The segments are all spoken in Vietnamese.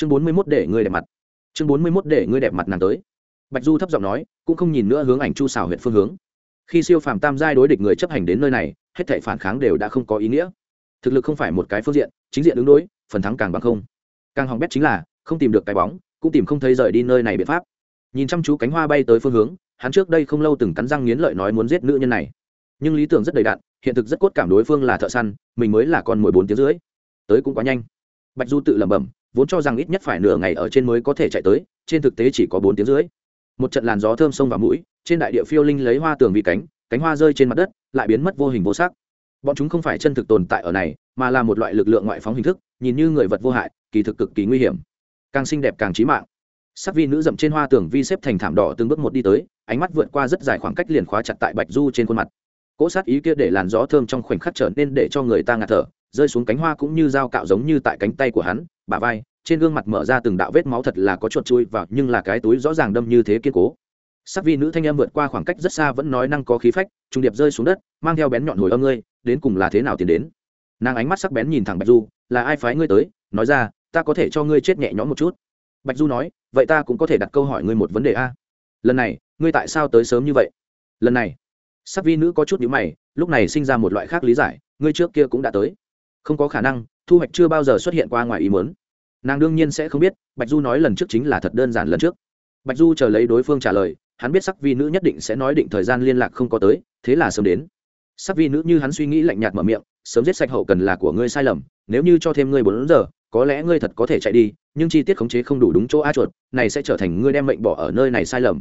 chương bốn mươi mốt để ngươi đẹp mặt. Chương bốn mươi mốt để ngươi đẹp mặt nàng tới. Bạch du thấp giọng nói, cũng không nhìn nữa hướng ảnh chu xảo huyện phương hướng. Khi siêu phàm tam giai đối địch người chấp hành đến nơi này, hết thảy phản kháng đều đã không có ý nghĩa. Thực lực không phải một cái phương diện, chính diện ứng đối, phần thắng càng bằng không. Càng hỏng bét chính là, không tìm được cái bóng, cũng tìm không thấy rời đi nơi này biện pháp. Nhìn chăm chú cánh hoa bay tới phương hướng, hắn trước đây không lâu từng cắn răng nghiến lợi nói muốn giết nữ nhân này. Nhưng lý tưởng rất đầy đạn hiện thực rất cốt cảm đối phương là thợ săn, mình mới là con mười bốn tiếng rưỡi. Tới cũng quá nhanh. Bạch du tự lẩm bẩm vốn cho rằng ít nhất phải nửa ngày ở trên mới có thể chạy tới, trên thực tế chỉ có bốn tiếng rưỡi. Một trận làn gió thơm sông vào mũi, trên đại địa phiêu linh lấy hoa tường vị cánh cánh hoa rơi trên mặt đất, lại biến mất vô hình vô sắc. Bọn chúng không phải chân thực tồn tại ở này, mà là một loại lực lượng ngoại phóng hình thức, nhìn như người vật vô hại, kỳ thực cực kỳ nguy hiểm. Càng xinh đẹp càng trí mạng. Sắc vi nữ dậm trên hoa tường vi xếp thành thảm đỏ từng bước một đi tới, ánh mắt vượt qua rất dài khoảng cách liền khóa chặt tại bạch du trên khuôn mặt. Cỗ sát ý kia để làn gió thơm trong khoảnh khắc trở nên để cho người ta ngạt thở, rơi xuống cánh hoa cũng như dao cạo giống như tại cánh tay của hắn bả vai, trên gương mặt mở ra từng đạo vết máu thật là có chuột chui vào, nhưng là cái túi rõ ràng đâm như thế kiên cố. Sắc vi nữ thanh em vượt qua khoảng cách rất xa vẫn nói năng có khí phách, trung điệp rơi xuống đất, mang theo bén nhọn hồi âm ngươi, đến cùng là thế nào tiến đến? Nàng ánh mắt sắc bén nhìn thẳng bạch du, là ai phái ngươi tới? Nói ra, ta có thể cho ngươi chết nhẹ nhõm một chút. Bạch du nói, vậy ta cũng có thể đặt câu hỏi ngươi một vấn đề a. Lần này, ngươi tại sao tới sớm như vậy? Lần này, sắc vi nữ có chút nhữ mày, lúc này sinh ra một loại khác lý giải, ngươi trước kia cũng đã tới. Không có khả năng thu hoạch chưa bao giờ xuất hiện qua ngoài ý muốn, nàng đương nhiên sẽ không biết bạch du nói lần trước chính là thật đơn giản lần trước. Bạch du chờ lấy đối phương trả lời hắn biết sắc vi nữ nhất định sẽ nói định thời gian liên lạc không có tới thế là sớm đến. Sắc vi nữ như hắn suy nghĩ lạnh nhạt mở miệng sớm giết sạch hậu cần là của ngươi sai lầm nếu như cho thêm ngươi bốn giờ có lẽ ngươi thật có thể chạy đi nhưng chi tiết khống chế không đủ đúng chỗ a chuột này sẽ trở thành ngươi đem mệnh bỏ ở nơi này sai lầm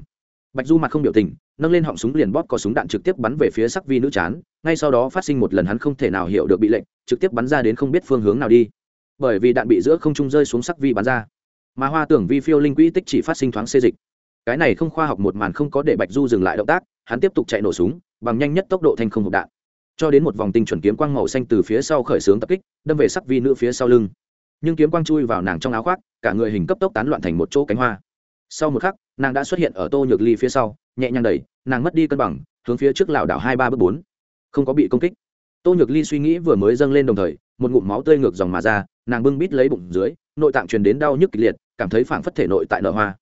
bạch du mặt không biểu tình, nâng lên họng súng liền bóp có súng đạn trực tiếp bắn về phía sắc vi nữ chán, ngay sau đó phát sinh một lần hắn không thể nào hiểu được bị lệnh, trực tiếp bắn ra đến không biết phương hướng nào đi. Bởi vì đạn bị giữa không trung rơi xuống sắc vi bắn ra. Mà hoa tưởng vi phiêu linh quỹ tích chỉ phát sinh thoáng xê dịch. Cái này không khoa học một màn không có để bạch du dừng lại động tác, hắn tiếp tục chạy nổ súng, bằng nhanh nhất tốc độ thành không hộp đạn. Cho đến một vòng tinh chuẩn kiếm quang màu xanh từ phía sau khởi xướng tập kích, đâm về sắc vi nữ phía sau lưng. Nhưng kiếm quang chui vào nàng trong áo khoác, cả người hình cấp tốc tán loạn thành một chỗ cánh hoa sau một khắc, nàng đã xuất hiện ở tô nhược ly phía sau, nhẹ nhàng đẩy, nàng mất đi cân bằng, hướng phía trước lảo đảo hai ba bước bốn. Không có bị công kích. Tô nhược ly suy nghĩ vừa mới dâng lên đồng thời, một ngụm máu tươi ngược dòng mà ra, nàng bưng bít lấy bụng dưới, nội tạng truyền đến đau nhức kịch liệt, cảm thấy phảng phất thể nội tại nở hoa.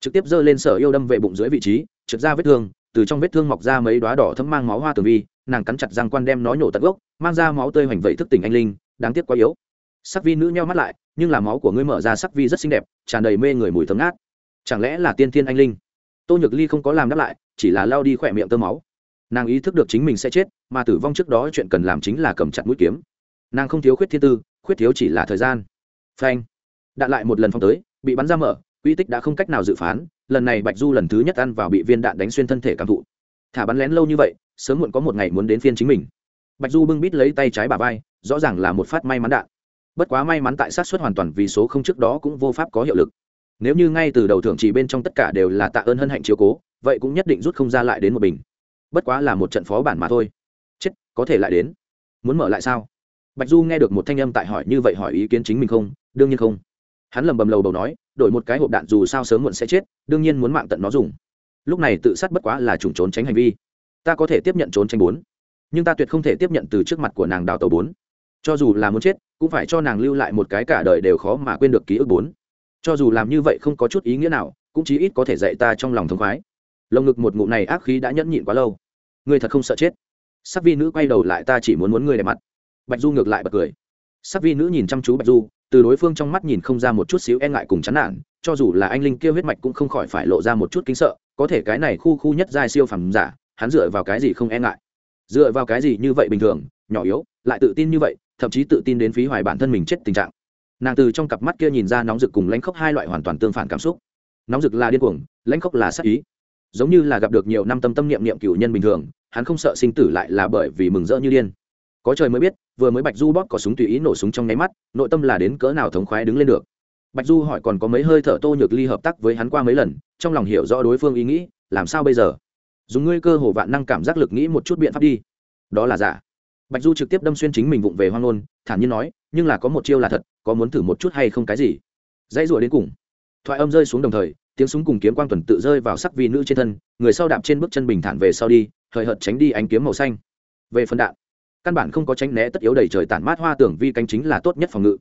Trực tiếp giơ lên sở yêu đâm về bụng dưới vị trí, trượt ra vết thương, từ trong vết thương mọc ra mấy đoá đỏ thấm mang máu hoa tử vi, nàng cắn chặt răng quan đem nó nhổ tận gốc, mang ra máu tươi hoành vẫy thức tỉnh anh linh, đáng tiếc quá yếu. Sắc vi nữ nheo mắt lại, nhưng là máu của ngươi mở ra sắc vi rất xinh đẹp, tràn đầy mê người mùi thấm ngát chẳng lẽ là tiên thiên anh linh? Tô nhược ly không có làm đáp lại, chỉ là lao đi khỏe miệng tơ máu. Nàng ý thức được chính mình sẽ chết, mà tử vong trước đó chuyện cần làm chính là cầm chặt mũi kiếm. Nàng không thiếu khuyết thiên tư, khuyết thiếu chỉ là thời gian. Phanh. Đạn lại một lần phong tới, bị bắn ra mở uy tích đã không cách nào dự phán, lần này bạch du lần thứ nhất ăn vào bị viên đạn đánh xuyên thân thể cảm thụ. Thả bắn lén lâu như vậy, sớm muộn có một ngày muốn đến phiên chính mình. Bạch du bưng bít lấy tay trái bà vai, rõ ràng là một phát may mắn đạn. Bất quá may mắn tại sát xuất hoàn toàn vì số không trước đó cũng vô pháp có hiệu lực nếu như ngay từ đầu thưởng chỉ bên trong tất cả đều là tạ ơn hân hạnh chiếu cố, vậy cũng nhất định rút không ra lại đến một bình. Bất quá là một trận phó bản mà thôi. Chết, có thể lại đến. Muốn mở lại sao? Bạch du nghe được một thanh âm tại hỏi như vậy hỏi ý kiến chính mình không? Đương nhiên không. Hắn lầm bầm lầu đầu nói, đổi một cái hộp đạn dù sao sớm muộn sẽ chết, đương nhiên muốn mạng tận nó dùng. Lúc này tự sát bất quá là chủng trốn tránh hành vi. Ta có thể tiếp nhận trốn tránh bốn. Nhưng ta tuyệt không thể tiếp nhận từ trước mặt của nàng đào tàu bốn. Cho dù là muốn chết, cũng phải cho nàng lưu lại một cái cả đời đều khó mà quên được ký ức bốn cho dù làm như vậy không có chút ý nghĩa nào, cũng chí ít có thể dạy ta trong lòng thống khoái. Lồng ngực một ngụm này ác khí đã nhẫn nhịn quá lâu. Ngươi thật không sợ chết. Sắc vi nữ quay đầu lại ta chỉ muốn muốn ngươi đẹp mặt. Bạch du ngược lại bật cười. Sắc vi nữ nhìn chăm chú bạch du, từ đối phương trong mắt nhìn không ra một chút xíu e ngại cùng chán nản, cho dù là anh linh kêu huyết mạch cũng không khỏi phải lộ ra một chút kính sợ, có thể cái này khu khu nhất giai siêu phẩm giả, hắn dựa vào cái gì không e ngại? Dựa vào cái gì như vậy bình thường, nhỏ yếu, lại tự tin như vậy, thậm chí tự tin đến phí hoài bản thân mình chết tình trạng nàng từ trong cặp mắt kia nhìn ra nóng rực cùng lãnh khốc hai loại hoàn toàn tương phản cảm xúc. Nóng rực là điên cuồng, lãnh khốc là sắc ý. Giống như là gặp được nhiều năm tâm tâm niệm niệm cựu nhân bình thường, hắn không sợ sinh tử lại là bởi vì mừng rỡ như điên. Có trời mới biết, vừa mới bạch du bóp có súng tùy ý nổ súng trong nháy mắt, nội tâm là đến cỡ nào thống khoái đứng lên được. Bạch du hỏi còn có mấy hơi thở tô nhược ly hợp tác với hắn qua mấy lần, trong lòng hiểu rõ đối phương ý nghĩ, làm sao bây giờ? Dùng ngươi cơ hồ vạn năng cảm giác lực nghĩ một chút biện pháp đi. Đó là giả bạch du trực tiếp đâm xuyên chính mình vụng về hoang ngôn thản nhiên nói nhưng là có một chiêu là thật có muốn thử một chút hay không cái gì? Dãy rủa đến cùng. Thoại âm rơi xuống đồng thời tiếng súng cùng kiếm quang tuần tự rơi vào sắc vi nữ trên thân người sau đạp trên bước chân bình thản về sau đi hời hợt tránh đi ánh kiếm màu xanh. Về phần đạn căn bản không có tránh né tất yếu đầy trời tản mát hoa tưởng vi canh chính là tốt nhất phòng ngự.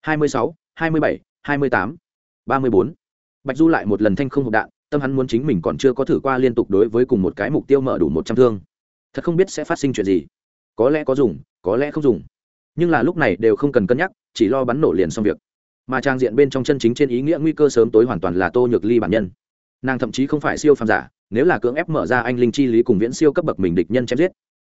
26, 27, 28. ba mươi bốn. Bạch du lại một lần thanh không hộp đạn tâm hắn muốn chính mình còn chưa có thử qua liên tục đối với cùng một cái mục tiêu mở đủ một trăm thương. Thật không biết sẽ phát sinh chuyện gì có lẽ có dùng, có lẽ không dùng. Nhưng là lúc này đều không cần cân nhắc, chỉ lo bắn nổ liền xong việc. Mà trang diện bên trong chân chính trên ý nghĩa nguy cơ sớm tối hoàn toàn là tô nhược ly bản nhân. Nàng thậm chí không phải siêu phàm giả, nếu là cưỡng ép mở ra anh linh chi lý cùng viễn siêu cấp bậc mình địch nhân chém giết.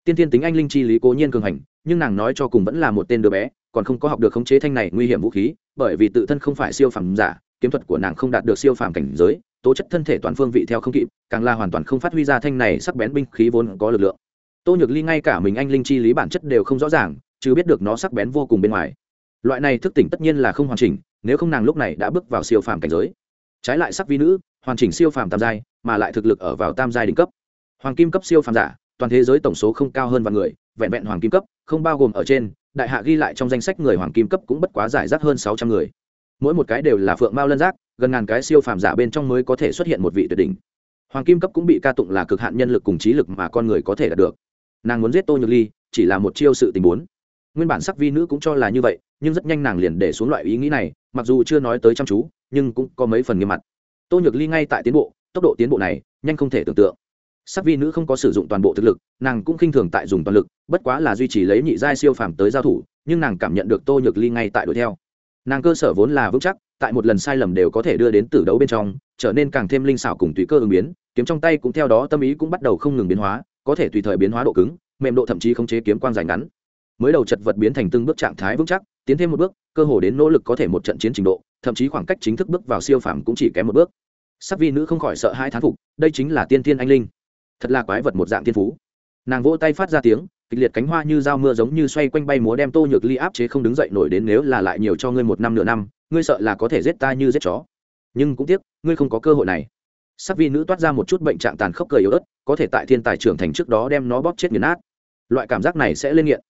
Tiên tiên tính anh linh chi lý cố nhiên cường hành, nhưng nàng nói cho cùng vẫn là một tên đứa bé, còn không có học được khống chế thanh này nguy hiểm vũ khí, bởi vì tự thân không phải siêu phàm giả, kiếm thuật của nàng không đạt được siêu phàm cảnh giới, tố chất thân thể toàn phương vị theo không kịp, càng là hoàn toàn không phát huy ra thanh này sắc bén binh khí vốn có lực lượng tô nhược ly ngay cả mình anh linh chi lý bản chất đều không rõ ràng, chứ biết được nó sắc bén vô cùng bên ngoài. Loại này thức tỉnh tất nhiên là không hoàn chỉnh, nếu không nàng lúc này đã bước vào siêu phàm cảnh giới. Trái lại sắc vi nữ, hoàn chỉnh siêu phàm tam giai, mà lại thực lực ở vào tam giai đỉnh cấp. Hoàng kim cấp siêu phàm giả, toàn thế giới tổng số không cao hơn vạn người, vẹn vẹn hoàng kim cấp, không bao gồm ở trên, đại hạ ghi lại trong danh sách người hoàng kim cấp cũng bất quá giải rác hơn sáu trăm người. Mỗi một cái đều là phượng mao lân giác, gần ngàn cái siêu phàm giả bên trong mới có thể xuất hiện một vị tuyệt đỉnh. Hoàng kim cấp cũng bị ca tụng là cực hạn nhân lực cùng trí lực mà con người có thể đạt được nàng muốn giết tô nhược ly, chỉ là một chiêu sự tình muốn nguyên bản sắc vi nữ cũng cho là như vậy, nhưng rất nhanh nàng liền để xuống loại ý nghĩ này, mặc dù chưa nói tới chăm chú, nhưng cũng có mấy phần nghiêm mặt. Tô nhược ly ngay tại tiến bộ, tốc độ tiến bộ này, nhanh không thể tưởng tượng. Sắc vi nữ không có sử dụng toàn bộ thực lực, nàng cũng khinh thường tại dùng toàn lực, bất quá là duy trì lấy nhị giai siêu phàm tới giao thủ, nhưng nàng cảm nhận được tô nhược ly ngay tại đuổi theo. Nàng cơ sở vốn là vững chắc, tại một lần sai lầm đều có thể đưa đến tử đấu bên trong, trở nên càng thêm linh xảo cùng tùy cơ ứng biến, kiếm trong tay cũng theo đó tâm ý cũng bắt đầu không ngừng biến hóa có thể tùy thời biến hóa độ cứng, mềm độ thậm chí khống chế kiếm quang dài ngắn. Mới đầu chật vật biến thành từng bước trạng thái vững chắc, tiến thêm một bước, cơ hồ đến nỗ lực có thể một trận chiến trình độ, thậm chí khoảng cách chính thức bước vào siêu phàm cũng chỉ kém một bước. Sắc vi nữ không khỏi sợ hai thán phục, đây chính là tiên tiên anh linh. Thật là quái vật một dạng tiên phú. Nàng vỗ tay phát ra tiếng, kịch liệt cánh hoa như dao mưa giống như xoay quanh bay múa đem tô nhược ly áp chế không đứng dậy nổi đến nếu là lại nhiều cho ngươi một năm nửa năm, ngươi sợ là có thể giết ta như giết chó. Nhưng cũng tiếc, ngươi không có cơ hội này sắc vi nữ toát ra một chút bệnh trạng tàn khốc cười yếu ớt, có thể tại thiên tài trưởng thành trước đó đem nó bóp chết nghiền nát. Loại cảm giác này sẽ lên nghiện.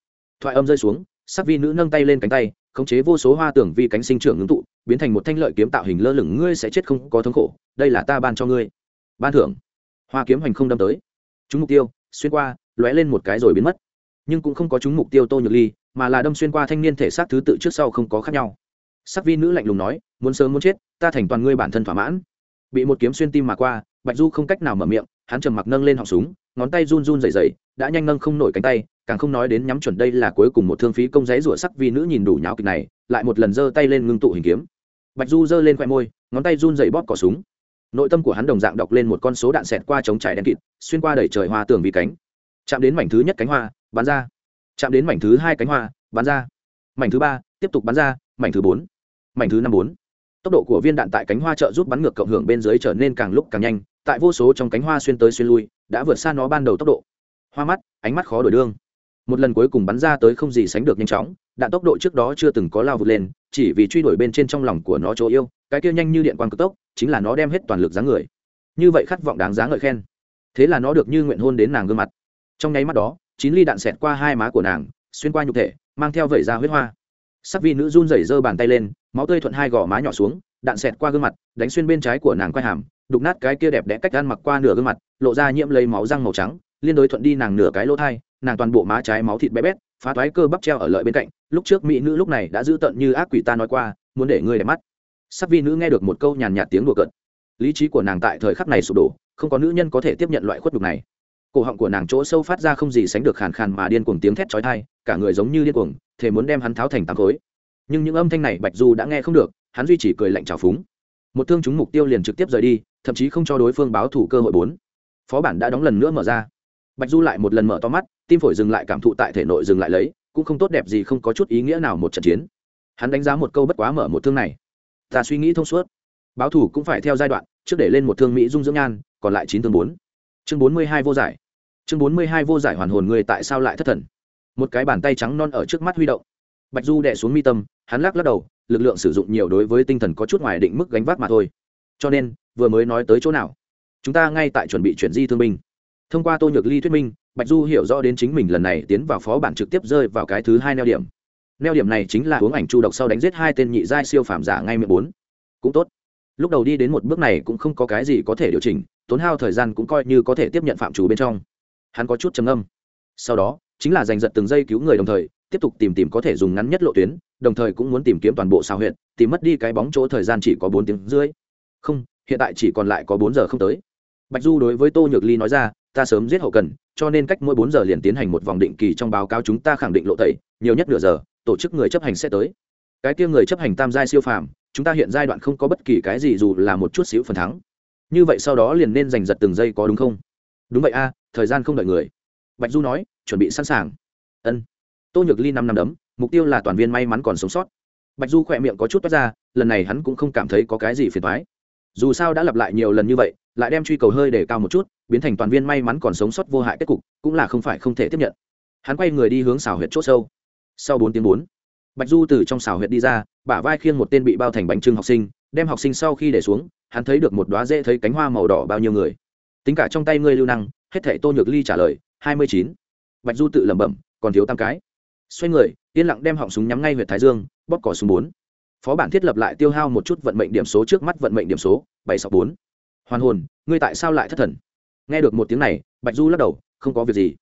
Thoại âm rơi xuống, sắc vi nữ nâng tay lên cánh tay, khống chế vô số hoa tưởng vi cánh sinh trưởng ngưng tụ, biến thành một thanh lợi kiếm tạo hình lơ lửng, ngươi sẽ chết không có thống khổ, đây là ta ban cho ngươi. Ban thưởng. Hoa kiếm hành không đâm tới. Chúng mục tiêu, xuyên qua, lóe lên một cái rồi biến mất. Nhưng cũng không có chúng mục tiêu tô nhược ly, mà là đâm xuyên qua thanh niên thể xác thứ tự trước sau không có khác nhau. Sắc vi nữ lạnh lùng nói, muốn sớm muốn chết, ta thành toàn ngươi bản thân thỏa mãn bị một kiếm xuyên tim mà qua, bạch du không cách nào mở miệng, hắn trầm mặc nâng lên họng súng, ngón tay run run dày dày đã nhanh nâng không nổi cánh tay, càng không nói đến nhắm chuẩn đây là cuối cùng một thương phí công giấy rủa sắc vì nữ nhìn đủ nháo kịch này, lại một lần giơ tay lên ngưng tụ hình kiếm. Bạch du giơ lên khoe môi, ngón tay run dày bóp cỏ súng. Nội tâm của hắn đồng dạng đọc lên một con số đạn xẹt qua trống trải đen kịt, xuyên qua đẩy trời hoa tường vì cánh. Chạm đến mảnh thứ nhất cánh hoa, bắn ra. Chạm đến mảnh thứ hai cánh hoa, bắn ra. Mảnh thứ ba, tiếp tục bắn ra. Mảnh thứ bốn, mảnh thứ năm bốn tốc độ của viên đạn tại cánh hoa trợ giúp bắn ngược cộng hưởng bên dưới trở nên càng lúc càng nhanh, tại vô số trong cánh hoa xuyên tới xuyên lui, đã vượt xa nó ban đầu tốc độ. Hoa mắt, ánh mắt khó đổi đương. Một lần cuối cùng bắn ra tới không gì sánh được nhanh chóng, đạn tốc độ trước đó chưa từng có lao vượt lên, chỉ vì truy đuổi bên trên trong lòng của nó chỗ yêu, cái kia nhanh như điện quang cực tốc, chính là nó đem hết toàn lực dáng người. Như vậy khát vọng đáng giá ngợi khen. Thế là nó được như nguyện hôn đến nàng gương mặt. Trong nháy mắt đó, chín ly đạn xẹt qua hai má của nàng, xuyên qua nhục thể, mang theo vẩy ra huyết hoa sắc vi nữ run rẩy giơ bàn tay lên, máu tươi thuận hai gò má nhỏ xuống, đạn xẹt qua gương mặt, đánh xuyên bên trái của nàng quai hàm, đục nát cái kia đẹp đẽ cách ăn mặc qua nửa gương mặt, lộ ra nhiễm lấy máu răng màu trắng, liên đối thuận đi nàng nửa cái lỗ thai, nàng toàn bộ má trái máu thịt bé bét, phá toái cơ bắp treo ở lợi bên cạnh, lúc trước mỹ nữ lúc này đã giữ tận như ác quỷ ta nói qua, muốn để ngươi đẹp mắt. Sắc vi nữ nghe được một câu nhàn nhạt tiếng đùa cợt. Lý trí của nàng tại thời khắc này sụp đổ, không có nữ nhân có thể tiếp nhận loại khuất đục này. Cổ họng của nàng chỗ sâu phát ra không gì sánh được khàn khàn mà điên cuồng tiếng thét chói tai, cả người giống như điên cuồng thể muốn đem hắn tháo thành tám khối. Nhưng những âm thanh này bạch du đã nghe không được, hắn duy chỉ cười lạnh trào phúng. Một thương chúng mục tiêu liền trực tiếp rời đi, thậm chí không cho đối phương báo thủ cơ hội bốn. Phó bản đã đóng lần nữa mở ra. Bạch du lại một lần mở to mắt, tim phổi dừng lại, cảm thụ tại thể nội dừng lại lấy, cũng không tốt đẹp gì, không có chút ý nghĩa nào một trận chiến. Hắn đánh giá một câu bất quá mở một thương này. Ta suy nghĩ thông suốt. Báo thủ cũng phải theo giai đoạn, trước để lên một thương mỹ dung dưỡng nhan, còn lại chín thương bốn. Chương bốn mươi hai vô giải. Chương bốn mươi hai vô giải hoàn hồn người tại sao lại thất thần? Một cái bàn tay trắng non ở trước mắt huy động. Bạch du đẻ xuống mi tâm, hắn lắc lắc đầu, lực lượng sử dụng nhiều đối với tinh thần có chút ngoài định mức gánh vác mà thôi. Cho nên, vừa mới nói tới chỗ nào? Chúng ta ngay tại chuẩn bị chuyển di thương binh. Thông qua tô nhược ly thuyết minh, bạch du hiểu rõ đến chính mình lần này tiến vào phó bản trực tiếp rơi vào cái thứ hai neo điểm. Neo điểm này chính là uống ảnh chu độc sau đánh giết hai tên nhị giai siêu phàm giả ngay mười bốn. Cũng tốt. Lúc đầu đi đến một bước này cũng không có cái gì có thể điều chỉnh, tốn hao thời gian cũng coi như có thể tiếp nhận phạm chủ bên trong. Hắn có chút trầm âm sau đó chính là giành giật từng giây cứu người đồng thời, tiếp tục tìm tìm có thể dùng ngắn nhất lộ tuyến, đồng thời cũng muốn tìm kiếm toàn bộ sao huyện tìm mất đi cái bóng chỗ thời gian chỉ có bốn tiếng rưỡi. Không, hiện tại chỉ còn lại có bốn giờ không tới. Bạch du đối với tô nhược ly nói ra, ta sớm giết hậu cần, cho nên cách mỗi bốn giờ liền tiến hành một vòng định kỳ trong báo cáo chúng ta khẳng định lộ tẩy, nhiều nhất nửa giờ, tổ chức người chấp hành sẽ tới. Cái kia người chấp hành tam giai siêu phàm, chúng ta hiện giai đoạn không có bất kỳ cái gì dù là một chút xíu phần thắng. Như vậy sau đó liền nên giành giật từng giây có đúng không? Đúng vậy a, thời gian không đợi người bạch du nói, chuẩn bị sẵn sàng. Ân. Tô nhược ly năm năm đấm, mục tiêu là toàn viên may mắn còn sống sót. Bạch du khỏe miệng có chút toát ra, lần này hắn cũng không cảm thấy có cái gì phiền thoái dù sao đã lặp lại nhiều lần như vậy, lại đem truy cầu hơi để cao một chút, biến thành toàn viên may mắn còn sống sót vô hại kết cục, cũng là không phải không thể tiếp nhận. Hắn quay người đi hướng xào huyệt c h sâu. Sau bốn tiếng bốn, bạch du từ trong xào huyệt đi ra, bả vai khiêng một tên bị bao thành bánh trưng học sinh, đem học sinh sau khi để xuống, hắn thấy được một đoá dễ thấy cánh hoa màu đỏ bao nhiêu người. Tính cả trong tay ngươi lưu năng, hết thảy tô nhược ly trả lời hai mươi chín. Bạch du tự lẩm bẩm, còn thiếu tam cái. Xoay người, yên lặng đem họng súng nhắm ngay huyện thái dương, bóp cỏ súng bốn. Phó bản thiết lập lại tiêu hao một chút vận mệnh điểm số trước mắt vận mệnh điểm số, bảy sáu bốn. Hoàn hồn, ngươi tại sao lại thất thần? Nghe được một tiếng này, bạch du lắc đầu, không có việc gì.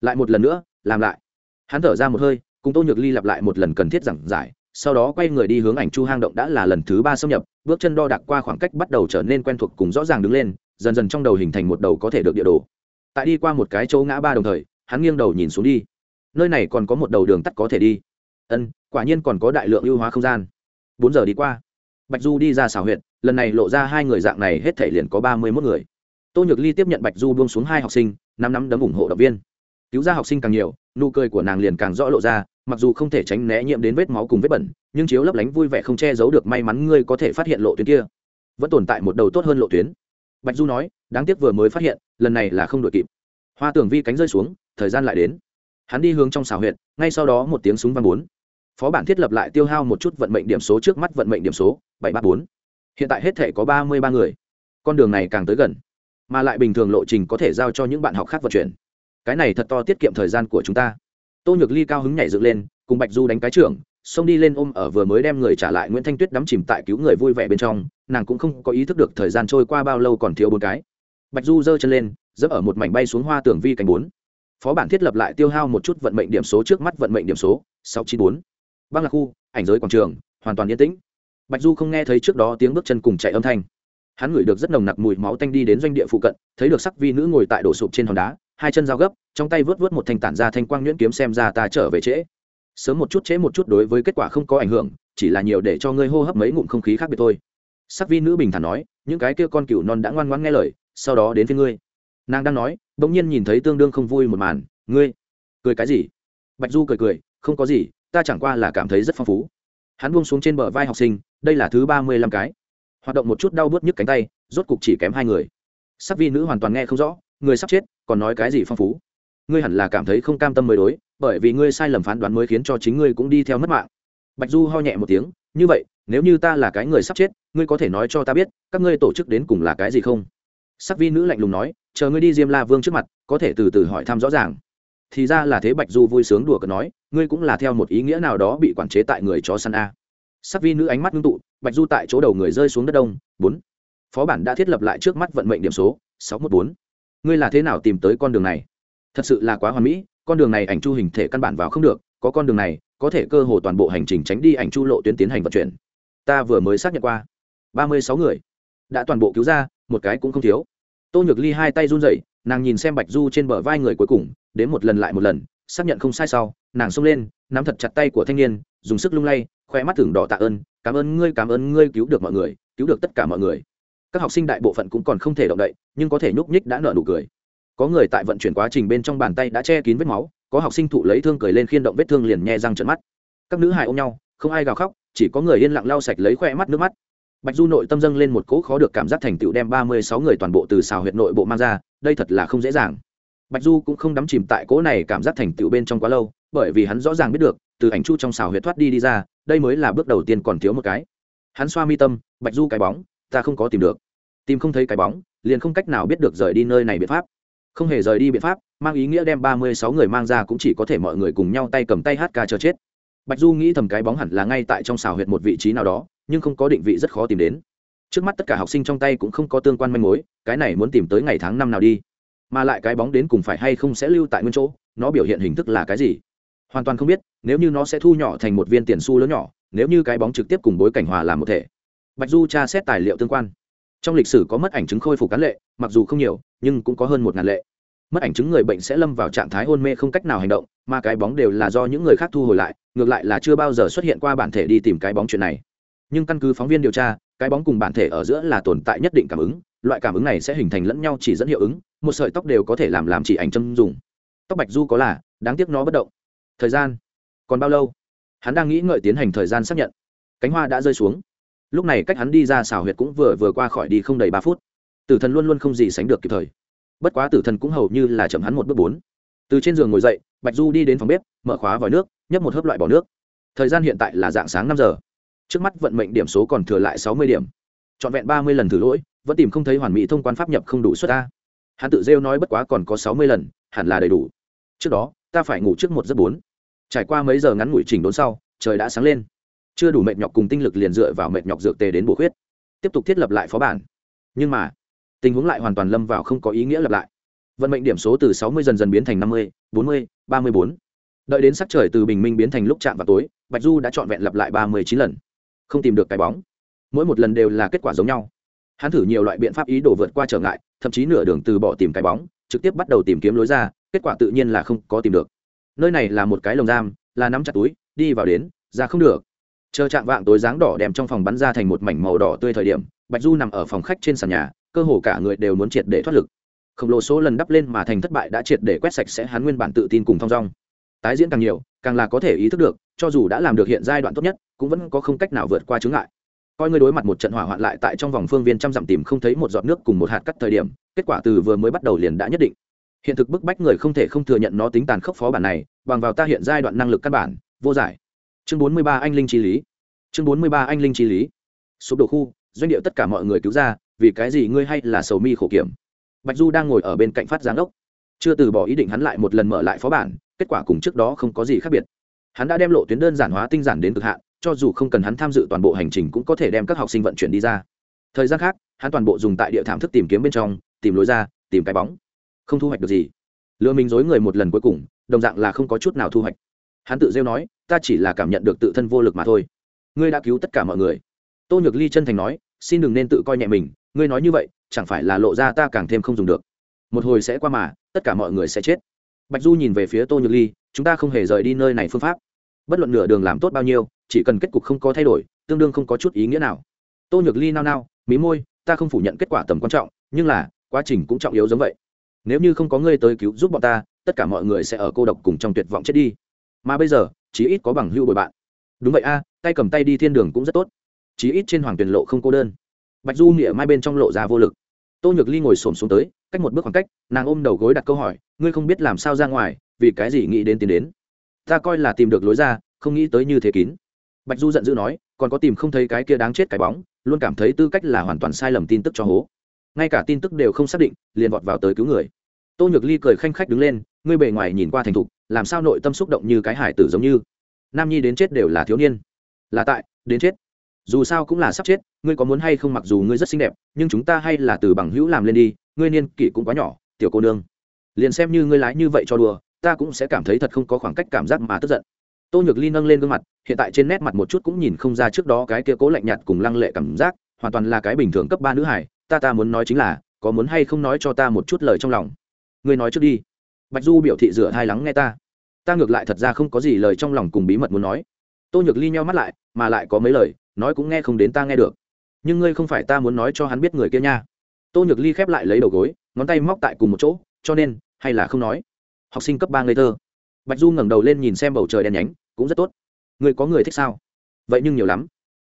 Lại một lần nữa, làm lại. Hắn thở ra một hơi, cùng tô nhược ly lặp lại một lần cần thiết giảng giải, sau đó quay người đi hướng ảnh chu hang động đã là lần thứ ba xâm nhập, bước chân đo đạc qua khoảng cách bắt đầu trở nên quen thuộc cùng rõ ràng đứng lên, dần dần trong đầu hình thành một đầu có thể được địa đồ tại đi qua một cái chỗ ngã ba đồng thời, hắn nghiêng đầu nhìn xuống đi. Nơi này còn có một đầu đường tắt có thể đi. Ân, quả nhiên còn có đại lượng ưu hóa không gian. Bốn giờ đi qua, bạch du đi ra xào huyện lần này lộ ra hai người dạng này hết thể liền có ba mươi mốt người. Tô nhược ly tiếp nhận bạch du buông xuống hai học sinh năm năm đấm ủng hộ động viên. Cứu ra học sinh càng nhiều, nụ cười của nàng liền càng rõ lộ ra, mặc dù không thể tránh né nhiễm đến vết máu cùng vết bẩn, nhưng chiếu lấp lánh vui vẻ không che giấu được may mắn ngươi có thể phát hiện lộ tuyến kia. Vẫn tồn tại một đầu tốt hơn lộ tuyến bạch du nói, đáng tiếc vừa mới phát hiện, lần này là không đội kịp. Hoa tưởng vi cánh rơi xuống, thời gian lại đến. Hắn đi hướng trong xào huyện ngay sau đó một tiếng súng vang bốn. Phó bản thiết lập lại tiêu hao một chút vận mệnh điểm số trước mắt vận mệnh điểm số, bảy ba bốn. Hiện tại hết thể có ba mươi ba người. Con đường này càng tới gần, mà lại bình thường lộ trình có thể giao cho những bạn học khác vận chuyển. Cái này thật to tiết kiệm thời gian của chúng ta. Tô nhược ly cao hứng nhảy dựng lên, cùng bạch du đánh cái trưởng xông đi lên ôm ở vừa mới đem người trả lại nguyễn thanh tuyết đắm chìm tại cứu người vui vẻ bên trong, nàng cũng không có ý thức được thời gian trôi qua bao lâu còn thiếu bốn cái. Bạch du giơ chân lên dẫm ở một mảnh bay xuống hoa tường vi cánh bốn. Phó bản thiết lập lại tiêu hao một chút vận mệnh điểm số trước mắt vận mệnh điểm số, sáu chín bốn. Băng là khu, ảnh giới quảng trường, hoàn toàn yên tĩnh. Bạch du không nghe thấy trước đó tiếng bước chân cùng chạy âm thanh. Hắn ngửi được rất nồng nặc mùi máu tanh đi đến doanh địa phụ cận, thấy được sắc vi nữ ngồi tại đổ sụp trên hòn đá, hai chân dao gấp, trong tay vớt vớt một thanh tản ra thanh quang nhuyễn kiếm xem ra ta trở về trễ sớm một chút trễ một chút đối với kết quả không có ảnh hưởng, chỉ là nhiều để cho ngươi hô hấp mấy ngụm không khí khác biệt thôi. Sắc vi nữ bình thản nói, những cái kia con cừu non đã ngoan ngoãn nghe lời, sau đó đến với ngươi. Nàng đang nói, bỗng nhiên nhìn thấy tương đương không vui một màn, ngươi, cười cái gì? Bạch du cười cười, không có gì, ta chẳng qua là cảm thấy rất phong phú. Hắn buông xuống trên bờ vai học sinh, đây là thứ ba mươi lăm cái. Hoạt động một chút đau bớt nhức cánh tay, rốt cục chỉ kém hai người. Sắc vi nữ hoàn toàn nghe không rõ, người sắp chết, còn nói cái gì phong phú? Ngươi hẳn là cảm thấy không cam tâm mới đối, bởi vì ngươi sai lầm phán đoán mới khiến cho chính ngươi cũng đi theo mất mạng. Bạch du ho nhẹ một tiếng, như vậy, nếu như ta là cái người sắp chết, ngươi có thể nói cho ta biết, các ngươi tổ chức đến cùng là cái gì không? Sắc vi nữ lạnh lùng nói, chờ ngươi đi diêm la vương trước mặt, có thể từ từ hỏi thăm rõ ràng. Thì ra là thế, bạch du vui sướng đùa cợt nói, ngươi cũng là theo một ý nghĩa nào đó bị quản chế tại người chó săn a. Sắc vi nữ ánh mắt ngưng tụ, bạch du tại chỗ đầu người rơi xuống đất đông, bốn. Phó bản đã thiết lập lại trước mắt vận mệnh điểm số, sáu một bốn. Ngươi là thế nào tìm tới con đường này? Thật sự là quá hoàn mỹ, con đường này ảnh chu hình thể căn bản vào không được, có con đường này, có thể cơ hồ toàn bộ hành trình tránh đi ảnh chu lộ tuyến tiến hành vận chuyển. Ta vừa mới xác nhận qua, ba mươi sáu người, đã toàn bộ cứu ra, một cái cũng không thiếu. Tô nhược ly hai tay run rẩy, nàng nhìn xem bạch du trên bờ vai người cuối cùng, đến một lần lại một lần, xác nhận không sai sau, nàng xông lên, nắm thật chặt tay của thanh niên, dùng sức lung lay, khoe mắt thưởng đỏ tạ ơn, cảm ơn ngươi, cảm ơn ngươi cứu được mọi người, cứu được tất cả mọi người. Các học sinh đại bộ phận cũng còn không thể động đậy, nhưng có thể nhúc nhích đã nở nụ cười có người tại vận chuyển quá trình bên trong bàn tay đã che kín vết máu, có học sinh thụ lấy thương cười lên khiên động vết thương liền nhẹ răng trận mắt. Các nữ hài ôm nhau, không ai gào khóc, chỉ có người yên lặng lau sạch lấy khoe mắt nước mắt. Bạch du nội tâm dâng lên một cỗ khó được cảm giác thành tựu đem ba mươi sáu người toàn bộ từ xào huyệt nội bộ mang ra, đây thật là không dễ dàng. Bạch du cũng không đắm chìm tại cỗ này cảm giác thành tựu bên trong quá lâu, bởi vì hắn rõ ràng biết được, từ ảnh chu trong xào huyệt thoát đi đi ra, đây mới là bước đầu tiên còn thiếu một cái. Hắn xoa mi tâm, bạch du cái bóng, ta không có tìm được. Tìm không thấy cái bóng, liền không cách nào biết được rời đi nơi này biện pháp không hề rời đi biện pháp, mang ý nghĩa đem ba mươi sáu người mang ra cũng chỉ có thể mọi người cùng nhau tay cầm tay hát ca chờ chết. Bạch du nghĩ thầm cái bóng hẳn là ngay tại trong xào huyệt một vị trí nào đó, nhưng không có định vị rất khó tìm đến. Trước mắt tất cả học sinh trong tay cũng không có tương quan manh mối, cái này muốn tìm tới ngày tháng năm nào đi. Mà lại cái bóng đến cùng phải hay không sẽ lưu tại nguyên chỗ, nó biểu hiện hình thức là cái gì? Hoàn toàn không biết, nếu như nó sẽ thu nhỏ thành một viên tiền xu lớn nhỏ, nếu như cái bóng trực tiếp cùng bối cảnh hòa làm một thể. Bạch du tra xét tài liệu tương quan trong lịch sử có mất ảnh chứng khôi phục cán lệ, mặc dù không nhiều, nhưng cũng có hơn một ngàn lệ. Mất ảnh chứng người bệnh sẽ lâm vào trạng thái hôn mê không cách nào hành động, mà cái bóng đều là do những người khác thu hồi lại, ngược lại là chưa bao giờ xuất hiện qua bản thể đi tìm cái bóng chuyện này. Nhưng căn cứ phóng viên điều tra, cái bóng cùng bản thể ở giữa là tồn tại nhất định cảm ứng, loại cảm ứng này sẽ hình thành lẫn nhau chỉ dẫn hiệu ứng, một sợi tóc đều có thể làm làm chỉ ảnh châm dùng. Tóc bạch du có là, đáng tiếc nó bất động. Thời gian? Còn bao lâu? Hắn đang nghĩ ngợi tiến hành thời gian xác nhận. Cánh hoa đã rơi xuống lúc này cách hắn đi ra xào huyệt cũng vừa vừa qua khỏi đi không đầy ba phút. Tử thần luôn luôn không gì sánh được kịp thời. Bất quá tử thần cũng hầu như là chậm hắn một bước bốn. Từ trên giường ngồi dậy, bạch du đi đến phòng bếp, mở khóa vòi nước, nhấp một hớp loại bỏ nước. Thời gian hiện tại là dạng sáng năm giờ. Trước mắt vận mệnh điểm số còn thừa lại sáu mươi điểm. Trọn vẹn ba mươi lần thử lỗi, vẫn tìm không thấy hoàn mỹ thông quan pháp nhập không đủ suất ta. Hắn tự rêu nói bất quá còn có sáu mươi lần, hẳn là đầy đủ. Trước đó, ta phải ngủ trước một giấc bốn. Trải qua mấy giờ ngắn ngủi chỉnh đốn sau, trời đã sáng lên chưa đủ mệt nhọc cùng tinh lực liền dựa vào mệt nhọc dược tề đến bổ khuyết. Tiếp tục thiết lập lại phó bản. Nhưng mà, tình huống lại hoàn toàn lâm vào không có ý nghĩa lập lại. Vận mệnh điểm số từ sáu mươi dần dần biến thành năm mươi, bốn mươi, ba mươi bốn. Đợi đến sắc trời từ bình minh biến thành lúc chạm vào tối, bạch du đã trọn vẹn lặp lại ba mươi chín lần. Không tìm được cái bóng. Mỗi một lần đều là kết quả giống nhau. Hắn thử nhiều loại biện pháp ý đồ vượt qua trở ngại, thậm chí nửa đường từ bỏ tìm cái bóng, trực tiếp bắt đầu tìm kiếm lối ra, kết quả tự nhiên là không có tìm được. Nơi này là một cái lồng giam, là nắm chặt túi, đi vào đến, ra không được chờ chạm vạng tối dáng đỏ đem trong phòng bắn ra thành một mảnh màu đỏ tươi thời điểm, bạch du nằm ở phòng khách trên sàn nhà, cơ hồ cả người đều muốn triệt để thoát lực. Khổng lồ số lần đắp lên mà thành thất bại đã triệt để quét sạch sẽ hắn nguyên bản tự tin cùng thong dong. Tái diễn càng nhiều, càng là có thể ý thức được, cho dù đã làm được hiện giai đoạn tốt nhất, cũng vẫn có không cách nào vượt qua chướng ngại. Coi người đối mặt một trận hỏa hoạn lại tại trong vòng phương viên trăm dặm tìm không thấy một giọt nước cùng một hạt cắt thời điểm, kết quả từ vừa mới bắt đầu liền đã nhất định. Hiện thực bức bách người không thể không thừa nhận nó tính tàn khốc phó bản này, bằng vào ta hiện giai đoạn năng lực căn bản, vô giải chương bốn mươi ba anh linh chi lý. Chương bốn mươi ba anh linh chi lý. Sụp đổ khu, doanh điệu tất cả mọi người cứu ra, vì cái gì ngươi hay là sầu mi khổ kiểm? Bạch du đang ngồi ở bên cạnh phát giáng đốc. Chưa từ bỏ ý định hắn lại một lần mở lại phó bản, kết quả cùng trước đó không có gì khác biệt. Hắn đã đem lộ tuyến đơn giản hóa tinh giản đến cực hạn, cho dù không cần hắn tham dự toàn bộ hành trình cũng có thể đem các học sinh vận chuyển đi ra. Thời gian khác, hắn toàn bộ dùng tại địa thảm thức tìm kiếm bên trong, tìm lối ra, tìm cái bóng. Không thu hoạch được gì. Lừa mình dối người một lần cuối cùng, đồng dạng là không có chút nào thu hoạch hắn tự rêu nói, ta chỉ là cảm nhận được tự thân vô lực mà thôi. Ngươi đã cứu tất cả mọi người. Tô nhược ly chân thành nói, xin đừng nên tự coi nhẹ mình, ngươi nói như vậy, chẳng phải là lộ ra ta càng thêm không dùng được. Một hồi sẽ qua mà, tất cả mọi người sẽ chết. Bạch du nhìn về phía tô nhược ly, chúng ta không hề rời đi nơi này phương pháp. Bất luận nửa đường làm tốt bao nhiêu, chỉ cần kết cục không có thay đổi, tương đương không có chút ý nghĩa nào. Tô nhược ly nao nao, mí môi, ta không phủ nhận kết quả tầm quan trọng, nhưng là, quá trình cũng trọng yếu giống vậy. Nếu như không có ngươi tới cứu giúp bọn ta, tất cả mọi người sẽ ở cô độc cùng trong tuyệt vọng chết đi mà bây giờ, chí ít có bằng hưu bồi bạn. Đúng vậy a, tay cầm tay đi thiên đường cũng rất tốt. Chí ít trên hoàng tuyển lộ không cô đơn. Bạch du nghĩa mai bên trong lộ ra vô lực. Tô nhược ly ngồi xổm xuống tới, cách một bước khoảng cách, nàng ôm đầu gối đặt câu hỏi, ngươi không biết làm sao ra ngoài, vì cái gì nghĩ đến tiến đến? Ta coi là tìm được lối ra, không nghĩ tới như thế kín. Bạch du giận dữ nói, còn có tìm không thấy cái kia đáng chết cái bóng, luôn cảm thấy tư cách là hoàn toàn sai lầm tin tức cho hố. Ngay cả tin tức đều không xác định, liền vọt vào tới cứu người. Tô nhược ly cười khanh khách đứng lên, ngươi bề ngoài nhìn qua thành thục làm sao nội tâm xúc động như cái hải tử giống như? Nam nhi đến chết đều là thiếu niên. Là tại, đến chết. Dù sao cũng là sắp chết, ngươi có muốn hay không mặc dù ngươi rất xinh đẹp, nhưng chúng ta hay là từ bằng hữu làm lên đi, ngươi niên kỷ cũng quá nhỏ, tiểu cô nương. Liền xem như ngươi lái như vậy cho đùa, ta cũng sẽ cảm thấy thật không có khoảng cách cảm giác mà tức giận. Tô nhược ly nâng lên gương mặt, hiện tại trên nét mặt một chút cũng nhìn không ra trước đó cái kia cố lạnh nhạt cùng lăng lệ cảm giác, hoàn toàn là cái bình thường cấp ba nữ hải, ta ta muốn nói chính là, có muốn hay không nói cho ta một chút lời trong lòng. Ngươi nói trước đi bạch du biểu thị rửa hai lắng nghe ta. Ta ngược lại thật ra không có gì lời trong lòng cùng bí mật muốn nói. Tô nhược ly nheo mắt lại, mà lại có mấy lời, nói cũng nghe không đến ta nghe được. Nhưng ngươi không phải ta muốn nói cho hắn biết người kia nha. Tô nhược ly khép lại lấy đầu gối, ngón tay móc tại cùng một chỗ, cho nên, hay là không nói. Học sinh cấp ba ngây thơ. Bạch du ngẩng đầu lên nhìn xem bầu trời đen nhánh, cũng rất tốt. Người có người thích sao? Vậy nhưng nhiều lắm.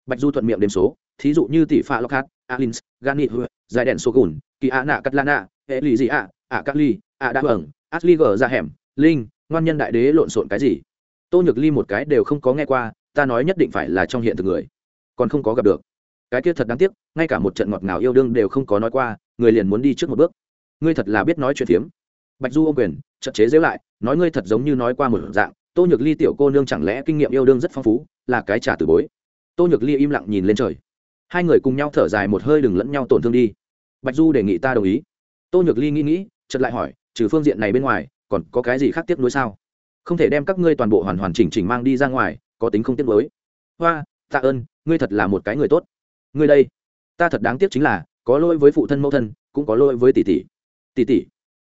Bạch du thuận miệng đếm số, thí dụ như tỷ pha lockhart, alins ganit dài đèn số gùn kỳ a nạ cắt lana hệ lì gì ạ ạ cắt ly ạ đa hưởng ashley gở ra hẻm, linh, ngoan nhân đại đế lộn xộn cái gì? Tô nhược ly một cái đều không có nghe qua, ta nói nhất định phải là trong hiện thực người, còn không có gặp được. Cái kia thật đáng tiếc, ngay cả một trận ngọt ngào yêu đương đều không có nói qua, người liền muốn đi trước một bước. Ngươi thật là biết nói chuyện phiếm. Bạch du ôm quyền, chợt chế giễu lại, nói ngươi thật giống như nói qua một dạng, tô nhược ly tiểu cô nương chẳng lẽ kinh nghiệm yêu đương rất phong phú, là cái trả từ bối. Tô nhược ly im lặng nhìn lên trời. Hai người cùng nhau thở dài một hơi đừng lẫn nhau tổn thương đi. Bạch du đề nghị ta đồng ý. Tô nhược ly nghĩ nghĩ, chợt lại hỏi trừ phương diện này bên ngoài, còn có cái gì khác tiếp nối sao? Không thể đem các ngươi toàn bộ hoàn hoàn chỉnh chỉnh mang đi ra ngoài, có tính không tiết nối hoa, tạ ơn, ngươi thật là một cái người tốt. Ngươi đây, ta thật đáng tiếc chính là, có lỗi với phụ thân mẫu thân, cũng có lỗi với tỷ tỷ. Tỷ tỷ?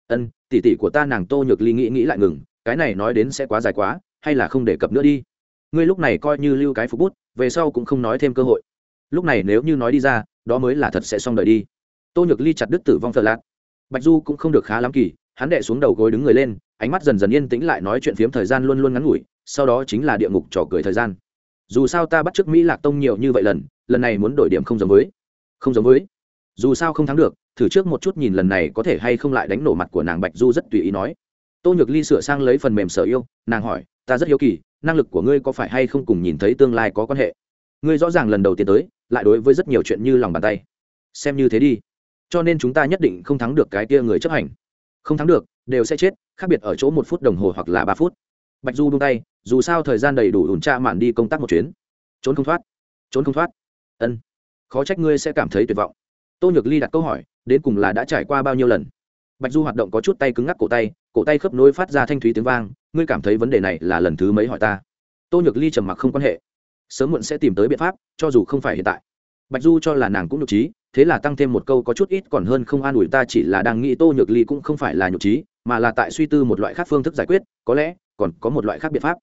Ân, tỷ tỷ của ta nàng tô nhược ly nghĩ nghĩ lại ngừng, cái này nói đến sẽ quá dài quá, hay là không đề cập nữa đi. Ngươi lúc này coi như lưu cái phục bút, về sau cũng không nói thêm cơ hội. Lúc này nếu như nói đi ra, đó mới là thật sẽ xong đời đi. Tô nhược ly chặt đứt tử vong thờ lạc. Bạch du cũng không được khá lắm kỳ hắn đệ xuống đầu gối đứng người lên, ánh mắt dần dần yên tĩnh lại nói chuyện phiếm thời gian luôn luôn ngắn ngủi, sau đó chính là địa ngục trò cười thời gian. Dù sao ta bắt t r ư ớ c mỹ lạc tông nhiều như vậy lần lần này muốn đổi điểm không giống với, không giống với. Dù sao không thắng được, thử trước một chút nhìn lần này có thể hay không lại đánh nổ mặt của nàng bạch du rất tùy ý nói. Tô nhược ly sửa sang lấy phần mềm sở yêu, nàng hỏi, ta rất hiếu kỳ, năng lực của ngươi có phải hay không cùng nhìn thấy tương lai có quan hệ? Ngươi rõ ràng lần đầu tiên tới, lại đối với rất nhiều chuyện như lòng bàn tay. Xem như thế đi, cho nên chúng ta nhất định không thắng được cái kia người chấp hành không thắng được, đều sẽ chết, khác biệt ở chỗ một phút đồng hồ hoặc là ba phút. Bạch du buông tay, dù sao thời gian đầy đủ ủn tra mạn đi công tác một chuyến. Trốn không thoát, trốn không thoát. Ân. Khó trách ngươi sẽ cảm thấy tuyệt vọng. Tô nhược ly đặt câu hỏi, đến cùng là đã trải qua bao nhiêu lần? Bạch du hoạt động có chút tay cứng ngắc cổ tay cổ tay khớp nối phát ra thanh thúy tiếng vang, ngươi cảm thấy vấn đề này là lần thứ mấy hỏi ta? Tô nhược ly trầm mặc không quan hệ. Sớm muộn sẽ tìm tới biện pháp, cho dù không phải hiện tại. Bạch du cho là nàng cũng nhục trí thế là tăng thêm một câu có chút ít còn hơn không an ủi ta chỉ là đang nghĩ tô nhược ly cũng không phải là nhục trí, mà là tại suy tư một loại khác phương thức giải quyết, có lẽ còn có một loại khác biện pháp.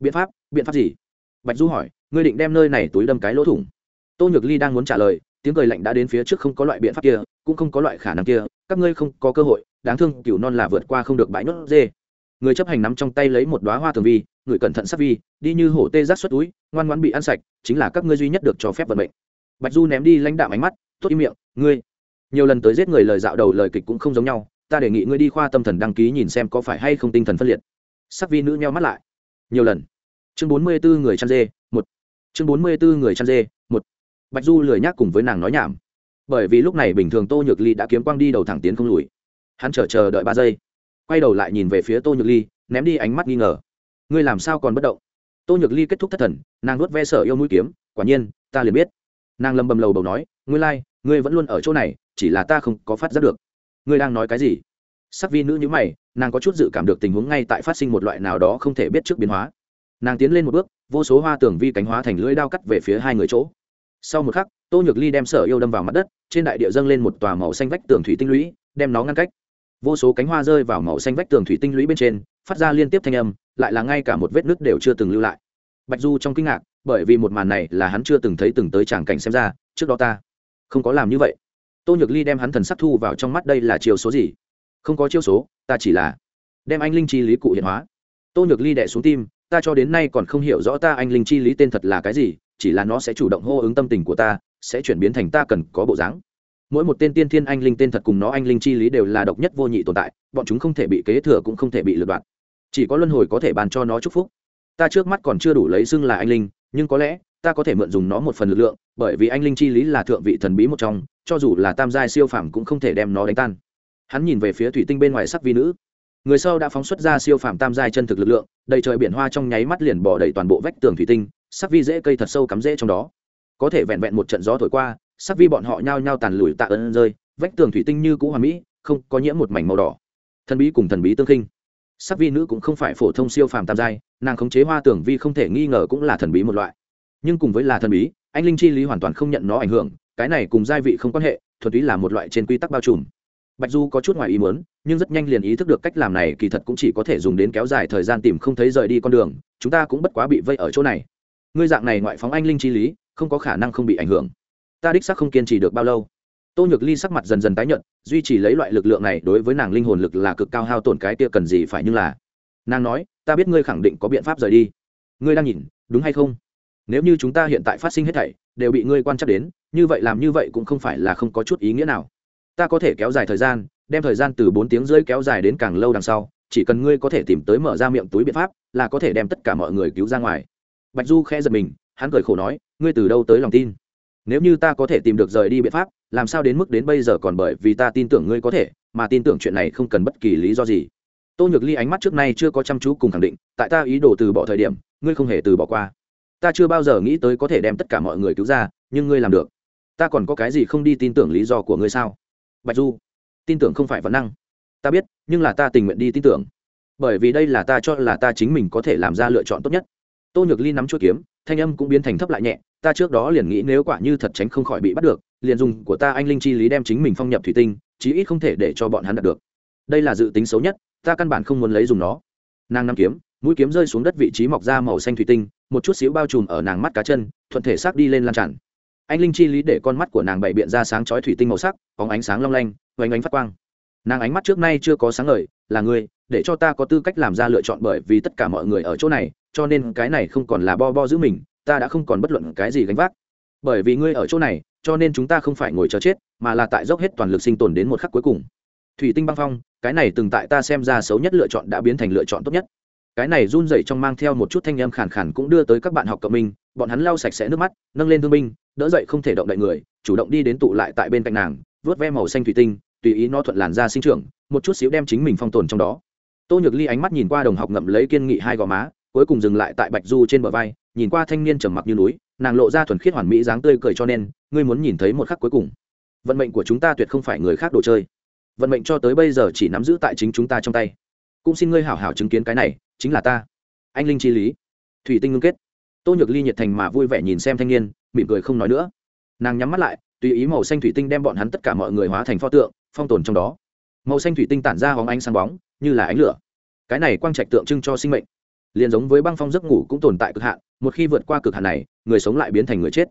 Biện pháp? Biện pháp gì? Bạch du hỏi, ngươi định đem nơi này túi đâm cái lỗ thủng? Tô nhược ly đang muốn trả lời, tiếng cười lạnh đã đến phía trước không có loại biện pháp kia, cũng không có loại khả năng kia, các ngươi không có cơ hội, đáng thương cựu non là vượt qua không được bãi nốt dê. Người chấp hành nắm trong tay lấy một đoá hoa thường vi, người cẩn thận sắc vi, đi như hổ tê rác xuất túi, ngoan ngoan bị ăn sạch, chính là các ngươi duy nhất được cho phép vận mệnh. Bạch du ném đi lãnh đạm ánh mắt tốt im miệng, ngươi. Nhiều lần tới giết người lời dạo đầu lời kịch cũng không giống nhau, ta đề nghị ngươi đi khoa tâm thần đăng ký nhìn xem có phải hay không tinh thần phân liệt. Sắc vi nữ nheo mắt lại. Nhiều lần. Chương bốn mươi bốn người chăn dê, một. Chương bốn mươi bốn người chăn dê, một. Bạch du lười nhác cùng với nàng nói nhảm. Bởi vì lúc này bình thường tô nhược ly đã kiếm quang đi đầu thẳng tiến không lùi. Hắn chờ chờ đợi ba giây. Quay đầu lại nhìn về phía tô nhược ly, ném đi ánh mắt nghi ngờ. Ngươi làm sao còn bất động? Tô nhược ly kết thúc thất thần, nàng nuốt ve sở yêu mũi kiếm, quả nhiên, ta liền biết nàng lầm bầm lầu bầu nói ngươi lai、like, ngươi vẫn luôn ở chỗ này chỉ là ta không có phát giác được. Ngươi đang nói cái gì? Sắc vi nữ nhữ mày nàng có chút dự cảm được tình huống ngay tại phát sinh một loại nào đó không thể biết trước biến hóa. Nàng tiến lên một bước vô số hoa tưởng vi cánh hóa thành lưỡi đao cắt về phía hai người chỗ. Sau một khắc tô nhược ly đem sở yêu đâm vào mặt đất trên đại địa dâng lên một tòa màu xanh vách tường thủy tinh lũy đem nó ngăn cách. Vô số cánh hoa rơi vào màu xanh vách tường thủy tinh lũy bên trên phát ra liên tiếp thanh âm lại là ngay cả một vết nứt đều chưa từng lưu lại. Bạch du trong kinh ngạc bởi vì một màn này là hắn chưa từng thấy từng tới tràng cảnh xem ra, trước đó ta không có làm như vậy. Tô nhược ly đem hắn thần sắc thu vào trong mắt đây là chiêu số gì? Không có chiêu số, ta chỉ là đem anh linh chi lý cụ hiện hóa. Tô nhược ly đẻ xuống tim, ta cho đến nay còn không hiểu rõ ta anh linh chi lý tên thật là cái gì, chỉ là nó sẽ chủ động hô ứng tâm tình của ta, sẽ chuyển biến thành ta cần có bộ dáng. Mỗi một tên tiên thiên anh linh tên thật cùng nó anh linh chi lý đều là độc nhất vô nhị tồn tại, bọn chúng không thể bị kế thừa cũng không thể bị lừa đoạt chỉ có luân hồi có thể bàn cho nó chúc phúc. Ta trước mắt còn chưa đủ lấy xưng là anh linh nhưng có lẽ, ta có thể mượn dùng nó một phần lực lượng, bởi vì anh linh chi lý là thượng vị thần bí một trong, cho dù là tam giai siêu phàm cũng không thể đem nó đánh tan. Hắn nhìn về phía thủy tinh bên ngoài sắc vi nữ. Người sau đã phóng xuất ra siêu phàm tam giai chân thực lực lượng, đầy trời biển hoa trong nháy mắt liền bỏ đầy toàn bộ vách tường thủy tinh, sắc vi dễ cây thật sâu cắm rễ trong đó. Có thể vẹn vẹn một trận gió thổi qua, sắc vi bọn họ nhao nhao tàn lùi tạ ơn rơi, vách tường thủy tinh như cũ hoàn mỹ, không có nhiễm một mảnh màu đỏ. Thần bí cùng thần bí tương khinh. Sắc vi nữ cũng không phải phổ thông siêu phàm tam giai nàng khống chế hoa tưởng vi không thể nghi ngờ cũng là thần bí một loại. Nhưng cùng với là thần bí, anh linh chi lý hoàn toàn không nhận nó ảnh hưởng, cái này cùng gia vị không quan hệ, thuật túy là một loại trên quy tắc bao trùm. Bạch du có chút ngoài ý muốn, nhưng rất nhanh liền ý thức được cách làm này kỳ thật cũng chỉ có thể dùng đến kéo dài thời gian tìm không thấy rời đi con đường, chúng ta cũng bất quá bị vây ở chỗ này. Ngươi dạng này ngoại phóng anh linh chi lý, không có khả năng không bị ảnh hưởng. Ta đích xác không kiên trì được bao lâu. Tô nhược ly sắc mặt dần dần tái nhận duy trì lấy loại lực lượng này đối với nàng linh hồn lực là cực cao hao tổn cái kia cần gì phải như là. Nàng nói ta biết ngươi khẳng định có biện pháp rời đi. Ngươi đang nhìn, đúng hay không? Nếu như chúng ta hiện tại phát sinh hết thảy, đều bị ngươi quan trắc đến, như vậy làm như vậy cũng không phải là không có chút ý nghĩa nào. Ta có thể kéo dài thời gian, đem thời gian từ bốn tiếng rưỡi kéo dài đến càng lâu đằng sau, chỉ cần ngươi có thể tìm tới mở ra miệng túi biện pháp, là có thể đem tất cả mọi người cứu ra ngoài. Bạch du khẽ giật mình, hắn cười khổ nói, ngươi từ đâu tới lòng tin? Nếu như ta có thể tìm được rời đi biện pháp, làm sao đến mức đến bây giờ còn bởi vì ta tin tưởng ngươi có thể, mà tin tưởng chuyện này không cần bất kỳ lý do gì tô nhược ly ánh mắt trước nay chưa có chăm chú cùng khẳng định, tại ta ý đồ từ bỏ thời điểm, ngươi không hề từ bỏ qua. Ta chưa bao giờ nghĩ tới có thể đem tất cả mọi người cứu ra, nhưng ngươi làm được. Ta còn có cái gì không đi tin tưởng lý do của ngươi sao? Bạch du, tin tưởng không phải vấn năng. Ta biết, nhưng là ta tình nguyện đi tin tưởng. Bởi vì đây là ta cho là ta chính mình có thể làm ra lựa chọn tốt nhất. Tô nhược ly nắm chuỗi kiếm, thanh âm cũng biến thành thấp lại nhẹ, ta trước đó liền nghĩ nếu quả như thật tránh không khỏi bị bắt được, liền dùng của ta anh linh chi lý đem chính mình phong nhập thủy tinh, chí ít không thể để cho bọn hắn đạt được. Đây là dự tính xấu nhất ta căn bản không muốn lấy dùng nó. Nàng nắm kiếm, mũi kiếm rơi xuống đất vị trí mọc ra màu xanh thủy tinh, một chút xíu bao trùm ở nàng mắt cá chân, thuận thể xác đi lên lan tràn. Anh linh chi lý để con mắt của nàng bày biện ra sáng chói thủy tinh màu sắc có ánh sáng long lanh, oanh ánh phát quang. Nàng ánh mắt trước nay chưa có sáng ngời, là ngươi, để cho ta có tư cách làm ra lựa chọn bởi vì tất cả mọi người ở chỗ này, cho nên cái này không còn là bo bo giữ mình, ta đã không còn bất luận cái gì gánh vác. Bởi vì ngươi ở chỗ này, cho nên chúng ta không phải ngồi chờ chết, mà là tại dốc hết toàn lực sinh tồn đến một khắc cuối cùng. Thủy tinh băng phong cái này từng tại ta xem ra xấu nhất lựa chọn đã biến thành lựa chọn tốt nhất. Cái này run rẩy trong mang theo một chút thanh âm khàn khàn cũng đưa tới các bạn học cộng minh, bọn hắn lau sạch sẽ nước mắt, nâng lên thương binh, đỡ dậy không thể động đậy người, chủ động đi đến tụ lại tại bên cạnh nàng, vớt ve màu xanh thủy tinh, tùy ý nó thuận làn ra sinh trưởng, một chút xíu đem chính mình phong tồn trong đó. Tô nhược ly ánh mắt nhìn qua đồng học ngậm lấy kiên nghị hai gò má, cuối cùng dừng lại tại bạch du trên bờ vai, nhìn qua thanh niên trầm mặc như núi, nàng lộ ra thuần khiết hoàn mỹ dáng tươi cười cho nên, ngươi muốn nhìn thấy một khắc cuối cùng. Vận mệnh của chúng ta tuyệt không phải người khác đồ chơi vận mệnh cho tới bây giờ chỉ nắm giữ tại chính chúng ta trong tay. Cũng xin ngươi hảo hảo chứng kiến cái này, chính là ta. Anh linh chi lý. Thủy tinh ngưng kết. Tô nhược ly nhiệt thành mà vui vẻ nhìn xem thanh niên, mỉm cười không nói nữa. Nàng nhắm mắt lại, tùy ý màu xanh thủy tinh đem bọn hắn tất cả mọi người hóa thành pho tượng, phong tồn trong đó. Màu xanh thủy tinh tản ra hóng ánh sáng bóng, như là ánh lửa. Cái này quang trạch tượng trưng cho sinh mệnh. Liền giống với băng phong giấc ngủ cũng tồn tại cực hạn, một khi vượt qua cực hạn này, người sống lại biến thành người chết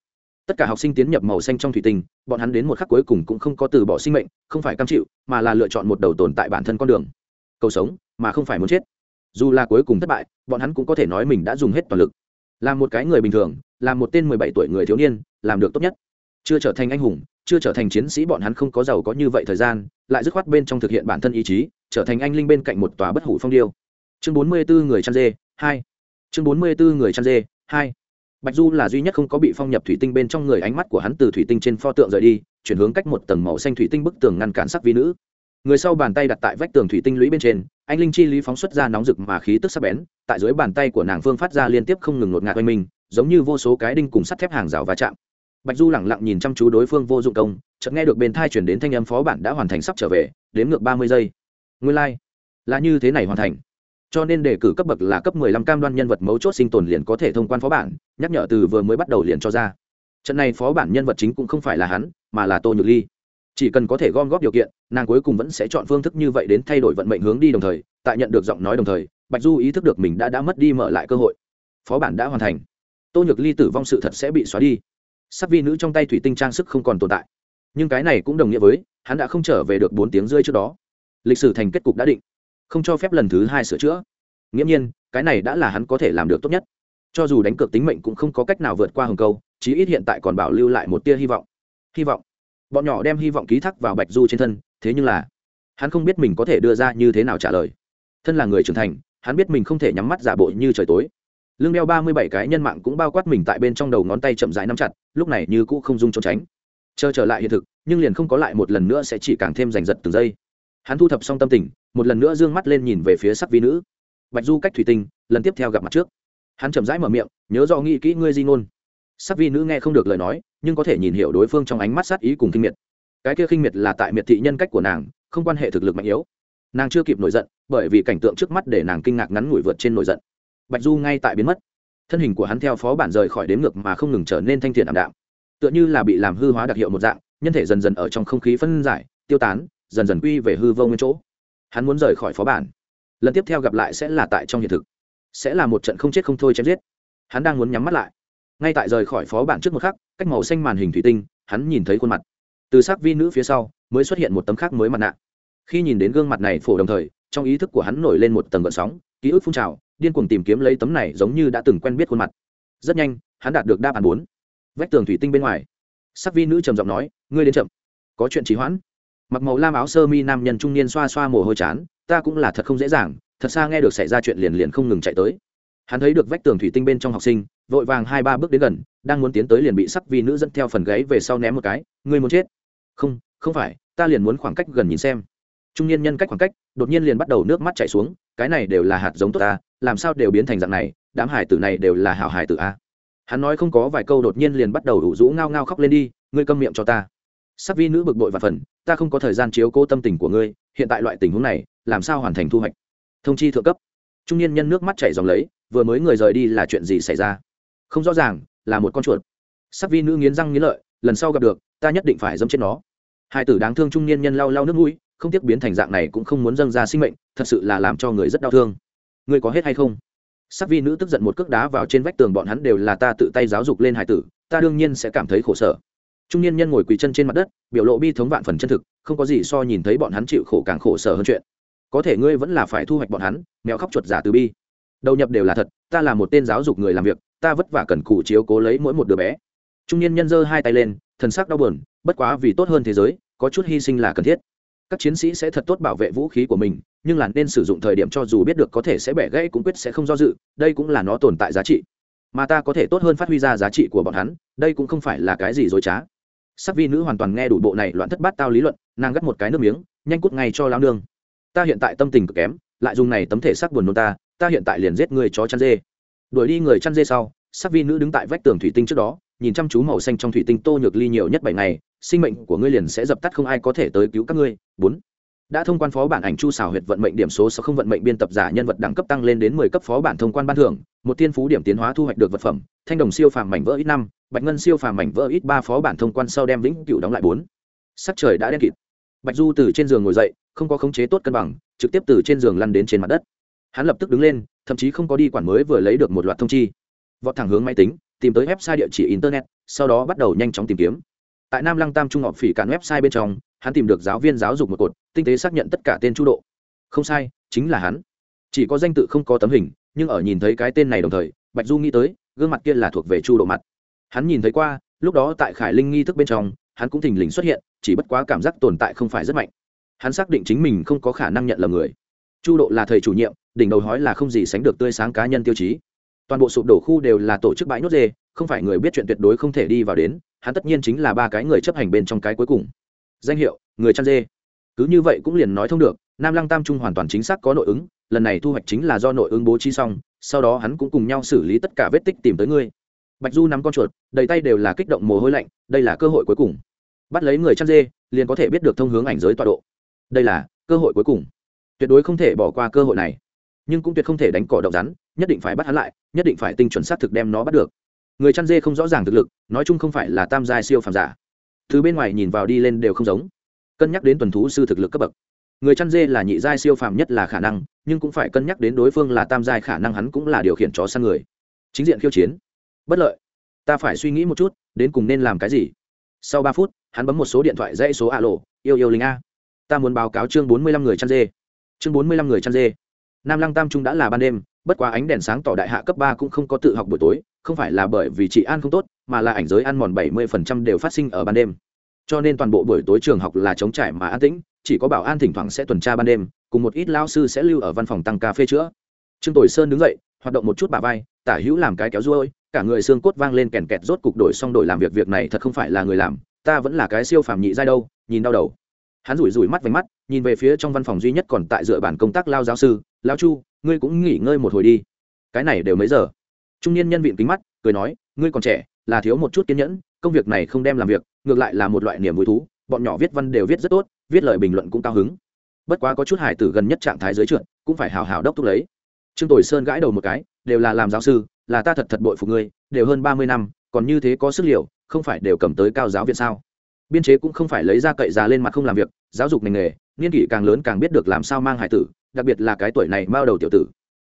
tất cả học sinh tiến nhập màu xanh trong thủy tinh, bọn hắn đến một khắc cuối cùng cũng không có từ bỏ sinh mệnh, không phải cam chịu, mà là lựa chọn một đầu tồn tại bản thân con đường. Cầu sống, mà không phải muốn chết. Dù là cuối cùng thất bại, bọn hắn cũng có thể nói mình đã dùng hết toàn lực. Là một cái người bình thường, là một tên mười bảy tuổi người thiếu niên, làm được tốt nhất. Chưa trở thành anh hùng, chưa trở thành chiến sĩ bọn hắn không có giàu có như vậy thời gian, lại dứt khoát bên trong thực hiện bản thân ý chí, trở thành anh linh bên cạnh một tòa bất hủ phong điêu. Chương bốn mươi bốn người chăn dê, hai. Chương bốn mươi bốn người chăn dê, hai bạch du là duy nhất không có bị phong nhập thủy tinh bên trong người, ánh mắt của hắn từ thủy tinh trên pho tượng rời đi, chuyển hướng cách một tầng màu xanh thủy tinh bức tường ngăn cản sắc vi nữ. Người sau bàn tay đặt tại vách tường thủy tinh lũy bên trên, anh linh chi lý phóng xuất ra nóng rực mà khí tức sắc bén, tại dưới bàn tay của nàng phương phát ra liên tiếp không ngừng ngột ngạt quanh mình giống như vô số cái đinh cùng sắt thép hàng rào va chạm. Bạch du lẳng lặng nhìn chăm chú đối phương vô dụng công, chợt nghe được bên thai chuyển đến thanh âm phó bản đã hoàn thành sắp trở về đếm ngược ba mươi giây. Nguyên lai、like. là như thế này hoàn thành cho nên đề cử cấp bậc là cấp mười lăm cam đoan nhân vật mấu chốt sinh tồn liền có thể thông quan phó bản, nhắc nhở từ vừa mới bắt đầu liền cho ra. Trận này phó bản nhân vật chính cũng không phải là hắn, mà là tô nhược ly. Chỉ cần có thể gom góp điều kiện, nàng cuối cùng vẫn sẽ chọn phương thức như vậy đến thay đổi vận mệnh hướng đi đồng thời, tại nhận được giọng nói đồng thời, bạch du ý thức được mình đã đã mất đi mở lại cơ hội. Phó bản đã hoàn thành. Tô nhược ly tử vong sự thật sẽ bị xóa đi. Sắc vi nữ trong tay thủy tinh trang sức không còn tồn tại. Nhưng cái này cũng đồng nghĩa với, hắn đã không trở về được bốn tiếng rơi trước đó. Lịch sử thành kết cục đã định không cho phép lần thứ hai sửa chữa. Nghiễm nhiên, cái này đã là hắn có thể làm được tốt nhất. Cho dù đánh cược tính mệnh cũng không có cách nào vượt qua hồng câu, chí ít hiện tại còn bảo lưu lại một tia hy vọng. Hy vọng. Bọn nhỏ đem hy vọng ký thác vào bạch du trên thân, thế nhưng là, hắn không biết mình có thể đưa ra như thế nào trả lời. Thân là người trưởng thành, hắn biết mình không thể nhắm mắt giả bộ như trời tối. Lưng đeo ba mươi bảy cái nhân mạng cũng bao quát mình tại bên trong đầu ngón tay chậm rãi nắm chặt, lúc này như cũ không dung trốn tránh. Chờ trở lại hiện thực, nhưng liền không có lại một lần nữa sẽ chỉ càng thêm giành giật từng giây. Hắn thu thập xong tâm tình một lần nữa d ư ơ n g mắt lên nhìn về phía sắc vi nữ. Bạch du cách thủy tinh, lần tiếp theo gặp mặt trước. Hắn chậm rãi mở miệng, nhớ do nghĩ kỹ ngươi di ngôn. Sắc vi nữ nghe không được lời nói, nhưng có thể nhìn hiểu đối phương trong ánh mắt sát ý cùng kinh miệt. Cái kia kinh miệt là tại miệt thị nhân cách của nàng, không quan hệ thực lực mạnh yếu. Nàng chưa kịp nổi giận, bởi vì cảnh tượng trước mắt để nàng kinh ngạc ngắn ngủi vượt trên nổi giận. Bạch du ngay tại biến mất. Thân hình của hắn theo phó bản rời khỏi đếm ngược mà không ngừng trở nên thanh thiện ảm đạm. Tựa như là bị làm hư hóa đặc hiệu một dạng, nhân thể dần dần ở trong không khí phân giải, tiêu tán, dần dần quy về hư vô nguyên chỗ hắn muốn rời khỏi phó bản. Lần tiếp theo gặp lại sẽ là tại trong hiện thực. Sẽ là một trận không chết không thôi chém giết. Hắn đang muốn nhắm mắt lại. Ngay tại rời khỏi phó bản trước một khắc, cách màu xanh màn hình thủy tinh, hắn nhìn thấy khuôn mặt. Từ s ắ c vi nữ phía sau, mới xuất hiện một tấm khác mới mặt nạ. Khi nhìn đến gương mặt này phổ đồng thời, trong ý thức của hắn nổi lên một tầng gợn sóng, ký ức phun trào, điên cuồng tìm kiếm lấy tấm này giống như đã từng quen biết khuôn mặt. Rất nhanh, hắn đạt được đáp án bốn. Vách tường thủy tinh bên ngoài. Sắc vi nữ trầm giọng nói, ngươi đến chậm. Có chuyện trì hoãn mặc màu lam áo sơ mi nam nhân trung niên xoa xoa mồ hôi chán, ta cũng là thật không dễ dàng, thật xa nghe được xảy ra chuyện liền liền không ngừng chạy tới. Hắn thấy được vách tường thủy tinh bên trong học sinh, vội vàng hai ba bước đến gần, đang muốn tiến tới liền bị sắc vì nữ dẫn theo phần gáy về sau ném một cái, ngươi muốn chết? Không không phải, ta liền muốn khoảng cách gần nhìn xem. Trung niên nhân cách khoảng cách, đột nhiên liền bắt đầu nước mắt chảy xuống, cái này đều là hạt giống tốt ta, làm sao đều biến thành dạng này, đám hải tử này đều là hảo hải tử a. Hắn nói không có vài câu đột nhiên liền bắt đầu đủ rũ ngao ngao khóc lên đi, ngươi câm miệng cho ta sắc vi nữ bực bội và phần, ta không có thời gian chiếu cố tâm tình của ngươi, hiện tại loại tình huống này, làm sao hoàn thành thu hoạch? Thông chi thượng cấp. Trung niên nhân nước mắt chảy dòng lấy, vừa mới người rời đi là chuyện gì xảy ra? Không rõ ràng, là một con chuột. Sắc vi nữ nghiến răng nghiến lợi, lần sau gặp được, ta nhất định phải dâm chết nó. Hai tử đáng thương trung niên nhân lau lau nước mũi, không tiếc biến thành dạng này cũng không muốn dâng ra sinh mệnh, thật sự là làm cho người rất đau thương. Ngươi có hết hay không? Sắc vi nữ tức giận một cước đá vào trên vách tường, bọn hắn đều là ta tự tay giáo dục lên hải tử, ta đương nhiên sẽ cảm thấy khổ sở trung niên nhân ngồi quỳ chân trên mặt đất, biểu lộ bi thống vạn phần chân thực, không có gì so nhìn thấy bọn hắn chịu khổ càng khổ sở hơn chuyện. Có thể ngươi vẫn là phải thu hoạch bọn hắn, mèo khóc chuột giả từ bi. Đầu nhập đều là thật, ta là một tên giáo dục người làm việc, ta vất vả cần cù chiếu cố lấy mỗi một đứa bé. Trung niên nhân giơ hai tay lên, thần sắc đau buồn, bất quá vì tốt hơn thế giới, có chút hy sinh là cần thiết. Các chiến sĩ sẽ thật tốt bảo vệ vũ khí của mình, nhưng là nên sử dụng thời điểm cho dù biết được có thể sẽ bẻ gãy cũng quyết sẽ không do dự, đây cũng là nó tồn tại giá trị. Mà ta có thể tốt hơn phát huy ra giá trị của bọn hắn, đây cũng không phải là cái gì dối trá sắc vi nữ hoàn toàn nghe đủ bộ này loạn thất bát tao lý luận, nàng gắt một cái nước miếng, nhanh cút ngay cho lao nương. Ta hiện tại tâm tình cực kém, lại dùng này tấm thể sắc buồn nôn ta ta hiện tại liền giết người chó chăn dê. Đuổi đi người chăn dê sau, sắc vi nữ đứng tại vách tường thủy tinh trước đó, nhìn chăm chú màu xanh trong thủy tinh tô nhược ly nhiều nhất bảy ngày, sinh mệnh của ngươi liền sẽ dập tắt không ai có thể tới cứu các ngươi. Bốn đã thông quan phó bản ảnh chu xào huyệt vận mệnh điểm số sáu không vận mệnh biên tập giả nhân vật đẳng cấp tăng lên đến mười cấp phó bản thông quan ban thưởng, một tiên phú điểm tiến hóa thu hoạch được vật phẩm, thanh đồng siêu phàm mảnh vỡ ít năm, bạch ngân siêu phàm mảnh vỡ ít ba phó bản thông quan sau đem vĩnh cửu đóng lại bốn. Sắc trời đã đen kịt. Bạch du từ trên giường ngồi dậy, không có khống chế tốt cân bằng, trực tiếp từ trên giường lăn đến trên mặt đất. Hắn lập tức đứng lên, thậm chí không có đi quản mới vừa lấy được một loạt thông chi. Vọt thẳng hướng máy tính, tìm tới website địa chỉ internet, sau đó bắt đầu nhanh chóng tìm kiếm. Tại nam lăng tam trung ngọc phỉ cản website bên trong hắn tìm được giáo viên giáo dục một cột, tinh tế xác nhận tất cả tên chu độ. Không sai, chính là hắn. Chỉ có danh tự không có tấm hình, nhưng ở nhìn thấy cái tên này đồng thời, bạch du nghĩ tới, gương mặt kia là thuộc về chu độ mặt. Hắn nhìn thấy qua, lúc đó tại khải linh nghi thức bên trong, hắn cũng thình lình xuất hiện, chỉ bất quá cảm giác tồn tại không phải rất mạnh. Hắn xác định chính mình không có khả năng nhận lầm người. Chu độ là thầy chủ nhiệm, đỉnh đầu hói là không gì sánh được tươi sáng cá nhân tiêu chí. Toàn bộ sụp đổ khu đều là tổ chức bãi nốt dê, không phải người biết chuyện tuyệt đối không thể đi vào đến, hắn tất nhiên chính là ba cái người chấp hành bên trong cái cuối cùng danh hiệu, người chăn dê. Cứ như vậy cũng liền nói thông được, nam lăng tam trung hoàn toàn chính xác có nội ứng, lần này thu hoạch chính là do nội ứng bố trí xong, sau đó hắn cũng cùng nhau xử lý tất cả vết tích tìm tới ngươi. Bạch du nắm con chuột, đầy tay đều là kích động mồ hôi lạnh, đây là cơ hội cuối cùng. Bắt lấy người chăn dê, liền có thể biết được thông hướng ảnh giới tọa độ. Đây là cơ hội cuối cùng. Tuyệt đối không thể bỏ qua cơ hội này. Nhưng cũng tuyệt không thể đánh cỏ độc rắn, nhất định phải bắt hắn lại, nhất định phải tinh chuẩn xác thực đem nó bắt được. Người chăn dê không rõ ràng thực lực, nói chung không phải là tam giai siêu phàm giả thứ bên ngoài nhìn vào đi lên đều không giống. Cân nhắc đến tuần thú sư thực lực cấp bậc. Người chăn dê là nhị giai siêu phàm nhất là khả năng, nhưng cũng phải cân nhắc đến đối phương là tam giai khả năng hắn cũng là điều khiển chó săn người. Chính diện khiêu chiến. Bất lợi. Ta phải suy nghĩ một chút, đến cùng nên làm cái gì? Sau ba phút, hắn bấm một số điện thoại dãy số a lộ yêu yêu linh a. Ta muốn báo cáo chương bốn mươi lăm người chăn dê. Chương bốn mươi lăm người chăn dê. Nam lăng tam trung đã là ban đêm, bất quá ánh đèn sáng tỏ đại hạ cấp ba cũng không có tự học buổi tối, không phải là bởi vì chị an không tốt mà là ảnh giới ăn mòn bảy mươi phần trăm đều phát sinh ở ban đêm. Cho nên toàn bộ buổi tối trường học là chống trải mà an tĩnh, chỉ có bảo an thỉnh thoảng sẽ tuần tra ban đêm, cùng một ít lao sư sẽ lưu ở văn phòng tăng cà phê chữa. Trương tồi sơn đứng dậy, hoạt động một chút bà vai, tả hữu làm cái kéo ruôi, cả người xương cốt vang lên kèn kẹt rốt cục đổi xong đổi làm việc việc này thật không phải là người làm, ta vẫn là cái siêu phàm nhị giai đâu, nhìn đau đầu. Hắn rủi rủi mắt vành mắt, nhìn về phía trong văn phòng duy nhất còn tại dựa bản công tác lao giáo sư lao chu, ngươi cũng nghỉ ngơi một hồi đi. Cái này đều mấy giờ? Trung niên nhân viện kính mắt, cười nói, ngươi còn trẻ là thiếu một chút kiên nhẫn, công việc này không đem làm việc, ngược lại là một loại niềm vui thú, bọn nhỏ viết văn đều viết rất tốt, viết lời bình luận cũng cao hứng. Bất quá có chút hải tử gần nhất trạng thái dưới trượt, cũng phải hào hào đốc thúc lấy. Trương tồi sơn gãi đầu một cái, đều là làm giáo sư, là ta thật thật bội phục ngươi, đều hơn ba mươi năm, còn như thế có sức liệu, không phải đều cầm tới cao giáo viện sao? Biên chế cũng không phải lấy ra cậy già lên mặt không làm việc, giáo dục ngành nghề, niên kỷ càng lớn càng biết được làm sao mang hải tử, đặc biệt là cái tuổi này mao đầu tiểu tử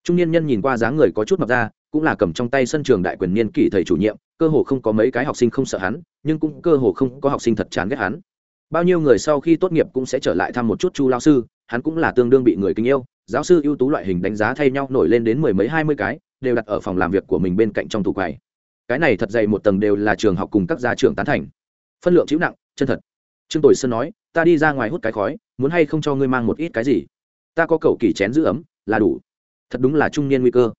trung niên nhân nhìn qua dáng người có chút mập ra, cũng là cầm trong tay sân trường đại quyền niên kỷ thầy chủ nhiệm, cơ hồ không có mấy cái học sinh không sợ hắn, nhưng cũng cơ hồ không có học sinh thật chán ghét hắn. Bao nhiêu người sau khi tốt nghiệp cũng sẽ trở lại thăm một chút chu lao sư, hắn cũng là tương đương bị người kính yêu, giáo sư ưu tú loại hình đánh giá thay nhau nổi lên đến mười mấy, hai mươi cái, đều đặt ở phòng làm việc của mình bên cạnh trong tủ quầy. Cái này thật dày một tầng đều là trường học cùng các gia trưởng tán thành. Phân lượng chịu nặng, chân thật. Trương tồi sơn nói, ta đi ra ngoài hút cái khói, muốn hay không cho ngươi mang một ít cái gì? Ta có cầu kỳ chén giữ ấm, là đủ thật đúng là trung niên nguy cơ.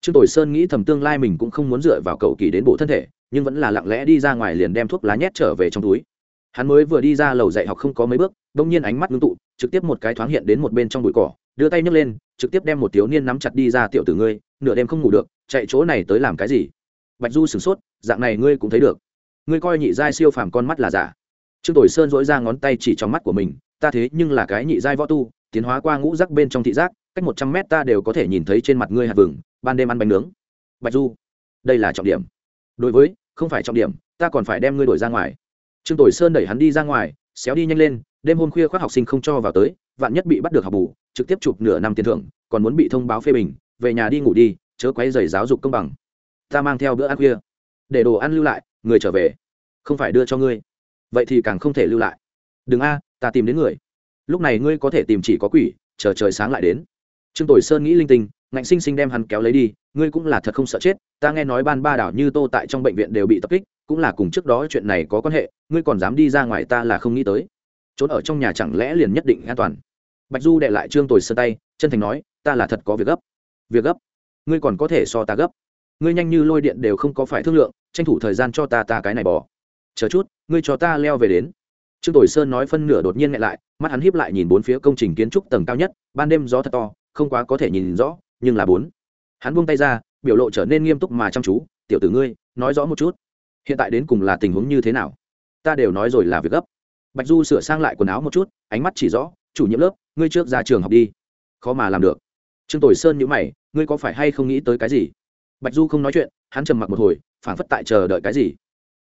Trương tồi sơn nghĩ thầm tương lai mình cũng không muốn dựa vào cầu kỳ đến bộ thân thể, nhưng vẫn là lặng lẽ đi ra ngoài liền đem thuốc lá nhét trở về trong túi. Hắn mới vừa đi ra lầu dạy học không có mấy bước đông nhiên ánh mắt ngưng tụ, trực tiếp một cái thoáng hiện đến một bên trong bụi cỏ, đưa tay nhấc lên, trực tiếp đem một thiếu niên nắm chặt đi ra, tiểu tử ngươi, nửa đêm không ngủ được, chạy chỗ này tới làm cái gì? Bạch du sửng sốt, dạng này ngươi cũng thấy được. Ngươi coi nhị giai siêu phàm con mắt là giả. Trương tồi sơn dỗi ra ngón tay chỉ trong mắt của mình, ta thế nhưng là cái nhị giai võ tu, tiến hóa qua ngũ rắc bên trong thị giác cách một trăm mét ta đều có thể nhìn thấy trên mặt ngươi hạt vừng, ban đêm ăn bánh nướng. Bạch du, đây là trọng điểm. Đối với, không phải trọng điểm, ta còn phải đem ngươi đổi ra ngoài. Trương tồi sơn đẩy hắn đi ra ngoài, xéo đi nhanh lên, đêm hôm khuya khoác học sinh không cho vào tới, vạn nhất bị bắt được học bù, trực tiếp chụp nửa năm tiền thưởng, còn muốn bị thông báo phê bình, về nhà đi ngủ đi, chớ quấy giày giáo dục công bằng. Ta mang theo bữa ăn khuya. Để đồ ăn lưu lại, người trở về. Không phải đưa cho ngươi. Vậy thì càng không thể lưu lại. Đừng a, ta tìm đến người. Lúc này ngươi có thể tìm chỉ có quỷ, chờ trời sáng lại đến trương tồi sơn nghĩ linh tinh, ngạnh sinh sinh đem hắn kéo lấy đi, ngươi cũng là thật không sợ chết, ta nghe nói ban ba đảo như tô tại trong bệnh viện đều bị tập kích, cũng là cùng trước đó chuyện này có quan hệ, ngươi còn dám đi ra ngoài ta là không nghĩ tới. Trốn ở trong nhà chẳng lẽ liền nhất định an toàn? Bạch du đệ lại trương tồi sơn tay, chân thành nói, ta là thật có việc gấp. Việc gấp? Ngươi còn có thể so ta gấp. Ngươi nhanh như lôi điện đều không có phải thương lượng, tranh thủ thời gian cho ta ta cái này bỏ. Chờ chút, ngươi cho ta leo về đến. Trương tồi sơn nói phân nửa đột nhiên ngại lại, mắt hắn hiếp lại nhìn bốn phía công trình kiến trúc tầng cao nhất, ban đêm gió thật to không quá có thể nhìn rõ, nhưng là bốn. Hắn buông tay ra, biểu lộ trở nên nghiêm túc mà chăm chú, tiểu tử ngươi, nói rõ một chút. Hiện tại đến cùng là tình huống như thế nào? Ta đều nói rồi là việc gấp. Bạch du sửa sang lại quần áo một chút, ánh mắt chỉ rõ, chủ nhiệm lớp, ngươi trước ra trường học đi. Khó mà làm được. Trương tồi sơn nhữ mày, ngươi có phải hay không nghĩ tới cái gì? Bạch du không nói chuyện, hắn trầm mặc một hồi phản phất tại chờ đợi cái gì.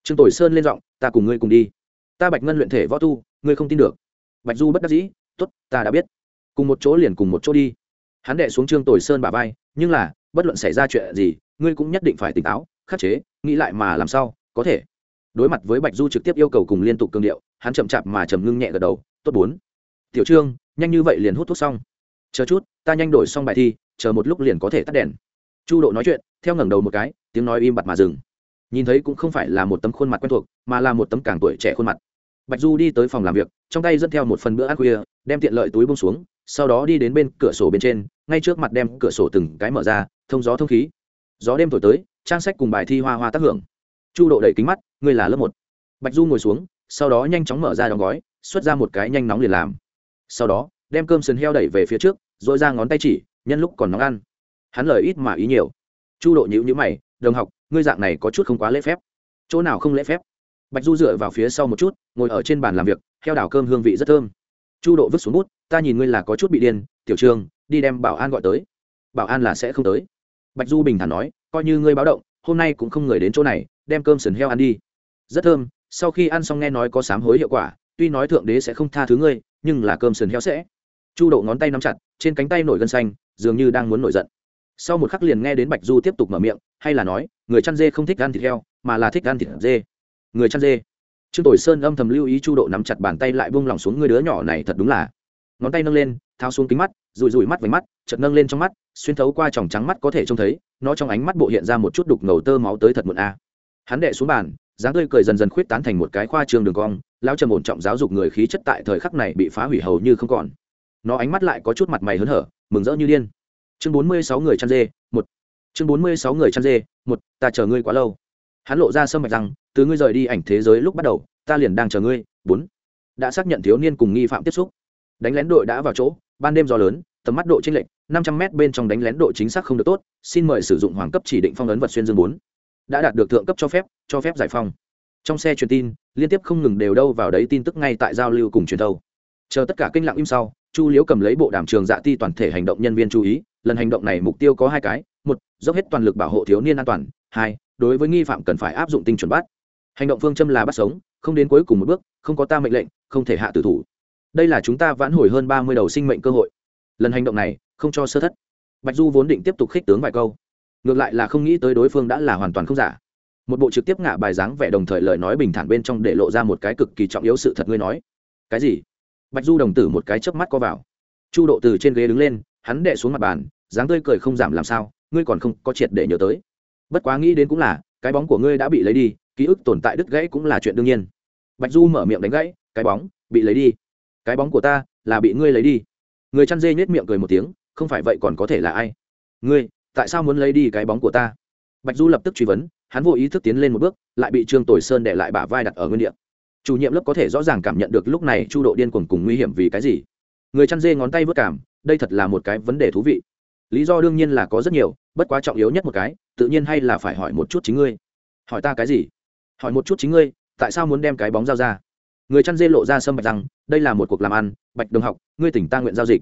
Trương tồi sơn lên giọng, ta cùng ngươi cùng đi. Ta bạch ngân luyện thể võ tu, ngươi không tin được. Bạch du bất đắc dĩ t ố t ta đã biết. Cùng một chỗ liền cùng một chỗ đi hắn đệ xuống trương tồi sơn bà vai, nhưng là, bất luận xảy ra chuyện gì, ngươi cũng nhất định phải tỉnh táo, khắc chế, nghĩ lại mà làm sao, có thể. Đối mặt với bạch du trực tiếp yêu cầu cùng liên tục cương điệu, hắn chậm chạp mà trầm ngưng nhẹ gật đầu, tốt bốn. Tiểu trương, nhanh như vậy liền hút thuốc xong. Chờ chút, ta nhanh đổi xong bài thi, chờ một lúc liền có thể tắt đèn. Chu độ nói chuyện, theo ngẩng đầu một cái, tiếng nói im bặt mà dừng. Nhìn thấy cũng không phải là một tấm khuôn mặt quen thuộc, mà là một tấm càng tuổi trẻ khuôn mặt bạch du đi tới phòng làm việc, trong tay dẫn theo một phần bữa ăn khuya, đem tiện lợi túi bông xuống, sau đó đi đến bên cửa sổ bên trên, ngay trước mặt đem cửa sổ từng cái mở ra, thông gió thông khí. Gió đêm thổi tới, trang sách cùng bài thi hoa hoa tác hưởng. Chu độ đẩy kính mắt, ngươi là lớp một. Bạch du ngồi xuống, sau đó nhanh chóng mở ra đóng gói, xuất ra một cái nhanh nóng liền làm. Sau đó, đem cơm sườn heo đẩy về phía trước dội ra ngón tay chỉ, nhân lúc còn nóng ăn. Hắn lời ít mà ý nhiều. Chu độ nhữ nhữ mày, đồng học, ngươi dạng này có chút không quá lễ phép. Chỗ nào không lễ phép? Bạch du dựa vào phía sau một chút, ngồi ở trên bàn làm việc, heo đảo cơm hương vị rất thơm. Chu độ vứt xuống bút, ta nhìn ngươi là có chút bị điên, tiểu trường, đi đem bảo an gọi tới. Bảo an là sẽ không tới. Bạch du bình thản nói, coi như ngươi báo động, hôm nay cũng không người đến chỗ này, đem cơm sườn heo ăn đi. Rất thơm, sau khi ăn xong nghe nói có sám hối hiệu quả, tuy nói thượng đế sẽ không tha thứ ngươi, nhưng là cơm sườn heo sẽ. Chu độ ngón tay nắm chặt, trên cánh tay nổi gân xanh, dường như đang muốn nổi giận. Sau một khắc liền nghe đến bạch du tiếp tục mở miệng, hay là nói, người chăn dê không thích ăn thịt heo, mà là thích ăn thịt dê người chăn dê. Trương tồi sơn âm thầm lưu ý chu độ nắm chặt bàn tay lại buông lỏng xuống người đứa nhỏ này thật đúng là. Ngón tay nâng lên thao xuống kính mắt rùi rùi mắt với mắt chật nâng lên trong mắt, xuyên thấu qua tròng trắng mắt có thể trông thấy, nó trong ánh mắt bộ hiện ra một chút đục ngầu tơ máu tới thật muộn a. Hắn đệ xuống bàn, dáng tươi cười dần dần khuyết tán thành một cái khoa trường đường cong lao trầm ổn trọng giáo dục người khí chất tại thời khắc này bị phá hủy hầu như không còn. Nó ánh mắt lại có chút mặt mày hớn hở, mừng rỡ như điên. Chương bốn mươi sáu người chăn dê, một. Chương bốn mươi sáu người chăn dê, một, ta chờ ngươi quá lâu. Hắn lộ ra sâm mạch rằng từ ngươi rời đi ảnh thế giới lúc bắt đầu, ta liền đang chờ ngươi, bốn. Đã xác nhận thiếu niên cùng nghi phạm tiếp xúc. Đánh lén đội đã vào chỗ, ban đêm gió lớn, tầm mắt độ t r ê n lệch, năm trăm m bên trong đánh lén độ chính xác không được tốt, xin mời sử dụng hoàng cấp chỉ định phong ấn vật xuyên dương bốn. Đã đạt được thượng cấp cho phép cho phép giải phong. Trong xe truyền tin, liên tiếp không ngừng đều đâu vào đấy tin tức ngay tại giao lưu cùng truyền thâu. Chờ tất cả kênh lặng im sau, chu liễu cầm lấy bộ đàm trường dạ ti toàn thể hành động nhân viên chú ý, lần hành động này mục tiêu có hai cái, một, dốc hết toàn lực bảo hộ thiếu niên an toàn, hai, đối với nghi phạm cần phải áp dụng tinh chuẩn bắt hành động phương châm là bắt sống, không đến cuối cùng một bước, không có ta mệnh lệnh, không thể hạ tử thủ. Đây là chúng ta vãn hồi hơn ba mươi đầu sinh mệnh cơ hội. Lần hành động này, không cho sơ thất. Bạch du vốn định tiếp tục khích tướng vài câu. Ngược lại là không nghĩ tới đối phương đã là hoàn toàn không giả. Một bộ trực tiếp ngả bài dáng vẻ đồng thời lời nói bình thản bên trong để lộ ra một cái cực kỳ trọng yếu sự thật ngươi nói. Cái gì? Bạch du đồng tử một cái chớp mắt co vào. Chu độ từ trên ghế đứng lên, hắn đệ xuống mặt bàn, dáng tươi cười không giảm làm sao, ngươi còn không có triệt để nhớ tới. Bất quá nghĩ đến cũng là, cái bóng của ngươi đã bị lấy đi ký ức tồn tại đứt gãy cũng là chuyện đương nhiên. Bạch du mở miệng đánh gãy, cái bóng, bị lấy đi. Cái bóng của ta là bị ngươi lấy đi. Người chăn dê nhét miệng cười một tiếng, không phải vậy còn có thể là ai? Ngươi, tại sao muốn lấy đi cái bóng của ta? Bạch du lập tức truy vấn, hắn vô ý thức tiến lên một bước, lại bị trương tồi sơn để lại bả vai đặt ở nguyên địa. Chủ nhiệm lớp có thể rõ ràng cảm nhận được lúc này chu độ điên cuồng cùng nguy hiểm vì cái gì. Người chăn dê ngón tay vớt cảm, đây thật là một cái vấn đề thú vị. Lý do đương nhiên là có rất nhiều, bất quá trọng yếu nhất một cái, tự nhiên hay là phải hỏi một chút chính ngươi. Hỏi ta cái gì? Hỏi một chút chính ngươi, tại sao muốn đem cái bóng giao ra? Người chăn dê lộ ra sâm bạch rằng, đây là một cuộc làm ăn, bạch đồng học, ngươi tỉnh ta nguyện giao dịch.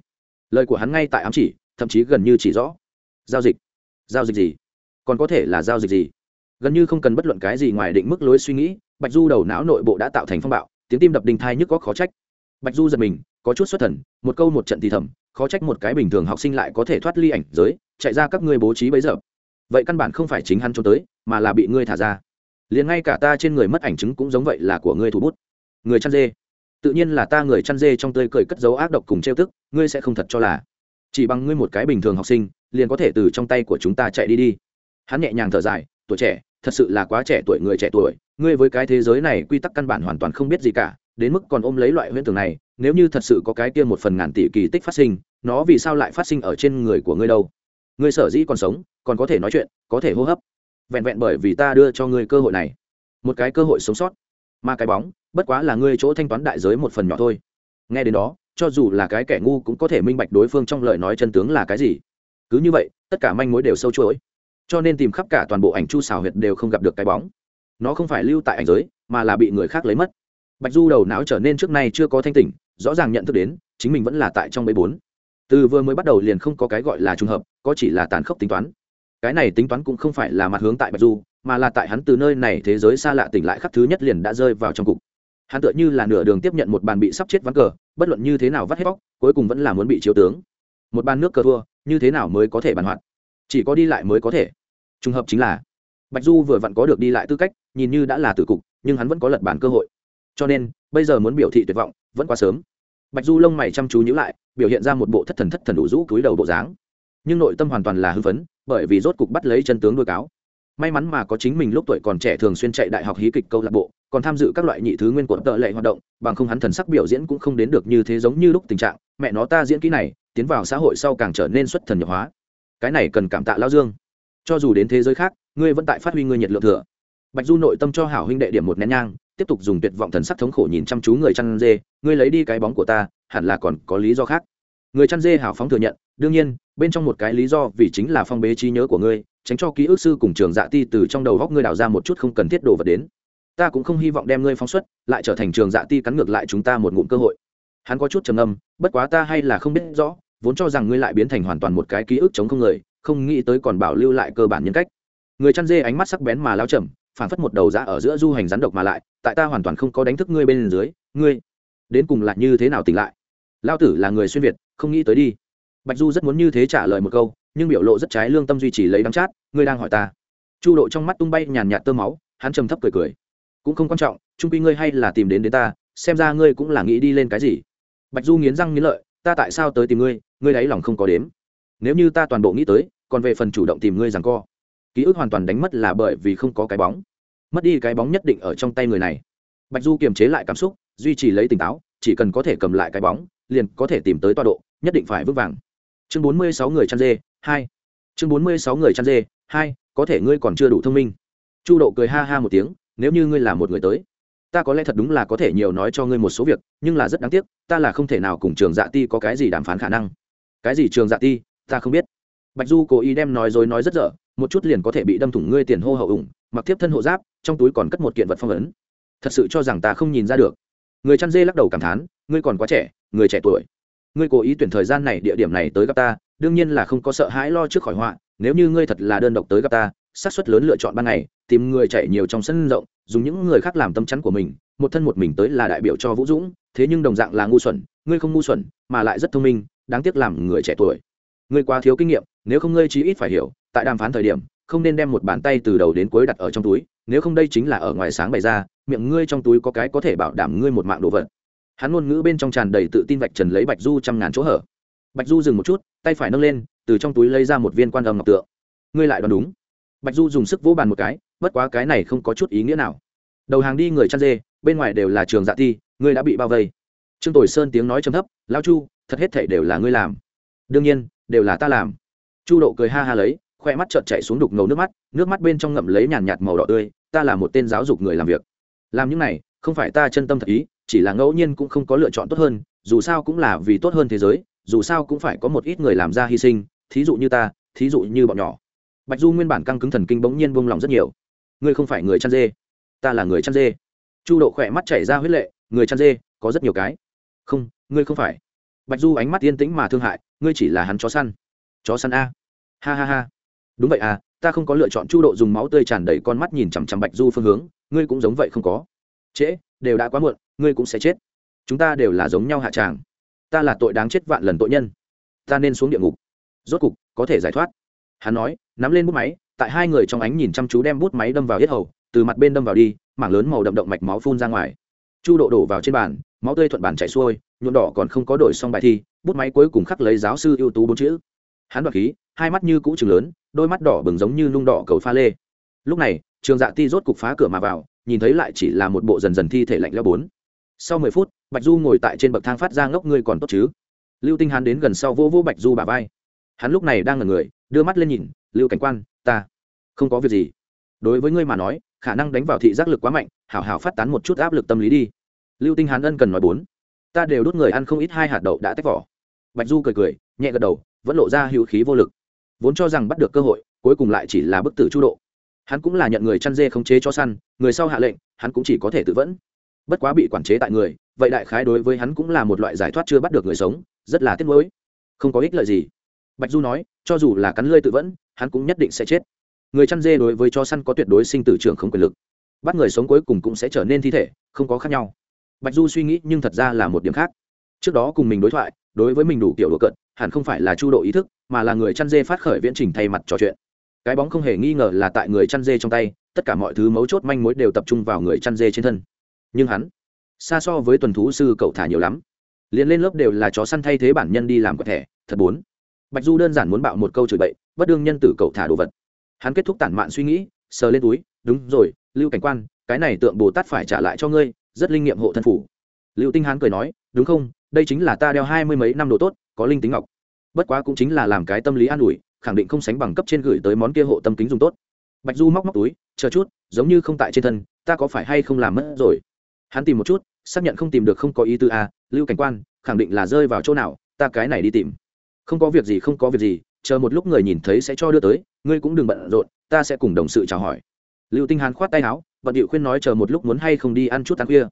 Lời của hắn ngay tại ám chỉ, thậm chí gần như chỉ rõ. Giao dịch? Giao dịch gì? Còn có thể là giao dịch gì? Gần như không cần bất luận cái gì ngoài định mức lối suy nghĩ, bạch du đầu não nội bộ đã tạo thành phong bạo, tiếng tim đập đình thai nhức có khó trách. Bạch du giật mình, có chút xuất thần, một câu một trận thì thầm, khó trách một cái bình thường học sinh lại có thể thoát ly ảnh giới, chạy ra các ngươi bố trí bấy giờ. Vậy căn bản không phải chính hắn trốn tới, mà là bị ngươi thả ra liền ngay cả ta trên người mất ảnh chứng cũng giống vậy là của ngươi thủ bút. Người chăn dê. Tự nhiên là ta người chăn dê trong tươi cười cất dấu ác độc cùng trêu tức, ngươi sẽ không thật cho là. Chỉ bằng ngươi một cái bình thường học sinh, liền có thể từ trong tay của chúng ta chạy đi đi. Hắn nhẹ nhàng thở dài, tuổi trẻ, thật sự là quá trẻ tuổi, người trẻ tuổi, ngươi với cái thế giới này quy tắc căn bản hoàn toàn không biết gì cả, đến mức còn ôm lấy loại huyễn tưởng này, nếu như thật sự có cái kia một phần ngàn tỷ kỳ tích phát sinh, nó vì sao lại phát sinh ở trên người của ngươi đâu? Ngươi sở dĩ còn sống, còn có thể nói chuyện, có thể hô hấp vẹn vẹn bởi vì ta đưa cho ngươi cơ hội này. Một cái cơ hội sống sót. Mà cái bóng, bất quá là ngươi chỗ thanh toán đại giới một phần nhỏ thôi. Nghe đến đó, cho dù là cái kẻ ngu cũng có thể minh bạch đối phương trong lời nói chân tướng là cái gì. Cứ như vậy, tất cả manh mối đều sâu chuỗi. Cho nên tìm khắp cả toàn bộ ảnh chu xào huyệt đều không gặp được cái bóng. Nó không phải lưu tại ảnh giới, mà là bị người khác lấy mất. Bạch du đầu não trở nên trước nay chưa có thanh tỉnh, rõ ràng nhận thức đến, chính mình vẫn là tại trong bẫy bốn. Từ vừa mới bắt đầu liền không có cái gọi là trùng hợp, có chỉ là tàn khốc tính toán cái này tính toán cũng không phải là mặt hướng tại bạch du, mà là tại hắn từ nơi này thế giới xa lạ tỉnh lại khắc thứ nhất liền đã rơi vào trong cục. Hắn tựa như là nửa đường tiếp nhận một bàn bị sắp chết ván cờ, bất luận như thế nào vắt hết bóc, cuối cùng vẫn là muốn bị chiếu tướng. Một bàn nước cờ thua, như thế nào mới có thể bàn hoạt chỉ có đi lại mới có thể. Trùng hợp chính là, bạch du vừa vặn có được đi lại tư cách, nhìn như đã là tử cục, nhưng hắn vẫn có lật bàn cơ hội. Cho nên, bây giờ muốn biểu thị tuyệt vọng, vẫn quá sớm. Bạch du lông mày chăm chú nhữ lại, biểu hiện ra một bộ thất thần thất thần đủ rũ cúi đầu bộ dáng. Nhưng nội tâm hoàn toàn là hưng phấn bởi vì rốt cục bắt lấy chân tướng đuôi cáo. May mắn mà có chính mình lúc tuổi còn trẻ thường xuyên chạy đại học hí kịch câu lạc bộ, còn tham dự các loại nhị thứ nguyên quận tợ lệ hoạt động, bằng không hắn thần sắc biểu diễn cũng không đến được như thế giống như lúc tình trạng, mẹ nó ta diễn kỹ này, tiến vào xã hội sau càng trở nên xuất thần nhập hóa. Cái này cần cảm tạ lao dương. Cho dù đến thế giới khác, ngươi vẫn tại phát huy ngươi nhiệt lượng thừa. Bạch du nội tâm cho hảo huynh đệ điểm một nén nhang, tiếp tục dùng tuyệt vọng thần sắc thống khổ nhìn chăm chú người chăn dê, ngươi lấy đi cái bóng của ta, hẳn là còn có lý do khác người chăn dê hào phóng thừa nhận, đương nhiên, bên trong một cái lý do vì chính là phong bế trí nhớ của ngươi, tránh cho ký ức sư cùng trường dạ ti từ trong đầu góc ngươi đào ra một chút không cần thiết đồ vật đến. Ta cũng không hy vọng đem ngươi phóng xuất, lại trở thành trường dạ ti cắn ngược lại chúng ta một ngụm cơ hội. Hắn có chút trầm âm bất quá ta hay là không biết rõ, vốn cho rằng ngươi lại biến thành hoàn toàn một cái ký ức chống không người, không nghĩ tới còn bảo lưu lại cơ bản nhân cách. Người chăn dê ánh mắt sắc bén mà lao trầm phản phất một đầu ra ở giữa du hành rắn độc mà lại, tại ta hoàn toàn không có đánh thức ngươi bên dưới, ngươi đến cùng lại như thế nào tỉnh lại? Lao tử là người xuyên việt không nghĩ tới đi. Bạch du rất muốn như thế trả lời một câu, nhưng biểu lộ rất trái lương tâm duy trì lấy đắng chát, ngươi đang hỏi ta. Chu độ trong mắt tung bay nhàn nhạt tơ máu, hắn trầm thấp cười cười. Cũng không quan trọng trung quy ngươi hay là tìm đến đến ta, xem ra ngươi cũng là nghĩ đi lên cái gì. Bạch du nghiến răng nghiến lợi, ta tại sao tới tìm ngươi ngươi đáy lòng không có đếm. Nếu như ta toàn bộ nghĩ tới, còn về phần chủ động tìm ngươi rằng co. Ký ức hoàn toàn đánh mất là bởi vì không có cái bóng. Mất đi cái bóng nhất định ở trong tay người này. Bạch du kiềm chế lại cảm xúc, duy trì lấy tỉnh táo, chỉ cần có thể cầm lại cái bóng liền có thể tìm tới tọa độ, nhất định phải vững vàng. Chương bốn mươi sáu người chăn dê, hai. Chương bốn mươi sáu người chăn dê, hai, có thể ngươi còn chưa đủ thông minh. Chu độ cười ha ha một tiếng, nếu như ngươi là một người tới, ta có lẽ thật đúng là có thể nhiều nói cho ngươi một số việc, nhưng là rất đáng tiếc, ta là không thể nào cùng trường dạ ti có cái gì đàm phán khả năng. Cái gì trường dạ ti, ta không biết. Bạch du cố ý đem nói dối nói rất dở, một chút liền có thể bị đâm thủng ngươi tiền hô hậu ủng, mặc tiếp thân hộ giáp, trong túi còn cất một kiện vật phong ấn. Thật sự cho rằng ta không nhìn ra được. Người chăn dê lắc đầu cảm thán, ngươi còn quá trẻ người trẻ tuổi. Ngươi cố ý tuyển thời gian này, địa điểm này tới gặp ta, đương nhiên là không có sợ hãi lo trước khỏi họa. Nếu như ngươi thật là đơn độc tới gặp ta, xác suất lớn lựa chọn ban ngày, tìm người chạy nhiều trong sân rộng, dùng những người khác làm tâm chắn của mình, một thân một mình tới là đại biểu cho vũ dũng, thế nhưng đồng dạng là ngu xuẩn, ngươi không ngu xuẩn, mà lại rất thông minh, đáng tiếc làm người trẻ tuổi. Ngươi quá thiếu kinh nghiệm, nếu không ngươi chí ít phải hiểu, tại đàm phán thời điểm, không nên đem một bàn tay từ đầu đến cuối đặt ở trong túi, nếu không đây chính là ở ngoài sáng bày ra, miệng ngươi trong túi có cái có thể bảo đảm ngươi một mạng đồ vật hắn ngôn ngữ bên trong tràn đầy tự tin vạch trần lấy bạch du trăm ngàn chỗ hở. Bạch du dừng một chút, tay phải nâng lên, từ trong túi lấy ra một viên quan âm ngọc tượng. Ngươi lại đoán đúng. Bạch du dùng sức vỗ bàn một cái, bất quá cái này không có chút ý nghĩa nào. Đầu hàng đi người chăn dê, bên ngoài đều là trường dạ thi, ngươi đã bị bao vây. Trương tồi sơn tiếng nói trầm thấp lao chu, thật hết thể đều là ngươi làm. Đương nhiên, đều là ta làm. Chu độ cười ha ha lấy, khoe mắt trợn chạy xuống đục ngầu nước mắt nước mắt bên trong ngậm lấy nhàn nhạt màu đỏ tươi, ta là một tên giáo dục người làm việc. Làm những này, không phải ta chân tâm thật ý chỉ là ngẫu nhiên cũng không có lựa chọn tốt hơn, dù sao cũng là vì tốt hơn thế giới, dù sao cũng phải có một ít người làm ra hy sinh, thí dụ như ta, thí dụ như bọn nhỏ. Bạch du nguyên bản căng cứng thần kinh bỗng nhiên buông lỏng rất nhiều. Ngươi không phải người chăn dê. Ta là người chăn dê. Chu độ khỏe mắt chảy ra huyết lệ, người chăn dê, có rất nhiều cái. Không, ngươi không phải. Bạch du ánh mắt yên tĩnh mà thương hại, ngươi chỉ là hắn chó săn. Chó săn a. Ha ha ha. Đúng vậy à ta không có lựa chọn chu độ dùng máu tươi tràn đầy con mắt nhìn chằm chằm bạch du phương hướng, ngươi cũng giống vậy không có. Trễ, đều đã quá muộn ngươi cũng sẽ chết. Chúng ta đều là giống nhau hạ tràng. Ta là tội đáng chết vạn lần tội nhân. Ta nên xuống địa ngục. Rốt cục, có thể giải thoát. Hắn nói, nắm lên bút máy, tại hai người trong ánh nhìn chăm chú đem bút máy đâm vào hết hầu, từ mặt bên đâm vào đi, mảng lớn màu đậm động mạch máu phun ra ngoài. Chu độ đổ vào trên bàn, máu tươi thuận bàn chảy xuôi, nhuộm đỏ còn không có đổi xong bài thi, bút máy cuối cùng khắc lấy giáo sư ưu tú bốn chữ. Hắn đoạt khí, hai mắt như cũ trừng lớn, đôi mắt đỏ bừng giống như nung đỏ cầu pha lê. Lúc này, trường dạ ti rốt cục phá cửa mà vào, nhìn thấy lại chỉ là một bộ dần dần thi thể lạnh leo bốn sau mười phút, bạch du ngồi tại trên bậc thang phát ra ngốc ngươi còn tốt chứ? Lưu tinh Hán đến gần sau vô vô bạch du bà vai. Hắn lúc này đang ngần người, đưa mắt lên nhìn, lưu cảnh quan, ta không có việc gì. Đối với ngươi mà nói, khả năng đánh vào thị giác lực quá mạnh, hảo hảo phát tán một chút áp lực tâm lý đi. Lưu tinh hán ân cần nói bốn, ta đều đốt người ăn không ít hai hạt đậu đã tách vỏ. Bạch du cười cười, nhẹ gật đầu, vẫn lộ ra hữu khí vô lực. Vốn cho rằng bắt được cơ hội, cuối cùng lại chỉ là bức tử chu độ. Hắn cũng là nhận người chăn dê khống chế cho săn, người sau hạ lệnh, hắn cũng chỉ có thể tự vẫn bất quá bị quản chế tại người, vậy đại khái đối với hắn cũng là một loại giải thoát chưa bắt được người sống, rất là tiếc nuối. Không có ích lợi gì. Bạch du nói, cho dù là cắn lơi tự vẫn, hắn cũng nhất định sẽ chết. Người chăn dê đối với cho săn có tuyệt đối sinh tử trưởng không quyền lực. Bắt người sống cuối cùng cũng sẽ trở nên thi thể, không có khác nhau. Bạch du suy nghĩ nhưng thật ra là một điểm khác. Trước đó cùng mình đối thoại, đối với mình đủ kiểu đùa cận hẳn không phải là chu độ ý thức, mà là người chăn dê phát khởi viễn trình thay mặt trò chuyện. Cái bóng không hề nghi ngờ là tại người chăn dê trong tay, tất cả mọi thứ mấu chốt manh mối đều tập trung vào người chăn dê trên thân nhưng hắn xa so với tuần thú sư cậu thả nhiều lắm. Liền lên lớp đều là chó săn thay thế bản nhân đi làm quẹt thẻ, thật bốn bạch du đơn giản muốn bạo một câu chửi bậy, bất đương nhân tử cậu thả đồ vật. Hắn kết thúc tản mạn suy nghĩ, sờ lên túi, đúng rồi, lưu cảnh quan, cái này tượng bồ tát phải trả lại cho ngươi, rất linh nghiệm hộ thân phủ. Lưu tinh hán cười nói, đúng không, đây chính là ta đeo hai mươi mấy năm đồ tốt, có linh tính ngọc. Bất quá cũng chính là làm cái tâm lý an ủi, khẳng định không sánh bằng cấp trên gửi tới món kia hộ tâm kính dùng tốt. Bạch du móc móc túi, chờ chút, giống như không tại trên thân, ta có phải hay không làm mất rồi? Hắn tìm một chút xác nhận không tìm được không có ý tư a à, lưu cảnh quan khẳng định là rơi vào chỗ nào ta cái này đi tìm. Không có việc gì không có việc gì chờ một lúc người nhìn thấy sẽ cho đưa tới ngươi cũng đừng bận rộn ta sẽ cùng đồng sự chào hỏi. Lưu tinh hàn khoát tay áo bận điệu khuyên nói chờ một lúc muốn hay không đi ăn chút ăn khuya.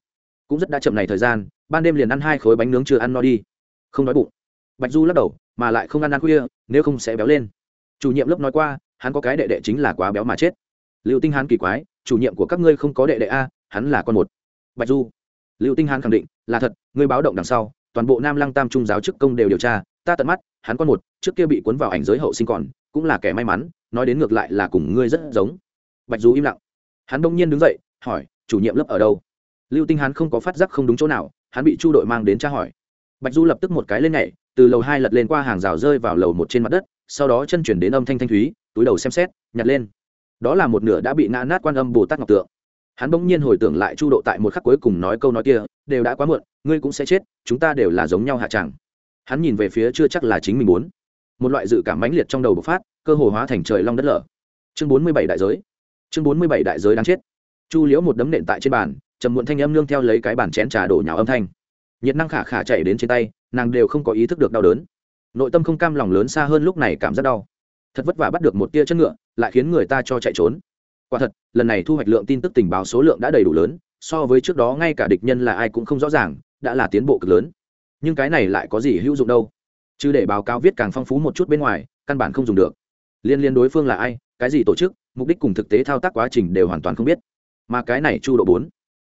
Cũng rất đã chậm này thời gian ban đêm liền ăn hai khối bánh nướng chưa ăn no đi. Không đói bụng. Bạch du lắc đầu mà lại không ăn ăn khuya nếu không sẽ béo lên. Chủ nhiệm lớp nói qua hắn có cái đệ đệ chính là quá béo mà chết. Lưu tinh hán kỳ quái chủ nhiệm của các ngươi không có đệ đệ a hắn là con một bạch du. Lưu tinh hán khẳng định, là thật người báo động đằng sau, toàn bộ nam lăng tam trung giáo chức công đều điều tra, ta tận mắt, hắn con một, trước kia bị cuốn vào ảnh giới hậu sinh còn, cũng là kẻ may mắn, nói đến ngược lại là cùng ngươi rất giống. Bạch du im lặng. Hắn đông nhiên đứng dậy, hỏi, chủ nhiệm lớp ở đâu? Lưu tinh hắn không có phát giác không đúng chỗ nào, hắn bị chu đội mang đến tra hỏi. Bạch du lập tức một cái lên nhảy, từ lầu hai lật lên qua hàng rào rơi vào lầu một trên mặt đất, sau đó chân chuyển đến âm thanh thanh thúy, túi đầu xem xét, nhặt lên. Đó là một nửa đã bị ngã nát quan âm bồ tát ngọc tượng hắn bỗng nhiên hồi tưởng lại chu độ tại một khắc cuối cùng nói câu nói kia, đều đã quá muộn, ngươi cũng sẽ chết, chúng ta đều là giống nhau hạ chẳng. Hắn nhìn về phía chưa chắc là chính mình muốn. Một loại dự cảm mãnh liệt trong đầu bộc phát, cơ hồ hóa thành trời long đất lở. Chương bốn mươi bảy đại giới. Chương bốn mươi bảy đại giới đáng chết. Chu liễu một đấm nện tại trên bàn, trầm muộn thanh âm nương theo lấy cái bàn chén trà đổ nhào âm thanh. Nhiệt năng khả khả chạy đến trên tay, nàng đều không có ý thức được đau đớn. Nội tâm không cam lòng lớn xa hơn lúc này cảm giác đau. Thật vất vả bắt được một tia chân ngựa, lại khiến người ta cho chạy trốn quả thật, lần này thu hoạch lượng tin tức tình báo số lượng đã đầy đủ lớn, so với trước đó ngay cả địch nhân là ai cũng không rõ ràng, đã là tiến bộ cực lớn. Nhưng cái này lại có gì hữu dụng đâu? Chứ để báo cáo viết càng phong phú một chút bên ngoài, căn bản không dùng được. Liên liên đối phương là ai, cái gì tổ chức, mục đích cùng thực tế thao tác quá trình đều hoàn toàn không biết. Mà cái này chu độ bốn,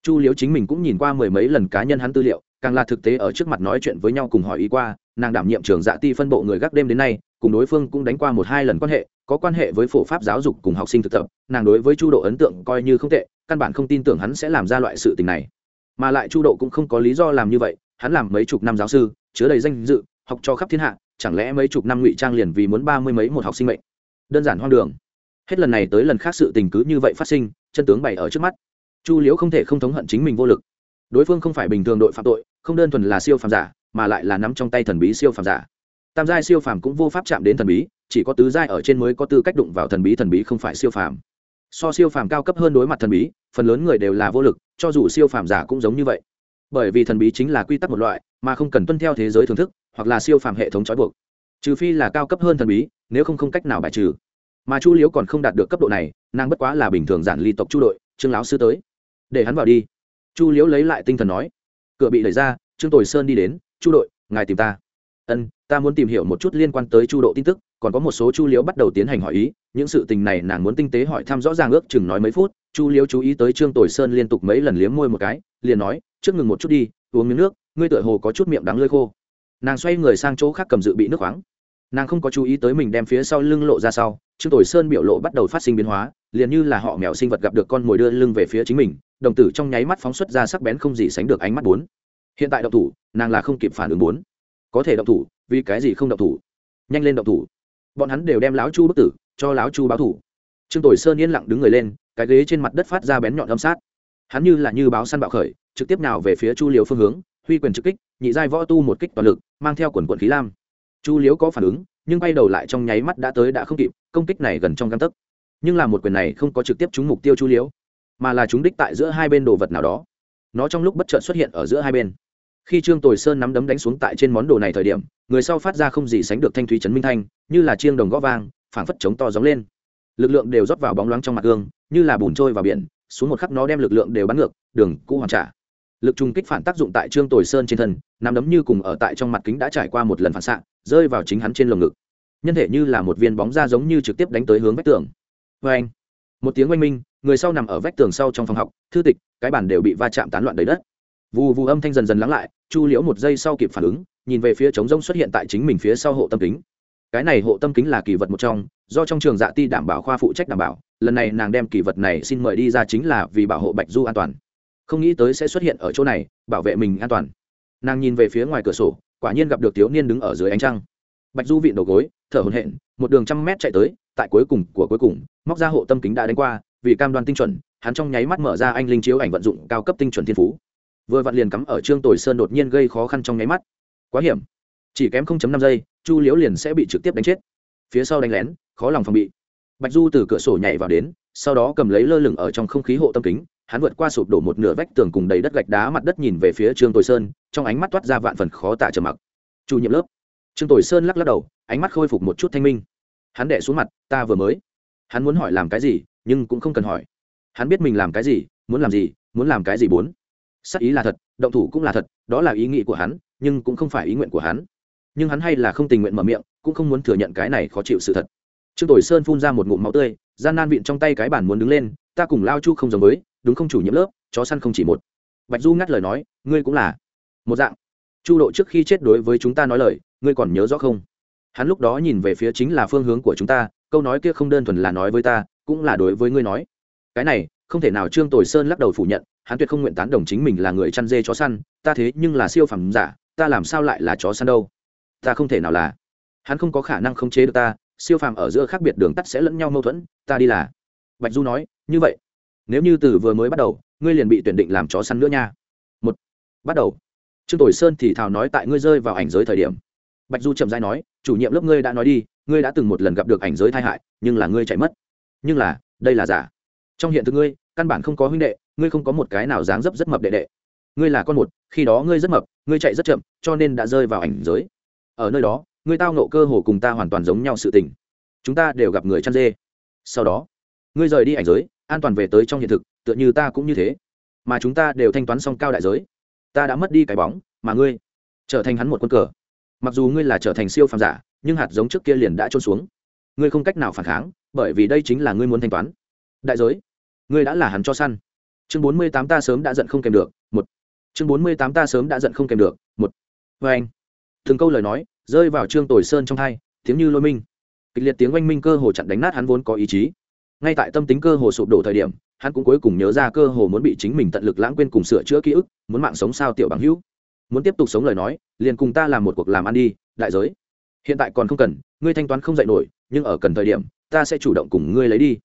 chu liếu chính mình cũng nhìn qua mười mấy lần cá nhân hắn tư liệu, càng là thực tế ở trước mặt nói chuyện với nhau cùng hỏi ý qua, nàng đảm nhiệm trường dạ ti phân bộ người gác đêm đến nay, cùng đối phương cũng đánh qua một hai lần quan hệ có quan hệ với phổ pháp giáo dục cùng học sinh thực tập, nàng đối với chu độ ấn tượng coi như không tệ, căn bản không tin tưởng hắn sẽ làm ra loại sự tình này. Mà lại chu độ cũng không có lý do làm như vậy, hắn làm mấy chục năm giáo sư, chứa đầy danh dự, học cho khắp thiên hạ, chẳng lẽ mấy chục năm ngụy trang liền vì muốn ba mươi mấy một học sinh mệnh? Đơn giản hoang đường. Hết lần này tới lần khác sự tình cứ như vậy phát sinh, chân tướng bày ở trước mắt. Chu liễu không thể không thống hận chính mình vô lực. Đối phương không phải bình thường đội phạm tội, không đơn thuần là siêu phàm giả, mà lại là nắm trong tay thần bí siêu phàm giả tam giai siêu phàm cũng vô pháp chạm đến thần bí, chỉ có tứ giai ở trên mới có tư cách đụng vào thần bí thần bí không phải siêu phàm. So siêu phàm cao cấp hơn đối mặt thần bí, phần lớn người đều là vô lực, cho dù siêu phàm giả cũng giống như vậy. Bởi vì thần bí chính là quy tắc một loại, mà không cần tuân theo thế giới thưởng thức, hoặc là siêu phàm hệ thống trói buộc. Trừ phi là cao cấp hơn thần bí, nếu không không cách nào bài trừ. Mà chu liễu còn không đạt được cấp độ này, nàng bất quá là bình thường giản ly tộc chu đội, trương lão sư tới. Để hắn vào đi. Chu liễu lấy lại tinh thần nói. Cửa bị đẩy ra, trương tồi sơn đi đến, chu đội, ngài tìm ta. Ân ta muốn tìm hiểu một chút liên quan tới chu độ tin tức, còn có một số chu liếu bắt đầu tiến hành hỏi ý, những sự tình này nàng muốn tinh tế hỏi thăm rõ ràng ước chừng nói mấy phút, chu liếu chú ý tới trương tồi sơn liên tục mấy lần liếm môi một cái, liền nói, trước ngừng một chút đi, uống miếng nước, ngươi tựa hồ có chút miệng đắng lơi khô. Nàng xoay người sang chỗ khác cầm dự bị nước khoáng. Nàng không có chú ý tới mình đem phía sau lưng lộ ra sau, trương tồi sơn biểu lộ bắt đầu phát sinh biến hóa, liền như là họ mèo sinh vật gặp được con mồi đưa lưng về phía chính mình, đồng tử trong nháy mắt phóng xuất ra sắc bén không gì sánh được ánh mắt bốn. Hiện tại động thủ, nàng là không kịp phản ứng bốn. Có thể động thủ vì cái gì không động thủ? Nhanh lên động thủ. Bọn hắn đều đem láo chu bức tử cho láo chu báo thủ. Trương tồi sơn yên lặng đứng người lên, cái ghế trên mặt đất phát ra bén nhọn âm sát. Hắn như là như báo săn bạo khởi, trực tiếp nào về phía chu liều phương hướng, huy quyền trực kích, nhị giai võ tu một kích toàn lực, mang theo quần quận khí lam. Chu liếu có phản ứng, nhưng bay đầu lại trong nháy mắt đã tới đã không kịp, công kích này gần trong găng tấc. Nhưng là một quyền này không có trực tiếp trúng mục tiêu chu liếu mà là trúng đích tại giữa hai bên đồ vật nào đó. Nó trong lúc bất chợt xuất hiện ở giữa hai bên khi trương tồi sơn nắm đấm đánh xuống tại trên món đồ này thời điểm, người sau phát ra không gì sánh được thanh thúy trấn minh thanh, như là chiêng đồng gõ vang, phảng phất chống to gióng lên. Lực lượng đều rót vào bóng loáng trong mặt gương, như là bùn trôi vào biển, xuống một khắc nó đem lực lượng đều bắn ngược, đường cũ hoàn trả. Lực trùng kích phản tác dụng tại trương tồi sơn trên thân, nắm đấm như cùng ở tại trong mặt kính đã trải qua một lần phản xạ, rơi vào chính hắn trên lồng ngực. Nhân thể như là một viên bóng da giống như trực tiếp đánh tới hướng vách tường. Vê anh, một tiếng oanh minh, người sau nằm ở vách tường sau trong phòng học, thư tịch, cái bản đều bị va chạm tán loạn đầy đất. Vù vù âm thanh dần dần lắng lại chu liễu một giây sau kịp phản ứng, nhìn về phía trống rông xuất hiện tại chính mình phía sau hộ tâm kính. Cái này hộ tâm kính là kỳ vật một trong, do trong trường dạ ti đảm bảo khoa phụ trách đảm bảo, lần này nàng đem kỳ vật này xin mời đi ra chính là vì bảo hộ bạch du an toàn. Không nghĩ tới sẽ xuất hiện ở chỗ này, bảo vệ mình an toàn. Nàng nhìn về phía ngoài cửa sổ, quả nhiên gặp được thiếu niên đứng ở dưới ánh trăng. Bạch du vịn đầu gối, thở hồn hện một đường trăm mét chạy tới, tại cuối cùng của cuối cùng, móc ra hộ tâm kính đã đánh qua, vì cam đoan tinh chuẩn, hắn trong nháy mắt mở ra anh linh chiếu ảnh vận dụng cao cấp tinh chuẩn thiên phú vừa vặn liền cắm ở trương tồi sơn đột nhiên gây khó khăn trong nháy mắt quá hiểm chỉ kém 0.5 giây chu liễu liền sẽ bị trực tiếp đánh chết phía sau đánh lén khó lòng phòng bị bạch du từ cửa sổ nhảy vào đến sau đó cầm lấy lơ lửng ở trong không khí hộ tâm kính hắn vượt qua sụp đổ một nửa vách tường cùng đầy đất gạch đá mặt đất nhìn về phía trương tồi sơn trong ánh mắt toát ra vạn phần khó tả trầm mặc chủ nhiệm lớp trương tồi sơn lắc lắc đầu ánh mắt khôi phục một chút thanh minh hắn đẻ xuống mặt ta vừa mới hắn muốn hỏi làm cái gì nhưng cũng không cần hỏi hắn biết mình làm cái gì muốn làm gì muốn làm cái gì bốn sắc ý là thật, động thủ cũng là thật, đó là ý nghĩ của hắn, nhưng cũng không phải ý nguyện của hắn. Nhưng hắn hay là không tình nguyện mở miệng, cũng không muốn thừa nhận cái này khó chịu sự thật. Trương tồi sơn phun ra một ngụm máu tươi, gian nan vịn trong tay cái bản muốn đứng lên, ta cùng lao chu không giống với, đúng không chủ nhiệm lớp, chó săn không chỉ một. Bạch du ngắt lời nói, ngươi cũng là một dạng. Chu độ trước khi chết đối với chúng ta nói lời, ngươi còn nhớ rõ không? Hắn lúc đó nhìn về phía chính là phương hướng của chúng ta, câu nói kia không đơn thuần là nói với ta, cũng là đối với ngươi nói. Cái này, không thể nào trương tồi sơn lắc đầu phủ nhận hắn tuyệt không nguyện tán đồng chính mình là người chăn dê chó săn, ta thế nhưng là siêu phẩm giả, ta làm sao lại là chó săn đâu? Ta không thể nào là. Hắn không có khả năng khống chế được ta, siêu phàm ở giữa khác biệt đường tắt sẽ lẫn nhau mâu thuẫn, ta đi là. Bạch du nói, như vậy, nếu như từ vừa mới bắt đầu, ngươi liền bị tuyển định làm chó săn nữa nha. Một, bắt đầu. Trương tồi sơn thì thào nói tại ngươi rơi vào ảnh giới thời điểm. Bạch du chậm dai nói, chủ nhiệm lớp ngươi đã nói đi, ngươi đã từng một lần gặp được ảnh giới tai hại, nhưng là ngươi chạy mất. Nhưng là, đây là giả. Trong hiện thực ngươi, căn bản không có huynh đệ ngươi không có một cái nào dáng dấp rất mập đệ đệ. Ngươi là con một, khi đó ngươi rất mập, ngươi chạy rất chậm, cho nên đã rơi vào ảnh giới. Ở nơi đó, ngươi tao nộ cơ hồ cùng ta hoàn toàn giống nhau sự tình. Chúng ta đều gặp người chăn dê. Sau đó, ngươi rời đi ảnh giới, an toàn về tới trong hiện thực, tựa như ta cũng như thế. Mà chúng ta đều thanh toán xong cao đại giới. Ta đã mất đi cái bóng, mà ngươi trở thành hắn một quân cờ. Mặc dù ngươi là trở thành siêu phàm giả, nhưng hạt giống trước kia liền đã trôn xuống. Ngươi không cách nào phản kháng, bởi vì đây chính là ngươi muốn thanh toán. Đại giới, ngươi đã là hắn cho săn chương bốn mươi tám ta sớm đã giận không kèm được, một. Chương bốn mươi tám ta sớm đã giận không kèm được, một. Vê anh. Từng câu lời nói, rơi vào trương tồi sơn trong thay tiếng như lôi minh. Kịch liệt tiếng oanh minh cơ hồ chặn đánh nát hắn vốn có ý chí. Ngay tại tâm tính cơ hồ sụp đổ thời điểm, hắn cũng cuối cùng nhớ ra cơ hồ muốn bị chính mình tận lực lãng quên cùng sửa chữa ký ức, muốn mạng sống sao tiểu bằng hữu. Muốn tiếp tục sống lời nói, liền cùng ta làm một cuộc làm ăn đi, đại giới. Hiện tại còn không cần, ngươi thanh toán không dạy nổi, nhưng ở cần thời điểm, ta sẽ chủ động cùng ngươi lấy đi.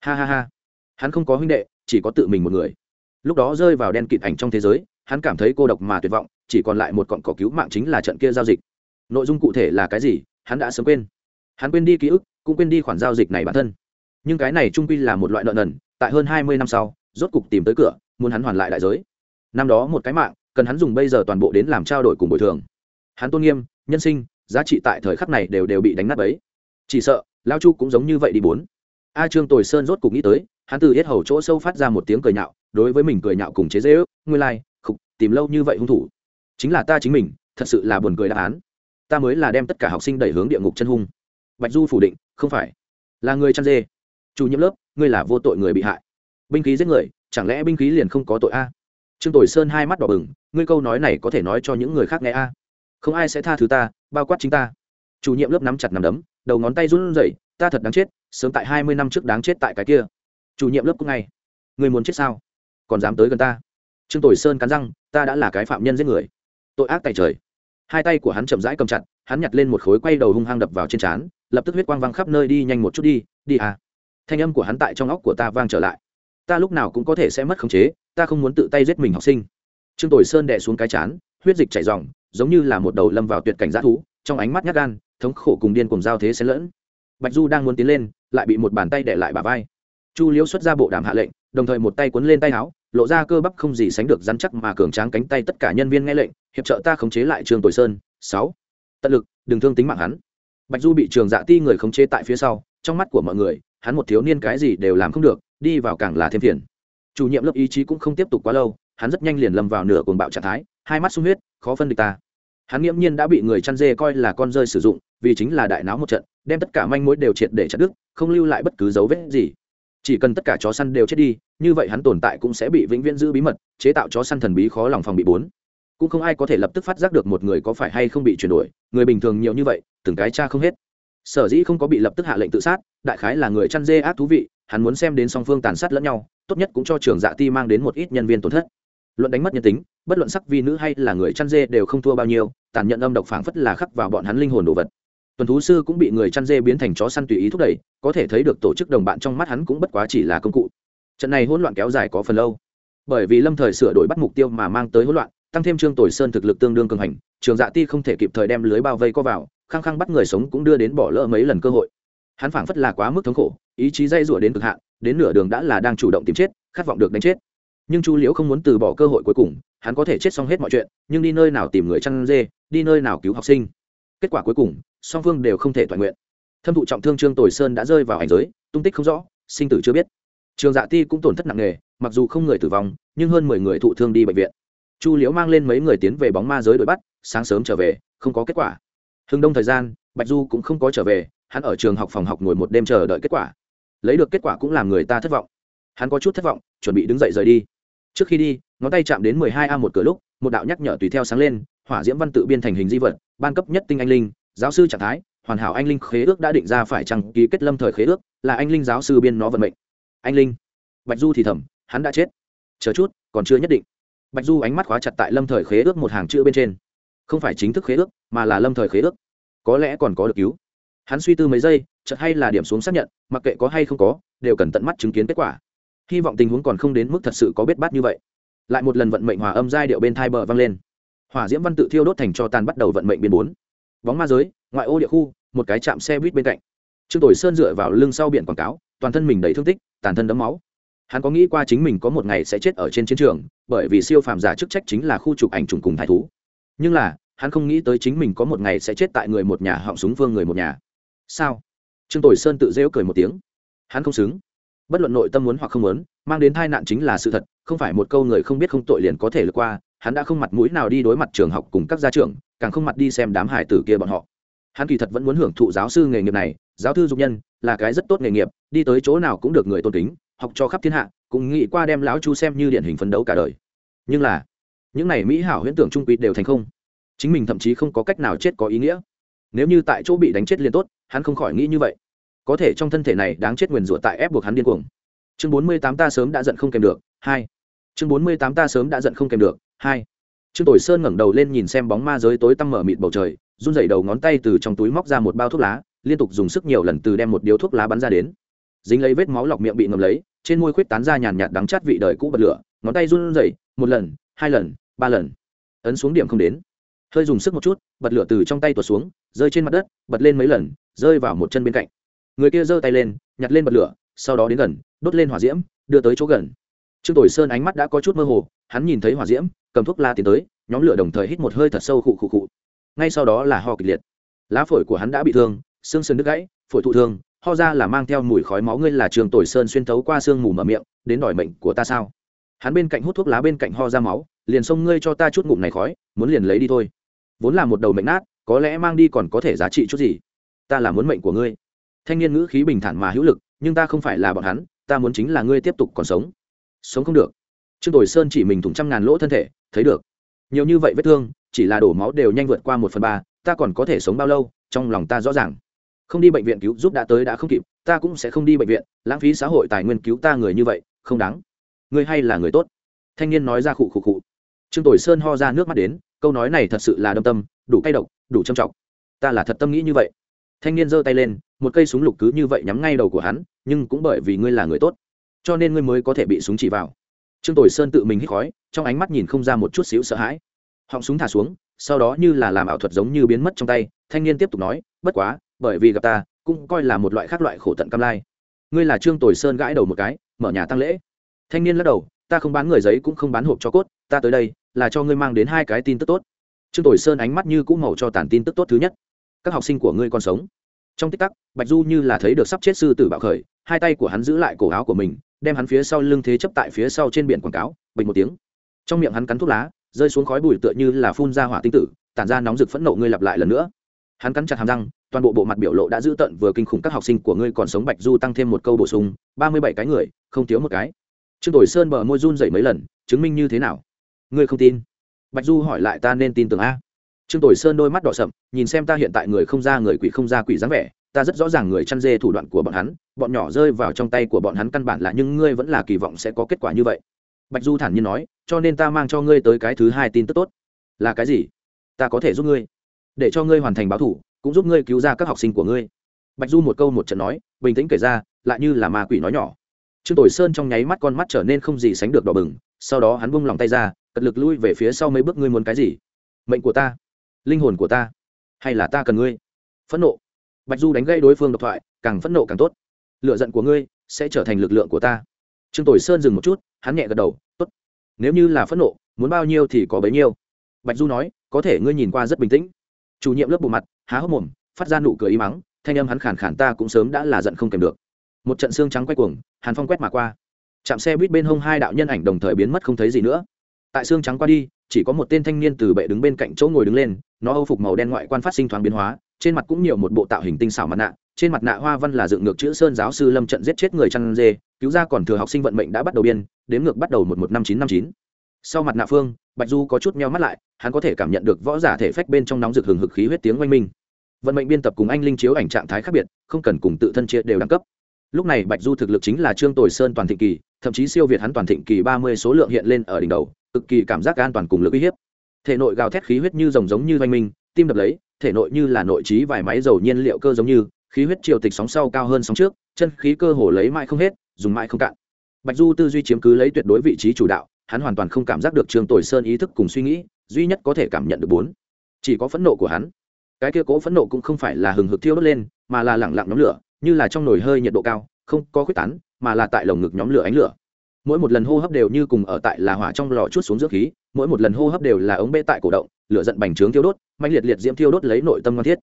Ha ha ha. Hắn không có huynh đệ chỉ có tự mình một người. Lúc đó rơi vào đen kịt ảnh trong thế giới, hắn cảm thấy cô độc mà tuyệt vọng, chỉ còn lại một cọn cỏ cứu mạng chính là trận kia giao dịch. Nội dung cụ thể là cái gì, hắn đã sớm quên. Hắn quên đi ký ức, cũng quên đi khoản giao dịch này bản thân. Nhưng cái này trung quy là một loại nợ nần, tại hơn hai mươi năm sau, rốt cục tìm tới cửa, muốn hắn hoàn lại đại giới. Năm đó một cái mạng, cần hắn dùng bây giờ toàn bộ đến làm trao đổi cùng bồi thường. Hắn tôn nghiêm, nhân sinh, giá trị tại thời khắc này đều đều bị đánh nát ấy chỉ sợ, lao chu cũng giống như vậy đi bốn. A trương tồi sơn rốt cục nghĩ tới hắn từ hết hầu chỗ sâu phát ra một tiếng cười nhạo đối với mình cười nhạo cùng chế dễ ước nguyên lai、like, khục tìm lâu như vậy hung thủ. Chính là ta chính mình thật sự là buồn cười đáp án. Ta mới là đem tất cả học sinh đẩy hướng địa ngục chân hung. Bạch du phủ định không phải. Là người chăn dê. Chủ nhiệm lớp ngươi là vô tội người bị hại. Binh khí giết người chẳng lẽ binh khí liền không có tội a? Trương tồi sơn hai mắt đỏ bừng ngươi câu nói này có thể nói cho những người khác nghe a? Không ai sẽ tha thứ ta bao quát chính ta. Chủ nhiệm lớp nắm chặt nằm đấm đầu ngón tay run rẩy ta thật đáng chết sớm tại hai mươi năm trước đáng chết tại cái kia chủ nhiệm lớp cũng ngay. Người muốn chết sao? Còn dám tới gần ta? Trương tồi sơn cắn răng, ta đã là cái phạm nhân giết người. Tội ác tại trời. Hai tay của hắn chậm rãi cầm chặt, hắn nhặt lên một khối quay đầu hung hăng đập vào trên trán, lập tức huyết quang văng khắp nơi đi nhanh một chút đi đi à. Thanh âm của hắn tại trong óc của ta vang trở lại. Ta lúc nào cũng có thể sẽ mất khống chế, ta không muốn tự tay giết mình học sinh. Trương tồi sơn đè xuống cái chán, huyết dịch chảy ròng, giống như là một đầu lâm vào tuyệt cảnh g thú, trong ánh mắt nhát gan, thống khổ cùng điên cùng giao thế xen lẫn. Bạch du đang muốn tiến lên, lại bị một bàn tay đẻ lại bà vai chu liễu xuất ra bộ đàm hạ lệnh, đồng thời một tay quấn lên tay áo, lộ ra cơ bắp không gì sánh được dắn chắc mà cường tráng cánh tay tất cả nhân viên nghe lệnh, hiệp trợ ta khống chế lại trường tồi sơn. Sáu. Tận lực, đừng thương tính mạng hắn. Bạch du bị trường dạ ti người khống chế tại phía sau, trong mắt của mọi người, hắn một thiếu niên cái gì đều làm không được, đi vào càng là thêm phiền. Chủ nhiệm lớp ý chí cũng không tiếp tục quá lâu, hắn rất nhanh liền lâm vào nửa cuồng bạo trạng thái, hai mắt sung huyết, khó phân địch ta. Hắn nghiễm nhiên đã bị người chăn dê coi là con rơi sử dụng, vì chính là đại náo một trận, đem tất cả manh mối đều triệt để chặt đứt, không lưu lại bất cứ dấu vết gì chỉ cần tất cả chó săn đều chết đi, như vậy hắn tồn tại cũng sẽ bị vĩnh viễn giữ bí mật, chế tạo chó săn thần bí khó lòng phòng bị bốn. Cũng không ai có thể lập tức phát giác được một người có phải hay không bị chuyển đổi, người bình thường nhiều như vậy, từng cái cha không hết. Sở dĩ không có bị lập tức hạ lệnh tự sát, đại khái là người chăn dê ác thú vị, hắn muốn xem đến song phương tàn sát lẫn nhau, tốt nhất cũng cho trường dạ ti mang đến một ít nhân viên tổn thất. Luận đánh mất nhân tính, bất luận sắc vi nữ hay là người chăn dê đều không thua bao nhiêu, tàn nhận âm độc phảng phất là khắc vào bọn hắn linh hồn đồ vật tuần thú sư cũng bị người chăn dê biến thành chó săn tùy ý thúc đẩy, có thể thấy được tổ chức đồng bạn trong mắt hắn cũng bất quá chỉ là công cụ. Trận này hỗn loạn kéo dài có phần lâu. Bởi vì lâm thời sửa đổi bắt mục tiêu mà mang tới hỗn loạn, tăng thêm trương tồi sơn thực lực tương đương cường hành, trường dạ ti không thể kịp thời đem lưới bao vây co vào, khăng khăng bắt người sống cũng đưa đến bỏ lỡ mấy lần cơ hội. Hắn phảng phất là quá mức thống khổ, ý chí dây rủa đến cực hạn, đến nửa đường đã là đang chủ động tìm chết, khát vọng được đánh chết. Nhưng chu liễu không muốn từ bỏ cơ hội cuối cùng, hắn có thể chết xong hết mọi chuyện, nhưng đi nơi nào tìm người chăn dê, đi nơi nào cứu học sinh. Kết quả cuối cùng song phương đều không thể toàn nguyện. Thâm thụ trọng thương trương tồi sơn đã rơi vào ảnh giới, tung tích không rõ, sinh tử chưa biết. Trường dạ ti cũng tổn thất nặng nề, mặc dù không người tử vong, nhưng hơn mười người thụ thương đi bệnh viện. Chu liễu mang lên mấy người tiến về bóng ma giới đuổi bắt, sáng sớm trở về, không có kết quả. Hưng đông thời gian, bạch du cũng không có trở về, hắn ở trường học phòng học ngồi một đêm chờ đợi kết quả. Lấy được kết quả cũng làm người ta thất vọng. Hắn có chút thất vọng, chuẩn bị đứng dậy rời đi. Trước khi đi, ngón tay chạm đến mười hai a một cửa lúc, một đạo nhắc nhở tùy theo sáng lên, hỏa diễm văn tự biên thành hình di vật, ban cấp nhất tinh anh linh giáo sư trạng thái, hoàn hảo anh linh khế ước đã định ra phải chăng ký kết lâm thời khế ước, là anh linh giáo sư biên nó vận mệnh. Anh linh. Bạch du thì thầm, hắn đã chết. Chờ chút, còn chưa nhất định. Bạch du ánh mắt khóa chặt tại lâm thời khế ước một hàng chữ bên trên. Không phải chính thức khế ước, mà là lâm thời khế ước. Có lẽ còn có được cứu. Hắn suy tư mấy giây, chợt hay là điểm xuống xác nhận, mặc kệ có hay không có, đều cần tận mắt chứng kiến kết quả. Hy vọng tình huống còn không đến mức thật sự có bết bát như vậy. Lại một lần vận mệnh hòa âm giai điệu bên thai bờ vang lên. Hỏa diễm văn tự thiêu đốt thành cho tàn bắt đầu vận mệnh biến bốn bóng ma giới, ngoại ô địa khu, một cái chạm xe buýt bên cạnh. Trương tồi sơn dựa vào lưng sau biển quảng cáo, toàn thân mình đầy thương tích, tàn thân đấm máu. Hắn có nghĩ qua chính mình có một ngày sẽ chết ở trên chiến trường, bởi vì siêu phàm giả chức trách chính là khu chụp ảnh trùng cùng thái thú. Nhưng là, hắn không nghĩ tới chính mình có một ngày sẽ chết tại người một nhà họng súng vương người một nhà. Sao? Trương tồi sơn tự rêu cười một tiếng. Hắn không xứng. Bất luận nội tâm muốn hoặc không muốn, mang đến tai nạn chính là sự thật, không phải một câu người không biết không tội liền có thể lượt qua, hắn đã không mặt mũi nào đi đối mặt trường học cùng các gia trưởng càng không mặt đi xem đám hải tử kia bọn họ. Hắn kỳ thật vẫn muốn hưởng thụ giáo sư nghề nghiệp này, giáo thư dục nhân, là cái rất tốt nghề nghiệp, đi tới chỗ nào cũng được người tôn kính, học cho khắp thiên hạ, cũng nghĩ qua đem lão chu xem như điển hình phấn đấu cả đời. Nhưng là, những này mỹ hảo huyễn tưởng trung quy đều thành không. Chính mình thậm chí không có cách nào chết có ý nghĩa. Nếu như tại chỗ bị đánh chết liền tốt, hắn không khỏi nghĩ như vậy. Có thể trong thân thể này đáng chết nguyền rủa tại ép buộc hắn điên cuồng. Chương bốn mươi tám ta sớm đã giận không kèm được, hai. Chương bốn mươi tám ta sớm đã giận không kèm được, hai trương tồi sơn ngẩng đầu lên nhìn xem bóng ma giới tối tăm mở mịt bầu trời, run rẩy đầu ngón tay từ trong túi móc ra một bao thuốc lá, liên tục dùng sức nhiều lần từ đem một điếu thuốc lá bắn ra đến. Dính lấy vết máu lọc miệng bị ngầm lấy, trên môi khuyết tán ra nhàn nhạt đắng chát vị đời cũ bật lửa, ngón tay run rẩy, một lần, hai lần, ba lần. Ấn xuống điểm không đến. Hơi dùng sức một chút, bật lửa từ trong tay tuột xuống, rơi trên mặt đất, bật lên mấy lần, rơi vào một chân bên cạnh. Người kia giơ tay lên, nhặt lên bật lửa, sau đó đến gần, đốt lên hỏa diễm, đưa tới chỗ gần trương tồi sơn ánh mắt đã có chút mơ hồ, hắn nhìn thấy hỏa diễm, cầm thuốc la tiến tới, nhóm lửa đồng thời hít một hơi thật sâu khụ khụ khụ. Ngay sau đó là ho kịch liệt. Lá phổi của hắn đã bị thương, xương sườn đứt gãy, phổi thụ thương, ho ra là mang theo mùi khói máu. Ngươi là trường tồi sơn xuyên thấu qua xương mù mở miệng, đến đòi mệnh của ta sao? Hắn bên cạnh hút thuốc lá bên cạnh ho ra máu, liền xông ngươi cho ta chút ngụm này khói, muốn liền lấy đi thôi. Vốn là một đầu mệnh nát, có lẽ mang đi còn có thể giá trị chút gì. Ta là muốn mệnh của ngươi. Thanh niên ngữ khí bình thản mà hữu lực, nhưng ta không phải là bọn hắn, ta muốn chính là ngươi tiếp tục còn sống sống không được. Trương tồi sơn chỉ mình thủng trăm ngàn lỗ thân thể, thấy được. Nhiều như vậy vết thương, chỉ là đổ máu đều nhanh vượt qua một phần ba, ta còn có thể sống bao lâu, trong lòng ta rõ ràng. Không đi bệnh viện cứu giúp đã tới đã không kịp, ta cũng sẽ không đi bệnh viện, lãng phí xã hội tài nguyên cứu ta người như vậy, không đáng. Ngươi hay là người tốt? Thanh niên nói ra khụ khụ khụ. Trương tồi sơn ho ra nước mắt đến, câu nói này thật sự là đâm tâm, đủ cay độc, đủ trầm trọng. Ta là thật tâm nghĩ như vậy. Thanh niên giơ tay lên, một cây súng lục cứ như vậy nhắm ngay đầu của hắn, nhưng cũng bởi vì ngươi là người tốt cho nên ngươi mới có thể bị súng chỉ vào. Trương tồi sơn tự mình hít khói, trong ánh mắt nhìn không ra một chút xíu sợ hãi. Họng súng thả xuống, sau đó như là làm ảo thuật giống như biến mất trong tay, thanh niên tiếp tục nói, bất quá, bởi vì gặp ta, cũng coi là một loại khác loại khổ tận cam lai. Ngươi là trương tồi sơn gãi đầu một cái, mở nhà tăng lễ. Thanh niên lắc đầu, ta không bán người giấy cũng không bán hộp cho cốt, ta tới đây là cho ngươi mang đến hai cái tin tức tốt. Trương tồi sơn ánh mắt như cũ màu cho tản tin tức tốt thứ nhất. Các học sinh của ngươi còn sống. Trong tích tắc, bạch du như là thấy được sắp chết sư tử bạo khởi, hai tay của hắn giữ lại cổ áo của mình đem hắn phía sau lưng thế chấp tại phía sau trên biển quảng cáo bình một tiếng. Trong miệng hắn cắn thuốc lá, rơi xuống khói bụi tựa như là phun ra hỏa tinh tử, tản ra nóng rực phẫn nộ ngươi lặp lại lần nữa. Hắn cắn chặt hàm răng, toàn bộ bộ mặt biểu lộ đã giữ tận vừa kinh khủng các học sinh của ngươi còn sống bạch du tăng thêm một câu bổ sung, ba mươi bảy cái người, không thiếu một cái. Trương tồi sơn bờ môi run dậy mấy lần, chứng minh như thế nào? Ngươi không tin. Bạch du hỏi lại ta nên tin tưởng a. Trương tồi sơn đôi mắt đỏ sậm, nhìn xem ta hiện tại người không ra người quỷ không ra quỷ dáng vẻ ta rất rõ ràng người chăn dê thủ đoạn của bọn hắn, bọn nhỏ rơi vào trong tay của bọn hắn căn bản là nhưng ngươi vẫn là kỳ vọng sẽ có kết quả như vậy. Bạch du thản nhiên nói, cho nên ta mang cho ngươi tới cái thứ hai tin tức tốt. Là cái gì? Ta có thể giúp ngươi. Để cho ngươi hoàn thành báo thủ, cũng giúp ngươi cứu ra các học sinh của ngươi. Bạch du một câu một trận nói, bình tĩnh kể ra, lại như là ma quỷ nói nhỏ. Trương tồi sơn trong nháy mắt con mắt trở nên không gì sánh được đỏ bừng, sau đó hắn bung lòng tay ra, cật lực lui về phía sau mấy bước, ngươi muốn cái gì? Mệnh của ta? Linh hồn của ta? Hay là ta cần ngươi? Phẫn nộ bạch du đánh gây đối phương độc thoại, càng phẫn nộ càng tốt. Lựa giận của ngươi sẽ trở thành lực lượng của ta. Trương tồi sơn dừng một chút, hắn nhẹ gật đầu, tốt. Nếu như là phẫn nộ, muốn bao nhiêu thì có bấy nhiêu. Bạch du nói, có thể ngươi nhìn qua rất bình tĩnh. Chủ nhiệm lớp bộ mặt, há hốc mồm, phát ra nụ cười ý mắng thanh âm hắn khản khản ta cũng sớm đã là giận không kèm được. Một trận xương trắng quay cuồng, hàn phong quét mà qua. Chạm xe buýt bên hông hai đạo nhân ảnh đồng thời biến mất không thấy gì nữa. Tại xương trắng qua đi, chỉ có một tên thanh niên từ bệ đứng bên cạnh chỗ ngồi đứng lên, nó âu phục màu đen ngoại quan phát sinh thoáng biến hóa trên mặt cũng nhiều một bộ tạo hình tinh xảo mặt nạ, trên mặt nạ hoa văn là dựng ngược chữ sơn giáo sư lâm trận giết chết người chăn dê, cứu ra còn thừa học sinh vận mệnh đã bắt đầu biên, đếm ngược bắt đầu một một năm chín năm chín. Sau mặt nạ phương, bạch du có chút meo mắt lại, hắn có thể cảm nhận được võ giả thể phách bên trong nóng rực hừng hực khí huyết tiếng oanh minh. Vận mệnh biên tập cùng anh linh chiếu ảnh trạng thái khác biệt, không cần cùng tự thân chia đều đẳng cấp. Lúc này bạch du thực lực chính là trương tồi sơn toàn thịnh kỳ, thậm chí siêu việt hắn toàn thịnh kỳ ba mươi số lượng hiện lên ở đỉnh đầu, cực kỳ cảm giác an toàn cùng lực uy hiếp. Thể nội gào thét khí huyết như rồng giống như oanh minh tim đập lấy, thể nội như là nội trí vài máy dầu nhiên liệu cơ giống như, khí huyết triều tịch sóng sau cao hơn sóng trước, chân khí cơ hồ lấy mãi không hết, dùng mãi không cạn. Bạch du tư duy chiếm cứ lấy tuyệt đối vị trí chủ đạo, hắn hoàn toàn không cảm giác được trương tồi sơn ý thức cùng suy nghĩ, duy nhất có thể cảm nhận được bốn. Chỉ có phẫn nộ của hắn. Cái kia cố phẫn nộ cũng không phải là hừng hực thiêu đốt lên, mà là lẳng lặng nhóm lửa, như là trong nồi hơi nhiệt độ cao, không có khuếch tán, mà là tại lồng ngực nhóm lửa ánh lửa mỗi một lần hô hấp đều như cùng ở tại là hỏa trong lò chút xuống dưỡng khí, mỗi một lần hô hấp đều là ống bê tại cổ động, lửa giận bành trướng thiêu đốt mạnh liệt liệt diễm thiêu đốt lấy nội tâm ngoan thiết.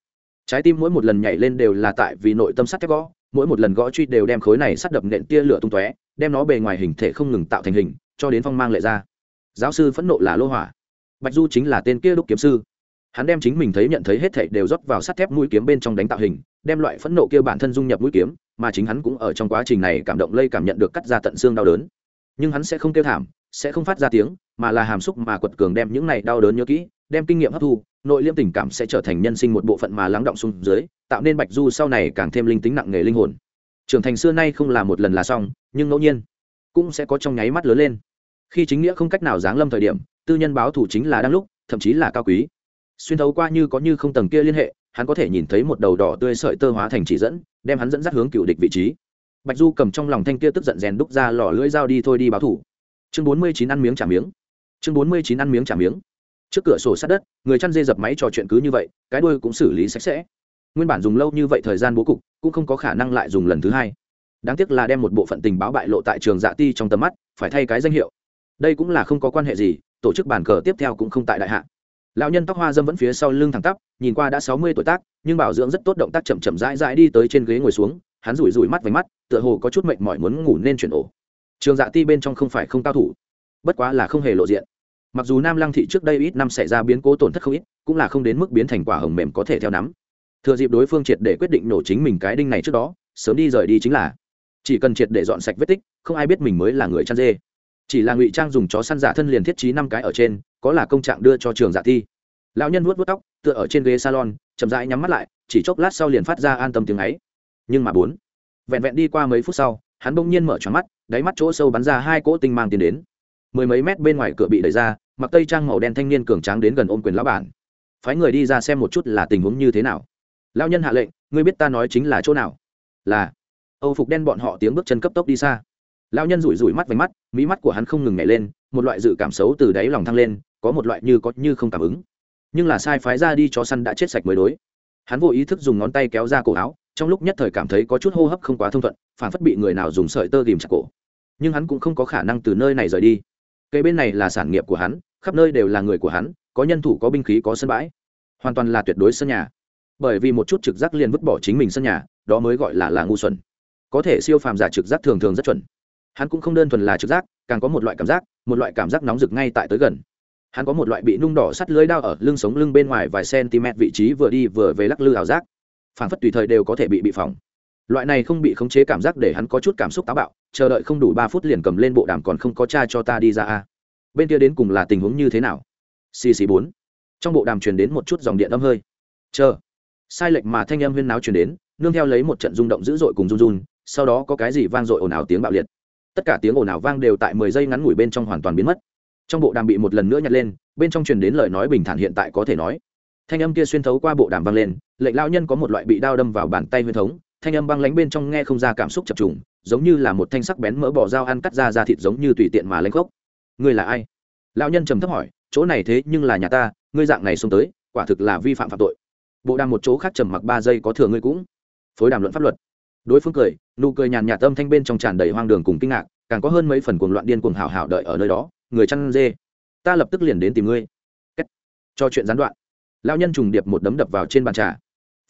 Trái tim mỗi một lần nhảy lên đều là tại vì nội tâm sắt thép gõ, mỗi một lần gõ truy đều đem khối này sắt đập nện tia lửa tung tóe, đem nó bề ngoài hình thể không ngừng tạo thành hình, cho đến phong mang lệ ra. Giáo sư phẫn nộ là lô hỏa. Bạch du chính là tên kia đúc kiếm sư. Hắn đem chính mình thấy nhận thấy hết thảy đều rót vào sắt thép mũi kiếm bên trong đánh tạo hình, đem loại phẫn nộ kia bản thân dung nhập mũi kiếm, mà chính hắn cũng ở trong quá trình này cảm động lây cảm nhận được cắt ra tận xương đau đớn nhưng hắn sẽ không kêu thảm, sẽ không phát ra tiếng, mà là hàm xúc mà quật cường đem những này đau đớn nhớ kỹ, đem kinh nghiệm hấp thu, nội liêm tình cảm sẽ trở thành nhân sinh một bộ phận mà lắng động xuống dưới, tạo nên bạch du sau này càng thêm linh tính nặng nghề linh hồn. Trưởng thành xưa nay không là một lần là xong, nhưng ngẫu nhiên cũng sẽ có trong nháy mắt lớn lên. Khi chính nghĩa không cách nào giáng lâm thời điểm, tư nhân báo thủ chính là đang lúc, thậm chí là cao quý. Xuyên thấu qua như có như không tầng kia liên hệ, hắn có thể nhìn thấy một đầu đỏ tươi sợi tơ hóa thành chỉ dẫn, đem hắn dẫn dắt hướng cựu địch vị trí bạch du cầm trong lòng thanh kia tức giận rèn đúc ra lò lưỡi dao đi thôi đi báo thủ. Chương bốn mươi chín ăn miếng trả miếng. Chương bốn mươi chín ăn miếng trả miếng. Trước cửa sổ sát đất, người chăn dê dập máy trò chuyện cứ như vậy, cái đuôi cũng xử lý sạch sẽ. Nguyên bản dùng lâu như vậy thời gian bố cục, cũng không có khả năng lại dùng lần thứ hai. Đáng tiếc là đem một bộ phận tình báo bại lộ tại trường dạ ti trong tầm mắt, phải thay cái danh hiệu. Đây cũng là không có quan hệ gì, tổ chức bàn cờ tiếp theo cũng không tại đại hạ. Lão nhân tóc hoa dâm vẫn phía sau lưng thẳng tắp, nhìn qua đã sáu mươi tuổi tác, nhưng bảo dưỡng rất tốt động tác chậm chậm rãi rãi đi tới trên ghế ngồi xuống, hắn rủi rủi mắt vánh mắt tựa hồ có chút mệt mỏi muốn ngủ nên chuyển ổ. Trường dạ ti bên trong không phải không cao thủ, bất quá là không hề lộ diện. Mặc dù nam lăng thị trước đây ít năm xảy ra biến cố tổn thất không ít, cũng là không đến mức biến thành quả hồng mềm có thể theo nắm. Thừa dịp đối phương triệt để quyết định nổ chính mình cái đinh này trước đó, sớm đi rời đi chính là. Chỉ cần triệt để dọn sạch vết tích, không ai biết mình mới là người chăn dê. Chỉ là ngụy trang dùng chó săn giả thân liền thiết trí năm cái ở trên, có là công trạng đưa cho trường dạ giả thi lão nhân vuốt vuốt tóc, tựa ở trên ghế salon, chậm rãi nhắm mắt lại, chỉ chốc lát sau liền phát ra an tâm tiếng ấy. Nhưng mà bốn vẹn vẹn đi qua mấy phút sau, hắn bỗng nhiên mở tròn mắt, đáy mắt chỗ sâu bắn ra hai cỗ tinh mang tiến đến. Mười mấy mét bên ngoài cửa bị đẩy ra, mặc tây trang màu đen thanh niên cường tráng đến gần ôm quyền lão bản. Phái người đi ra xem một chút là tình huống như thế nào. Lão nhân hạ lệnh, ngươi biết ta nói chính là chỗ nào? Là. Âu phục đen bọn họ tiếng bước chân cấp tốc đi xa. Lão nhân rủi rủi mắt vánh mắt mỹ mắt của hắn không ngừng nhảy lên, một loại dự cảm xấu từ đáy lòng thăng lên, có một loại như có như không cảm ứng. Nhưng là sai phái ra đi chó săn đã chết sạch mới đối. Hắn vô ý thức dùng ngón tay kéo ra cổ áo trong lúc nhất thời cảm thấy có chút hô hấp không quá thông thuận, phản phất bị người nào dùng sợi tơ ghìm chặt cổ. Nhưng hắn cũng không có khả năng từ nơi này rời đi. Cây bên này là sản nghiệp của hắn, khắp nơi đều là người của hắn, có nhân thủ, có binh khí, có sân bãi. Hoàn toàn là tuyệt đối sân nhà. Bởi vì một chút trực giác liền vứt bỏ chính mình sân nhà, đó mới gọi là là ngu xuẩn. Có thể siêu phàm giả trực giác thường thường rất chuẩn. Hắn cũng không đơn thuần là trực giác, càng có một loại cảm giác, một loại cảm giác nóng rực ngay tại tới gần. Hắn có một loại bị nung đỏ sắt lưới đao ở lưng sống lưng bên ngoài vài cm vị trí vừa đi vừa về lắc lư ảo giác phản phất tùy thời đều có thể bị bị phỏng. Loại này không bị khống chế cảm giác để hắn có chút cảm xúc táo bạo, chờ đợi không đủ ba phút liền cầm lên bộ đàm còn không có cha cho ta đi ra a. Bên kia đến cùng là tình huống như thế nào? Cc bốn. Trong bộ đàm truyền đến một chút dòng điện âm hơi. Chờ. Sai lệch mà thanh âm huyên náo truyền đến, nương theo lấy một trận rung động dữ dội cùng run run, sau đó có cái gì vang dội ồn ào tiếng bạo liệt. Tất cả tiếng ồn ào vang đều tại mười giây ngắn ngủi bên trong hoàn toàn biến mất. Trong bộ đàm bị một lần nữa nhặt lên, bên trong truyền đến lời nói bình thản hiện tại có thể nói thanh âm kia xuyên thấu qua bộ đàm vang lên, lệnh lao nhân có một loại bị đao đâm vào bàn tay huyên thống. Thanh âm băng lánh bên trong nghe không ra cảm xúc chập trùng, giống như là một thanh sắc bén mỡ bỏ dao ăn cắt ra ra thịt giống như tùy tiện mà lanh khốc. Ngươi là ai? Lão nhân trầm thấp hỏi, chỗ này thế nhưng là nhà ta, ngươi dạng này xông tới, quả thực là vi phạm phạm tội. Bộ đàm một chỗ khác trầm mặc ba giây có thừa ngươi cũng. Phối đàm luận pháp luật. Đối phương cười, nụ cười nhàn nhạt tâm thanh bên trong tràn đầy hoang đường cùng kinh ngạc, càng có hơn mấy phần cuồng loạn điên cuồng hào hào đợi ở nơi đó, người chăn dê. Ta lập tức liền đến tìm ngươi. Cho chuyện gián đoạn lao nhân trùng điệp một đấm đập vào trên bàn trà.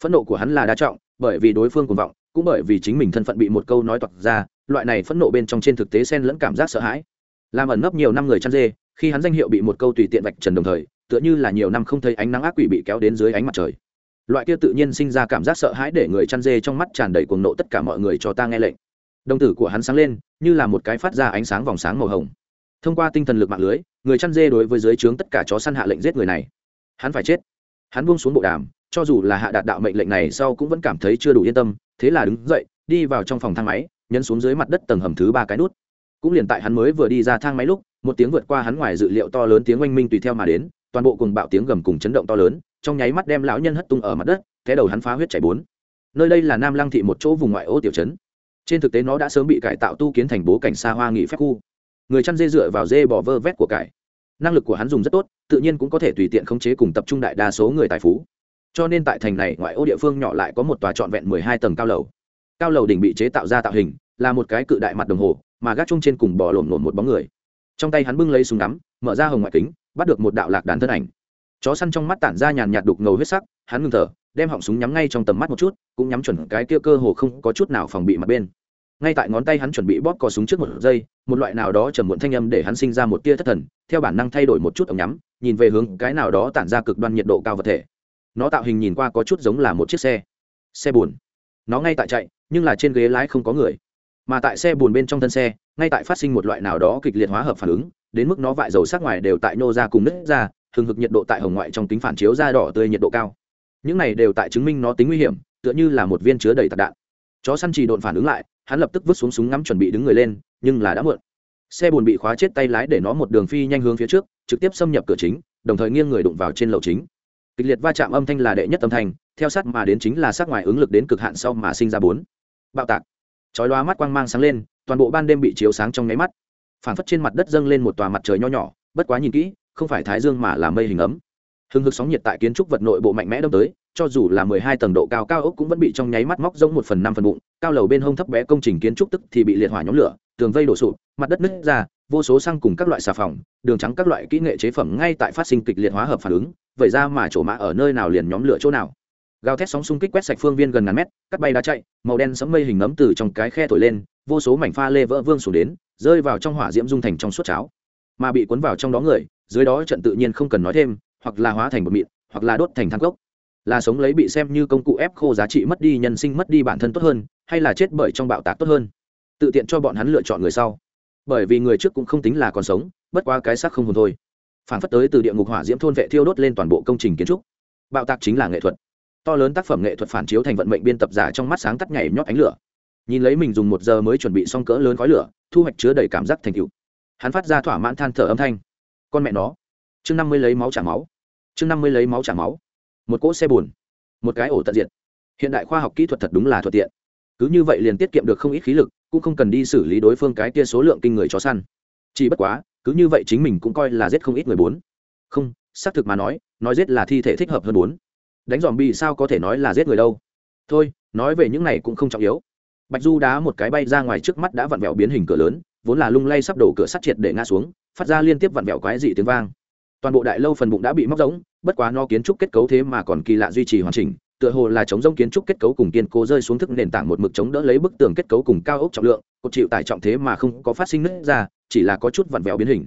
Phẫn nộ của hắn là đa trọng, bởi vì đối phương cuồng vọng, cũng bởi vì chính mình thân phận bị một câu nói toạc ra, loại này phẫn nộ bên trong trên thực tế xen lẫn cảm giác sợ hãi. Làm ẩn nấp nhiều năm người chăn dê, khi hắn danh hiệu bị một câu tùy tiện vạch trần đồng thời, tựa như là nhiều năm không thấy ánh nắng ác quỷ bị kéo đến dưới ánh mặt trời. Loại kia tự nhiên sinh ra cảm giác sợ hãi để người chăn dê trong mắt tràn đầy cuồng nộ tất cả mọi người cho ta nghe lệnh. Đồng tử của hắn sáng lên, như là một cái phát ra ánh sáng vòng sáng màu hồng. Thông qua tinh thần lực mạng lưới, người chăn dê đối với dưới trướng tất cả chó săn hạ lệnh giết người này. Hắn phải chết hắn buông xuống bộ đàm, cho dù là hạ đạt đạo mệnh lệnh này sau cũng vẫn cảm thấy chưa đủ yên tâm, thế là đứng dậy, đi vào trong phòng thang máy, nhấn xuống dưới mặt đất tầng hầm thứ ba cái nút. Cũng liền tại hắn mới vừa đi ra thang máy lúc, một tiếng vượt qua hắn ngoài dự liệu to lớn tiếng oanh minh tùy theo mà đến, toàn bộ cùng bạo tiếng gầm cùng chấn động to lớn, trong nháy mắt đem lão nhân hất tung ở mặt đất thế đầu hắn phá huyết chảy bốn. Nơi đây là nam lăng thị một chỗ vùng ngoại ô tiểu trấn. Trên thực tế nó đã sớm bị cải tạo tu kiến thành bố cảnh xa hoa nghị phép khu. Người chăn dê dựa vào dê bỏ vơ vét của cải năng lực của hắn dùng rất tốt, tự nhiên cũng có thể tùy tiện khống chế cùng tập trung đại đa số người tài phú. Cho nên tại thành này ngoại ô địa phương nhỏ lại có một tòa trọn vẹn mười hai tầng cao lầu. Cao lầu đỉnh bị chế tạo ra tạo hình, là một cái cự đại mặt đồng hồ, mà gác chung trên cùng bỏ lổn lổn một bóng người. Trong tay hắn bưng lấy súng ngắm, mở ra hồng ngoại kính, bắt được một đạo lạc đàn thân ảnh. Chó săn trong mắt tản ra nhàn nhạt đục ngầu huyết sắc, hắn ngừng thở, đem họng súng nhắm ngay trong tầm mắt một chút, cũng nhắm chuẩn cái kia cơ hồ không có chút nào phòng bị mặt bên ngay tại ngón tay hắn chuẩn bị bóp cò súng trước một giây, một loại nào đó trầm muộn thanh âm để hắn sinh ra một tia thất thần, theo bản năng thay đổi một chút ống nhắm, nhìn về hướng cái nào đó tản ra cực đoan nhiệt độ cao vật thể. Nó tạo hình nhìn qua có chút giống là một chiếc xe. Xe bùn nó ngay tại chạy, nhưng là trên ghế lái không có người. Mà tại xe bùn bên trong thân xe, ngay tại phát sinh một loại nào đó kịch liệt hóa hợp phản ứng, đến mức nó vại dầu sát ngoài đều tại nô ra cùng nứt ra thường hực nhiệt độ tại hồng ngoại trong tính phản chiếu da đỏ tươi nhiệt độ cao. Những này đều tại chứng minh nó tính nguy hiểm, tựa như là một viên chứa đầy tạc đạn. Chó săn chỉ độn phản ứng lại hắn lập tức vứt xuống súng ngắm chuẩn bị đứng người lên, nhưng là đã muộn. Xe bồn bị khóa chết tay lái để nó một đường phi nhanh hướng phía trước, trực tiếp xâm nhập cửa chính, đồng thời nghiêng người đụng vào trên lầu chính. Kịch liệt va chạm âm thanh là đệ nhất âm thanh, theo sát mà đến chính là sát ngoài ứng lực đến cực hạn sau mà sinh ra bốn. Bạo tạc. Chói loa mắt quang mang sáng lên, toàn bộ ban đêm bị chiếu sáng trong nháy mắt. Phản phất trên mặt đất dâng lên một tòa mặt trời nho nhỏ, bất quá nhìn kỹ, không phải thái dương mà là mây hình ấm. Hừng hực sóng nhiệt tại kiến trúc vật nội bộ mạnh mẽ đâm tới cho dù là mười hai tầng độ cao cao ốc cũng vẫn bị trong nháy mắt móc rỗng một phần năm phần bụng. Cao lầu bên hông thấp bé công trình kiến trúc tức thì bị liệt hỏa nhóm lửa, tường vây đổ sụp, mặt đất nứt ra, vô số xăng cùng các loại xà phòng, đường trắng các loại kỹ nghệ chế phẩm ngay tại phát sinh kịch liệt hóa hợp phản ứng, vậy ra mà chỗ mã ở nơi nào liền nhóm lửa chỗ nào. Gào thét sóng xung kích quét sạch phương viên gần ngàn mét, cắt bay đá chạy, màu đen sẫm mây hình nấm từ trong cái khe thổi lên, vô số mảnh pha lê vỡ vương xuống đến, rơi vào trong hỏa diễm dung thành trong suốt cháo. Mà bị cuốn vào trong đó người, dưới đó trận tự nhiên không cần nói thêm, hoặc là hóa thành bột mịn, hoặc là đốt thành thang cốc là sống lấy bị xem như công cụ ép khô giá trị mất đi nhân sinh mất đi bản thân tốt hơn, hay là chết bởi trong bạo tạc tốt hơn? Tự tiện cho bọn hắn lựa chọn người sau. Bởi vì người trước cũng không tính là còn sống, bất quá cái xác không hồn thôi. Phản phất tới từ địa ngục hỏa diễm thôn vệ thiêu đốt lên toàn bộ công trình kiến trúc. Bạo tạc chính là nghệ thuật. To lớn tác phẩm nghệ thuật phản chiếu thành vận mệnh biên tập giả trong mắt sáng tắt nhảy nhót ánh lửa. Nhìn lấy mình dùng một giờ mới chuẩn bị xong cỡ lớn khói lửa, thu hoạch chứa đầy cảm giác thành cựu hắn phát ra thỏa mãn than thở âm thanh. Con mẹ nó. Chương năm mươi lấy máu trả máu. Chương năm mươi lấy máu trả máu một cỗ xe bùn, một cái ổ tận diện hiện đại khoa học kỹ thuật thật đúng là thuận tiện. Cứ như vậy liền tiết kiệm được không ít khí lực, cũng không cần đi xử lý đối phương cái tia số lượng kinh người chó săn. Chỉ bất quá, cứ như vậy chính mình cũng coi là giết không ít người bốn. Không, xác thực mà nói nói giết là thi thể thích hợp hơn bốn. Đánh dòm bi sao có thể nói là giết người đâu? Thôi, nói về những này cũng không trọng yếu. Bạch du đá một cái bay ra ngoài trước mắt đã vặn vẹo biến hình cửa lớn, vốn là lung lay sắp đổ cửa sắt triệt để ngã xuống, phát ra liên tiếp vặn vẹo quái dị tiếng vang toàn bộ đại lâu phần bụng đã bị móc rỗng, bất quá no kiến trúc kết cấu thế mà còn kỳ lạ duy trì hoàn chỉnh, tựa hồ là chống rông kiến trúc kết cấu cùng kiên cố rơi xuống thức nền tảng một mực chống đỡ lấy bức tường kết cấu cùng cao ốc trọng lượng, cột chịu tải trọng thế mà không có phát sinh nứt ra, chỉ là có chút vặn vẹo biến hình.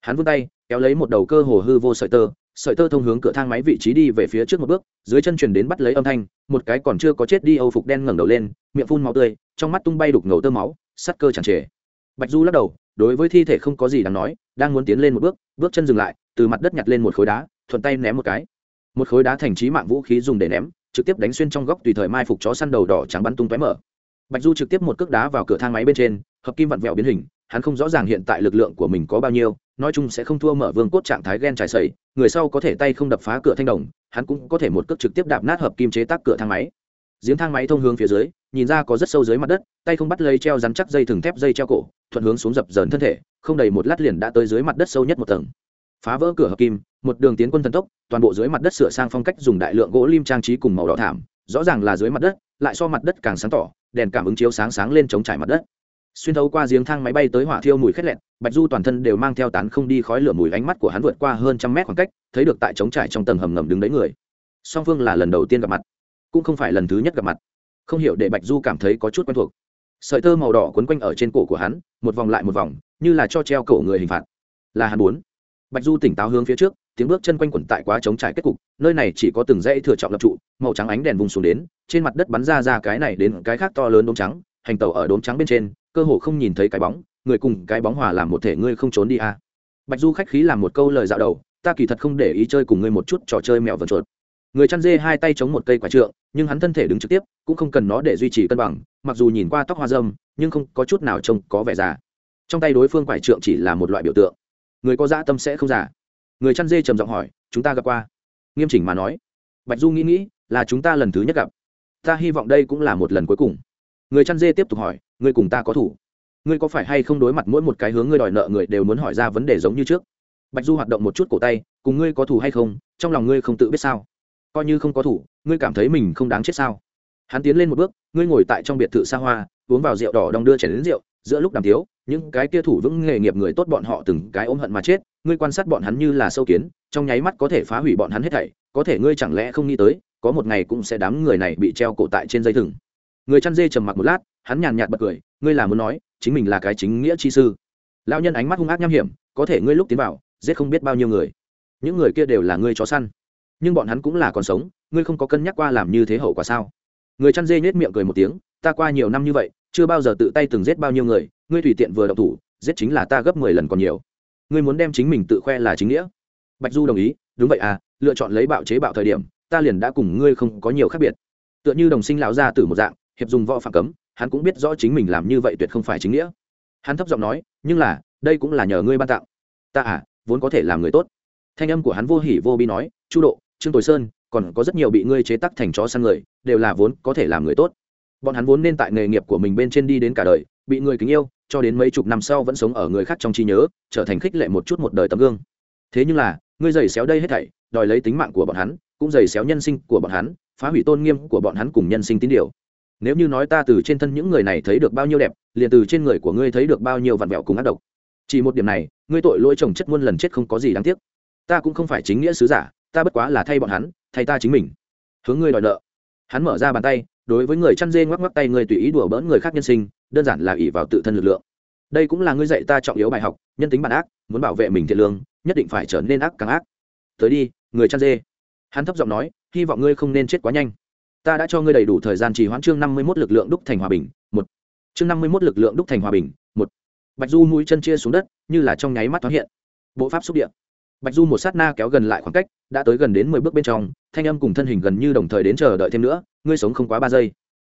Hắn vươn tay, kéo lấy một đầu cơ hồ hư vô sợi tơ sợi tơ thông hướng cửa thang máy vị trí đi về phía trước một bước, dưới chân truyền đến bắt lấy âm thanh, một cái còn chưa có chết đi âu phục đen ngẩng đầu lên, miệng phun máu tươi, trong mắt tung bay đục ngầu tơ máu sắt cơ chẳng trề. Bạch du lắc đầu đối với thi thể không có gì đáng nói, đang muốn tiến lên một bước bước chân dừng lại, từ mặt đất nhặt lên một khối đá, thuận tay ném một cái. Một khối đá thành trí mạng vũ khí dùng để ném, trực tiếp đánh xuyên trong góc tùy thời mai phục chó săn đầu đỏ trắng bắn tung tóe mở. Bạch du trực tiếp một cước đá vào cửa thang máy bên trên, hợp kim vặn vẹo biến hình, hắn không rõ ràng hiện tại lực lượng của mình có bao nhiêu, nói chung sẽ không thua mở vương cốt trạng thái ghen trải sẩy, người sau có thể tay không đập phá cửa thanh đồng, hắn cũng có thể một cước trực tiếp đạp nát hợp kim chế tác cửa thang máy giếng thang máy thông hướng phía dưới, nhìn ra có rất sâu dưới mặt đất, tay không bắt lấy treo rắn chắc dây thừng thép dây treo cổ, thuận hướng xuống dập dờn thân thể, không đầy một lát liền đã tới dưới mặt đất sâu nhất một tầng. Phá vỡ cửa hợp kim, một đường tiến quân thần tốc, toàn bộ dưới mặt đất sửa sang phong cách dùng đại lượng gỗ lim trang trí cùng màu đỏ thảm, rõ ràng là dưới mặt đất, lại so mặt đất càng sáng tỏ, đèn cảm ứng chiếu sáng sáng lên chống trải mặt đất. Xuyên thấu qua giếng thang máy bay tới hỏa thiêu mùi khét lẹn, bạch du toàn thân đều mang theo tán không đi khói lửa mùi ánh mắt của hắn vượt qua hơn trăm mét khoảng cách, thấy được tại chống trải trong tầng hầm ngầm đứng đấy người. Song phương là lần đầu tiên gặp mặt cũng không phải lần thứ nhất gặp mặt. Không hiểu để bạch du cảm thấy có chút quen thuộc. Sợi tơ màu đỏ quấn quanh ở trên cổ của hắn, một vòng lại một vòng, như là cho treo cổ người hình phạt. Là hắn bốn bạch du tỉnh táo hướng phía trước, tiếng bước chân quanh quẩn tại quá trống trải kết cục, nơi này chỉ có từng dãy thừa trọng lập trụ, màu trắng ánh đèn vùng xuống đến, trên mặt đất bắn ra ra cái này đến cái khác to lớn đốm trắng, hành tàu ở đốm trắng bên trên, cơ hồ không nhìn thấy cái bóng, người cùng cái bóng hòa làm một thể ngươi không trốn đi à. bạch du khách khí làm một câu lời dạo đầu, ta kỳ thật không để ý chơi cùng ngươi một chút trò chơi mèo vần chuột người chăn dê hai tay chống một cây quả trượng, nhưng hắn thân thể đứng trực tiếp, cũng không cần nó để duy trì cân bằng, mặc dù nhìn qua tóc hoa dâm nhưng không có chút nào trông có vẻ già. Trong tay đối phương quải trượng chỉ là một loại biểu tượng. Người có dã tâm sẽ không già. Người chăn dê trầm giọng hỏi, chúng ta gặp qua? Nghiêm chỉnh mà nói. Bạch du nghĩ nghĩ, là chúng ta lần thứ nhất gặp. Ta hy vọng đây cũng là một lần cuối cùng. Người chăn dê tiếp tục hỏi, ngươi cùng ta có thủ? Ngươi có phải hay không đối mặt mỗi một cái hướng ngươi đòi nợ người đều muốn hỏi ra vấn đề giống như trước? Bạch du hoạt động một chút cổ tay, cùng ngươi có thù hay không? Trong lòng ngươi không tự biết sao? Coi như không có thủ, ngươi cảm thấy mình không đáng chết sao? Hắn tiến lên một bước, ngươi ngồi tại trong biệt thự xa hoa, uống vào rượu đỏ đong đưa chảy đến rượu, giữa lúc đàm tiếu, những cái kia thủ vững nghề nghiệp người tốt bọn họ từng cái ôm hận mà chết, ngươi quan sát bọn hắn như là sâu kiến, trong nháy mắt có thể phá hủy bọn hắn hết thảy, có thể ngươi chẳng lẽ không nghĩ tới, có một ngày cũng sẽ đám người này bị treo cổ tại trên dây thừng. Người chăn dê trầm mặc một lát, hắn nhàn nhạt bật cười, ngươi là muốn nói, chính mình là cái chính nghĩa chi sư. Lao nhân ánh mắt hung ác nham hiểm, có thể ngươi lúc tiến vào, giết không biết bao nhiêu người. Những người kia đều là ngươi chó săn nhưng bọn hắn cũng là còn sống, ngươi không có cân nhắc qua làm như thế hậu quả sao? Người chăn dê nhếch miệng cười một tiếng, ta qua nhiều năm như vậy, chưa bao giờ tự tay từng giết bao nhiêu người, ngươi tùy tiện vừa động thủ, giết chính là ta gấp mười lần còn nhiều. Ngươi muốn đem chính mình tự khoe là chính nghĩa. Bạch du đồng ý, đúng vậy à lựa chọn lấy bạo chế bạo thời điểm, ta liền đã cùng ngươi không có nhiều khác biệt. Tựa như đồng sinh lão gia từ một dạng, hiệp dùng võ phạm cấm, hắn cũng biết rõ chính mình làm như vậy tuyệt không phải chính nghĩa. Hắn thấp giọng nói, nhưng là, đây cũng là nhờ ngươi ban tặng. Ta à vốn có thể làm người tốt. Thanh âm của hắn vô hỉ vô bi nói, chu độ trương tồi sơn, còn có rất nhiều bị ngươi chế tắc thành chó săn người, đều là vốn có thể làm người tốt. Bọn hắn vốn nên tại nghề nghiệp của mình bên trên đi đến cả đời, bị người kính yêu, cho đến mấy chục năm sau vẫn sống ở người khác trong trí nhớ, trở thành khích lệ một chút một đời tấm gương. Thế nhưng là, ngươi giày xéo đây hết thảy, đòi lấy tính mạng của bọn hắn, cũng giày xéo nhân sinh của bọn hắn, phá hủy tôn nghiêm của bọn hắn cùng nhân sinh tín điều. Nếu như nói ta từ trên thân những người này thấy được bao nhiêu đẹp, liền từ trên người của ngươi thấy được bao nhiêu vặn vẹo cùng ác độc. Chỉ một điểm này, ngươi tội lỗi chồng chất muôn lần chết không có gì đáng tiếc. Ta cũng không phải chính nghĩa sứ giả ta bất quá là thay bọn hắn, thay ta chính mình. Hướng ngươi đòi nợ. Hắn mở ra bàn tay, đối với người chăn dê ngoắc ngoắc tay người tùy ý đùa bỡn người khác nhân sinh, đơn giản là ỷ vào tự thân lực lượng. Đây cũng là ngươi dạy ta trọng yếu bài học, nhân tính bản ác, muốn bảo vệ mình thiện lương, nhất định phải trở nên ác càng ác. Tới đi, người chăn dê. Hắn thấp giọng nói, hy vọng ngươi không nên chết quá nhanh. Ta đã cho ngươi đầy đủ thời gian trì hoãn chương năm mươi mốt lực lượng đúc thành hòa bình, một. Chương năm mươi mốt lực lượng đúc thành hòa bình, một. Bạch du mũi chân chia xuống đất, như là trong nháy mắt thoáng hiện. Bộ pháp xúc điện bạch du một sát na kéo gần lại khoảng cách, đã tới gần đến mười bước bên trong, thanh âm cùng thân hình gần như đồng thời đến chờ đợi thêm nữa, ngươi sống không quá ba giây.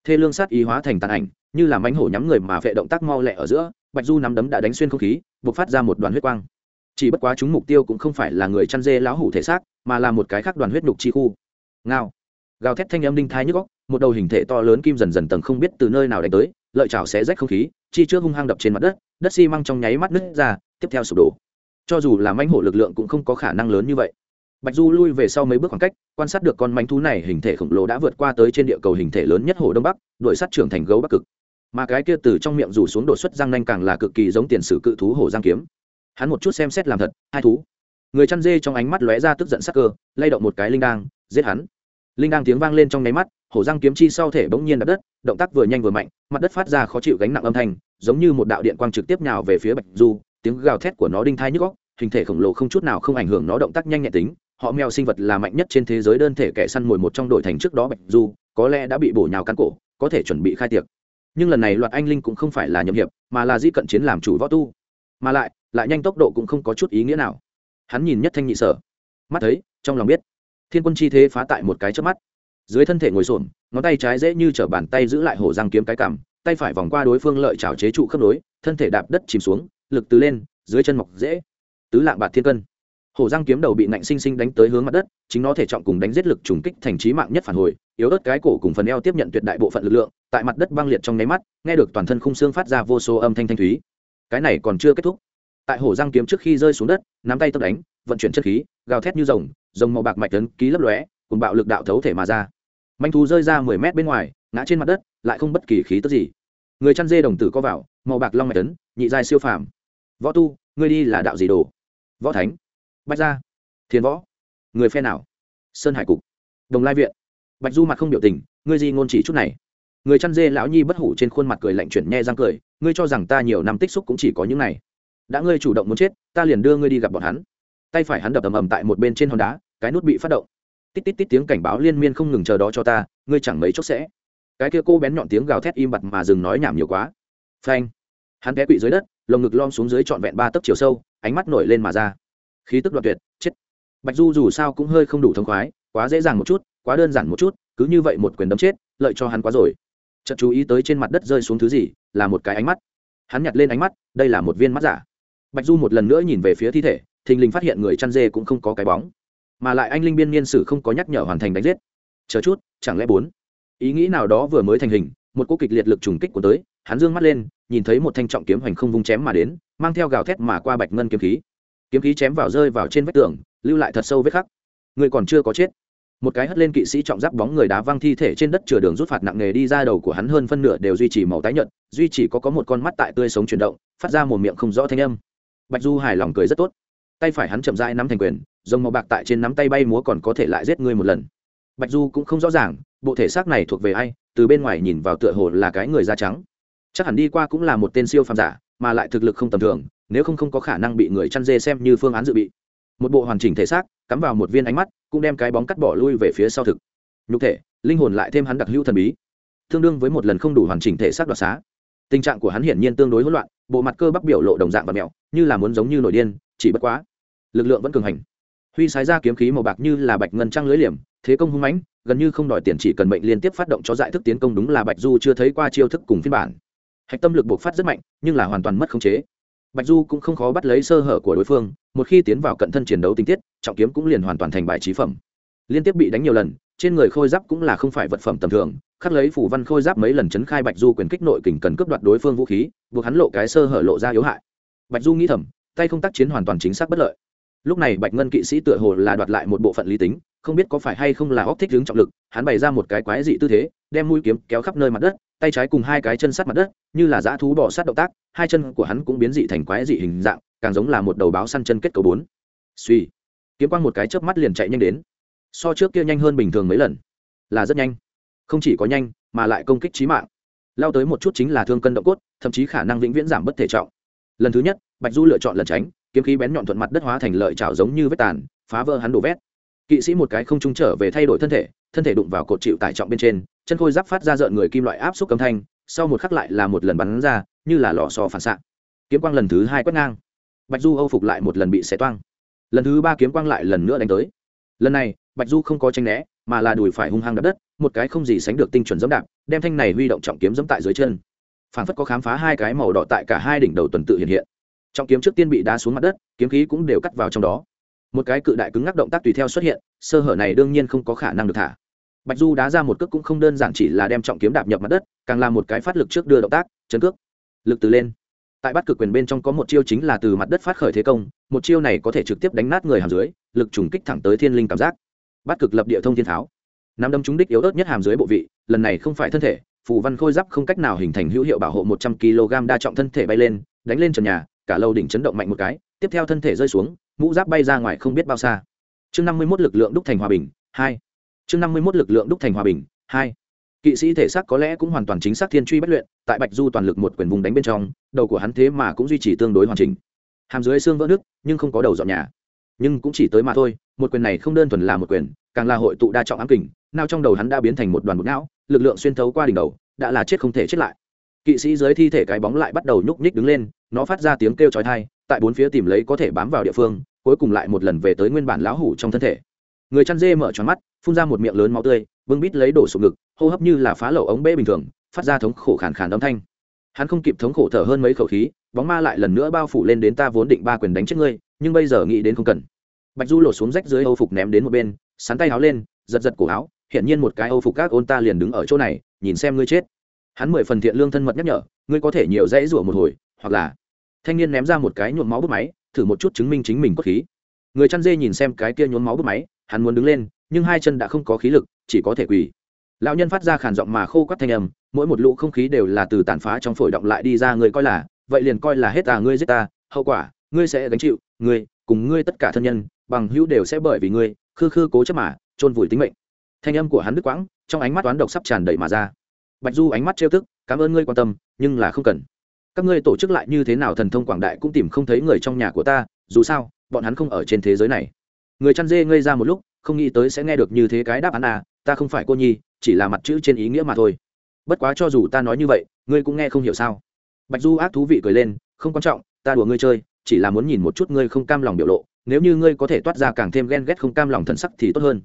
Thê lương sát ý hóa thành tàn ảnh, như là mánh hổ nhắm người mà vệ động tác mau lẹ ở giữa, bạch du nắm đấm đã đánh xuyên không khí, buộc phát ra một đoàn huyết quang. Chỉ bất quá chúng mục tiêu cũng không phải là người chăn dê lão hủ thể xác, mà là một cái khác đoàn huyết đục chi khu. Ngao. Gào thét thanh âm đinh thai nhức góc một đầu hình thể to lớn kim dần dần tầng không biết từ nơi nào đánh tới, lợi chảo xé rách không khí, chi trước hung hăng đập trên mặt đất đất xi măng trong nháy mắt nứt ra, tiếp theo sụp đổ cho dù là manh hổ lực lượng cũng không có khả năng lớn như vậy. Bạch du lui về sau mấy bước khoảng cách, quan sát được con manh thú này hình thể khổng lồ đã vượt qua tới trên địa cầu hình thể lớn nhất hồ đông bắc, đuổi sát trưởng thành gấu bắc cực. Mà cái kia từ trong miệng rủ xuống đột xuất răng nanh càng là cực kỳ giống tiền sử cự thú hổ giang kiếm. Hắn một chút xem xét làm thật, hai thú. Người chăn dê trong ánh mắt lóe ra tức giận sắc cơ, lay động một cái linh đang giết hắn. Linh đang tiếng vang lên trong nháy mắt hổ răng kiếm chi sau thể bỗng nhiên đập đất, động tác vừa nhanh vừa mạnh, mặt đất phát ra khó chịu gánh nặng âm thanh, giống như một đạo điện quang trực tiếp nhào về phía bạch du tiếng gào thét của nó đinh thai nhức góc hình thể khổng lồ không chút nào không ảnh hưởng nó động tác nhanh nhẹn tính. Họ mèo sinh vật là mạnh nhất trên thế giới đơn thể kẻ săn mồi một trong đội thành trước đó bạch du có lẽ đã bị bổ nhào cắn cổ có thể chuẩn bị khai tiệc. Nhưng lần này loạt anh linh cũng không phải là nhậm hiệp mà là di cận chiến làm chủ võ tu. Mà lại lại nhanh tốc độ cũng không có chút ý nghĩa nào. Hắn nhìn nhất thanh nhị sở. Mắt thấy trong lòng biết. Thiên quân chi thế phá tại một cái trước mắt. Dưới thân thể ngồi sồn, ngón tay trái dễ như t bàn tay giữ lại hổ răng kiếm cái cảm tay phải vòng qua đối phương lợi trào chế trụ khớp nối thân thể đạp đất chìm xuống lực từ lên, dưới chân mọc dễ. Tứ lạng bạt thiên cân. Hổ răng kiếm đầu bị nạnh sinh sinh đánh tới hướng mặt đất, chính nó thể trọng cùng đánh giết lực trùng kích thành trí mạng nhất phản hồi, yếu ớt cái cổ cùng phần eo tiếp nhận tuyệt đại bộ phận lực lượng, tại mặt đất băng liệt trong nháy mắt, nghe được toàn thân khung xương phát ra vô số âm thanh thanh thúy. Cái này còn chưa kết thúc. Tại hổ răng kiếm trước khi rơi xuống đất, nắm tay tấp đánh, vận chuyển chất khí, gào thét như rồng rồng màu bạc mạch tấn ký lấp lóe cùng bạo lực đạo thấu thể mà ra. Manh thú rơi ra mười mét bên ngoài, ngã trên mặt đất, lại không bất kỳ khí tức gì. Người chăn dê đồng tử có vào, màu bạc long mạch tấn nhị giai siêu phàm võ tu, ngươi đi là đạo gì đồ? Võ thánh. Bách gia. Thiên võ. Người phe nào? Sơn hải cục. Đồng lai viện. Bạch du mặt không biểu tình, ngươi gì ngôn chỉ chút này. Người chăn dê lão nhi bất hủ trên khuôn mặt cười lạnh chuyển nhe răng cười, ngươi cho rằng ta nhiều năm tích xúc cũng chỉ có những này. Đã ngươi chủ động muốn chết, ta liền đưa ngươi đi gặp bọn hắn. Tay phải hắn đập ầm ầm tại một bên trên hòn đá, cái nút bị phát động. Tít tít tít tiếng cảnh báo liên miên không ngừng chờ đó cho ta, ngươi chẳng mấy chốc sẽ. Cái kia cô bén nhọn tiếng gào thét im bặt mà dừng nói nhảm nhiều quá. Phanh. Hắn té quỵ dưới đất lồng ngực lom xuống dưới trọn vẹn ba tấc chiều sâu, ánh mắt nổi lên mà ra. Khí tức đoạn tuyệt, chết. Bạch du dù sao cũng hơi không đủ thông khoái, quá dễ dàng một chút, quá đơn giản một chút, cứ như vậy một quyền đấm chết, lợi cho hắn quá rồi. Chợt chú ý tới trên mặt đất rơi xuống thứ gì, là một cái ánh mắt. Hắn nhặt lên ánh mắt, đây là một viên mắt giả. Bạch du một lần nữa nhìn về phía thi thể, thình lình phát hiện người chăn dê cũng không có cái bóng. Mà lại anh linh biên niên sử không có nhắc nhở hoàn thành đánh giết. Chờ chút, chẳng lẽ bốn? Ý nghĩ nào đó vừa mới thành hình, một cô kịch liệt lực trùng kích của tới, hắn dương mắt lên nhìn thấy một thanh trọng kiếm hoành không vung chém mà đến, mang theo gào thét mà qua bạch ngân kiếm khí. Kiếm khí chém vào rơi vào trên vách tường, lưu lại thật sâu vết khắc. Người còn chưa có chết. Một cái hất lên kỵ sĩ trọng giáp bóng người đá văng thi thể trên đất chừa đường rút phạt nặng nề đi ra đầu của hắn hơn phân nửa đều duy trì màu tái nhợt, duy chỉ có có một con mắt tại tươi sống chuyển động, phát ra một miệng không rõ thanh âm. Bạch du hài lòng cười rất tốt. Tay phải hắn chậm rãi nắm thành quyền dòng màu bạc tại trên nắm tay bay múa còn có thể lại giết ngươi một lần. Bạch du cũng không rõ ràng, bộ thể xác này thuộc về ai, từ bên ngoài nhìn vào tựa hồ là cái người da trắng chắc hẳn đi qua cũng là một tên siêu phàm giả, mà lại thực lực không tầm thường, nếu không không có khả năng bị người chăn dê xem như phương án dự bị. Một bộ hoàn chỉnh thể xác, cắm vào một viên ánh mắt, cũng đem cái bóng cắt bỏ lui về phía sau thực. Nhục thể, linh hồn lại thêm hắn đặc hữu thần bí. Tương đương với một lần không đủ hoàn chỉnh thể xác đoạt xá. Tình trạng của hắn hiển nhiên tương đối hỗn loạn, bộ mặt cơ bắp biểu lộ đồng dạng và mẹo, như là muốn giống như nổi điên, chỉ bất quá, lực lượng vẫn cường hành. Huy sái ra kiếm khí màu bạc như là bạch ngân trăng lưới liềm, thế công hung mãnh, gần như không đòi tiền chỉ cần mệnh liên tiếp phát động cho giải thức tiến công đúng là bạch du chưa thấy qua chiêu thức cùng phiên bản hạch tâm lực buộc phát rất mạnh, nhưng là hoàn toàn mất khống chế. Bạch du cũng không khó bắt lấy sơ hở của đối phương, một khi tiến vào cận thân chiến đấu tinh tiết, trọng kiếm cũng liền hoàn toàn thành bài trí phẩm. Liên tiếp bị đánh nhiều lần, trên người khôi giáp cũng là không phải vật phẩm tầm thường, khắc lấy phủ văn khôi giáp mấy lần chấn khai bạch du quyền kích nội kình cần cướp đoạt đối phương vũ khí, buộc hắn lộ cái sơ hở lộ ra yếu hại. Bạch du nghĩ thầm, tay không tác chiến hoàn toàn chính xác bất lợi. Lúc này bạch ngân kỵ sĩ tựa hồ là đoạt lại một bộ phận lý tính, không biết có phải hay không là óc thích hướng trọng lực, hắn bày ra một cái quái dị tư thế, đem mũi kiếm kéo khắp nơi mặt đất tay trái cùng hai cái chân sát mặt đất, như là dã thú bỏ sát động tác, hai chân của hắn cũng biến dị thành quái dị hình dạng, càng giống là một đầu báo săn chân kết cầu bốn. Suy kiếm quang một cái chớp mắt liền chạy nhanh đến. So trước kia nhanh hơn bình thường mấy lần. Là rất nhanh. Không chỉ có nhanh, mà lại công kích trí mạng. Lao tới một chút chính là thương cân động cốt, thậm chí khả năng vĩnh viễn giảm bất thể trọng. Lần thứ nhất, bạch du lựa chọn lần tránh, kiếm khí bén nhọn thuận mặt đất hóa thành lợi chảo giống như vết tàn, phá vỡ hắn đổ vét. Kỵ sĩ một cái không trung trở về thay đổi thân thể thân thể đụng vào cột chịu tải trọng bên trên chân khôi giáp phát ra rợn người kim loại áp xúc cấm thanh, sau một khắc lại là một lần bắn ra, như là lò xò phản xạ. Kiếm quang lần thứ hai quét ngang. Bạch du âu phục lại một lần bị xé toang. Lần thứ ba kiếm quang lại lần nữa đánh tới. Lần này, bạch du không có tranh né, mà là đùi phải hung hăng đập đất, một cái không gì sánh được tinh chuẩn dẫm đạp, đem thanh này huy động trọng kiếm dẫm tại dưới chân. Phản phất có khám phá hai cái màu đỏ tại cả hai đỉnh đầu tuần tự hiện hiện. Trọng kiếm trước tiên bị đá xuống mặt đất, kiếm khí cũng đều cắt vào trong đó. Một cái cự đại cứng ngắc động tác tùy theo xuất hiện, sơ hở này đương nhiên không có khả năng được thả bạch du đá ra một cước cũng không đơn giản chỉ là đem trọng kiếm đạp nhập mặt đất, càng là một cái phát lực trước đưa động tác chấn cước. Lực từ lên. Tại bắt cực quyền bên trong có một chiêu chính là từ mặt đất phát khởi thế công, một chiêu này có thể trực tiếp đánh nát người hàm dưới, lực trùng kích thẳng tới thiên linh cảm giác. Bắt cực lập địa thông thiên tháo nắm đấm trúng đích yếu ớt nhất hàm dưới bộ vị, lần này không phải thân thể, phù văn khôi giáp không cách nào hình thành hữu hiệu bảo hộ một trăm kg đa trọng thân thể bay lên, đánh lên trần nhà, cả lâu đỉnh chấn động mạnh một cái, tiếp theo thân thể rơi xuống, mũ giáp bay ra ngoài không biết bao xa. Chương năm mươi một lực lượng đúc thành hòa bình, hai chương năm mươi một lực lượng đúc thành hòa bình, hai. Kỵ sĩ thể xác có lẽ cũng hoàn toàn chính xác thiên truy bất luyện, tại bạch du toàn lực một quyền vùng đánh bên trong, đầu của hắn thế mà cũng duy trì tương đối hoàn chỉnh. Hàm dưới xương vỡ nước nhưng không có đầu dọn nhà. Nhưng cũng chỉ tới mà thôi, một quyền này không đơn thuần là một quyền, càng là hội tụ đa trọng ám kình, nào trong đầu hắn đã biến thành một đoàn bột não, lực lượng xuyên thấu qua đỉnh đầu, đã là chết không thể chết lại. Kỵ sĩ dưới thi thể cái bóng lại bắt đầu nhúc nhích đứng lên, nó phát ra tiếng kêu chói tai, tại bốn phía tìm lấy có thể bám vào địa phương, cuối cùng lại một lần về tới nguyên bản lão hủ trong thân thể người chăn dê mở tròn mắt, phun ra một miệng lớn máu tươi bưng bít lấy đổ sụp ngực, hô hấp như là phá lẩu ống bê bình thường, phát ra thống khổ khàn khàn âm thanh. Hắn không kịp thống khổ thở hơn mấy khẩu khí, bóng ma lại lần nữa bao phủ lên đến ta vốn định ba quyền đánh chết ngươi, nhưng bây giờ nghĩ đến không cần. Bạch du lột xuống rách dưới âu phục ném đến một bên, sắn tay áo lên, giật giật cổ áo hiện nhiên một cái âu phục các ôn ta liền đứng ở chỗ này, nhìn xem ngươi chết. Hắn mười phần thiện lương thân mật nhắc nhở, ngươi có thể nhiều dãy rủa một hồi, hoặc là thanh niên ném ra một cái nhuộm máu bút máy, thử một chút chứng minh chính mình cốt khí người chăn dê nhìn xem cái kia nhốn máu bút máy, hắn muốn đứng lên, nhưng hai chân đã không có khí lực, chỉ có thể quỳ. Lão nhân phát ra khản giọng mà khô quắt thanh âm, mỗi một lũ không khí đều là từ tàn phá trong phổi động lại đi ra, người coi là, vậy liền coi là hết à ngươi giết ta, hậu quả, ngươi sẽ gánh chịu, ngươi, cùng ngươi tất cả thân nhân, bằng hữu đều sẽ bởi vì ngươi, khư khư cố chấp mà, chôn vùi tính mệnh. Thanh âm của hắn đứt quãng, trong ánh mắt toán độc sắp tràn đầy mà ra. Bạch du ánh mắt trêu tức, cảm ơn ngươi quan tâm, nhưng là không cần. Các ngươi tổ chức lại như thế nào thần thông quảng đại cũng tìm không thấy người trong nhà của ta, dù sao bọn hắn không ở trên thế giới này. Người chăn dê ngây ra một lúc, không nghĩ tới sẽ nghe được như thế cái đáp án à ta không phải cô nhi, chỉ là mặt chữ trên ý nghĩa mà thôi. Bất quá cho dù ta nói như vậy, ngươi cũng nghe không hiểu sao? Bạch du ác thú vị cười lên, không quan trọng, ta đùa ngươi chơi, chỉ là muốn nhìn một chút ngươi không cam lòng biểu lộ, nếu như ngươi có thể toát ra càng thêm ghen ghét không cam lòng thần sắc thì tốt hơn.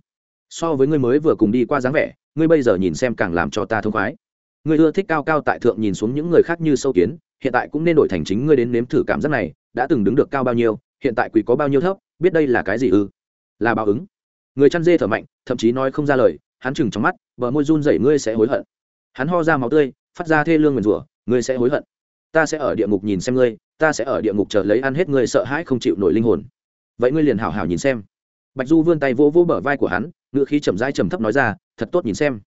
So với ngươi mới vừa cùng đi qua dáng vẻ, ngươi bây giờ nhìn xem càng làm cho ta thông khoái. Ngươi ưa thích cao cao tại thượng nhìn xuống những người khác như sâu kiến, hiện tại cũng nên đổi thành chính ngươi đến nếm thử cảm giác này, đã từng đứng được cao bao nhiêu hiện tại quỷ có bao nhiêu thấp, biết đây là cái gì ư? Là báo ứng. Người chăn dê thở mạnh, thậm chí nói không ra lời, hắn chừng trong mắt, bờ môi run rẩy, ngươi sẽ hối hận. Hắn ho ra máu tươi, phát ra thê lương nguyền rủa, ngươi sẽ hối hận. Ta sẽ ở địa ngục nhìn xem ngươi, ta sẽ ở địa ngục chờ lấy ăn hết ngươi sợ hãi không chịu nổi linh hồn. Vậy ngươi liền hảo hảo nhìn xem. Bạch du vươn tay vỗ vỗ bờ vai của hắn ngựa khí chậm dai chầm thấp nói ra, thật tốt nhìn xem.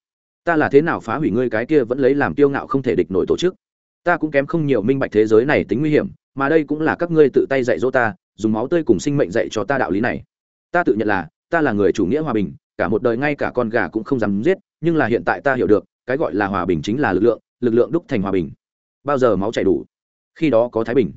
Ta là thế nào phá hủy ngươi cái kia vẫn lấy làm tiêu ngạo không thể địch nổi tổ chức? Ta cũng kém không nhiều minh bạch thế giới này tính nguy hiểm mà đây cũng là các ngươi tự tay dạy dỗ ta, dùng máu tươi cùng sinh mệnh dạy cho ta đạo lý này. Ta tự nhận là, ta là người chủ nghĩa hòa bình, cả một đời ngay cả con gà cũng không dám giết, nhưng là hiện tại ta hiểu được, cái gọi là hòa bình chính là lực lượng lực lượng đúc thành hòa bình. Bao giờ máu chảy đủ, khi đó có thái bình.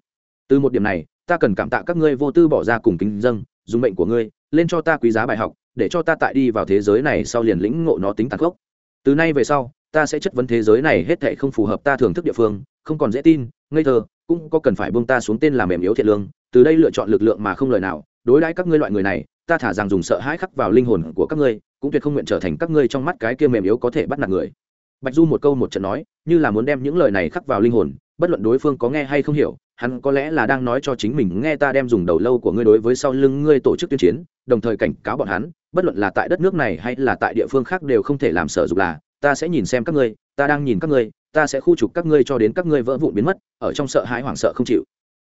Từ một điểm này, ta cần cảm tạ các ngươi vô tư bỏ ra cùng kính dâng dùng mệnh của ngươi, lên cho ta quý giá bài học, để cho ta tại đi vào thế giới này sau liền lĩnh ngộ nó tính tàn khốc. Từ nay về sau, ta sẽ chất vấn thế giới này hết thệ không phù hợp ta thưởng thức địa phương, không còn dễ tin, ngây thơ cũng có cần phải buông ta xuống tên làm mềm yếu thiện lương, từ đây lựa chọn lực lượng mà không lời nào, đối đãi các ngươi loại người này, ta thả rằng dùng sợ hãi khắc vào linh hồn của các ngươi, cũng tuyệt không nguyện trở thành các ngươi trong mắt cái kia mềm yếu có thể bắt nạt người. Bạch du một câu một trận nói, như là muốn đem những lời này khắc vào linh hồn, bất luận đối phương có nghe hay không hiểu, hắn có lẽ là đang nói cho chính mình, nghe ta đem dùng đầu lâu của ngươi đối với sau lưng ngươi tổ chức tuyên chiến, đồng thời cảnh cáo bọn hắn, bất luận là tại đất nước này hay là tại địa phương khác đều không thể làm sở dục là, ta sẽ nhìn xem các ngươi, ta đang nhìn các ngươi ta sẽ khu trục các ngươi cho đến các ngươi vỡ vụn biến mất, ở trong sợ hãi hoảng sợ không chịu.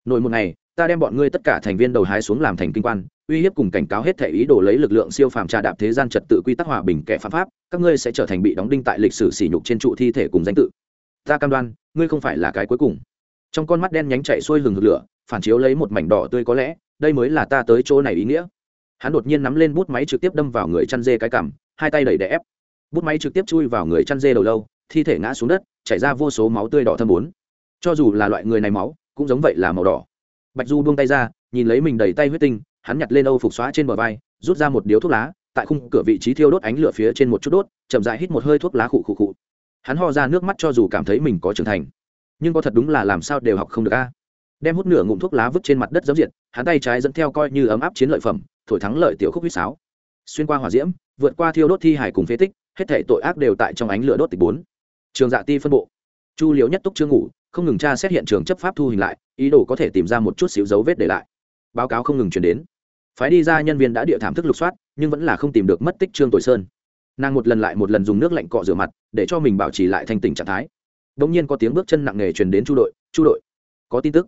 Nổi một ngày, ta đem bọn ngươi tất cả thành viên đầu hái xuống làm thành kinh quan, uy hiếp cùng cảnh cáo hết thể ý đồ lấy lực lượng siêu phàm trà đạp thế gian trật tự quy tắc hòa bình kẻ phạm pháp, các ngươi sẽ trở thành bị đóng đinh tại lịch sử sỉ nhục trên trụ thi thể cùng danh tự. Ta cam đoan, ngươi không phải là cái cuối cùng. Trong con mắt đen nhánh chạy xuôi hừng hực lửa, phản chiếu lấy một mảnh đỏ tươi có lẽ, đây mới là ta tới chỗ này ý nghĩa. Hắn đột nhiên nắm lên bút máy trực tiếp đâm vào người chăn dê cái cằm, hai tay đẩy đè ép. Bút máy trực tiếp chui vào người chăn dê đầu lâu thi thể ngã xuống đất, chảy ra vô số máu tươi đỏ thâm bốn. Cho dù là loại người này máu, cũng giống vậy là màu đỏ. Bạch du buông tay ra, nhìn lấy mình đầy tay huyết tinh, hắn nhặt lên âu phục xóa trên bờ vai, rút ra một điếu thuốc lá, tại khung cửa vị trí thiêu đốt ánh lửa phía trên một chút đốt, chậm dại hít một hơi thuốc lá khụ khụ khụ. Hắn ho ra nước mắt cho dù cảm thấy mình có trưởng thành, nhưng có thật đúng là làm sao đều học không được a. Đem hút nửa ngụm thuốc lá vứt trên mặt đất giấm diệt, hắn tay trái dẫn theo coi như ấm áp chiến lợi phẩm, thổi thắng lợi tiểu khúc huýt sáo. Xuyên qua hỏa diễm, vượt qua thiêu đốt thi hải cùng phế tích, hết thể tội ác đều tại trong ánh lửa đốt tịch bốn trường dạ ti phân bộ. Chu liễu nhất túc chưa ngủ, không ngừng tra xét hiện trường chấp pháp thu hình lại, ý đồ có thể tìm ra một chút xíu dấu vết để lại. Báo cáo không ngừng chuyển đến. Phái đi ra nhân viên đã địa thảm thức lục soát, nhưng vẫn là không tìm được mất tích trương tội sơn. Nàng một lần lại một lần dùng nước lạnh cọ rửa mặt, để cho mình bảo trì lại thành tình trạng thái. Đ ỗ n g nhiên có tiếng bước chân nặng nề truyền đến chu đội chu đội, có tin tức,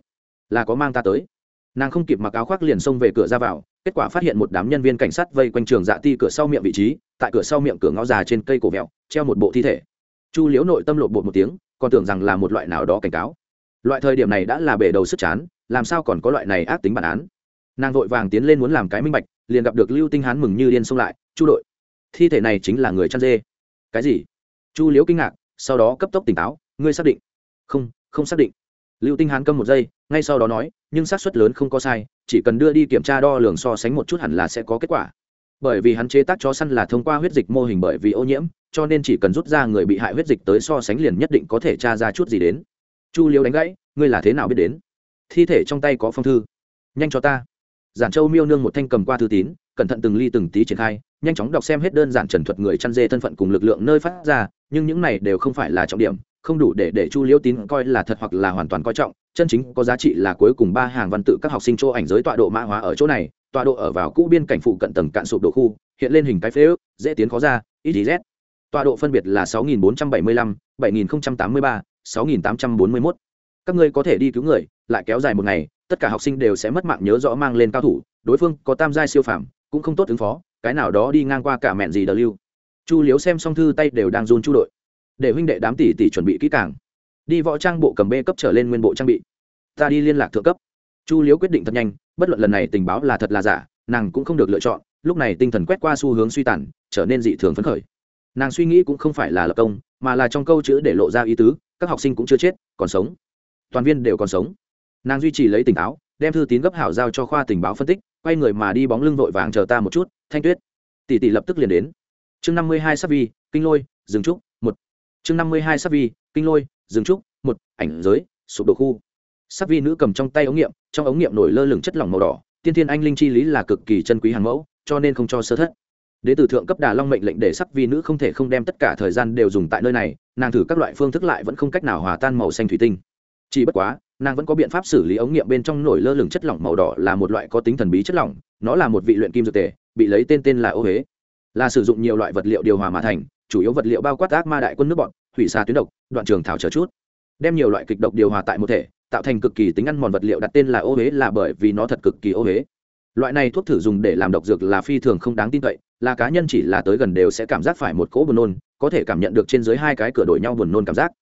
là có mang ta tới. Nàng không kịp mặc áo khoác liền xông về cửa ra vào, kết quả phát hiện một đám nhân viên cảnh sát vây quanh trường dạ ti cửa sau miệng vị trí, tại cửa sau miệng cửa ngõ già trên cây cổ vẹo, treo một bộ thi thể chu liễu nội tâm lộn bột một tiếng, còn tưởng rằng là một loại nào đó cảnh cáo. Loại thời điểm này đã là bể đầu sức chán, làm sao còn có loại này ác tính bản án? Nàng vội vàng tiến lên muốn làm cái minh bạch, liền gặp được lưu tinh hán mừng như điên xông lại, chu đội, thi thể này chính là người chăn dê. Cái gì? Chu liễu kinh ngạc, sau đó cấp tốc tỉnh táo, ngươi xác định? Không không xác định. Lưu tinh hán câm một giây, ngay sau đó nói, nhưng xác suất lớn không có sai, chỉ cần đưa đi kiểm tra đo lường so sánh một chút hẳn là sẽ có kết quả. Bởi vì hắn chế tác chó săn là thông qua huyết dịch mô hình bởi vì ô nhiễm cho nên chỉ cần rút ra người bị hại huyết dịch tới so sánh liền nhất định có thể tra ra chút gì đến. Chu Liêu đánh gãy, ngươi là thế nào biết đến? Thi thể trong tay có phong thư. Nhanh cho ta. Giản châu miêu nương một thanh cầm qua thư tín, cẩn thận từng ly từng tí triển khai, nhanh chóng đọc xem hết đơn giản trần thuật người chăn dê thân phận cùng lực lượng nơi phát ra, nhưng những này đều không phải là trọng điểm, không đủ để để chu liễu tín coi là thật hoặc là hoàn toàn coi trọng, chân chính có giá trị là cuối cùng ba hàng văn tự các học sinh chỗ ảnh giới tọa độ mã hóa ở chỗ này, tọa độ ở vào cũ biên cảnh phụ cận tầng cạn sụp độ khu, hiện lên hình cái phế ước, dễ tiến khó ra z tọa độ phân biệt là 6475, 7083, 6841. các ngươi có thể đi cứu người lại kéo dài một ngày tất cả học sinh đều sẽ mất mạng nhớ rõ mang lên cao thủ đối phương có tam giai siêu phàm cũng không tốt ứng phó cái nào đó đi ngang qua cả mẹn gì đờ lưu. Chu liếu xem xong thư tay đều đang run chu đội. Để huynh đệ đám tỷ tỷ chuẩn bị kỹ càng. Đi võ trang bộ cầm b cấp trở lên nguyên bộ trang bị. Ta đi liên lạc thượng cấp. Chu liếu quyết định thật nhanh bất luận lần này tình báo là thật là giả nàng cũng không được lựa chọn lúc này tinh thần quét qua xu hướng suy tàn trở nên dị thường phấn khởi nàng suy nghĩ cũng không phải là lập công, mà là trong câu chữ để lộ ra ý tứ, các học sinh cũng chưa chết, còn sống. Toàn viên đều còn sống. Nàng duy trì lấy tỉnh táo, đem thư tín gấp hảo giao cho khoa tình báo phân tích, quay người mà đi bóng lưng vội vàng chờ ta một chút, thanh tuyết. Tỷ tỷ lập tức liền đến. Chương năm mươi hai sắc vi, kinh lôi dừng trúc, một. Chương năm mươi hai sắc vi, kinh lôi dừng trúc, một. Ảnh giới, sụp đổ khu. Sắc vi nữ cầm trong tay ống nghiệm, trong ống nghiệm nổi lơ lửng chất lỏng màu đỏ, tiên thiên anh linh chi lý là cực kỳ chân quý hàng mẫu, cho nên không cho sơ thất đế tử thượng cấp đà long mệnh lệnh để sắc vi nữ không thể không đem tất cả thời gian đều dùng tại nơi này, nàng thử các loại phương thức lại vẫn không cách nào hòa tan màu xanh thủy tinh. Chỉ bất quá, nàng vẫn có biện pháp xử lý ống nghiệm bên trong nổi lơ lửng chất lỏng màu đỏ là một loại có tính thần bí chất lỏng, nó là một vị luyện kim dược tề, bị lấy tên tên là ô huế là sử dụng nhiều loại vật liệu điều hòa mà thành, chủ yếu vật liệu bao quát ác ma đại quân nước bọn, hủy xa tuyến độc, đoạn trường thảo trở chút. Đem nhiều loại kịch độc điều hòa tại một thể, tạo thành cực kỳ tính ăn mòn vật liệu đặt tên là ô huế là bởi vì nó thật cực kỳ ô huế loại này thuốc thử dùng để làm độc dược là phi thường không đáng tin cậy là cá nhân chỉ là tới gần đều sẽ cảm giác phải một cỗ buồn nôn, có thể cảm nhận được trên dưới hai cái cửa đổi nhau buồn nôn cảm giác.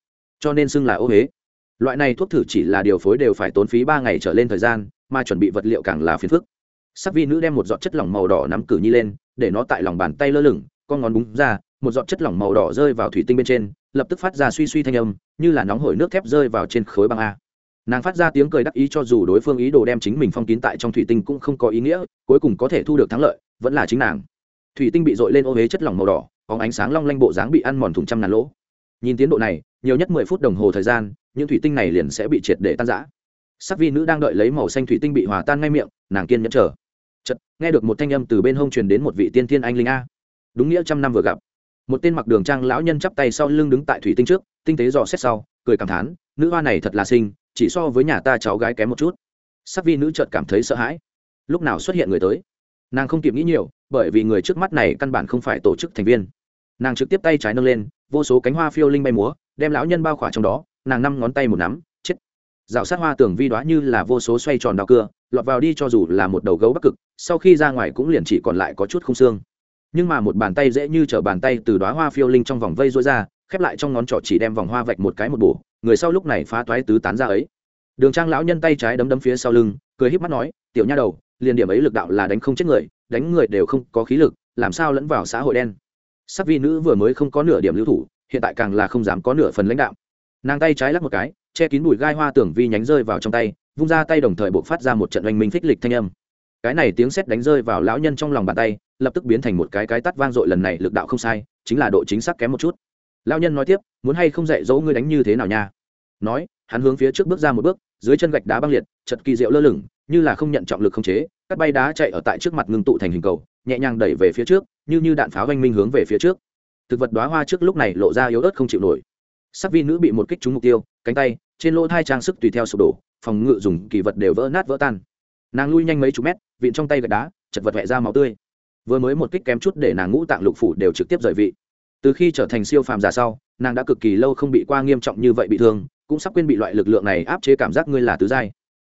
Cho nên xưng là ô huế. Loại này thuốc thử chỉ là điều phối đều phải tốn phí ba ngày trở lên thời gian, mà chuẩn bị vật liệu càng là phiền phức. Sắc vi nữ đem một giọt chất lỏng màu đỏ nắm cử nhi lên, để nó tại lòng bàn tay lơ lửng, con ngón búng ra, một giọt chất lỏng màu đỏ rơi vào thủy tinh bên trên, lập tức phát ra suy suy thanh âm, như là nóng hổi nước thép rơi vào trên khối băng a. Nàng phát ra tiếng cười đắc ý cho dù đối phương ý đồ đem chính mình phong kín tại trong thủy tinh cũng không có ý nghĩa, cuối cùng có thể thu được thắng lợi, vẫn là chính nàng thủy tinh bị dội lên ô huế chất lỏng màu đỏ có ánh sáng long lanh bộ dáng bị ăn mòn thùng trăm ngàn lỗ. Nhìn tiến độ này, nhiều nhất mười phút đồng hồ thời gian, những thủy tinh này liền sẽ bị triệt để tan rã. Sắc vi nữ đang đợi lấy màu xanh thủy tinh bị hòa tan ngay miệng, nàng kiên nhẫn chờ. Chật nghe được một thanh âm từ bên hông truyền đến một vị tiên thiên anh linh a. Đúng nghĩa trăm năm vừa gặp. Một tên mặc đường trang lão nhân chắp tay sau lưng đứng tại thủy tinh trước, tinh tế dò xét sau, cười cảm thán, nữ hoa này thật là xinh, chỉ so với nhà ta cháu gái kém một chút. Sắc vi nữ chợt cảm thấy sợ hãi. Lúc nào xuất hiện người tới? Nàng không kịp nghĩ nhiều, bởi vì người trước mắt này căn bản không phải tổ chức thành viên. Nàng trực tiếp tay trái nâng lên, vô số cánh hoa phiêu linh bay múa, đem lão nhân bao khỏa trong đó, nàng năm ngón tay một nắm, chết. Rào sát hoa tường vi đoá như là vô số xoay tròn đào cưa, lọt vào đi cho dù là một đầu gấu bắc cực, sau khi ra ngoài cũng liền chỉ còn lại có chút không xương. Nhưng mà một bàn tay dễ như t bàn tay từ đoá hoa phiêu linh trong vòng vây rối ra, khép lại trong ngón trỏ chỉ đem vòng hoa vạch một cái một bổ, người sau lúc này phá toái tứ tán ra ấy. Đường trang lão nhân tay trái đấm đấm phía sau lưng, cười híp mắt nói, tiểu nha đầu liền điểm ấy lực đạo là đánh không chết người, đánh người đều không có khí lực, làm sao lẫn vào xã hội đen? Sắc vi nữ vừa mới không có nửa điểm lưu thủ, hiện tại càng là không dám có nửa phần lãnh đạo. Nàng tay trái lắc một cái, che kín bụi gai hoa tưởng vi nhánh rơi vào trong tay, vung ra tay đồng thời buộc phát ra một trận oanh minh phích lịch thanh âm. Cái này tiếng sét đánh rơi vào lão nhân trong lòng bàn tay, lập tức biến thành một cái cái tắt vang dội lần này lực đạo không sai, chính là độ chính xác kém một chút. Lão nhân nói tiếp, muốn hay không dạy dỗ ngươi đánh như thế nào nha? Nói, hắn hướng phía trước bước ra một bước, dưới chân gạch đá băng liệt, chật kỳ diệu lơ lửng như là không nhận trọng lực không chế các bay đá chạy ở tại trước mặt ngưng tụ thành hình cầu, nhẹ nhàng đẩy về phía trước, như như đạn pháo oanh minh hướng về phía trước. Thực vật đoá hoa trước lúc này lộ ra yếu ớt không chịu nổi. Sắc vi nữ bị một kích trúng mục tiêu, cánh tay, trên lỗ thai trang sức tùy theo sụp đổ, phòng ngự dùng kỳ vật đều vỡ nát vỡ tan. Nàng lui nhanh mấy chục mét, vịn trong tay gạch đá, chật vật vẹ ra máu tươi. Vừa mới một kích kém chút để nàng ngũ tạng lục phủ đều trực tiếp rời vị. Từ khi trở thành siêu phàm giả sau, nàng đã cực kỳ lâu không bị qua nghiêm trọng như vậy bị thương, cũng sắp quên bị loại lực lượng này áp chế cảm giác ngươi là tứ giai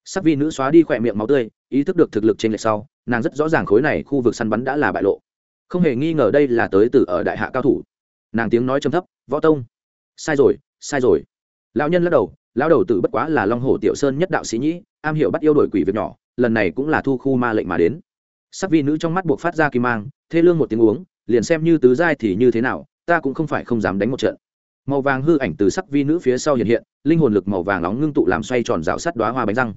sắc vi nữ xóa đi khỏe miệng máu tươi, ý thức được thực lực trên lệch sau, nàng rất rõ ràng khối này khu vực săn bắn đã là bại lộ. Không hề nghi ngờ đây là tới từ ở đại hạ cao thủ. Nàng tiếng nói trầm thấp, võ tông. Sai rồi sai rồi. Lão nhân lắc đầu, lão đầu tử bất quá là long hồ tiểu sơn nhất đạo sĩ nhĩ, am hiểu bắt yêu đổi quỷ việc nhỏ, lần này cũng là thu khu ma lệnh mà đến. Sắc vi nữ trong mắt buộc phát ra kim mang, thê lương một tiếng uống, liền xem như tứ giai thì như thế nào, ta cũng không phải không dám đánh một trận. Màu vàng hư ảnh từ sắc vi nữ phía sau hiện hiện, linh hồn lực màu vàng nóng ngưng tụ làm xoay tròn rào sắt đoá hoa bánh răng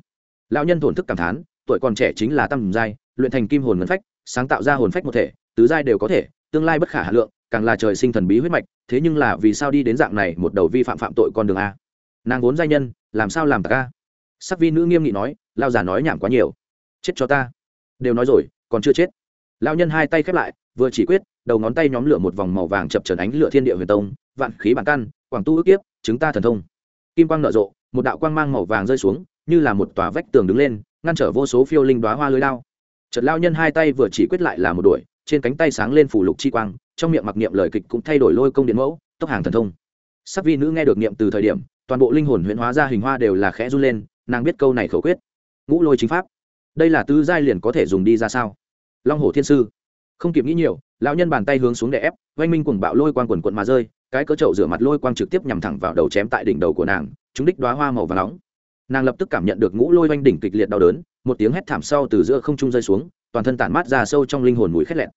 lão nhân thổn thức cảm thán, tuổi còn trẻ chính là tăng giai luyện thành kim hồn ngân phách, sáng tạo ra hồn phách một thể, tứ giai đều có thể, tương lai bất khả hà lượng, càng là trời sinh thần bí huyết mạch, thế nhưng là vì sao đi đến dạng này một đầu vi phạm phạm tội con đường a? Nàng vốn giai nhân, làm sao làm ta sắc vi nữ nghiêm nghị nói lao giả nói nhảm quá nhiều. Chết cho ta. Đều nói rồi, còn chưa chết. Lao nhân hai tay khép lại, vừa chỉ quyết, đầu ngón tay nhóm lửa một vòng màu vàng chập trần ánh lửa thiên địa huyền tông, vạn khí bản căn, quảng tu ước kiếp, chứng ta thần thông. Kim quang nở rộ, một đạo quang mang màu vàng rơi xuống như là một tòa vách tường đứng lên, ngăn trở vô số phiêu linh đoá hoa lưới lao trật lao nhân hai tay vừa chỉ quyết lại là một đuổi, trên cánh tay sáng lên phủ lục chi quang, trong miệng mặc niệm lời kịch cũng thay đổi lôi công điện mẫu, tốc hàng thần thông. Sắc vi nữ nghe được niệm từ thời điểm, toàn bộ linh hồn huyễn hóa ra hình hoa đều là khẽ run lên, nàng biết câu này khẩu quyết. Ngũ lôi chính pháp. Đây là tứ giai liền có thể dùng đi ra sao? Long hồ thiên sư. Không kịp nghĩ nhiều, lão nhân bàn tay hướng xuống để ép, oanh minh cuồng bạo lôi quang quần quận mà rơi, cái cỡ trậu rửa mặt lôi quang trực tiếp nhằm thẳng vào đầu chém tại đỉnh đầu của nàng, chúng đích đoá hoa màu và nóng nàng lập tức cảm nhận được ngũ lôi oanh đỉnh kịch liệt đau đớn, một tiếng hét thảm sau từ giữa không trung rơi xuống, toàn thân tản mát ra sâu trong linh hồn mùi khét lẹn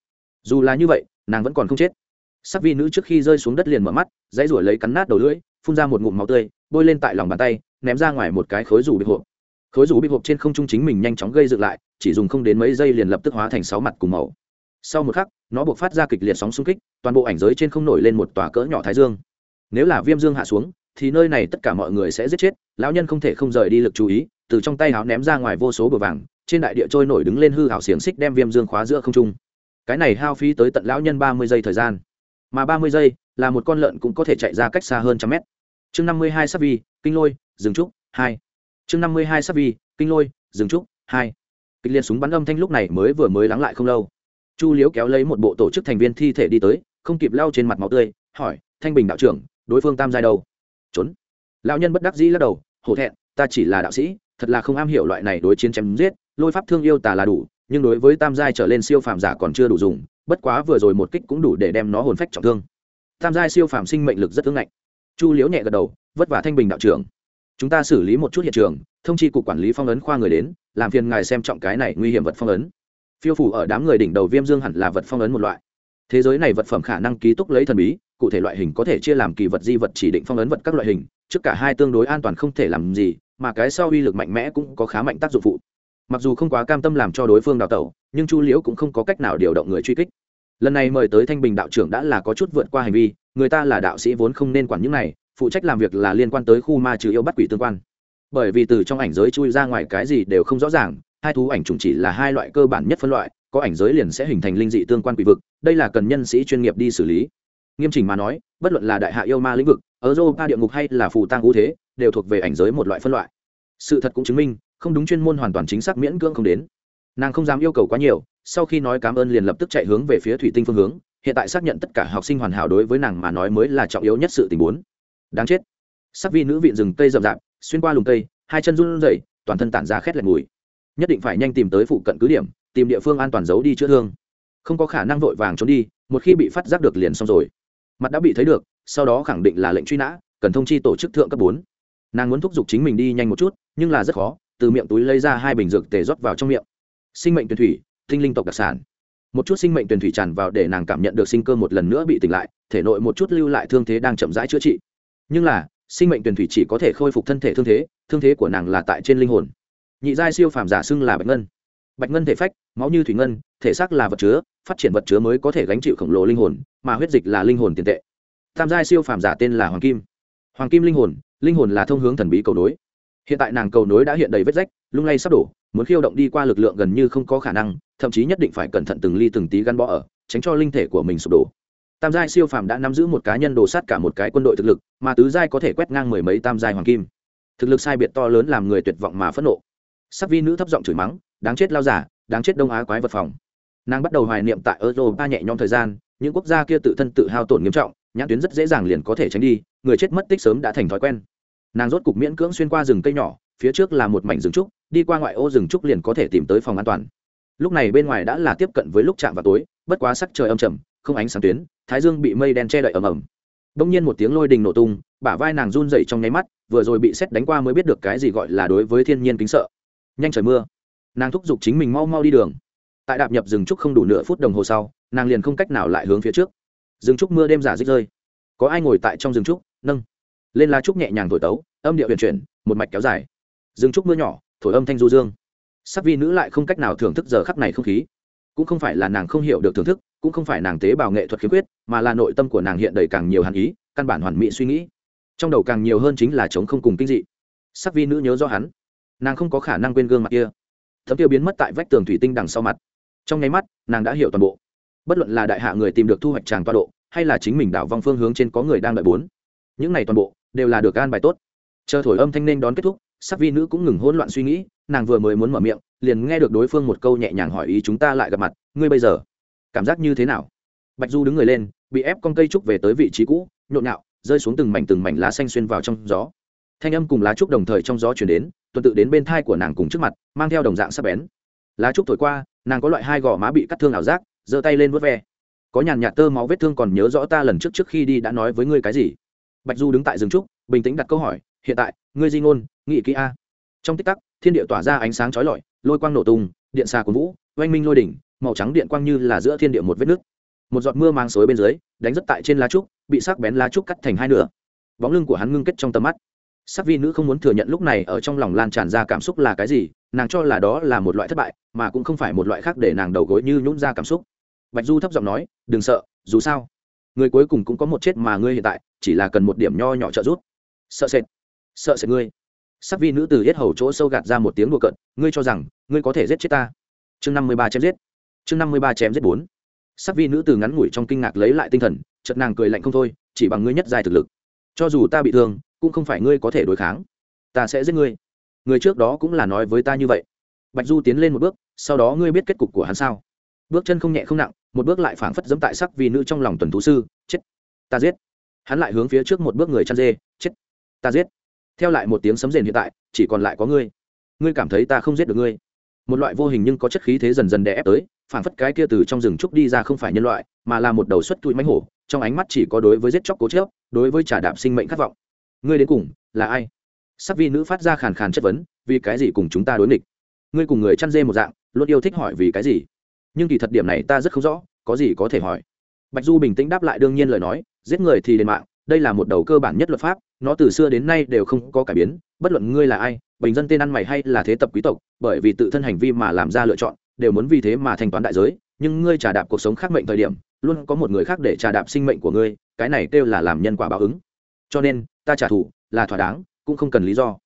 dù là như vậy, nàng vẫn còn không chết. Sắc vi nữ trước khi rơi xuống đất liền mở mắt, dãy ruổi lấy cắn nát đầu lưỡi, phun ra một ngụm máu tươi, bôi lên tại lòng bàn tay, ném ra ngoài một cái khối rủ bị hộp. Khối rủ bị hộp trên không trung chính mình nhanh chóng gây dựng lại, chỉ dùng không đến mấy giây liền lập tức hóa thành sáu mặt cùng màu. Sau một khắc, nó buộc phát ra kịch liệt sóng xung kích, toàn bộ ảnh giới trên không nổi lên một tòa cỡ nhỏ thái dương. Nếu là viêm dương hạ xuống thì nơi này tất cả mọi người sẽ giết chết, lão nhân không thể không rời đi lực chú ý, từ trong tay háo ném ra ngoài vô số bờ vàng, trên đại địa trôi nổi đứng lên hư hảo xiềng xích đem viêm dương khóa giữa không trung. Cái này hao phí tới tận lão nhân ba mươi giây thời gian. Mà ba mươi giây là một con lợn cũng có thể chạy ra cách xa hơn trăm mét. Chương năm mươi hai sắp vi, kinh lôi, dừng trúc, hai. Chương năm mươi hai sắp vi, kinh lôi, dừng trúc, hai. Kịch liên súng bắn âm thanh lúc này mới vừa mới lắng lại không lâu. Chu liếu kéo lấy một bộ tổ chức thành viên thi thể đi tới, không kịp lau trên mặt máu tươi, hỏi, thanh bình đạo trưởng, đối phương tam giai đâu? Trốn. Lão nhân bất đắc dĩ lắc đầu, hổ thẹn, ta chỉ là đạo sĩ, thật là không am hiểu loại này đối chiến chém giết, lôi pháp thương yêu tà là đủ, nhưng đối với tam giai trở lên siêu phàm giả còn chưa đủ dùng, bất quá vừa rồi một kích cũng đủ để đem nó hồn phách trọng thương. Tam giai siêu phàm sinh mệnh lực rất ứng ngạnh. Chu liễu nhẹ gật đầu, vất vả thanh bình đạo trưởng. Chúng ta xử lý một chút hiện trường, thông chi cục quản lý phong ấn khoa người đến, làm phiền ngài xem trọng cái này nguy hiểm vật phong ấn. Phiêu phủ ở đám người đỉnh đầu viêm dương hẳn là vật phong ấn một loại. Thế giới này vật phẩm khả năng ký túc lấy thần bí cụ thể loại hình có thể chia làm kỳ vật di vật chỉ định phong ấn vật các loại hình, trước cả hai tương đối an toàn không thể làm gì, mà cái sau uy lực mạnh mẽ cũng có khá mạnh tác dụng phụ. Mặc dù không quá cam tâm làm cho đối phương đào tẩu, nhưng chu liễu cũng không có cách nào điều động người truy kích. Lần này mời tới thanh bình đạo trưởng đã là có chút vượt qua hành vi, người ta là đạo sĩ vốn không nên quản những này, phụ trách làm việc là liên quan tới khu ma trừ yêu bắt quỷ tương quan. Bởi vì từ trong ảnh giới chui ra ngoài cái gì đều không rõ ràng, hai thú ảnh trùng chỉ là hai loại cơ bản nhất phân loại, có ảnh giới liền sẽ hình thành linh dị tương quan quỷ vực, đây là cần nhân sĩ chuyên nghiệp đi xử lý nghiêm chỉnh mà nói, bất luận là đại hạ yêu ma lĩnh vực ở europa địa ngục hay là phù tang ưu thế, đều thuộc về ảnh giới một loại phân loại. Sự thật cũng chứng minh, không đúng chuyên môn hoàn toàn chính xác miễn cưỡng không đến. Nàng không dám yêu cầu quá nhiều, sau khi nói cảm ơn liền lập tức chạy hướng về phía thủy tinh phương hướng, hiện tại xác nhận tất cả học sinh hoàn hảo đối với nàng mà nói mới là trọng yếu nhất sự tình huống đáng chết. Sắc vi nữ viện rừng cây rậm rạp, xuyên qua lùng cây, hai chân run rẩy, toàn thân tản ra khét lẹt mùi. Nhất định phải nhanh tìm tới phụ cận cứ điểm, tìm địa phương an toàn giấu đi chữa thương. Không có khả năng vội vàng trốn đi, một khi bị phát giác được liền xong rồi mặt đã bị thấy được, sau đó khẳng định là lệnh truy nã, cần thông chi tổ chức thượng cấp bốn. Nàng muốn thúc giục chính mình đi nhanh một chút, nhưng là rất khó, từ miệng túi lấy ra hai bình dược tề rót vào trong miệng. Sinh mệnh tuyển thủy, tinh linh tộc đặc sản. Một chút sinh mệnh tuyển thủy tràn vào để nàng cảm nhận được sinh cơ một lần nữa bị tỉnh lại, thể nội một chút lưu lại thương thế đang chậm rãi chữa trị. Nhưng là, sinh mệnh tuyển thủy chỉ có thể khôi phục thân thể thương thế thương thế của nàng là tại trên linh hồn. Nhị giai siêu phàm giả xưng là bạch ngân. Bạch ngân thể phách, máu như thủy ngân, thể xác là vật chứa phát triển vật chứa mới có thể gánh chịu khổng lồ linh hồn, mà huyết dịch là linh hồn tiền tệ. Tam giai siêu phàm giả tên là hoàng kim. Hoàng kim linh hồn linh hồn là thông hướng thần bí cầu nối. Hiện tại nàng cầu nối đã hiện đầy vết rách, lung lay sắp đổ, muốn khiêu động đi qua lực lượng gần như không có khả năng, thậm chí nhất định phải cẩn thận từng ly từng tí gắn bó ở, tránh cho linh thể của mình sụp đổ. Tam giai siêu phàm đã nắm giữ một cá nhân đồ sát cả một cái quân đội thực lực, mà tứ giai có thể quét ngang mười mấy tam giai hoàng kim. Thực lực sai biệt to lớn làm người tuyệt vọng mà phẫn nộ. Sắc vi nữ thấp giọng chửi mắng, đáng chết lao giả, đáng chết đông á quái vật phòng nàng bắt đầu hoài niệm tại europa nhẹ nhõm thời gian, những quốc gia kia tự thân tự hao tổn nghiêm trọng, nhãn tuyến rất dễ dàng liền có thể tránh đi, người chết mất tích sớm đã thành thói quen. Nàng rốt cục miễn cưỡng xuyên qua rừng cây nhỏ, phía trước là một mảnh rừng trúc, đi qua ngoại ô rừng trúc liền có thể tìm tới phòng an toàn. Lúc này bên ngoài đã là tiếp cận với lúc chạm vào tối, bất quá sắc trời âm trầm, không ánh sáng tuyến, thái dương bị mây đen che đậy ầm ầm. Đông nhiên một tiếng lôi đình nổ tung, bả vai nàng run dậy trong nháy mắt, vừa rồi bị xét đánh qua mới biết được cái gì gọi là đối với thiên nhiên kính sợ. Nhanh trời mưa. Nàng thúc giục chính mình mau mau đi đường tại đạp nhập rừng trúc không đủ nửa phút đồng hồ sau, nàng liền không cách nào lại hướng phía trước. Rừng trúc mưa đêm giả dích rơi. Có ai ngồi tại trong rừng trúc? Nâng. Lên lá trúc nhẹ nhàng thổi tấu, âm điệu huyền chuyển, một mạch kéo dài. Rừng trúc mưa nhỏ, thổi âm thanh du dương. Sắc vi nữ lại không cách nào thưởng thức giờ khắc này không khí. Cũng không phải là nàng không hiểu được thưởng thức, cũng không phải nàng tế bào nghệ thuật khiếm khuyết, mà là nội tâm của nàng hiện đầy càng nhiều hàn ý, căn bản hoàn mỹ suy nghĩ. Trong đầu càng nhiều hơn chính là chống không cùng kinh dị. Sắc vi nữ nhớ do hắn. Nàng không có khả năng quên gương mặt kia. Thấm tiêu biến mất tại vách tường thủy tinh đằng sau mặt trong nháy mắt, nàng đã hiểu toàn bộ. Bất luận là đại hạ người tìm được thu hoạch tràng toa độ, hay là chính mình đảo vong phương hướng trên có người đang đợi bốn, những này toàn bộ đều là được an bài tốt. Chờ thổi âm thanh nên đón kết thúc, sắc vi nữ cũng ngừng hỗn loạn suy nghĩ, nàng vừa mới muốn mở miệng, liền nghe được đối phương một câu nhẹ nhàng hỏi ý chúng ta lại gặp mặt, ngươi bây giờ cảm giác như thế nào? Bạch du đứng người lên, bị ép con cây trúc về tới vị trí cũ, nhộn nhạo, rơi xuống từng mảnh từng mảnh lá xanh xuyên vào trong gió. Thanh âm cùng lá trúc đồng thời trong gió chuyển đến, tuần tự đến bên thai của nàng cùng trước mặt, mang theo đồng dạng sắc bén. Lá trúc thổi qua nàng có loại hai gò má bị cắt thương ảo giác, giơ tay lên vớt ve. Có nhàn nhạt tơ máu vết thương còn nhớ rõ ta lần trước trước khi đi đã nói với ngươi cái gì? Bạch du đứng tại rừng trúc, bình tĩnh đặt câu hỏi, hiện tại, ngươi di ngôn, nghị kỹ a. Trong tích tắc, thiên địa tỏa ra ánh sáng chói lọi, lôi quang nổ tung, điện xa của vũ, oanh minh lôi đỉnh, màu trắng điện quang như là giữa thiên địa một vết nước. một giọt mưa mang xối bên dưới, đánh rất tại trên lá trúc, bị sắc bén lá trúc cắt thành hai nửa. Bóng lưng của hắn ngưng kết trong tầm mắt sắc vi nữ không muốn thừa nhận lúc này ở trong lòng lan tràn ra cảm xúc là cái gì, nàng cho là đó là một loại thất bại, mà cũng không phải một loại khác để nàng đầu gối như nhún ra cảm xúc. Bạch du thấp giọng nói, đừng sợ, dù sao, người cuối cùng cũng có một chết mà ngươi hiện tại, chỉ là cần một điểm nho nhỏ trợ giúp. Sợ sệt sợ sệt ngươi. Sắc vi nữ từ yết hầu chỗ sâu gạt ra một tiếng đùa cận ngươi cho rằng, ngươi có thể giết chết ta? Chương năm mươi ba chém giết. Chương năm mươi ba chém giết bốn. Sắc vi nữ từ ngắn ngủi trong kinh ngạc lấy lại tinh thần, chợt nàng cười lạnh không thôi, chỉ bằng ngươi nhất dài thực lực, cho dù ta bị thương cũng không phải ngươi có thể đối kháng. Ta sẽ giết ngươi. Người trước đó cũng là nói với ta như vậy. Bạch du tiến lên một bước, sau đó ngươi biết kết cục của hắn sao? Bước chân không nhẹ không nặng, một bước lại phảng phất dẫm tại sắc vì nữ trong lòng tuần thú sư, chết. Ta giết. Hắn lại hướng phía trước một bước người chăn dê, chết. Ta giết. Theo lại một tiếng sấm rền hiện tại, chỉ còn lại có ngươi. Ngươi cảm thấy ta không giết được ngươi. Một loại vô hình nhưng có chất khí thế dần dần đè ép tới, phảng phất cái kia từ trong rừng trúc đi ra không phải nhân loại, mà là một đầu xuất tụi mánh hổ, trong ánh mắt chỉ có đối với giết chóc cố chớp đối với trả đạp sinh mệnh khát vọng ngươi đến cùng là ai? Sắc vi nữ phát ra khàn khàn chất vấn, vì cái gì cùng chúng ta đối nghịch? Ngươi cùng người chăn dê một dạng, luôn yêu thích hỏi vì cái gì? Nhưng kỳ thật điểm này ta rất không rõ, có gì có thể hỏi? Bạch du bình tĩnh đáp lại đương nhiên lời nói, giết người thì đền mạng, đây là một đầu cơ bản nhất luật pháp, nó từ xưa đến nay đều không có cải biến, bất luận ngươi là ai, bình dân tên ăn mày hay là thế tập quý tộc, bởi vì tự thân hành vi mà làm ra lựa chọn, đều muốn vì thế mà thanh toán đại giới, nhưng ngươi trả đạp cuộc sống khác mệnh thời điểm, luôn có một người khác để trả đạp sinh mệnh của ngươi, cái này kêu là làm nhân quả báo ứng cho nên, ta trả thù là thỏa đáng, cũng không cần lý do.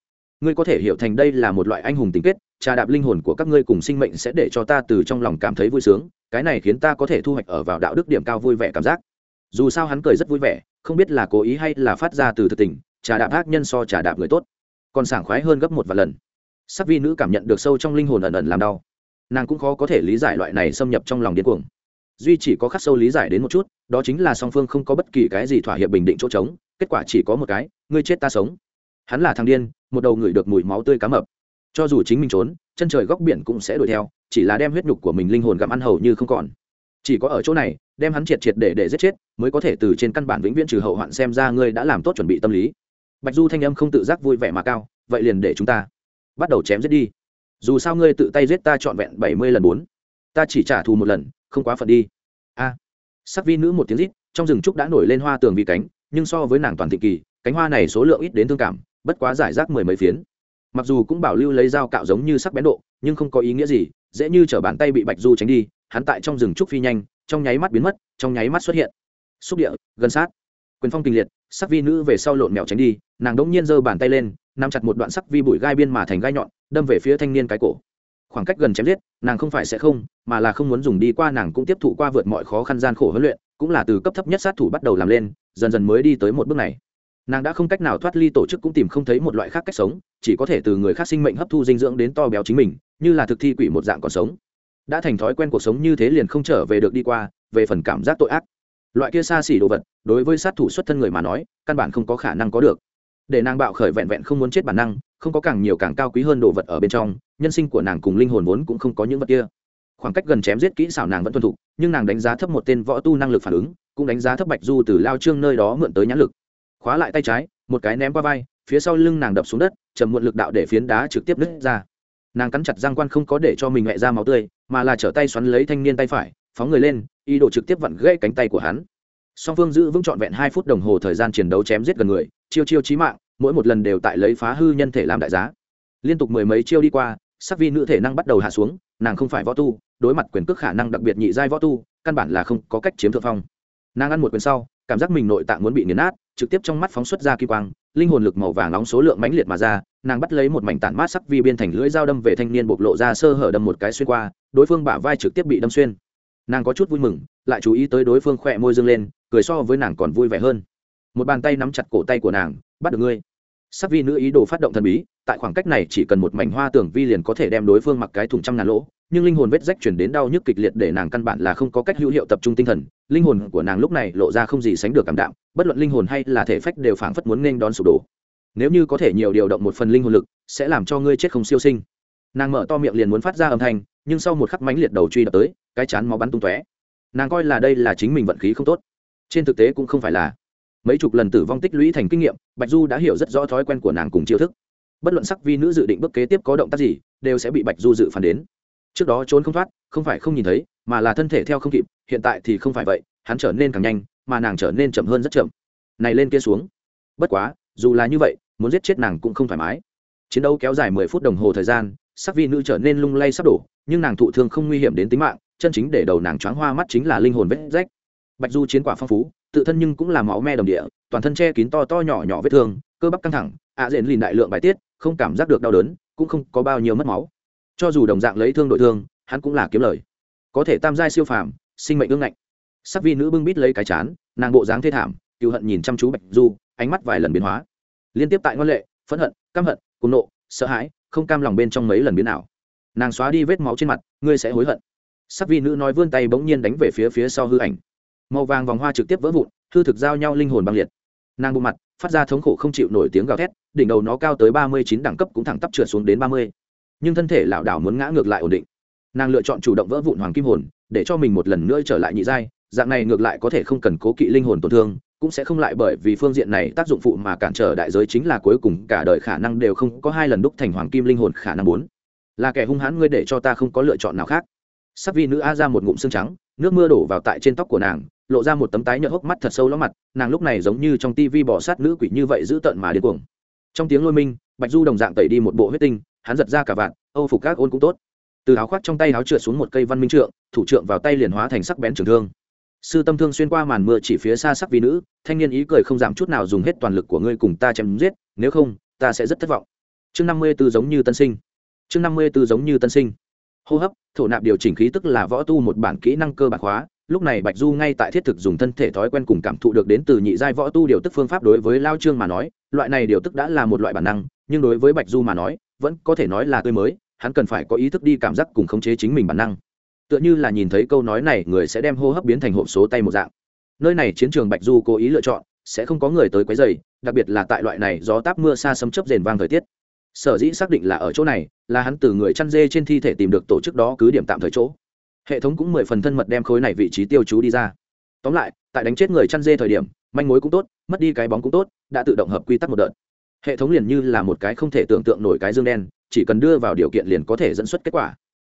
Ngươi có thể hiểu thành đây là một loại anh hùng tình kết, trà đạp linh hồn của các ngươi cùng sinh mệnh sẽ để cho ta từ trong lòng cảm thấy vui sướng, cái này khiến ta có thể thu hoạch ở vào đạo đức điểm cao vui vẻ cảm giác. Dù sao hắn cười rất vui vẻ, không biết là cố ý hay là phát ra từ thực tình, trà đạp ác nhân so trà đạp người tốt. Còn sảng khoái hơn gấp một vài lần. Sắc vi nữ cảm nhận được sâu trong linh hồn ẩn ẩn làm đau. Nàng cũng khó có thể lý giải loại này xâm nhập trong lòng điên cuồng. Duy chỉ có khắc sâu lý giải đến một chút, đó chính là song phương không có bất kỳ cái gì thỏa hiệp bình định chỗ trống kết quả chỉ có một cái, ngươi chết ta sống. Hắn là thằng điên, một đầu ngửi được mùi máu tươi cá mập. Cho dù chính mình trốn, chân trời góc biển cũng sẽ đuổi theo, chỉ là đem huyết nhục của mình linh hồn gặm ăn hầu như không còn. Chỉ có ở chỗ này, đem hắn triệt triệt để để giết chết, mới có thể từ trên căn bản vĩnh viễn trừ hậu hoạn xem ra ngươi đã làm tốt chuẩn bị tâm lý. Bạch du thanh âm không tự giác vui vẻ mà cao, vậy liền để chúng ta bắt đầu chém giết đi. Dù sao ngươi tự tay giết ta trọn vẹn bảy mươi lần bốn, ta chỉ trả thù một lần, không quá phận đi. A. Sắc vi nữ một tiếng rít, trong rừng trúc đã nổi lên hoa tường vi cánh nhưng so với nàng toàn thị kỳ, cánh hoa này số lượng ít đến thương cảm, bất quá giải rác mười mấy phiến. Mặc dù cũng bảo lưu lấy dao cạo giống như sắc bén độ, nhưng không có ý nghĩa gì, dễ như t bàn tay bị bạch du tránh đi, hắn tại trong rừng trúc phi nhanh, trong nháy mắt biến mất, trong nháy mắt xuất hiện. Xúc địa, gần sát. Quyền phong kinh liệt, sắc vi nữ về sau lộn mèo tránh đi, nàng đ ỗ n g nhiên giơ bàn tay lên, nắm chặt một đoạn sắc vi bụi gai biên mà thành gai nhọn, đâm về phía thanh niên cái cổ. Khoảng cách gần chém giết, nàng không phải sẽ không, mà là không muốn dùng đi qua, nàng cũng tiếp thụ qua vượt mọi khó khăn gian khổ huấn luyện cũng là từ cấp thấp nhất sát thủ bắt đầu làm lên, dần dần mới đi tới một bước này. Nàng đã không cách nào thoát ly tổ chức cũng tìm không thấy một loại khác cách sống, chỉ có thể từ người khác sinh mệnh hấp thu dinh dưỡng đến to béo chính mình, như là thực thi quỷ một dạng còn sống. Đã thành thói quen cuộc sống như thế liền không trở về được đi qua, về phần cảm giác tội ác. Loại kia xa xỉ đồ vật, đối với sát thủ xuất thân người mà nói, căn bản không có khả năng có được. Để nàng bạo khởi vẹn vẹn không muốn chết bản năng, không có càng nhiều càng cao quý hơn đồ vật ở bên trong, nhân sinh của nàng cùng linh hồn vốn cũng không có những vật kia khoảng cách gần chém giết kỹ xảo nàng vẫn tuân thục, nhưng nàng đánh giá thấp một tên võ tu năng lực phản ứng, cũng đánh giá thấp bạch du từ lao trương nơi đó mượn tới nhãn lực. Khóa lại tay trái, một cái ném qua vai, phía sau lưng nàng đập xuống đất chầm muộn lực đạo để phiến đá trực tiếp nứt ra. Nàng cắn chặt giang quan không có để cho mình mẹ ra máu tươi, mà là trở tay xoắn lấy thanh niên tay phải, phóng người lên, ý đồ trực tiếp vặn gãy cánh tay của hắn. Song phương giữ vững trọn vẹn hai phút đồng hồ thời gian chiến đấu chém giết gần người, chiêu chiêu chí mạng, mỗi một lần đều tại lấy phá hư nhân thể làm đại giá. Liên tục mười mấy chiêu đi qua sắc vi nữ thể năng bắt đầu hạ xuống, nàng không phải võ tu, đối mặt quyền cước khả năng đặc biệt nhị giai võ tu, căn bản là không có cách chiếm thượng phong. Nàng ăn một quyền sau, cảm giác mình nội tạng muốn bị nghiền nát, trực tiếp trong mắt phóng xuất ra kim quang, linh hồn lực màu vàng nóng số lượng mãnh liệt mà ra, nàng bắt lấy một mảnh tản mát sắc vi biên thành lưỡi dao đâm về thanh niên bộc lộ ra sơ hở đâm một cái xuyên qua, đối phương bả vai trực tiếp bị đâm xuyên. Nàng có chút vui mừng, lại chú ý tới đối phương khỏe môi dương lên, cười so với nàng còn vui vẻ hơn. Một bàn tay nắm chặt cổ tay của nàng, bắt được ngươi sắc vi nữ ý đồ phát động thần bí, tại khoảng cách này chỉ cần một mảnh hoa tưởng vi liền có thể đem đối phương mặc cái thùng trăm ngàn lỗ, nhưng linh hồn vết rách chuyển đến đau nhức kịch liệt để nàng căn bản là không có cách hữu hiệu tập trung tinh thần, linh hồn của nàng lúc này lộ ra không gì sánh được cảm đạm, bất luận linh hồn hay là thể phách đều phảng phất muốn nên đón sụp đổ. Nếu như có thể nhiều điều động một phần linh hồn lực, sẽ làm cho ngươi chết không siêu sinh. Nàng mở to miệng liền muốn phát ra âm thanh, nhưng sau một khắc mánh liệt đầu truy đập tới, cái chán máu bắn tung tóe. Nàng coi là đây là chính mình vận khí không tốt. Trên thực tế cũng không phải là mấy chục lần tử vong tích lũy thành kinh nghiệm, bạch du đã hiểu rất rõ thói quen của nàng cùng chiêu thức. Bất luận sắc vi nữ dự định bước kế tiếp có động tác gì, đều sẽ bị bạch du dự phản đến. Trước đó trốn không thoát, không phải không nhìn thấy, mà là thân thể theo không kịp, hiện tại thì không phải vậy, hắn trở nên càng nhanh, mà nàng trở nên chậm hơn rất chậm. Này lên kia xuống. Bất quá, dù là như vậy, muốn giết chết nàng cũng không thoải mái. Chiến đấu kéo dài mười phút đồng hồ thời gian, sắc vi nữ trở nên lung lay sắp đổ, nhưng nàng thụ thương không nguy hiểm đến tính mạng, chân chính để đầu nàng choáng hoa mắt chính là linh hồn vết rách. Bạch du chiến quả phong phú tự thân nhưng cũng là máu me đồng địa, toàn thân che kín to to nhỏ nhỏ vết thương, cơ bắp căng thẳng, ạ à diện lìn đại lượng bài tiết, không cảm giác được đau đớn, cũng không có bao nhiêu mất máu. Cho dù đồng dạng lấy thương đội thương, hắn cũng là kiếm lời. Có thể tam giai siêu phàm, sinh mệnh ương ngạnh. Sắc vi nữ bưng bít lấy cái chán, nàng bộ dáng thê thảm cựu hận nhìn chăm chú bạch du, ánh mắt vài lần biến hóa. Liên tiếp tại ngân lệ, phẫn hận, căm hận cùng nộ, sợ hãi, không cam lòng bên trong mấy lần biến ảo. Nàng xóa đi vết máu trên mặt, ngươi sẽ hối hận. Sắc vi nữ nói vươn tay bỗng nhiên đánh về phía phía sau hư ảnh màu vàng vòng hoa trực tiếp vỡ vụn, hư thực giao nhau linh hồn băng liệt. Nàng bộ mặt, phát ra thống khổ không chịu nổi tiếng gào thét, đỉnh đầu nó cao tới ba mươi chín đẳng cấp cũng thẳng tắp trượt xuống đến ba mươi. Nhưng thân thể lảo đảo muốn ngã ngược lại ổn định. Nàng lựa chọn chủ động vỡ vụn hoàng kim hồn, để cho mình một lần nữa trở lại nhị giai, dạng này ngược lại có thể không cần cố kỵ linh hồn tổn thương, cũng sẽ không lại bởi vì phương diện này tác dụng phụ mà cản trở đại giới chính là cuối cùng cả đời khả năng đều không có hai lần đúc thành hoàng kim linh hồn khả năng bốn. Là kẻ hung hãn ngươi để cho ta không có lựa chọn nào khác. Sắc vi nữ a ra một ngụm xương trắng, nước mưa đổ vào tại trên tóc của nàng lộ ra một tấm tái nhợt hốc mắt thật sâu ló mặt, nàng lúc này giống như trong tivi bỏ sát nữ quỷ như vậy giữ tận mà điên cuồng. Trong tiếng lôi minh, bạch du đồng dạng tẩy đi một bộ huyết tinh, hắn giật ra cả vạn, âu phục các ôn cũng tốt. Từ áo khoác trong tay áo trượt xuống một cây văn minh trượng, thủ trượng vào tay liền hóa thành sắc bén trường thương. Sư tâm thương xuyên qua màn mưa chỉ phía xa sắc vi nữ, thanh niên ý cười không giảm chút nào dùng hết toàn lực của ngươi cùng ta chém giết, nếu không, ta sẽ rất thất vọng. Chương năm mươi b ố giống như tân sinh. Chương năm mươi b ố giống như tân sinh. Hô hấp, thổ nạp điều chỉnh khí tức là võ tu một bản kỹ năng cơ bản hóa lúc này bạch du ngay tại thiết thực dùng thân thể thói quen cùng cảm thụ được đến từ nhị giai võ tu điều tức phương pháp đối với lao trương mà nói, loại này điều tức đã là một loại bản năng, nhưng đối với bạch du mà nói, vẫn có thể nói là tươi mới, hắn cần phải có ý thức đi cảm giác cùng khống chế chính mình bản năng. Tựa như là nhìn thấy câu nói này, người sẽ đem hô hấp biến thành hộp số tay một dạng. Nơi này chiến trường bạch du cố ý lựa chọn, sẽ không có người tới quấy dày đặc biệt là tại loại này gió táp mưa xa sấm chấp rền vang thời tiết. Sở dĩ xác định là ở chỗ này, là hắn từ người chăn dê trên thi thể tìm được tổ chức đó cứ điểm tạm thời chỗ hệ thống cũng mười phần thân mật đem khối này vị trí tiêu chú đi ra. Tóm lại, tại đánh chết người chăn dê thời điểm, manh mối cũng tốt, mất đi cái bóng cũng tốt, đã tự động hợp quy tắc một đợt. Hệ thống liền như là một cái không thể tưởng tượng nổi cái dương đen, chỉ cần đưa vào điều kiện liền có thể dẫn xuất kết quả.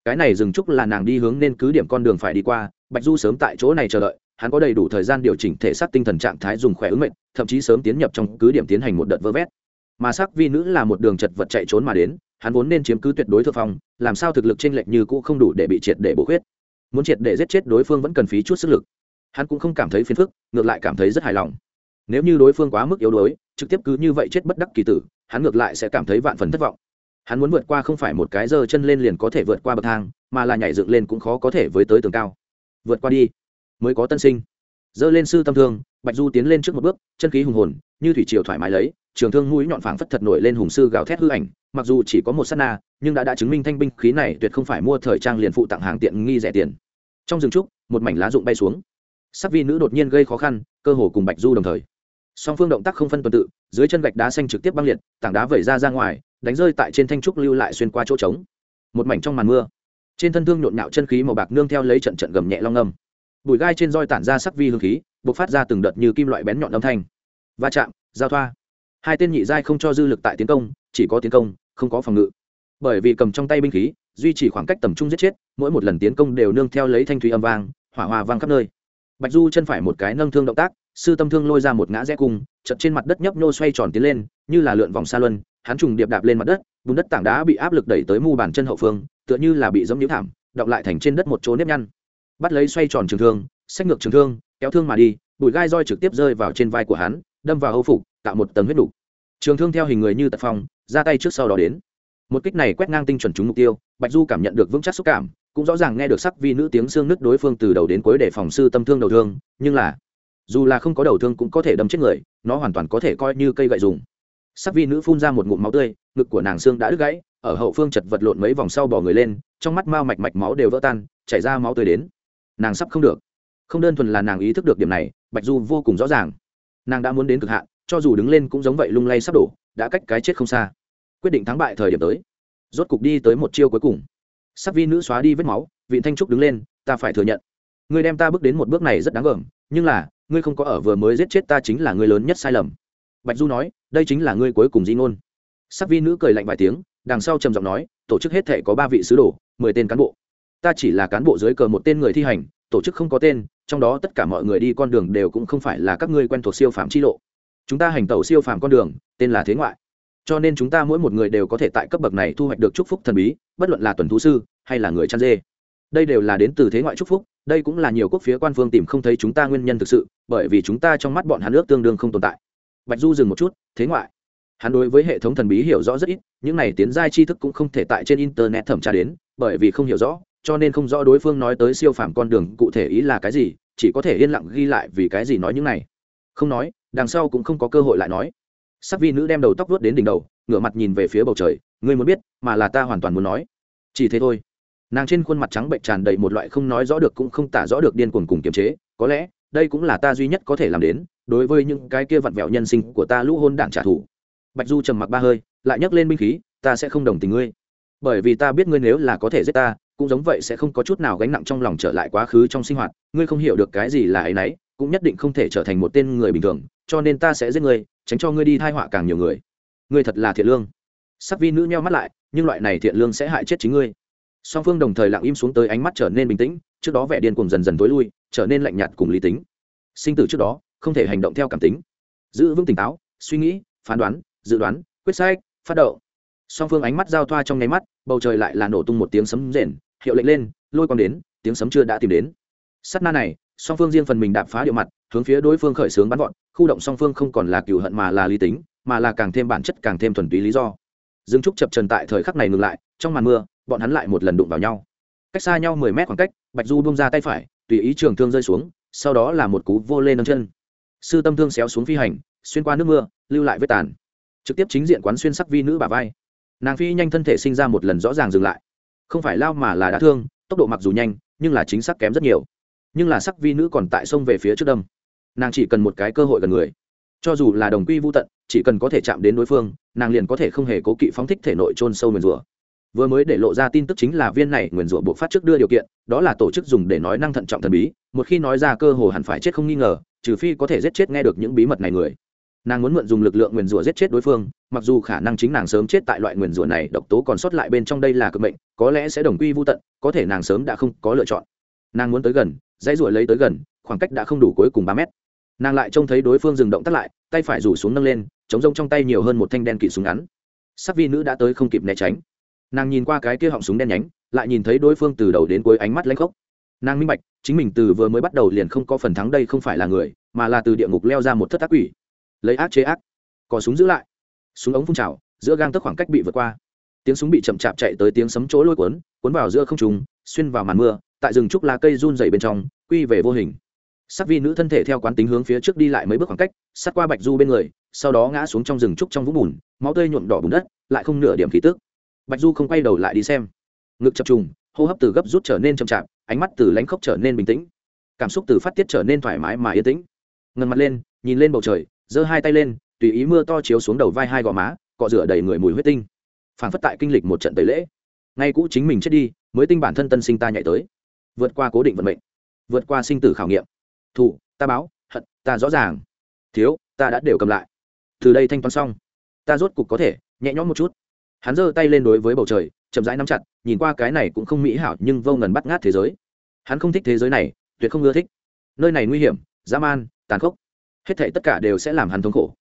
Cái này dừng chúc là nàng đi hướng nên cứ điểm con đường phải đi qua, bạch du sớm tại chỗ này chờ đợi, hắn có đầy đủ thời gian điều chỉnh thể xác tinh thần trạng thái dùng khỏe ứng mệnh, thậm chí sớm tiến nhập trong cứ điểm tiến hành một đợt vơ vét. Mà sắc vi nữ là một đường chật vật chạy trốn mà đến, hắn vốn nên chiếm cứ tuyệt đối thượng phong, làm sao thực lực t r ê n lệch như cũ không đủ để bị triệt để bổ khuyết muốn triệt để giết chết đối phương vẫn cần phí chút sức lực. Hắn cũng không cảm thấy phiền phức, ngược lại cảm thấy rất hài lòng. Nếu như đối phương quá mức yếu đuối, trực tiếp cứ như vậy chết bất đắc kỳ tử, hắn ngược lại sẽ cảm thấy vạn phần thất vọng. Hắn muốn vượt qua không phải một cái giơ chân lên liền có thể vượt qua bậc thang, mà là nhảy dựng lên cũng khó có thể với tới tường cao. Vượt qua đi, mới có tân sinh. Giơ lên sư tâm thương bạch du tiến lên trước một bước, chân khí hùng hồn, như thủy triều thoải mái lấy, trường thương mũi nhọn phảng phất thật nổi lên hùng sư gào thét hư ảnh, mặc dù chỉ có một s á t na, nhưng đã đã chứng minh thanh binh khí này tuyệt không phải mua thời trang liền phụ tặng hàng tiện nghi rẻ tiền. Trong rừng trúc, một mảnh lá rụng bay xuống. Sắc vi nữ đột nhiên gây khó khăn, cơ hồ cùng bạch du đồng thời. Song phương động tác không phân tuần tự, dưới chân gạch đá xanh trực tiếp băng liệt, tảng đá vẩy ra ra ngoài, đánh rơi tại trên thanh trúc lưu lại xuyên qua chỗ trống. Một mảnh trong màn mưa. Trên thân thương nhộn nhạo chân khí màu bạc nương theo lấy trận trận gầm nhẹ long âm bụi gai trên roi tản ra sắc vi hương khí b ộ c phát ra từng đợt như kim loại bén nhọn âm thanh. Va chạm, giao thoa. Hai tên nhị giai không cho dư lực tại tiến công, chỉ có tiến công, không có phòng ngự. Bởi vì cầm trong tay binh khí, duy trì khoảng cách tầm trung giết chết, mỗi một lần tiến công đều nương theo lấy thanh thủy âm vang, hỏa hoa vang khắp nơi. Bạch du chân phải một cái nâng thương động tác, sư tâm thương lôi ra một ngã rẽ cung chật trên mặt đất nhấp nhô xoay tròn tiến lên, như là lượn vòng xa luân, hắn trùng điệp đạp lên mặt đất vùng đất tảng đá bị áp lực đẩy tới mu bàn chân hậu phương, tựa như là bị giống nhiễu thảm, đọng lại thành trên đất một chỗ nếp nhăn bắt lấy xoay tròn trường thương, xách ngược trường thương, kéo thương mà đi, bụi gai roi trực tiếp rơi vào trên vai của hắn, đâm vào hâu phục, tạo một tầng huyết đục trường thương theo hình người như tật phong, ra tay trước sau đó đến. Một kích này quét ngang tinh chuẩn trúng mục tiêu, bạch du cảm nhận được vững chắc xúc cảm, cũng rõ ràng nghe được sắc vi nữ tiếng xương nứt đối phương từ đầu đến cuối để phòng sư tâm thương đầu thương, nhưng là, dù là không có đầu thương cũng có thể đâm chết người, nó hoàn toàn có thể coi như cây gậy dùng. Sắc vi nữ phun ra một ngụm máu tươi, ngực của nàng xương đã đứt gãy, ở hậu phương chật vật lộn mấy vòng sau bỏ người lên, trong mắt mao mạch mạch máu đều vỡ tan, chảy ra máu tươi đến nàng sắp không được. Không đơn thuần là nàng ý thức được điểm này, bạch du vô cùng rõ ràng. Nàng đã muốn đến cực hạn, cho dù đứng lên cũng giống vậy lung lay sắp đổ, đã cách cái chết không xa. Quyết định thắng bại thời điểm tới. Rốt cục đi tới một chiêu cuối cùng. Sắc vi nữ xóa đi vết máu vị thanh trúc đứng lên, ta phải thừa nhận. Ngươi đem ta bước đến một bước này rất đáng gờm nhưng là, ngươi không có ở vừa mới giết chết ta chính là ngươi lớn nhất sai lầm. Bạch du nói, đây chính là ngươi cuối cùng di ngôn. Sắc vi nữ cười lạnh vài tiếng, đằng sau trầm giọng nói, tổ chức hết thể có ba vị sứ đồ, mười tên cán bộ ta chỉ là cán bộ dưới cờ một tên người thi hành, tổ chức không có tên, trong đó tất cả mọi người đi con đường đều cũng không phải là các ngươi quen thuộc siêu phạm chi lộ. Chúng ta hành tẩu siêu phạm con đường, tên là thế ngoại. Cho nên chúng ta mỗi một người đều có thể tại cấp bậc này thu hoạch được chúc phúc thần bí, bất luận là tuần thú sư, hay là người chăn dê. Đây đều là đến từ thế ngoại chúc phúc, đây cũng là nhiều quốc phía quan phương tìm không thấy chúng ta nguyên nhân thực sự, bởi vì chúng ta trong mắt bọn hắn nước tương đương không tồn tại. Bạch du dừng một chút, thế ngoại. Hắn đối với hệ thống thần bí hiểu rõ rất ít, những này tiến giai tri thức cũng không thể tại trên internet thẩm tra đến, bởi vì không hiểu rõ cho nên không rõ đối phương nói tới siêu phàm con đường cụ thể ý là cái gì, chỉ có thể yên lặng ghi lại vì cái gì nói những này. Không nói, đằng sau cũng không có cơ hội lại nói. Sắc vi nữ đem đầu tóc vuốt đến đỉnh đầu, ngửa mặt nhìn về phía bầu trời, ngươi muốn biết, mà là ta hoàn toàn muốn nói. Chỉ thế thôi. Nàng trên khuôn mặt trắng bệnh tràn đầy một loại không nói rõ được cũng không tả rõ được điên cuồng cùng kiềm chế, có lẽ, đây cũng là ta duy nhất có thể làm đến, đối với những cái kia vặn vẹo nhân sinh của ta lũ hôn đảng trả thù. Bạch du trầm mặc ba hơi, lại nhấc lên binh khí, ta sẽ không đồng tình ngươi. Bởi vì ta biết ngươi nếu là có thể giết ta cũng giống vậy sẽ không có chút nào gánh nặng trong lòng trở lại quá khứ trong sinh hoạt. Ngươi không hiểu được cái gì là ấy nấy, cũng nhất định không thể trở thành một tên người bình thường, cho nên ta sẽ giết ngươi, tránh cho ngươi đi thai họa càng nhiều người. Ngươi thật là thiện lương. Sắc vi nữ nheo mắt lại, nhưng loại này thiện lương sẽ hại chết chính ngươi. Song phương đồng thời lặng im xuống tới ánh mắt trở nên bình tĩnh, trước đó vẻ điên cùng dần dần tối lui, trở nên lạnh nhạt cùng lý tính. Sinh tử trước đó, không thể hành động theo cảm tính. Giữ vững tỉnh táo, suy nghĩ, phán đoán, dự đoán, quyết sách, phát động. Song phương ánh mắt giao thoa trong nháy mắt, bầu trời lại là nổ tung một tiếng sấm rền hiệu lệnh lên, lôi quang đến, tiếng sấm chưa đã tìm đến. Sắt na này, song phương riêng phần mình đạp phá điệu mặt, hướng phía đối phương khởi xướng bắn vọt, khu động song phương không còn là cừu hận mà là lý tính, mà là càng thêm bản chất, càng thêm thuần túy lý do. Dương trúc chập trần tại thời khắc này ngừng lại, trong màn mưa, bọn hắn lại một lần đụng vào nhau. Cách xa nhau mười mét khoảng cách, bạch du bông ra tay phải, tùy ý trường thương rơi xuống, sau đó là một cú vô lên nâng chân. Sư tâm thương xéo xuống phi hành, xuyên qua nước mưa, lưu lại vết tàn. Trực tiếp chính diện quán xuyên sắc vi nữ bà vai. Nàng phi nhanh thân thể sinh ra một lần rõ ràng dừng lại không phải lao mà là đá thương, tốc độ mặc dù nhanh, nhưng là chính xác kém rất nhiều. Nhưng là sắc vi nữ còn tại sông về phía trước đâm. Nàng chỉ cần một cái cơ hội gần người. Cho dù là đồng quy vô tận, chỉ cần có thể chạm đến đối phương, nàng liền có thể không hề cố kỵ phóng thích thể nội trôn sâu nguyền rủa. Vừa mới để lộ ra tin tức chính là viên này nguyền rủa buộc phát trước đưa điều kiện, đó là tổ chức dùng để nói năng thận trọng thần bí, một khi nói ra cơ hồ hẳn phải chết không nghi ngờ, trừ phi có thể giết chết nghe được những bí mật này người nàng muốn mượn dùng lực lượng nguyền rủa giết chết đối phương, mặc dù khả năng chính nàng sớm chết tại loại nguyền rủa này, độc tố còn sót lại bên trong đây là cực mệnh, có lẽ sẽ đồng quy vô tận, có thể nàng sớm đã không có lựa chọn. Nàng muốn tới gần, dãy rủa lấy tới gần, khoảng cách đã không đủ cuối cùng ba mét. Nàng lại trông thấy đối phương dừng động tắt lại, tay phải rủ xuống nâng lên, chống rông trong tay nhiều hơn một thanh đen kỵ súng ngắn. Sắc vi nữ đã tới không kịp né tránh. Nàng nhìn qua cái kia họng súng đen nhánh, lại nhìn thấy đối phương từ đầu đến cuối ánh mắt lãnh khốc. Nàng minh bạch, chính mình từ vừa mới bắt đầu liền không có phần thắng đây không phải là người, mà là từ địa ngục leo ra một thất tác quỷ lấy ác chế ác, có súng giữ lại. Súng ống phun trào, giữa gang tức khoảng cách bị vượt qua. Tiếng súng bị chậm chạp chạy tới tiếng sấm chỗ lôi cuốn cuốn vào giữa không trùng xuyên vào màn mưa, tại rừng trúc lá cây run dày bên trong, quy về vô hình. Sắc vi nữ thân thể theo quán tính hướng phía trước đi lại mấy bước khoảng cách, sát qua bạch du bên người, sau đó ngã xuống trong rừng trúc trong vũng bùn, máu tươi nhuộm đỏ bùn đất, lại không nửa điểm khí tức. Bạch du không quay đầu lại đi xem. Ngực chập trùng, hô hấp từ gấp rút trở nên chậm chạp, ánh mắt từ lánh khốc trở nên bình tĩnh. Cảm xúc từ phát tiết trở nên thoải mái mà yên tĩnh. Ngần mặt lên, nhìn lên bầu trời giơ hai tay lên, tùy ý mưa to chiếu xuống đầu vai hai gò má, cọ rửa đầy người mùi huyết tinh. Phản phất tại kinh lịch một trận tẩy lễ. Ngay cũ chính mình chết đi, mới tinh bản thân tân sinh ta nhảy tới. Vượt qua cố định vận mệnh. Vượt qua sinh tử khảo nghiệm. Thủ, ta báo, hận, ta rõ ràng. Thiếu, ta đã đều cầm lại. Từ đây thanh toán xong. Ta rốt cục có thể, nhẹ nhõm một chút. Hắn giơ tay lên đối với bầu trời, chậm rãi nắm chặt, nhìn qua cái này cũng không mỹ hảo nhưng vô ngần bắt ngát thế giới. Hắn không thích thế giới này, tuyệt không ưa thích. Nơi này nguy hiểm, dã man, tàn khốc hết thảy tất cả đều sẽ làm hắn thống khổ.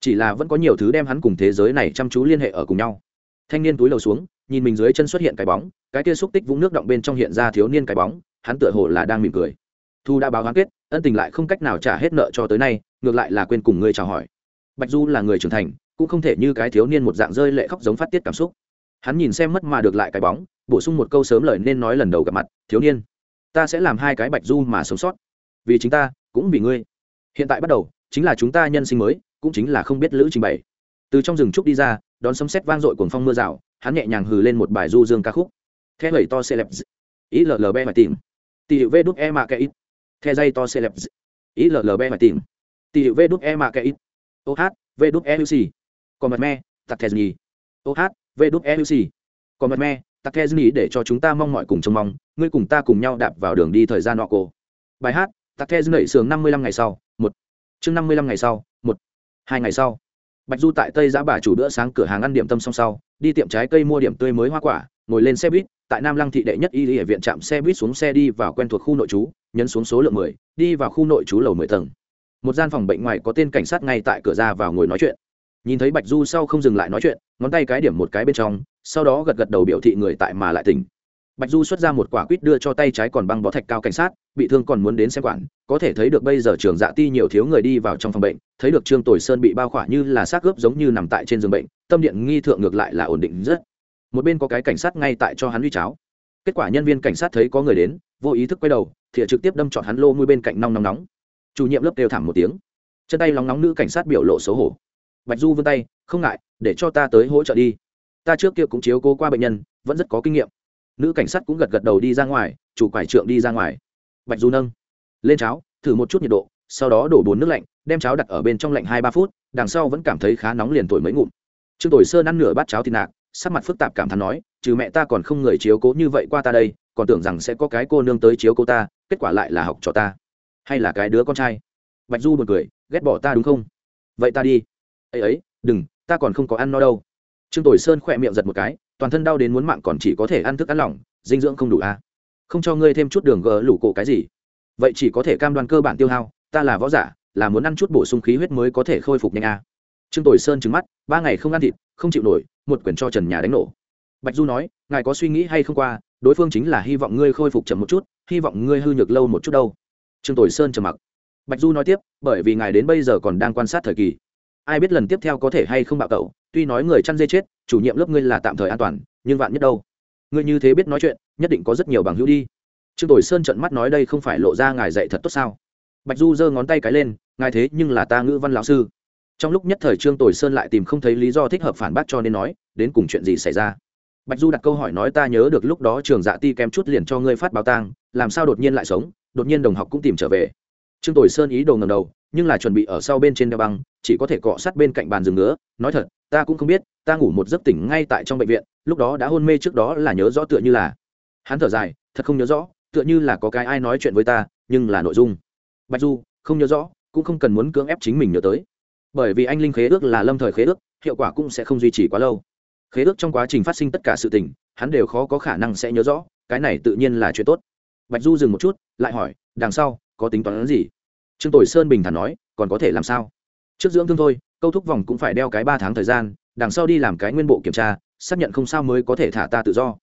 Chỉ là vẫn có nhiều thứ đem hắn cùng thế giới này chăm chú liên hệ ở cùng nhau. Thanh niên túi lầu xuống, nhìn mình dưới chân xuất hiện cái bóng, cái kia xúc tích vũng nước động bên trong hiện ra thiếu niên cái bóng, hắn tựa hồ là đang mỉm cười. Thu đã báo hắn kết, ân tình lại không cách nào trả hết nợ cho tới nay, ngược lại là quên cùng ngươi chào hỏi. Bạch du là người trưởng thành, cũng không thể như cái thiếu niên một dạng rơi lệ khóc giống phát tiết cảm xúc. Hắn nhìn xem mất mà được lại cái bóng, bổ sung một câu sớm lời nên nói lần đầu gặp mặt, thiếu niên, ta sẽ làm hai cái bạch du mà sống sót. Vì chính ta, cũng vì ngươi. Hiện tại bắt đầu chính là chúng ta nhân sinh mới, cũng chính là không biết lữ trình bày. Từ trong rừng trúc đi ra, đón sấm sét vang dội cuồng phong mưa rào, hắn nhẹ nhàng hừ lên một bài du dương ca khúc. Theo gầy to xe lẹp ý b phải tìm. Tỷ hiệu vê đúc e mạ kệ ít. Theo dây to xe lẹp ý b phải tìm. Tỷ hiệu vê đúc e mạ kệ ít. Ô hát, vê đúc e hữu xì. Còn mật me, tặc thè nhì. Ô hát, vê đúc e hữu xì. Còn mật me, tặc thè nhì để cho chúng ta mong mọi cùng trông mong, ngươi cùng ta cùng nhau đạp vào đường đi thời gian nọ cổ. Bài hát, tặc thè nảy sườn năm mươi lăm ngày sau, một chương năm mươi lăm ngày sau, một, hai ngày sau. Bạch du tại tây giã bà chủ bữa sáng cửa hàng ăn điểm tâm song sau, đi tiệm trái cây mua điểm tươi mới hoa quả, ngồi lên xe buýt, tại nam lăng thị đệ nhất y y viện trạm xe buýt xuống xe đi vào quen thuộc khu nội trú, nhấn xuống số lượng mười, đi vào khu nội trú lầu mười tầng. Một gian phòng bệnh ngoài có tên cảnh sát ngay tại cửa ra vào ngồi nói chuyện. Nhìn thấy bạch du sau không dừng lại nói chuyện, ngón tay cái điểm một cái bên trong, sau đó gật gật đầu biểu thị người tại mà lại tỉnh bạch du xuất ra một quả quýt đưa cho tay trái còn băng bó thạch cao cảnh sát, bị thương còn muốn đến xem quản, có thể thấy được bây giờ trường dạ ti nhiều thiếu người đi vào trong phòng bệnh, thấy được trương tồi sơn bị bao khỏa như là xác ướp giống như nằm tại trên giường bệnh, tâm điện nghi thượng ngược lại là ổn định rất. Một bên có cái cảnh sát ngay tại cho hắn uy cháo. Kết quả nhân viên cảnh sát thấy có người đến, vô ý thức quay đầu thì trực tiếp đâm trọn hắn lô mui bên cạnh nong nóng nóng. Chủ nhiệm lớp đều thảm một tiếng. Chân tay lóng nóng nữ cảnh sát biểu lộ xấu hổ. Bạch du vươn tay, không ngại, để cho ta tới hỗ trợ đi. Ta trước kia cũng chiếu cố qua bệnh nhân, vẫn rất có kinh nghiệm nữ cảnh sát cũng gật gật đầu đi ra ngoài, chủ quải trượng đi ra ngoài. Bạch du nâng lên cháo, thử một chút nhiệt độ, sau đó đổ bồn nước lạnh, đem cháo đặt ở bên trong lạnh hai ba phút, đằng sau vẫn cảm thấy khá nóng liền tuổi mấy ngụm. Trương tuổi sơn ăn nửa bát cháo thịt nạc, sắc mặt phức tạp cảm thán nói, trừ mẹ ta còn không người chiếu cố như vậy qua ta đây, còn tưởng rằng sẽ có cái cô nương tới chiếu cố ta, kết quả lại là học cho ta, hay là cái đứa con trai? Bạch du buồn cười, ghét bỏ ta đúng không? Vậy ta đi. Ấy ấy, đừng, ta còn không có ăn no đâu. Trương tuổi sơn khỏe miệng giật một cái toàn thân đau đến muốn mạng còn chỉ có thể ăn thức ăn lỏng, dinh dưỡng không đủ a à? không cho ngươi thêm chút đường gờ lủ cổ cái gì vậy chỉ có thể cam đoan cơ bản tiêu hao, ta là võ giả, là muốn ăn chút bổ sung khí huyết mới có thể khôi phục nhanh a à. trương tuổi sơn trứng mắt, ba ngày không ăn thịt, không chịu nổi, một quyển cho trần nhà đánh nổ bạch du nói, ngài có suy nghĩ hay không qua, đối phương chính là hy vọng ngươi khôi phục chậm một chút, hy vọng ngươi hư nhược lâu một chút đâu trương tuổi sơn trầm mặc bạch du nói tiếp, bởi vì ngài đến bây giờ còn đang quan sát thời kỳ ai biết lần tiếp theo có thể hay không bạo cậu? tuy nói người chăn dê chết, chủ nhiệm lớp ngươi là tạm thời an toàn, nhưng vạn nhất đâu? Ngươi như thế biết nói chuyện, nhất định có rất nhiều bằng hữu đi. Trương tuổi sơn trận mắt nói đây không phải lộ ra ngài dạy thật tốt sao? Bạch du giơ ngón tay cái lên, ngài thế nhưng là ta ngữ văn lão sư. Trong lúc nhất thời trương tuổi sơn lại tìm không thấy lý do thích hợp phản bác cho nên nói, đến cùng chuyện gì xảy ra? Bạch du đặt câu hỏi nói ta nhớ được lúc đó trường dạ ti kém chút liền cho ngươi phát báo tang, làm sao đột nhiên lại sống, đột nhiên đồng học cũng tìm trở về trương tuổi sơn ý đồ ngầm đầu, nhưng là chuẩn bị ở sau bên trên đeo băng, chỉ có thể cọ sát bên cạnh bàn giường nữa nói thật, ta cũng không biết, ta ngủ một giấc tỉnh ngay tại trong bệnh viện, lúc đó đã hôn mê trước đó là nhớ rõ tựa như là. Hắn thở dài, thật không nhớ rõ, tựa như là có cái ai nói chuyện với ta, nhưng là nội dung. Bạch du, không nhớ rõ, cũng không cần muốn cưỡng ép chính mình nhớ tới. Bởi vì anh linh khế ước là lâm thời khế ước, hiệu quả cũng sẽ không duy trì quá lâu. Khế ước trong quá trình phát sinh tất cả sự tình, hắn đều khó có khả năng sẽ nhớ rõ, cái này tự nhiên là chuyện tốt. Bạch du dừng một chút, lại hỏi, đằng sau có tính toán gì? Trương tồi sơn bình thản nói, còn có thể làm sao? Trước dưỡng thương thôi, câu thúc vòng cũng phải đeo cái ba tháng thời gian, đằng sau đi làm cái nguyên bộ kiểm tra, xác nhận không sao mới có thể thả ta tự do.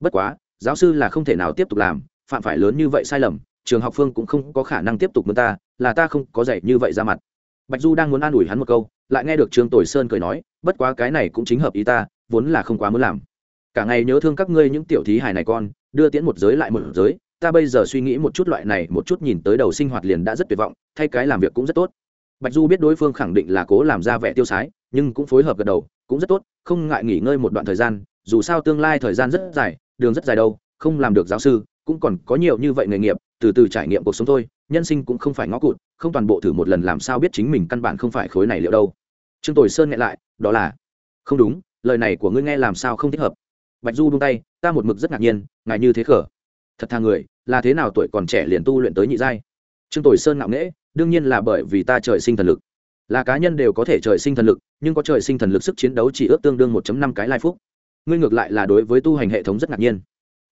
Bất quá, giáo sư là không thể nào tiếp tục làm, phạm phải lớn như vậy sai lầm, trường học phương cũng không có khả năng tiếp tục mướn ta, là ta không có dạy như vậy ra mặt. Bạch du đang muốn an ủi hắn một câu, lại nghe được trương tồi sơn cười nói, bất quá cái này cũng chính hợp ý ta, vốn là không quá muốn làm. Cả ngày nhớ thương các ngươi những tiểu thí hài này con, đưa tiễn một giới lại một giới ta bây giờ suy nghĩ một chút loại này, một chút nhìn tới đầu sinh hoạt liền đã rất tuyệt vọng, thay cái làm việc cũng rất tốt. Bạch du biết đối phương khẳng định là cố làm ra vẻ tiêu sái, nhưng cũng phối hợp gật đầu, cũng rất tốt, không ngại nghỉ ngơi một đoạn thời gian, dù sao tương lai thời gian rất dài, đường rất dài đâu, không làm được giáo sư, cũng còn có nhiều như vậy nghề nghiệp, từ từ trải nghiệm cuộc sống thôi, nhân sinh cũng không phải ngõ cụt, không toàn bộ thử một lần làm sao biết chính mình căn bản không phải khối này liệu đâu. Trương tồi sơn nghe lại, đó là, không đúng, lời này của ngươi nghe làm sao không thích hợp. Bạch du buông tay, ta một mực rất ngạc nhiên, ngài như thế khở thật thà người, là thế nào tuổi còn trẻ liền tu luyện tới nhị giai? Trương tồi sơn ngạo nghễ, đương nhiên là bởi vì ta trời sinh thần lực. Là cá nhân đều có thể trời sinh thần lực, nhưng có trời sinh thần lực sức chiến đấu chỉ ước tương đương 1 năm cái lai phúc. Ngươi ngược lại là đối với tu hành hệ thống rất ngạc nhiên.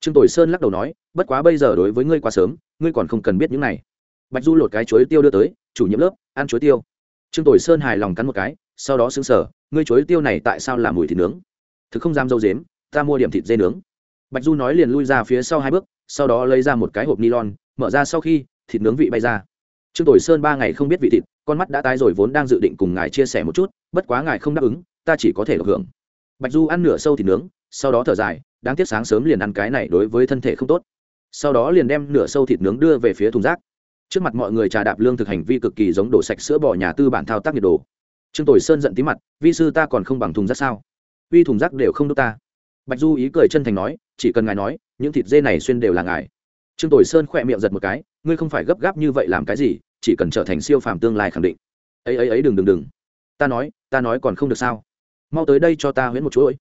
Trương tồi sơn lắc đầu nói, bất quá bây giờ đối với ngươi quá sớm, ngươi còn không cần biết những này. Bạch du lột cái chuối tiêu đưa tới, chủ nhiệm lớp, ăn chuối tiêu. Trương tồi sơn hài lòng cắn một cái, sau đó xứng sở ngươi chuối tiêu này tại sao là mùi thịt nướng? Thực không dám dâu dếm, ta mua điểm thịt dê nướng bạch du nói liền lui ra phía sau hai bước, sau đó lấy ra một cái hộp nylon, mở ra sau khi, thịt nướng vị bay ra. Trương tồi sơn ba ngày không biết vị thịt, con mắt đã tái rồi vốn đang dự định cùng ngài chia sẻ một chút, bất quá ngài không đáp ứng, ta chỉ có thể được hưởng. Bạch du ăn nửa sâu thịt nướng, sau đó thở dài, đáng tiếc sáng sớm liền ăn cái này đối với thân thể không tốt. Sau đó liền đem nửa sâu thịt nướng đưa về phía thùng rác. Trước mặt mọi người trà đạp lương thực hành vi cực kỳ giống đổ sạch sữa bỏ nhà tư bản thao tác nhiệt đồ. trương tồi sơn giận tí mặt, vi sư ta còn không bằng thùng rác sao? Uy thùng rác đều không đốt ta bạch du ý cười chân thành nói, chỉ cần ngài nói, những thịt dê này xuyên đều là ngài. Trương tồi sơn khỏe miệng giật một cái, ngươi không phải gấp gáp như vậy làm cái gì, chỉ cần trở thành siêu phàm tương lai khẳng định. Ấy ấy ấy, đừng đừng đừng. Ta nói ta nói còn không được sao? Mau tới đây cho ta huyễn một chuỗi.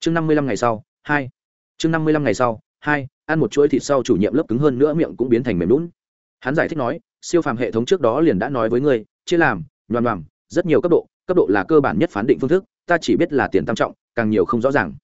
Chương năm mươi lăm ngày sau, hai. Chương năm mươi lăm ngày sau, hai, ăn một chuỗi thịt sau chủ nhiệm lớp cứng hơn nữa miệng cũng biến thành mềm lún hắn giải thích nói, siêu phàm hệ thống trước đó liền đã nói với ngươi, chia làm nhoàn đoàm rất nhiều cấp độ cấp độ là cơ bản nhất phán định phương thức, ta chỉ biết là tiền tam trọng, càng nhiều không rõ ràng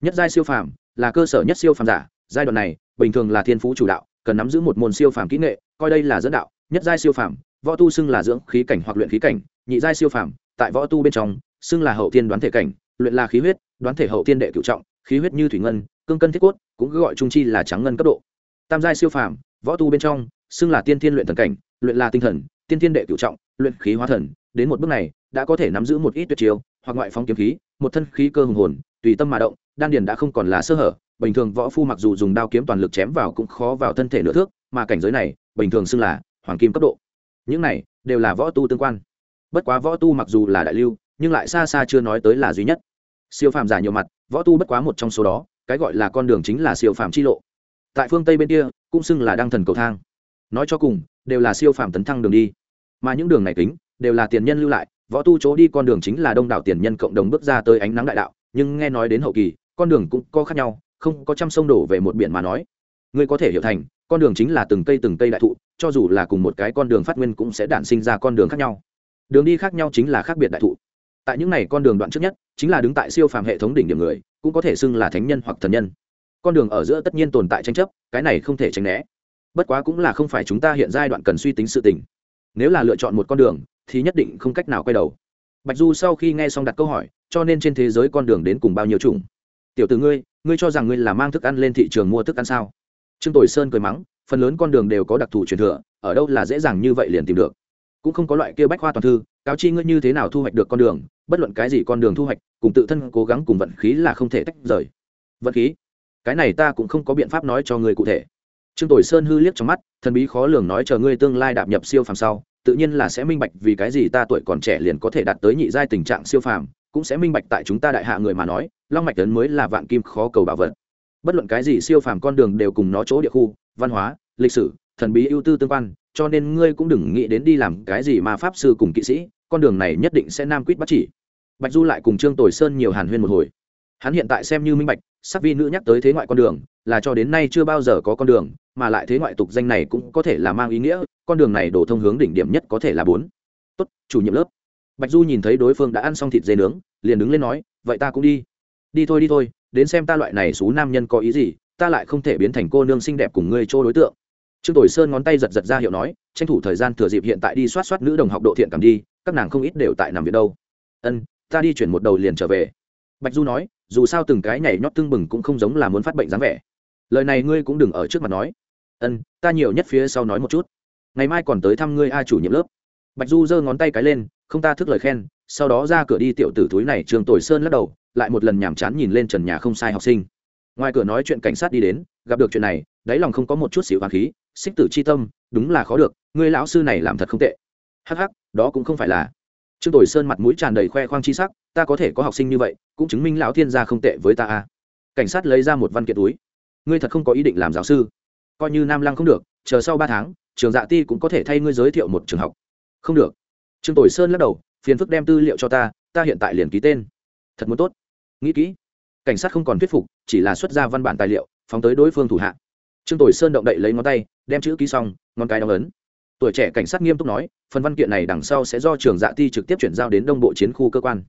nhất giai siêu phàm là cơ sở nhất siêu phàm giả, giai đoạn này, bình thường là thiên phú chủ đạo, cần nắm giữ một môn siêu phàm kỹ nghệ, coi đây là dẫn đạo. Nhất giai siêu phàm, võ tu xưng là dưỡng khí cảnh hoặc luyện khí cảnh, nhị giai siêu phàm, tại võ tu bên trong, xưng là hậu thiên đoán thể cảnh, luyện là khí huyết, đoán thể hậu thiên đệ cựu trọng, khí huyết như thủy ngân, cương cân thiết cốt, cũng gọi trung chi là trắng ngân cấp độ. Tam giai siêu phàm, võ tu bên trong, xưng là tiên thiên luyện thần cảnh, luyện là tinh thần, tiên thiên đệ cựu trọng, luyện khí hóa thần. Đến một bước này, đã có thể nắm giữ một ít tuyệt chiêu, hoặc ngoại phóng kiếm khí, một thân khí cơ hùng hồn, tùy tâm mà động đan điền đã không còn là sơ hở, bình thường võ phu mặc dù dùng đao kiếm toàn lực chém vào cũng khó vào thân thể nửa thước, mà cảnh giới này, bình thường xưng là hoàng kim cấp độ. Những này đều là võ tu tương quan. Bất quá võ tu mặc dù là đại lưu, nhưng lại xa xa chưa nói tới là duy nhất. Siêu phàm giả nhiều mặt, võ tu bất quá một trong số đó, cái gọi là con đường chính là siêu phàm chi lộ. Tại phương tây bên kia, cũng xưng là đăng thần cầu thang. Nói cho cùng, đều là siêu phàm tấn thăng đường đi. Mà những đường này kính, đều là tiền nhân lưu lại, võ tu chỗ đi con đường chính là đông đảo tiền nhân cộng đồng bước ra tới ánh nắng đại đạo, nhưng nghe nói đến hậu kỳ con đường cũng có khác nhau, không có trăm sông đổ về một biển mà nói. Ngươi có thể hiểu thành, con đường chính là từng cây từng cây đại thụ, cho dù là cùng một cái con đường phát nguyên cũng sẽ đản sinh ra con đường khác nhau. Đường đi khác nhau chính là khác biệt đại thụ. Tại những này con đường đoạn trước nhất, chính là đứng tại siêu phàm hệ thống đỉnh điểm người, cũng có thể xưng là thánh nhân hoặc thần nhân. Con đường ở giữa tất nhiên tồn tại tranh chấp, cái này không thể tránh né. Bất quá cũng là không phải chúng ta hiện giai đoạn cần suy tính sự tình. Nếu là lựa chọn một con đường, thì nhất định không cách nào quay đầu. Bạch du sau khi nghe xong đặt câu hỏi, cho nên trên thế giới con đường đến cùng bao nhiêu chủng? Tiểu t ử ngươi ngươi cho rằng ngươi là mang thức ăn lên thị trường mua thức ăn sao? Trương tồi sơn cười mắng, phần lớn con đường đều có đặc thù truyền thừa, ở đâu là dễ dàng như vậy liền tìm được. Cũng không có loại kia bách khoa toàn thư, cáo chi ngươi như thế nào thu hoạch được con đường, bất luận cái gì con đường thu hoạch, cùng tự thân cố gắng cùng vận khí là không thể tách rời. Vận khí? Cái này ta cũng không có biện pháp nói cho ngươi cụ thể. Trương tồi sơn hư liếc trong mắt, thần bí khó lường nói chờ ngươi tương lai đạp nhập siêu phàm sau, tự nhiên là sẽ minh bạch vì cái gì ta tuổi còn trẻ liền có thể đạt tới nhị giai tình trạng siêu phàm cũng sẽ minh bạch tại chúng ta đại hạ người mà nói, long mạch tấn mới là vạn kim khó cầu bảo vật. Bất luận cái gì siêu phàm con đường đều cùng nó chỗ địa khu, văn hóa, lịch sử, thần bí ưu tư tương quan, cho nên ngươi cũng đừng nghĩ đến đi làm cái gì mà pháp sư cùng kỵ sĩ, con đường này nhất định sẽ nam quýt bắt chỉ. Bạch du lại cùng trương tồi sơn nhiều hàn huyên một hồi. Hắn hiện tại xem như minh bạch, sắc vi nữ nhắc tới thế ngoại con đường, là cho đến nay chưa bao giờ có con đường, mà lại thế ngoại tục danh này cũng có thể là mang ý nghĩa, con đường này đổ thông hướng đỉnh điểm nhất có thể là bốn. Tốt, chủ nhiệm lớp. Bạch du nhìn thấy đối phương đã ăn xong thịt dê nướng liền đứng lên nói, vậy ta cũng đi. Đi thôi đi thôi, đến xem ta loại này xú nam nhân có ý gì, ta lại không thể biến thành cô nương xinh đẹp cùng ngươi chỗ đối tượng. Trương tồi sơn ngón tay giật giật ra hiệu nói, tranh thủ thời gian thừa dịp hiện tại đi soát soát nữ đồng học độ thiện cảm đi, các nàng không ít đều tại nằm viện đâu. Ân, ta đi chuyển một đầu liền trở về. Bạch du nói, dù sao từng cái nhảy nhót tưng bừng cũng không giống là muốn phát bệnh dáng vẻ. Lời này ngươi cũng đừng ở trước mặt nói. Ân, ta nhiều nhất phía sau nói một chút. Ngày mai còn tới thăm ngươi a chủ nhiệm lớp. Bạch du giơ ngón tay cái lên, không ta thức lời khen sau đó ra cửa đi tiểu tử túi này, trường tồi sơn lắc đầu, lại một lần nhàm chán nhìn lên trần nhà không sai học sinh. Ngoài cửa nói chuyện cảnh sát đi đến, gặp được chuyện này, đáy lòng không có một chút xíu hoàng khí, xích tử c h i tâm, đúng là khó được người lão sư này làm thật không tệ. Hh đó cũng không phải là. Trương tồi sơn mặt mũi tràn đầy khoe khoang chi sắc, ta có thể có học sinh như vậy, cũng chứng minh lão thiên gia không tệ với ta a cảnh sát lấy ra một văn kiện túi. Ngươi thật không có ý định làm giáo sư. Coi như nam lăng không được, chờ sau ba tháng, trường dạ ti cũng có thể thay ngươi giới thiệu một trường học. Không được. Trương tồi sơn lắc đầu phiền phức đem tư liệu cho ta ta hiện tại liền ký tên. Thật muốn tốt. Nghĩ kỹ. Cảnh sát không còn thuyết phục, chỉ là xuất ra văn bản tài liệu, phóng tới đối phương thủ hạ. Trương tồi sơn động đậy lấy ngón tay, đem chữ ký xong, ngón cái đóng ấn. Tuổi trẻ cảnh sát nghiêm túc nói, phần văn kiện này đằng sau sẽ do trường dạ ti trực tiếp chuyển giao đến đông bộ chiến khu cơ quan.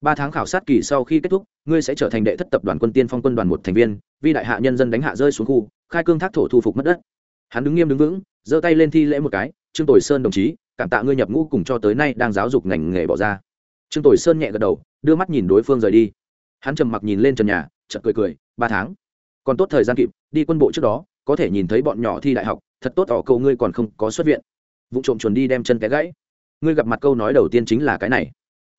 Ba tháng khảo sát kỳ sau khi kết thúc, ngươi sẽ trở thành đệ thất tập đoàn quân tiên phong quân đoàn một thành viên, vì đại hạ nhân dân đánh hạ rơi xuống khu, khai cương thác thổ thu phục mất đất. Hắn đứng nghiêm đứng vững, giơ tay lên thi lễ một cái, trương tồi sơn đồng chí cảm tạ ngươi nhập ngũ cùng cho tới nay đang giáo dục ngành nghề bỏ ra. Trương tồi sơn nhẹ gật đầu, đưa mắt nhìn đối phương rời đi. Hắn trầm mặc nhìn lên trần nhà, chợt cười cười, ba tháng. Còn tốt thời gian kịp, đi quân bộ trước đó, có thể nhìn thấy bọn nhỏ thi đại học, thật tốt tỏ câu ngươi còn không có xuất viện. Vụ trộm chuồn đi đem chân cái gãy. Ngươi gặp mặt câu nói đầu tiên chính là cái này.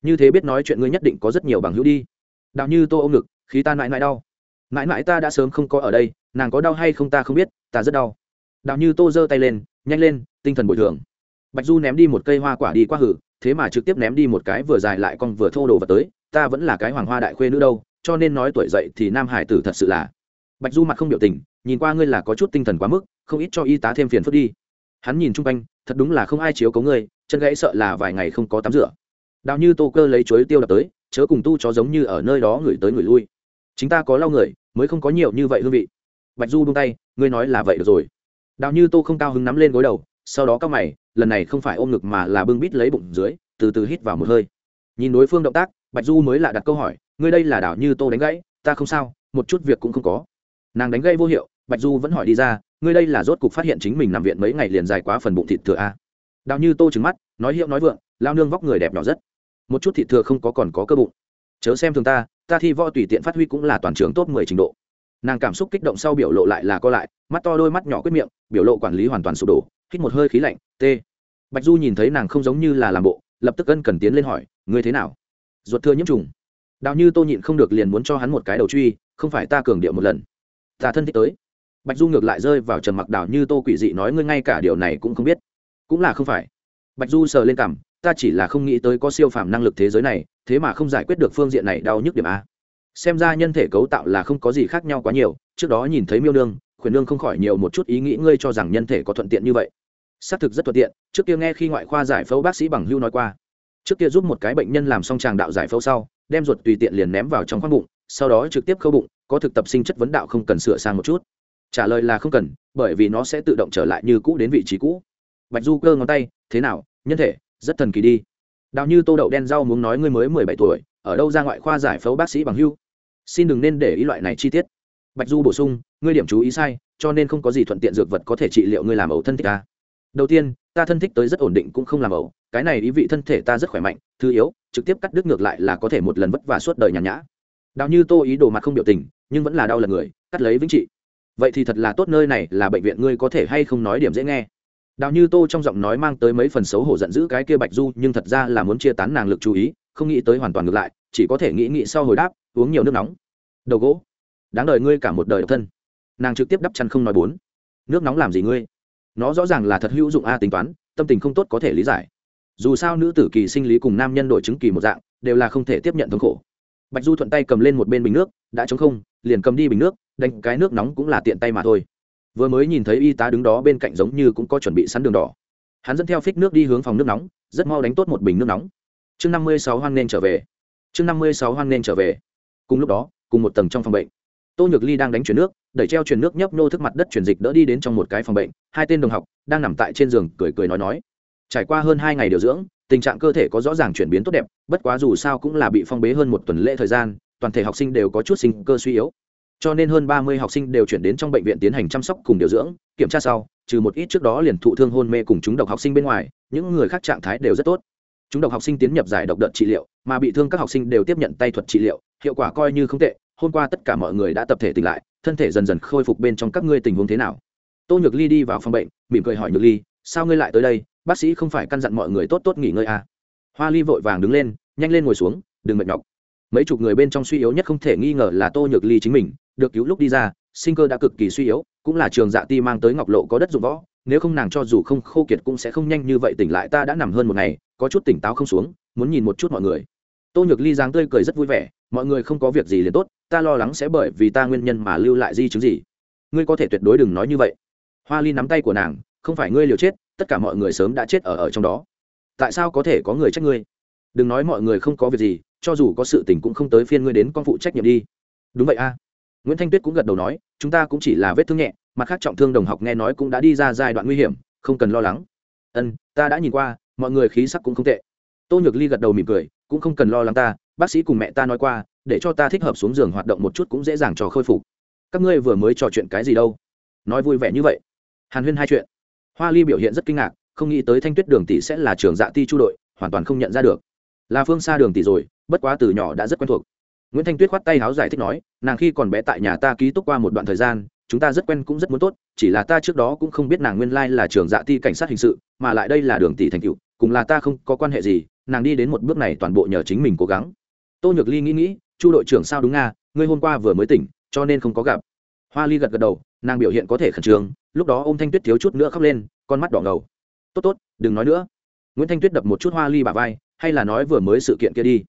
Như thế biết nói chuyện ngươi nhất định có rất nhiều bằng hữu đi. Đạo như tô ôm ngực, khí ta mãi mãi đau. Mãi mãi ta đã sớm không có ở đây, nàng có đau hay không ta không biết, ta rất đau. Đạo như tô giơ tay lên, nhanh lên, tinh thần bồi thường bạch du ném đi một cây hoa quả đi qua hử, thế mà trực tiếp ném đi một cái vừa dài lại con vừa thô đồ vật tới, ta vẫn là cái hoàng hoa đại khuê nữ đâu, cho nên nói tuổi dậy thì nam hải tử thật sự là. Bạch du mặt không biểu tình, nhìn qua ngươi là có chút tinh thần quá mức, không ít cho y tá thêm phiền phức đi. Hắn nhìn chung quanh, thật đúng là không ai chiếu cấu ngươi, chân gãy sợ là vài ngày không có tắm rửa. Đào như tô cơ lấy chuối tiêu đập tới, chớ cùng tu chó giống như ở nơi đó người tới người lui. Chính ta có lau người, mới không có nhiều như vậy hương vị. Bạch du buông tay, ngươi nói là vậy được rồi. Đào như tô không cao hứng nắm lên gối đầu sau đó các mày, lần này không phải ôm ngực mà là bưng bít lấy bụng dưới, từ từ hít vào một hơi. Nhìn đối phương động tác, bạch du mới lạ đặt câu hỏi, ngươi đây là đảo như tô đánh gãy, ta không sao, một chút việc cũng không có. Nàng đánh gãy vô hiệu, bạch du vẫn hỏi đi ra, ngươi đây là rốt cục phát hiện chính mình nằm viện mấy ngày liền dài quá phần bụng thịt thừa a đào như tô trừng mắt, nói hiệu nói vượng, lao nương vóc người đẹp nhỏ rất. Một chút thịt thừa không có còn có cơ bụng. Chớ xem thường ta ta thi võ tùy tiện phát huy cũng là toàn trường top mười trình độ. Nàng cảm xúc kích động sau biểu lộ lại là co lại, mắt to đôi mắt nhỏ quyết miệng, biểu lộ quản lý hoàn toàn sụp đổ hít một hơi khí lạnh, t. Bạch du nhìn thấy nàng không giống như là làm bộ, lập tức ân cần tiến lên hỏi, ngươi thế nào? Ruột thừa nhiễm trùng. Đào như tô nhịn không được liền muốn cho hắn một cái đầu truy, không phải ta cường điệu một lần, ta thân thích tới. Bạch du ngược lại rơi vào trầm mặc đào như tô quỷ dị nói, ngươi ngay cả điều này cũng không biết. Cũng là không phải. Bạch du sờ lên cảm ta chỉ là không nghĩ tới có siêu phàm năng lực thế giới này, thế mà không giải quyết được phương diện này đau nhức điểm a. Xem ra nhân thể cấu tạo là không có gì khác nhau quá nhiều, trước đó nhìn thấy miêu nương khuyển nương không khỏi nhiều một chút ý nghĩ, ngươi cho rằng nhân thể có thuận tiện như vậy? Xác thực rất thuận tiện, trước kia nghe khi ngoại khoa giải phẫu bác sĩ bằng hưu nói qua. Trước kia giúp một cái bệnh nhân làm xong tràng đạo giải phẫu sau, đem ruột tùy tiện liền ném vào trong khoang bụng, sau đó trực tiếp khâu bụng, có thực tập sinh chất vấn đạo không cần sửa sang một chút. Trả lời là không cần, bởi vì nó sẽ tự động trở lại như cũ đến vị trí cũ. Bạch du cơ ngón tay, thế nào, nhân thể, rất thần kỳ đi. Đào như tô đậu đen rau muốn nói, ngươi mới mười bảy tuổi, ở đâu ra ngoại khoa giải phẫu bác sĩ bằng hưu? Xin đừng nên để ý loại này chi tiết bạch du bổ sung, ngươi điểm chú ý sai, cho nên không có gì thuận tiện dược vật có thể trị liệu ngươi làm ẩu thân thích ta. Đầu tiên, ta thân thích tới rất ổn định cũng không làm ẩu, cái này ý vị thân thể ta rất khỏe mạnh, thứ yếu, trực tiếp cắt đứt ngược lại là có thể một lần vất vả suốt đời nhàn nhã. Đào như tô ý đồ mặt không biểu tình, nhưng vẫn là đau lần người, cắt lấy vĩnh trị. Vậy thì thật là tốt nơi này là bệnh viện, ngươi có thể hay không nói điểm dễ nghe? Đào như tô trong giọng nói mang tới mấy phần xấu hổ giận dữ cái kia bạch du, nhưng thật ra là muốn chia tán nàng lực chú ý, không nghĩ tới hoàn toàn ngược lại, chỉ có thể nghĩ nghĩ sau hồi đáp, uống nhiều nước nóng. Đầu gỗ đáng đời ngươi cả một đời độc thân. Nàng trực tiếp đắp chăn không nói bốn. Nước nóng làm gì ngươi? Nó rõ ràng là thật hữu dụng a tính toán, tâm tình không tốt có thể lý giải. Dù sao nữ tử kỳ sinh lý cùng nam nhân đổi chứng kỳ một dạng, đều là không thể tiếp nhận thống khổ. Bạch du thuận tay cầm lên một bên bình nước, đã chống không, liền cầm đi bình nước, đánh cái nước nóng cũng là tiện tay mà thôi. Vừa mới nhìn thấy y tá đứng đó bên cạnh giống như cũng có chuẩn bị sẵn đường đỏ. Hắn dẫn theo phích nước đi hướng phòng nước nóng, rất mau đánh tốt một bình nước nóng. Chương năm mươi sáu hoan nên trở về. Chương năm mươi sáu hoan nên trở về. Cùng lúc đó, cùng một tầng trong phòng bệnh tô nhược ly đang đánh chuyển nước, đẩy treo chuyển nước nhấp nô thức mặt đất chuyển dịch đỡ đi đến trong một cái phòng bệnh, hai tên đồng học đang nằm tại trên giường cười cười nói nói. Trải qua hơn hai ngày điều dưỡng, tình trạng cơ thể có rõ ràng chuyển biến tốt đẹp, bất quá dù sao cũng là bị phong bế hơn một tuần lễ thời gian, toàn thể học sinh đều có chút sinh cơ suy yếu. Cho nên hơn ba mươi học sinh đều chuyển đến trong bệnh viện tiến hành chăm sóc cùng điều dưỡng, kiểm tra sau, trừ một ít trước đó liền thụ thương hôn mê cùng chúng độc học sinh bên ngoài, những người khác trạng thái đều rất tốt. Chúng độc học sinh tiến nhập giải độc đợt trị liệu, mà bị thương các học sinh đều tiếp nhận tay thuật trị liệu, hiệu quả coi như không tệ hôm qua tất cả mọi người đã tập thể tỉnh lại, thân thể dần dần khôi phục bên trong các ngươi tình huống thế nào? Tô nhược ly đi vào phòng bệnh, mỉm cười hỏi nhược ly, sao ngươi lại tới đây? Bác sĩ không phải căn dặn mọi người tốt tốt nghỉ ngơi à. hoa ly vội vàng đứng lên, nhanh lên ngồi xuống, đừng mệt nhọc. Mấy chục người bên trong suy yếu nhất không thể nghi ngờ là tô nhược ly chính mình, được cứu lúc đi ra, sinh cơ đã cực kỳ suy yếu, cũng là trường dạ ti mang tới ngọc lộ có đất dụng võ, nếu không nàng cho dù không khô kiệt cũng sẽ không nhanh như vậy tỉnh lại, ta đã nằm hơn một ngày, có chút tỉnh táo không xuống, muốn nhìn một chút mọi người. Tô nhược ly dáng tươi cười rất vui vẻ mọi người không có việc gì liền tốt, ta lo lắng sẽ bởi vì ta nguyên nhân mà lưu lại di chứng gì. Ngươi có thể tuyệt đối đừng nói như vậy. Hoa ly nắm tay của nàng, không phải ngươi liều chết, tất cả mọi người sớm đã chết ở ở trong đó. Tại sao có thể có người trách ngươi? Đừng nói mọi người không có việc gì, cho dù có sự tình cũng không tới phiên ngươi đến con phụ trách nhiệm đi. Đúng vậy a. Nguyễn thanh tuyết cũng gật đầu nói, chúng ta cũng chỉ là vết thương nhẹ, mặt khác trọng thương đồng học nghe nói cũng đã đi ra giai đoạn nguy hiểm, không cần lo lắng. Ân, ta đã nhìn qua, mọi người khí sắc cũng không tệ. Tô nhược ly gật đầu mỉm cười, cũng không cần lo lắng ta bác sĩ cùng mẹ ta nói qua, để cho ta thích hợp xuống giường hoạt động một chút cũng dễ dàng cho khôi phục. Các ngươi vừa mới trò chuyện cái gì đâu? Nói vui vẻ như vậy. Hàn huyên hai chuyện. Hoa ly biểu hiện rất kinh ngạc, không nghĩ tới thanh tuyết đường tỷ sẽ là trường dạ ti chu đội, hoàn toàn không nhận ra được. Là phương xa đường tỷ rồi, bất quá từ nhỏ đã rất quen thuộc. Nguyễn thanh tuyết khoát tay háo giải thích nói, nàng khi còn bé tại nhà ta ký túc qua một đoạn thời gian, chúng ta rất quen cũng rất muốn tốt, chỉ là ta trước đó cũng không biết nàng nguyên lai là trường dạ ti cảnh sát hình sự, mà lại đây là đường tỷ thành cựu cùng là ta không có quan hệ gì, nàng đi đến một bước này toàn bộ nhờ chính mình cố gắng tô nhược ly nghĩ nghĩ, chu đội trưởng sao đúng nga, ngươi hôm qua vừa mới tỉnh, cho nên không có gặp. Hoa ly gật gật đầu, nàng biểu hiện có thể khẩn trương, lúc đó ô m thanh tuyết thiếu chút nữa khóc lên, con mắt đỏ ngầu. Tốt tốt, đừng nói nữa. Nguyễn thanh tuyết đập một chút hoa ly bà vai, hay là nói vừa mới sự kiện kia đi.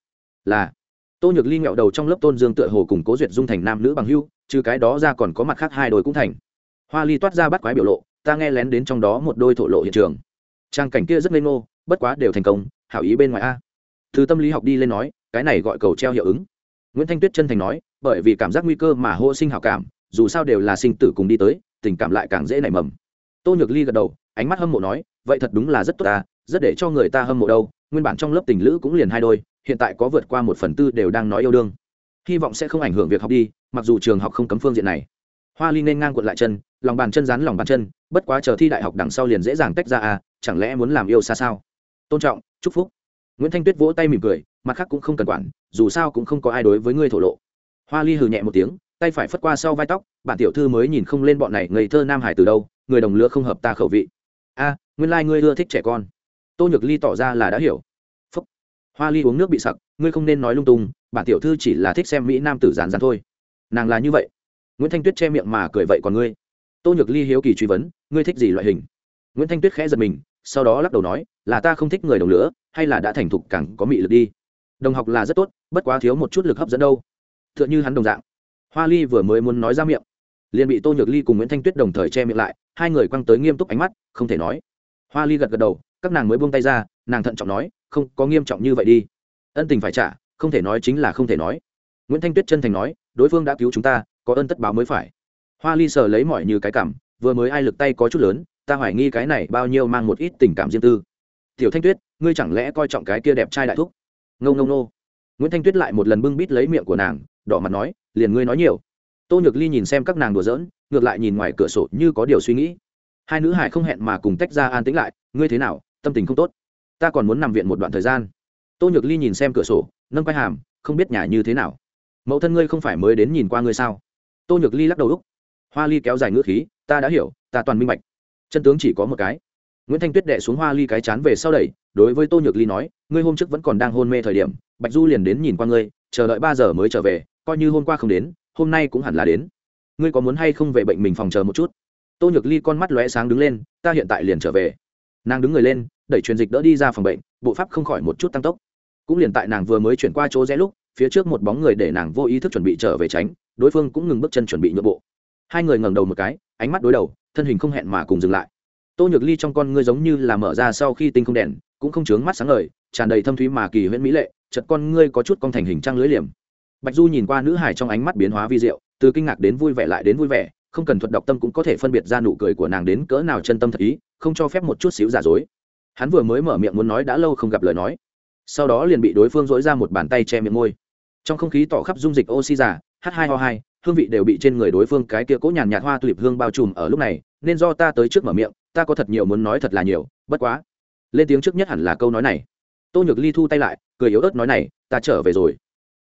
Là. Tô nhược ly nghẹo đầu trong lớp tôn dương tựa hồ cùng cố duyệt dung thành nam nữ bằng hưu trừ cái đó ra còn có mặt khác hai đôi cũng thành. Hoa ly toát ra bắt quái biểu lộ, ta nghe lén đến trong đó một đôi thổ lộ hiện trường. Trang cảnh kia rất ngây ngô, bất quá đều thành công, hảo ý bên ngoài a. Từ tâm lý học đi lên nói cái này gọi cầu treo hiệu ứng. Nguyễn thanh tuyết chân thành nói, bởi vì cảm giác nguy cơ mà hô sinh hảo cảm, dù sao đều là sinh tử cùng đi tới, tình cảm lại càng dễ nảy mầm. Tô nhược ly gật đầu, ánh mắt hâm mộ nói, vậy thật đúng là rất tốt ta rất để cho người ta hâm mộ đâu, nguyên bản trong lớp tình lữ cũng liền hai đôi, hiện tại có vượt qua một phần tư đều đang nói yêu đương. Hy vọng sẽ không ảnh hưởng việc học đi, mặc dù trường học không cấm phương diện này. Hoa ly nên ngang cuộn lại chân, lòng bàn chân rán lòng bàn chân, bất quá chờ thi đại học đằng sau liền dễ dàng tách ra à chẳng lẽ muốn làm yêu xa sao? Tôn trọng, chúc phúc. Nguyễn thanh tuyết vỗ tay mỉm cười mặt khác cũng không cần quản, dù sao cũng không có ai đối với ngươi thổ lộ. Hoa ly hừ nhẹ một tiếng, tay phải phất qua sau vai tóc bản tiểu thư mới nhìn không lên bọn này ngây thơ nam hải từ đâu, người đồng lứa không hợp ta khẩu vị. A, nguyên lai、like、ngươi ưa thích trẻ con. Tô nhược ly tỏ ra là đã hiểu. Phúc. hoa ly uống nước bị sặc, ngươi không nên nói lung tung bản tiểu thư chỉ là thích xem mỹ nam tử giàn giàn thôi. Nàng là như vậy. Nguyễn thanh tuyết che miệng mà cười vậy còn ngươi? Tô nhược ly hiếu kỳ truy vấn, ngươi thích gì loại hình? Nguyễn thanh tuyết khẽ giật mình, sau đó lắc đầu nói, là ta không thích người đồng lửa hay là đã thành thục càng có mị lực đi đồng học là rất tốt, bất quá thiếu một chút lực hấp dẫn đâu. T h ư ợ n h ư hắn đồng dạng. Hoa ly vừa mới muốn nói ra miệng, liền bị tô nhược ly cùng nguyễn thanh tuyết đồng thời che miệng lại, hai người quăng tới nghiêm túc ánh mắt, không thể nói. Hoa ly gật gật đầu, các nàng mới buông tay ra, nàng thận trọng nói, không, có nghiêm trọng như vậy đi. Ân tình phải trả, không thể nói chính là không thể nói. Nguyễn thanh tuyết chân thành nói, đối phương đã cứu chúng ta, có ơn tất báo mới phải. Hoa ly sờ lấy mọi như cái cảm, vừa mới ai lực tay có chút lớn, ta hoài nghi cái này bao nhiêu mang một ít tình cảm riêng tư. Tiểu thanh tuyết, ngươi chẳng lẽ coi trọng cái kia đẹp trai đại thúc? Ngâu ngâu nô nguyễn thanh tuyết lại một lần bưng bít lấy miệng của nàng, đỏ mặt nói, liền ngươi nói nhiều. Tô nhược ly nhìn xem các nàng đùa giỡn, ngược lại nhìn ngoài cửa sổ như có điều suy nghĩ. Hai nữ hải không hẹn mà cùng tách ra an tĩnh lại, ngươi thế nào, tâm tình không tốt. Ta còn muốn nằm viện một đoạn thời gian. Tô nhược ly nhìn xem cửa sổ, nâng quay hàm, không biết nhà như thế nào. Mẫu thân ngươi không phải mới đến nhìn qua ngươi sao? Tô nhược ly lắc đầu úc. Hoa ly kéo dài ngữ khí, ta đã hiểu, ta toàn minh bạch. Chân tướng chỉ có một cái nguyễn thanh tuyết đệ xuống hoa ly cái chán về sau đẩy, đối với tô nhược ly nói, ngươi hôm trước vẫn còn đang hôn mê thời điểm, bạch du liền đến nhìn qua ngươi, chờ đợi ba giờ mới trở về, coi như hôm qua không đến, hôm nay cũng hẳn là đến. Ngươi có muốn hay không về bệnh mình phòng chờ một chút? Tô nhược ly con mắt lóe sáng đứng lên, ta hiện tại liền trở về. Nàng đứng người lên, đẩy truyền dịch đỡ đi ra phòng bệnh, bộ pháp không khỏi một chút tăng tốc. Cũng liền tại nàng vừa mới chuyển qua chỗ rẽ lúc, phía trước một bóng người để nàng vô ý thức chuẩn bị trở về tránh, đối phương cũng ngừng bước chân chuẩn bị nhượng bộ. Hai người ngẩng đầu một cái, ánh mắt đối đầu, thân hình không hẹn mà cùng dừng lại tô nhược ly trong con ngươi giống như là mở ra sau khi tinh không đèn, cũng không chướng mắt sáng ngời, tràn đầy thâm thúy mà kỳ huyễn mỹ lệ chật con ngươi có chút con thành hình trang lưới liềm. Bạch du nhìn qua nữ hải trong ánh mắt biến hóa vi diệu, từ kinh ngạc đến vui vẻ lại đến vui vẻ, không cần thuật đọc tâm cũng có thể phân biệt ra nụ cười của nàng đến cỡ nào chân tâm thật ý, không cho phép một chút xíu giả dối. Hắn vừa mới mở miệng muốn nói đã lâu không gặp lời nói. Sau đó liền bị đối phương dối ra một bàn tay che miệng môi. Trong không khí tỏ khắp dung dịch oxy giả, h 2 o 2 hương vị đều bị trên người đối phương cái kia cố nhàn nhạt hoa tulip hương bao trùm ở lúc này, nên do ta tới trước mở miệng ta có thật nhiều muốn nói thật là nhiều, bất quá. Lên tiếng trước nhất hẳn là câu nói này. Tô nhược ly thu tay lại, cười yếu ớt nói này, ta trở về rồi.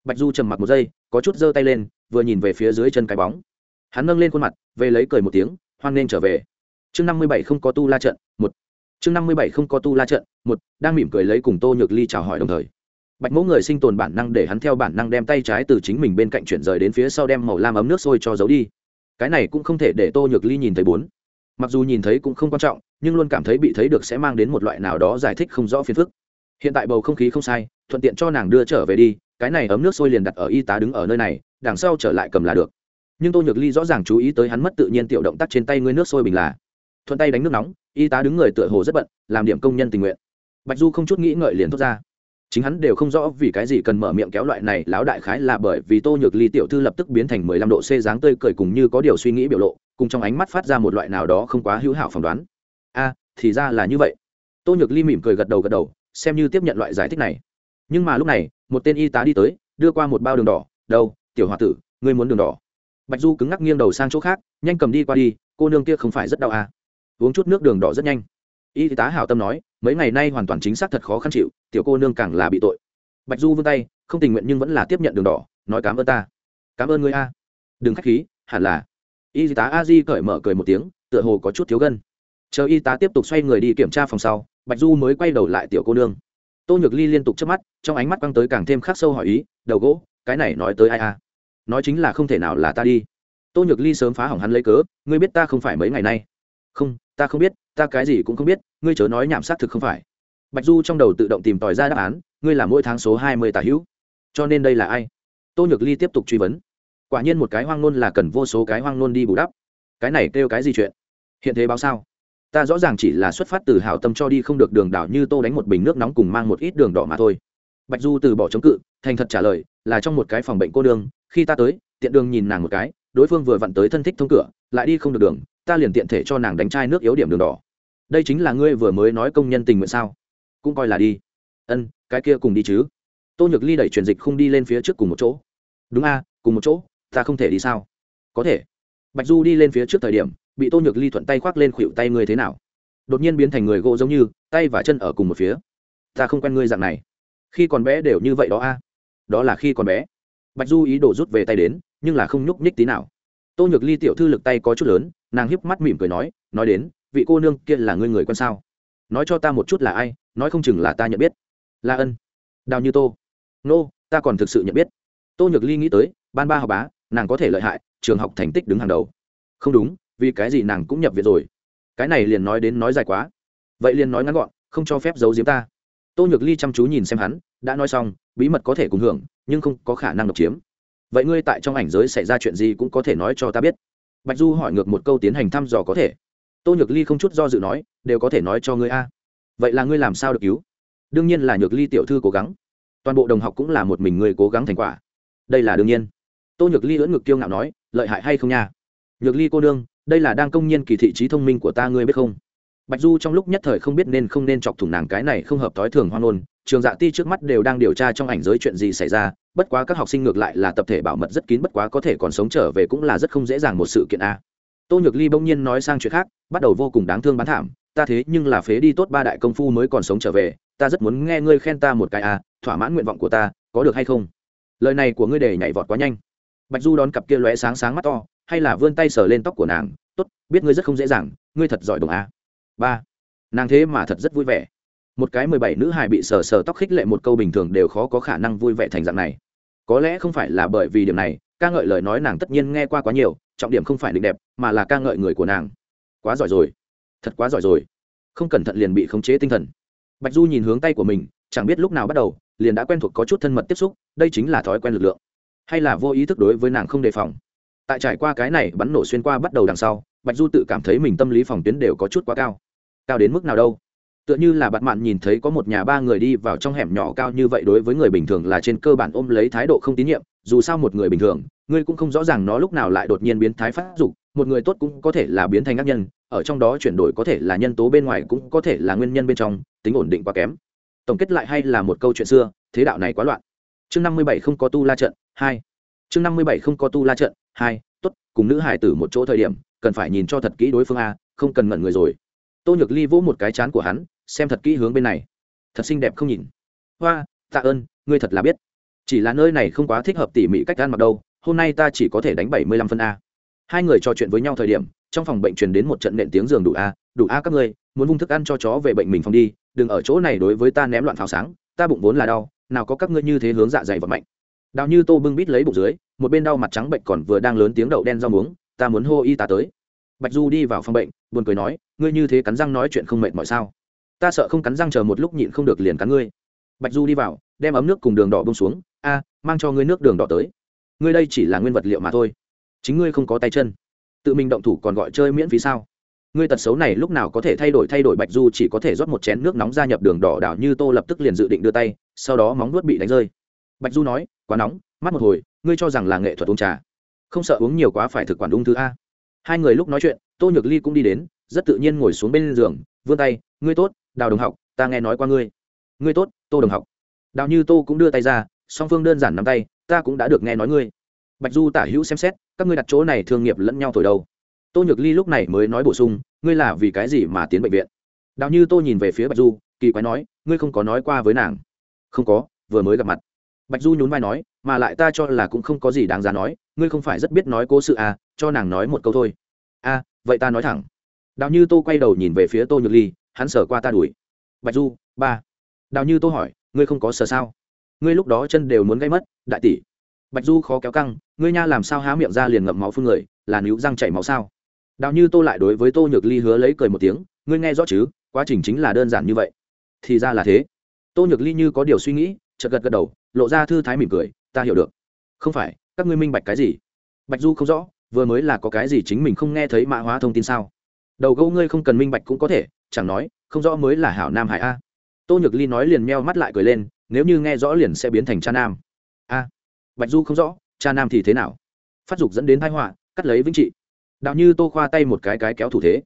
Bạch du trầm mặc một giây, có chút giơ tay lên, vừa nhìn về phía dưới chân cái bóng. Hắn nâng lên khuôn mặt, về lấy cười một tiếng, hoan nên trở về. Chương năm mươi bảy không có tu la trận, một. Chương năm mươi bảy không có tu la trận, một, đang mỉm cười lấy cùng tô nhược ly chào hỏi đồng thời. Bạch mẫu người sinh tồn bản năng để hắn theo bản năng đem tay trái từ chính mình bên cạnh chuyển rời đến phía sau đem màu lam ấm nước sôi cho giấu đi. Cái này cũng không thể để tô nhược ly nhìn thấy bốn mặc dù nhìn thấy cũng không quan trọng, nhưng luôn cảm thấy bị thấy được sẽ mang đến một loại nào đó giải thích không rõ phiền phức. Hiện tại bầu không khí không sai, thuận tiện cho nàng đưa trở về đi, cái này ấm nước sôi liền đặt ở y tá đứng ở nơi này, đằng sau trở lại cầm là được. Nhưng tô nhược ly rõ ràng chú ý tới hắn mất tự nhiên tiểu động tác trên tay ngươi nước sôi bình là. Thuận tay đánh nước nóng, y tá đứng người tựa hồ rất bận, làm điểm công nhân tình nguyện. Bạch du không chút nghĩ ngợi liền thốt ra. Chính hắn đều không rõ vì cái gì cần mở miệng kéo loại này láo đại khái là bởi vì tô nhược ly tiểu thư lập tức biến thành mười lăm độ c dáng tươi cười cùng như có điều suy nghĩ biểu lộ cùng trong ánh mắt phát ra một loại nào đó không quá hữu hảo phỏng đoán. A, thì ra là như vậy. Tô nhược ly mỉm cười gật đầu gật đầu, xem như tiếp nhận loại giải thích này. Nhưng mà lúc này, một tên y tá đi tới, đưa qua một bao đường đỏ. Đâu, tiểu h o a tử, ngươi muốn đường đỏ? Bạch du cứng ngắc nghiêng đầu sang chỗ khác, nhanh cầm đi qua đi, cô nương kia không phải rất đau à. uống chút nước đường đỏ rất nhanh. Y tá hảo tâm nói, mấy ngày nay hoàn toàn chính xác thật khó khăn chịu, tiểu cô nương càng là bị tội. Bạch du vươn tay, không tình nguyện nhưng vẫn là tiếp nhận đường đỏ, nói, cảm ơn ta. Cảm ơn ngươi a. Đừng k h á c h khí, hẳn là y tá a di cởi mở cười một tiếng, tựa hồ có chút thiếu gân. Chờ y tá tiếp tục xoay người đi kiểm tra phòng sau, bạch du mới quay đầu lại tiểu cô nương. Tô nhược ly liên tục chớp mắt, trong ánh mắt quăng tới càng thêm khắc sâu hỏi ý, đầu gỗ, cái này nói tới ai a nói chính là không thể nào là ta đi. Tô nhược ly sớm phá hỏng hắn lấy cớ, ngươi biết ta không phải mấy ngày nay? Không, ta không biết, ta cái gì cũng không biết, ngươi chớ nói nhảm xác thực không phải. Bạch du trong đầu tự động tìm tòi ra đáp án, ngươi là mỗi tháng số hai mươi tà hữu, cho nên đây là ai? Tô nhược ly tiếp tục truy vấn quả nhiên một cái hoang nôn là cần vô số cái hoang nôn đi bù đắp. Cái này kêu cái gì chuyện? Hiện thế báo sao? Ta rõ ràng chỉ là xuất phát từ hảo tâm cho đi không được đường đảo như tô đánh một bình nước nóng cùng mang một ít đường đỏ mà thôi. Bạch du từ bỏ chống cự, thành thật trả lời, là trong một cái phòng bệnh cô đường khi ta tới, tiện đường nhìn nàng một cái, đối phương vừa vặn tới thân thích thông cửa, lại đi không được đường, ta liền tiện thể cho nàng đánh chai nước yếu điểm đường đỏ. Đây chính là ngươi vừa mới nói công nhân tình nguyện sao? Cũng coi là đi. Ân, cái kia cùng đi chứ. Tô nhược ly đẩy truyền dịch không đi lên phía trước cùng một chỗ. Đúng a, cùng một chỗ ta không thể đi sao? Có thể. Bạch du đi lên phía trước thời điểm bị tô nhược ly thuận tay khoác lên khuỵu tay ngươi thế nào? Đột nhiên biến thành người gỗ giống như tay và chân ở cùng một phía. Ta không quen ngươi dạng này. Khi còn bé đều như vậy đó a. Đó là khi còn bé. Bạch du ý đồ rút về tay đến nhưng là không nhúc nhích tí nào. Tô nhược ly tiểu thư lực tay có chút lớn nàng hiếp mắt mỉm cười nói nói đến vị cô nương kia là ngươi người quen sao? Nói cho ta một chút là ai nói không chừng là ta nhận biết. La ân. Đào như tô. Nô、no, ta còn thực sự nhận biết. Tô nhược ly nghĩ tới ban ba học bá nàng có thể lợi hại, trường học thành tích đứng hàng đầu. Không đúng, vì cái gì nàng cũng nhập viện rồi? Cái này liền nói đến nói dài quá. Vậy liền nói ngắn gọn, không cho phép giấu giếm ta. Tô nhược ly chăm chú nhìn xem hắn, đã nói xong, bí mật có thể cùng hưởng, nhưng không có khả năng độc chiếm. Vậy ngươi tại trong ảnh giới xảy ra chuyện gì cũng có thể nói cho ta biết. Bạch du hỏi ngược một câu tiến hành thăm dò có thể. Tô nhược ly không chút do dự nói, đều có thể nói cho ngươi a. Vậy là ngươi làm sao được cứu? Đương nhiên là nhược ly tiểu thư cố gắng. Toàn bộ đồng học cũng là một mình ngươi cố gắng thành quả. Đây là đương nhiên tô nhược ly lưỡn ngực kiêu ngạo nói, lợi hại hay không nha? Nhược ly cô đương đây là đang công nhiên kỳ thị trí thông minh của ta, ngươi biết không? Bạch du trong lúc nhất thời không biết nên không nên chọc thủng nàng cái này không hợp thói thường hoan ôn trường dạ ti trước mắt đều đang điều tra trong ảnh giới chuyện gì xảy ra, bất quá các học sinh ngược lại là tập thể bảo mật rất kín, bất quá có thể còn sống trở về cũng là rất không dễ dàng một sự kiện a. Tô nhược ly bỗng nhiên nói sang chuyện khác, bắt đầu vô cùng đáng thương bán thảm, ta thế nhưng là phế đi tốt ba đại công phu mới còn sống trở về, ta rất muốn nghe ngươi khen ta một cái a, thỏa mãn nguyện vọng của ta, có được hay không? Lời này của ngươi để nhảy vọt quá nhanh bạch du đón cặp kia lóe sáng sáng mắt to, hay là vươn tay sờ lên tóc của nàng, tốt, biết ngươi rất không dễ dàng, ngươi thật giỏi đồng á à. ba, nàng thế mà thật rất vui vẻ. Một cái mười bảy nữ hài bị sờ sờ tóc khích lệ một câu bình thường đều khó có khả năng vui vẻ thành dạng này. Có lẽ không phải là bởi vì điểm này, ca ngợi lời nói nàng tất nhiên nghe qua quá nhiều, trọng điểm không phải định đẹp, mà là ca ngợi người của nàng. Quá giỏi rồi. Thật quá giỏi rồi. Không cẩn thận liền bị khống chế tinh thần. Bạch du nhìn hướng tay của mình, chẳng biết lúc nào bắt đầu, liền đã quen thuộc có chút thân mật tiếp xúc, đây chính là thói quen lực lượng hay là vô ý thức đối với nàng không đề phòng. Tại trải qua cái này bắn nổ xuyên qua bắt đầu đằng sau, bạch du tự cảm thấy mình tâm lý phòng tuyến đều có chút quá cao. Cao đến mức nào đâu? Tựa như là bạn mạn nhìn thấy có một nhà ba người đi vào trong hẻm nhỏ cao như vậy đối với người bình thường là trên cơ bản ôm lấy thái độ không tín nhiệm, dù sao một người bình thường, ngươi cũng không rõ ràng nó lúc nào lại đột nhiên biến thái phát dục, một người tốt cũng có thể là biến thành ác nhân, ở trong đó chuyển đổi có thể là nhân tố bên ngoài cũng có thể là nguyên nhân bên trong, tính ổn định quá kém. Tổng kết lại hay là một câu chuyện xưa, thế đạo này quá loạn. Chương năm mươi bảy không có tu la trận hai. Chương năm mươi bảy không có tu la trận. Hai, tốt, cùng nữ hải tử một chỗ thời điểm, cần phải nhìn cho thật kỹ đối phương a, không cần ngẩn người rồi. Tô nhược ly vỗ một cái chán của hắn, xem thật kỹ hướng bên này. Thật xinh đẹp không nhìn. Hoa, tạ ơn, ngươi thật là biết. Chỉ là nơi này không quá thích hợp tỉ mỉ cách ăn mặc đâu, hôm nay ta chỉ có thể đánh bảy mươi lăm phân a. Hai người trò chuyện với nhau thời điểm, trong phòng bệnh truyền đến một trận nện tiếng giường đủ a đủ a các ngươi, muốn vung thức ăn cho chó về bệnh mình phòng đi, đừng ở chỗ này đối với ta ném loạn pháo sáng, ta bụng vốn là đau, nào có các ngươi như thế hướng dạ dày vật mạnh đào như tô bưng bít lấy bụng dưới, một bên đau mặt trắng bệnh còn vừa đang lớn tiếng đậu đen rau muống, ta muốn hô y tá tới. Bạch du đi vào phòng bệnh, buồn cười nói, ngươi như thế cắn răng nói chuyện không mệt mọi sao? Ta sợ không cắn răng chờ một lúc nhịn không được liền cắn ngươi. Bạch du đi vào, đem ấm nước cùng đường đỏ bông xuống, a, mang cho ngươi nước đường đỏ tới. Ngươi đây chỉ là nguyên vật liệu mà thôi. Chính ngươi không có tay chân. Tự mình động thủ còn gọi chơi miễn phí sao? Ngươi tật xấu này lúc nào có thể thay đổi thay đổi? Bạch du chỉ có thể rót một chén nước nóng ra nhập đường đỏ, đảo như tô lập tức liền dự định đưa tay, sau đó móng nuốt bị đánh rơi. Bạch du nói quá nóng, mắt một hồi, ngươi cho rằng là nghệ thuật uống trà. Không sợ uống nhiều quá phải thực quản ung thư a. Hai người lúc nói chuyện, tô nhược ly cũng đi đến, rất tự nhiên ngồi xuống bên giường, vươn tay, ngươi tốt, đào đồng học, ta nghe nói qua ngươi. Ngươi tốt, tô đồng học. Đào như tô cũng đưa tay ra, song phương đơn giản nắm tay, ta cũng đã được nghe nói ngươi. Bạch du tả hữu xem xét, các ngươi đặt chỗ này thương nghiệp lẫn nhau thổi đâu. Tô nhược ly lúc này mới nói bổ sung, ngươi là vì cái gì mà tiến bệnh viện? Đào như tô nhìn về phía bạch du, kỳ quái nói, ngươi không có nói qua với nàng. Không có, vừa mới gặp mặt bạch du nhún vai nói mà lại ta cho là cũng không có gì đáng giá nói ngươi không phải rất biết nói cố sự à cho nàng nói một câu thôi. A à, vậy ta nói thẳng. Đào như tô quay đầu nhìn về phía tô nhược ly hắn sờ qua ta đuổi. Bạch du ba. Đào như tô hỏi ngươi không có sờ sao? Ngươi lúc đó chân đều muốn gây mất đại tỷ. Bạch du khó kéo căng ngươi nha làm sao há miệng ra liền ngậm máu phương người là níu răng chảy máu sao? Đào như tô lại đối với tô nhược ly hứa lấy cười một tiếng ngươi nghe rõ chứ quá trình chính là đơn giản như vậy. Thì ra là thế. Tô nhược ly như có điều suy nghĩ chợt gật gật đầu lộ ra thư thái mỉm cười, ta hiểu được. Không phải, các ngươi minh bạch cái gì? Bạch du không rõ, vừa mới là có cái gì chính mình không nghe thấy mã hóa thông tin sao? Đầu gấu ngươi không cần minh bạch cũng có thể, chẳng nói, không rõ mới là hảo nam hải a. Tô nhược ly nói liền meo mắt lại cười lên, nếu như nghe rõ liền sẽ biến thành cha nam. A, bạch du không rõ, cha nam thì thế nào? Phát dục dẫn đến thái họa, cắt lấy vĩnh trị. Đạo như tô khoa tay một cái cái kéo thủ thế.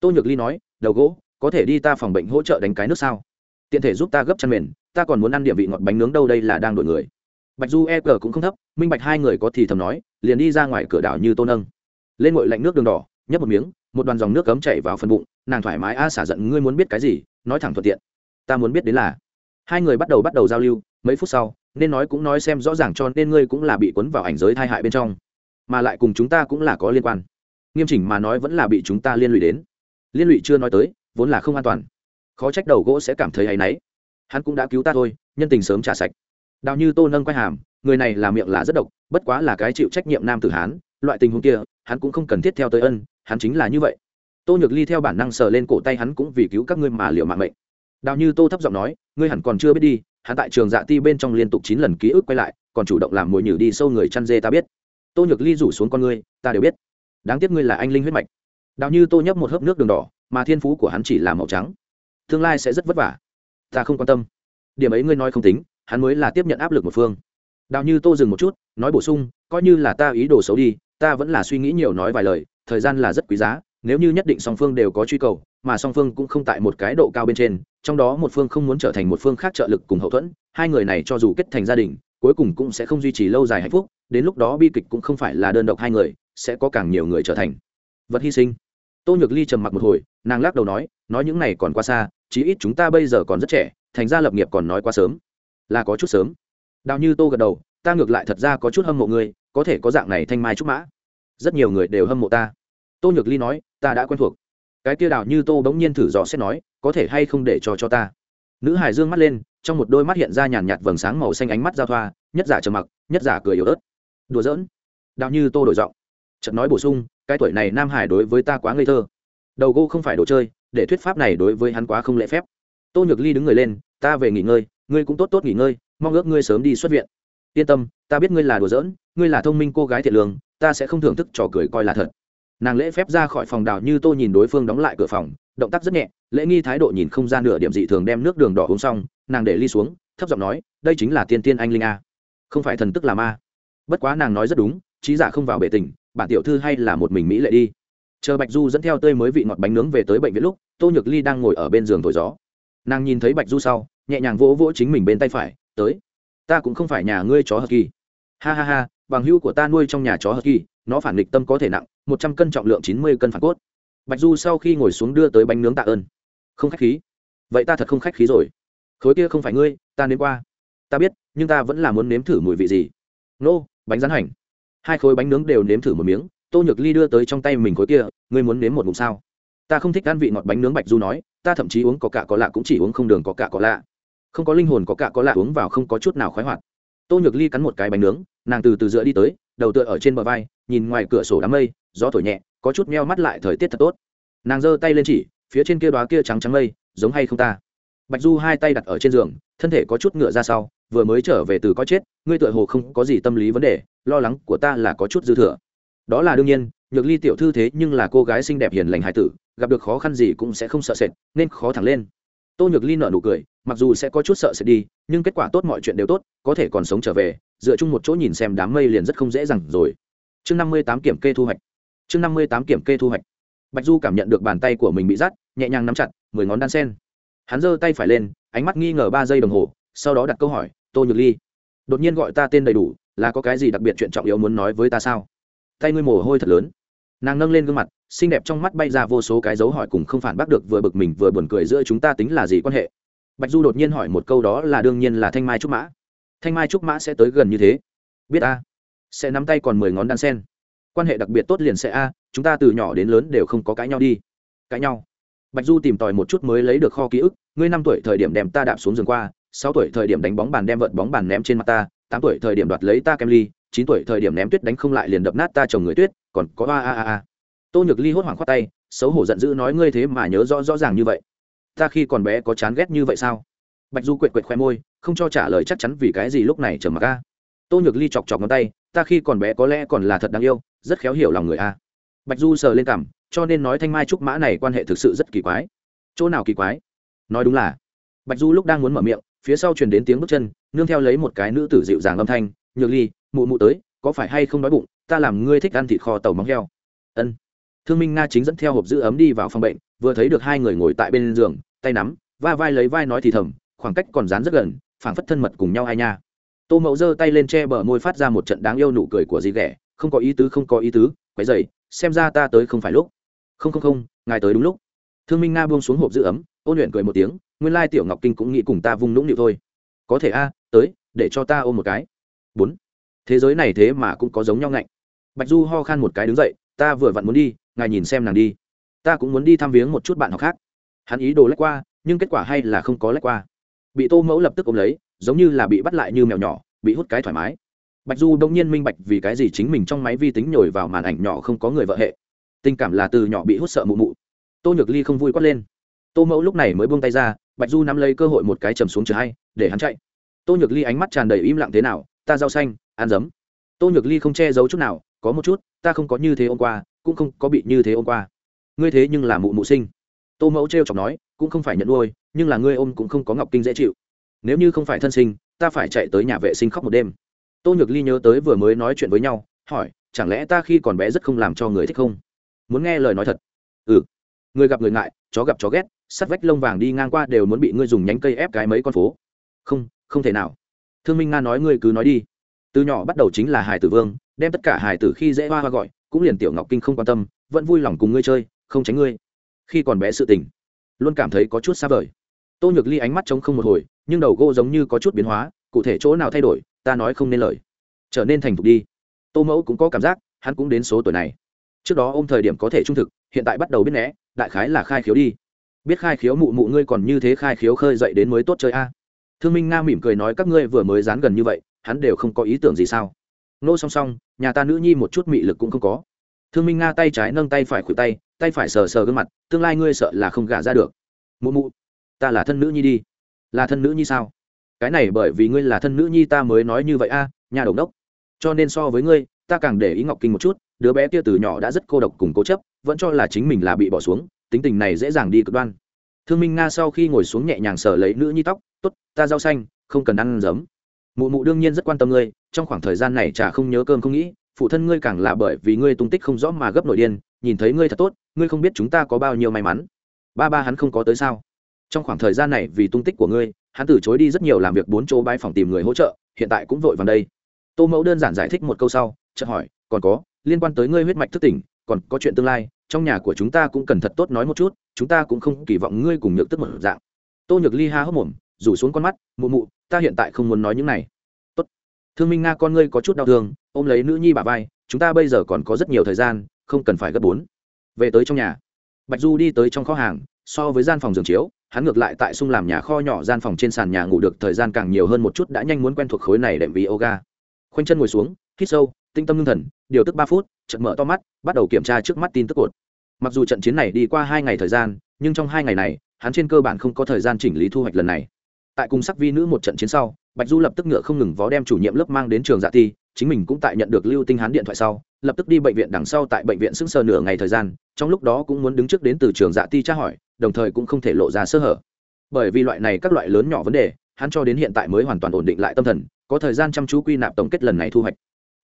Tô nhược ly nói, đầu gỗ có thể đi ta phòng bệnh hỗ trợ đánh cái nước sao? Tiện thể giúp ta gấp chăn mền ta còn muốn ăn địa vị ngọt bánh nướng đâu đây là đang đổi người. Bạch du e cờ cũng không thấp, minh bạch hai người có thì thầm nói, liền đi ra ngoài cửa đảo như tô nâng. Lên ngội lạnh nước đường đỏ, nhấp một miếng, một đoàn dòng nước cấm chảy vào phần bụng, nàng thoải mái a xả giận, ngươi muốn biết cái gì, nói thẳng thuận tiện. Ta muốn biết đến là, hai người bắt đầu bắt đầu giao lưu, mấy phút sau, nên nói cũng nói xem rõ ràng cho nên ngươi cũng là bị cuốn vào ảnh giới tai hại bên trong. Mà lại cùng chúng ta cũng là có liên quan. Nghiêm chỉnh mà nói vẫn là bị chúng ta liên lụy đến. Liên lụy chưa nói tới, vốn là không an toàn. Khó trách đầu gỗ sẽ cảm thấy hay náy hắn cũng đã cứu ta thôi, nhân tình sớm trả sạch. Đào như tô nâng quay hàm, người này là miệng là rất độc, bất quá là cái chịu trách nhiệm nam tử hán, loại tình huống kia, hắn cũng không cần thiết theo tới ân, hắn chính là như vậy. Tô nhược ly theo bản năng sờ lên cổ tay hắn cũng vì cứu các ngươi mà liệu mạng mệnh. Đào như tô thấp giọng nói, ngươi hẳn còn chưa biết đi, hắn tại trường dạ ti bên trong liên tục chín lần ký ức quay lại, còn chủ động làm mồi nhử đi sâu người chăn dê ta biết. Tô nhược ly rủ xuống con ngươi, ta đều biết. Đáng tiếc ngươi là anh linh huyết mạch. Đào như tô nhấp một hớp nước đường đỏ, mà thiên phú của hắn chỉ là màu trắng. Tương lai sẽ rất vất vả ta không quan tâm. Điểm ấy ngươi nói không tính, hắn mới là tiếp nhận áp lực một phương. Đào như tô dừng một chút, nói bổ sung, coi như là ta ý đồ xấu đi, ta vẫn là suy nghĩ nhiều nói vài lời, thời gian là rất quý giá, nếu như nhất định song phương đều có truy cầu, mà song phương cũng không tại một cái độ cao bên trên, trong đó một phương không muốn trở thành một phương khác trợ lực cùng hậu thuẫn, hai người này cho dù kết thành gia đình, cuối cùng cũng sẽ không duy trì lâu dài hạnh phúc, đến lúc đó bi kịch cũng không phải là đơn độc hai người, sẽ có càng nhiều người trở thành. Vật hy sinh. Tô nhược ly trầm mặc một hồi, nàng lắc đầu nói nói những này còn quá xa chí ít chúng ta bây giờ còn rất trẻ, thành ra lập nghiệp còn nói quá sớm. Là có chút sớm. Đào như tô gật đầu, ta ngược lại thật ra có chút hâm mộ ngươi, có thể có dạng này thanh mai trúc mã. Rất nhiều người đều hâm mộ ta. Tô nhược ly nói, ta đã quen thuộc. Cái kia đào như tô bỗng nhiên thử dò xét nói, có thể hay không để cho cho ta? Nữ hải dương mắt lên, trong một đôi mắt hiện ra nhàn nhạt vầng sáng màu xanh ánh mắt giao thoa, nhất giả trầm mặc, nhất giả cười yếu ớt. Đùa giỡn. Đào như tô đổi giọng. Chợt nói bổ sung, cái tuổi này nam hải đối với ta quá ngây thơ. Đầu gô không phải đồ chơi để thuyết pháp này đối với hắn quá không lễ phép. Tô nhược ly đứng người lên, ta về nghỉ ngơi, ngươi cũng tốt tốt nghỉ ngơi, mong ước ngươi sớm đi xuất viện. Yên tâm, ta biết ngươi là đùa giỡn, ngươi là thông minh cô gái thiện lương, ta sẽ không thưởng thức trò cười coi là thật. Nàng lễ phép ra khỏi phòng đào như tô nhìn đối phương đóng lại cửa phòng, động tác rất nhẹ, lễ nghi thái độ nhìn không ra nửa điểm dị thường đem nước đường đỏ uống xong, nàng để ly xuống, thấp giọng nói, đây chính là tiên tiên anh linh a. Không phải thần tức là ma. Bất quá nàng nói rất đúng, trí giả không vào bể tình, bản tiểu thư hay là một mình mỹ lệ đi chờ bạch du dẫn theo tươi mới vị ngọt bánh nướng về tới bệnh viện lúc, tô nhược ly đang ngồi ở bên giường thổi gió. Nàng nhìn thấy bạch du sau, nhẹ nhàng vỗ vỗ chính mình bên tay phải, tới, ta cũng không phải nhà ngươi chó hờ kỳ. Ha ha ha, bằng hữu của ta nuôi trong nhà chó hờ kỳ, nó phản nghịch tâm có thể nặng, một trăm cân trọng lượng chín mươi cân phản cốt. Bạch du sau khi ngồi xuống đưa tới bánh nướng tạ ơn. Không khách khí. Vậy ta thật không khách khí rồi. Khối kia không phải ngươi, ta nếm qua. Ta biết, nhưng ta vẫn là muốn nếm thử mùi vị gì. Nô, bánh rán hành. Hai khối bánh nướng đều nếm thử một miếng tô nhược ly đưa tới trong tay mình khối kia, ngươi muốn nếm một ngụm sao? Ta không thích ăn vị ngọt bánh nướng bạch du nói, ta thậm chí uống có cạ có lạ cũng chỉ uống không đường có cạ có lạ. Không có linh hồn có cạ có lạ uống vào không có chút nào khoái hoạt. Tô nhược ly cắn một cái bánh nướng, nàng từ từ dựa đi tới, đầu tựa ở trên bờ vai, nhìn ngoài cửa sổ đám mây, gió thổi nhẹ, có chút meo mắt lại thời tiết thật tốt. Nàng giơ tay lên chỉ, phía trên kia đoá kia trắng trắng mây, giống hay không ta? Bạch du hai tay đặt ở trên giường, thân thể có chút ngựa ra sau, vừa mới trở về từ có chết, ngươi tựa hồ không có gì tâm lý vấn đề, lo lắng của ta là có chút dư thừa đó là đương nhiên, nhược ly tiểu thư thế nhưng là cô gái xinh đẹp hiền lành hải tử, gặp được khó khăn gì cũng sẽ không sợ sệt, nên khó thẳng lên. Tô nhược ly nở nụ cười, mặc dù sẽ có chút sợ sệt đi, nhưng kết quả tốt mọi chuyện đều tốt, có thể còn sống trở về, dựa chung một chỗ nhìn xem đám mây liền rất không dễ dàng rồi. Chương năm mươi tám kiểm kê thu hoạch. Chương năm mươi tám kiểm kê thu hoạch. Bạch du cảm nhận được bàn tay của mình bị rát, nhẹ nhàng nắm chặt, mười ngón đan sen. Hắn giơ tay phải lên, ánh mắt nghi ngờ ba giây đồng hồ, sau đó đặt câu hỏi, tô nhược ly, đột nhiên gọi ta tên đầy đủ, là có cái gì đặc biệt chuyện trọng yếu muốn nói với ta sao? Tay ngươi mồ hôi thật lớn. Nàng nâng lên gương mặt, xinh đẹp trong mắt bay ra vô số cái dấu hỏi cùng không phản bác được vừa bực mình vừa buồn cười giữa chúng ta tính là gì quan hệ. Bạch du đột nhiên hỏi một câu đó là đương nhiên là thanh mai trúc mã. Thanh mai trúc mã sẽ tới gần như thế. Biết a. Sẽ nắm tay còn mười ngón đan sen. Quan hệ đặc biệt tốt liền sẽ a, chúng ta từ nhỏ đến lớn đều không có cãi nhau đi. Cãi nhau. Bạch du tìm tòi một chút mới lấy được kho ký ức, ngươi năm tuổi thời điểm đem ta đạp xuống giường qua, sáu tuổi thời điểm đánh bóng bàn đem vợt bóng bàn ném trên mặt ta tám tuổi thời điểm đoạt lấy ta kem ly, chín tuổi thời điểm ném tuyết đánh không lại liền đập nát ta chồng người tuyết, còn có a a a a. Tô nhược ly hốt hoảng khoát tay, xấu hổ giận dữ nói ngươi thế mà nhớ rõ rõ ràng như vậy. Ta khi còn bé có chán ghét như vậy sao? Bạch du quệt quệt khoe môi, không cho trả lời chắc chắn vì cái gì lúc này trầm mặc a. Tô nhược ly chọc chọc ngón tay, ta khi còn bé có lẽ còn là thật đáng yêu, rất khéo hiểu lòng người a. Bạch du sờ lên cảm cho nên nói thanh mai trúc mã này quan hệ thực sự rất kỳ quái. Chỗ nào kỳ quái? Nói đúng là. Bạch du lúc đang muốn mở miệng phía sau truyền đến tiếng bước chân, nương theo lấy một cái nữ tử dịu dàng âm thanh, nhược ly, mụ mụ tới, có phải hay không đói bụng, ta làm ngươi thích ăn thịt kho tàu móng heo. Ân. Thương minh nga chính dẫn theo hộp giữ ấm đi vào phòng bệnh, vừa thấy được hai người ngồi tại bên giường, tay nắm, va vai lấy vai nói thì thầm, khoảng cách còn dán rất gần, phảng phất thân mật cùng nhau hai nha. Tô mậu giơ tay lên che bờ môi phát ra một trận đáng yêu nụ cười của dì ghẻ, không có ý tứ, không có ý tứ, quấy dày xem ra ta tới không phải lúc. Không không không, ngài tới đúng lúc. Thương minh nga buông xuống hộp giữ ấm, ôn luyện cười một tiếng nguyên lai tiểu ngọc kinh cũng nghĩ cùng ta vung nũng nịu thôi. Có thể a, tới, để cho ta ôm một cái. Bốn. Thế giới này thế mà cũng có giống nhau ngạnh. Bạch du ho khan một cái đứng dậy, ta vừa vặn muốn đi, ngài nhìn xem nàng đi. Ta cũng muốn đi thăm viếng một chút bạn học khác. Hắn ý đồ lách qua, nhưng kết quả hay là không có lách qua. Bị tô mẫu lập tức ôm lấy, giống như là bị bắt lại như mèo nhỏ, bị hút cái thoải mái. Bạch du đông nhiên minh bạch vì cái gì chính mình trong máy vi tính nhồi vào màn ảnh nhỏ không có người vợ hệ. Tình cảm là từ nhỏ bị hút sợ mụ mụ. Tô nhược ly không vui quát lên. Tô mẫu lúc này mới buông tay ra bạch du nắm lấy cơ hội một cái chầm xuống chờ hay, để hắn chạy. Tô nhược ly ánh mắt tràn đầy im lặng thế nào, ta rau xanh, ăn giấm. Tô nhược ly không che giấu chút nào, có một chút, ta không có như thế ôm qua, cũng không có bị như thế ôm qua. Ngươi thế nhưng là mụ mụ sinh. Tô mẫu t r e o chọc nói, cũng không phải nhận nuôi, nhưng là ngươi ôm cũng không có ngọc kinh dễ chịu. Nếu như không phải thân sinh, ta phải chạy tới nhà vệ sinh khóc một đêm. Tô nhược ly nhớ tới vừa mới nói chuyện với nhau, hỏi, chẳng lẽ ta khi còn bé rất không làm cho người thích không? Muốn nghe lời nói thật. Ừ. Người gặp người ngại, chó gặp chó ghét sắt vách lông vàng đi ngang qua đều muốn bị ngươi dùng nhánh cây ép cái mấy con phố. Không không thể nào. Thương minh nga nói ngươi cứ nói đi. Từ nhỏ bắt đầu chính là hải tử vương, đem tất cả hải tử khi dễ hoa hoa gọi, cũng liền tiểu ngọc kinh không quan tâm, vẫn vui lòng cùng ngươi chơi, không tránh ngươi. Khi còn bé sự tình, luôn cảm thấy có chút xa vời. Tô nhược ly ánh mắt trống không một hồi, nhưng đầu gỗ giống như có chút biến hóa, cụ thể chỗ nào thay đổi, ta nói không nên lời. Trở nên thành thục đi. Tô mẫu cũng có cảm giác, hắn cũng đến số tuổi này. Trước đó ôm thời điểm có thể trung thực, hiện tại bắt đầu biết né, đại khái là khai khiếu đi biết khai khiếu mụ mụ ngươi còn như thế khai khiếu khơi dậy đến mới tốt chơi a. Thương minh nga mỉm cười nói các ngươi vừa mới dán gần như vậy, hắn đều không có ý tưởng gì sao? Nô song song, nhà ta nữ nhi một chút mị lực cũng không có. Thương minh nga tay trái nâng tay phải khuỷu tay tay phải sờ sờ gương mặt, tương lai ngươi sợ là không gả ra được. Mụ mụ, ta là thân nữ nhi đi. Là thân nữ nhi sao? Cái này bởi vì ngươi là thân nữ nhi ta mới nói như vậy a, nhà đồng đốc. Cho nên so với ngươi, ta càng để ý ngọc kinh một chút, đứa bé kia từ nhỏ đã rất cô độc cùng cố chấp, vẫn cho là chính mình là bị bỏ xuống tính tình này dễ dàng đi cực đoan. Thương minh nga sau khi ngồi xuống nhẹ nhàng sờ lấy nữ nhi tóc t ố t ta rau xanh, không cần ăn giấm. Mụ mụ đương nhiên rất quan tâm ngươi, trong khoảng thời gian này chả không nhớ cơm không nghĩ, phụ thân ngươi càng là bởi vì ngươi tung tích không rõ mà gấp nội điên, nhìn thấy ngươi thật tốt, ngươi không biết chúng ta có bao nhiêu may mắn. Ba ba hắn không có tới sao? Trong khoảng thời gian này vì tung tích của ngươi, hắn từ chối đi rất nhiều làm việc bốn chỗ bãi phòng tìm người hỗ trợ, hiện tại cũng vội vàng đây. Tô mẫu đơn giản giải thích một câu sau, chợt hỏi, còn có, liên quan tới ngươi huyết mạch thức tỉnh, còn có chuyện tương lai trong nhà của chúng ta cũng cần thật tốt nói một chút, chúng ta cũng không kỳ vọng ngươi cùng nhược tức một dạng. Tô nhược ly ha hốc mồm, rủ xuống con mắt, mụ mụ, ta hiện tại không muốn nói những này. Tốt. thương minh nga, con ngươi có chút đau thương, ôm lấy nữ nhi bà vai, chúng ta bây giờ còn có rất nhiều thời gian, không cần phải gấp bốn. Về tới trong nhà, bạch du đi tới trong kho hàng, so với gian phòng giường chiếu, hắn ngược lại tại sung làm nhà kho nhỏ gian phòng trên sàn nhà ngủ được thời gian càng nhiều hơn một chút, đã nhanh muốn quen thuộc khối này đệm vì yoga. Khoanh chân ngồi xuống, hít sâu tinh tâm ngưng thần, điều tức ba phút, chợt mở to mắt, bắt đầu kiểm tra trước mắt tin tức cột. Mặc dù trận chiến này đi qua hai ngày thời gian, nhưng trong hai ngày này, hắn trên cơ bản không có thời gian chỉnh lý thu hoạch lần này. Tại cùng sắc vi nữ một trận chiến sau, bạch du lập tức ngựa không ngừng vó đem chủ nhiệm lớp mang đến trường dạ ti chính mình cũng tại nhận được lưu tinh hán điện thoại sau, lập tức đi bệnh viện đằng sau tại bệnh viện sững sờ nửa ngày thời gian, trong lúc đó cũng muốn đứng trước đến từ trường dạ ti tra hỏi, đồng thời cũng không thể lộ ra sơ hở. Bởi vì loại này các loại lớn nhỏ vấn đề, hắn cho đến hiện tại mới hoàn toàn ổn định lại tâm thần, có thời gian chăm chú quy nạp tổng kết lần này thu hoạch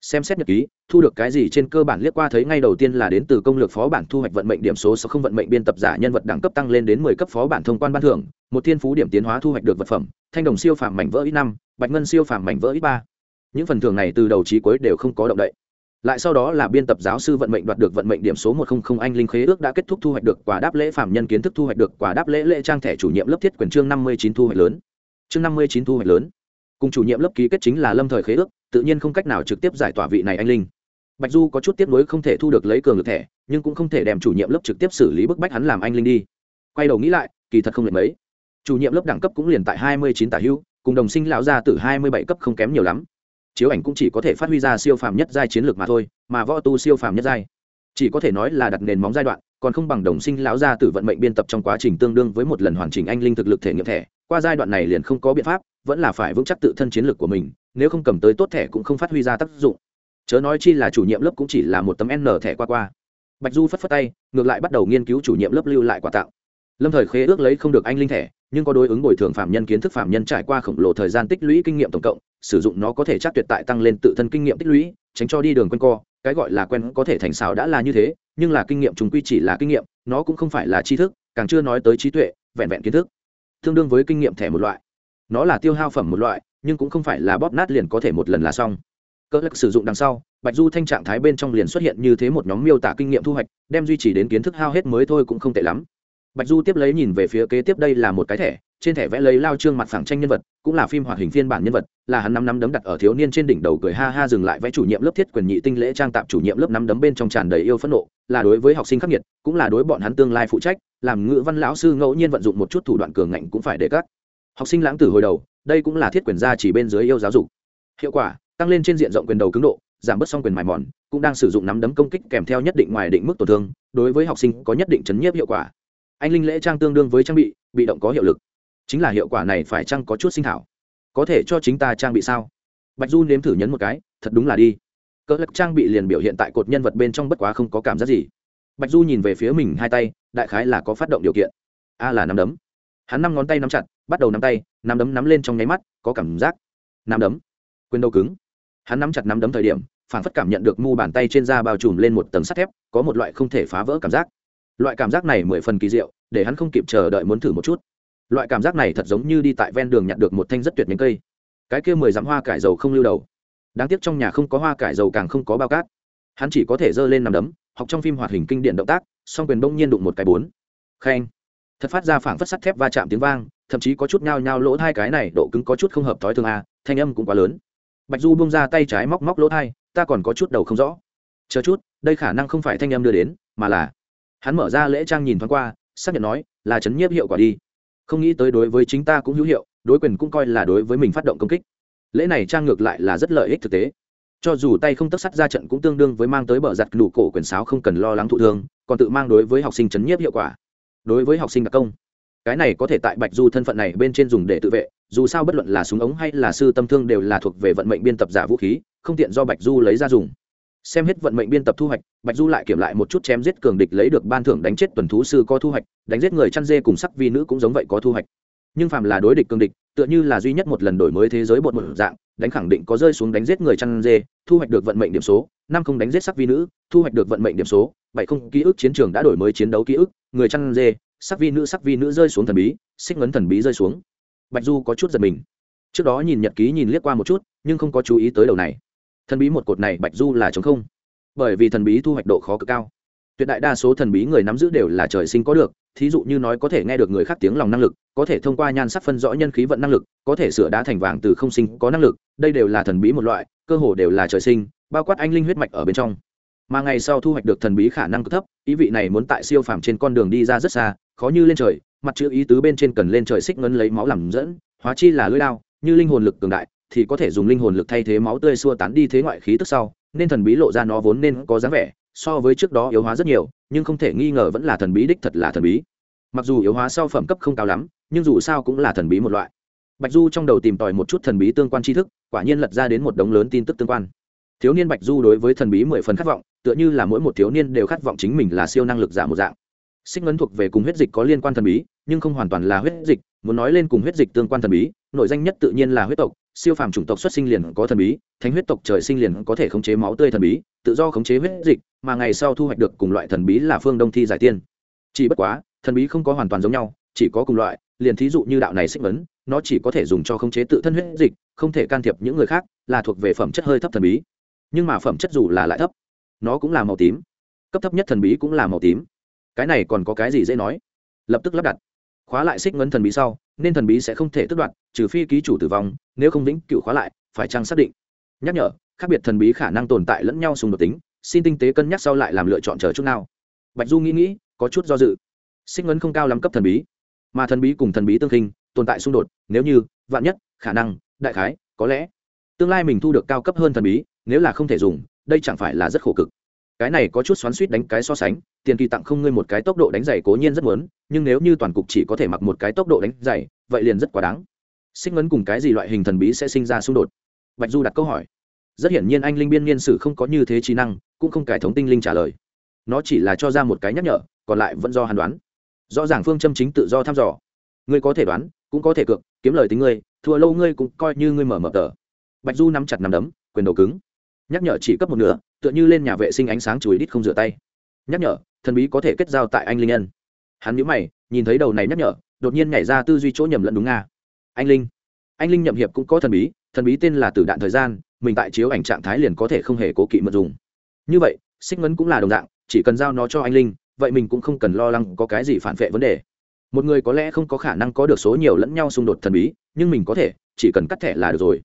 xem xét nhật ký, thu được cái gì trên cơ bản liếc qua thấy ngay đầu tiên là đến từ công lược phó bản thu hoạch vận mệnh điểm số số không vận mệnh biên tập giả nhân vật đẳng cấp tăng lên đến mười cấp phó bản thông quan ban thưởng, một thiên phú điểm tiến hóa thu hoạch được vật phẩm, thanh đồng siêu phàm mảnh vỡ ít năm, bạch ngân siêu phàm mảnh vỡ ít ba. Những phần thưởng này từ đầu trí cuối đều không có động đậy. Lại sau đó là biên tập giáo sư vận mệnh đoạt được vận mệnh điểm số một không không anh linh khế ước đã kết thúc thu hoạch được quả đáp lễ phạm nhân kiến thức thu hoạch được quả đáp lễ lễ trang thẻ chủ nhiệm lớp thiết quyền chương năm mươi chín thu hoạch lớn. Chương năm mươi chín thu hoạch lớn. Cùng chủ nhiệm lớp ký kết chính là lâm thời khế ước tự nhiên không cách nào trực tiếp giải tỏa vị này anh linh. Bạch du có chút tiếp nối không thể thu được lấy cường lực thẻ, nhưng cũng không thể đem chủ nhiệm lớp trực tiếp xử lý bức bách hắn làm anh linh đi. Quay đầu nghĩ lại, kỳ thật không lệch mấy. Chủ nhiệm lớp đẳng cấp cũng liền tại hai mươi chín tả hưu, cùng đồng sinh lão gia từ hai mươi bảy cấp không kém nhiều lắm. Chiếu ảnh cũng chỉ có thể phát huy ra siêu phàm nhất giai chiến lược mà thôi, mà võ tu siêu phàm nhất giai. Chỉ có thể nói là đặt nền móng giai đoạn, còn không bằng đồng sinh lão gia tử vận mệnh biên tập trong quá trình tương đương với một lần hoàn chỉnh anh linh thực lực thể nghiệm thẻ. Qua giai đoạn này liền không có biện pháp, vẫn là phải vững chắc tự thân chiến lược của mình nếu không cầm tới tốt thẻ cũng không phát huy ra tác dụng. Chớ nói chi là chủ nhiệm lớp cũng chỉ là một tấm n thẻ qua qua. Bạch du phất phất tay, ngược lại bắt đầu nghiên cứu chủ nhiệm lớp lưu lại quà tặng. Lâm thời khế ước lấy không được anh linh thẻ, nhưng có đối ứng bồi thường phạm nhân kiến thức phạm nhân trải qua khổng lồ thời gian tích lũy kinh nghiệm tổng cộng, sử dụng nó có thể chắc tuyệt tại tăng lên tự thân kinh nghiệm tích lũy, tránh cho đi đường quen co, cái gọi là quen có thể thành xào đã là như thế, nhưng là kinh nghiệm chúng quy chỉ là kinh nghiệm, nó cũng không phải là tri thức, càng chưa nói tới trí tuệ, vẹn vẹn kiến thức. Tương đương với kinh nghiệm thẻ một loại. Nó là tiêu hao phẩm một loại nhưng cũng không phải là bóp nát liền có thể một lần là xong. Cơ lực sử dụng đằng sau, bạch du thanh trạng thái bên trong liền xuất hiện như thế một nhóm miêu tả kinh nghiệm thu hoạch, đem duy trì đến kiến thức hao hết mới thôi cũng không tệ lắm. Bạch du tiếp lấy nhìn về phía kế tiếp đây là một cái thẻ, trên thẻ vẽ lấy lao trương mặt phẳng tranh nhân vật, cũng là phim hoạt hình phiên bản nhân vật, là hắn năm năm đấm đặt ở thiếu niên trên đỉnh đầu cười ha ha dừng lại vẽ chủ nhiệm lớp thiết quyền nhị tinh lễ trang tạp chủ nhiệm lớp năm đấm bên trong tràn đầy yêu phẫn nộ, là đối với học sinh khắc nghiệt, cũng là đối bọn hắn tương lai phụ trách, làm ngữ văn lão sư ngẫu nhiên vận dụng một chút thủ đoạn cường ngạnh cũng phải để các học sinh lãng tử hồi đầu đây cũng là thiết quyền gia chỉ bên dưới yêu giáo dục. Hiệu quả, tăng lên trên diện rộng quyền đầu cứng độ, giảm bớt xong quyền mài mòn, cũng đang sử dụng nắm đấm công kích kèm theo nhất định ngoài định mức tổn thương, đối với học sinh có nhất định chấn nhiếp hiệu quả. Anh linh lễ trang tương đương với trang bị bị động có hiệu lực. Chính là hiệu quả này phải chăng có chút sinh thảo? Có thể cho chính ta trang bị sao? Bạch du nếm thử nhấn một cái, thật đúng là đi. Cỡ lực trang bị liền biểu hiện tại cột nhân vật bên trong bất quá không có cảm giác gì. Bạch du nhìn về phía mình hai tay, đại khái là có phát động điều kiện. A là nắm đấm. Hắn năm ngón tay nắm chặt, bắt đầu nắm tay nắm đấm nắm lên trong nháy mắt, có cảm giác. Nắm đấm. Quyền đầu cứng. Hắn nắm chặt nắm đấm thời điểm, phản phất cảm nhận được mu bàn tay trên da bao trùm lên một tầng sắt thép, có một loại không thể phá vỡ cảm giác. Loại cảm giác này mười phần kỳ diệu, để hắn không kịp chờ đợi muốn thử một chút. Loại cảm giác này thật giống như đi tại ven đường nhặt được một thanh rất tuyệt miếng cây. Cái kia mười dặm hoa cải dầu không lưu đầu. Đáng tiếc trong nhà không có hoa cải dầu càng không có bao cát. Hắn chỉ có thể giơ lên nằm đấm, học trong phim hoạt hình kinh điển động tác, song quyền bỗng nhiên đụng một cái bốn. Khen thật phát ra phảng phất sắt thép va chạm tiếng vang, thậm chí có chút nhao nhao lỗ hai cái này độ cứng có chút không hợp thói thường a thanh âm cũng quá lớn. Bạch du bung ra tay trái móc móc lỗ thai, ta còn có chút đầu không rõ. Chờ chút, đây khả năng không phải thanh âm đưa đến, mà là hắn mở ra lễ trang nhìn thoáng qua, xác nhận nói, là chấn nhiếp hiệu quả đi. Không nghĩ tới đối với chính ta cũng hữu hiệu, đối quyền cũng coi là đối với mình phát động công kích. Lễ này trang ngược lại là rất lợi ích thực tế. Cho dù tay không tất sắt ra trận cũng tương đương với mang tới bờ giặt đủ cổ quyền sáo không cần lo lắng thụ thương, còn tự mang đối với học sinh chấn nhiếp hiệu quả đối với học sinh đặc công. Cái này có thể tại bạch du thân phận này bên trên dùng để tự vệ, dù sao bất luận là súng ống hay là sư tâm thương đều là thuộc về vận mệnh biên tập giả vũ khí, không tiện do bạch du lấy ra dùng. Xem hết vận mệnh biên tập thu hoạch, bạch du lại kiểm lại một chút chém giết cường địch lấy được ban thưởng đánh chết tuần thú sư có thu hoạch, đánh giết người chăn dê cùng sắc vi nữ cũng giống vậy có thu hoạch nhưng phàm là đối địch cương địch, tựa như là duy nhất một lần đổi mới thế giới bột một dạng, đánh khẳng định có rơi xuống đánh giết người chăn dê, thu hoạch được vận mệnh điểm số, năm không đánh giết sắc vi nữ, thu hoạch được vận mệnh điểm số, bảy không ký ức chiến trường đã đổi mới chiến đấu ký ức, người chăn dê, sắc vi nữ, sắc vi nữ rơi xuống thần bí, xích ngấn thần bí rơi xuống. Bạch du có chút giật mình. Trước đó nhìn nhật ký nhìn liếc qua một chút, nhưng không có chú ý tới đầu này. Thần bí một cột này bạch du là chống không. Bởi vì thần bí thu hoạch độ khó cực cao tuyệt đại đa số thần bí người nắm giữ đều là trời sinh có được, thí dụ như nói có thể nghe được người khác tiếng lòng năng lực, có thể thông qua nhan sắc phân rõ nhân khí vận năng lực, có thể sửa đá thành vàng từ không sinh có năng lực, đây đều là thần bí một loại, cơ hồ đều là trời sinh, bao quát anh linh huyết mạch ở bên trong. Mà ngày sau thu hoạch được thần bí khả năng cực thấp, ý vị này muốn tại siêu phàm trên con đường đi ra rất xa, khó như lên trời, mặt chữ ý tứ bên trên cần lên trời xích ngân lấy máu làm dẫn, hóa chi là lưỡi lao như linh hồn lực cường đại, thì có thể dùng linh hồn lực thay thế máu tươi xua tán đi thế ngoại khí tức sau, nên thần bí lộ ra nó vốn nên có dáng vẻ so với trước đó yếu hóa rất nhiều, nhưng không thể nghi ngờ vẫn là thần bí, đích thật là thần bí. Mặc dù yếu hóa sau phẩm cấp không cao lắm, nhưng dù sao cũng là thần bí một loại. Bạch du trong đầu tìm tòi một chút thần bí tương quan tri thức, quả nhiên lật ra đến một đống lớn tin tức tương quan. Thiếu niên bạch du đối với thần bí mười phần khát vọng, tựa như là mỗi một thiếu niên đều khát vọng chính mình là siêu năng lực giả một dạng. Xích ngấn thuộc về cùng huyết dịch có liên quan thần bí, nhưng không hoàn toàn là huyết dịch, muốn nói lên cùng huyết dịch tương quan thần bí, nội danh nhất tự nhiên là huyết tộc siêu phàm chủng tộc xuất sinh liền có thần bí, thánh huyết tộc trời sinh liền có thể khống chế máu tươi thần bí, tự do khống chế huyết dịch, mà ngày sau thu hoạch được cùng loại thần bí là phương đông thi giải tiên. Chỉ bất quá, thần bí không có hoàn toàn giống nhau, chỉ có cùng loại, liền thí dụ như đạo này xích vấn, nó chỉ có thể dùng cho khống chế tự thân huyết dịch, không thể can thiệp những người khác, là thuộc về phẩm chất hơi thấp thần bí. Nhưng mà phẩm chất dù là lại thấp, nó cũng là màu tím. Cấp thấp nhất thần bí cũng là màu tím. Cái này còn có cái gì dễ nói? Lập tức lắp đặt khóa lại xích ngân thần bí sau, nên thần bí sẽ không thể tước đoạt, trừ phi ký chủ tử vong, nếu không vĩnh cựu khóa lại, phải chăng xác định? Nhắc nhở, khác biệt thần bí khả năng tồn tại lẫn nhau xung đột tính, xin tinh tế cân nhắc sau lại làm lựa chọn chờ chút nào. Bạch du nghĩ nghĩ, có chút do dự. Xích ngân không cao lắm cấp thần bí, mà thần bí cùng thần bí tương khinh, tồn tại xung đột, nếu như, vạn nhất, khả năng, đại khái, có lẽ, tương lai mình thu được cao cấp hơn thần bí, nếu là không thể dùng, đây chẳng phải là rất khổ cực cái này có chút xoắn suýt đánh cái so sánh, tiền kỳ tặng không ngươi một cái tốc độ đánh giày cố nhiên rất muốn, nhưng nếu như toàn cục chỉ có thể mặc một cái tốc độ đánh giày, vậy liền rất quá đáng. Xích ngấn cùng cái gì loại hình thần bí sẽ sinh ra xung đột? Bạch du đặt câu hỏi. Rất hiển nhiên anh linh biên niên sử không có như thế trí năng, cũng không cải thống tinh linh trả lời. Nó chỉ là cho ra một cái nhắc nhở, còn lại vẫn do hàn đoán. Rõ ràng phương châm chính tự do thăm dò. Ngươi có thể đoán, cũng có thể cược, kiếm lời tính ngươi, thua lâu ngươi cũng coi như ngươi mở mở tờ. Bạch du nắm chặt nắm đấm, quyền đầu cứng. Nhắc nhở chỉ cấp một nửa tựa như lên nhà vệ sinh ánh sáng chùi đít không rửa tay. Nhắc nhở, thần bí có thể kết giao tại anh linh nhân hắn nhíu mày, nhìn thấy đầu này nhắc nhở, đột nhiên nhảy ra tư duy chỗ nhầm lẫn đúng nga. Anh linh. Anh linh nhậm hiệp cũng có thần bí thần bí tên là tử đạn thời gian, mình tại chiếu ảnh trạng thái liền có thể không hề cố kỵ mật dùng. Như vậy, xích ngấn cũng là đồng dạng, chỉ cần giao nó cho anh linh, vậy mình cũng không cần lo lắng có cái gì phản vệ vấn đề. Một người có lẽ không có khả năng có được số nhiều lẫn nhau xung đột thần bí, nhưng mình có thể, chỉ cần cắt thẻ là được rồi.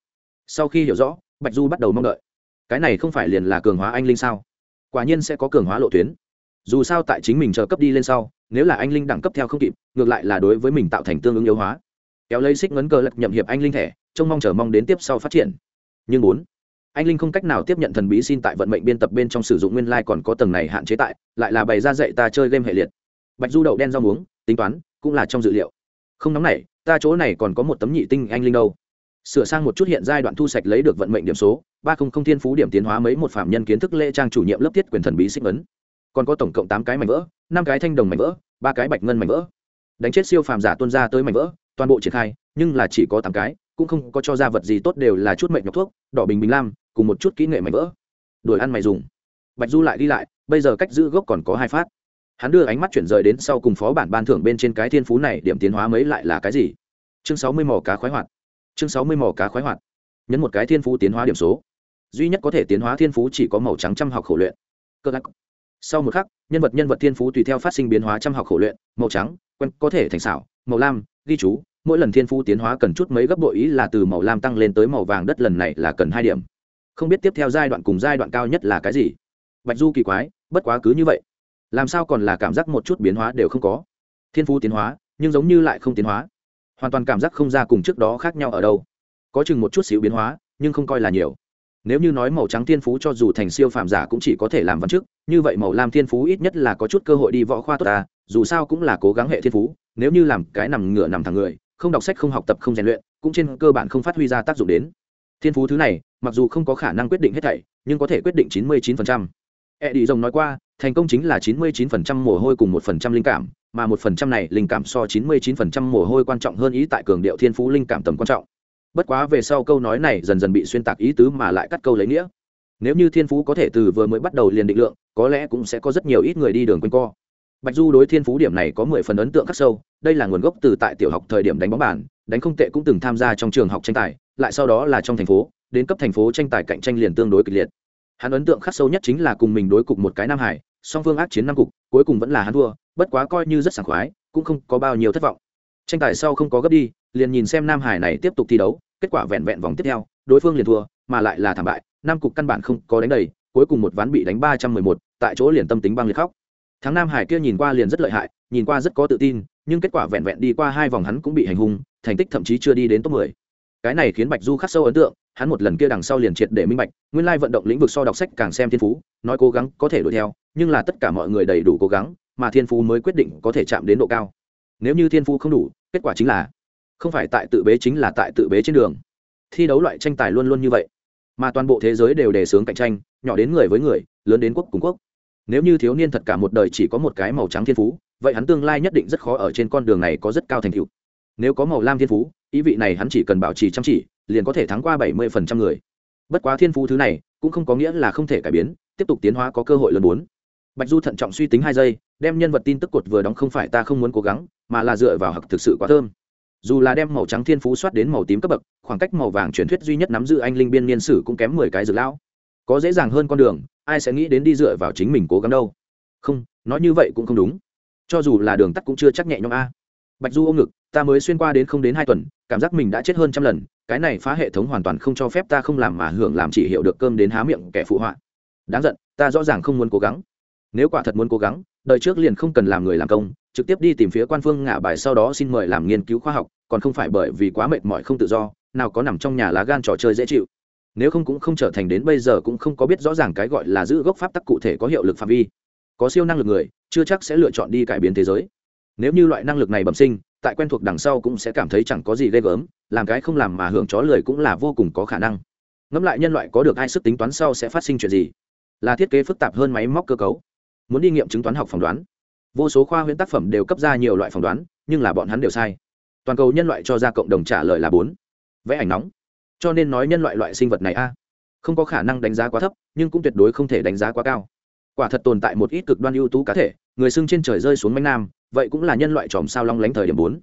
Sau khi hiểu rõ, bạch du bắt đầu mong đợi cái này không phải liền là cường hóa anh linh sao? Quả nhiên sẽ có cường hóa lộ tuyến. Dù sao tại chính mình chờ cấp đi lên sau, nếu là anh linh đẳng cấp theo không kịp, ngược lại là đối với mình tạo thành tương ứng yếu hóa. Kéo lấy xích ngấn cờ lật nhậm hiệp anh linh thẻ, trông mong chờ mong đến tiếp sau phát triển. Nhưng bốn, anh linh không cách nào tiếp nhận thần bí xin tại vận mệnh biên tập bên trong sử dụng nguyên lai、like、còn có tầng này hạn chế tại, lại là bày ra dạy ta chơi game hệ liệt. Bạch du đậu đen rau muống, tính toán, cũng là trong dự liệu. Không nóng này, ta chỗ này còn có một tấm nhị tinh anh linh đâu. Sửa sang một chút hiện giai đoạn thu sạch lấy được vận mệnh điểm số ba không không thiên phú điểm tiến hóa mấy một phạm nhân kiến thức lễ trang chủ nhiệm lớp thiết quyền thần bí xích ấn còn có tổng cộng tám cái mảnh vỡ, năm cái thanh đồng mảnh vỡ, ba cái bạch ngân mảnh vỡ. Đánh chết siêu phàm giả tuân ra tới mảnh vỡ, toàn bộ triển khai, nhưng là chỉ có tám cái, cũng không có cho ra vật gì tốt đều là chút mệnh nhọc thuốc, đỏ bình bình lam, cùng một chút kỹ nghệ mảnh vỡ. Đuổi ăn mày dùng. Bạch du lại đi lại, bây giờ cách giữ gốc còn có hai phát. Hắn đưa ánh mắt chuyển rời đến sau cùng phó bản ban thưởng bên trên cái thiên phú này, điểm tiến hóa mấy lại là cái gì? Chương sáu mươi mỏ cá khoái hoạt. Chương sáu mươi mỏ cá khoái hoạt. Nhấn một cái thiên phú tiến hóa điểm số duy nhất có thể tiến hóa thiên phú chỉ có màu trắng trăm học khổ luyện. Cơ đắc sau một khắc, nhân vật nhân vật thiên phú tùy theo phát sinh biến hóa trăm học khổ luyện, màu trắng, quen, có thể thành xảo, màu lam, ghi chú, mỗi lần thiên phú tiến hóa cần chút mấy gấp bội ý là từ màu lam tăng lên tới màu vàng đất lần này là cần hai điểm. Không biết tiếp theo giai đoạn cùng giai đoạn cao nhất là cái gì. Bạch du kỳ quái, bất quá cứ như vậy. Làm sao còn là cảm giác một chút biến hóa đều không có. Thiên phú tiến hóa, nhưng giống như lại không tiến hóa. Hoàn toàn cảm giác không ra cùng trước đó khác nhau ở đâu. Có chừng một chút xíu biến hóa, nhưng không coi là nhiều nếu như nói màu trắng thiên phú cho dù thành siêu phàm giả cũng chỉ có thể làm văn chức, như vậy màu lam thiên phú ít nhất là có chút cơ hội đi võ khoa tốt ta, dù sao cũng là cố gắng hệ thiên phú, nếu như làm cái nằm ngửa nằm thẳng người, không đọc sách không học tập không rèn luyện, cũng trên cơ bản không phát huy ra tác dụng đến. Thiên phú thứ này, mặc dù không có khả năng quyết định hết thảy, nhưng có thể quyết định chín mươi chín phần trăm. E đi rồng nói qua, thành công chính là chín mươi chín phần trăm mồ hôi cùng một phần trăm linh cảm, mà một phần trăm này linh cảm so chín mươi chín phần trăm mồ hôi quan trọng hơn ý tại cường điệu thiên phú linh cảm tầm quan trọng bất quá về sau câu nói này dần dần bị xuyên tạc ý tứ mà lại cắt câu lấy nghĩa. Nếu như thiên phú có thể từ vừa mới bắt đầu liền định lượng, có lẽ cũng sẽ có rất nhiều ít người đi đường quanh co. Bạch du đối thiên phú điểm này có mười phần ấn tượng khắc sâu, đây là nguồn gốc từ tại tiểu học thời điểm đánh bóng bàn, đánh không tệ cũng từng tham gia trong trường học tranh tài, lại sau đó là trong thành phố, đến cấp thành phố tranh tài cạnh tranh liền tương đối kịch liệt. Hắn ấn tượng khắc sâu nhất chính là cùng mình đối cục một cái nam hải, song phương ác chiến năm cục, cuối cùng vẫn là hắn thua, bất quá coi như rất sảng khoái, cũng không có bao nhiêu thất vọng. Tranh tài sau không có gấp đi liền nhìn xem nam hải này tiếp tục thi đấu, kết quả vẹn vẹn vòng tiếp theo, đối phương liền thua, mà lại là thảm bại năm cục căn bản không có đánh đầy, cuối cùng một ván bị đánh ba trăm mười một, tại chỗ liền tâm tính băng liệt khóc. Thắng nam hải kia nhìn qua liền rất lợi hại, nhìn qua rất có tự tin, nhưng kết quả vẹn vẹn đi qua hai vòng hắn cũng bị hành hung, thành tích thậm chí chưa đi đến top mười. Cái này khiến bạch du khắc sâu ấn tượng, hắn một lần kia đằng sau liền triệt để minh bạch, nguyên lai vận động lĩnh vực so đọc sách càng xem thiên phú, nói cố gắng có thể đuổi theo, nhưng là tất cả mọi người đầy đủ cố gắng, mà thiên phú mới quyết định có thể chạm đến độ cao. Nếu như thiên phú không đủ, kết quả chính là không phải tại tự bế chính là tại tự bế trên đường. Thi đấu loại tranh tài luôn luôn như vậy, mà toàn bộ thế giới đều đề xướng cạnh tranh, nhỏ đến người với người, lớn đến quốc cùng quốc. Nếu như thiếu niên thật cả một đời chỉ có một cái màu trắng thiên phú, vậy hắn tương lai nhất định rất khó ở trên con đường này có rất cao thành tựu. Nếu có màu lam thiên phú, ý vị này hắn chỉ cần bảo trì chăm chỉ, liền có thể thắng qua bảy mươi phần trăm người. Bất quá thiên phú thứ này cũng không có nghĩa là không thể cải biến, tiếp tục tiến hóa có cơ hội lớn bốn. Bạch du thận trọng suy tính hai giây, đem nhân vật tin tức cột vừa đóng không phải ta không muốn cố gắng, mà là dựa vào hặc thực sự quá thơm dù là đem màu trắng thiên phú soát đến màu tím cấp bậc, khoảng cách màu vàng truyền thuyết duy nhất nắm giữ anh linh biên niên sử cũng kém mười cái dược lão. Có dễ dàng hơn con đường, ai sẽ nghĩ đến đi dựa vào chính mình cố gắng đâu? Không, nói như vậy cũng không đúng. Cho dù là đường tắt cũng chưa chắc nhẹ nhõm a. Bạch du ôm ngực, ta mới xuyên qua đến không đến hai tuần, cảm giác mình đã chết hơn trăm lần, cái này phá hệ thống hoàn toàn không cho phép ta không làm mà hưởng làm chỉ hiểu được cơm đến há miệng kẻ phụ họa. Đáng giận, ta rõ ràng không muốn cố gắng. Nếu quả thật muốn cố gắng, đời trước liền không cần làm người làm công trực tiếp đi tìm phía quan phương ngả bài sau đó xin mời làm nghiên cứu khoa học, còn không phải bởi vì quá mệt mỏi không tự do, nào có nằm trong nhà lá gan trò chơi dễ chịu. Nếu không cũng không trở thành đến bây giờ cũng không có biết rõ ràng cái gọi là giữ gốc pháp tắc cụ thể có hiệu lực phạm vi. Có siêu năng lực người, chưa chắc sẽ lựa chọn đi cải biến thế giới. Nếu như loại năng lực này bẩm sinh, tại quen thuộc đằng sau cũng sẽ cảm thấy chẳng có gì ghê gớm, làm cái không làm mà hưởng chó lười cũng là vô cùng có khả năng. Ngẫm lại nhân loại có được hai sức tính toán sau sẽ phát sinh chuyện gì? Là thiết kế phức tạp hơn máy móc cơ cấu. Muốn đi nghiệm chứng toán học phỏng đoán vô số khoa huyễn tác phẩm đều cấp ra nhiều loại phỏng đoán, nhưng là bọn hắn đều sai. Toàn cầu nhân loại cho ra cộng đồng trả lời là bốn. Vẽ ảnh nóng. Cho nên nói nhân loại loại sinh vật này a. Không có khả năng đánh giá quá thấp, nhưng cũng tuyệt đối không thể đánh giá quá cao. Quả thật tồn tại một ít cực đoan ưu tú cá thể, người xưng trên trời rơi xuống manh nam, vậy cũng là nhân loại tròm sao long lánh thời điểm bốn.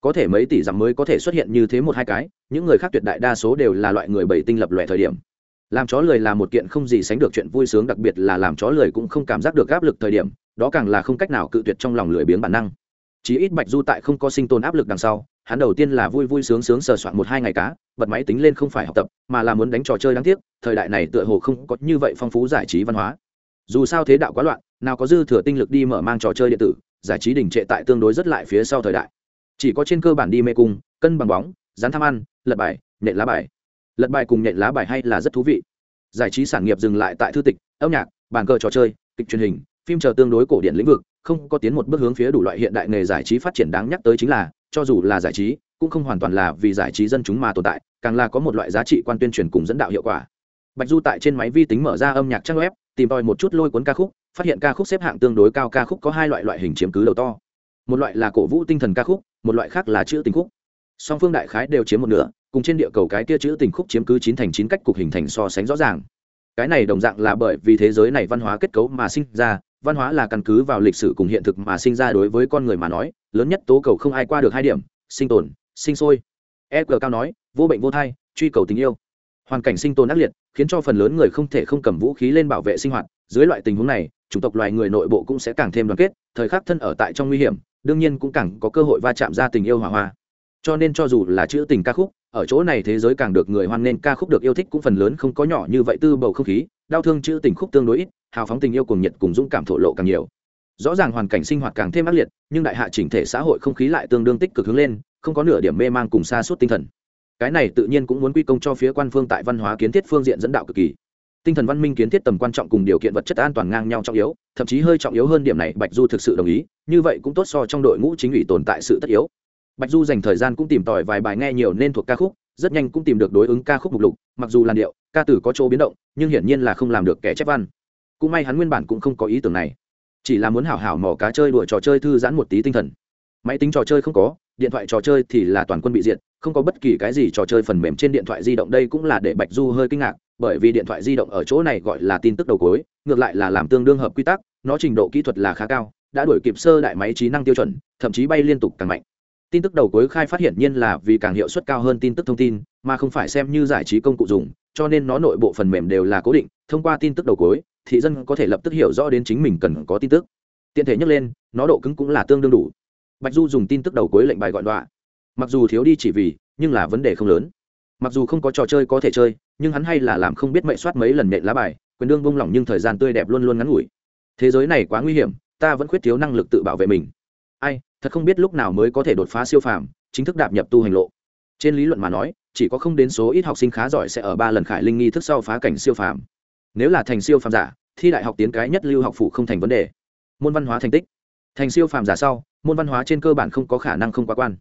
Có thể mấy tỷ dặm mới có thể xuất hiện như thế một hai cái, những người khác tuyệt đại đa số đều là loại người bảy tinh lập loại thời điểm. Làm chó lười là một kiện không gì sánh được chuyện vui sướng, đặc biệt là làm chó lười cũng không cảm giác được áp lực thời điểm đó càng là không cách nào cự tuyệt trong lòng lười biếng bản năng. Chí ít bạch du tại không có sinh tồn áp lực đằng sau, hắn đầu tiên là vui vui sướng sướng sờ soạn một hai ngày cá, bật máy tính lên không phải học tập, mà là muốn đánh trò chơi đáng tiếc, thời đại này tựa hồ không có như vậy phong phú giải trí văn hóa. Dù sao thế đạo quá loạn, nào có dư thừa tinh lực đi mở mang trò chơi điện tử, giải trí đình trệ tại tương đối rất lại phía sau thời đại. Chỉ có trên cơ bản đi mê cung, cân bằng bóng rán tham ăn, lật bài nhện lá bài. Lật bài cùng nhện lá bài hay là rất thú vị. Giải trí sản nghiệp dừng lại tại thư tịch, âm nhạc, bàn cờ trò chơi, kịch truyền hình phim chờ tương đối cổ điển lĩnh vực, không có tiến một bước hướng phía đủ loại hiện đại nghề giải trí phát triển đáng nhắc tới chính là, cho dù là giải trí, cũng không hoàn toàn là vì giải trí dân chúng mà tồn tại, càng là có một loại giá trị quan tuyên truyền cùng dẫn đạo hiệu quả. Bạch du tại trên máy vi tính mở ra âm nhạc trang web, tìm tòi một chút lôi cuốn ca khúc, phát hiện ca khúc xếp hạng tương đối cao ca khúc có hai loại loại hình chiếm cứ đầu to. Một loại là cổ vũ tinh thần ca khúc, một loại khác là chữ tình khúc. Song phương đại khái đều chiếm một nửa, cùng trên địa cầu cái kia chữ tình khúc chiếm cứ chín thành chín cách cục hình thành so sánh rõ ràng. Cái này đồng dạng là bởi vì thế giới này văn hóa kết cấu mà sinh ra văn hóa là căn cứ vào lịch sử cùng hiện thực mà sinh ra đối với con người mà nói, lớn nhất tố cầu không ai qua được hai điểm, sinh tồn, sinh sôi. E cao nói, vô bệnh vô thai, truy cầu tình yêu. Hoàn cảnh sinh tồn ác liệt, khiến cho phần lớn người không thể không cầm vũ khí lên bảo vệ sinh hoạt. Dưới loại tình huống này, chủng tộc loài người nội bộ cũng sẽ càng thêm đoàn kết, thời khắc thân ở tại trong nguy hiểm, đương nhiên cũng càng có cơ hội va chạm ra tình yêu hỏa hoa. Cho nên cho dù là chữ tình ca khúc, ở chỗ này thế giới càng được người hoan nên ca khúc được yêu thích cũng phần lớn không có nhỏ như vậy tư bầu không khí, đau thương chữ tình khúc tương đối ít hào phóng tình yêu cùng nhiệt cùng dũng cảm thổ lộ càng nhiều. Rõ ràng hoàn cảnh sinh hoạt càng thêm ác liệt, nhưng đại hạ chỉnh thể xã hội không khí lại tương đương tích cực hướng lên, không có nửa điểm mê mang cùng xa suốt tinh thần. Cái này tự nhiên cũng muốn quy công cho phía quan phương tại văn hóa kiến thiết phương diện dẫn đạo cực kỳ. Tinh thần văn minh kiến thiết tầm quan trọng cùng điều kiện vật chất an toàn ngang nhau trọng yếu, thậm chí hơi trọng yếu hơn điểm này, bạch du thực sự đồng ý, như vậy cũng tốt so trong đội ngũ chính ủy tồn tại sự tất yếu. Bạch du dành thời gian cũng tìm tòi vài bài nghe nhiều nên thuộc ca khúc, rất nhanh cũng tìm được đối ứng ca khúc mục lục, mặc dù làn điệu, ca tử có chỗ biến động, nhưng hiển nhiên là không làm được kẻ chép văn cũng may hắn nguyên bản cũng không có ý tưởng này. Chỉ là muốn hảo hảo mò cá chơi đuổi trò chơi thư giãn một tí tinh thần. Máy tính trò chơi không có, điện thoại trò chơi thì là toàn quân bị diệt, không có bất kỳ cái gì trò chơi phần mềm trên điện thoại di động. Đây cũng là để bạch du hơi kinh ngạc, bởi vì điện thoại di động ở chỗ này gọi là tin tức đầu cuối, ngược lại là làm tương đương hợp quy tắc, nó trình độ kỹ thuật là khá cao, đã đuổi kịp sơ đại máy trí năng tiêu chuẩn, thậm chí bay liên tục càng mạnh. Tin tức đầu cuối khai phát hiện nhiên là vì càng hiệu suất cao hơn tin tức thông tin, mà không phải xem như giải trí công cụ dùng, cho nên nó nội bộ phần mềm đều là cố định, thông qua tin tức đầu cuối thị dân có thể lập tức hiểu rõ đến chính mình cần có tin tức. Tiện thể nhắc lên, nó độ cứng cũng là tương đương đủ. Bạch du dùng tin tức đầu cuối lệnh bài gọi đọa. Mặc dù thiếu đi chỉ vì, nhưng là vấn đề không lớn. Mặc dù không có trò chơi có thể chơi, nhưng hắn hay là làm không biết mệnh soát mấy lần nện lá bài, quyền đương bông lỏng nhưng thời gian tươi đẹp luôn luôn ngắn ngủi. Thế giới này quá nguy hiểm, ta vẫn khuyết thiếu năng lực tự bảo vệ mình. Ai, thật không biết lúc nào mới có thể đột phá siêu phàm, chính thức đạp nhập tu hành lộ. Trên lý luận mà nói, chỉ có không đến số ít học sinh khá giỏi sẽ ở ba lần khải linh nghi thức sau phá cảnh siêu phàm nếu là thành siêu phàm giả, thi đại học tiến cái nhất lưu học phủ không thành vấn đề. Môn văn hóa thành tích. Thành siêu phàm giả sau, môn văn hóa trên cơ bản không có khả năng không quá quan.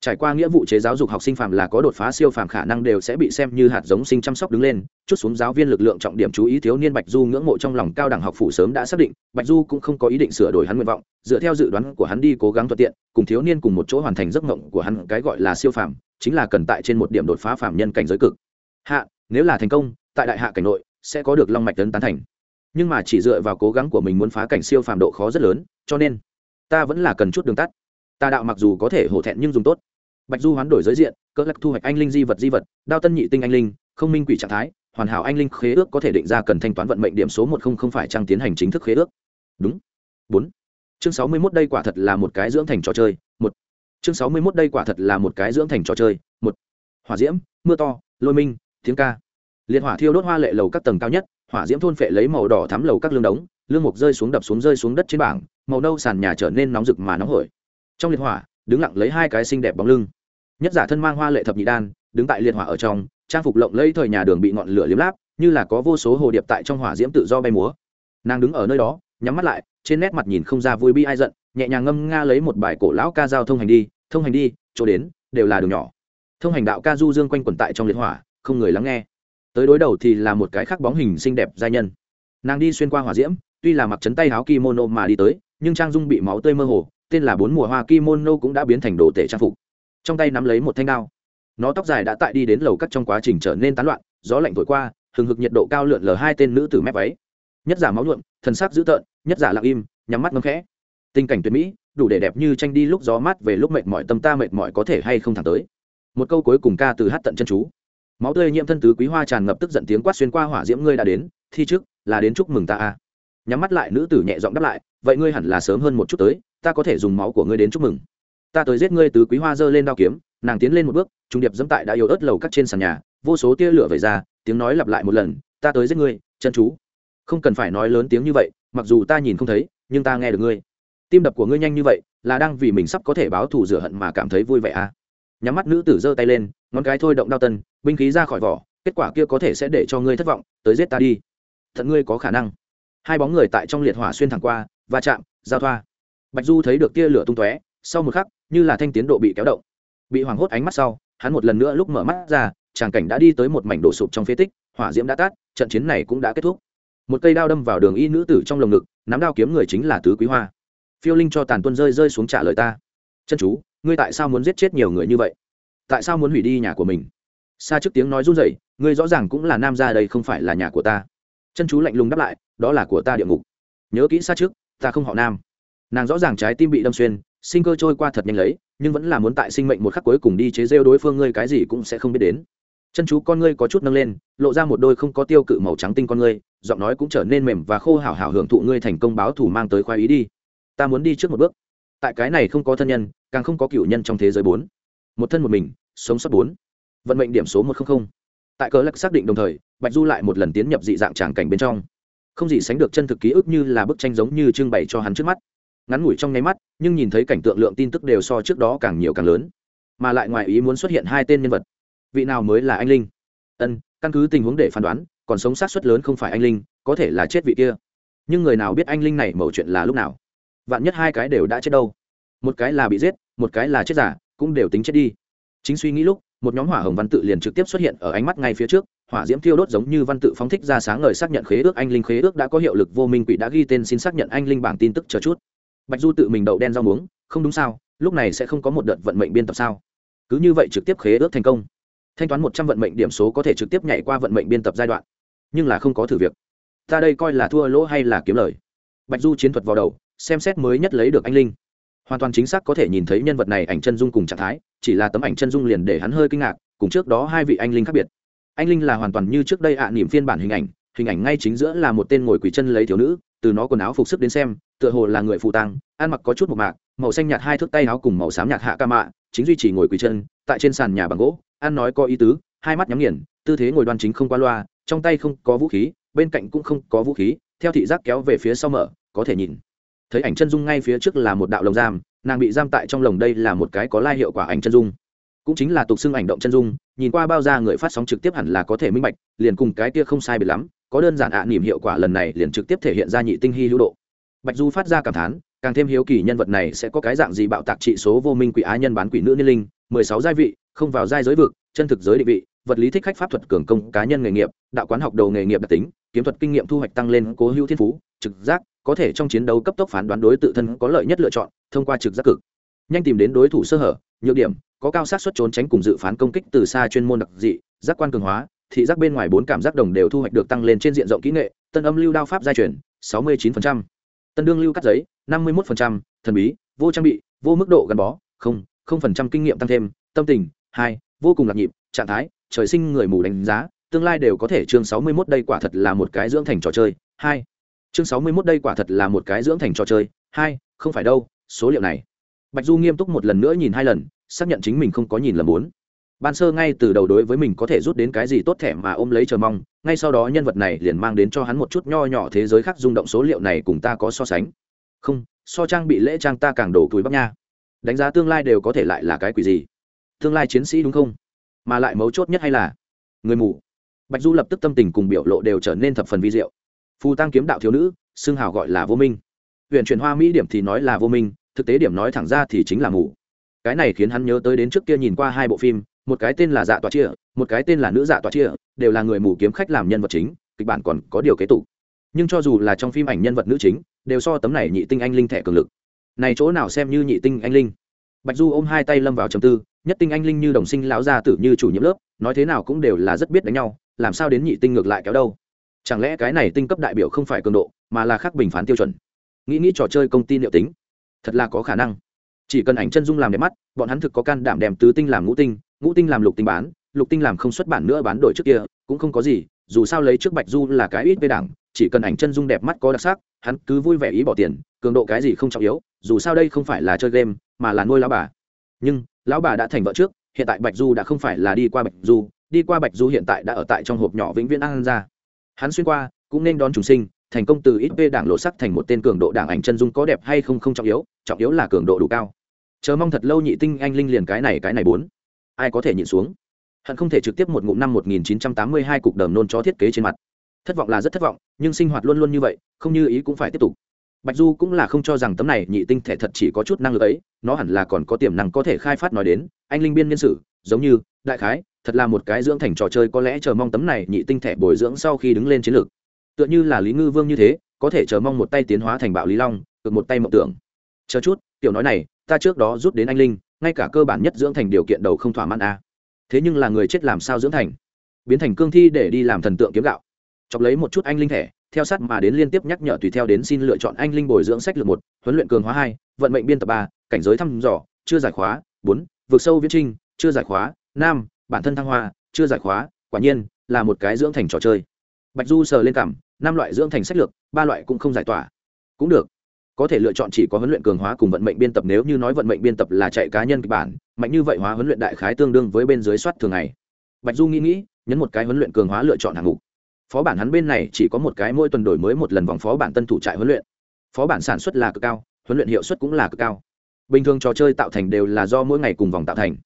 Trải qua nghĩa vụ chế giáo dục học sinh phàm là có đột phá siêu phàm khả năng đều sẽ bị xem như hạt giống sinh chăm sóc đứng lên. Chút xuống giáo viên lực lượng trọng điểm chú ý thiếu niên bạch du ngưỡng mộ trong lòng cao đẳng học phủ sớm đã xác định, bạch du cũng không có ý định sửa đổi hắn nguyện vọng. Dựa theo dự đoán của hắn đi cố gắng thuận tiện, cùng thiếu niên cùng một chỗ hoàn thành giấc mộng của hắn cái gọi là siêu phàm, chính là cần tại trên một điểm đột phá phàm nhân cảnh giới cực. Hạ, nếu là thành công, tại đại hạ cảnh nội sẽ có được long mạch tấn tán thành. Nhưng mà chỉ dựa vào cố gắng của mình muốn phá cảnh siêu phàm độ khó rất lớn, cho nên, ta vẫn là cần chút đường tắt. Ta đạo mặc dù có thể hổ thẹn nhưng dùng tốt. Bạch du hoán đổi giới diện cỡ lắc thu hoạch anh linh di vật di vật, đao tân nhị tinh anh linh, không minh quỷ trạng thái, hoàn hảo anh linh khế ước có thể định ra cần thanh toán vận mệnh điểm số một không không phải trang tiến hành chính thức khế ước. Đúng. Bốn. Chương sáu mươi mốt đây quả thật là một cái dưỡng thành trò chơi, một. Chương sáu mươi mốt đây quả thật là một cái dưỡng thành trò chơi, một. Hỏa diễm, mưa to, lôi minh, tiếng ca liệt hỏa thiêu đốt hoa lệ lầu các tầng cao nhất, hỏa diễm thôn phệ lấy màu đỏ thắm lầu các lương đống, lương mục rơi xuống đập xuống rơi xuống đất trên bảng, màu nâu sàn nhà trở nên nóng rực mà nóng hổi. Trong liệt hỏa, đứng lặng lấy hai cái xinh đẹp bóng lưng. Nhất giả thân mang hoa lệ thập nhị đan, đứng tại liệt hỏa ở trong, trang phục lộng lẫy thời nhà đường bị ngọn lửa liếm láp, như là có vô số hồ điệp tại trong hỏa diễm tự do bay múa. Nàng đứng ở nơi đó, nhắm mắt lại, trên nét mặt nhìn không ra vui bi ai giận, nhẹ nhàng ngâm nga lấy một bài cổ lão ca giao thông hành đi, thông hành đi, chỗ đến, đều là đường nhỏ. Thông hành đạo ca du dương quanh quẩn tại trong liệt hỏa, không người lắng nghe tới đối đầu thì là một cái khắc bóng hình xinh đẹp giai nhân. Nàng đi xuyên qua hỏa diễm, tuy là mặc chấn tay áo kimono mà đi tới, nhưng trang dung bị máu tươi mơ hồ, tên là bốn mùa hoa kimono cũng đã biến thành đồ tể trang phục. Trong tay nắm lấy một thanh đao. Nó tóc dài đã tại đi đến lầu cắt trong quá trình trở nên tán loạn, gió lạnh thổi qua, hừng hực nhiệt độ cao lượn lờ hai tên nữ tử mép váy. Nhất giả máu nhuộm, thần sắc dữ tợn, nhất giả lặng im, nhắm mắt ngâm khẽ. Tình cảnh tuyệt mỹ, đủ để đẹp như tranh đi lúc gió mát về lúc mệt mỏi, tâm ta mệt mỏi có thể hay không thẳng tới. Một câu cuối cùng ca từ hát tận chân chú máu tươi nhiễm thân tứ quý hoa tràn ngập tức giận tiếng quát xuyên qua hỏa diễm ngươi đã đến, thi trước là đến chúc mừng ta a nhắm mắt lại nữ tử nhẹ giọng đáp lại, vậy ngươi hẳn là sớm hơn một chút tới, ta có thể dùng máu của ngươi đến chúc mừng. Ta tới giết ngươi tứ quý hoa giơ lên đao kiếm, nàng tiến lên một bước trung điệp dẫm tại đã yếu ớt lầu cắt trên sàn nhà, vô số tia lửa vẩy ra, tiếng nói lặp lại một lần, ta tới giết ngươi, chân chú. Không cần phải nói lớn tiếng như vậy, mặc dù ta nhìn không thấy, nhưng ta nghe được ngươi. Tim đập của ngươi nhanh như vậy, là đang vì mình sắp có thể báo thù rửa hận mà cảm thấy vui vẻ à. Nhắm mắt nữ tử giơ tay lên ngón cái thôi động đao tân, binh khí ra khỏi vỏ, kết quả kia có thể sẽ để cho ngươi thất vọng, tới giết ta đi. Thật ngươi có khả năng. Hai bóng người tại trong liệt hỏa xuyên thẳng qua, va chạm, giao thoa. Bạch du thấy được tia lửa tung tóe, sau một khắc, như là thanh tiến độ bị kéo động. Bị hoảng hốt ánh mắt sau, hắn một lần nữa lúc mở mắt ra, tràng cảnh đã đi tới một mảnh đổ sụp trong phế tích, hỏa diễm đã tắt, trận chiến này cũng đã kết thúc. Một cây đao đâm vào đường y nữ tử trong lồng ngực, nắm đao kiếm người chính là tứ quý hoa. Phiêu linh cho tàn tuân rơi rơi xuống trả lời ta. Chân chú, ngươi tại sao muốn giết chết nhiều người như vậy? Tại sao muốn hủy đi nhà của mình? Xa trước tiếng nói run rẩy, ngươi rõ ràng cũng là nam gia đây không phải là nhà của ta. Chân chú lạnh lùng đáp lại, đó là của ta địa ngục. Nhớ kỹ xa trước ta không họ nam. Nàng rõ ràng trái tim bị đâm xuyên, sinh cơ trôi qua thật nhanh lấy, nhưng vẫn là muốn tại sinh mệnh một khắc cuối cùng đi chế rêu đối phương, ngươi cái gì cũng sẽ không biết đến. Chân chú con ngươi có chút nâng lên, lộ ra một đôi không có tiêu cự màu trắng tinh con ngươi, giọng nói cũng trở nên mềm và khô hảo hảo hưởng thụ ngươi thành công báo thủ mang tới khoái ý đi. Ta muốn đi trước một bước. Tại cái này không có thân nhân, càng không có cựu nhân trong thế giới bốn một thân một mình, sống sót bốn. Vận mệnh điểm số một trăm linh tại cờ lắc xác định đồng thời, bạch du lại một lần tiến nhập dị dạng tràng cảnh bên trong. Không gì sánh được chân thực ký ức như là bức tranh giống như trưng bày cho hắn trước mắt. Ngắn ngủi trong nháy mắt, nhưng nhìn thấy cảnh tượng lượng tin tức đều so trước đó càng nhiều càng lớn. Mà lại ngoài ý muốn xuất hiện hai tên nhân vật. Vị nào mới là anh linh? Ân, căn cứ tình huống để phán đoán, còn sống sát xuất lớn không phải anh linh, có thể là chết vị kia. Nhưng người nào biết anh linh này mẩu chuyện là lúc nào? Vạn nhất hai cái đều đã chết đâu? Một cái là bị giết, một cái là chết giả cũng đều tính chết đi. Chính suy nghĩ lúc, một nhóm hỏa hồng văn tự liền trực tiếp xuất hiện ở ánh mắt ngay phía trước, hỏa diễm thiêu đốt giống như văn tự phóng thích ra sáng ngời xác nhận khế ước, anh linh khế ước đã có hiệu lực, vô minh quỷ đã ghi tên xin xác nhận anh linh bảng tin tức chờ chút. Bạch du tự mình đậu đen rau muống, không đúng sao, lúc này sẽ không có một đợt vận mệnh biên tập sao? Cứ như vậy trực tiếp khế ước thành công. Thanh toán một trăm vận mệnh điểm số có thể trực tiếp nhảy qua vận mệnh biên tập giai đoạn. Nhưng là không có thử việc. Ta đây coi là thua lỗ hay là kiếm lời? Bạch du chiến thuật vào đầu, xem xét mới nhất lấy được anh linh hoàn toàn chính xác có thể nhìn thấy nhân vật này ảnh chân dung cùng trạng thái, chỉ là tấm ảnh chân dung liền để hắn hơi kinh ngạc, cùng trước đó hai vị anh linh khác biệt. Anh linh là hoàn toàn như trước đây ạ, niệm phiên bản hình ảnh hình ảnh ngay chính giữa là một tên ngồi quỳ chân lấy thiếu nữ, từ nó quần áo phục sức đến xem, tựa hồ là người phụ tăng ăn mặc có chút một mạc, màu xanh nhạt hai thước tay áo cùng màu xám nhạt hạ ca mạ, chính duy trì ngồi quỳ chân, tại trên sàn nhà bằng gỗ, ăn nói có ý tứ, hai mắt nhắm nghiền, tư thế ngồi đoan chính không qua loa, trong tay không có vũ khí, bên cạnh cũng không có vũ khí, theo thị giác kéo về phía sau mở, có thể nhìn thấy ảnh chân dung ngay phía trước là một đạo lồng giam nàng bị giam tại trong lồng đây là một cái có lai hiệu quả ảnh chân dung. Cũng chính là tục xưng ảnh động chân dung nhìn qua bao da người phát sóng trực tiếp hẳn là có thể minh bạch liền cùng cái kia không sai biệt lắm có đơn giản ạ à, hiệu quả lần này liền trực tiếp thể hiện ra nhị tinh hy hữu độ. Bạch du phát ra cảm thán càng thêm hiếu kỳ nhân vật này sẽ có cái dạng gì bạo tạc trị số vô minh quỷ á nhân bán quỷ nữ niên linh mười sáu giai vị không vào giai giới vực chân thực giới định vị vật lý thích khách pháp thuật cường công cá nhân nghề nghiệp đạo quán học đầu nghề nghiệp đặc tính kiếm thuật kinh nghiệm thu hoạch tăng lên cố hữu thiên phú trực giác có thể trong chiến đấu cấp tốc phán đoán đối tự thân có lợi nhất lựa chọn thông qua trực giác cực nhanh tìm đến đối thủ sơ hở nhược điểm có cao sát xuất trốn tránh cùng dự phán công kích từ xa chuyên môn đặc dị giác quan cường hóa thị giác bên ngoài bốn cảm giác đồng đều thu hoạch được tăng lên trên diện rộng kỹ nghệ tân âm lưu đao pháp gia truyền 69%. tân đương lưu cắt giấy 51%, thần bí vô trang bị vô mức độ gắn bó không không phần trăm kinh nghiệm tăng thêm tâm tình hai vô cùng lạc nhịp trạng thái trời sinh người mù đánh giá tương lai đều có thể chương 61 đây quả thật là một cái dưỡng thành trò chơi hai chương sáu mươi 61 đây quả thật là một cái dưỡng thành trò chơi. Hai, không phải đâu, số liệu này. Bạch du nghiêm túc một lần nữa nhìn hai lần, xác nhận chính mình không có nhìn lầm muốn ban sơ ngay từ đầu đối với mình có thể rút đến cái gì tốt thẻ mà ôm lấy chờ mong, ngay sau đó nhân vật này liền mang đến cho hắn một chút nho nhỏ thế giới khác rung động số liệu này cùng ta có so sánh. Không, so trang bị lễ trang ta càng đổ túi bắc nha. Đánh giá tương lai đều có thể lại là cái quỷ gì? Tương lai chiến sĩ đúng không? Mà lại mấu chốt nhất hay là người mù. Bạch du lập tức tâm tình cùng biểu lộ đều trở nên thập phần vi diệu phù tăng kiếm đạo thiếu nữ, xưng hào gọi là vô minh. Huyện chuyển hoa mỹ điểm thì nói là vô minh, thực tế điểm nói thẳng ra thì chính là mù. Cái này khiến hắn nhớ tới đến trước kia nhìn qua hai bộ phim, một cái tên là dạ tòa chia một cái tên là nữ dạ tòa chia đều là người mù kiếm khách làm nhân vật chính, kịch bản còn có điều kế tục. Nhưng cho dù là trong phim ảnh nhân vật nữ chính, đều so tấm này nhị tinh anh linh thẻ cường lực. Này chỗ nào xem như nhị tinh anh linh? Bạch du ôm hai tay lâm vào trầm tư, nhất tinh anh linh như đồng sinh lão gia tử như chủ nhiệm lớp, nói thế nào cũng đều là rất biết đánh nhau, làm sao đến nhị tinh ngược lại kéo đâu? Chẳng lẽ cái này tinh cấp đại biểu không phải cường độ, mà là khác bình phán tiêu chuẩn? Nghĩ nghĩ trò chơi công ty liệu tính, thật là có khả năng. Chỉ cần ảnh chân dung làm đẹp mắt, bọn hắn thực có can đảm đem tứ tinh làm ngũ tinh ngũ tinh làm lục tinh bán, lục tinh làm không xuất bản nữa bán đổi trước kia, cũng không có gì, dù sao lấy trước bạch du là cái ít về đảng, chỉ cần ảnh chân dung đẹp mắt có đặc sắc, hắn cứ vui vẻ ý bỏ tiền, cường độ cái gì không trọng yếu, dù sao đây không phải là chơi game, mà là nuôi lão bà. Nhưng, lão bà đã thành vợ trước, hiện tại bạch du đã không phải là đi qua bạch du, đi qua bạch du hiện tại đã ở tại trong hộp nhỏ vĩnh viễn an ra hắn xuyên qua, cũng nên đón chúng sinh, thành công từ ít v đảng lộ sắc thành một tên cường độ đảng ảnh chân dung có đẹp hay không không trọng yếu trọng yếu là cường độ đủ cao. Chờ mong thật lâu nhị tinh anh linh liền cái này cái này bốn. Ai có thể nhịn xuống? Hận không thể trực tiếp một ngụm năm 1982 cục đờm nôn cho thiết kế trên mặt. Thất vọng là rất thất vọng, nhưng sinh hoạt luôn luôn như vậy, không như ý cũng phải tiếp tục. Bạch du cũng là không cho rằng tấm này nhị tinh thể thật chỉ có chút năng lực ấy, nó hẳn là còn có tiềm năng có thể khai phát nói đến, anh linh biên nhân sự giống như đại khái, thật là một cái dưỡng thành trò chơi, có lẽ chờ mong tấm này nhị tinh thể bồi dưỡng sau khi đứng lên chiến lược. Tựa như là lý ngư vương như thế, có thể chờ mong một tay tiến hóa thành bạo lý long cực một tay mộng tưởng. Chờ chút, tiểu nói này, ta trước đó rút đến anh linh, ngay cả cơ bản nhất dưỡng thành điều kiện đầu không thỏa mãn a. À. thế nhưng là người chết làm sao dưỡng thành? Biến thành cương thi để đi làm thần tượng kiếm gạo. Chọc lấy một chút anh linh thẻ, theo sát mà đến liên tiếp nhắc nhở tùy theo đến xin lựa chọn anh linh bồi dưỡng sách lược một, huấn luyện cường hóa hai, vận mệnh biên tập ba, cảnh giới thăm dò, chưa giải khóa, bốn, vượt sâu viễn trinh chưa giải khóa Nam, bản thân thăng hoa chưa giải khóa quả nhiên là một cái dưỡng thành trò chơi. Bạch du sờ lên cảm năm loại dưỡng thành sách lược ba loại cũng không giải tỏa. Cũng được. Có thể lựa chọn chỉ có huấn luyện cường hóa cùng vận mệnh biên tập nếu như nói vận mệnh biên tập là chạy cá nhân kịch bản mạnh như vậy hóa huấn luyện đại khái tương đương với bên dưới soát thường ngày. Bạch du nghĩ nghĩ nhấn một cái huấn luyện cường hóa lựa chọn hạng mục. Phó bản hắn bên này chỉ có một cái mỗi tuần đổi mới một lần vòng phó bản tân thủ trại huấn luyện. Phó bản sản xuất là cực cao huấn luyện hiệu suất cũng là cực cao. Bình thường trò chơi tạo thành đều là do mỗi ngày cùng vòng tạo thành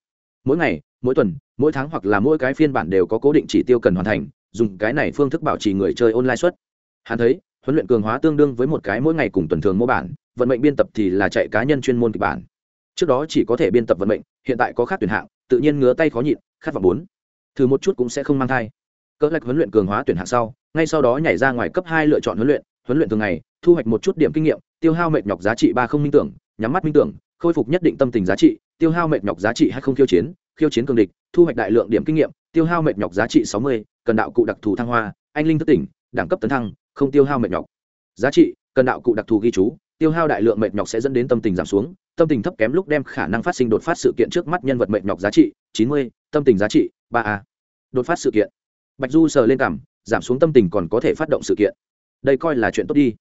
mỗi ngày, mỗi tuần, mỗi tháng hoặc là mỗi cái phiên bản đều có cố định chỉ tiêu cần hoàn thành, dùng cái này phương thức bảo trì người chơi online suất. Hắn thấy, huấn luyện cường hóa tương đương với một cái mỗi ngày cùng tuần thường mô bản, vận mệnh biên tập thì là chạy cá nhân chuyên môn kịch bản. Trước đó chỉ có thể biên tập vận mệnh, hiện tại có khác tuyển hạng, tự nhiên ngứa tay khó nhịn, khát vọng bốn. Thử một chút cũng sẽ không mang thai. Cỡ lạch huấn luyện cường hóa tuyển hạng sau, ngay sau đó nhảy ra ngoài cấp hai lựa chọn huấn luyện huấn luyện thường ngày, thu hoạch một chút điểm kinh nghiệm, tiêu hao mệt nhọc giá trị ba không minh tưởng, nhắm mắt minh tưởng, khôi phục nhất định tâm tình giá trị tiêu hao mệt nhọc giá trị hay không khiêu chiến khiêu chiến cường địch, thu hoạch đại lượng điểm kinh nghiệm, tiêu hao mệt nhọc giá trị sáu mươi, cần đạo cụ đặc thù thăng hoa, anh linh thất tỉnh, đẳng cấp tấn thăng, không tiêu hao mệt nhọc. Giá trị, cần đạo cụ đặc thù ghi chú, tiêu hao đại lượng mệt nhọc sẽ dẫn đến tâm tình giảm xuống, tâm tình thấp kém lúc đem khả năng phát sinh đột phát sự kiện trước mắt nhân vật mệt nhọc giá trị, chín mươi, tâm tình giá trị, ba a. Đột phát sự kiện. Bạch du sờ lên cảm, giảm xuống tâm tình còn có thể phát động sự kiện. Đây coi là chuyện tốt đi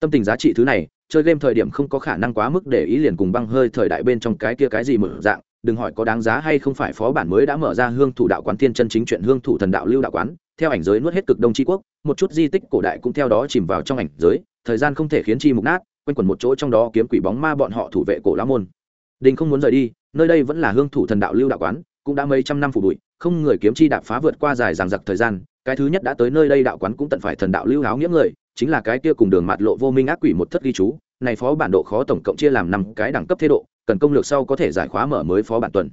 tâm tình giá trị thứ này, chơi game thời điểm không có khả năng quá mức để ý liền cùng băng hơi thời đại bên trong cái kia cái gì mở dạng, đừng hỏi có đáng giá hay không phải phó bản mới đã mở ra hương thủ đạo quán tiên chân chính chuyện hương thủ thần đạo lưu đạo quán, theo ảnh giới nuốt hết cực đông tri quốc, một chút di tích cổ đại cũng theo đó chìm vào trong ảnh giới, thời gian không thể khiến chi mục nát, quanh quẩn một chỗ trong đó kiếm quỷ bóng ma bọn họ thủ vệ cổ lão môn. Đình không muốn rời đi, nơi đây vẫn là hương thủ thần đạo lưu đạo quán, cũng đã mấy trăm năm phủ bụi, không người kiếm chi đạp phá vượt qua dài dằng dặc thời gian, cái thứ nhất đã tới nơi đây đạo quán cũng tận phải thần đạo lưu háo nghĩa người chính là cái kia cùng đường mạt lộ vô minh ác quỷ một thất ghi chú, này phó bản độ khó tổng cộng chia làm năm cái đẳng cấp thế độ, cần công lược sau có thể giải khóa mở mới phó bản tuần.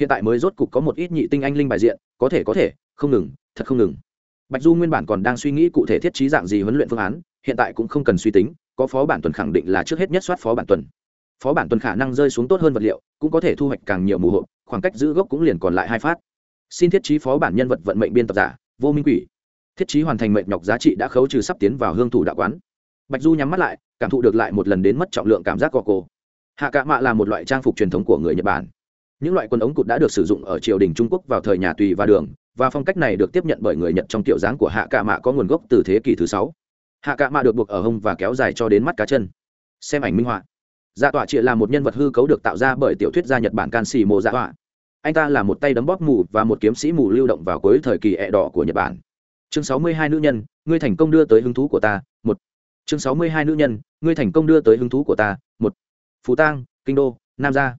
Hiện tại mới rốt cục có một ít nhị tinh anh linh bài diện, có thể có thể, không ngừng, thật không ngừng. Bạch du nguyên bản còn đang suy nghĩ cụ thể thiết trí dạng gì huấn luyện phương án, hiện tại cũng không cần suy tính, có phó bản tuần khẳng định là trước hết nhất soát phó bản tuần. Phó bản tuần khả năng rơi xuống tốt hơn vật liệu, cũng có thể thu hoạch càng nhiều mù hộp, khoảng cách giữ gốc cũng liền còn lại hai phát. Xin thiết trí phó bản nhân vật vận mệnh biên tập giả, vô minh quỷ thiết trí hoàn thành mệnh nhọc giá trị đã khấu trừ sắp tiến vào hương thủ đạo quán. Bạch du nhắm mắt lại, cảm thụ được lại một lần đến mất trọng lượng cảm giác cọ cổ hạ cạ mạ là một loại trang phục truyền thống của người nhật bản. Những loại quần ống cụt đã được sử dụng ở triều đình trung quốc vào thời nhà tùy và đường, và phong cách này được tiếp nhận bởi người nhật trong tiểu dáng của hạ cạ mạ có nguồn gốc từ thế kỷ thứ sáu. Hạ cạ mạ được buộc ở hông và kéo dài cho đến mắt cá chân. Xem ảnh minh họa. Dạ tọa trịa là một nhân vật hư cấu được tạo ra bởi tiểu thuyết gia nhật bản can xì mộ dạ tọa. Anh ta là một tay đấm bóp mù và một kiếm sĩ mù lưu động vào cuối thời kỳ ẹ đỏ của nhật bản chương sáu mươi hai nữ nhân, ngươi thành công đưa tới hứng thú của ta, một. Chương sáu mươi hai nữ nhân, ngươi thành công đưa tới hứng thú của ta, một. Phú tang, kinh đô, nam gia.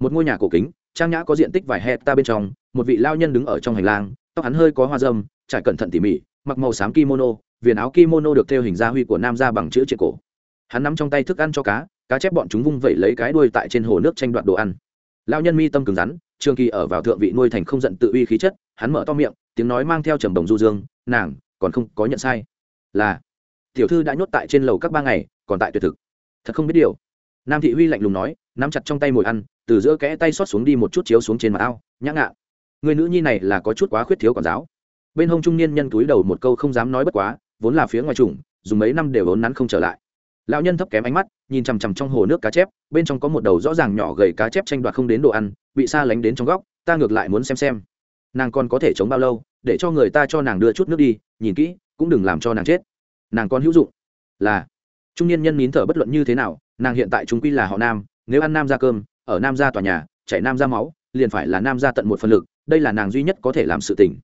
Một ngôi nhà cổ kính, trang nhã có diện tích vài hecta bên trong, một vị lao nhân đứng ở trong hành lang, tóc hắn hơi có hoa dâm trải cẩn thận tỉ mỉ, mặc màu xám kimono, viền áo kimono được theo hình gia huy của nam gia bằng chữ triệt cổ. Hắn nắm trong tay thức ăn cho cá cá chép bọn chúng vung vẩy lấy cái đuôi tại trên hồ nước tranh đoạt đồ ăn. Lao nhân mi tâm cứng rắn, trường kỳ ở vào thượng vị nuôi thành không giận tự uy khí chất hắn mở to miệng, tiếng nói mang theo trầm đồng du dương, nàng, còn không có nhận sai. Là, tiểu thư đã nhốt tại trên lầu các ba ngày, còn tại tuyệt thực. Thật không biết điều. Nam thị huy lạnh lùng nói, nắm chặt trong tay mồi ăn, từ giữa kẽ tay xót xuống đi một chút chiếu xuống trên mặt ao, nhã ngạ, người nữ nhi này là có chút quá khuyết thiếu quản giáo. Bên hông trung niên nhân túi đầu một câu không dám nói bất quá, vốn là phía ngoài trùng dùng mấy năm đều vốn nắn không trở lại. Lão nhân thấp kém ánh mắt, nhìn chằm chằm trong hồ nước cá chép, bên trong có một đầu rõ ràng nhỏ gầy cá chép tranh đoạt không đến đồ ăn, bị xa lánh đến trong góc, ta ngược lại muốn xem xem nàng còn có thể chống bao lâu, để cho người ta cho nàng đưa chút nước đi, nhìn kỹ, cũng đừng làm cho nàng chết. Nàng còn hữu dụng. Là, trung niên nhân nín thở bất luận như thế nào, nàng hiện tại chúng quy là họ nam, nếu ăn nam ra cơm, ở nam ra tòa nhà, chảy nam ra máu, liền phải là nam ra tận một phần lực, đây là nàng duy nhất có thể làm sự tình.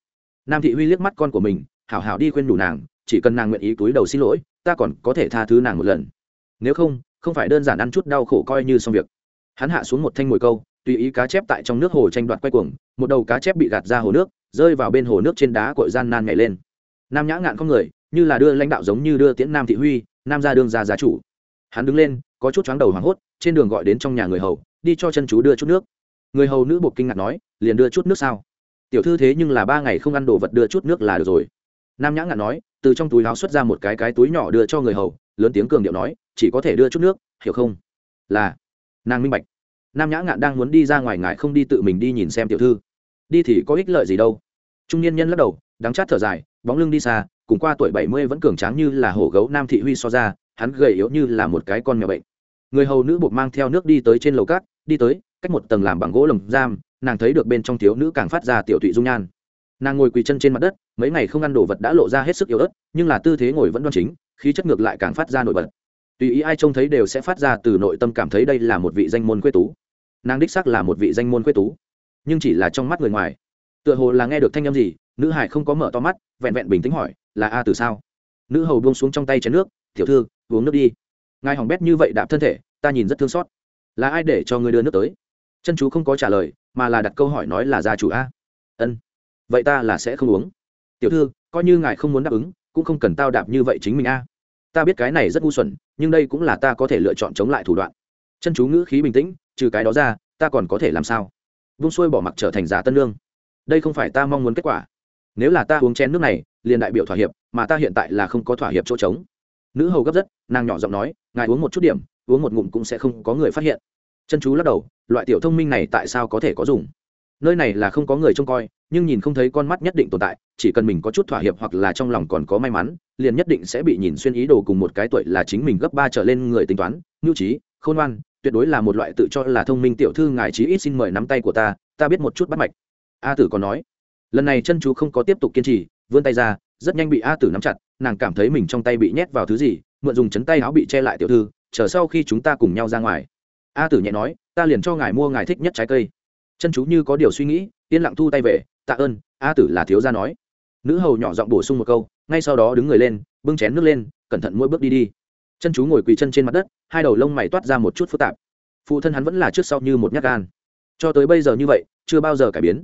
Nam thị huy liếc mắt con của mình, hảo hảo đi khuyên đủ nàng, chỉ cần nàng nguyện ý túi đầu xin lỗi, ta còn có thể tha thứ nàng một lần. Nếu không không phải đơn giản ăn chút đau khổ coi như xong việc. Hắn hạ xuống một thanh mồi câu tùy ý cá chép tại trong nước hồ tranh đoạt quay cuồng, một đầu cá chép bị gạt ra hồ nước, rơi vào bên hồ nước trên đá cội gian nan nhảy lên. Nam nhã ngạn không người, như là đưa lãnh đạo giống như đưa tiễn nam thị huy, nam ra đương ra giá chủ. Hắn đứng lên, có chút chóng đầu hoảng hốt, trên đường gọi đến trong nhà người hầu, đi cho chân chú đưa chút nước. Người hầu nữ buộc kinh ngạc nói, liền đưa chút nước sao? Tiểu thư thế nhưng là ba ngày không ăn đồ vật đưa chút nước là được rồi. Nam nhã ngạn nói, từ trong túi áo xuất ra một cái cái túi nhỏ đưa cho người hầu, lớn tiếng cường điệu nói, chỉ có thể đưa chút nước, hiểu không? Là. Nàng minh bạch nam nhã ngạn đang muốn đi ra ngoài ngài không đi tự mình đi nhìn xem tiểu thư. Đi thì có ích lợi gì đâu. Trung niên nhân lắc đầu, đắng chát thở dài, bóng lưng đi xa, cùng qua tuổi bảy mươi vẫn cường tráng như là hổ gấu nam thị huy so ra, hắn gầy yếu như là một cái con mèo bệnh. Người hầu nữ buộc mang theo nước đi tới trên lầu cát, đi tới, cách một tầng làm bằng gỗ lồng giam, nàng thấy được bên trong thiếu nữ càng phát ra tiểu thụy dung nhan. Nàng ngồi quỳ chân trên mặt đất, mấy ngày không ăn đồ vật đã lộ ra hết sức yếu ớt, nhưng là tư thế ngồi vẫn đoan chính, khí chất ngược lại càng phát ra nổi bật. Tùy ý ai trông thấy đều sẽ phát ra từ nội tâm cảm thấy đây là một vị danh môn quê tú nàng đích xác là một vị danh môn quê tú, nhưng chỉ là trong mắt người ngoài. Tựa hồ là nghe được thanh â m gì, nữ hải không có mở to mắt, vẹn vẹn bình tĩnh hỏi, là a từ sao? Nữ hầu buông xuống trong tay chén nước, tiểu thư, uống nước đi. Ngài hỏng bét như vậy đạp thân thể, ta nhìn rất thương xót. Là ai để cho người đưa nước tới? Chân chú không có trả lời, mà là đặt câu hỏi nói là gia chủ a. Ân, vậy ta là sẽ không uống. Tiểu thư, coi như ngài không muốn đáp ứng, cũng không cần tao đạp như vậy chính mình a. Ta biết cái này rất ngu xuẩn, nhưng đây cũng là ta có thể lựa chọn chống lại thủ đoạn. Chân chú ngữ khí bình tĩnh trừ cái đó ra, ta còn có thể làm sao? Vung xuôi bỏ mặc trở thành giả tân lương. Đây không phải ta mong muốn kết quả. Nếu là ta uống chén nước này, liền đại biểu thỏa hiệp, mà ta hiện tại là không có thỏa hiệp chỗ trống. Nữ hầu gấp rất, nàng nhỏ giọng nói, ngài uống một chút điểm, uống một ngụm cũng sẽ không có người phát hiện. Chân chú lắc đầu, loại tiểu thông minh này tại sao có thể có dùng? Nơi này là không có người trông coi, nhưng nhìn không thấy con mắt nhất định tồn tại, chỉ cần mình có chút thỏa hiệp hoặc là trong lòng còn có may mắn, liền nhất định sẽ bị nhìn xuyên ý đồ cùng một cái tuổi là chính mình gấp ba trở lên người tính toán, nhu trí, khôn ngoan tuyệt đối là một loại tự cho là thông minh tiểu thư, ngài chí ít xin mời nắm tay của ta ta biết một chút bắt mạch. A tử còn nói. Lần này chân chú không có tiếp tục kiên trì, vươn tay ra, rất nhanh bị a tử nắm chặt, nàng cảm thấy mình trong tay bị nhét vào thứ gì, mượn dùng chấn tay áo bị che lại tiểu thư, chờ sau khi chúng ta cùng nhau ra ngoài. A tử nhẹ nói, ta liền cho ngài mua ngài thích nhất trái cây. Chân chú như có điều suy nghĩ, yên lặng thu tay về, tạ ơn, a tử là thiếu gia nói. Nữ hầu nhỏ giọng bổ sung một câu, ngay sau đó đứng người lên, bưng chén nước lên, cẩn thận mỗi bước đi đi chân chú ngồi quỳ chân trên mặt đất, hai đầu lông mày toát ra một chút phức tạp. Phụ thân hắn vẫn là trước sau như một nhát gan. Cho tới bây giờ như vậy, chưa bao giờ cải biến.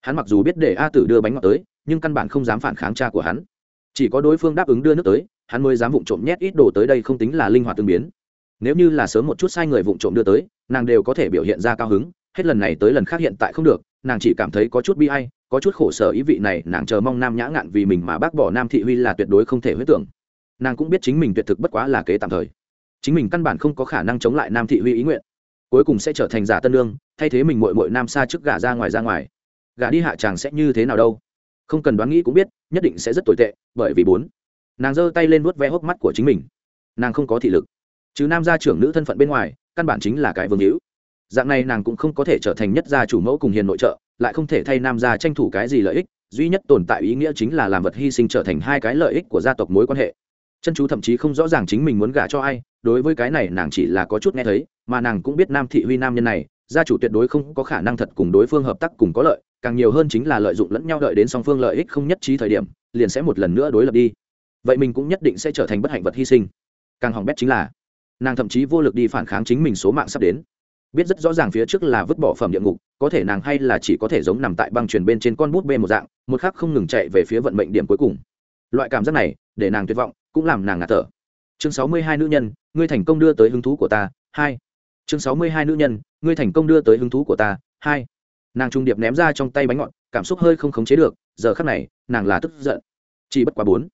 Hắn mặc dù biết để a tử đưa bánh ngọt tới, nhưng căn bản không dám phản kháng cha của hắn. Chỉ có đối phương đáp ứng đưa nước tới, hắn mới dám vụng trộm nhét ít đồ tới đây không tính là linh hoạt tương biến. Nếu như là sớm một chút sai người vụng trộm đưa tới, nàng đều có thể biểu hiện ra cao hứng, hết lần này tới lần khác hiện tại không được, nàng chỉ cảm thấy có chút bi hay có chút khổ sở ý vị này, nàng chờ mong nam nhã ngạn vì mình mà bác bỏ nam thị huy là tuyệt đối không thể huyết tưởng nàng cũng biết chính mình tuyệt thực bất quá là kế tạm thời. Chính mình căn bản không có khả năng chống lại nam thị huy ý nguyện. Cuối cùng sẽ trở thành giả tân lương, thay thế mình mội mội nam xa trước gà ra ngoài ra ngoài. Gà đi hạ chàng sẽ như thế nào đâu? Không cần đoán nghĩ cũng biết, nhất định sẽ rất tồi tệ, bởi vì bốn, nàng giơ tay lên vuốt ve hốc mắt của chính mình. Nàng không có thị lực. Chứ nam gia trưởng nữ thân phận bên ngoài, căn bản chính là cái vương hữu. Dạng này nàng cũng không có thể trở thành nhất gia chủ mẫu cùng hiền nội trợ, lại không thể thay nam gia tranh thủ cái gì lợi ích, duy nhất tồn tại ý nghĩa chính là làm vật hy sinh trở thành hai cái lợi ích của gia tộc mối quan hệ chân chú thậm chí không rõ ràng chính mình muốn gả cho ai, đối với cái này nàng chỉ là có chút nghe thấy, mà nàng cũng biết nam thị huy nam nhân này, gia chủ tuyệt đối không có khả năng thật cùng đối phương hợp tác cùng có lợi, càng nhiều hơn chính là lợi dụng lẫn nhau đợi đến song phương lợi ích không nhất trí thời điểm, liền sẽ một lần nữa đối lập đi. Vậy mình cũng nhất định sẽ trở thành bất hạnh vật hy sinh. Càng hỏng bét chính là, nàng thậm chí vô lực đi phản kháng chính mình số mạng sắp đến. Biết rất rõ ràng phía trước là vứt bỏ phẩm địa ngục, có thể nàng hay là chỉ có thể giống nằm tại băng truyền bên trên con bút bê một dạng, một khắc không ngừng chạy về phía vận mệnh điểm cuối cùng. Loại cảm giác này, để nàng tuyệt vọng cũng làm nàng ngạt thở. Chương sáu mươi hai nữ nhân, ngươi thành công đưa tới hứng thú của ta, hai. Chương sáu mươi hai nữ nhân, ngươi thành công đưa tới hứng thú của ta, hai. Nàng trung điệp ném ra trong tay bánh ngọt, cảm xúc hơi không khống chế được, giờ khắc này, nàng là tức giận. Chỉ bất quá bốn.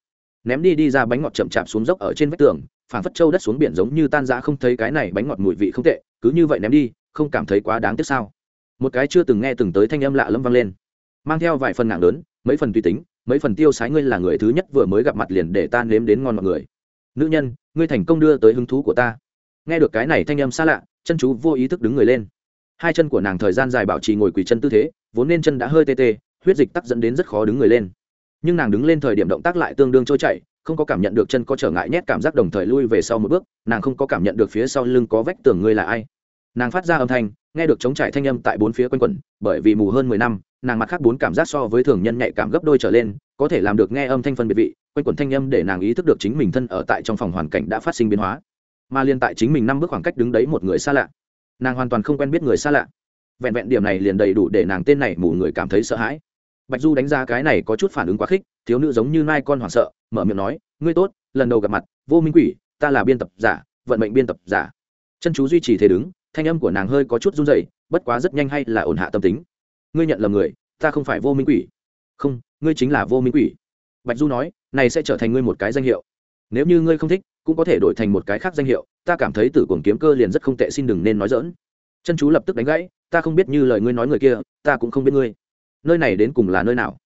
Ném đi đi ra bánh ngọt chậm chạp xuống dốc ở trên vách tường phản phất châu đất xuống biển giống như tan rã không thấy cái này bánh ngọt mùi vị không tệ, cứ như vậy ném đi, không cảm thấy quá đáng tiếc sao? Một cái chưa từng nghe từng tới thanh âm lạ lâm vang lên, mang theo vài phần nặng lớn, mấy phần tùy tính mấy phần tiêu sái ngươi là người thứ nhất vừa mới gặp mặt liền để ta nếm đến ngon mọi người. Nữ nhân, ngươi thành công đưa tới hứng thú của ta. Nghe được cái này thanh âm xa lạ, chân chú vô ý thức đứng người lên. Hai chân của nàng thời gian dài bảo trì ngồi quỳ chân tư thế, vốn nên chân đã hơi tê tê, huyết dịch tắc dẫn đến rất khó đứng người lên. Nhưng nàng đứng lên thời điểm động tác lại tương đương trôi chảy, không có cảm nhận được chân có trở ngại nhét cảm giác đồng thời lui về sau một bước, nàng không có cảm nhận được phía sau lưng có vách tường ngươi là ai. Nàng phát ra âm thanh nghe được chống trải thanh âm tại bốn phía quanh quẩn, bởi vì mù hơn mười năm, nàng mặt khác bốn cảm giác so với thường nhân nhạy cảm gấp đôi trở lên, có thể làm được nghe âm thanh phân biệt vị, quanh quẩn thanh âm để nàng ý thức được chính mình thân ở tại trong phòng hoàn cảnh đã phát sinh biến hóa. Mà liên tại chính mình năm bước khoảng cách đứng đấy một người xa lạ. Nàng hoàn toàn không quen biết người xa lạ. Vẹn vẹn điểm này liền đầy đủ để nàng tên này mù người cảm thấy sợ hãi. Bạch du đánh giá cái này có chút phản ứng quá khích, thiếu nữ giống như nai con hoảng sợ, mở miệng nói, ngươi tốt, lần đầu gặp mặt, vô minh quỷ, ta là biên tập giả, vận mệnh biên tập giả. Chân chú duy trì thế đứng thanh âm của nàng hơi có chút run rẩy, bất quá rất nhanh hay là ổn hạ tâm tính. Ngươi nhận lầm người ta không phải vô minh quỷ. Không ngươi chính là vô minh quỷ. Bạch du nói này sẽ trở thành ngươi một cái danh hiệu. Nếu như ngươi không thích cũng có thể đổi thành một cái khác danh hiệu ta cảm thấy tử cuồng kiếm cơ liền rất không tệ xin đừng nên nói dỡn chân chú lập tức đánh gãy ta không biết như lời ngươi nói người kia ta cũng không biết ngươi. Nơi này đến cùng là nơi nào?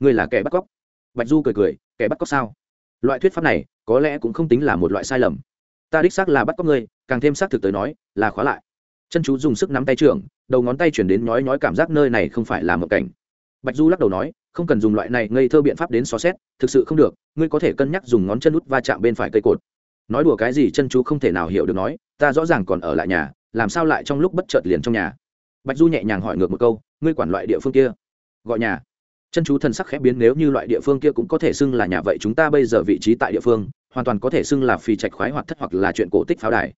Ngươi là kẻ bắt cóc. Bạch du cười cười kẻ bắt cóc sao? Loại thuyết pháp này có lẽ cũng không tính là một loại sai lầm. Ta đích xác là bắt cóc ngươi càng thêm xác thực tới nói là khóa lại chân chú dùng sức nắm tay trưởng, đầu ngón tay chuyển đến nhói nhói cảm giác nơi này không phải là một cảnh. Bạch du lắc đầu nói, không cần dùng loại này ngây thơ biện pháp đến xó xét, thực sự không được, ngươi có thể cân nhắc dùng ngón chân út va chạm bên phải cây cột. Nói đùa cái gì chân chú không thể nào hiểu được nói, ta rõ ràng còn ở lại nhà, làm sao lại trong lúc bất chợt liền trong nhà? Bạch du nhẹ nhàng hỏi ngược một câu, ngươi quản loại địa phương kia? Gọi nhà. Chân chú thần sắc khẽ biến, nếu như loại địa phương kia cũng có thể xưng là nhà vậy, chúng ta bây giờ vị trí tại địa phương, hoàn toàn có thể xưng là phi trạch khoái hoặc thất hoặc là chuyện cổ tích pháo đài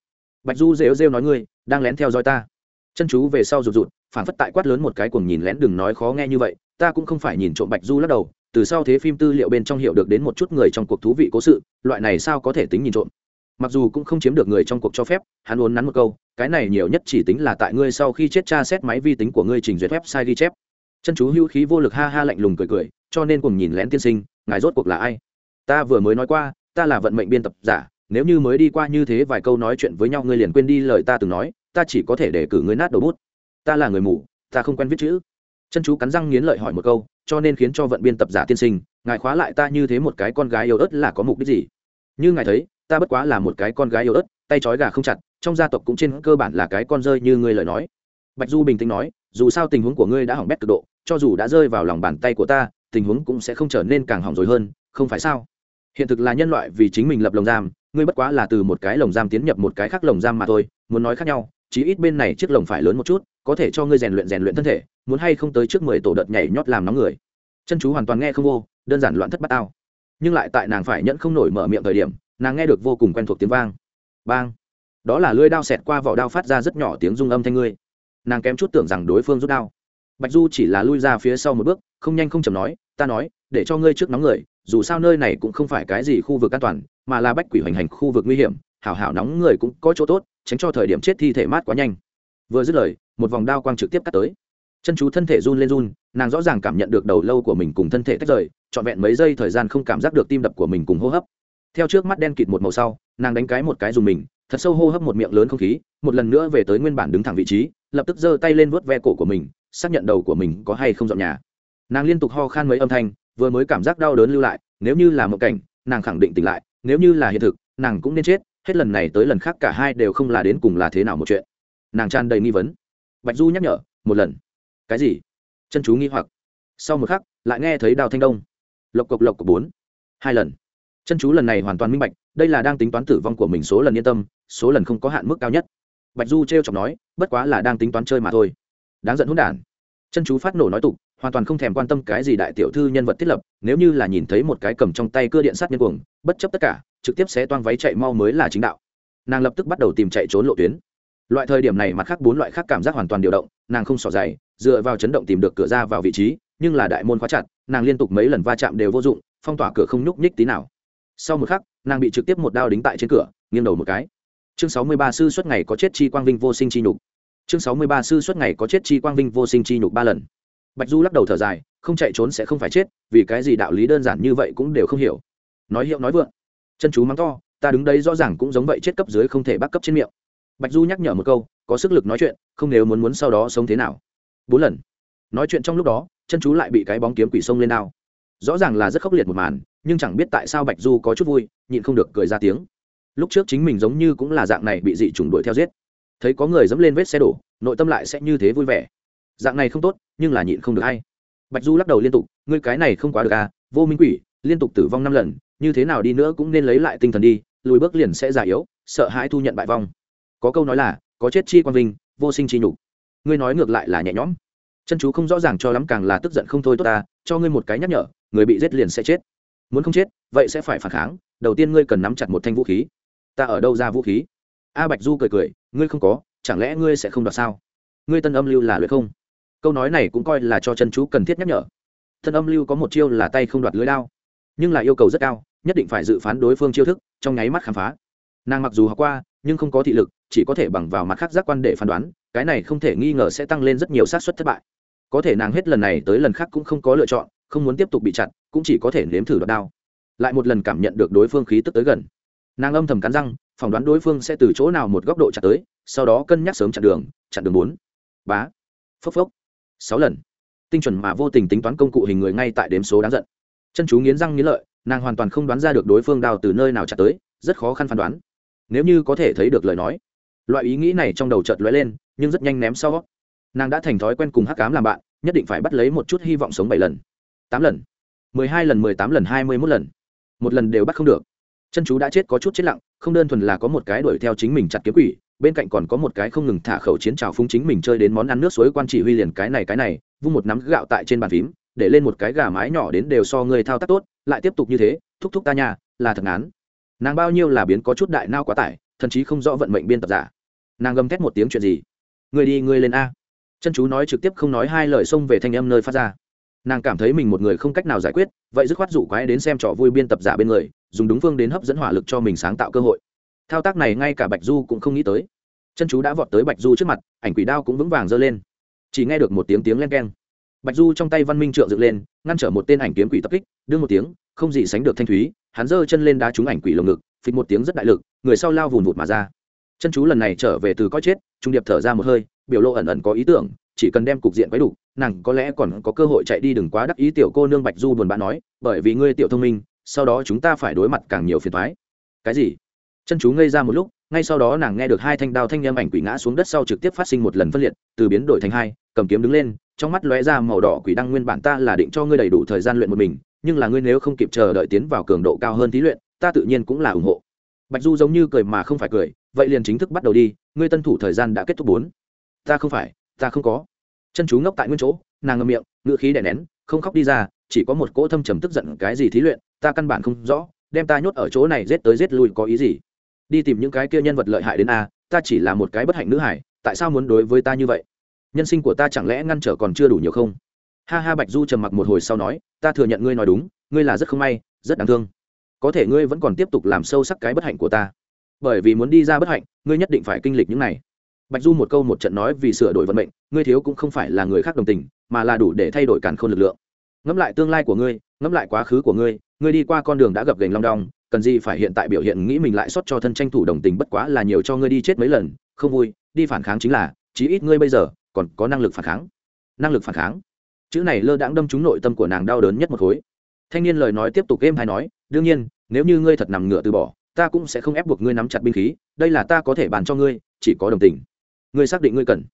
bạch du rêu rêu nói ngươi, đang lén theo dõi ta. Chân chú về sau rụt rụt phản phất tại quát lớn một cái cuồng nhìn lén đừng nói khó nghe như vậy, ta cũng không phải nhìn trộm bạch du lắc đầu, từ sau thế phim tư liệu bên trong hiểu được đến một chút người trong cuộc thú vị cố sự, loại này sao có thể tính nhìn trộm? Mặc dù cũng không chiếm được người trong cuộc cho phép, hắn uốn nắn một câu, cái này nhiều nhất chỉ tính là tại ngươi sau khi chết tra xét máy vi tính của ngươi trình duyệt website ghi chép. Chân chú hữu khí vô lực ha ha lạnh lùng cười cười, cho nên cùng nhìn lén tiên sinh, ngài rốt cuộc là ai? Ta vừa mới nói qua, ta là vận mệnh biên tập giả nếu như mới đi qua như thế vài câu nói chuyện với nhau, ngươi liền quên đi lời ta từng nói, ta chỉ có thể để cử ngươi nát đầu bút. Ta là người mù, ta không quen viết chữ. Chân chú cắn răng nghiến lợi hỏi một câu, cho nên khiến cho vận biên tập giả tiên sinh, ngài khóa lại ta như thế một cái con gái yêu ớt là có mục đích gì? Như ngài thấy, ta bất quá là một cái con gái yêu ớt, tay trói gà không chặt, trong gia tộc cũng trên cơ bản là cái con rơi như ngươi lời nói. Bạch du bình tĩnh nói, dù sao tình huống của ngươi đã hỏng bét cực độ, cho dù đã rơi vào lòng bàn tay của ta, tình huống cũng sẽ không trở nên càng hỏng rồi hơn, không phải sao? Hiện thực là nhân loại vì chính mình lập lồng giam ngươi bất quá là từ một cái lồng giam tiến nhập một cái khác lồng giam mà thôi, muốn nói khác nhau, chí ít bên này chiếc lồng phải lớn một chút, có thể cho ngươi rèn luyện rèn luyện thân thể, muốn hay không tới trước mười tổ đợt nhảy nhót làm nóng người. Chân chú hoàn toàn nghe không vô, đơn giản loạn thất bát ao nhưng lại tại nàng phải nhẫn không nổi mở miệng thời điểm, nàng nghe được vô cùng quen thuộc tiếng vang. Bang! Đó là lưỡi đao xẹt qua vỏ đao phát ra rất nhỏ tiếng rung âm thanh ngươi. Nàng kém chút tưởng rằng đối phương rút đao. Bạch du chỉ là lui ra phía sau một bước, không nhanh không chầm nói, ta nói, để cho ngươi trước nóng người dù sao nơi này cũng không phải cái gì khu vực an toàn, mà là bách quỷ hoành hành khu vực nguy hiểm, hảo hảo nóng người cũng có chỗ tốt, tránh cho thời điểm chết thi thể mát quá nhanh. Vừa dứt lời, một vòng đao quang trực tiếp cắt tới. Chân chú thân thể run lên run, nàng rõ ràng cảm nhận được đầu lâu của mình cùng thân thể tách rời, trọn vẹn mấy giây thời gian không cảm giác được tim đập của mình cùng hô hấp. Theo trước mắt đen kịt một màu sau, nàng đánh cái một cái dùng mình, thật sâu hô hấp một miệng lớn không khí, một lần nữa về tới nguyên bản đứng thẳng vị trí, lập tức giơ tay lên vuốt ve cổ của mình, xác nhận đầu của mình có hay không dọn nhà. Nàng liên tục ho khan mấy âm thanh vừa mới cảm giác đau đớn lưu lại, nếu như là một cảnh, nàng khẳng định tỉnh lại, nếu như là hiện thực, nàng cũng nên chết, hết lần này tới lần khác cả hai đều không là đến cùng là thế nào một chuyện. Nàng tràn đầy nghi vấn. Bạch du nhắc nhở, một lần. Cái gì? Chân chú nghi hoặc. Sau một khắc, lại nghe thấy đào thanh đông. Lộc cộc lộc cộc bốn. Hai lần. Chân chú lần này hoàn toàn minh bạch, đây là đang tính toán tử vong của mình số lần yên tâm, số lần không có hạn mức cao nhất. Bạch du t r e o chọc nói, bất quá là đang tính toán chơi mà thôi. Đáng giận hỗn đản. Chân chú phát nổ nói tục hoàn toàn không thèm quan tâm cái gì đại tiểu thư nhân vật thiết lập, nếu như là nhìn thấy một cái cầm trong tay cưa điện sát nhân cuồng, bất chấp tất cả, trực tiếp sẽ toang váy chạy mau mới là chính đạo. Nàng lập tức bắt đầu tìm chạy trốn lộ tuyến. Loại thời điểm này mặt khác bốn loại khác cảm giác hoàn toàn điều động, nàng không sỏ dày dựa vào chấn động tìm được cửa ra vào vị trí, nhưng là đại môn khóa chặt, nàng liên tục mấy lần va chạm đều vô dụng, phong tỏa cửa không nhúc nhích tí nào. Sau một khắc, nàng bị trực tiếp một đao đính tại trên cửa, nghiêng đầu một cái. Chương sáu mươi ba sư suốt ngày có chết chi quang vinh vô sinh chi nhục. Chương sáu mươi ba sư suốt ngày có chết chi quang vinh vô sinh chi nhục ba lần bạch du lắc đầu thở dài, không chạy trốn sẽ không phải chết, vì cái gì đạo lý đơn giản như vậy cũng đều không hiểu. Nói hiệu nói vượng. Chân chú mắng to, ta đứng đấy rõ ràng cũng giống vậy chết cấp dưới không thể bắt cấp trên miệng. Bạch du nhắc nhở một câu, có sức lực nói chuyện, không nếu muốn muốn sau đó sống thế nào. Bốn lần. Nói chuyện trong lúc đó, chân chú lại bị cái bóng kiếm quỷ sông lên đao. Rõ ràng là rất khốc liệt một màn, nhưng chẳng biết tại sao bạch du có chút vui, nhịn không được cười ra tiếng. Lúc trước chính mình giống như cũng là dạng này bị dị trùng đuổi theo giết. Thấy có người dẫm lên vết xe đổ, nội tâm lại sẽ như thế vui vẻ. Dạng này không tốt nhưng là nhịn không được hay. Bạch du lắc đầu liên tục, ngươi cái này không quá được à vô minh quỷ, liên tục tử vong năm lần, như thế nào đi nữa cũng nên lấy lại tinh thần đi, lùi bước liền sẽ già yếu, sợ hãi thu nhận bại vong. Có câu nói là, có chết chi quan vinh, vô sinh chi nhục. Ngươi nói ngược lại là nhẹ nhõm. Chân chú không rõ ràng cho lắm càng là tức giận không thôi tốt ta, cho ngươi một cái nhắc nhở, người bị giết liền sẽ chết. Muốn không chết, vậy sẽ phải phản kháng, đầu tiên ngươi cần nắm chặt một thanh vũ khí. Ta ở đâu ra vũ khí? A bạch du cười cười, ngươi không có, chẳng lẽ ngươi sẽ không đoạt sao? Ngươi tân âm lưu là luyện không? Câu nói này cũng coi là cho chân chú cần thiết nhắc nhở. Thân âm lưu có một chiêu là tay không đoạt lưới lao, nhưng là yêu cầu rất cao nhất định phải dự phán đối phương chiêu thức trong nháy mắt khám phá. Nàng mặc dù học qua nhưng không có thị lực chỉ có thể bằng vào mặt khác giác quan để phán đoán cái này không thể nghi ngờ sẽ tăng lên rất nhiều xác suất thất bại. Có thể nàng hết lần này tới lần khác cũng không có lựa chọn không muốn tiếp tục bị chặn cũng chỉ có thể nếm thử đoạt đao. Lại một lần cảm nhận được đối phương khí tức tới gần. Nàng âm thầm cắn răng phỏng đoán đối phương sẽ từ chỗ nào một góc độ chặt tới sau đó cân nhắc sớm chặn đường chặn đường bốn. Bá. Phốc phốc sáu lần. Tinh chuẩn mà vô tình tính toán công cụ hình người ngay tại đếm số đáng giận. Chân chú nghiến răng nghiến lợi, nàng hoàn toàn không đoán ra được đối phương đào từ nơi nào chặt tới, rất khó khăn phán đoán. Nếu như có thể thấy được lời nói, loại ý nghĩ này trong đầu chợt lóe lên, nhưng rất nhanh ném sau. Nàng đã thành thói quen cùng hắc cám làm bạn, nhất định phải bắt lấy một chút hy vọng sống bảy lần. Tám lần. Mười hai lần, mười tám lần, hai mươi mốt lần. Một lần đều bắt không được. Chân chú đã chết có chút chết lặng, không đơn thuần là có một cái đuổi theo chính mình chặt kiếm quỷ bên cạnh còn có một cái không ngừng thả khẩu chiến trào phúng chính mình chơi đến món ăn nước suối quan chỉ huy liền cái này cái này, vung một nắm gạo tại trên bàn phím, để lên một cái gà mái nhỏ đến đều so người thao tác tốt, lại tiếp tục như thế, thúc thúc ta nhà, là thật ngán. Nàng bao nhiêu là biến có chút đại nao quá tải, thậm chí không rõ vận mệnh biên tập giả. Nàng gầm thét một tiếng chuyện gì? Người đi, người lên a. Chân chú nói trực tiếp không nói hai lời xông về thanh âm nơi phát ra. Nàng cảm thấy mình một người không cách nào giải quyết, vậy dứt khoát dụ quái đến xem trò vui biên tập giả bên người, dùng đúng phương đến hấp dẫn hỏa lực cho mình sáng tạo cơ hội thao tác này ngay cả bạch du cũng không nghĩ tới chân chú đã vọt tới bạch du trước mặt ảnh quỷ đao cũng vững vàng giơ lên chỉ nghe được một tiếng tiếng len keng bạch du trong tay văn minh trượng dựng lên ngăn trở một tên ảnh kiếm quỷ tập kích đương một tiếng không gì sánh được thanh thúy hắn giơ chân lên đá trúng ảnh quỷ lồng ngực phịch một tiếng rất đại lực người sau lao vùn vụt mà ra chân chú lần này trở về từ coi chết trung điệp thở ra một hơi biểu lộ ẩn ẩn có ý tưởng chỉ cần đem cục diện quấy đủ, nàng có lẽ còn có cơ hội chạy đi đừng quá đắc ý tiểu cô nương bạch du buồn bã nói bởi vì ngươi tiểu thông minh sau đó chúng ta phải đối mặt càng nhiều phiền thoái cái gì chân chú ngây ra một lúc, ngay sau đó nàng nghe được hai thanh đao thanh nhâm ảnh quỷ ngã xuống đất sau trực tiếp phát sinh một lần phân liệt, từ biến đổi thành hai, cầm kiếm đứng lên, trong mắt lóe ra màu đỏ quỷ đăng nguyên bản ta là định cho ngươi đầy đủ thời gian luyện một mình, nhưng là ngươi nếu không kịp chờ đợi tiến vào cường độ cao hơn thí luyện, ta tự nhiên cũng là ủng hộ. Bạch du giống như cười mà không phải cười, vậy liền chính thức bắt đầu đi, ngươi tân thủ thời gian đã kết thúc bốn. Ta không phải, ta không có. Chân chú ngốc tại nguyên chỗ, nàng ngậm miệng ngựa khí đè nén, không khóc đi ra, chỉ có một cỗ thâm trầm tức giận, cái gì thí luyện, ta căn bản không rõ, đem ta nhốt ở chỗ này rết tới rết lui có ý gì? Đi tìm những cái kia nhân vật lợi hại đến a, ta chỉ là một cái bất hạnh nữ hải, tại sao muốn đối với ta như vậy? Nhân sinh của ta chẳng lẽ ngăn trở còn chưa đủ nhiều không? Ha ha, bạch du trầm mặc một hồi sau nói, ta thừa nhận ngươi nói đúng, ngươi là rất không may, rất đáng thương. Có thể ngươi vẫn còn tiếp tục làm sâu sắc cái bất hạnh của ta. Bởi vì muốn đi ra bất hạnh, ngươi nhất định phải kinh lịch những này. Bạch du một câu một trận nói vì sửa đổi vận mệnh, ngươi thiếu cũng không phải là người khác đồng tình, mà là đủ để thay đổi càn khôn lực lượng. Ngẫm lại tương lai của ngươi, ngẫm lại quá khứ của ngươi ngươi đi qua con đường đã gập gành long đong cần gì phải hiện tại biểu hiện nghĩ mình lại xót cho thân tranh thủ đồng tình bất quá là nhiều cho ngươi đi chết mấy lần, không vui, đi phản kháng chính là, chí ít ngươi bây giờ còn có năng lực phản kháng. Năng lực phản kháng. Chữ này lơ đãng đâm trúng nội tâm của nàng đau đớn nhất một khối. Thanh niên lời nói tiếp tục game hay nói, đương nhiên, nếu như ngươi thật nằm ngựa từ bỏ, ta cũng sẽ không ép buộc ngươi nắm chặt binh khí, đây là ta có thể bàn cho ngươi, chỉ có đồng tình. Ngươi xác định ngươi cần.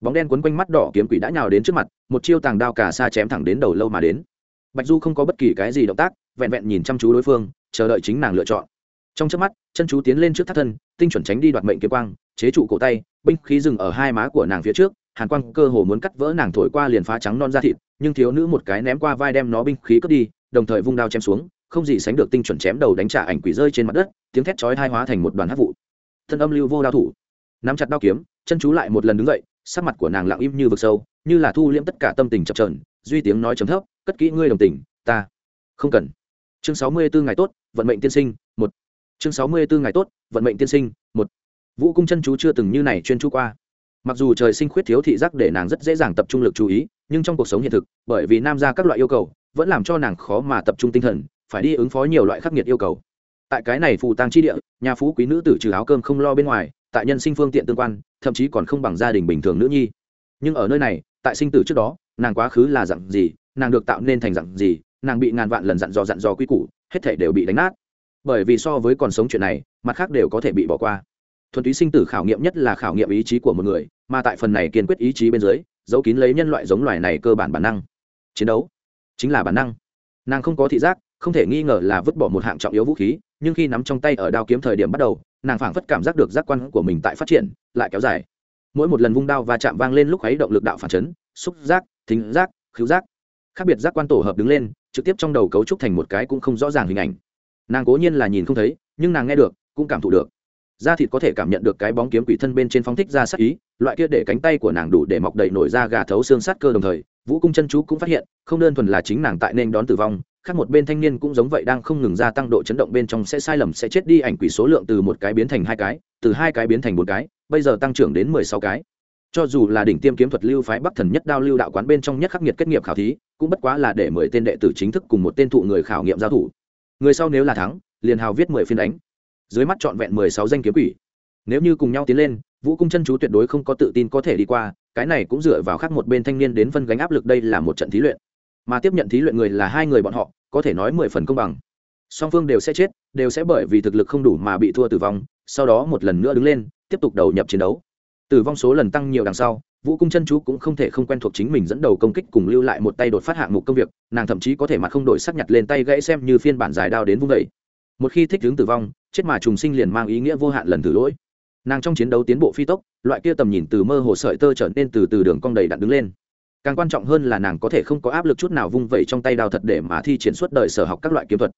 Bóng đen quấn quanh mắt đỏ kiếm quỷ đã nhào đến trước mặt, một chiêu tàng đao cả xa chém thẳng đến đầu lâu mà đến. Bạch du không có bất kỳ cái gì động tác, vẹn vẹn nhìn chăm chú đối phương chờ đợi chính nàng lựa chọn. Trong trước mắt, chân chú tiến lên trước thắt thân, tinh chuẩn tránh đi đoạt mệnh kiếm quang, chế trụ cổ tay, binh khí dừng ở hai má của nàng phía trước, hàn quang cơ hồ muốn cắt vỡ nàng thổi qua liền phá trắng non da thịt, nhưng thiếu nữ một cái ném qua vai đem nó binh khí cướp đi, đồng thời vung đao chém xuống, không gì sánh được tinh chuẩn chém đầu đánh trả ảnh quỷ rơi trên mặt đất, tiếng thét chói hai hóa thành một đoàn hát vụ. Thân âm lưu vô đao thủ. Nắm chặt đao kiếm, chân chú lại một lần đứng dậy, sắc mặt của nàng lặng im như vực sâu, như là thu liễm tất cả tâm tình chập trờn duy tiếng nói chấm thấp, cất kỹ ngươi đồng tình, ta không cần. Chương sáu mươi bốn ngày tốt vận mệnh tiên sinh, một. Chương sáu mươi bốn ngày tốt, vận mệnh tiên sinh, một. Vũ cung chân chú chưa từng như này chuyên chú qua. Mặc dù trời sinh khuyết thiếu thị giác để nàng rất dễ dàng tập trung lực chú ý, nhưng trong cuộc sống hiện thực, bởi vì nam ra các loại yêu cầu, vẫn làm cho nàng khó mà tập trung tinh thần, phải đi ứng phó nhiều loại khắc nghiệt yêu cầu. Tại cái này phù tang chi địa, nhà phú quý nữ tử trừ áo cơm không lo bên ngoài, tại nhân sinh phương tiện tương quan, thậm chí còn không bằng gia đình bình thường nữ nhi. Nhưng ở nơi này, tại sinh tử trước đó, nàng quá khứ là dặn gì, nàng được tạo nên thành dặn gì, nàng bị ngàn vạn lần dặn dò dặn dò quy củ hết thể đều bị đánh nát. Bởi vì so với còn sống chuyện này, mặt khác đều có thể bị bỏ qua. Thuần túy sinh tử khảo nghiệm nhất là khảo nghiệm ý chí của một người, mà tại phần này kiên quyết ý chí bên dưới, giấu kín lấy nhân loại giống loài này cơ bản bản năng. Chiến đấu chính là bản năng. Nàng không có thị giác, không thể nghi ngờ là vứt bỏ một hạng trọng yếu vũ khí, nhưng khi nắm trong tay ở đao kiếm thời điểm bắt đầu, nàng phảng phất cảm giác được giác quan của mình tại phát triển, lại kéo dài. Mỗi một lần vung đao và chạm vang lên lúc ấy động lực đạo phản chấn, xúc giác, thính giác, khứu giác khác biệt giác quan tổ hợp đứng lên, trực tiếp trong đầu cấu trúc thành một cái cũng không rõ ràng hình ảnh. Nàng cố nhiên là nhìn không thấy, nhưng nàng nghe được, cũng cảm thụ được. Da thịt có thể cảm nhận được cái bóng kiếm quỷ thân bên trên phóng thích ra sát ý, loại kia để cánh tay của nàng đủ để mọc đầy nổi ra gà thấu xương sát cơ đồng thời, vũ cung chân chú cũng phát hiện, không đơn thuần là chính nàng tại nên đón tử vong, khác một bên thanh niên cũng giống vậy đang không ngừng gia tăng độ chấn động bên trong sẽ sai lầm sẽ chết đi, ảnh quỷ số lượng từ một cái biến thành hai cái, từ hai cái biến thành một cái, bây giờ tăng trưởng đến mười sáu cái cho dù là đỉnh tiêm kiếm thuật lưu phái bắc thần nhất đao lưu đạo quán bên trong nhất khắc nghiệt kết nghiệp khảo thí, cũng bất quá là để mười tên đệ tử chính thức cùng một tên thụ người khảo nghiệm giao thủ. Người sau nếu là thắng, liền hào viết mười phiên đánh. Dưới mắt trọn vẹn mười sáu danh kiếm quỷ. Nếu như cùng nhau tiến lên, vũ cung chân chú tuyệt đối không có tự tin có thể đi qua, cái này cũng dựa vào khác một bên thanh niên đến phân gánh áp lực đây là một trận thí luyện. Mà tiếp nhận thí luyện người là hai người bọn họ, có thể nói mười phần công bằng. Song phương đều sẽ chết, đều sẽ bởi vì thực lực không đủ mà bị thua tử vong, sau đó một lần nữa đứng lên, tiếp tục đầu nhập chiến đấu tử vong số lần tăng nhiều đằng sau, vũ cung chân chú cũng không thể không quen thuộc chính mình dẫn đầu công kích cùng lưu lại một tay đột phát hạng mục công việc, nàng thậm chí có thể mặt không đổi sắc nhặt lên tay gãy xem như phiên bản dài đao đến vung vẩy một khi thích hướng tử vong, chết mà trùng sinh liền mang ý nghĩa vô hạn lần thử lỗi. Nàng trong chiến đấu tiến bộ phi tốc, loại kia tầm nhìn từ mơ hồ sợi tơ trở nên từ từ đường cong đầy đặn đứng lên. Càng quan trọng hơn là nàng có thể không có áp lực chút nào vung vẩy trong tay đao thật để mà thi triển suốt đời sở học các loại kiếm thuật.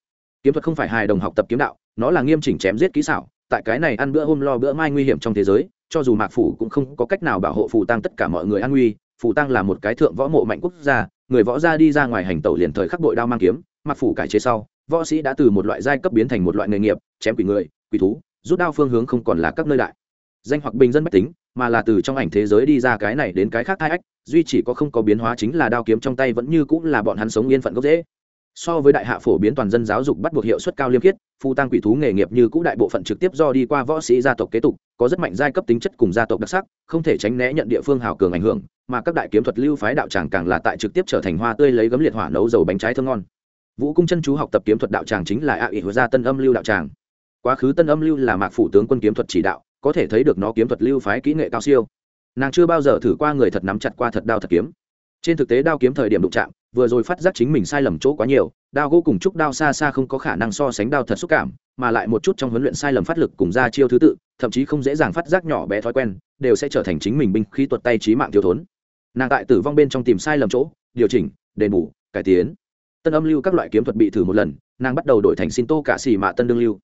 Kiếm thuật không phải hài đồng học tập kiếm đạo, nó là nghiêm chỉnh chém giết kỹ xảo, tại cái này ăn bữa hôm lo bữa mai nguy hiểm trong thế giới cho dù mạc phủ cũng không có cách nào bảo hộ phù tăng tất cả mọi người an nguy, phù tăng là một cái thượng võ mộ mạnh quốc gia, người võ gia đi ra ngoài hành tẩu liền thời khắc bội đao mang kiếm, mạc phủ cải chế sau, võ sĩ đã từ một loại giai cấp biến thành một loại nghề nghiệp, chém quỷ người, quỷ thú, rút đao phương hướng không còn là các nơi đại. Danh hoặc bình dân mách tính, mà là từ trong ảnh thế giới đi ra cái này đến cái khác thai ách, duy chỉ có không có biến hóa chính là đao kiếm trong tay vẫn như cũng là bọn hắn sống yên phận gốc dễ so với đại hạ phổ biến toàn dân giáo dục bắt buộc hiệu suất cao liêm khiết, phu tăng quỷ thú nghề nghiệp như cũ đại bộ phận trực tiếp do đi qua võ sĩ gia tộc kế tục, có rất mạnh giai cấp tính chất cùng gia tộc đặc sắc, không thể tránh né nhận địa phương hào cường ảnh hưởng, mà các đại kiếm thuật lưu phái đạo tràng càng là tại trực tiếp trở thành hoa tươi lấy gấm liệt hỏa nấu dầu bánh trái thơm ngon. Vũ cung chân chú học tập kiếm thuật đạo tràng chính là ạ ỉ gia tân âm lưu đạo tràng. Quá khứ tân âm lưu là mạc phủ tướng quân kiếm thuật chỉ đạo, có thể thấy được nó kiếm thuật lưu phái kỹ nghệ cao siêu. Nàng chưa bao giờ thử qua người thật nắm chặt qua thật đao thật kiếm trên thực tế đao kiếm thời điểm đụng chạm, vừa rồi phát giác chính mình sai lầm chỗ quá nhiều, đao gỗ cùng trúc đao xa xa không có khả năng so sánh đao thật xúc cảm, mà lại một chút trong huấn luyện sai lầm phát lực cùng ra chiêu thứ tự, thậm chí không dễ dàng phát giác nhỏ bé thói quen, đều sẽ trở thành chính mình binh khí tuột tay trí mạng thiếu thốn. Nàng tại tử vong bên trong tìm sai lầm chỗ, điều chỉnh, đền bù, cải tiến. Tân âm lưu các loại kiếm thuật bị thử một lần, nàng bắt đầu đổi thành xin tô cả xì mạ tân đương lưu.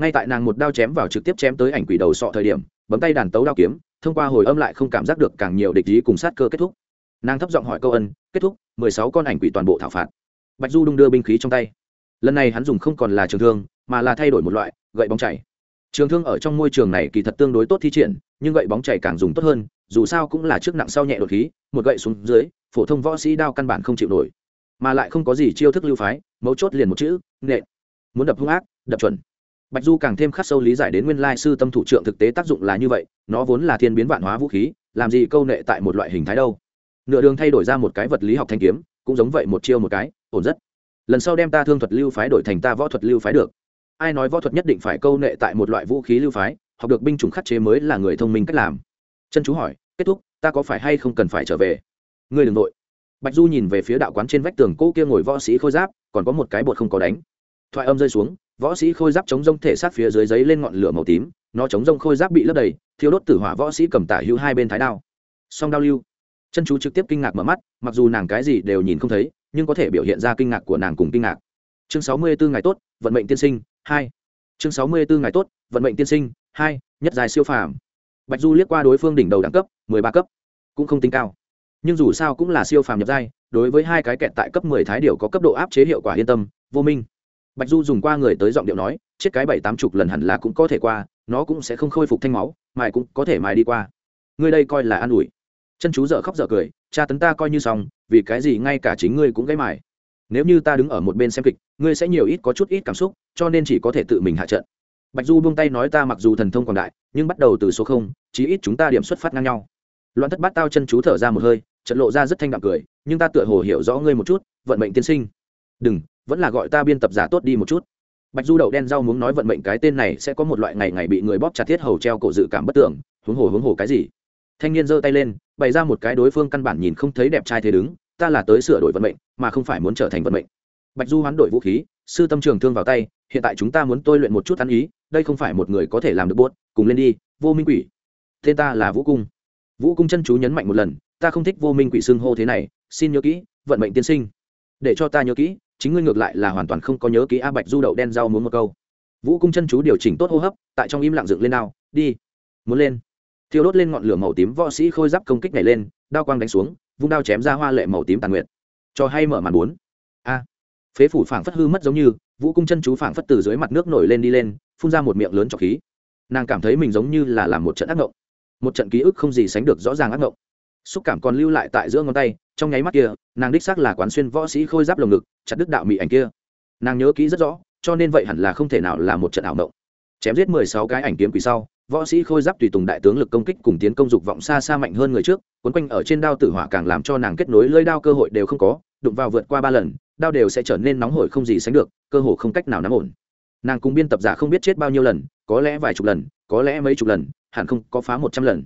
Ngay tại nàng một đao chém vào trực tiếp chém tới ảnh quỷ đầu sọ thời điểm, bấm tay đàn tấu đao kiếm, thông qua hồi âm lại không cảm giác được càng nhiều địch ý cùng sát cơ kết thúc nàng thấp giọng hỏi câu ân, kết thúc, mười sáu con ảnh quỷ toàn bộ thảo phạt. Bạch du đung đưa binh khí trong tay. Lần này hắn dùng không còn là trường thương, mà là thay đổi một loại, gậy bóng chảy. Trường thương ở trong môi trường này kỳ thật tương đối tốt thi triển, nhưng gậy bóng chảy càng dùng tốt hơn, dù sao cũng là trước nặng sau nhẹ đột khí, một gậy xuống dưới, phổ thông võ sĩ đao căn bản không chịu nổi. Mà lại không có gì chiêu thức lưu phái, mấu chốt liền một chữ nghệ muốn đập hung ác, đập chuẩn. Bạch du càng thêm khắc sâu lý giải đến nguyên lai sư tâm thủ trưởng thực tế tác dụng là như vậy, nó vốn là thiên biến vạn hóa vũ khí, làm gì câu nệ tại một loại hình thái đâu nửa đường thay đổi ra một cái vật lý học thanh kiếm, cũng giống vậy một chiêu một cái, ổn rất. Lần sau đem ta thương thuật lưu phái đổi thành ta võ thuật lưu phái được. Ai nói võ thuật nhất định phải câu nệ tại một loại vũ khí lưu phái, học được binh chủng khắc chế mới là người thông minh cách làm. Chân chú hỏi, kết thúc, ta có phải hay không cần phải trở về? Ngươi đừng nội bạch du nhìn về phía đạo quán trên vách tường cỗ kia ngồi võ sĩ khôi giáp, còn có một cái bột không có đánh. Thoại âm rơi xuống, võ sĩ khôi giáp chống rông thể sát phía dưới giấy lên ngọn lửa màu tím, nó chống rông khôi giáp bị lấp đầy thiếu đốt tử hỏa võ sĩ cầm tả hữu hai bên thái đao. Song đao lưu chân chú trực tiếp kinh ngạc mở mắt, mặc dù nàng cái gì đều nhìn không thấy, nhưng có thể biểu hiện ra kinh ngạc của nàng cùng kinh ngạc. Chương sáu mươi bốn ngày tốt, vận mệnh tiên sinh, hai. Chương sáu mươi bốn ngày tốt, vận mệnh tiên sinh, hai, nhất dài siêu phàm. Bạch du liếc qua đối phương đỉnh đầu đẳng cấp, mười ba cấp. Cũng không tính cao. Nhưng dù sao cũng là siêu phàm nhập giai, đối với hai cái kẹt tại cấp mười thái điều có cấp độ áp chế hiệu quả yên tâm, vô minh. Bạch du dùng qua người tới giọng điệu nói, chết cái bảy tám chục lần hẳn là cũng có thể qua, nó cũng sẽ không khôi phục thanh máu, mài cũng có thể mài đi qua. Ngươi đây coi là an ủi chân chú dở khóc dở cười, cha tấn ta coi như xong, vì cái gì ngay cả chính ngươi cũng gây mải nếu như ta đứng ở một bên xem kịch, ngươi sẽ nhiều ít có chút ít cảm xúc, cho nên chỉ có thể tự mình hạ trận. Bạch du buông tay nói, ta mặc dù thần thông quảng đại, nhưng bắt đầu từ số không, chí ít chúng ta điểm xuất phát ngang nhau. Loạn thất bát tao chân chú thở ra một hơi, trận lộ ra rất thanh đạm cười, nhưng ta tựa hồ hiểu rõ ngươi một chút, vận mệnh tiên sinh. Đừng, vẫn là gọi ta biên tập giả tốt đi một chút. Bạch du đậu đen rau muốn nói, vận mệnh cái tên này sẽ có một loại ngày ngày bị người bóp chặt thiết hầu treo cổ dự cảm bất tưởng, huống hồ huống hồ cái gì? Thanh niên giơ tay lên, bày ra một cái đối phương căn bản nhìn không thấy đẹp trai thế đứng, ta là tới sửa đổi vận mệnh, mà không phải muốn trở thành vận mệnh. Bạch du hoán đổi vũ khí, sư tâm trường thương vào tay, hiện tại chúng ta muốn tôi luyện một chút ăn ý, đây không phải một người có thể làm được buốt, cùng lên đi, vô minh quỷ. Tên ta là vũ cung. Vũ cung chân chú nhấn mạnh một lần, ta không thích vô minh quỷ xưng hô thế này, xin nhớ kỹ, vận mệnh tiên sinh. Để cho ta nhớ kỹ, chính ngươi ngược lại là hoàn toàn không có nhớ kỹ a bạch du đậu đen rau muốn một câu. Vũ cung chân chú điều chỉnh tốt hô hấp, tại trong im lặng dựng lên nào đi, muốn lên thiêu đốt lên ngọn lửa màu tím, võ sĩ khôi giáp công kích này lên, đao quang đánh xuống, vung đao chém ra hoa lệ màu tím tàn nguyện cho hay mở màn bốn. A. Phế phủ phảng phất hư mất giống như, vũ cung chân chú phảng phất từ dưới mặt nước nổi lên đi lên, phun ra một miệng lớn trọc khí. Nàng cảm thấy mình giống như là làm một trận ác ngộng. Một trận ký ức không gì sánh được rõ ràng ác ngộng. Xúc cảm còn lưu lại tại giữa ngón tay, trong nháy mắt kia, nàng đích xác là quán xuyên võ sĩ khôi giáp lồng ngực, chặt đứt đạo mỹ ảnh kia. Nàng nhớ kỹ rất rõ, cho nên vậy hẳn là không thể nào là một trận ảo ngộng. Chém giết mười sáu cái ảnh kiếm quỷ sau võ sĩ khôi giáp tùy tùng đại tướng lực công kích cùng tiến công dục vọng xa xa mạnh hơn người trước quấn quanh ở trên đao tử hỏa càng làm cho nàng kết nối lơi đao cơ hội đều không có, đụng vào vượt qua ba lần, đao đều sẽ trở nên nóng hổi không gì sánh được, cơ hội không cách nào nắm ổn. Nàng cùng biên tập giả không biết chết bao nhiêu lần, có lẽ vài chục lần, có lẽ mấy chục lần, hẳn không có phá một trăm lần.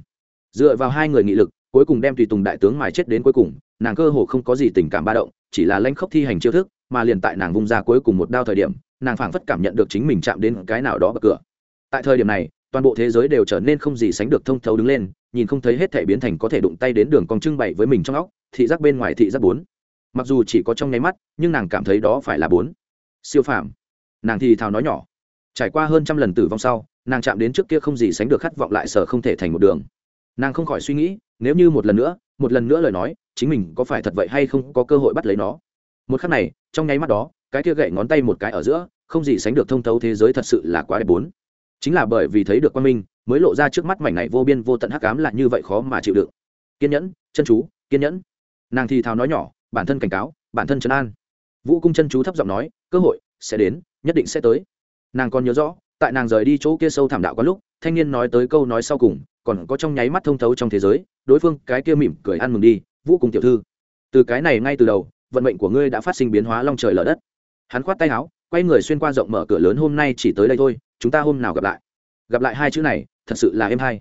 Dựa vào hai người nghị lực, cuối cùng đem tùy tùng đại tướng mài chết đến cuối cùng, nàng cơ hồ không có gì tình cảm ba động, chỉ là lanh khốc thi hành chiêu thức, mà liền tại nàng vung ra cuối cùng một đao thời điểm, nàng phảng phất cảm nhận được chính mình chạm đến cái nào đó bậc cửa. Tại thời điểm này toàn bộ thế giới đều trở nên không gì sánh được thông thấu đứng lên, nhìn không thấy hết thể biến thành có thể đụng tay đến đường còn trưng bày với mình trong óc, thị giác bên ngoài thị giác bốn. Mặc dù chỉ có trong nháy mắt, nhưng nàng cảm thấy đó phải là bốn. Siêu phàm. Nàng thì thào nói nhỏ. Trải qua hơn trăm lần tử vong sau, nàng chạm đến trước kia không gì sánh được khát vọng lại sở không thể thành một đường. Nàng không khỏi suy nghĩ, nếu như một lần nữa, một lần nữa lời nói, chính mình có phải thật vậy hay không có cơ hội bắt lấy nó. Một khắc này, trong nháy mắt đó, cái kia gậy ngón tay một cái ở giữa, không gì sánh được thông thấu thế giới thật sự là quá đẹp bốn chính là bởi vì thấy được quan minh, mới lộ ra trước mắt mảnh này vô biên vô tận hắc ám là như vậy khó mà chịu đựng. Kiên nhẫn, chân chú, kiên nhẫn. Nàng thì thào nói nhỏ, bản thân cảnh cáo, bản thân trấn an. Vũ cung chân chú thấp giọng nói, cơ hội sẽ đến, nhất định sẽ tới. Nàng còn nhớ rõ, tại nàng rời đi chỗ kia sâu thảm đạo có lúc, thanh niên nói tới câu nói sau cùng, còn có trong nháy mắt thông thấu trong thế giới, đối phương cái kia mỉm cười ăn mừng đi, vũ cung tiểu thư. Từ cái này ngay từ đầu, vận mệnh của ngươi đã phát sinh biến hóa long trời lở đất. Hắn khoát tay áo, quay người xuyên qua rộng mở cửa lớn, hôm nay chỉ tới đây thôi chúng ta hôm nào gặp lại. Gặp lại hai chữ này, thật sự là êm hay.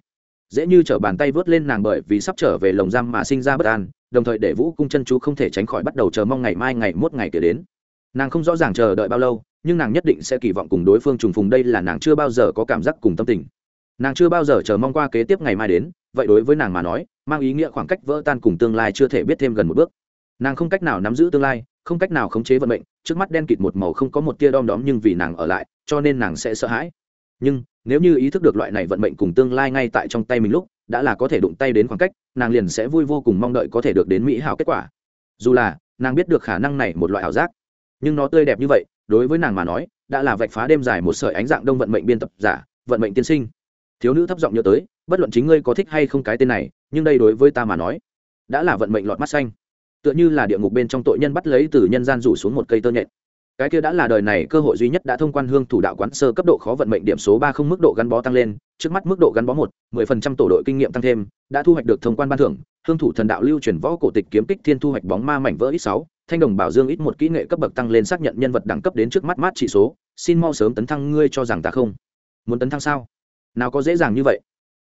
Dễ như t r ở bàn tay vớt lên nàng bởi vì sắp trở về lồng giam mà sinh ra bất an, đồng thời để vũ cung chân chú không thể tránh khỏi bắt đầu chờ mong ngày mai ngày mốt ngày kể đến. Nàng không rõ ràng chờ đợi bao lâu, nhưng nàng nhất định sẽ kỳ vọng cùng đối phương trùng phùng đây là nàng chưa bao giờ có cảm giác cùng tâm tình. Nàng chưa bao giờ chờ mong qua kế tiếp ngày mai đến, vậy đối với nàng mà nói, mang ý nghĩa khoảng cách vỡ tan cùng tương lai chưa thể biết thêm gần một bước. Nàng không cách nào nắm giữ tương lai không cách nào khống chế vận mệnh, trước mắt đen kịt một màu không có một tia đom đóm nhưng vì nàng ở lại, cho nên nàng sẽ sợ hãi. Nhưng, nếu như ý thức được loại này vận mệnh cùng tương lai ngay tại trong tay mình lúc, đã là có thể đụng tay đến khoảng cách, nàng liền sẽ vui vô cùng mong đợi có thể được đến mỹ hảo kết quả. Dù là, nàng biết được khả năng này một loại ảo giác. Nhưng nó tươi đẹp như vậy, đối với nàng mà nói, đã là vạch phá đêm dài một sợi ánh dạng đông vận mệnh biên tập giả, vận mệnh tiên sinh. Thiếu nữ thấp giọng nhớ tới, bất luận chính ngươi có thích hay không cái tên này, nhưng đây đối với ta mà nói, đã là vận mệnh lọt mắt xanh tựa như là địa ngục bên trong tội nhân bắt lấy từ nhân gian rủ xuống một cây tơ nhện. Cái kia đã là đời này cơ hội duy nhất đã thông quan hương thủ đạo quán sơ cấp độ khó vận mệnh điểm số ba không mức độ gắn bó tăng lên, trước mắt mức độ gắn bó một, mười phần trăm tổ đội kinh nghiệm tăng thêm, đã thu hoạch được thông quan ban thưởng, hương thủ thần đạo lưu chuyển võ cổ tịch kiếm kích thiên thu hoạch bóng ma mảnh vỡ ít sáu, thanh đồng bảo dương ít một kỹ nghệ cấp bậc tăng lên xác nhận nhân vật đẳng cấp đến trước mắt mát chỉ số, xin mau sớm tấn thăng ngươi cho rằng ta không muốn tấn thăng sao? Nào có dễ dàng như vậy.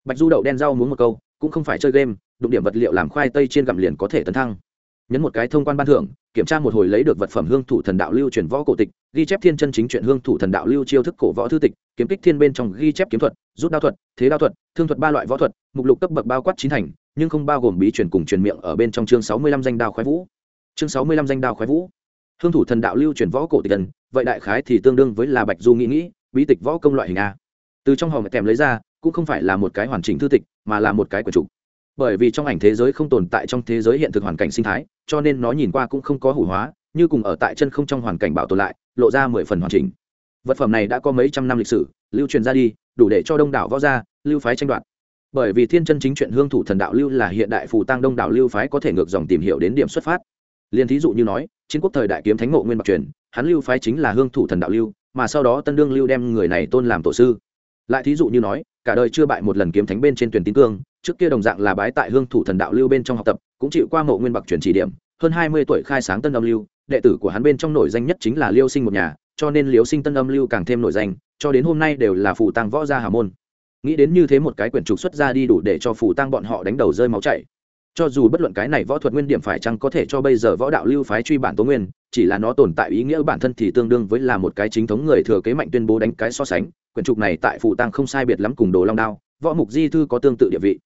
Bạch du đậu đen rau muốn một câu, cũng không phải chơi game, đụng điểm vật liệu làm khoai tây trên gặm liền có thể tấn thăng nhấn một cái thông quan ban thưởng, kiểm tra một hồi lấy được vật phẩm hương thủ thần đạo lưu truyền võ cổ tịch, ghi chép thiên chân chính chuyện hương thủ thần đạo lưu chiêu thức cổ võ thư tịch, kiếm kích thiên bên trong ghi chép kiếm thuật, rút đao thuật, thế đao thuật, thương thuật ba loại võ thuật, mục lục cấp bậc bao quát chín thành, nhưng không bao gồm bí truyền cùng truyền miệng ở bên trong chương sáu mươi lăm danh đao khoái vũ. Chương sáu mươi lăm danh đao khoái vũ. Hương thủ thần đạo lưu truyền võ cổ tịch gần vậy đại khái thì tương đương với là bạch du nghĩ nghĩ bí tịch võ công loại hình a. Từ trong hòm kèm lấy ra, cũng không phải là một cái hoàn chỉnh thư tịch, mà là một cái quần trục bởi vì trong ảnh thế giới không tồn tại trong thế giới hiện thực hoàn cảnh sinh thái, cho nên nó nhìn qua cũng không có hủ hóa, như cùng ở tại chân không trong hoàn cảnh bảo tồn lại, lộ ra mười phần hoàn chỉnh. Vật phẩm này đã có mấy trăm năm lịch sử, lưu truyền ra đi, đủ để cho đông đảo võ gia, lưu phái tranh đoạt. Bởi vì thiên chân chính chuyện hương thủ thần đạo lưu là hiện đại phù tăng đông đảo lưu phái có thể ngược dòng tìm hiểu đến điểm xuất phát. Liên thí dụ như nói, chiến quốc thời đại kiếm thánh ngộ nguyên bạc truyền, hắn lưu phái chính là hương thủ thần đạo lưu, mà sau đó tân đương lưu đem người này tôn làm tổ sư. Lại thí dụ như nói, cả đời chưa bại một lần kiếm thánh bên trên tuyển tín cương trước kia đồng dạng là bái tại hương thủ thần đạo lưu bên trong học tập, cũng chịu qua mộ nguyên bạc truyền chỉ điểm, hơn hai mươi tuổi khai sáng tân âm lưu, đệ tử của hắn bên trong nổi danh nhất chính là liêu sinh một nhà, cho nên liêu sinh tân âm lưu càng thêm nổi danh, cho đến hôm nay đều là phủ tăng võ gia hà môn. Nghĩ đến như thế một cái quyển trục xuất ra đi đủ để cho phủ tăng bọn họ đánh đầu rơi máu chảy. Cho dù bất luận cái này võ thuật nguyên điểm phải chăng có thể cho bây giờ võ đạo lưu phái truy bản tố nguyên, chỉ là nó tồn tại ý nghĩa bản thân thì tương đương với là một cái chính thống người thừa kế mạnh tuyên bố đánh cái so sánh, quyển trục này tại phủ tăng không sai biệt lắm cùng đồ long đao, võ mục di thư có tương tự địa vị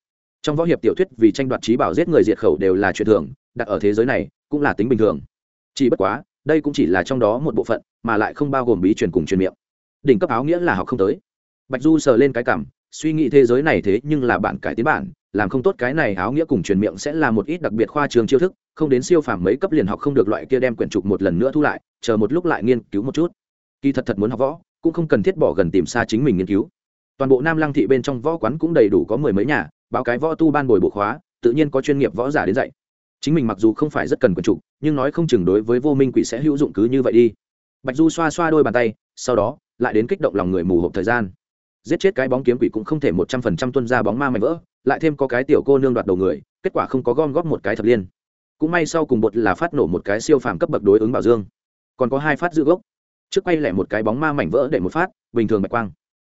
trong võ hiệp tiểu thuyết vì tranh đoạt trí bảo giết người diệt khẩu đều là chuyện thường, đặt ở thế giới này cũng là tính bình thường. Chỉ bất quá, đây cũng chỉ là trong đó một bộ phận, mà lại không bao gồm bí truyền cùng truyền miệng. Đỉnh cấp áo nghĩa là học không tới. Bạch du sờ lên cái cảm, suy nghĩ thế giới này thế nhưng là bạn cải tiến bản, làm không tốt cái này áo nghĩa cùng truyền miệng sẽ là một ít đặc biệt khoa trường chiêu thức, không đến siêu phàm mấy cấp liền học không được loại kia đem quyển trục một lần nữa thu lại, chờ một lúc lại nghiên cứu một chút. Kỳ thật thật muốn học võ, cũng không cần thiết bỏ gần tìm xa chính mình nghiên cứu. Toàn bộ nam lăng thị bên trong võ quán cũng đầy đủ có mười mấy nhà báo cái võ tu ban bồi bộ khóa, tự nhiên có chuyên nghiệp võ giả đến dạy. Chính mình mặc dù không phải rất cần quần trục, nhưng nói không chừng đối với vô minh quỷ sẽ hữu dụng cứ như vậy đi. Bạch du xoa xoa đôi bàn tay, sau đó, lại đến kích động lòng người mù hộp thời gian. Giết chết cái bóng kiếm quỷ cũng không thể một trăm phần trăm tuân ra bóng ma mảnh vỡ, lại thêm có cái tiểu cô nương đoạt đầu người, kết quả không có gom góp một cái thập liên. Cũng may sau cùng bột là phát nổ một cái siêu phàm cấp bậc đối ứng bảo dương. Còn có hai phát giữ gốc. Trước quay lẻ một cái bóng ma mảnh vỡ để một phát, bình thường bạch quang.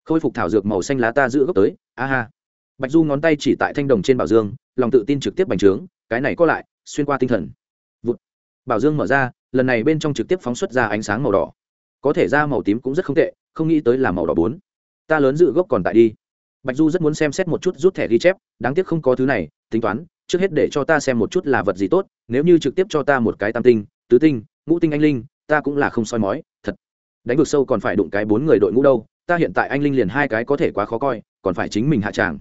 Khôi phục thảo dược màu xanh lá ta giữ gốc tới, a ha bạch du ngón tay chỉ tại thanh đồng trên bảo dương, lòng tự tin trực tiếp bành trướng, cái này có lại, xuyên qua tinh thần. Vụt. bảo dương mở ra, lần này bên trong trực tiếp phóng xuất ra ánh sáng màu đỏ. Có thể ra màu tím cũng rất không tệ, không nghĩ tới là màu đỏ bốn. Ta lớn dự gốc còn tại đi. Bạch du rất muốn xem xét một chút rút thẻ ghi chép, đáng tiếc không có thứ này, tính toán, trước hết để cho ta xem một chút là vật gì tốt, nếu như trực tiếp cho ta một cái tam tinh, tứ tinh, ngũ tinh anh linh, ta cũng là không soi mói, thật. Đánh vực sâu còn phải đụng cái bốn người đội ngũ đâu, ta hiện tại anh linh liền hai cái có thể quá khó coi, còn phải chính mình hạ tràng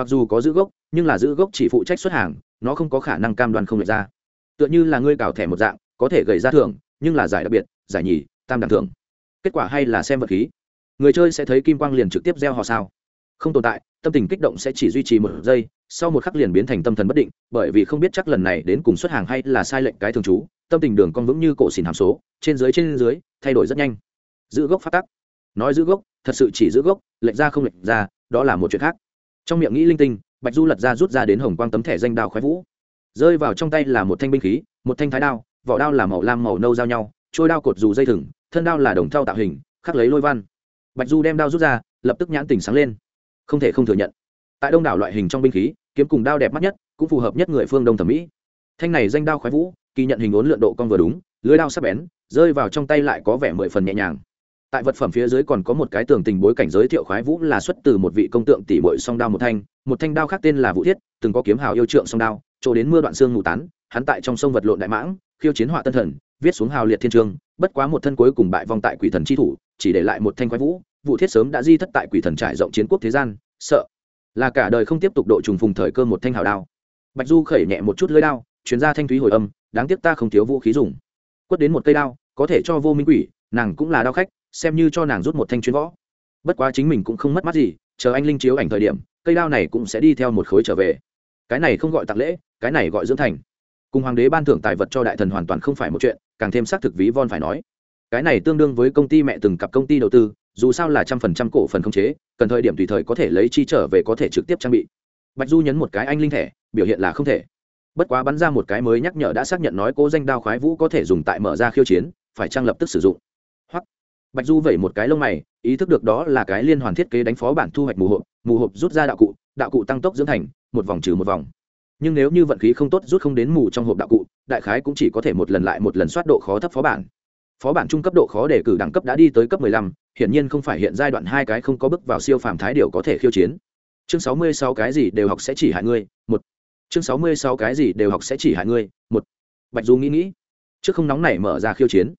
mặc dù có giữ gốc, nhưng là giữ gốc chỉ phụ trách xuất hàng, nó không có khả năng cam đoan không lệch ra. Tựa như là ngươi cào thẻ một dạng, có thể gầy ra thưởng, nhưng là giải đặc biệt, giải nhì, tam đẳng thưởng. Kết quả hay là xem vật khí. Người chơi sẽ thấy kim quang liền trực tiếp gieo họ sao. Không tồn tại, tâm tình kích động sẽ chỉ duy trì một giây, sau một khắc liền biến thành tâm thần bất định, bởi vì không biết chắc lần này đến cùng xuất hàng hay là sai lệnh cái thường trú, tâm tình đường con vững như cổ xỉn hàm số, trên dưới trên dưới, thay đổi rất nhanh. Giữ gốc phát tắc. Nói giữ gốc, thật sự chỉ giữ gốc lệnh ra không lệnh ra, đó là một chuyện khác trong miệng nghĩ linh tinh, bạch du lật ra rút ra đến hồng quang tấm thẻ danh đao khoái vũ. Rơi vào trong tay là một thanh binh khí, một thanh thái đao, vỏ đao là màu lam màu nâu giao nhau trôi đao cột dù dây thừng, thân đao là đồng thau tạo hình, khắc lấy lôi văn. Bạch du đem đao rút ra, lập tức nhãn tình sáng lên. Không thể không thừa nhận, tại đông đảo loại hình trong binh khí, kiếm cùng đao đẹp mắt nhất, cũng phù hợp nhất người phương đông thẩm mỹ. Thanh này danh đao khoái vũ, kỳ nhận hình ốn lượn độ con vừa đúng, lưới đao sắp bén, rơi vào trong tay lại có vẻ mười phần nhẹ nhàng tại vật phẩm phía dưới còn có một cái tường tình bối cảnh giới thiệu khoái vũ là xuất từ một vị công tượng tỷ bội song đao một thanh. Một thanh đao khác tên là vũ thiết, từng có kiếm hào yêu trượng song đao, chỗ đến mưa đoạn xương ngủ tán, hắn tại trong sông vật lộn đại mãng, khiêu chiến họa tân thần, viết xuống hào liệt thiên trường, bất quá một thân cuối cùng bại vong tại quỷ thần chi thủ, chỉ để lại một thanh khoái vũ. Vũ thiết sớm đã di thất tại quỷ thần trải rộng chiến quốc thế gian, sợ là cả đời không tiếp tục độ trùng phùng thời cơ một thanh hào đao. Bạch du khẩy nhẹ một chút lưỡi đao, chuyến ra thanh thúy hồi âm, đáng tiếc ta không thiếu vũ khí dùng. Quất đến một cây đao, có thể cho vô minh quỷ, nàng cũng là đao khách xem như cho nàng rút một thanh chuyến võ. Bất quá chính mình cũng không mất mát gì, chờ anh linh chiếu ảnh thời điểm, cây đao này cũng sẽ đi theo một khối trở về. Cái này không gọi tặng lễ, cái này gọi dưỡng thành. Cùng hoàng đế ban thưởng tài vật cho đại thần hoàn toàn không phải một chuyện, càng thêm xác thực ví von phải nói. Cái này tương đương với công ty mẹ từng cặp công ty đầu tư, dù sao là trăm phần trăm cổ phần không chế, cần thời điểm tùy thời có thể lấy chi trở về có thể trực tiếp trang bị. Bạch du nhấn một cái anh linh thẻ, biểu hiện là không thể. Bất quá bắn ra một cái mới nhắc nhở đã xác nhận nói cố danh đao khoái vũ có thể dùng tại mở ra khiêu chiến, phải trang lập tức sử dụng bạch du vẩy một cái lông mày ý thức được đó là cái liên hoàn thiết kế đánh phó bản thu hoạch mù hộp mù hộp rút ra đạo cụ đạo cụ tăng tốc dưỡng thành một vòng trừ một vòng. Nhưng nếu như vận khí không tốt rút không đến mù trong hộp đạo cụ đại khái cũng chỉ có thể một lần lại một lần soát độ khó thấp phó bản. Phó bản trung cấp độ khó để cử đẳng cấp đã đi tới cấp 15, hiển nhiên không phải hiện giai đoạn hai cái không có bước vào siêu phàm thái điều có thể khiêu chiến. Chương 66 cái gì đều học sẽ chỉ hại ngươi một. Chương 66 cái gì đều học sẽ chỉ hại ngươi một. Bạch du nghĩ nghĩ trước không nóng này mở ra khiêu chiến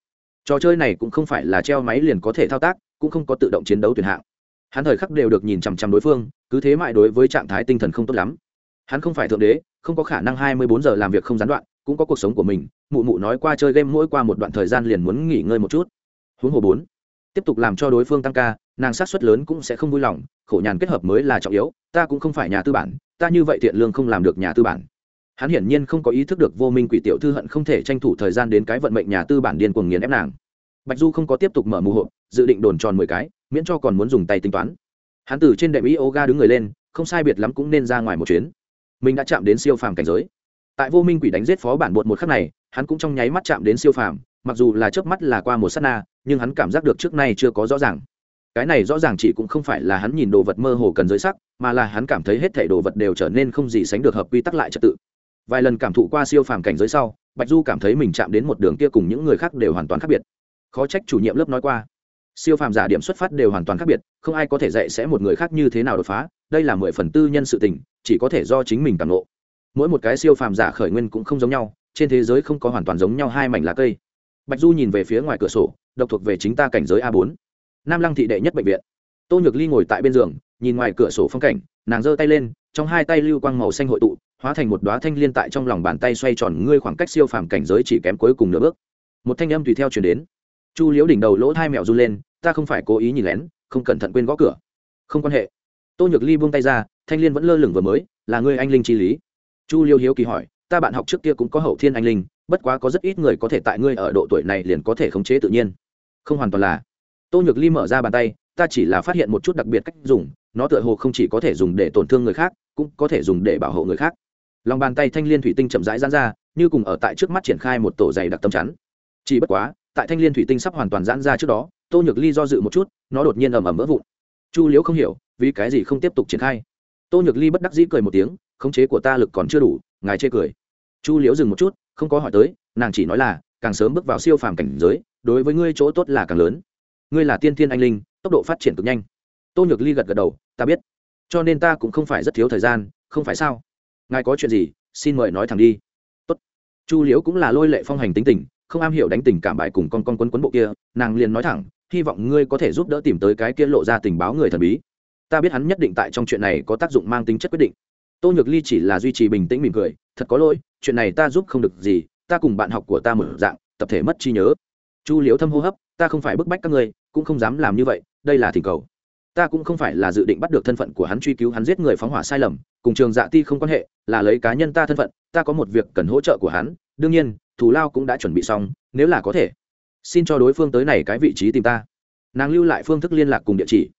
trò chơi này cũng không phải là treo máy liền có thể thao tác, cũng không có tự động chiến đấu tuyển hạng. Hắn thời khắc đều được nhìn chằm chằm đối phương, cứ thế mãi đối với trạng thái tinh thần không tốt lắm. Hắn không phải thượng đế, không có khả năng hai mươi bốn giờ làm việc không gián đoạn, cũng có cuộc sống của mình, mụ mụ nói qua chơi game mỗi qua một đoạn thời gian liền muốn nghỉ ngơi một chút. Huống hồ bốn, tiếp tục làm cho đối phương tăng ca, nàng sát xuất lớn cũng sẽ không vui lòng, khổ nhàn kết hợp mới là trọng yếu, ta cũng không phải nhà tư bản, ta như vậy thiện lương không làm được nhà tư bản hắn hiển nhiên không có ý thức được vô minh quỷ tiểu thư hận không thể tranh thủ thời gian đến cái vận mệnh nhà tư bản điên cuồng nghiền ép nàng. Bạch du không có tiếp tục mở mù hộp, dự định đồn tròn mười cái, miễn cho còn muốn dùng tay tính toán. Hắn từ trên đệm ý ga đứng người lên, không sai biệt lắm cũng nên ra ngoài một chuyến. Mình đã chạm đến siêu phàm cảnh giới. Tại vô minh quỷ đánh giết phó bản bột một khắc này, hắn cũng trong nháy mắt chạm đến siêu phàm, mặc dù là chớp mắt là qua một s á t na, nhưng hắn cảm giác được trước nay chưa có rõ ràng. Cái này rõ ràng chỉ cũng không phải là hắn nhìn đồ vật mơ hồ cần giới sắc, mà là hắn cảm thấy hết thảy đồ vật đều trở nên không gì sánh được hợp quy tắc lại trật tự vài lần cảm thụ qua siêu phàm cảnh giới sau, bạch du cảm thấy mình chạm đến một đường kia cùng những người khác đều hoàn toàn khác biệt. Khó trách chủ nhiệm lớp nói qua, siêu phàm giả điểm xuất phát đều hoàn toàn khác biệt, không ai có thể dạy sẽ một người khác như thế nào đột phá, đây là mười phần tư nhân sự tình, chỉ có thể do chính mình cảm lộ mỗi một cái siêu phàm giả khởi nguyên cũng không giống nhau, trên thế giới không có hoàn toàn giống nhau hai mảnh lá cây. Bạch du nhìn về phía ngoài cửa sổ, độc thuộc về chính ta cảnh giới a bốn. Nam lăng thị đệ nhất bệnh viện. Tô nhược ly ngồi tại bên giường, nhìn ngoài cửa sổ phong cảnh, nàng giơ tay lên, trong hai tay lưu quang màu xanh hội tụ hóa thành một đoá thanh liên tại trong lòng bàn tay xoay tròn ngươi khoảng cách siêu phàm cảnh giới chỉ kém cuối cùng nửa bước. Một thanh âm tùy theo chuyển đến. Chu liễu đỉnh đầu lỗ hai mẹo run lên, ta không phải cố ý nhìn lén, không cẩn thận quên gõ cửa. Không quan hệ. Tô nhược ly buông tay ra, thanh liên vẫn lơ lửng vừa mới, là ngươi anh linh chi lý. Chu liêu hiếu kỳ hỏi, ta bạn học trước kia cũng có hậu thiên anh linh, bất quá có rất ít người có thể tại ngươi ở độ tuổi này liền có thể khống chế tự nhiên. Không hoàn toàn là. Tô nhược ly mở ra bàn tay, ta chỉ là phát hiện một chút đặc biệt cách dùng, nó tựa hồ không chỉ có thể dùng để tổn thương người khác, cũng có thể dùng để bảo hộ người khác lòng bàn tay thanh liên thủy tinh chậm rãi giãn ra, như cùng ở tại trước mắt triển khai một tổ dày đặc tâm chắn. Chỉ bất quá, tại thanh liên thủy tinh sắp hoàn toàn giãn ra trước đó, tô nhược ly do dự một chút, nó đột nhiên ầm ầm vỡ vụn. Chu liễu không hiểu, vì cái gì không tiếp tục triển khai. Tô nhược ly bất đắc dĩ cười một tiếng, khống chế của ta lực còn chưa đủ, ngài chê cười. Chu liễu dừng một chút, không có hỏi tới, nàng chỉ nói là, càng sớm bước vào siêu phàm cảnh giới, đối với ngươi chỗ tốt là càng lớn. Ngươi là tiên thiên anh linh, tốc độ phát triển cực nhanh. Tô nhược ly gật gật đầu, ta biết. Cho nên ta cũng không phải rất thiếu thời gian, không phải sao? Ngài có chuyện gì, xin mời nói thẳng đi. Tốt. chu liễu cũng là lôi lệ phong hành tính tình, không am hiểu đánh tình cảm bại cùng con con quấn quấn bộ kia, nàng liền nói thẳng, hy vọng ngươi có thể giúp đỡ tìm tới cái kia lộ ra tình báo người thần bí. Ta biết hắn nhất định tại trong chuyện này có tác dụng mang tính chất quyết định. Tô nhược ly chỉ là duy trì bình tĩnh mỉm cười, thật có lỗi, chuyện này ta giúp không được gì, ta cùng bạn học của ta một dạng, tập thể mất trí nhớ. Chu liễu thâm hô hấp, ta không phải bức bách các ngươi, cũng không dám làm như vậy, đây là thỉnh cầu ta cũng không phải là dự định bắt được thân phận của hắn truy cứu hắn giết người phóng hỏa sai lầm, cùng trường dạ ti không quan hệ, là lấy cá nhân ta thân phận, ta có một việc cần hỗ trợ của hắn, đương nhiên, thù lao cũng đã chuẩn bị xong, nếu là có thể, xin cho đối phương tới này cái vị trí tìm ta. Nàng lưu lại phương thức liên lạc cùng địa chỉ.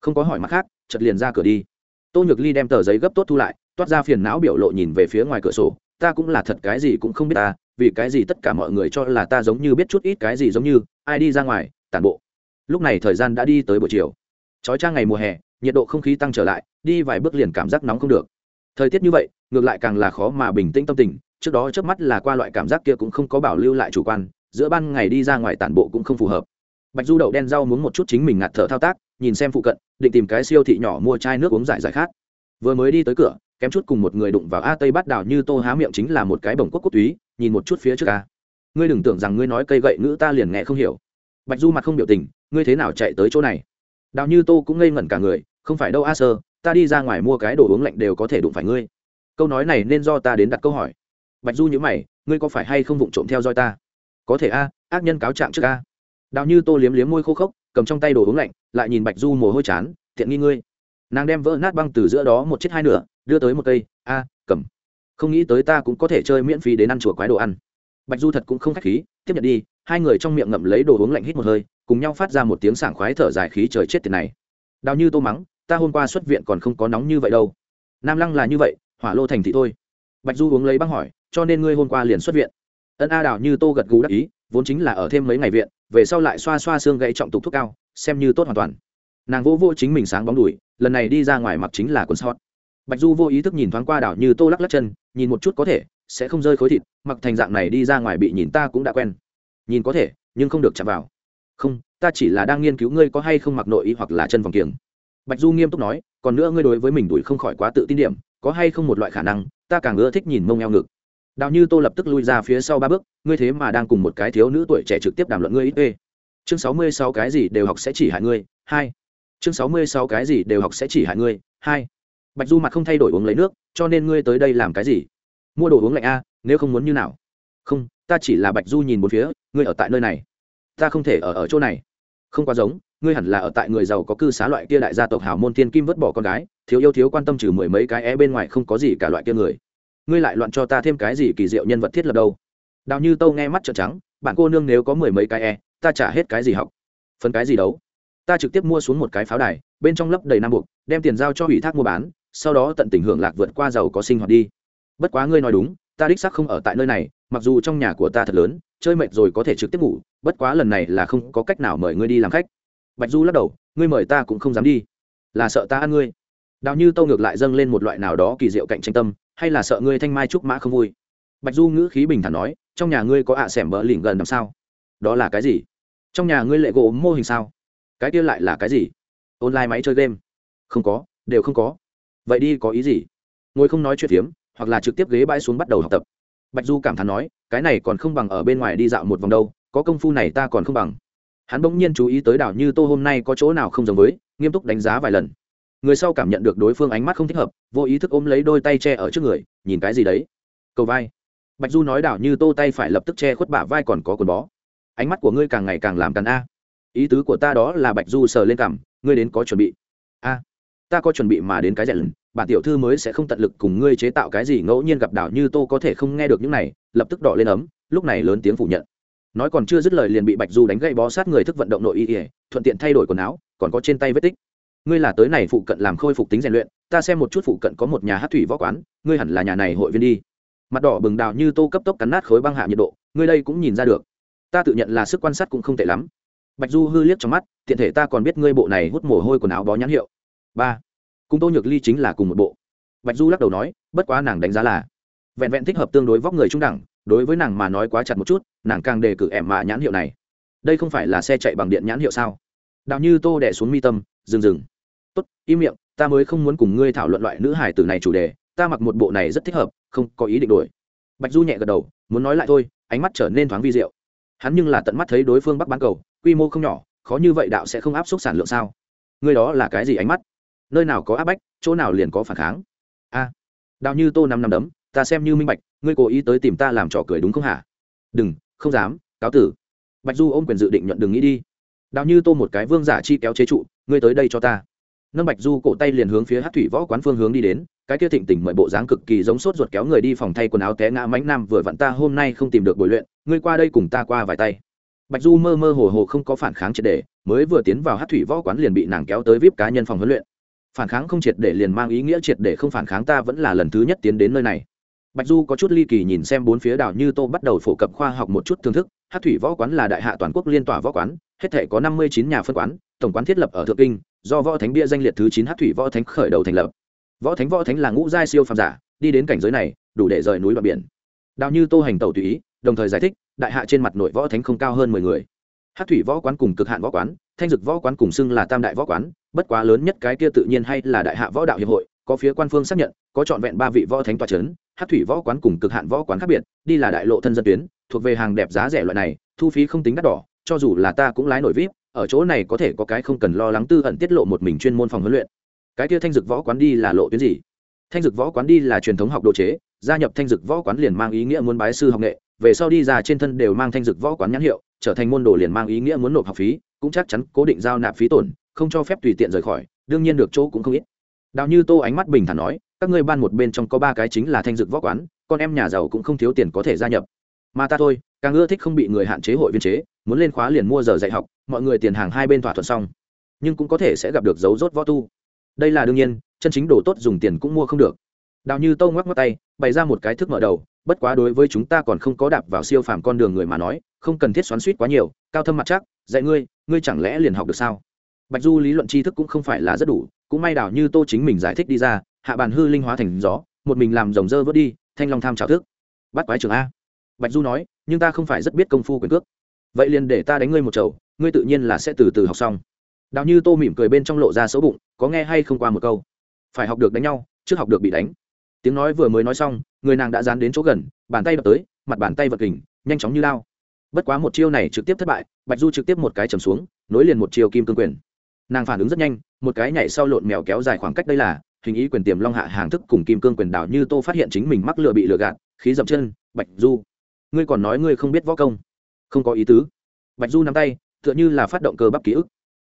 Không có hỏi mặt khác chật liền ra cửa đi. Tô nhược ly đem tờ giấy gấp tốt thu lại, toát ra phiền não biểu lộ nhìn về phía ngoài cửa sổ. Ta cũng là thật cái gì cũng không biết ta, vì cái gì tất cả mọi người cho là ta giống như biết chút ít cái gì giống như, ai đi ra ngoài, tản bộ. Lúc này thời gian đã đi tới buổi chiều trói trang ngày mùa hè, nhiệt độ không khí tăng trở lại, đi vài bước liền cảm giác nóng không được. Thời tiết như vậy, ngược lại càng là khó mà bình tĩnh tâm tình, trước đó trước mắt là qua loại cảm giác kia cũng không có bảo lưu lại chủ quan, giữa ban ngày đi ra ngoài tản bộ cũng không phù hợp. Bạch du đậu đen rau muốn một chút chính mình ngạt thở thao tác, nhìn xem phụ cận, định tìm cái siêu thị nhỏ mua chai nước uống giải giải khát. Vừa mới đi tới cửa, kém chút cùng một người đụng vào a tây bắt đảo như tô há miệng chính là một cái bồng quốc quốc túy, nhìn một chút phía trước a. Ngươi đừng tưởng rằng ngươi nói cây gậy ngữ ta liền nghe không hiểu. Bạch du mặt không biểu tình, ngươi thế nào chạy tới chỗ này? Đào như tô cũng ngây ngẩn cả người, không phải đâu a sơ, ta đi ra ngoài mua cái đồ uống lạnh đều có thể đụng phải ngươi. Câu nói này nên do ta đến đặt câu hỏi. Bạch du nhữ mày, ngươi có phải hay không vụng trộm theo dõi ta? Có thể a, ác nhân cáo trạng trước a. Đào như tô liếm liếm môi khô khốc, cầm trong tay đồ uống lạnh, lại nhìn bạch du mồ hôi chán thiện nghi ngươi. Nàng đem vỡ nát băng từ giữa đó một chiếc hai nửa, đưa tới một cây, a, cầm. Không nghĩ tới ta cũng có thể chơi miễn phí đến ăn chùa quái đồ ăn. Bạch du thật cũng không k h á c h khí, tiếp nhận đi, hai người trong miệng ngậm lấy đồ uống lạnh hít một hơi cùng nhau phát ra một tiếng sảng khoái thở dài khí trời chết tiền này. Đào như tô mắng, ta hôm qua xuất viện còn không có nóng như vậy đâu. Nam lăng là như vậy, hỏa lô thành thị thôi. Bạch du uống lấy băng hỏi, cho nên ngươi hôm qua liền xuất viện? Ân a đào như tô gật gù đắc ý, vốn chính là ở thêm mấy ngày viện, về sau lại xoa xoa xương gãy trọng tục thuốc cao, xem như tốt hoàn toàn. Nàng vô vô chính mình sáng bóng đùi, lần này đi ra ngoài mặc chính là quần sót bạch du vô ý thức nhìn thoáng qua đảo như tô lắc lắc chân, nhìn một chút có thể, sẽ không rơi khối thịt, mặc thành dạng này đi ra ngoài bị nhìn ta cũng đã quen. Nhìn có thể, nhưng không được chạm vào không, ta chỉ là đang nghiên cứu ngươi có hay không mặc nội y hoặc là chân vòng kiềng. Bạch du nghiêm túc nói, còn nữa ngươi đối với mình đuổi không khỏi quá tự tin điểm, có hay không một loại khả năng, ta càng ưa thích nhìn mông eo ngực. Đào như tô lập tức lui ra phía sau ba bước, ngươi thế mà đang cùng một cái thiếu nữ tuổi trẻ trực tiếp đàm luận ngươi ít ê. Chương sáu mươi sáu cái gì đều học sẽ chỉ hại ngươi, hai. Chương sáu mươi sáu cái gì đều học sẽ chỉ hại ngươi, hai. Bạch du mặt không thay đổi uống lấy nước, cho nên ngươi tới đây làm cái gì? Mua đồ uống lạnh a, nếu không muốn như nào? Không, ta chỉ là bạch du nhìn một phía, ngươi ở tại nơi này ta không thể ở ở chỗ này. Không quá giống, ngươi hẳn là ở tại người giàu có cư xá loại kia đại gia tộc hào môn thiên kim vứt bỏ con gái, thiếu yêu thiếu quan tâm trừ mười mấy cái é bên ngoài không có gì cả loại kia người. Ngươi lại loạn cho ta thêm cái gì kỳ diệu nhân vật thiết lập đâu? Đào như tâu nghe mắt trợn trắng, bạn cô nương nếu có mười mấy cái e ta trả hết cái gì học? Phân cái gì đấu? Ta trực tiếp mua xuống một cái pháo đài, bên trong lấp đầy nam buộc, đem tiền giao cho ủy thác mua bán, sau đó tận tình hưởng lạc vượt qua giàu có sinh hoạt đi. Bất quá ngươi nói đúng ta đích xác không ở tại nơi này, mặc dù trong nhà của ta thật lớn, chơi mệt rồi có thể trực tiếp ngủ, bất quá lần này là không có cách nào mời ngươi đi làm khách. Bạch du lắc đầu, ngươi mời ta cũng không dám đi. Là sợ ta ăn ngươi. Đào như tâu ngược lại dâng lên một loại nào đó kỳ diệu cạnh tranh tâm, hay là sợ ngươi thanh mai trúc mã không vui? Bạch du ngữ khí bình thản nói, trong nhà ngươi có ạ à xẻm bỡ lỉnh gần làm sao đó là cái gì? Trong nhà ngươi lệ gỗ mô hình sao? Cái kia lại là cái gì? Online máy chơi game. Không có, đều không có. Vậy đi có ý gì? Ngồi không nói chuyện phiếm hoặc là trực tiếp ghế bãi xuống bắt đầu học tập. Bạch du cảm thán nói, cái này còn không bằng ở bên ngoài đi dạo một vòng đâu, có công phu này ta còn không bằng. Hắn bỗng nhiên chú ý tới đảo như tô hôm nay có chỗ nào không giống với, nghiêm túc đánh giá vài lần. Người sau cảm nhận được đối phương ánh mắt không thích hợp, vô ý thức ôm lấy đôi tay che ở trước người, nhìn cái gì đấy? Cầu vai. Bạch du nói đảo như tô tay phải lập tức che khuất bả vai còn có quần bó. Ánh mắt của ngươi càng ngày càng làm càn a. Ý tứ của ta đó là bạch du sờ lên cảm ngươi đến có chuẩn bị. A. Ta có chuẩn bị mà đến cái rẻ lần bản tiểu thư mới sẽ không tận lực cùng ngươi chế tạo cái gì ngẫu nhiên gặp đảo như tô có thể không nghe được những này, lập tức đỏ lên ấm, lúc này lớn tiếng phủ nhận. Nói còn chưa dứt lời liền bị bạch du đánh gậy bó sát người thức vận động nội y ỉa thuận tiện thay đổi quần áo, còn có trên tay vết tích. Ngươi là tới này phụ cận làm khôi phục tính rèn luyện, ta xem một chút phụ cận có một nhà hát thủy võ quán, ngươi hẳn là nhà này hội viên đi. Mặt đỏ bừng đào như tô cấp tốc cắn nát khối băng hạ nhiệt độ, ngươi đây cũng nhìn ra được. Ta tự nhận là sức quan sát cũng không tệ lắm. Bạch du hư liếc trong mắt, tiện thể ta còn biết ngươi bộ này hút mồ hôi quần áo bó nhãn hiệu. Ba cung tô nhược ly chính là cùng một bộ bạch du lắc đầu nói bất quá nàng đánh giá là vẹn vẹn thích hợp tương đối vóc người trung đẳng đối với nàng mà nói quá chặt một chút nàng càng đề cử ẻm mạ nhãn hiệu này đây không phải là xe chạy bằng điện nhãn hiệu sao đào như tô đẻ xuống mi tâm dừng dừng tốt im miệng ta mới không muốn cùng ngươi thảo luận loại nữ hải tử này chủ đề ta mặc một bộ này rất thích hợp không có ý định đổi bạch du nhẹ gật đầu muốn nói lại thôi ánh mắt trở nên thoáng vi diệu hắn nhưng là tận mắt thấy đối phương bắc bán cầu quy mô không nhỏ khó như vậy đạo sẽ không áp suất sản lượng sao ngươi đó là cái gì ánh mắt nơi nào có áp bách chỗ nào liền có phản kháng. A à, đào như tô năm năm đấm ta xem như minh bạch ngươi cố ý tới tìm ta làm trò cười đúng không hả? Đừng không dám cáo tử. Bạch du ôm quyền dự định nhuận đừng nghĩ đi. Đào như tô một cái vương giả chi kéo chế trụ ngươi tới đây cho ta. Nâng bạch du cổ tay liền hướng phía hát thủy võ quán phương hướng đi đến cái kia thịnh tỉnh mời bộ dáng cực kỳ giống sốt ruột kéo người đi phòng thay quần áo té ngã mánh nam vừa vặn ta hôm nay không tìm được buổi luyện ngươi qua đây cùng ta qua vài tay. Bạch du mơ mơ hồ hồ không có phản kháng triệt đề, mới vừa tiến vào hát thủy võ quán liền bị nàng kéo tới vip cá nhân phòng huấn luyện phản kháng không triệt để liền mang ý nghĩa triệt để không phản kháng ta vẫn là lần thứ nhất tiến đến nơi này. Bạch du có chút ly kỳ nhìn xem bốn phía đảo như tô bắt đầu phổ cập khoa học một chút thưởng thức, hát thủy võ quán là đại hạ toàn quốc liên tỏa võ quán, hết thể có năm mươi chín nhà phân quán, tổng quán thiết lập ở thượng kinh, do võ thánh bia danh liệt thứ chín hát thủy võ thánh khởi đầu thành lập. Võ thánh võ thánh là ngũ giai siêu phàm giả, đi đến cảnh giới này, đủ để rời núi và biển. Đào như tô hành tẩu tùy ý, đồng thời giải thích, đại hạ trên mặt nội võ thánh không cao hơn mười người hát thủy võ quán cùng cực hạn võ quán thanh dực võ quán cùng xưng là tam đại võ quán bất quá lớn nhất cái kia tự nhiên hay là đại hạ võ đạo hiệp hội có phía quan phương xác nhận có trọn vẹn ba vị võ thánh toa c h ấ n hát thủy võ quán cùng cực hạn võ quán khác biệt đi là đại lộ thân dân tuyến thuộc về hàng đẹp giá rẻ loại này thu phí không tính đắt đỏ cho dù là ta cũng lái nổi vip ở chỗ này có thể có cái không cần lo lắng tư ẩn tiết lộ một mình chuyên môn phòng huấn luyện cái kia thanh dực võ quán đi là lộ tuyến gì thanh dực võ quán đi là truyền thống học đồ chế gia nhập thanh dực võ quán liền mang ý nghĩa muốn bái sư học nghệ về sau đi ra trên thân đều mang thanh dực võ quán nhãn hiệu trở thành môn đồ liền mang ý nghĩa muốn nộp học phí, cũng chắc chắn cố định giao nạp phí tổn, không cho phép tùy tiện rời khỏi, đương nhiên được chỗ cũng không ít. Đào như tô ánh mắt bình thản nói, các ngươi ban một bên trong có ba cái chính là thanh dực võ quán, con em nhà giàu cũng không thiếu tiền có thể gia nhập. Mà ta thôi, càng ưa thích không bị người hạn chế hội viên chế, muốn lên khóa liền mua giờ dạy học, mọi người tiền hàng hai bên thỏa thuận xong. Nhưng cũng có thể sẽ gặp được dấu rốt võ tu. Đây là đương nhiên, chân chính đồ tốt dùng tiền cũng mua không được. Đào như tô ngoắc ngoắc tay, bày ra một cái thức mở đầu bất quá đối với chúng ta còn không có đạp vào siêu phàm con đường người mà nói, không cần thiết xoắn suýt quá nhiều, cao thâm mặt chắc, dạy ngươi ngươi chẳng lẽ liền học được sao? Bạch du lý luận tri thức cũng không phải là rất đủ, cũng may đảo như tô chính mình giải thích đi ra, hạ bàn hư linh hóa thành gió, một mình làm rồng dơ vớt đi, thanh long tham trào thức. Bắt quái trường a. Bạch du nói, nhưng ta không phải rất biết công phu quyền cước. Vậy liền để ta đánh ngươi một chầu, ngươi tự nhiên là sẽ từ từ học xong. Đào như tô mỉm cười bên trong lộ ra xấu bụng, có nghe hay không qua một câu. Phải học được đánh nhau, trước học được bị đánh tiếng nói vừa mới nói xong, người nàng đã dán đến chỗ gần, bàn tay đập tới, mặt bàn tay vật kình, nhanh chóng như lao. Bất quá một chiêu này trực tiếp thất bại, bạch du trực tiếp một cái chầm xuống, nối liền một chiêu kim cương quyền. Nàng phản ứng rất nhanh, một cái nhảy sau lộn mèo kéo dài khoảng cách đây là, hình ý quyền tiềm long hạ hàng thức cùng kim cương quyền đảo như tô phát hiện chính mình mắc lừa bị lừa gạt, khí dậm chân, bạch du. Ngươi còn nói ngươi không biết võ công. Không có ý tứ. Bạch du nắm tay, tựa như là phát động cơ bắp ký ức.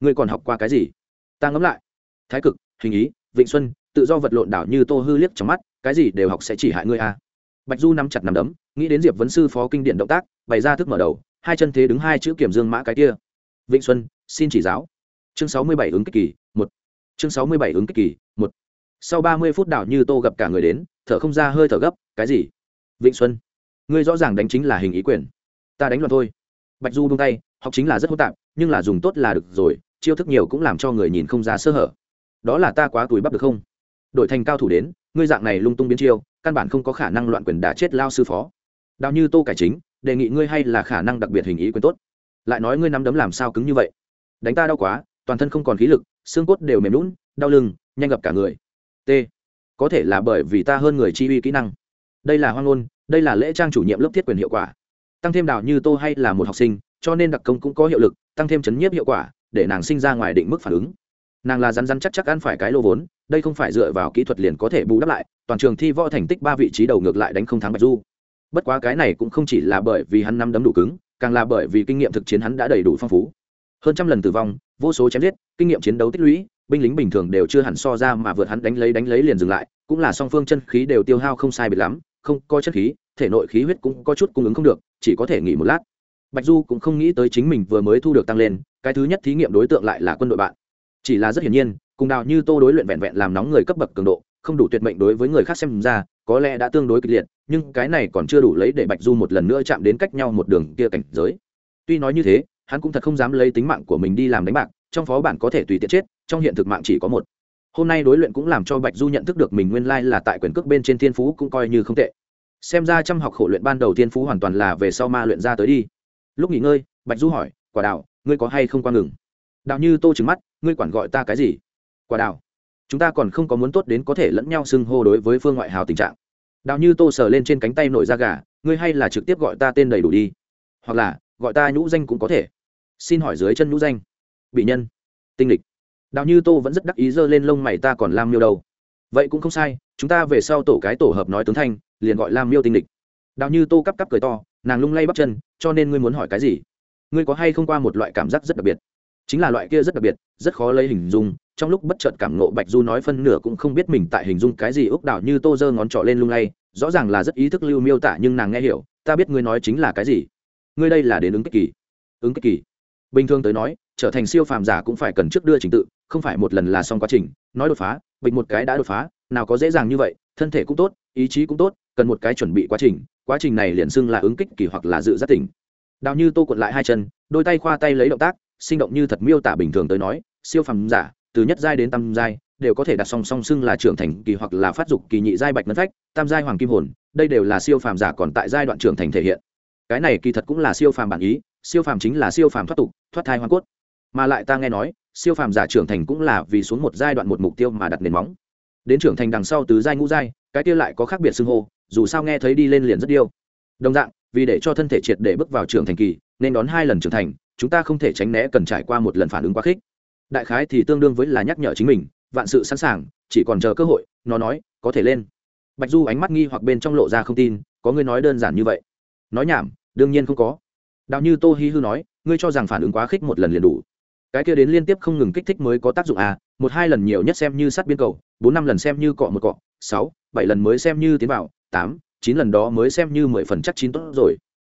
Ngươi còn học qua cái gì? Ta ngẫm lại. Thái cực, hình ý, vịnh xuân, tự do vật lộn đảo như tô hư liếc trong mắt cái gì đều học sẽ chỉ hại ngươi à. bạch du nắm chặt nằm đấm, nghĩ đến diệp vấn sư phó kinh điển động tác, bày ra thức mở đầu, hai chân thế đứng hai chữ kiểm dương mã cái kia. Vịnh xuân, xin chỉ giáo. Chương sáu mươi bảy ứng kích kỳ, một. Chương sáu mươi bảy ứng kích kỳ, một. Sau ba mươi phút đảo như tô gặp cả người đến, thở không ra hơi thở gấp, cái gì? Vịnh xuân, ngươi rõ ràng đánh chính là hình ý quyền. Ta đánh loạn thôi. Bạch du buông tay, học chính là rất hỗn tạp, nhưng là dùng tốt là được rồi, chiêu thức nhiều cũng làm cho người nhìn không ra sơ hở. Đó là ta quá túi bắp được không? Đội thành cao thủ đến ngươi dạng này lung tung biến chiêu, căn bản không có khả năng loạn quyền đã chết lao sư phó. Đào như tô cải chính, đề nghị ngươi hay là khả năng đặc biệt hình ý quyền tốt. Lại nói ngươi nắm đấm làm sao cứng như vậy? Đánh ta đau quá, toàn thân không còn khí lực, xương cốt đều mềm lún đau lưng, nhanh gặp cả người. T. Có thể là bởi vì ta hơn người chi uy kỹ năng. Đây là hoang ngôn, đây là lễ trang chủ nhiệm lớp thiết quyền hiệu quả. Tăng thêm đào như tô hay là một học sinh, cho nên đặc công cũng có hiệu lực, tăng thêm chấn nhiếp hiệu quả, để nàng sinh ra ngoài định mức phản ứng. Nàng là rắn rắn chắc chắc ăn phải cái lô vốn đây không phải dựa vào kỹ thuật liền có thể bù đắp lại, toàn trường thi võ thành tích ba vị trí đầu ngược lại đánh không thắng bạch du. Bất quá cái này cũng không chỉ là bởi vì hắn năm đấm đủ cứng, càng là bởi vì kinh nghiệm thực chiến hắn đã đầy đủ phong phú. Hơn trăm lần tử vong, vô số chém giết, kinh nghiệm chiến đấu tích lũy, binh lính bình thường đều chưa hẳn so ra mà vượt hắn đánh lấy đánh lấy liền dừng lại, cũng là song phương chân khí đều tiêu hao không sai biệt lắm, không có chất khí, thể nội khí huyết cũng có chút cung ứng không được, chỉ có thể nghỉ một lát. Bạch du cũng không nghĩ tới chính mình vừa mới thu được tăng lên, cái thứ nhất thí nghiệm đối tượng lại là quân đội bạn. Chỉ là rất hiển nhiên cùng đào như tô đối luyện vẹn vẹn làm nóng người cấp bậc cường độ, không đủ tuyệt mệnh đối với người khác xem ra, có lẽ đã tương đối kịch liệt, nhưng cái này còn chưa đủ lấy để bạch du một lần nữa chạm đến cách nhau một đường kia cảnh giới. Tuy nói như thế, hắn cũng thật không dám lấy tính mạng của mình đi làm đánh bạc, trong phó bản có thể tùy tiện chết, trong hiện thực mạng chỉ có một. Hôm nay đối luyện cũng làm cho bạch du nhận thức được mình nguyên lai là tại quyền cước bên trên thiên phú cũng coi như không tệ. Xem ra trăm học khổ luyện ban đầu thiên phú hoàn toàn là về sau ma luyện ra tới đi. Lúc nghỉ ngơi, bạch du hỏi, quả đạo ngươi có hay không qua ngừng? Đạo như tô trứng mắt, ngươi quản gọi ta cái gì? Quả đào, chúng ta còn không có muốn tốt đến có thể lẫn nhau xưng hô đối với phương ngoại hào tình trạng. Đào như tô sờ lên trên cánh tay nổi da gà ngươi hay là trực tiếp gọi ta tên đầy đủ đi. Hoặc là gọi ta nhũ danh cũng có thể. Xin hỏi dưới chân nhũ danh. Bị nhân. Tinh lịch. Đào như tô vẫn rất đắc ý giơ lên lông mày ta còn lam miêu đâu. Vậy cũng không sai chúng ta về sau tổ cái tổ hợp nói tướng thanh liền gọi lam miêu tinh lịch. Đào như tô cắp cắp cười to nàng lung lay bắp chân cho nên ngươi muốn hỏi cái gì? Ngươi có hay không qua một loại cảm giác rất đặc biệt? Chính là loại kia rất đặc biệt rất khó lấy hình dung trong lúc bất chợt cảm ngộ bạch du nói phân nửa cũng không biết mình tại hình dung cái gì úc đảo như tô giơ ngón trỏ lên lung lay, rõ ràng là rất ý thức lưu miêu tả nhưng nàng nghe hiểu, ta biết ngươi nói chính là cái gì. Ngươi đây là đến ứng kích kỳ. Ứng kích kỳ. Bình thường tới nói, trở thành siêu phàm giả cũng phải cần trước đưa trình tự, không phải một lần là xong quá trình, nói đột phá bệnh một cái đã đột phá, nào có dễ dàng như vậy, thân thể cũng tốt, ý chí cũng tốt, cần một cái chuẩn bị quá trình quá trình này liền xưng là ứng kích kỳ hoặc là dự giác tỉnh. Đào như tô cuộn lại hai chân, đôi tay khoa tay lấy động tác, sinh động như thật miêu tả bình thường tới nói, siêu phàm giả từ nhất giai đến tam giai, đều có thể đặt song song xưng là trưởng thành kỳ hoặc là phát dục kỳ nhị giai bạch ngân phách, tam giai hoàng kim hồn, đây đều là siêu phàm giả còn tại giai đoạn trưởng thành thể hiện. Cái này kỳ thật cũng là siêu phàm bản ý, siêu phàm chính là siêu phàm thoát tục, thoát thai hoàng cốt. Mà lại ta nghe nói, siêu phàm giả trưởng thành cũng là vì xuống một giai đoạn một mục tiêu mà đặt nền móng. Đến trưởng thành đằng sau tứ giai ngũ giai, cái kia lại có khác biệt xưng hô, dù sao nghe thấy đi lên liền rất điêu. Đồng dạng, vì để cho thân thể triệt để bước vào trưởng thành kỳ, nên đón hai lần trưởng thành, chúng ta không thể tránh né cần trải qua một lần phản ứng quá khích đại khái thì tương đương với là nhắc nhở chính mình, vạn sự sẵn sàng, chỉ còn chờ cơ hội, nó nói, có thể lên. Bạch du ánh mắt nghi hoặc bên trong lộ ra không tin, có người nói đơn giản như vậy. Nói nhảm, đương nhiên không có. Đạo như tô hi hư nói, ngươi cho rằng phản ứng quá khích một lần liền đủ. Cái kia đến liên tiếp không ngừng kích thích mới có tác dụng à một hai lần nhiều nhất xem như sát biên cầu, bốn năm lần xem như cọ một cọ, sáu, bảy lần mới xem như tiến vào, tám, chín lần đó mới xem như mười phần chắc chín tốt rồi.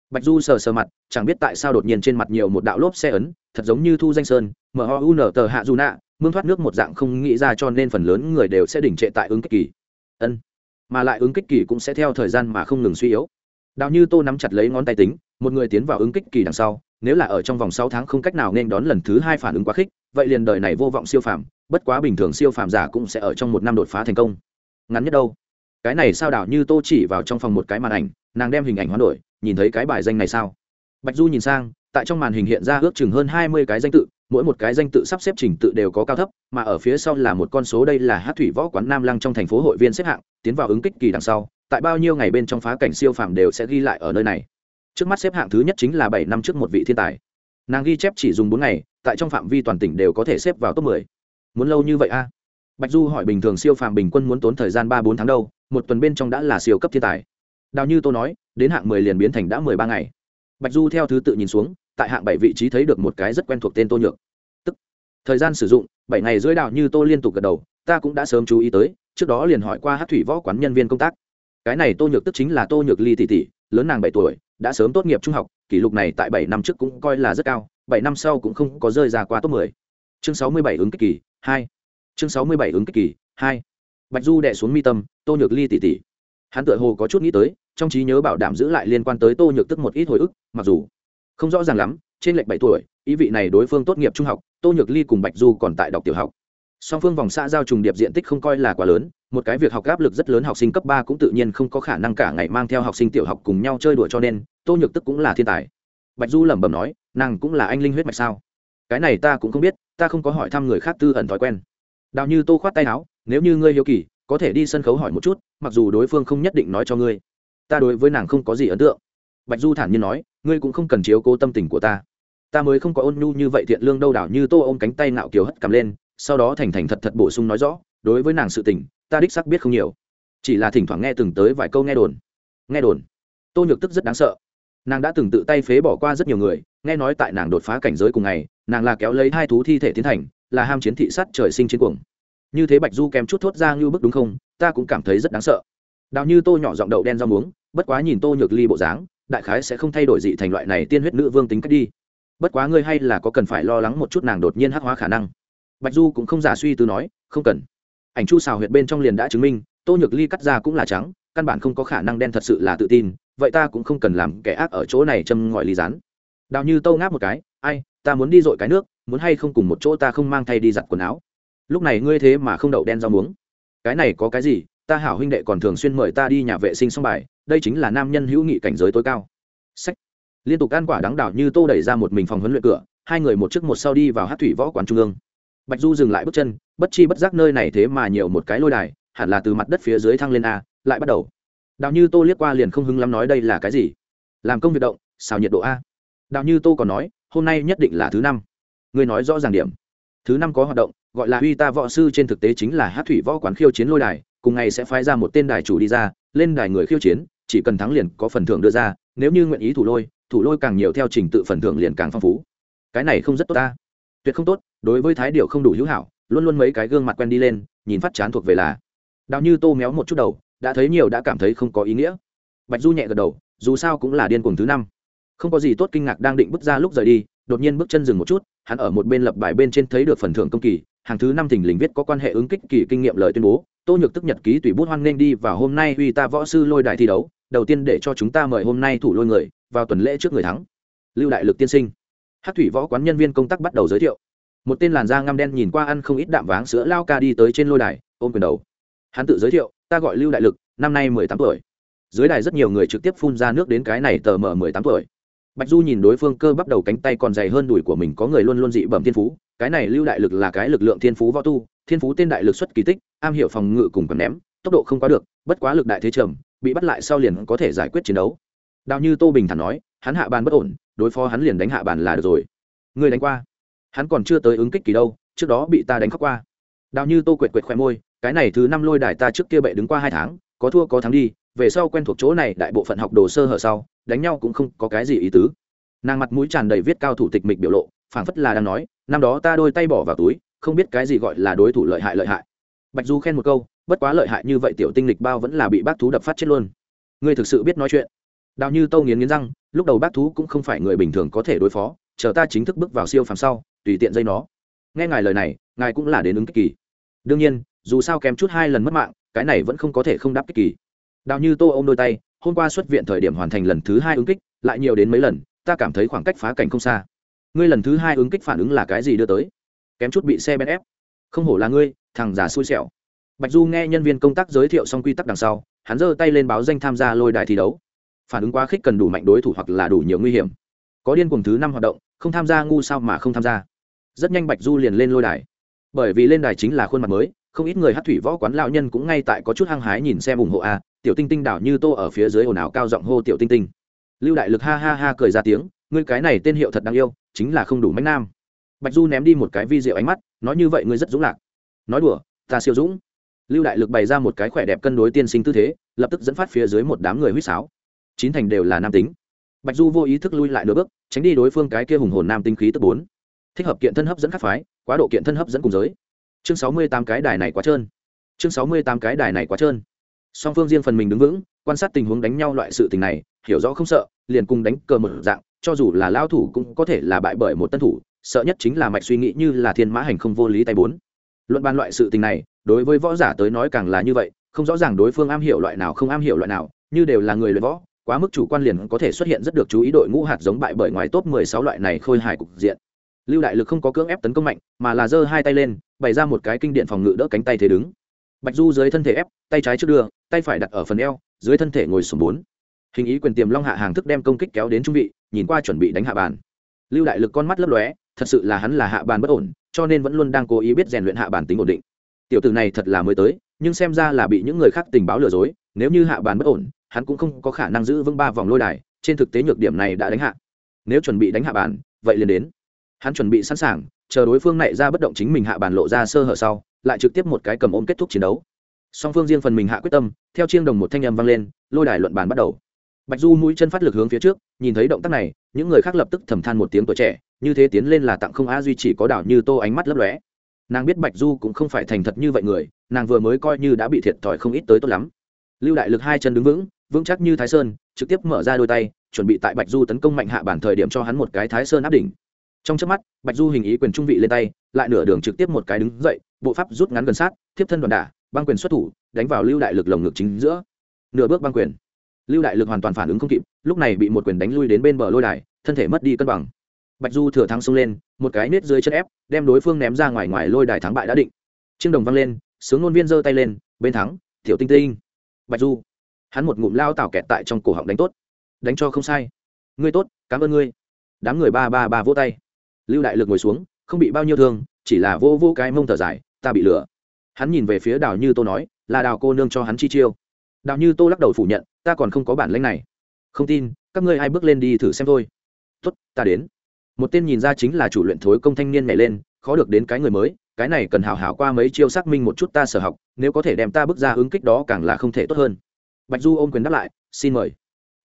Bạch du sờ sờ mặt, chẳng biết tại sao đột nhiên trên mặt nhiều một đạo lốp xe ấn thật giống như thu danh sơn, mở ho u nở tờ hạ du nạ, mương thoát nước một dạng không nghĩ ra cho nên phần lớn người đều sẽ đỉnh trệ tại ứng kích kỳ. Ân, mà lại ứng kích kỳ cũng sẽ theo thời gian mà không ngừng suy yếu. Đào như tô nắm chặt lấy ngón tay tính, một người tiến vào ứng kích kỳ đằng sau, nếu là ở trong vòng sáu tháng không cách nào nên đón lần thứ hai phản ứng quá khích, vậy liền đời này vô vọng siêu phàm, bất quá bình thường siêu phàm giả cũng sẽ ở trong một năm đột phá thành công. Ngắn nhất đâu? Cái này sao đảo như tô chỉ vào trong phòng một cái màn ảnh, nàng đem hình ảnh hoán đổi, nhìn thấy cái bài danh này sao? Bạch du nhìn sang tại trong màn hình hiện ra ước chừng hơn hai mươi cái danh tự, mỗi một cái danh tự sắp xếp trình tự đều có cao thấp, mà ở phía sau là một con số đây là hát thủy võ quán nam lăng trong thành phố hội viên xếp hạng, tiến vào ứng kích kỳ đằng sau, tại bao nhiêu ngày bên trong phá cảnh siêu phàm đều sẽ ghi lại ở nơi này. Trước mắt xếp hạng thứ nhất chính là bảy năm trước một vị thiên tài. Nàng ghi chép chỉ dùng bốn ngày, tại trong phạm vi toàn tỉnh đều có thể xếp vào top mười. Muốn lâu như vậy a? À? bạch du hỏi bình thường siêu phàm bình quân muốn tốn thời gian ba bốn tháng đâu, một tuần bên trong đã là siêu cấp thiên tài. Đào như tô nói, đến hạng mười liền biến thành đã mười ba ngày. Bạch du theo thứ tự nhìn xuống tại hạng bảy vị trí thấy được một cái rất quen thuộc tên tô nhược. Tức, thời gian sử dụng, bảy ngày dưới đào như tô liên tục gật đầu, ta cũng đã sớm chú ý tới, trước đó liền hỏi qua hát thủy võ quán nhân viên công tác. Cái này tô nhược tức chính là tô nhược ly tỷ tỷ, lớn nàng bảy tuổi, đã sớm tốt nghiệp trung học, kỷ lục này tại bảy năm trước cũng coi là rất cao, bảy năm sau cũng không có rơi ra qua top mười. Chương sáu mươi bảy ứng kích kỳ, hai. Chương sáu mươi bảy ứng kích kỳ, hai. Bạch du đẻ xuống mi tâm, tô nhược ly tỷ tỷ. Hắn tựa hồ có chút nghĩ tới, trong trí nhớ bảo đảm giữ lại liên quan tới tô nhược tức một ít hồi ức, mặc dù không rõ ràng lắm, trên lệch bảy tuổi, ý vị này đối phương tốt nghiệp trung học, tô nhược ly cùng bạch du còn tại đọc tiểu học. Song phương vòng xã giao trùng điệp diện tích không coi là quá lớn, một cái việc học áp lực rất lớn học sinh cấp ba cũng tự nhiên không có khả năng cả ngày mang theo học sinh tiểu học cùng nhau chơi đùa cho nên, tô nhược tức cũng là thiên tài. Bạch du lẩm bẩm nói, nàng cũng là anh linh huyết mạch sao? Cái này ta cũng không biết, ta không có hỏi thăm người khác tư ẩn thói quen. Đào như tô khoát tay áo, nếu như ngươi hiếu kỳ, có thể đi sân khấu hỏi một chút, mặc dù đối phương không nhất định nói cho ngươi, ta đối với nàng không có gì ấn tượng. Bạch du thản nhiên nói ngươi cũng không cần chiếu cố tâm tình của ta. Ta mới không có ôn nhu như vậy thiện lương đâu, đảo như tô ôm cánh tay nạo kiều hất cầm lên, sau đó thành thành thật thật bổ sung nói rõ, đối với nàng sự tình, ta đích sắc biết không nhiều. Chỉ là thỉnh thoảng nghe từng tới vài câu nghe đồn. Nghe đồn. Tô nhược tức rất đáng sợ. Nàng đã từng tự tay phế bỏ qua rất nhiều người, nghe nói tại nàng đột phá cảnh giới cùng ngày, nàng là kéo lấy hai thú thi thể tiến thành, là ham chiến thị sát trời sinh chiến cuồng. Như thế bạch du kèm chút thốt ra như bức đúng không? Ta cũng cảm thấy rất đáng sợ. Đào như tô nhỏ giọng đậu đen rau muống, bất quá nhìn tô nhược ly bộ dáng đại khái sẽ không thay đổi dị thành loại này tiên huyết nữ vương tính cách đi. Bất quá ngươi hay là có cần phải lo lắng một chút nàng đột nhiên hắc hóa khả năng. Bạch du cũng không giả suy tư nói, không cần. Ảnh chu xào huyệt bên trong liền đã chứng minh, tô nhược ly cắt ra cũng là trắng, căn bản không có khả năng đen thật sự là tự tin, vậy ta cũng không cần làm kẻ ác ở chỗ này châm ngòi ly rán đào như tâu ngáp một cái, ai, ta muốn đi dội cái nước, muốn hay không cùng một chỗ ta không mang thay đi giặt quần áo. Lúc này ngươi thế mà không đậu đen rau muống. Cái này có cái gì, ta hảo huynh đệ còn thường xuyên mời ta đi nhà vệ sinh xong bài đây chính là nam nhân hữu nghị cảnh giới tối cao. Sách. Liên tục ăn quả đắng đảo như tô đẩy ra một mình phòng huấn luyện cửa, hai người một trước một sau đi vào hát thủy võ quán trung ương. Bạch du dừng lại bước chân, bất chi bất giác nơi này thế mà nhiều một cái lôi đài, hẳn là từ mặt đất phía dưới thăng lên a, lại bắt đầu. Đào như tô liếc qua liền không hứng lắm nói đây là cái gì. Làm công việc động, xào nhiệt độ a. Đào như tô còn nói, hôm nay nhất định là thứ năm. Người nói rõ ràng điểm. Thứ năm có hoạt động, gọi là huy ta võ sư trên thực tế chính là hát thủy võ quán khiêu chiến lôi đài, cùng ngày sẽ phái ra một tên đài chủ đi ra, lên đài người khiêu chiến chỉ cần thắng liền có phần thưởng đưa ra, nếu như nguyện ý thủ lôi thủ lôi càng nhiều theo trình tự phần thưởng liền càng phong phú. Cái này không rất tốt ta. Tuyệt không tốt, đối với thái điệu không đủ hữu hảo, luôn luôn mấy cái gương mặt quen đi lên, nhìn phát chán thuộc về là. Đào như tô méo một chút đầu, đã thấy nhiều đã cảm thấy không có ý nghĩa. Bạch du nhẹ gật đầu, dù sao cũng là điên cuồng thứ năm. Không có gì tốt kinh ngạc đang định bước ra lúc rời đi, đột nhiên bước chân dừng một chút, hắn ở một bên lập bài bên trên thấy được phần thưởng công kỳ, hàng thứ năm thỉnh lình viết có quan hệ ứng kích kỳ kinh nghiệm lời tuyên bố. Tô nhược tức nhật ký tùy bút hoan nên đi và hôm nay uy ta võ sư lôi đài thi đấu đầu tiên để cho chúng ta mời hôm nay thủ lôi người, vào tuần lễ trước người thắng. Lưu đại lực tiên sinh. Hát thủy võ quán nhân viên công tác bắt đầu giới thiệu. Một tên làn da ngăm đen nhìn qua ăn không ít đạm váng sữa lao ca đi tới trên lôi đài, ôm quyền đầu. Hắn tự giới thiệu, ta gọi lưu đại lực, năm nay mười tám tuổi. Dưới đài rất nhiều người trực tiếp phun ra nước đến cái này tờ mờ mười tám tuổi. Bạch du nhìn đối phương cơ bắp đầu cánh tay còn dày hơn đùi của mình, có người luôn luôn dị bẩm thiên phú. Cái này lưu đại lực là cái lực lượng thiên phú võ tu, thiên phú tên đại lực xuất kỳ tích, am hiểu phòng ngự cùng còn ném, tốc độ không quá được, bất quá lực đại thế trầm bị bắt lại sau liền có thể giải quyết chiến đấu. Đào như tô bình thản nói, hắn hạ bàn bất ổn, đối phó hắn liền đánh hạ bàn là được rồi. Người đánh qua. Hắn còn chưa tới ứng kích kỳ đâu, trước đó bị ta đánh khóc qua. Đào như tô quệt quệt khoe môi, cái này thứ năm lôi đài ta trước kia bệ đứng qua hai tháng, có thua có thắng đi, về sau quen thuộc chỗ này đại bộ phận học đồ sơ hở sau, đánh nhau cũng không có cái gì ý tứ. Nàng mặt mũi tràn đầy viết cao thủ tịch mịch biểu lộ, phảng phất là đang nói, năm đó ta đôi tay bỏ vào túi, không biết cái gì gọi là đối thủ lợi hại lợi hại bạch du khen một câu, bất quá lợi hại như vậy tiểu tinh lịch bao vẫn là bị bác thú đập phát chết luôn. Ngươi thực sự biết nói chuyện. Đào như tâu nghiến nghiến răng, lúc đầu bác thú cũng không phải người bình thường có thể đối phó, chờ ta chính thức bước vào siêu phàm sau, tùy tiện dây nó. Nghe ngài lời này, ngài cũng là đến ứng kích kỳ. Đương nhiên, dù sao kém chút hai lần mất mạng, cái này vẫn không có thể không đáp kích kỳ. Đào như tô ôm đôi tay, hôm qua xuất viện thời điểm hoàn thành lần thứ hai ứng kích, lại nhiều đến mấy lần, ta cảm thấy khoảng cách phá cảnh không xa. Ngươi lần thứ hai ứng kích phản ứng là cái gì đưa tới? Kém chút bị xe bén ép. Không hổ là ngươi thằng già xui xẻo. Bạch du nghe nhân viên công tác giới thiệu xong quy tắc đằng sau, hắn giơ tay lên báo danh tham gia lôi đài thi đấu. Phản ứng quá khích cần đủ mạnh đối thủ hoặc là đủ nhiều nguy hiểm. Có điên cùng thứ năm hoạt động, không tham gia ngu sao mà không tham gia. Rất nhanh bạch du liền lên lôi đài. Bởi vì lên đài chính là khuôn mặt mới, không ít người hát thủy võ quán lão nhân cũng ngay tại có chút hăng hái nhìn xem ủng hộ a, tiểu tinh tinh đảo như tô ở phía dưới ồn ào cao giọng hô tiểu tinh tinh. Lưu đại lực ha ha ha cười ra tiếng, ngươi cái này tên hiệu thật đáng yêu, chính là không đủ mạnh nam. Bạch du ném đi một cái vi diệu ánh mắt, nói như vậy ngươi rất dũng lạc nói đùa, ta siêu dũng. Lưu đại lực bày ra một cái khỏe đẹp cân đối tiên sinh tư thế, lập tức dẫn phát phía dưới một đám người huýt sáo. Chín thành đều là nam tính. Bạch du vô ý thức lui lại nửa bước, tránh đi đối phương cái kia hùng hồn nam tinh khí tức bốn. Thích hợp kiện thân hấp dẫn các phái, quá độ kiện thân hấp dẫn cùng giới. Chương sáu mươi tám cái đài này quá trơn. Chương sáu mươi tám cái đài này quá trơn. Song phương riêng phần mình đứng vững, quan sát tình huống đánh nhau loại sự tình này, hiểu rõ không sợ, liền cùng đánh cờ một dạng, cho dù là lao thủ cũng có thể là bại bởi một tân thủ, sợ nhất chính là mạch suy nghĩ như là thiên mã hành không vô lý tay bốn luận bàn loại sự tình này, đối với võ giả tới nói càng là như vậy, không rõ ràng đối phương am hiểu loại nào không am hiểu loại nào, như đều là người luyện võ, quá mức chủ quan liền có thể xuất hiện rất được chú ý đội ngũ hạt giống bại bởi ngoài top 16 loại này khôi hài cục diện. Lưu đại lực không có cưỡng ép tấn công mạnh, mà là giơ hai tay lên, bày ra một cái kinh điện phòng ngự đỡ cánh tay thế đứng. Bạch du dưới thân thể ép, tay trái trước đưa, tay phải đặt ở phần eo, dưới thân thể ngồi sùng bốn. Hình ý quyền tiềm long hạ hàng thức đem công kích kéo đến trung vị, nhìn qua chuẩn bị đánh hạ bàn. Lưu đại lực con mắt lấp lóe thật sự là hắn là hạ bàn bất ổn, cho nên vẫn luôn đang cố ý biết rèn luyện hạ bàn tính ổn định. Tiểu tử này thật là mới tới, nhưng xem ra là bị những người khác tình báo lừa dối, nếu như hạ bàn bất ổn, hắn cũng không có khả năng giữ vững ba vòng lôi đài, trên thực tế nhược điểm này đã đánh hạ. Nếu chuẩn bị đánh hạ bàn, vậy liền đến. Hắn chuẩn bị sẵn sàng, chờ đối phương này ra bất động chính mình hạ bàn lộ ra sơ hở sau, lại trực tiếp một cái cầm ôm kết thúc chiến đấu. Song phương riêng phần mình hạ quyết tâm, theo chiêng đồng một thanh âm vang lên, lôi đài luận bàn bắt đầu. Bạch du mũi chân phát lực hướng phía trước, nhìn thấy động tác này, những người khác lập tức thầm than một tiếng tuổi trẻ như thế tiến lên là tặng không a duy chỉ có đảo như tô ánh mắt lấp lóe. Nàng biết bạch du cũng không phải thành thật như vậy người, nàng vừa mới coi như đã bị thiệt thòi không ít tới tốt lắm. Lưu đại lực hai chân đứng vững vững chắc như thái sơn, trực tiếp mở ra đôi tay, chuẩn bị tại bạch du tấn công mạnh hạ bản thời điểm cho hắn một cái thái sơn áp đỉnh. Trong trước mắt, bạch du hình ý quyền trung vị lên tay, lại nửa đường trực tiếp một cái đứng dậy, bộ pháp rút ngắn gần sát tiếp thân đoàn đả, băng quyền xuất thủ, đánh vào lưu đại lực lồng ngực chính giữa. Nửa bước băng quyền. Lưu đại lực hoàn toàn phản ứng không kịp, lúc này bị một quyền đánh lui đến bên bờ lôi đài, thân thể mất đi cân bằng bạch du thừa thắng xông lên, một cái nết dưới chân ép, đem đối phương ném ra ngoài ngoài lôi đài thắng bại đã định. Trương đồng văng lên, sướng ngôn viên giơ tay lên, bên thắng, tiểu tinh tinh. Bạch du. Hắn một ngụm lao tảo kẹt tại trong cổ họng đánh tốt. Đánh cho không sai. Ngươi tốt, cảm ơn ngươi. Đám người ba ba ba vỗ tay. Lưu đại lực ngồi xuống, không bị bao nhiêu thương, chỉ là vô vô cái mông thở dài, ta bị lừa. Hắn nhìn về phía đào như tô nói, là đào cô nương cho hắn chi chiêu. Đào như tô lắc đầu phủ nhận, ta còn không có bản lãnh này. Không tin, các ngươi ai bước lên đi thử xem thôi. Tốt, ta đến một tên nhìn ra chính là chủ luyện thối công thanh niên nhảy lên, khó được đến cái người mới, cái này cần hảo hảo qua mấy chiêu xác minh một chút ta sở học, nếu có thể đem ta bước ra ứng kích đó càng là không thể tốt hơn. Bạch du ôm quyền đáp lại, xin mời.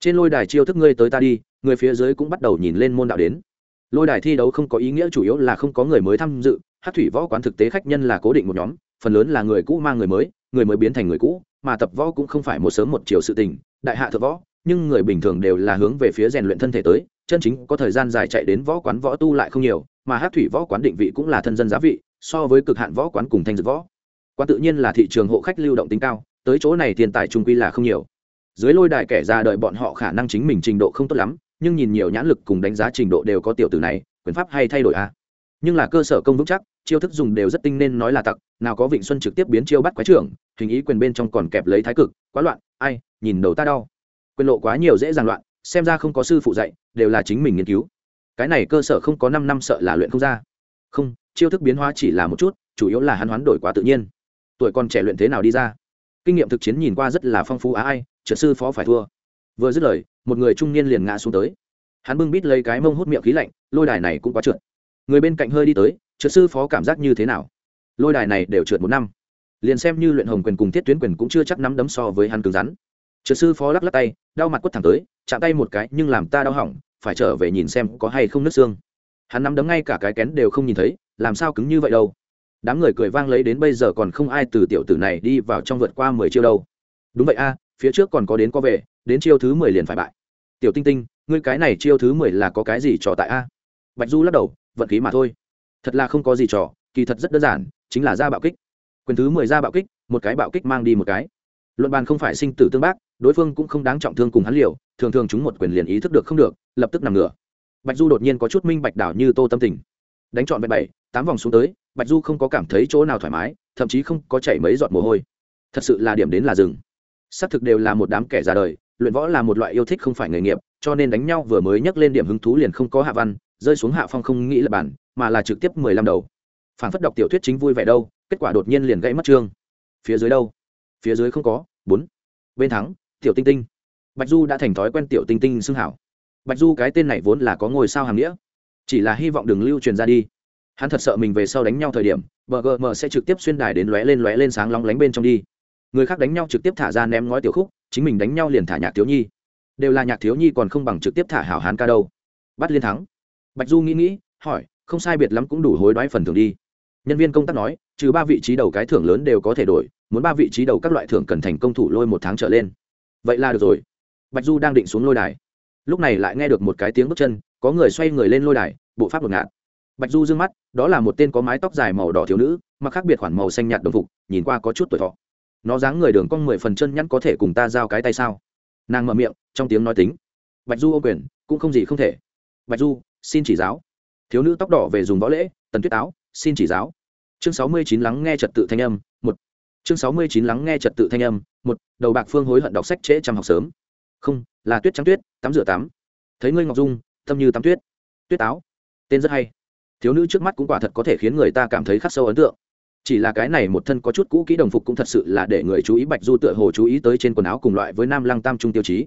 Trên lôi đài chiêu thức ngươi tới ta đi, người phía dưới cũng bắt đầu nhìn lên môn đạo đến. Lôi đài thi đấu không có ý nghĩa chủ yếu là không có người mới tham dự, hát thủy võ quán thực tế khách nhân là cố định một nhóm, phần lớn là người cũ mang người mới người mới biến thành người cũ, mà tập võ cũng không phải một sớm một chiều sự tình, đại hạ thợ võ nhưng người bình thường đều là hướng về phía rèn luyện thân thể tới, chân chính có thời gian dài chạy đến võ quán võ tu lại không nhiều, mà hát thủy võ quán định vị cũng là thân dân giá vị, so với cực hạn võ quán cùng thanh dược võ. Quán tự nhiên là thị trường hộ khách lưu động tính cao, tới chỗ này tiền tài trung quy là không nhiều. Dưới lôi đài kẻ ra đợi bọn họ khả năng chính mình trình độ không tốt lắm, nhưng nhìn nhiều nhãn lực cùng đánh giá trình độ đều có tiểu tử này, quyền pháp hay thay đổi a à. nhưng là cơ sở công vững chắc, chiêu thức dùng đều rất tinh nên nói là tặc, nào có vịnh xuân trực tiếp biến chiêu bắt quái trưởng, hình ý quyền bên trong còn kẹp lấy thái cực, quá loạn, ai, nhìn đầu ta đau quyền lộ quá nhiều dễ dàng loạn, xem ra không có sư phụ dạy, đều là chính mình nghiên cứu. Cái này cơ sở không có năm năm sợ là luyện không ra. Không, chiêu thức biến hóa chỉ là một chút, chủ yếu là hắn hoán đổi quá tự nhiên. Tuổi còn trẻ luyện thế nào đi ra? Kinh nghiệm thực chiến nhìn qua rất là phong phú á ai, trượt sư phó phải thua. Vừa dứt lời, một người trung niên liền ngã xuống tới. Hắn bưng bít lấy cái mông hút miệng khí lạnh, lôi đài này cũng quá trượt. Người bên cạnh hơi đi tới, trượt sư phó cảm giác như thế nào? Lôi đài này đều trượt một năm. Liền xem như luyện hồng quyền cùng thiết tuyến quyền cũng chưa chắc nắm đấm so với hắn cứng rắn trượt sư phó lắc lắc tay, đau mặt quất thẳng tới, chạm tay một cái nhưng làm ta đau hỏng, phải trở về nhìn xem có hay không nứt xương. Hắn nắm đấm ngay cả cái kén đều không nhìn thấy, làm sao cứng như vậy đâu. Đám người cười vang lấy đến bây giờ còn không ai từ tiểu tử này đi vào trong vượt qua mười chiêu đâu. Đúng vậy a, phía trước còn có đến có về, đến chiêu thứ mười liền phải bại. Tiểu tinh tinh, ngươi cái này chiêu thứ mười là có cái gì trò tại a? Bạch du lắc đầu, vận khí mà thôi. Thật là không có gì trò, kỳ thật rất đơn giản, chính là ra bạo kích. Quyền thứ mười ra bạo kích, một cái bạo kích mang đi một cái luận bàn không phải sinh tử tương bác, đối phương cũng không đáng trọng thương cùng hắn liều, thường thường chúng một quyền liền ý thức được không được, lập tức nằm ngửa. Bạch du đột nhiên có chút minh bạch đảo như tô tâm tình. Đánh trọn vẹn bảy, tám vòng xuống tới, bạch du không có cảm thấy chỗ nào thoải mái, thậm chí không có chảy mấy giọt mồ hôi. Thật sự là điểm đến là rừng xác thực đều là một đám kẻ già đời, luyện võ là một loại yêu thích không phải nghề nghiệp, cho nên đánh nhau vừa mới nhắc lên điểm hứng thú liền không có hạ văn, rơi xuống hạ phong không nghĩ là bản, mà là trực tiếp mười lăm đầu. Phản phất đọc tiểu thuyết chính vui vẻ đâu, kết quả đột nhiên liền gãy mất chương. Phía dưới đâu? Phía dưới không có, bốn. Bên thắng, tiểu tinh tinh. Bạch du đã thành thói quen tiểu tinh tinh xưng hảo. Bạch du cái tên này vốn là có ngôi sao hàm nghĩa. Chỉ là hy vọng đừng lưu truyền ra đi. Hắn thật sợ mình về sau đánh nhau thời điểm bgm sẽ trực tiếp xuyên đài đến lóe lên lóe lên sáng lóng lánh bên trong đi. Người khác đánh nhau trực tiếp thả ra ném ngói tiểu khúc, chính mình đánh nhau liền thả nhạc thiếu nhi. Đều là nhạc thiếu nhi còn không bằng trực tiếp thả hảo hán ca đâu. Bắt liên thắng. Bạch du nghĩ nghĩ, hỏi, không sai biệt lắm cũng đủ hối đoái phần thưởng đi. Nhân viên công tác nói, trừ ba vị trí đầu cái thưởng lớn đều có thể đổi muốn ba vị trí đầu các loại thưởng cần thành công thủ lôi một tháng trở lên. Vậy là được rồi. Bạch du đang định xuống lôi đài. Lúc này lại nghe được một cái tiếng bước chân, có người xoay người lên lôi đài, bộ pháp ngột ngạt. Bạch du d ư ơ n g mắt, đó là một tên có mái tóc dài màu đỏ thiếu nữ mà khác biệt khoản màu xanh nhạt đồng phục, nhìn qua có chút tuổi thọ. Nó dáng người đường cong mười phần chân nhắn có thể cùng ta giao cái tay sao? Nàng mở miệng, trong tiếng nói tính. Bạch du ô quyền, cũng không gì không thể. Bạch du, xin chỉ giáo. Thiếu nữ tóc đỏ về dùng võ lễ, tần tuyết áo, xin chỉ giáo. Chương sáu mươi chín lắng nghe trật tự thanh âm chương sáu mươi chín lắng nghe trật tự thanh âm, một, đầu bạc phương hối hận đọc sách trễ chăm học sớm. Không, là tuyết trắng tuyết, tắm rửa tắm. Thấy ngươi ngọc dung, tâm như tắm tuyết. Tuyết táo, tên rất hay. Thiếu nữ trước mắt cũng quả thật có thể khiến người ta cảm thấy khắc sâu ấn tượng. Chỉ là cái này một thân có chút cũ kỹ đồng phục cũng thật sự là để người chú ý bạch du tựa hồ chú ý tới trên quần áo cùng loại với nam lăng tam trung tiêu chí.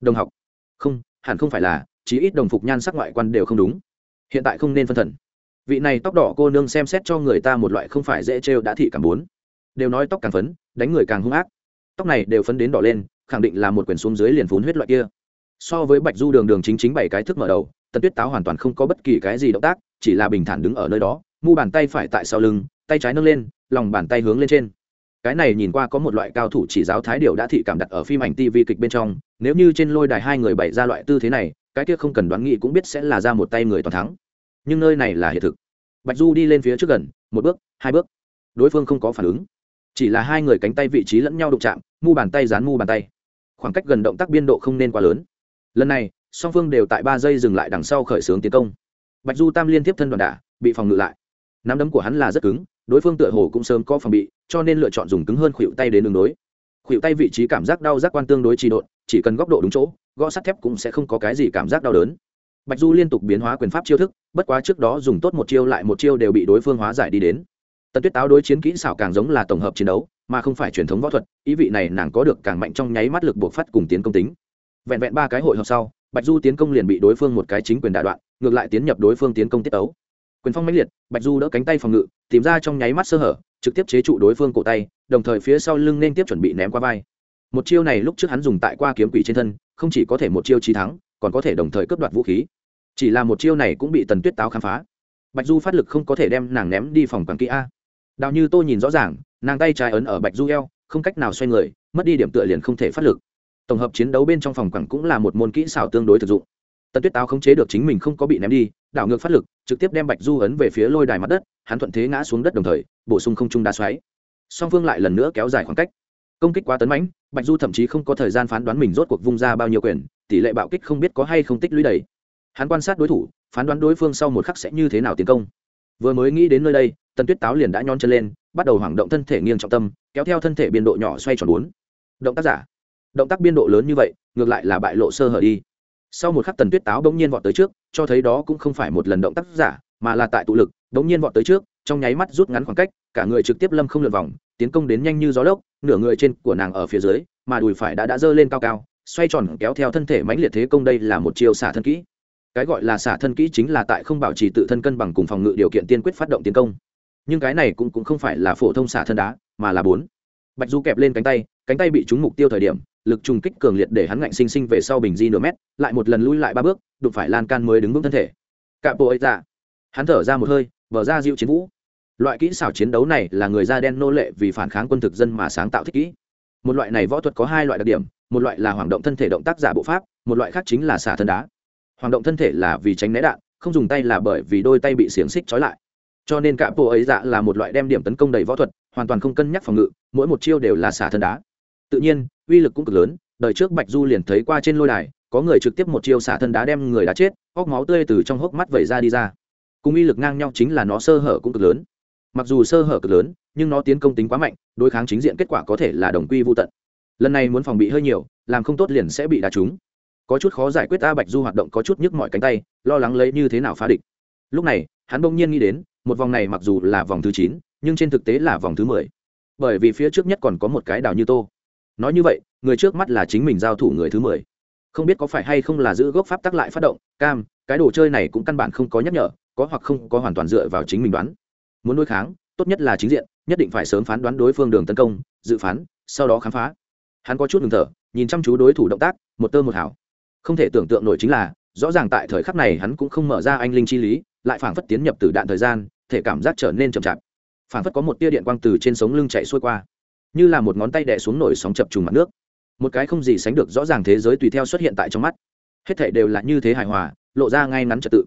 Đồng học. Không, hẳn không phải là, chí ít đồng phục nhan sắc ngoại quan đều không đúng. Hiện tại không nên phân thần. Vị này tóc đỏ cô nương xem xét cho người ta một loại không phải dễ trêu đã thị cảm bốn đều nói tóc càng phấn, đánh người càng hung ác. Tóc này đều phấn đến đỏ lên, khẳng định là một quyển xuống dưới liền phun huyết loại kia. So với bạch du đường đường chính chính bảy cái thức mở đầu, tần tuyết táo hoàn toàn không có bất kỳ cái gì động tác, chỉ là bình thản đứng ở nơi đó, mu bàn tay phải tại sau lưng, tay trái nâng lên, lòng bàn tay hướng lên trên. Cái này nhìn qua có một loại cao thủ chỉ giáo thái điều đã thị cảm đặt ở phim ảnh tv kịch bên trong, nếu như trên lôi đài hai người bày ra loại tư thế này, cái kia không cần đoán nghĩ cũng biết sẽ là ra một tay người toàn thắng. Nhưng nơi này là hiện thực. Bạch du đi lên phía trước gần, một bước, hai bước. Đối phương không có phản ứng chỉ là hai người cánh tay vị trí lẫn nhau đụng chạm, mu bàn tay dán mu bàn tay. Khoảng cách gần động tác biên độ không nên quá lớn. Lần này, song phương đều tại ba giây dừng lại đằng sau khởi xướng tiến công. Bạch du tam liên tiếp thân đoàn đả, bị phòng ngự lại. Nắm đấm của hắn là rất cứng, đối phương tựa hồ cũng sớm có phòng bị, cho nên lựa chọn dùng cứng hơn khuỵu tay đến đường đối. Khuỵu tay vị trí cảm giác đau giác quan tương đối trì độn, chỉ cần góc độ đúng chỗ, gõ sắt thép cũng sẽ không có cái gì cảm giác đau đớn. Bạch du liên tục biến hóa quyền pháp chiêu thức, bất quá trước đó dùng tốt một chiêu lại một chiêu đều bị đối phương hóa giải đi đến tần tuyết táo đối chiến kỹ xảo càng giống là tổng hợp chiến đấu, mà không phải truyền thống võ thuật, ý vị này nàng có được càng mạnh trong nháy mắt lực buộc phát cùng tiến công tính. Vẹn vẹn ba cái hội họp sau, bạch du tiến công liền bị đối phương một cái chính quyền đà đoạn, ngược lại tiến nhập đối phương tiến công tiết ấu. quyền phong mãnh liệt, bạch du đỡ cánh tay phòng ngự, tìm ra trong nháy mắt sơ hở, trực tiếp chế trụ đối phương cổ tay, đồng thời phía sau lưng nên tiếp chuẩn bị ném qua vai. Một chiêu này lúc trước hắn dùng tại qua kiếm quỷ trên thân, không chỉ có thể một chiêu trí thắng, còn có thể đồng thời cướp đoạt vũ khí. Chỉ là một chiêu này cũng bị tần tuyết táo khám phá. Bạch du phát lực không có thể đem nàng ném đi phòng quảng kỹ a đào như tôi nhìn rõ ràng, nàng tay trái ấn ở bạch du eo, không cách nào xoay người, mất đi điểm tựa liền không thể phát lực. Tổng hợp chiến đấu bên trong phòng cẳng cũng là một môn kỹ xảo tương đối thực dụng. Tần tuyết táo khống chế được chính mình không có bị ném đi, đảo ngược phát lực, trực tiếp đem bạch du ấn về phía lôi đài mặt đất, hắn thuận thế ngã xuống đất đồng thời, bổ sung không trung đá xoáy. Song phương lại lần nữa kéo dài khoảng cách. Công kích quá tấn mãnh, bạch du thậm chí không có thời gian phán đoán mình rốt cuộc vung ra bao nhiêu quyền, tỷ lệ bạo kích không biết có hay không tích lũy đầy. Hắn quan sát đối thủ, phán đoán đối phương sau một khắc sẽ như thế nào tiến công. Vừa mới nghĩ đến nơi đây tần tuyết táo liền đã nhón chân lên, bắt đầu hoảng động thân thể nghiêng trọng tâm, kéo theo thân thể biên độ nhỏ xoay tròn bốn. Động tác giả. Động tác biên độ lớn như vậy, ngược lại là bại lộ sơ hở đi. Sau một khắc tần tuyết táo bỗng nhiên vọt tới trước, cho thấy đó cũng không phải một lần động tác giả, mà là tại tụ lực, bỗng nhiên vọt tới trước, trong nháy mắt rút ngắn khoảng cách, cả người trực tiếp lâm không lượt vòng, tiến công đến nhanh như gió lốc, nửa người trên của nàng ở phía dưới, mà đùi phải đã đã dơ lên cao cao, xoay tròn kéo theo thân thể mãnh liệt thế công đây là một chiêu xả thân kỹ. Cái gọi là xả thân kỹ chính là tại không bảo trì tự thân cân bằng cùng phòng ngự điều kiện tiên quyết phát động tiến công nhưng cái này cũng, cũng không phải là phổ thông xả thân đá mà là bốn. Bạch du kẹp lên cánh tay cánh tay bị trúng mục tiêu thời điểm lực trùng kích cường liệt để hắn ngạnh sinh sinh về sau bình di nửa mét lại một lần lui lại ba bước đụng phải lan can mới đứng vững thân thể. Cạm bộ ấy dạ. Hắn thở ra một hơi vở ra diệu chiến vũ. Loại kỹ xảo chiến đấu này là người da đen nô lệ vì phản kháng quân thực dân mà sáng tạo thích kỹ. Một loại này võ thuật có hai loại đặc điểm một loại là hoạt động thân thể động tác giả bộ pháp một loại khác chính là xả thân đá. Hoạt động thân thể là vì tránh né đạn không dùng tay là bởi vì đôi tay bị xiềng xích trói lại cho nên cả bộ ấy dạ là một loại đem điểm tấn công đầy võ thuật, hoàn toàn không cân nhắc phòng ngự, mỗi một chiêu đều là xả thân đá. Tự nhiên, uy lực cũng cực lớn, đời trước bạch du liền thấy qua trên lôi đài, có người trực tiếp một chiêu xả thân đá đem người đá chết hốc máu tươi từ trong hốc mắt vẩy ra đi ra. Cùng uy lực ngang nhau chính là nó sơ hở cũng cực lớn. Mặc dù sơ hở cực lớn, nhưng nó tiến công tính quá mạnh, đối kháng chính diện kết quả có thể là đồng quy vô tận. Lần này muốn phòng bị hơi nhiều, làm không tốt liền sẽ bị đá trúng. Có chút khó giải quyết ta bạch du hoạt động có chút nhức mọi cánh tay, lo lắng lấy như thế nào phá địch. Lúc này, hắn bỗng nhiên nghĩ đến một vòng này mặc dù là vòng thứ chín, nhưng trên thực tế là vòng thứ mười. Bởi vì phía trước nhất còn có một cái đào như tô. Nói như vậy, người trước mắt là chính mình giao thủ người thứ mười. Không biết có phải hay không là giữ gốc pháp tắc lại phát động, cam, cái đồ chơi này cũng căn bản không có nhắc nhở, có hoặc không có hoàn toàn dựa vào chính mình đoán. Muốn đối kháng, tốt nhất là chính diện, nhất định phải sớm phán đoán đối phương đường tấn công, dự phán, sau đó khám phá. Hắn có chút ngừng thở, nhìn chăm chú đối thủ động tác, một tơ một hảo không thể tưởng tượng nổi chính là, rõ ràng tại thời khắc này hắn cũng không mở ra anh linh chi lý, lại phảng phất tiến nhập từ đạn thời gian thể cảm giác trở nên chậm chạp. Phảng phất có một tia điện quang từ trên sống lưng chạy xuôi qua, như là một ngón tay đè xuống nổi sóng chập trùng mặt nước. Một cái không gì sánh được rõ ràng thế giới tùy theo xuất hiện tại trong mắt. Hết thể đều là như thế hài hòa, lộ ra ngay ngắn trật tự.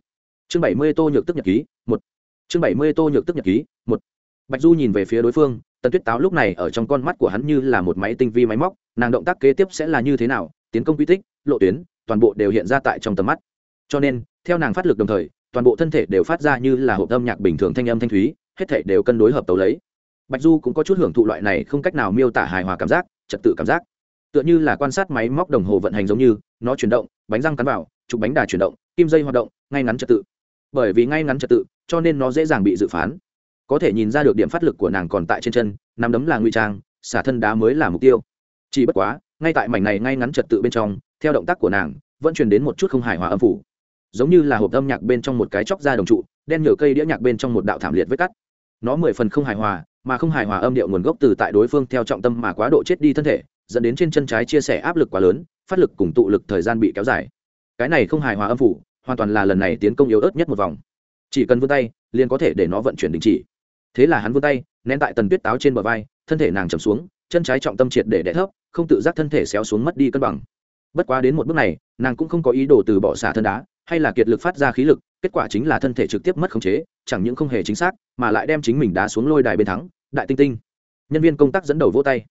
Chương bảy mươi tô nhược tức nhật ký, một. Chương bảy mươi tô nhược tức nhật ký, một. Bạch du nhìn về phía đối phương, tần tuyết táo lúc này ở trong con mắt của hắn như là một máy tinh vi máy móc, nàng động tác kế tiếp sẽ là như thế nào, tiến công quy tích, lộ tuyến, toàn bộ đều hiện ra tại trong tầm mắt. Cho nên theo nàng phát lực đồng thời, toàn bộ thân thể đều phát ra như là hộp âm nhạc bình thường thanh âm thanh thúy, hết thể đều cân đối hợp tấu lấy. Bạch du cũng có chút hưởng thụ loại này không cách nào miêu tả hài hòa cảm giác, trật tự cảm giác. Tựa như là quan sát máy móc đồng hồ vận hành giống như, nó chuyển động, bánh răng cắn vào trục bánh đà chuyển động, kim dây hoạt động, ngay ngắn trật tự. Bởi vì ngay ngắn trật tự, cho nên nó dễ dàng bị dự phán. Có thể nhìn ra được điểm phát lực của nàng còn tại trên chân, nắm đấm là nguy trang, xả thân đá mới là mục tiêu. Chỉ bất quá, ngay tại mảnh này ngay ngắn trật tự bên trong, theo động tác của nàng, vẫn truyền đến một chút không hài hòa âm phủ giống như là hộp âm nhạc bên trong một cái chóc ra đồng trụ, đen nhựa cây đĩa nhạc bên trong một đạo thảm liệt vết cắt. Nó mười phần không hài hòa, mà không hài hòa âm điệu nguồn gốc từ tại đối phương theo trọng tâm mà quá độ chết đi thân thể, dẫn đến trên chân trái chia sẻ áp lực quá lớn, phát lực cùng tụ lực thời gian bị kéo dài. Cái này không hài hòa âm phủ, hoàn toàn là lần này tiến công yếu ớt nhất một vòng. Chỉ cần vươn tay, liền có thể để nó vận chuyển đình chỉ. Thế là hắn vươn tay, nén tại tần tuyết táo trên bờ vai, thân thể nàng chầm xuống, chân trái trọng tâm triệt để đẻ thấp, không tự giác thân thể xéo xuống mất đi cân bằng. Bất quá đến một bước này, nàng cũng không có ý đồ từ bỏ xả thân đá hay là kiệt lực phát ra khí lực, kết quả chính là thân thể trực tiếp mất khống chế, chẳng những không hề chính xác, mà lại đem chính mình đá xuống lôi đài bên thắng, đại tinh tinh. Nhân viên công tác dẫn đầu vỗ tay.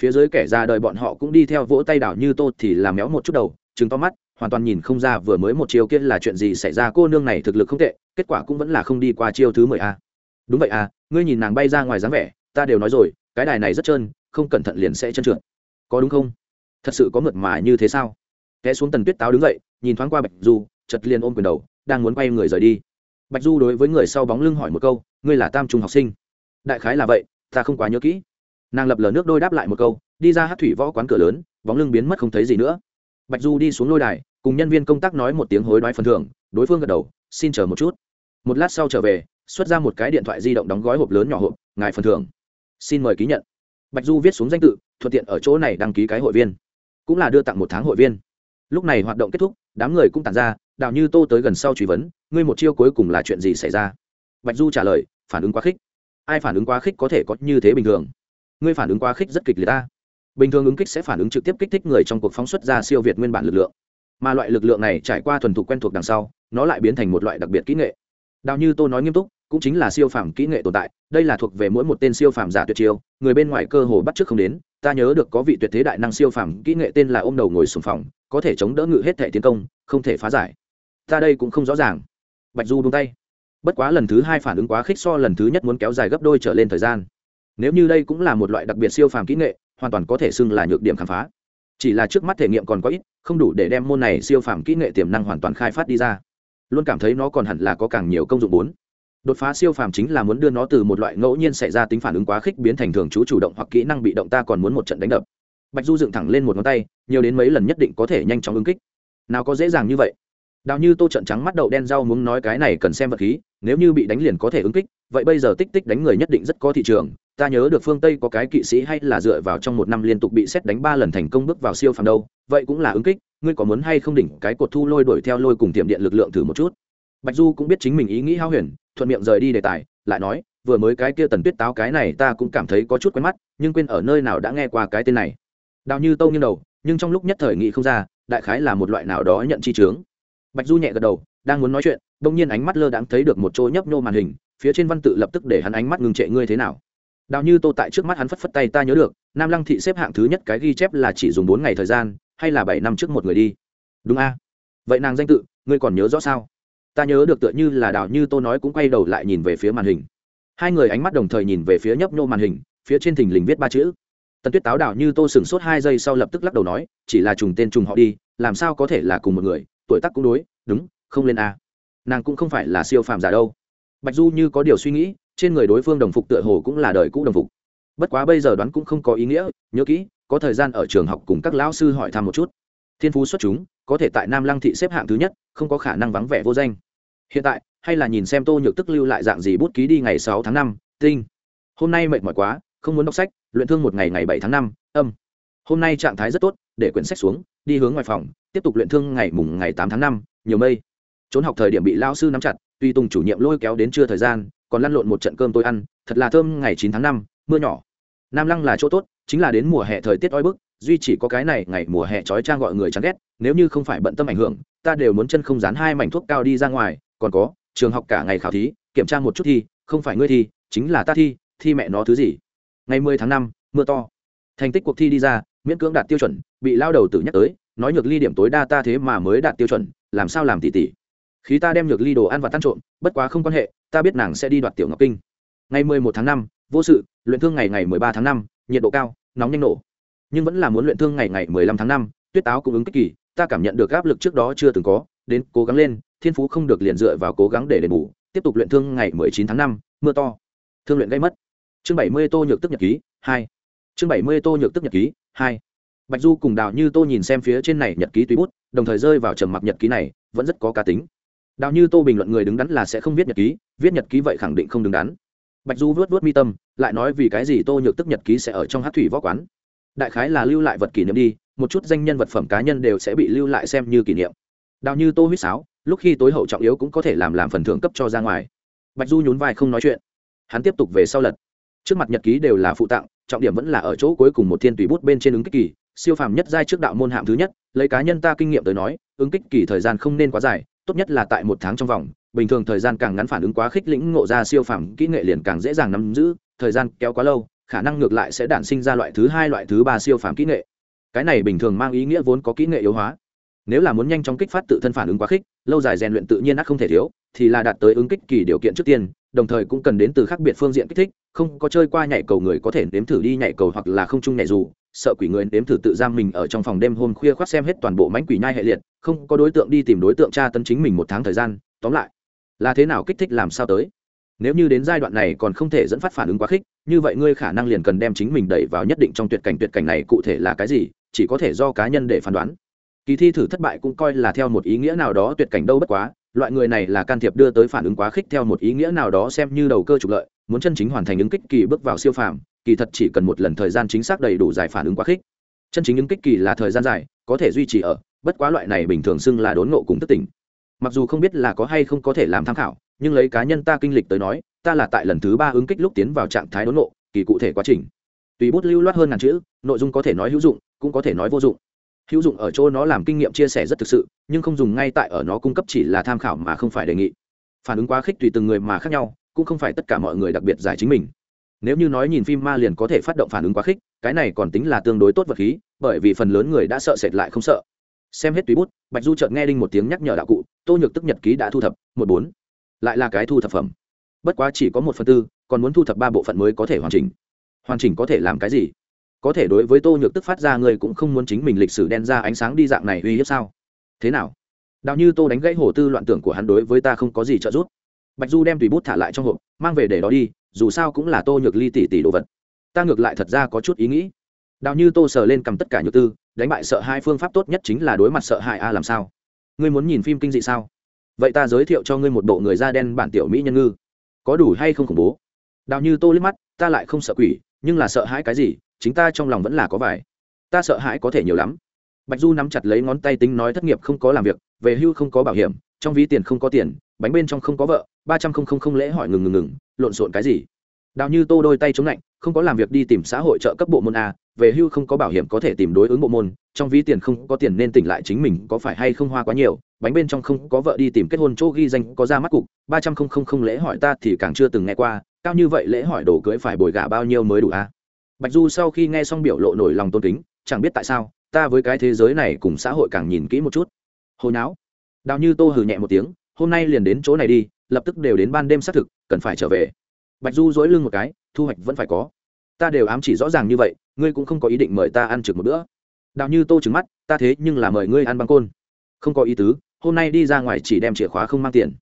Phía dưới kẻ ra đời bọn họ cũng đi theo vỗ tay đảo như tô thì làm méo một chút đầu chứng to mắt, hoàn toàn nhìn không ra vừa mới một chiều kia là chuyện gì xảy ra, cô nương này thực lực không tệ, kết quả cũng vẫn là không đi qua chiêu thứ mười a. Đúng vậy à ngươi nhìn nàng bay ra ngoài dáng vẻ, ta đều nói rồi, cái đài này rất trơn, không cẩn thận liền sẽ chân trượt. Có đúng không? Thật sự có mượt mà như thế sao? Té xuống tần tuyết táo đứng dậy, nhìn thoáng qua bạch du chật liền ôm quyền đầu, đang muốn quay người rời đi. Bạch du đối với người sau bóng lưng hỏi một câu, ngươi là tam trung học sinh? Đại khái là vậy, ta không quá nhớ kỹ. Nàng lập lờ nước đôi đáp lại một câu, đi ra hát thủy võ quán cửa lớn, bóng lưng biến mất không thấy gì nữa. Bạch du đi xuống lôi đài, cùng nhân viên công tác nói một tiếng hối đoái phần thưởng, đối phương gật đầu, xin chờ một chút. Một lát sau trở về, xuất ra một cái điện thoại di động đóng gói hộp lớn nhỏ hộp, ngài phần thưởng. Xin mời ký nhận. Bạch du viết xuống danh tự, thuận tiện ở chỗ này đăng ký cái hội viên, cũng là đưa tặng một tháng hội viên lúc này hoạt động kết thúc, đám người cũng tàn ra, đào như tô tới gần sau truy vấn, ngươi một chiêu cuối cùng là chuyện gì xảy ra? Bạch du trả lời, phản ứng quá khích. Ai phản ứng quá khích có thể có như thế bình thường? Ngươi phản ứng quá khích rất kịch liệt ta. Bình thường ứng kích sẽ phản ứng trực tiếp kích thích người trong cuộc phóng xuất ra siêu việt nguyên bản lực lượng. Mà loại lực lượng này trải qua thuần thục quen thuộc đằng sau, nó lại biến thành một loại đặc biệt kỹ nghệ. Đào như tô nói nghiêm túc, cũng chính là siêu phàm kỹ nghệ tồn tại, đây là thuộc về mỗi một tên siêu phàm giả tuyệt chiêu, người bên ngoài cơ hồ bắt trước không đến, ta nhớ được có vị tuyệt thế đại năng siêu phàm kỹ nghệ tên là ôm đầu ngồi sùng phòng có thể chống đỡ ngự hết thể tiến công, không thể phá giải. Ta đây cũng không rõ ràng. Bạch du buông tay. Bất quá lần thứ hai phản ứng quá khích so lần thứ nhất muốn kéo dài gấp đôi trở lên thời gian. Nếu như đây cũng là một loại đặc biệt siêu phàm kỹ nghệ, hoàn toàn có thể xưng là nhược điểm khám phá. Chỉ là trước mắt thể nghiệm còn có ít, không đủ để đem môn này siêu phàm kỹ nghệ tiềm năng hoàn toàn khai phát đi ra. Luôn cảm thấy nó còn hẳn là có càng nhiều công dụng bốn. Đột phá siêu phàm chính là muốn đưa nó từ một loại ngẫu nhiên xảy ra tính phản ứng quá khích biến thành thường trú chủ động hoặc kỹ năng bị động ta còn muốn một trận đánh đập bạch du dựng thẳng lên một ngón tay, nhiều đến mấy lần nhất định có thể nhanh chóng ứng kích. Nào có dễ dàng như vậy. Đào như tô trận trắng mắt đậu đen rau muốn nói cái này cần xem vật khí, nếu như bị đánh liền có thể ứng kích, vậy bây giờ tích tích đánh người nhất định rất có thị trường. Ta nhớ được phương tây có cái kỵ sĩ hay là dựa vào trong một năm liên tục bị xét đánh ba lần thành công bước vào siêu phàm đâu, vậy cũng là ứng kích, ngươi có muốn hay không đỉnh cái cột thu lôi đuổi theo lôi cùng tiệm điện lực lượng thử một chút. Bạch du cũng biết chính mình ý nghĩ hao huyền, thuận miệng rời đi đề tài, lại nói, vừa mới cái kia tần tuyết táo cái này ta cũng cảm thấy có chút quen mắt, nhưng quên ở nơi nào đã nghe qua cái tên này đào như tâu nghiêng đầu, nhưng trong lúc nhất thời nghĩ không ra, đại khái là một loại nào đó nhận chi trướng bạch du nhẹ gật đầu, đang muốn nói chuyện đông nhiên ánh mắt lơ đãng thấy được một chỗ nhấp nhô màn hình, phía trên văn tự lập tức để hắn ánh mắt ngừng trệ, ngươi thế nào? Đào như tô tại trước mắt hắn phất phất tay, ta nhớ được, nam lăng thị xếp hạng thứ nhất, cái ghi chép là chỉ dùng bốn ngày thời gian, hay là bảy năm trước một người đi. Đúng a. Vậy nàng danh tự, ngươi còn nhớ rõ sao? Ta nhớ được, tựa như là đào như tô nói cũng quay đầu lại nhìn về phía màn hình. Hai người ánh mắt đồng thời nhìn về phía nhấp nhô màn hình, phía trên thình lình viết ba chữ tần tuyết táo đảo như tô sửng sốt hai giây sau lập tức lắc đầu nói, chỉ là trùng tên trùng họ đi, làm sao có thể là cùng một người, tuổi tác cũng đối, đúng, không lên a. Nàng cũng không phải là siêu phàm giả đâu. Bạch du như có điều suy nghĩ, trên người đối phương đồng phục tựa hồ cũng là đời cũ đồng phục. Bất quá bây giờ đoán cũng không có ý nghĩa, nhớ kỹ, có thời gian ở trường học cùng các lão sư hỏi thăm một chút. Thiên phú xuất chúng, có thể tại nam lăng thị xếp hạng thứ nhất, không có khả năng vắng vẻ vô danh. Hiện tại, hay là nhìn xem tô nhược tức lưu lại dạng gì bút ký đi ngày sáu tháng năm, tinh. Hôm nay mệt mỏi quá không muốn đọc sách, luyện thương một ngày ngày bảy tháng năm, âm. Hôm nay trạng thái rất tốt, để quyển sách xuống, đi hướng ngoài phòng, tiếp tục luyện thương ngày mùng ngày tám tháng năm, nhiều mây. Trốn học thời điểm bị lao sư nắm chặt, tuy tùng chủ nhiệm lôi kéo đến trưa thời gian, còn lăn lộn một trận cơm tôi ăn, thật là thơm ngày chín tháng năm, mưa nhỏ. Nam lăng là chỗ tốt, chính là đến mùa hè thời tiết oi bức, duy chỉ có cái này ngày mùa hè trói trang gọi người chán ghét, nếu như không phải bận tâm ảnh hưởng, ta đều muốn chân không dán hai mảnh thuốc cao đi ra ngoài, còn có, trường học cả ngày khảo thí, kiểm tra một chút thi, không phải ngươi thi, chính là ta thi thi mẹ nó thứ gì ngày mười tháng 5, mưa to. Thành tích cuộc thi đi ra miễn cưỡng đạt tiêu chuẩn bị lao đầu tử nhắc tới nói nhược ly điểm tối đa ta thế mà mới đạt tiêu chuẩn làm sao làm tỉ tỉ. Khi ta đem nhược ly đồ ăn và tan trộm bất quá không quan hệ ta biết nàng sẽ đi đoạt tiểu ngọc kinh. Ngày mười một tháng 5, vô sự luyện thương ngày ngày mười ba tháng 5, nhiệt độ cao nóng nhanh nổ. Nhưng vẫn là muốn luyện thương ngày ngày mười lăm tháng 5, tuyết táo cung ứng kích kỳ ta cảm nhận được áp lực trước đó chưa từng có đến cố gắng lên thiên phú không được liền dựa vào cố gắng để đền bù tiếp tục luyện thương ngày mười chín tháng 5, mưa to. Thương luyện gây mất chương bảy mươi tô nhược tức nhật ký, hai. Chương bảy mươi tô nhược tức nhật ký, hai. Bạch du cùng đào như tô nhìn xem phía trên này nhật ký tùy bút, đồng thời rơi vào trầm mặc nhật ký này, vẫn rất có cá tính. Đào như tô bình luận người đứng đắn là sẽ không viết nhật ký, viết nhật ký vậy khẳng định không đứng đắn. Bạch du vớt vớt mi tâm, lại nói vì cái gì tô nhược tức nhật ký sẽ ở trong hát thủy võ quán. Đại khái là lưu lại vật kỷ niệm đi, một chút danh nhân vật phẩm cá nhân đều sẽ bị lưu lại xem như kỷ niệm. Đào như tô huýt sáo, lúc khi tối hậu trọng yếu cũng có thể làm làm phần thưởng cấp cho ra ngoài. Bạch du nhún vai không nói chuyện. Hắn tiếp tục về sau lật trước mặt nhật ký đều là phụ tặng, trọng điểm vẫn là ở chỗ cuối cùng một thiên tùy bút bên trên ứng kích kỳ, siêu phàm nhất giai trước đạo môn hạng thứ nhất, lấy cá nhân ta kinh nghiệm tới nói, ứng kích kỳ thời gian không nên quá dài, tốt nhất là tại một tháng trong vòng, bình thường thời gian càng ngắn phản ứng quá khích lĩnh ngộ ra siêu phàm kỹ nghệ liền càng dễ dàng nắm giữ, thời gian kéo quá lâu, khả năng ngược lại sẽ đản sinh ra loại thứ hai loại thứ ba siêu phàm kỹ nghệ. Cái này bình thường mang ý nghĩa vốn có kỹ nghệ yếu hóa. Nếu là muốn nhanh chóng kích phát tự thân phản ứng quá khích, lâu dài rèn luyện tự nhiên ắt không thể thiếu, thì là đạt tới ứng kích kỳ điều kiện trước tiên đồng thời cũng cần đến từ khác biệt phương diện kích thích, không có chơi qua nhảy cầu người có thể nếm thử đi nhảy cầu hoặc là không chung nhảy dù, sợ quỷ người nếm thử tự giam mình ở trong phòng đêm hôm khuya khoác xem hết toàn bộ mánh quỷ nhai hệ liệt, không có đối tượng đi tìm đối tượng tra tấn chính mình một tháng thời gian, tóm lại, là thế nào kích thích làm sao tới. Nếu như đến giai đoạn này còn không thể dẫn phát phản ứng quá khích, như vậy ngươi khả năng liền cần đem chính mình đẩy vào nhất định trong tuyệt cảnh tuyệt cảnh này cụ thể là cái gì, chỉ có thể do cá nhân để phán đoán. Kỳ thi thử thất bại cũng coi là theo một ý nghĩa nào đó tuyệt cảnh đâu bất quá loại người này là can thiệp đưa tới phản ứng quá khích theo một ý nghĩa nào đó xem như đầu cơ trục lợi, muốn chân chính hoàn thành ứng kích kỳ bước vào siêu phàm, kỳ thật chỉ cần một lần thời gian chính xác đầy đủ dài phản ứng quá khích. Chân chính ứng kích kỳ là thời gian dài, có thể duy trì ở, bất quá loại này bình thường xưng là đốn ngộ cùng tức tỉnh. Mặc dù không biết là có hay không có thể làm tham khảo, nhưng lấy cá nhân ta kinh lịch tới nói, ta là tại lần thứ ba ứng kích lúc tiến vào trạng thái đốn ngộ, kỳ cụ thể quá trình. Tùy bút lưu loát hơn ngàn chữ, nội dung có thể nói hữu dụng, cũng có thể nói vô dụng hữu dụng ở chỗ nó làm kinh nghiệm chia sẻ rất thực sự, nhưng không dùng ngay tại ở nó cung cấp chỉ là tham khảo mà không phải đề nghị. Phản ứng quá khích tùy từng người mà khác nhau, cũng không phải tất cả mọi người đặc biệt giải chính mình. Nếu như nói nhìn phim ma liền có thể phát động phản ứng quá khích, cái này còn tính là tương đối tốt vật khí, bởi vì phần lớn người đã sợ sệt lại không sợ. Xem hết tùy bút, bạch du chợt nghe đinh một tiếng nhắc nhở đạo cụ, tô nhược tức nhật ký đã thu thập, một bốn. Lại là cái thu thập phẩm. Bất quá chỉ có một phần tư, còn muốn thu thập ba bộ phận mới có thể hoàn chỉnh. Hoàn chỉnh có thể làm cái gì? Có thể đối với tô nhược tức phát ra ngươi cũng không muốn chính mình lịch sử đen ra ánh sáng đi dạng này uy hiếp sao? Thế nào? Đào như tô đánh gãy hồ tư loạn tưởng của hắn đối với ta không có gì trợ giúp. Bạch du đem tùy bút thả lại trong hộp, mang về để đó đi, dù sao cũng là tô nhược ly tỷ tỷ đồ vật. Ta ngược lại thật ra có chút ý nghĩ. Đào như tô sờ lên cầm tất cả nhược tư, đánh bại sợ hai phương pháp tốt nhất chính là đối mặt sợ hại a làm sao? Ngươi muốn nhìn phim kinh dị sao? Vậy ta giới thiệu cho ngươi một bộ người da đen bản tiểu mỹ nhân ngư. Có đủ hay không khủng bố? Đào như tô liếc mắt, ta lại không sợ quỷ, nhưng là sợ hãi cái gì? Chính ta trong lòng vẫn là có vài. Ta sợ hãi có thể nhiều lắm. Bạch du nắm chặt lấy ngón tay tính nói thất nghiệp không có làm việc, về hưu không có bảo hiểm, trong ví tiền không có tiền, bánh bên trong không có vợ, ba trăm không không không lễ hỏi ngừng ngừng ngừng, lộn xộn cái gì? Đào như tô đôi tay chống lạnh, không có làm việc đi tìm xã hội trợ cấp bộ môn a, về hưu không có bảo hiểm có thể tìm đối ứng bộ môn, trong ví tiền không có tiền nên tỉnh lại chính mình có phải hay không hoa quá nhiều, bánh bên trong không có vợ đi tìm kết hôn chỗ ghi danh có ra mắt cục, ba trăm không không không lễ hỏi ta thì càng chưa từng nghe qua, cao như vậy lễ hỏi đồ cưới phải bồi gả bao nhiêu mới đủ a? Bạch du sau khi nghe xong biểu lộ nổi lòng tôn kính, chẳng biết tại sao, ta với cái thế giới này cùng xã hội càng nhìn kỹ một chút. Hồi não đào như tô hừ nhẹ một tiếng, hôm nay liền đến chỗ này đi, lập tức đều đến ban đêm xác thực, cần phải trở về. Bạch du dối lưng một cái, thu hoạch vẫn phải có. Ta đều ám chỉ rõ ràng như vậy, ngươi cũng không có ý định mời ta ăn trực một bữa. Đào như tô trứng mắt, ta thế nhưng là mời ngươi ăn băng côn. Không có ý tứ, hôm nay đi ra ngoài chỉ đem chìa khóa không mang tiền.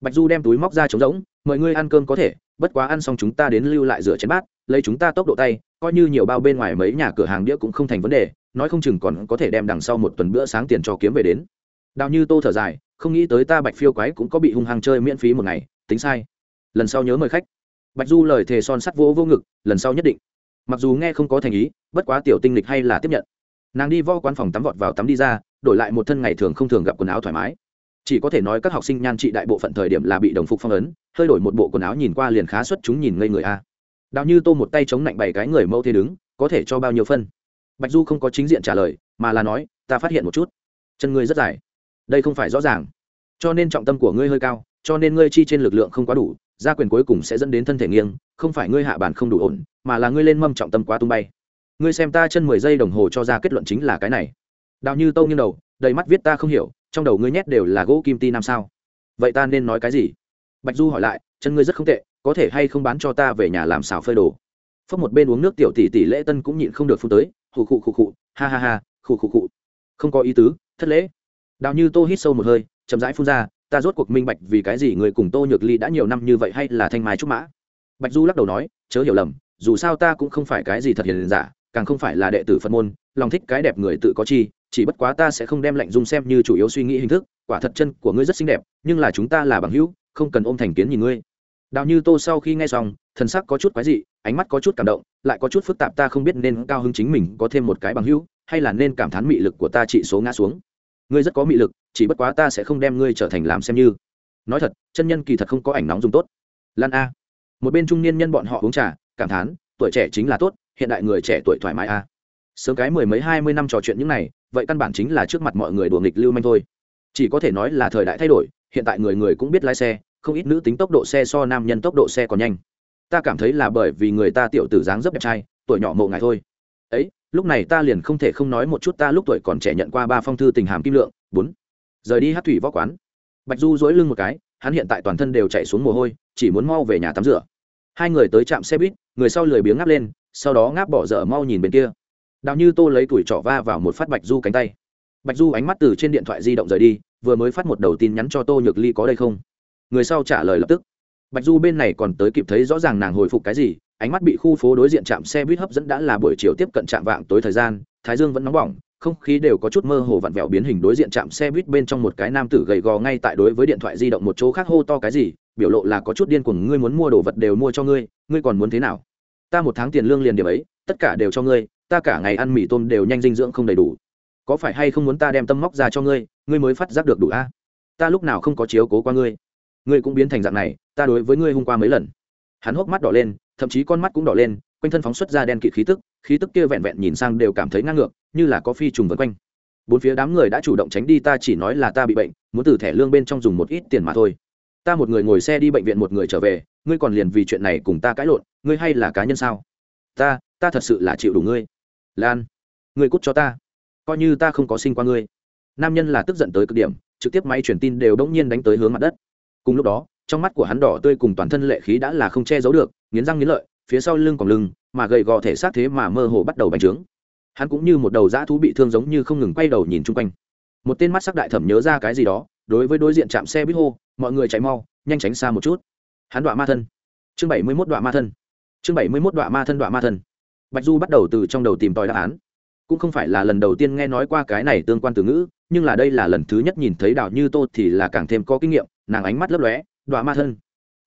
Bạch du đem túi móc ra trống rỗng, mời ngươi ăn cơm có thể, bất quá ăn xong chúng ta đến lưu lại rửa chén bát lấy chúng ta tốc độ tay, coi như nhiều bao bên ngoài mấy nhà cửa hàng đĩa cũng không thành vấn đề, nói không chừng còn có thể đem đằng sau một tuần bữa sáng tiền cho kiếm về đến. Đào như tô thở dài, không nghĩ tới ta bạch phiêu quái cũng có bị hung hăng chơi miễn phí một ngày, tính sai. Lần sau nhớ mời khách. Bạch du lời thề son sắt vỗ vô ngực, lần sau nhất định. Mặc dù nghe không có thành ý, bất quá tiểu tinh lịch hay là tiếp nhận. Nàng đi vo quán phòng tắm vọt vào tắm đi ra, đổi lại một thân ngày thường không thường gặp quần áo thoải mái. Chỉ có thể nói các học sinh nhan trị đại bộ phận thời điểm là bị đồng phục phong ấn, hơi đổi một bộ quần áo nhìn qua liền khá xuất chúng nhìn ngây người a đào như tô một tay chống lạnh bảy cái người mẫu thế đứng, có thể cho bao nhiêu phân? Bạch du không có chính diện trả lời, mà là nói, ta phát hiện một chút. Chân ngươi rất dài. Đây không phải rõ ràng. Cho nên trọng tâm của ngươi hơi cao, cho nên ngươi chi trên lực lượng không quá đủ, gia quyền cuối cùng sẽ dẫn đến thân thể nghiêng, không phải ngươi hạ bản không đủ ổn, mà là ngươi lên mâm trọng tâm quá tung bay. Ngươi xem ta chân mười giây đồng hồ cho ra kết luận chính là cái này. Đào như tâu nghiêng đầu, đầy mắt viết ta không hiểu, trong đầu ngươi nhét đều là gỗ kim ti nam sao. Vậy ta nên nói cái gì? Bạch du hỏi lại, chân ngươi rất không tệ có thể hay không bán cho ta về nhà làm xào phơi đồ. Phốc một bên uống nước tiểu tỷ tỷ lễ tân cũng nhịn không được phun tới, khụ khụ khụ khụ, ha ha ha, khụ khụ khụ. Không có ý tứ, thất lễ. Đào như tô hít sâu một hơi, chậm rãi phun ra, ta rốt cuộc minh bạch vì cái gì người cùng tô nhược ly đã nhiều năm như vậy hay là thanh mai trúc mã. Bạch du lắc đầu nói, chớ hiểu lầm, dù sao ta cũng không phải cái gì thật hiền giả, càng không phải là đệ tử phật môn, lòng thích cái đẹp người tự có chi, chỉ bất quá ta sẽ không đem lạnh dung xem như chủ yếu suy nghĩ hình thức, quả thật chân của ngươi rất xinh đẹp, nhưng là chúng ta là bằng hữu, không cần ôm thành kiến nhìn ngươi đào như tô sau khi nghe xong, thần sắc có chút quái dị, ánh mắt có chút cảm động, lại có chút phức tạp ta không biết nên cao hứng chính mình có thêm một cái bằng hữu, hay là nên cảm thán mị lực của ta trị số ngã xuống. Ngươi rất có mị lực, chỉ bất quá ta sẽ không đem ngươi trở thành làm xem như. Nói thật, chân nhân kỳ thật không có ảnh nóng dùng tốt. Lan a. Một bên trung niên nhân bọn họ uống trà, cảm thán, tuổi trẻ chính là tốt, hiện đại người trẻ tuổi thoải mái a. Sớm cái mười mấy hai mươi năm trò chuyện những này, vậy căn bản chính là trước mặt mọi người đùa nghịch lưu manh thôi. Chỉ có thể nói là thời đại thay đổi, hiện tại người người cũng biết lái xe không ít nữ tính tốc độ xe so nam nhân tốc độ xe còn nhanh. Ta cảm thấy là bởi vì người ta tiểu tử dáng dấp đẹp trai, tuổi nhỏ mộ ngài thôi. Ấy, lúc này ta liền không thể không nói một chút ta lúc tuổi còn trẻ nhận qua ba phong thư tình hàm kim lượng, bốn. Rời đi hát thủy võ quán. Bạch du dỗi lưng một cái, hắn hiện tại toàn thân đều chạy xuống mồ hôi, chỉ muốn mau về nhà tắm rửa. Hai người tới trạm xe buýt, người sau lười biếng ngáp lên, sau đó ngáp bỏ dở mau nhìn bên kia. Đào như tô lấy tuổi trỏ va vào một phát bạch du cánh tay. Bạch du ánh mắt từ trên điện thoại di động rời đi, vừa mới phát một đầu tin nhắn cho tô nhược ly có đây không? Người sau trả lời lập tức. Bạch du bên này còn tới kịp thấy rõ ràng nàng hồi phục cái gì, ánh mắt bị khu phố đối diện trạm xe buýt hấp dẫn đã là buổi chiều tiếp cận trạm vạng tối thời gian, thái dương vẫn nóng bỏng, không khí đều có chút mơ hồ vặn vẹo biến hình đối diện trạm xe buýt bên trong một cái nam tử gầy gò ngay tại đối với điện thoại di động một chỗ khác hô to cái gì, biểu lộ là có chút điên cuồng, ngươi muốn mua đồ vật đều mua cho ngươi ngươi còn muốn thế nào? Ta một tháng tiền lương liền điểm ấy, tất cả đều cho ngươi, ta cả ngày ăn mì tôm đều nhanh dinh dưỡng không đầy đủ. Có phải hay không muốn ta đem tâm móc ra cho ngươi ngươi mới phát giác được đủ a? Ta lúc nào không có chiếu cố qua ngươi ngươi cũng biến thành dạng này, ta đối với ngươi hôm qua mấy lần. Hắn hốc mắt đỏ lên, thậm chí con mắt cũng đỏ lên, quanh thân phóng xuất ra đen kịt khí tức khí tức kia vẹn vẹn nhìn sang đều cảm thấy ngang ngược, như là có phi trùng vân quanh. Bốn phía đám người đã chủ động tránh đi, ta chỉ nói là ta bị bệnh, muốn từ thẻ lương bên trong dùng một ít tiền mà thôi. Ta một người ngồi xe đi bệnh viện một người trở về, ngươi còn liền vì chuyện này cùng ta cãi lộn, ngươi hay là cá nhân sao? Ta ta thật sự là chịu đủ ngươi. Lan, ngươi cút cho ta. Coi như ta không có sinh qua ngươi. Nam nhân là tức giận tới cực điểm, trực tiếp máy truyền tin đều đ ỗ n g nhiên đánh tới hướng mặt đất cùng lúc đó, trong mắt của hắn đỏ tươi cùng toàn thân lệ khí đã là không che giấu được, nghiến răng nghiến lợi, phía sau lưng còn lưng, mà gầy gò thể xác thế mà mơ hồ bắt đầu bành trướng. Hắn cũng như một đầu dã thú bị thương giống như không ngừng quay đầu nhìn chung quanh. Một tên mắt sắc đại thẩm nhớ ra cái gì đó, đối với đối diện chạm xe bít hô, mọi người chạy mau, nhanh tránh xa một chút. Hắn đoạn ma thân. Chương bảy mươi mốt đoạn ma thân. Chương bảy mươi mốt đoạn ma thân đoạn ma thân. Bạch du bắt đầu từ trong đầu tìm tòi đáp án. Cũng không phải là lần đầu tiên nghe nói qua cái này tương quan từ ngữ, nhưng là đây là lần thứ nhất nhìn thấy đào như tô thì là càng thêm có kinh nghiệm nàng ánh mắt lấp lóe đoạn ma thân.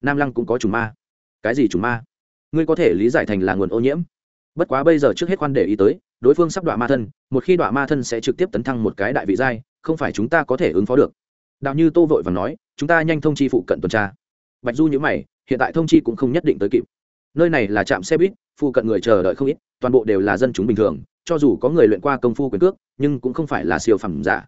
Nam lăng cũng có trùng ma. Cái gì trùng ma? Ngươi có thể lý giải thành là nguồn ô nhiễm. Bất quá bây giờ trước hết quan để ý tới, đối phương sắp đoạn ma thân, một khi đoạn ma thân sẽ trực tiếp tấn thăng một cái đại vị giai, không phải chúng ta có thể ứng phó được. Đạo như tô vội và nói, chúng ta nhanh thông chi phụ cận tuần tra. Bạch du nhữ mày, hiện tại thông chi cũng không nhất định tới kịp. Nơi này là trạm xe buýt, phụ cận người chờ đợi không ít, toàn bộ đều là dân chúng bình thường, cho dù có người luyện qua công phu quyền cước, nhưng cũng không phải là siêu phẩm giả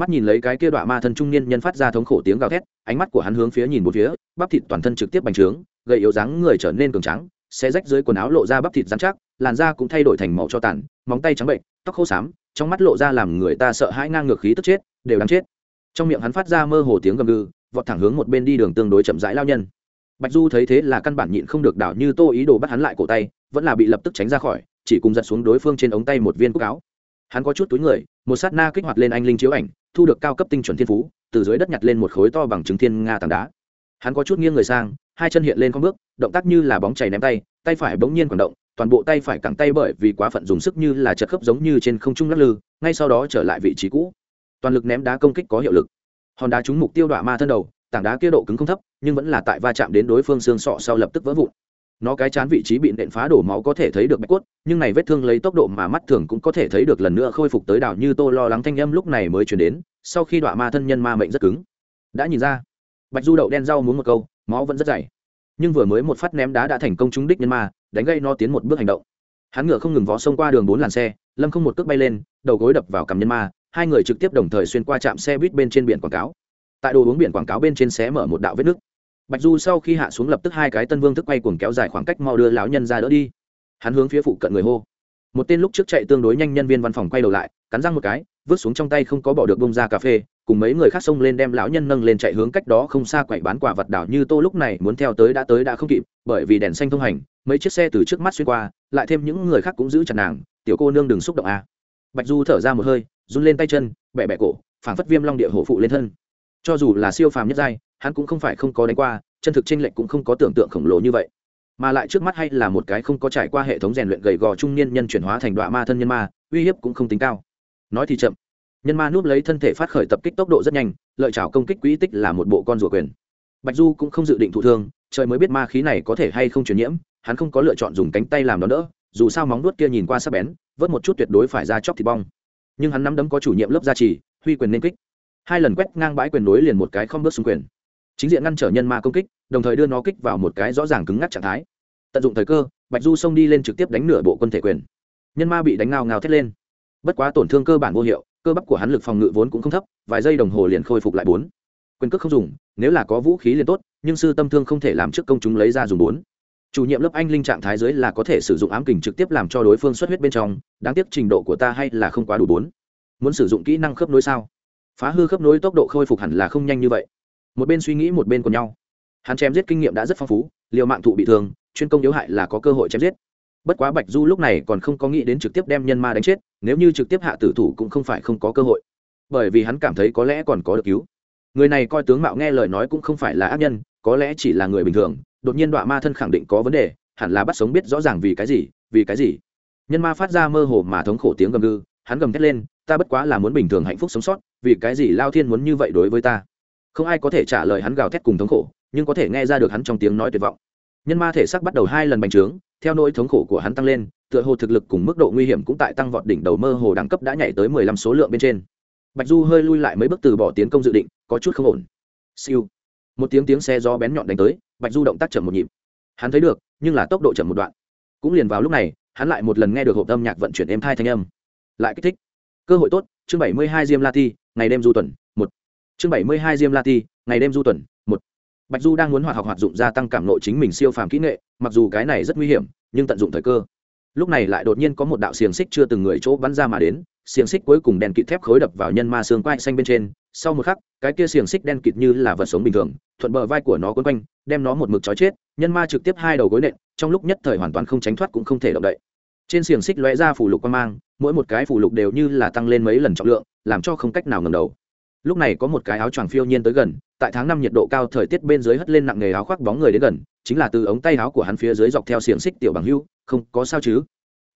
mắt nhìn lấy cái kia đoạn ma thân trung niên nhân phát ra thống khổ tiếng gào thét, ánh mắt của hắn hướng phía nhìn một phía, bắp thịt toàn thân trực tiếp bành trướng gây yếu dáng người trở nên cường trắng sẽ rách dưới quần áo lộ ra bắp thịt dán chắc, làn da cũng thay đổi thành màu cho tàn, móng tay trắng bệnh, tóc khô xám, trong mắt lộ ra làm người ta sợ hãi ngang ngược khí tức chết, đều đáng chết. Trong miệng hắn phát ra mơ hồ tiếng gầm gừ, vọt thẳng hướng một bên đi đường tương đối chậm rãi lao nhân. Bạch du thấy thế là căn bản nhịn không được đảo như tô ý đồ bắt hắn lại cổ tay, vẫn là bị lập tức tránh ra khỏi, chỉ cùng giật xuống đối phương trên ống tay một viên cúc áo hắn có chút túi người, một sát na kích hoạt lên anh linh chiếu ảnh, thu được cao cấp tinh chuẩn thiên phú, từ dưới đất nhặt lên một khối to bằng chứng thiên nga tảng đá. Hắn có chút nghiêng người sang, hai chân hiện lên con bước, động tác như là bóng chảy ném tay tay phải bỗng nhiên quảng động, toàn bộ tay phải cẳng tay bởi vì quá phận dùng sức như là chật khớp giống như trên không trung lắc lư, ngay sau đó trở lại vị trí cũ. Toàn lực ném đá công kích có hiệu lực. Hòn đá trúng mục tiêu đọa ma thân đầu, tảng đá kia độ cứng không thấp, nhưng vẫn là tại va chạm đến đối phương xương sọ sau lập tức vỡ vụn nó cái chán vị trí bị nện phá đổ máu có thể thấy được bạch cốt, nhưng này vết thương lấy tốc độ mà mắt thường cũng có thể thấy được lần nữa khôi phục tới đảo như tô lo lắng thanh âm lúc này mới chuyển đến, sau khi đọa ma thân nhân ma mệnh rất cứng. Đã nhìn ra. Bạch du đậu đen rau muốn một câu, máu vẫn rất dày. Nhưng vừa mới một phát ném đá đã thành công trúng đích nhân ma, đánh gây nó tiến một bước hành động. Hắn ngựa không ngừng vó xông qua đường bốn làn xe, lâm không một cước bay lên, đầu gối đập vào cằm nhân ma, hai người trực tiếp đồng thời xuyên qua trạm xe buýt bên trên biển quảng cáo. Tại đồ uống biển quảng cáo bên trên xé mở một đạo vết nước bạch du sau khi hạ xuống lập tức hai cái tân vương thức quay cuồng kéo dài khoảng cách mau đưa lão nhân ra đỡ đi. Hắn hướng phía phụ cận người hô. Một tên lúc trước chạy tương đối nhanh nhân viên văn phòng quay đầu lại, cắn răng một cái, vứt xuống trong tay không có bỏ được bông ra cà phê, cùng mấy người khác xông lên đem lão nhân nâng lên chạy hướng cách đó không xa quậy bán quả vật đảo như tô lúc này muốn theo tới đã tới đã không kịp, bởi vì đèn xanh thông hành, mấy chiếc xe từ trước mắt xuyên qua, lại thêm những người khác cũng giữ chặt nàng, tiểu cô nương đừng xúc động a à. bạch du thở ra một hơi, run lên tay chân bẹ bẹ cổ, phảng phất viêm long địa hổ phụ lên thân. Cho dù là siêu phàm nhất giai hắn cũng không phải không có đánh qua, chân thực tranh lệch cũng không có tưởng tượng khổng lồ như vậy. Mà lại trước mắt hay là một cái không có trải qua hệ thống rèn luyện gầy gò trung niên nhân chuyển hóa thành đoạn ma thân nhân ma, uy hiếp cũng không tính cao. Nói thì chậm. Nhân ma núp lấy thân thể phát khởi tập kích tốc độ rất nhanh, lợi chảo công kích quỹ tích là một bộ con rùa quyền. Bạch du cũng không dự định thụ thương, trời mới biết ma khí này có thể hay không truyền nhiễm, hắn không có lựa chọn dùng cánh tay làm nó đỡ, dù sao móng nuốt kia nhìn qua sắc bén, vớt một chút tuyệt đối phải ra chóc thịt bong. Nhưng hắn nắm đấm có chủ nhiệm lớp gia trì, huy quyền nên kích. Hai lần quét ngang bãi quyền đối liền một cái không bước xung quyền chính diện ngăn trở nhân ma công kích, đồng thời đưa nó kích vào một cái rõ ràng cứng ngắc trạng thái. Tận dụng thời cơ, bạch du xông đi lên trực tiếp đánh nửa bộ quân thể quyền. Nhân ma bị đánh ngao ngao thét lên. Bất quá tổn thương cơ bản vô hiệu, cơ bắp của hắn lực phòng ngự vốn cũng không thấp, vài giây đồng hồ liền khôi phục lại bốn. Quyền cước không dùng, nếu là có vũ khí liền tốt, nhưng sư tâm thương không thể làm trước công chúng lấy ra dùng bốn. Chủ nhiệm lớp anh linh trạng thái dưới là có thể sử dụng ám kình trực tiếp làm cho đối phương xuất huyết bên trong, đáng tiếc trình độ của ta hay là không quá đủ bốn. Muốn sử dụng kỹ năng khớp nối sao? Phá hư khớp nối tốc độ khôi phục hẳn là không nhanh như vậy một bên suy nghĩ một bên còn nhau. Hắn chém giết kinh nghiệm đã rất phong phú, liều mạng thụ bị thương, chuyên công yếu hại là có cơ hội chém giết. Bất quá bạch du lúc này còn không có nghĩ đến trực tiếp đem nhân ma đánh chết, nếu như trực tiếp hạ tử thủ cũng không phải không có cơ hội. Bởi vì hắn cảm thấy có lẽ còn có được cứu. Người này coi tướng mạo nghe lời nói cũng không phải là ác nhân, có lẽ chỉ là người bình thường, đột nhiên đọa ma thân khẳng định có vấn đề, hẳn là bắt sống biết rõ ràng vì cái gì, vì cái gì. Nhân ma phát ra mơ hồ mà thống khổ tiếng gầm gừ, hắn gầm thét lên, ta bất quá là muốn bình thường hạnh phúc sống sót, vì cái gì lao thiên muốn như vậy đối với ta? Không ai có thể trả lời hắn gào thét cùng thống khổ, nhưng có thể nghe ra được hắn trong tiếng nói tuyệt vọng. Nhân ma thể xác bắt đầu hai lần bành trướng, theo nỗi thống khổ của hắn tăng lên, tựa hồ thực lực cùng mức độ nguy hiểm cũng tại tăng vọt đỉnh đầu mơ hồ đẳng cấp đã nhảy tới mười lăm số lượng bên trên. Bạch du hơi lui lại mấy bước từ bỏ tiến công dự định, có chút không ổn. Siêu. Một tiếng tiếng xe gió bén nhọn đánh tới, bạch du động tác chậm một nhịp. Hắn thấy được, nhưng là tốc độ chậm một đoạn. Cũng liền vào lúc này, hắn lại một lần nghe được hộp âm nhạc vận chuyển êm thai thanh âm. Lại kích thích. Cơ hội tốt, chương bảy mươi hai diêm la ti, ngày đêm du tuần, một chương bảy mươi hai diêm la ti, ngày đêm du tuần, một. Bạch du đang muốn hoạt học hoạt dụng gia tăng cảm nội chính mình siêu phàm kỹ nghệ, mặc dù cái này rất nguy hiểm, nhưng tận dụng thời cơ. Lúc này lại đột nhiên có một đạo xiềng xích chưa từng người chỗ bắn ra mà đến, xiềng xích cuối cùng đèn kịt thép khối đập vào nhân ma xương quai xanh bên trên. Sau một khắc, cái kia xiềng xích đen kịt như là vật sống bình thường, thuận bờ vai của nó quấn quanh, đem nó một mực trói chết, nhân ma trực tiếp hai đầu gối nện, trong lúc nhất thời hoàn toàn không tránh thoát cũng không thể động đậy. Trên xiềng xích lóe ra phủ lục quan mang, mỗi một cái phủ lục đều như là tăng lên mấy lần trọng lượng, làm cho không cách nào ngầm đầu lúc này có một cái áo choàng phiêu nhiên tới gần, tại tháng năm nhiệt độ cao thời tiết bên dưới hất lên nặng nghề áo khoác bóng người đến gần, chính là từ ống tay áo của hắn phía dưới dọc theo xiềng xích tiểu bằng hưu, không, có sao chứ?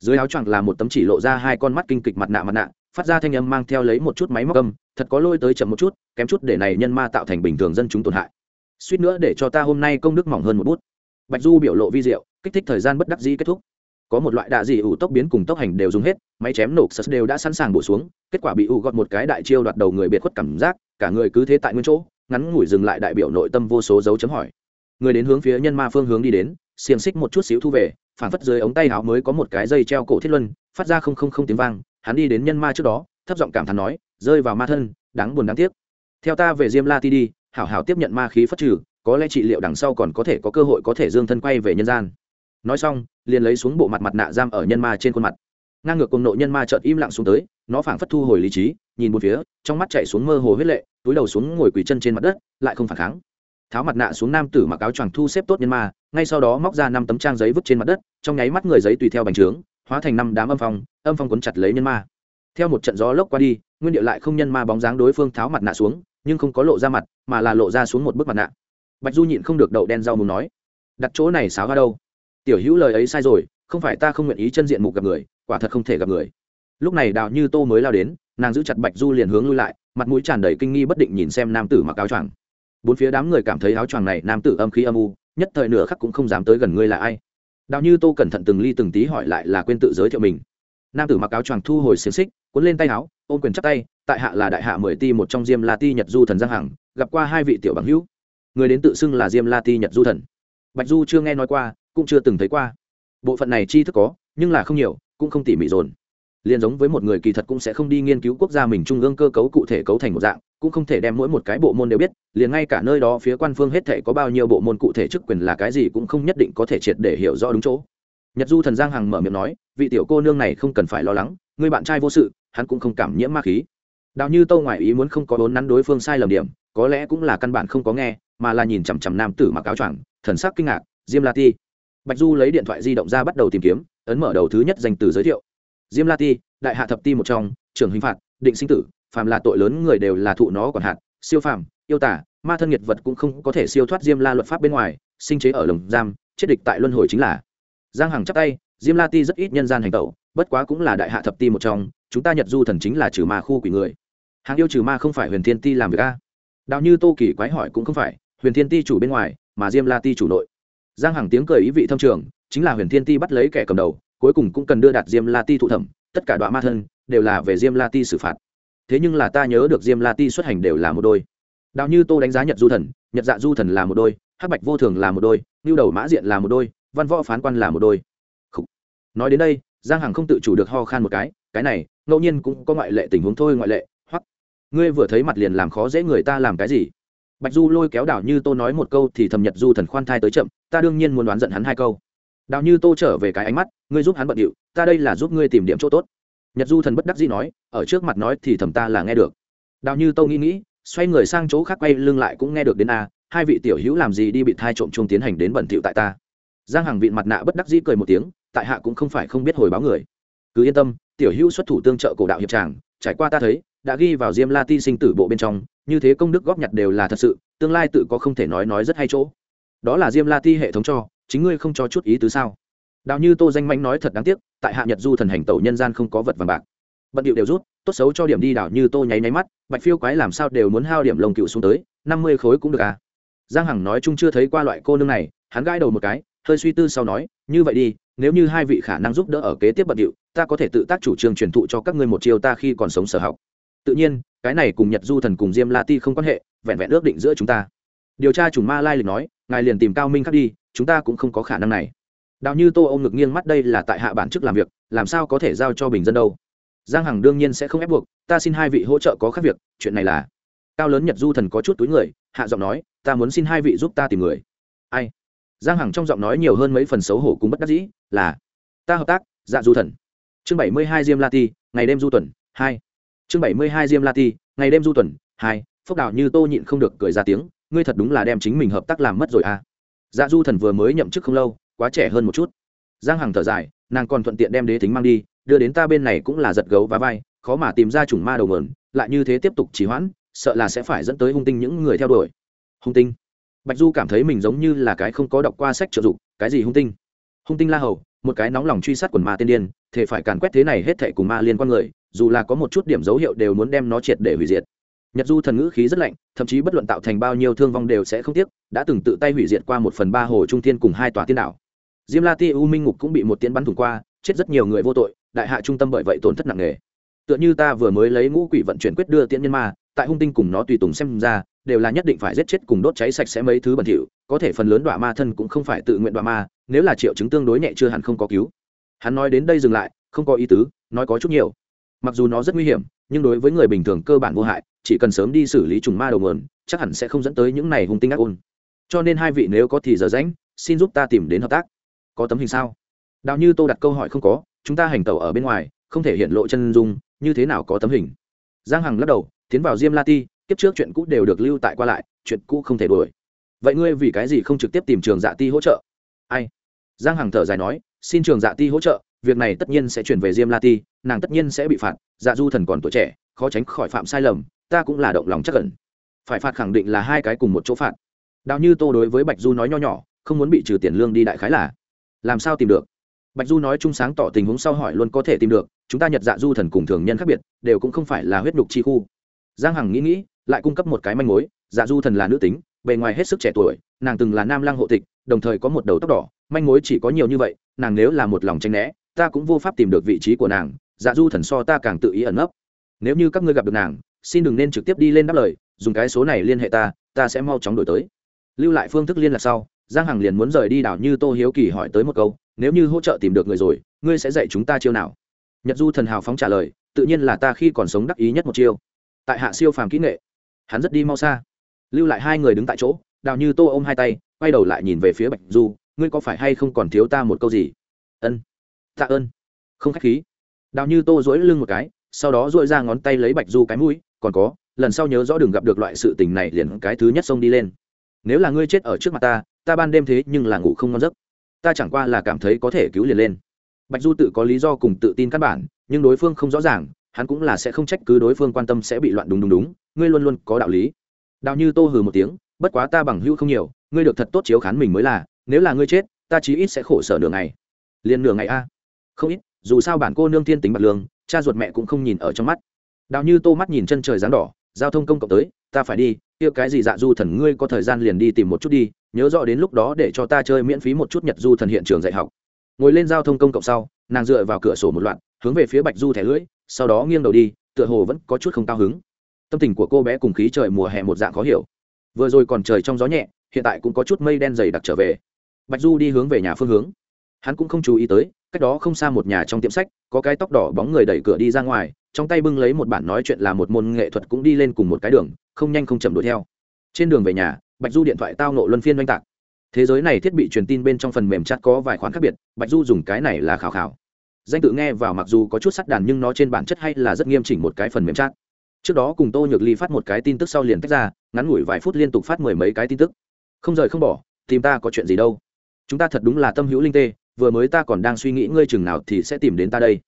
Dưới áo choàng là một tấm chỉ lộ ra hai con mắt kinh kịch mặt nạ mặt nạ, phát ra thanh âm mang theo lấy một chút máy móc âm, thật có lôi tới chậm một chút, kém chút để này nhân ma tạo thành bình thường dân chúng tổn hại. Suýt nữa để cho ta hôm nay công đức mỏng hơn một bút. Bạch du biểu lộ vi diệu, kích thích thời gian bất đắc dĩ kết thúc có một loại đạ dị ủ tốc biến cùng tốc hành đều dùng hết, máy chém nổ sật đều đã sẵn sàng bổ xuống, kết quả bị ủ gọt một cái đại chiêu đoạt đầu người biệt khuất cảm giác, cả người cứ thế tại nguyên chỗ, ngắn ngủi dừng lại đại biểu nội tâm vô số dấu chấm hỏi. Người đến hướng phía nhân ma phương hướng đi đến, xiềng xích một chút xíu thu về, phản phất dưới ống tay áo mới có một cái dây treo cổ thiết luân, phát ra không không không tiếng vang, hắn đi đến nhân ma trước đó, thấp giọng cảm thán nói, rơi vào ma thân, đáng buồn đáng tiếc. Theo ta về diêm la ti đi, hảo hảo tiếp nhận ma khí phát trừ, có lẽ trị liệu đằng sau còn có thể có cơ hội có thể dương thân quay về nhân gian nói xong, liền lấy xuống bộ mặt mặt nạ giam ở nhân ma trên khuôn mặt. Ngang ngược cùng nộ nhân ma chợt im lặng xuống tới, nó phảng phất thu hồi lý trí, nhìn một phía, trong mắt chạy xuống mơ hồ huyết lệ, túi đầu xuống ngồi quỳ chân trên mặt đất, lại không phản kháng. Tháo mặt nạ xuống nam tử mặc áo choàng thu xếp tốt nhân ma, ngay sau đó móc ra năm tấm trang giấy vứt trên mặt đất, trong nháy mắt người giấy tùy theo bành trướng, hóa thành năm đám âm phong âm phong quấn chặt lấy nhân ma. Theo một trận gió lốc qua đi, nguyên điệu lại không nhân ma bóng dáng đối phương tháo mặt nạ xuống, nhưng không có lộ ra mặt, mà là lộ ra xuống một bức mặt nạ. Bạch du nhịn không được đậu đen rau mù nói, đặt chỗ này xáo ra đâu? Tiểu hữu lời ấy sai rồi, không phải ta không nguyện ý chân diện mục gặp người, quả thật không thể gặp người. Lúc này đào như tô mới lao đến, nàng giữ chặt bạch du liền hướng lui lại, mặt mũi tràn đầy kinh nghi bất định nhìn xem nam tử mặc áo choàng. Bốn phía đám người cảm thấy áo choàng này nam tử âm khí âm u, nhất thời nửa khắc cũng không dám tới gần ngươi là ai. Đào như tô cẩn thận từng ly từng tí hỏi lại là quên tự giới thiệu mình. Nam tử mặc áo choàng thu hồi xiềng xích, cuốn lên tay áo, ôm quyền chắp tay, tại hạ là đại hạ mười ti một trong diêm la ti nhật du thần giang hằng, gặp qua hai vị tiểu bằng hữu. Người đến tự xưng là diêm la ti nhật du thần. Bạch du chưa nghe nói qua cũng chưa từng thấy qua. Bộ phận này chi thức có, nhưng là không nhiều, cũng không tỉ mỉ dồn. Liền giống với một người kỳ thật cũng sẽ không đi nghiên cứu quốc gia mình trung ương cơ cấu cụ thể cấu thành một dạng, cũng không thể đem mỗi một cái bộ môn đều biết, liền ngay cả nơi đó phía quan phương hết thể có bao nhiêu bộ môn cụ thể chức quyền là cái gì cũng không nhất định có thể triệt để hiểu rõ đúng chỗ. Nhật du thần giang hằng mở miệng nói, vị tiểu cô nương này không cần phải lo lắng, người bạn trai vô sự, hắn cũng không cảm nhiễm ma khí. Đào như tâu ngoại ý muốn không có vốn nắn đối phương sai lầm điểm, có lẽ cũng là căn bản không có nghe, mà là nhìn chằm chằm nam tử mặc áo choàng, thần sắc kinh ngạc, diêm la ti bạch du lấy điện thoại di động ra bắt đầu tìm kiếm ấn mở đầu thứ nhất danh từ giới thiệu. Diêm la ti đại hạ thập ti một trong trưởng hình phạt định sinh tử phàm là tội lớn người đều là thụ nó còn hạt, siêu phàm yêu tả ma thân nhiệt vật cũng không có thể siêu thoát diêm la luật pháp bên ngoài sinh chế ở lồng giam chết địch tại luân hồi chính là. Giang hằng chắc tay diêm la ti rất ít nhân gian hành tẩu bất quá cũng là đại hạ thập ti một trong chúng ta nhật du thần chính là trừ ma khu quỷ người. Hàng yêu trừ ma không phải huyền thiên ti làm việc a? Đào như tô kỳ quái hỏi cũng không phải huyền thiên ti chủ bên ngoài mà diêm la ti chủ nội giang hằng tiếng cười ý vị thâm trường, chính là huyền thiên ti bắt lấy kẻ cầm đầu, cuối cùng cũng cần đưa đạt diêm la ti thụ thẩm, tất cả đoạn ma thân đều là về diêm la ti xử phạt. Thế nhưng là ta nhớ được diêm la ti xuất hành đều là một đôi. Đào như tô đánh giá nhật du thần, nhật dạ du thần là một đôi, hắc bạch vô thường là một đôi ngưu đầu mã diện là một đôi, văn võ phán quan là một đôi. Nói đến đây, giang hằng không tự chủ được ho khan một cái cái này, ngẫu nhiên cũng có ngoại lệ tình huống thôi ngoại lệ, hoặc, ngươi vừa thấy mặt liền làm khó dễ người ta làm cái gì? Bạch du lôi kéo đào như tô nói một câu thì thầm nhật du thần khoan thai tới chậm, ta đương nhiên muốn đoán giận hắn hai câu. Đào như tô trở về cái ánh mắt, ngươi giúp hắn bận điệu, ta đây là giúp ngươi tìm điểm chỗ tốt. Nhật du thần bất đắc dĩ nói, ở trước mặt nói thì thầm ta là nghe được. Đào như tô nghĩ nghĩ, xoay người sang chỗ khác quay lưng lại cũng nghe được đến a, hai vị tiểu hữu làm gì đi bị thai trộm chung tiến hành đến bẩn thỉu tại ta. Giang hằng vịn mặt nạ bất đắc dĩ cười một tiếng, tại hạ cũng không phải không biết hồi báo người. Cứ yên tâm, tiểu hữu xuất thủ tương trợ cổ đạo hiệp tràng, trải qua ta thấy đã ghi vào diêm la ti sinh tử bộ bên trong, như thế công đức góp nhặt đều là thật sự, tương lai tự có không thể nói nói rất hay chỗ. Đó là diêm la ti hệ thống cho, chính ngươi không cho chút ý tứ sao? Đào như tô danh manh nói thật đáng tiếc, tại hạ nhật du thần hành tẩu nhân gian không có vật vàng bạc. Bận điệu đều rút, tốt xấu cho điểm đi đảo như tô nháy nháy mắt, bạch phiêu quái làm sao đều muốn hao điểm lồng cựu xuống tới, năm mươi khối cũng được à? Giang hằng nói chung chưa thấy qua loại cô nương này, hắn gãi đầu một cái, hơi suy tư sau nói, như vậy đi, nếu như hai vị khả năng giúp đỡ ở kế tiếp bận điệu, ta có thể tự tác chủ trương truyền thụ cho các ngươi một chiều ta khi còn sống sở học tự nhiên, cái này cùng nhật du thần cùng diêm la ti không quan hệ, vẹn vẹn ước định giữa chúng ta. Điều tra chủng ma lai lịch nói, ngài liền tìm cao minh khắc đi, chúng ta cũng không có khả năng này. Đào như tô ô m ngực nghiêng mắt đây là tại hạ bản chức làm việc, làm sao có thể giao cho bình dân đâu. Giang hằng đương nhiên sẽ không ép buộc, ta xin hai vị hỗ trợ có khác việc, chuyện này là. Cao lớn nhật du thần có chút túi người, hạ giọng nói, ta muốn xin hai vị giúp ta tìm người. Ai? Giang hằng trong giọng nói nhiều hơn mấy phần xấu hổ cùng bất đắc dĩ, là, ta hợp tác dạ du thần. Chương bảy mươi hai diêm la ti, ngày đêm du tuần, hai chương bảy mươi hai diêm la ti, ngày đêm du tuần, hai, phúc Đào như tô nhịn không được cười ra tiếng, ngươi thật đúng là đem chính mình hợp tác làm mất rồi à. Dạ du thần vừa mới nhậm chức không lâu, quá trẻ hơn một chút. Giang hằng thở dài, nàng còn thuận tiện đem đế thính mang đi, đưa đến ta bên này cũng là giật gấu và vai, khó mà tìm ra chủng ma đầu mờn lại như thế tiếp tục trì hoãn, sợ là sẽ phải dẫn tới hung tinh những người theo đuổi. Hung tinh? Bạch du cảm thấy mình giống như là cái không có đọc qua sách trợ dụng cái gì hung tinh? Hung tinh la hầu, một cái nóng lòng truy sát quần ma tiên điên thể phải càn quét thế này hết thệ cùng ma liên quan người dù là có một chút điểm dấu hiệu đều muốn đem nó triệt để hủy diệt. Nhật du thần ngữ khí rất lạnh, thậm chí bất luận tạo thành bao nhiêu thương vong đều sẽ không tiếc, đã từng tự tay hủy diệt qua một phần ba hồ trung thiên cùng hai tòa tiên đảo. Diêm la ti u minh ngục cũng bị một tiến bắn thủng qua, chết rất nhiều người vô tội, đại hạ trung tâm bởi vậy tổn thất nặng nề. Tựa như ta vừa mới lấy ngũ quỷ vận chuyển quyết đưa tiễn nhân ma, tại hung tinh cùng nó tùy tùng xem ra, đều là nhất định phải giết chết cùng đốt cháy sạch sẽ mấy thứ bẩn thỉu, có thể phần lớn đọa ma thân cũng không phải tự nguyện đọa ma, nếu là triệu chứng tương đối nhẹ chưa hẳn không có cứu. Hắn nói đến đây dừng lại, không có ý tứ, nói có chút nhiều mặc dù nó rất nguy hiểm, nhưng đối với người bình thường cơ bản vô hại, chỉ cần sớm đi xử lý trùng ma đầu nguồn, chắc hẳn sẽ không dẫn tới những này hung tinh ác ôn. Cho nên hai vị nếu có thì giờ rãnh xin giúp ta tìm đến hợp tác. Có tấm hình sao? Đào như tô đặt câu hỏi không có, chúng ta hành tẩu ở bên ngoài, không thể hiện lộ chân dung, như thế nào có tấm hình? Giang hằng lắc đầu, tiến vào diêm la ti, kiếp trước chuyện cũ đều được lưu tại qua lại, chuyện cũ không thể đuổi. Vậy ngươi vì cái gì không trực tiếp tìm trường dạ ti hỗ trợ? Ai? Giang hằng thở dài nói, xin trường dạ ti hỗ trợ, việc này tất nhiên sẽ chuyển về diêm la ti nàng tất nhiên sẽ bị phạt dạ du thần còn tuổi trẻ, khó tránh khỏi phạm sai lầm, ta cũng là động lòng chắc cẩn phải phạt khẳng định là hai cái cùng một chỗ phạt. Đào như tô đối với bạch du nói nho nhỏ, không muốn bị trừ tiền lương đi đại khái là, làm sao tìm được? Bạch du nói chung sáng tỏ tình huống sau hỏi luôn có thể tìm được, chúng ta nhật dạ du thần cùng thường nhân khác biệt, đều cũng không phải là huyết nhục chi khu. Giang hằng nghĩ nghĩ, lại cung cấp một cái manh mối dạ du thần là nữ tính, bề ngoài hết sức trẻ tuổi, nàng từng là nam lang hộ tịch, đồng thời có một đầu tóc đỏ, manh mối chỉ có nhiều như vậy, nàng nếu là một lòng tranh né, ta cũng vô pháp tìm được vị trí của nàng dạ du thần so ta càng tự ý ẩn nấp. Nếu như các ngươi gặp được nàng, xin đừng nên trực tiếp đi lên đáp lời, dùng cái số này liên hệ ta ta sẽ mau chóng đổi tới. Lưu lại phương thức liên lạc sau, giang hằng liền muốn rời đi đảo như tô hiếu kỳ hỏi tới một câu, nếu như hỗ trợ tìm được người rồi, ngươi sẽ dạy chúng ta chiêu nào? Nhật du thần hào phóng trả lời, tự nhiên là ta khi còn sống đắc ý nhất một chiêu. Tại hạ siêu phàm kỹ nghệ, hắn rất đi mau xa. Lưu lại hai người đứng tại chỗ, đào như tô ôm hai tay, quay đầu lại nhìn về phía bạch du, ngươi có phải hay không còn thiếu ta một câu gì? Ân, tạ ơn. Không k h á c h khí đào như tô dỗi lưng một cái, sau đó dội ra ngón tay lấy bạch du cái mũi, còn có, lần sau nhớ rõ đừng gặp được loại sự tình này, liền cái thứ nhất xông đi lên. Nếu là ngươi chết ở trước mặt ta ta ban đêm thế nhưng là ngủ không ngon giấc. Ta chẳng qua là cảm thấy có thể cứu liền lên. Bạch du tự có lý do cùng tự tin căn bản, nhưng đối phương không rõ ràng, hắn cũng là sẽ không trách cứ đối phương quan tâm sẽ bị loạn đúng đúng đúng, ngươi luôn luôn có đạo lý. Đào như tô hừ một tiếng, bất quá ta bằng hữu không nhiều, ngươi được thật tốt chiếu khán mình mới là, nếu là ngươi chết, ta chí ít sẽ khổ sở nửa ngày. Liền nửa ngày a? Không ít dù sao bản cô nương thiên tính bạc lương, cha ruột mẹ cũng không nhìn ở trong mắt. Đào như tô mắt nhìn chân trời dáng đỏ, giao thông công cộng tới, ta phải đi, kia cái gì dạ du thần ngươi có thời gian liền đi tìm một chút đi, nhớ rõ đến lúc đó để cho ta chơi miễn phí một chút nhật du thần hiện trường dạy học. Ngồi lên giao thông công cộng sau, nàng dựa vào cửa sổ một loạt, hướng về phía bạch du thẻ lưỡi, sau đó nghiêng đầu đi, tựa hồ vẫn có chút không cao hứng. Tâm tình của cô bé cùng khí trời mùa hè một dạng khó hiểu. Vừa rồi còn trời trong gió nhẹ, hiện tại cũng có chút mây đen dày đặc trở về. Bạch du đi hướng về nhà phương hướng. Hắn cũng không chú ý tới cách đó không xa một nhà trong tiệm sách, có cái tóc đỏ bóng người đẩy cửa đi ra ngoài, trong tay bưng lấy một bản nói chuyện là một môn nghệ thuật cũng đi lên cùng một cái đường, không nhanh không chậm đuổi theo. Trên đường về nhà, bạch du điện thoại tao nộ luân phiên oanh tạc. Thế giới này thiết bị truyền tin bên trong phần mềm chat có vài khoản khác biệt, bạch du dùng cái này là khảo khảo. Danh tự nghe vào mặc dù có chút sắt đàn nhưng nó trên bản chất hay là rất nghiêm chỉnh một cái phần mềm chat. Trước đó cùng tô nhược ly phát một cái tin tức sau liền tách ra, ngắn ngủi vài phút liên tục phát mười mấy cái tin tức. Không rời không bỏ, tìm ta có chuyện gì đâu. Chúng ta thật đúng là tâm hữu linh tê vừa mới ta còn đang suy nghĩ ngươi chừng nào thì sẽ tìm đến ta đây.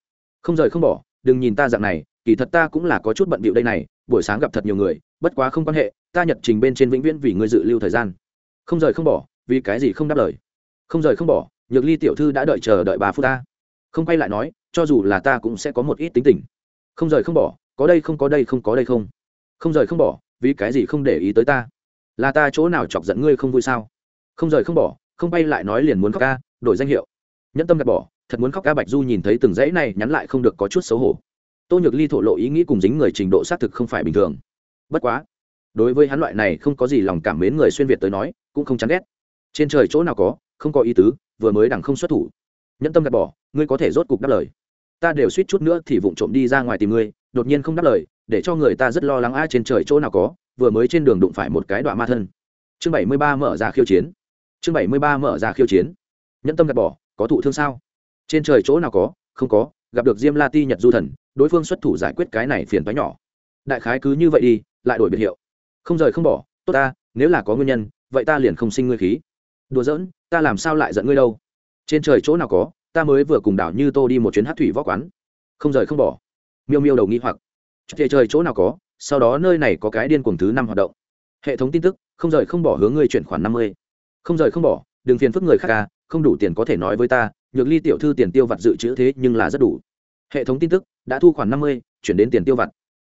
Không rời không bỏ, đừng nhìn ta dạng này, kỳ thật ta cũng là có chút bận bịu đây này, buổi sáng gặp thật nhiều người, bất quá không quan hệ, ta nhật trình bên trên vĩnh viễn vì ngươi dự lưu thời gian. Không rời không bỏ, vì cái gì không đáp lời? Không rời không bỏ, nhược ly tiểu thư đã đợi chờ đợi bà phút ta. Không quay lại nói, cho dù là ta cũng sẽ có một ít tính tình. Không rời không bỏ, có đây không có đây không có đây không. Không rời không bỏ, vì cái gì không để ý tới ta? Là ta chỗ nào chọc giận ngươi không vui sao? Không rời không bỏ, không bay lại nói liền muốn khóc ca, đổi danh hiệu nhẫn tâm gạt bỏ, thật muốn khóc ca bạch du nhìn thấy từng dãy này nhắn lại không được có chút xấu hổ. Tô nhược ly thổ lộ ý nghĩ cùng dính người trình độ xác thực không phải bình thường. Bất quá, đối với hắn loại này không có gì lòng cảm mến người xuyên việt tới nói, cũng không chán ghét. Trên trời chỗ nào có, không có ý tứ, vừa mới đằng không xuất thủ. Nhẫn tâm gạt bỏ, ngươi có thể rốt cục đáp lời. Ta đều suýt chút nữa thì vụng trộm đi ra ngoài tìm ngươi, đột nhiên không đáp lời, để cho người ta rất lo lắng ai trên trời chỗ nào có, vừa mới trên đường đụng phải một cái đoạn ma thân. Chương bảy mươi ba mở ra khiêu chiến. Chương bảy mươi ba mở ra khiêu chiến. Nhẫn tâm gạt bỏ có thụ thương sao? Trên trời chỗ nào có? Không có, gặp được diêm la ti nhật du thần, đối phương xuất thủ giải quyết cái này phiền toái nhỏ. Đại khái cứ như vậy đi, lại đổi biệt hiệu. Không rời không bỏ, tốt ta, nếu là có nguyên nhân, vậy ta liền không sinh ngươi khí. Đùa giỡn, ta làm sao lại giận ngươi đâu? Trên trời chỗ nào có, ta mới vừa cùng đảo như tô đi một chuyến hát thủy võ quán. Không rời không bỏ. Miêu miêu đầu nghi hoặc. Trời trời chỗ nào có, sau đó nơi này có cái điên cuồng thứ năm hoạt động. Hệ thống tin tức, không rời không bỏ hướng ngươi chuyển khoản năm mươi. Không rời không bỏ, đừng phiền phức người khác ca không đủ tiền có thể nói với ta, nhược ly tiểu thư tiền tiêu vặt dự trữ thế nhưng là rất đủ. Hệ thống tin tức đã thu khoản năm mươi, chuyển đến tiền tiêu vặt.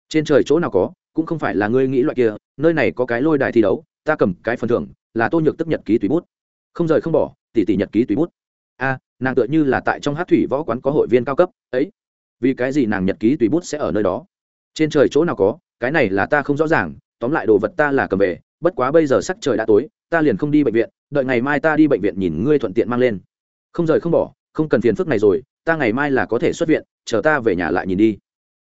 Trên trời chỗ nào có, cũng không phải là ngươi nghĩ loại kia, nơi này có cái lôi đài thi đấu, ta cầm cái phần thưởng, là tô nhược tức nhật ký tùy bút. Không rời không bỏ, tỷ tỷ nhật ký tùy bút. A, nàng tựa như là tại trong hát thủy võ quán có hội viên cao cấp, ấy. Vì cái gì nàng nhật ký tùy bút sẽ ở nơi đó? Trên trời chỗ nào có, cái này là ta không rõ ràng, tóm lại đồ vật ta là cầm về, bất quá bây giờ sắc trời đã tối, ta liền không đi bệnh viện đợi ngày mai ta đi bệnh viện nhìn ngươi thuận tiện mang lên. Không rời không bỏ, không cần phiền phức này rồi, ta ngày mai là có thể xuất viện, chờ ta về nhà lại nhìn đi.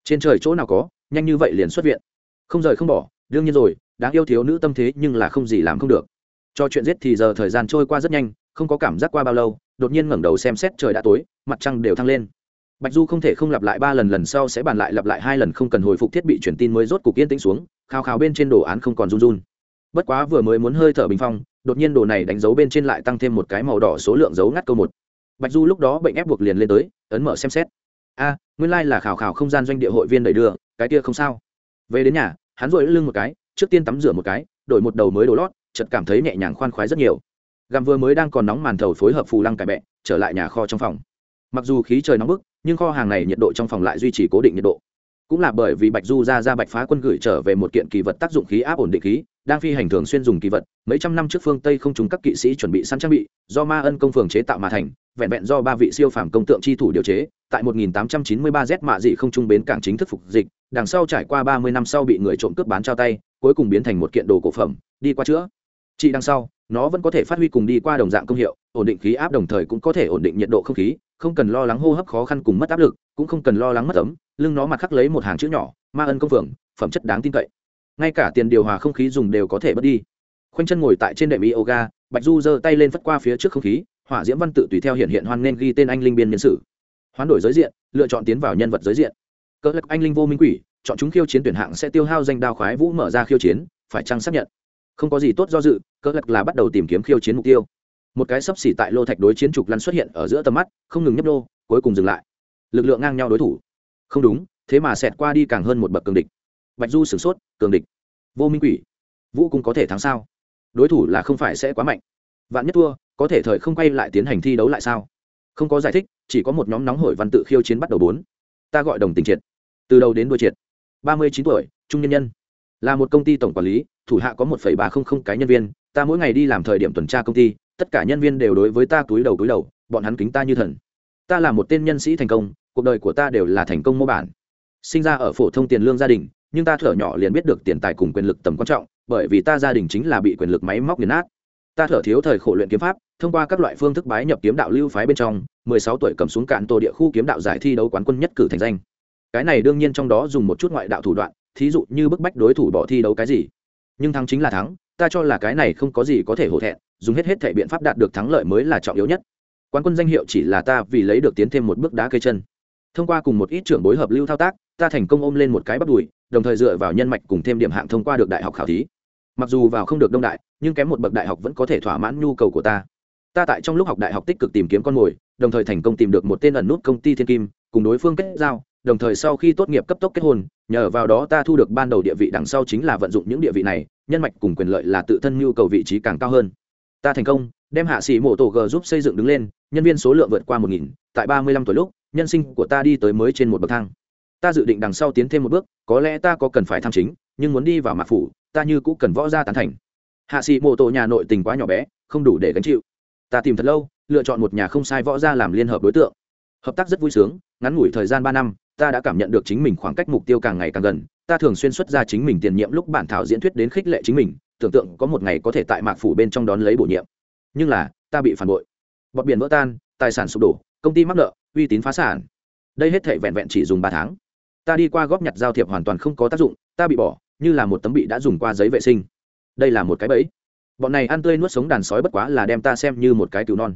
Trên trời chỗ nào có, nhanh như vậy liền xuất viện. Không rời không bỏ, đương nhiên rồi, đáng yêu thiếu nữ tâm thế nhưng là không gì làm không được. Cho chuyện giết thì giờ thời gian trôi qua rất nhanh, không có cảm giác qua bao lâu, đột nhiên ngẩng đầu xem xét trời đã tối, mặt trăng đều thăng lên. Bạch du không thể không lặp lại ba lần lần sau sẽ bàn lại lặp lại hai lần không cần hồi phục thiết bị truyền tin mới rốt cục yên tĩnh xuống, khao khao bên trên đồ án không còn run run. Bất quá vừa mới muốn hơi thở bình phong đột nhiên đồ này đánh dấu bên trên lại tăng thêm một cái màu đỏ số lượng dấu ngắt câu một. Bạch du lúc đó bệnh ép buộc liền lên tới, ấn mở xem xét. A, nguyên lai、like、là khảo khảo không gian doanh địa hội viên đẩy đưa, cái kia không sao. Về đến nhà, hắn rội lưng một cái, trước tiên tắm rửa một cái, đổi một đầu mới đồ lót chật cảm thấy nhẹ nhàng khoan khoái rất nhiều. Gàm vừa mới đang còn nóng màn thầu phối hợp phù lăng cải bẹ, trở lại nhà kho trong phòng. Mặc dù khí trời nóng bức, nhưng kho hàng này nhiệt độ trong phòng lại duy trì cố định nhiệt độ cũng là bởi vì bạch du ra ra bạch phá quân gửi trở về một kiện kỳ vật tác dụng khí áp ổn định khí, đang phi hành thường xuyên dùng kỳ vật. Mấy trăm năm trước phương tây không chúng các kỵ sĩ chuẩn bị sẵn trang bị, do ma ân công phường chế tạo mà thành, vẹn vẹn do ba vị siêu phàm công tượng chi thủ điều chế. Tại 1893 z mạ dị không trung bến cảng chính thức phục dịch, đằng sau trải qua 30 năm sau bị người trộm cướp bán trao tay, cuối cùng biến thành một kiện đồ cổ phẩm, đi qua chữa. Trị đằng sau, nó vẫn có thể phát huy cùng đi qua đồng dạng công hiệu, ổn định khí áp đồng thời cũng có thể ổn định nhiệt độ không khí, không cần lo lắng hô hấp khó khăn cùng mất áp lực, cũng không cần lo lắng mất ấm lưng nó mặt khắc lấy một hàng chữ nhỏ, ma ân công phượng, phẩm chất đáng tin cậy. Ngay cả tiền điều hòa không khí dùng đều có thể bớt đi. Khoanh chân ngồi tại trên đệm yoga, bạch du giơ tay lên phất qua phía trước không khí, hỏa diễm văn tự tùy theo hiện hiện hoan nên ghi tên anh linh biên nhân sự hoán đổi giới diện, lựa chọn tiến vào nhân vật giới diện. Cỡ lực anh linh vô minh quỷ, chọn chúng khiêu chiến tuyển hạng sẽ tiêu hao danh đao khoái vũ mở ra khiêu chiến, phải chăng xác nhận? Không có gì tốt do dự cỡ lực là bắt đầu tìm kiếm khiêu chiến mục tiêu. Một cái sấp xỉ tại lô thạch đối chiến trục lăn xuất hiện ở giữa tầm mắt, không ngừng nhấp đô cuối cùng dừng lại. Lực lượng ngang nhau đối thủ không đúng, thế mà xẹt qua đi càng hơn một bậc cường địch. Bạch du sửng sốt, cường địch. Vô minh quỷ, vũ cũng có thể thắng sao? Đối thủ là không phải sẽ quá mạnh. Vạn nhất thua, có thể thời không quay lại tiến hành thi đấu lại sao? Không có giải thích, chỉ có một nhóm nóng hổi văn tự khiêu chiến bắt đầu bốn. Ta gọi đồng tình triệt. Từ đầu đến đuôi triệt. Ba mươi chín tuổi, trung nhân nhân. Là một công ty tổng quản lý, thủ hạ có một ba không không cái nhân viên. Ta mỗi ngày đi làm thời điểm tuần tra công ty, tất cả nhân viên đều đối với ta túi đầu túi đầu, bọn hắn kính ta như thần. Ta là một tên nhân sĩ thành công cuộc đời của ta đều là thành công mô bản. Sinh ra ở phổ thông tiền lương gia đình, nhưng ta thở nhỏ liền biết được tiền tài cùng quyền lực tầm quan trọng, bởi vì ta gia đình chính là bị quyền lực máy móc nghiền nát. Ta thở thiếu thời khổ luyện kiếm pháp, thông qua các loại phương thức bái nhập kiếm đạo lưu phái bên trong, mười sáu tuổi cầm xuống cạn tổ địa khu kiếm đạo giải thi đấu quán quân nhất cử thành danh. Cái này đương nhiên trong đó dùng một chút ngoại đạo thủ đoạn, thí dụ như bức bách đối thủ bỏ thi đấu cái gì. Nhưng thắng chính là thắng, ta cho là cái này không có gì có thể hổ thẹn, dùng hết hết thể biện pháp đạt được thắng lợi mới là trọng yếu nhất. Quán quân danh hiệu chỉ là ta vì lấy được tiến thêm một bước đá cây chân thông qua cùng một ít trưởng bối hợp lưu thao tác, ta thành công ôm lên một cái bắt đùi, đồng thời dựa vào nhân mạch cùng thêm điểm hạng thông qua được đại học khảo thí. Mặc dù vào không được đông đại, nhưng kém một bậc đại học vẫn có thể thỏa mãn nhu cầu của ta. Ta tại trong lúc học đại học tích cực tìm kiếm con mồi, đồng thời thành công tìm được một tên ẩn nút công ty thiên kim, cùng đối phương kết giao, đồng thời sau khi tốt nghiệp cấp tốc kết hôn, nhờ vào đó ta thu được ban đầu địa vị đằng sau chính là vận dụng những địa vị này, nhân mạch cùng quyền lợi là tự thân nhu cầu vị trí càng cao hơn. Ta thành công, đem hạ sĩ mộ tổ g giúp xây dựng đứng lên, nhân viên số lượng vượt qua một nghìn, tại ba mươi lăm tuổi lúc nhân sinh của ta đi tới mới trên một bậc thang. Ta dự định đằng sau tiến thêm một bước, có lẽ ta có cần phải tham chính, nhưng muốn đi vào mạc phủ, ta như cũng cần võ gia tán thành. Hạ sĩ mộ tổ nhà nội tình quá nhỏ bé, không đủ để gánh chịu. Ta tìm thật lâu, lựa chọn một nhà không sai võ gia làm liên hợp đối tượng. Hợp tác rất vui sướng, ngắn ngủi thời gian ba năm, ta đã cảm nhận được chính mình khoảng cách mục tiêu càng ngày càng gần. Ta thường xuyên xuất ra chính mình tiền nhiệm lúc bản thảo diễn thuyết đến khích lệ chính mình, tưởng tượng có một ngày có thể tại mạc phủ bên trong đón lấy bổ nhiệm. Nhưng là, ta bị phản bội. Bọt biển vỡ tan, tài sản sụp đổ, công ty mắc nợ uy tín phá sản. Đây hết thể vẹn vẹn chỉ dùng ba tháng. Ta đi qua góp nhặt giao thiệp hoàn toàn không có tác dụng, ta bị bỏ, như là một tấm bị đã dùng qua giấy vệ sinh. Đây là một cái bẫy. Bọn này ăn tươi nuốt sống đàn sói bất quá là đem ta xem như một cái cứu non.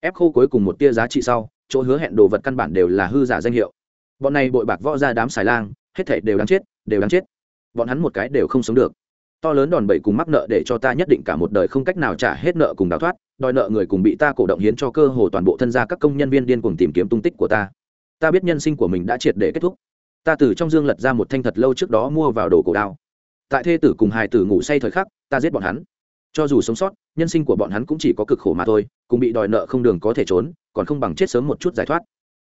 Ép khô cuối cùng một tia giá trị sau, chỗ hứa hẹn đồ vật căn bản đều là hư giả danh hiệu. Bọn này bội bạc võ ra đám xài lang, hết thể đều đáng chết, đều đáng chết. Bọn hắn một cái đều không sống được. To lớn đòn bẩy cùng mắc nợ để cho ta nhất định cả một đời không cách nào trả hết nợ cùng đào thoát đòi nợ người cùng bị ta cổ động hiến cho cơ hồ toàn bộ thân gia các công nhân viên điên cuồng tìm kiếm tung tích của ta. Ta biết nhân sinh của mình đã triệt để kết thúc. Ta từ trong dương lật ra một thanh thật lâu trước đó mua vào đồ cổ đao. Tại thê tử cùng hài tử ngủ say thời khắc, ta giết bọn hắn. Cho dù sống sót, nhân sinh của bọn hắn cũng chỉ có cực khổ mà thôi, cùng bị đòi nợ không đường có thể trốn, còn không bằng chết sớm một chút giải thoát.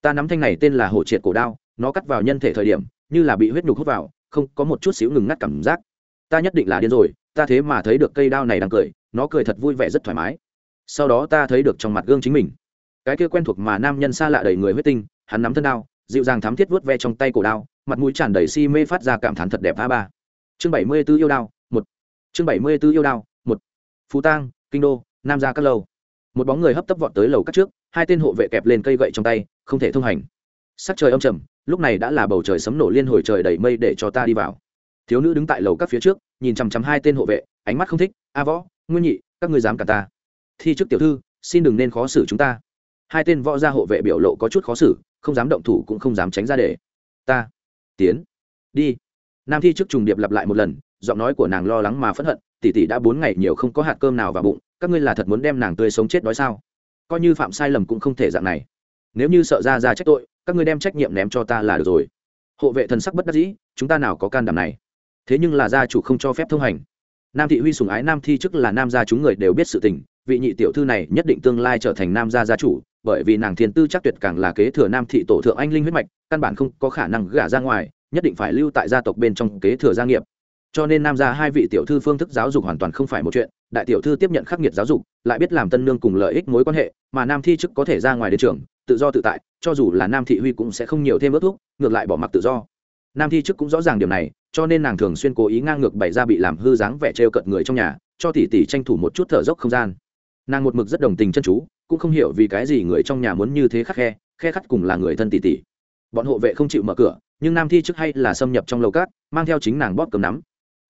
Ta nắm thanh này tên là hổ triệt cổ đao, nó cắt vào nhân thể thời điểm, như là bị huyết nhục hút vào, không, có một chút xíu ngừng ngắt cảm giác. Ta nhất định là điên rồi, ta thế mà thấy được cây đao này đang cười, nó cười thật vui vẻ rất thoải mái sau đó ta thấy được trong mặt gương chính mình. Cái kia quen thuộc mà nam nhân xa lạ đầy người huyết tinh, hắn nắm thân đao, dịu dàng thám thiết vuốt ve trong tay cổ đao, mặt mũi tràn đầy si mê phát ra cảm thán thật đẹp a ba. Chương bảy mươi b ố yêu đao, một. Chương bảy mươi b ố yêu đao, một. Phú tang, kinh đô, nam gia các lâu. Một bóng người hấp tấp vọt tới lầu các trước, hai tên hộ vệ kẹp lên cây gậy trong tay, không thể thông hành. Sắc trời âm trầm, lúc này đã là bầu trời sấm nổ liên hồi trời đầy mây để cho ta đi vào. Thiếu nữ đứng tại lầu các phía trước, nhìn chằm chằm hai tên hộ vệ, ánh mắt không thích. A võ, nguyên nhị, các ngươi dám cả ta? Thi chức tiểu thư, xin đừng nên khó xử chúng ta. Hai tên võ gia hộ vệ biểu lộ có chút khó xử, không dám động thủ cũng không dám tránh ra để. Ta, tiến, đi. Nam thi chức trùng điệp lặp lại một lần, giọng nói của nàng lo lắng mà phẫn hận, tỷ tỷ đã bốn ngày nhiều không có hạt cơm nào vào bụng, các ngươi là thật muốn đem nàng tươi sống chết đói sao? Coi như phạm sai lầm cũng không thể dạng này. Nếu như sợ ra ra trách tội, các ngươi đem trách nhiệm ném cho ta là được rồi. Hộ vệ thần sắc bất đắc dĩ, chúng ta nào có can đảm này? Thế nhưng là gia chủ không cho phép thông hành. Nam thị huy sùng ái, nam thi chức là nam gia chúng người đều biết sự tình vị nhị tiểu thư này nhất định tương lai trở thành nam gia gia chủ, bởi vì nàng thiên tư chắc tuyệt càng là kế thừa nam thị tổ thượng anh linh huyết mạch, căn bản không có khả năng gả ra ngoài, nhất định phải lưu tại gia tộc bên trong kế thừa gia nghiệp. Cho nên nam gia hai vị tiểu thư phương thức giáo dục hoàn toàn không phải một chuyện, đại tiểu thư tiếp nhận khắc nghiệt giáo dục, lại biết làm tân nương cùng lợi ích mối quan hệ, mà nam thi chức có thể ra ngoài đến trường, tự do tự tại, cho dù là nam thị huy cũng sẽ không nhiều thêm ước thuốc ngược lại bỏ mặc tự do. Nam thi chức cũng rõ ràng điều này, cho nên nàng thường xuyên cố ý ngang ngược bày ra bị làm hư dáng vẻ trêu cận người trong nhà, cho tỷ tỷ tranh thủ một chút thở dốc không gian nàng một mực rất đồng tình chân chú, cũng không hiểu vì cái gì người trong nhà muốn như thế khắc khe khe khắt cùng là người thân tỷ tỷ bọn hộ vệ không chịu mở cửa, nhưng nam thi chức hay là xâm nhập trong lầu cát, mang theo chính nàng bóp cầm nắm.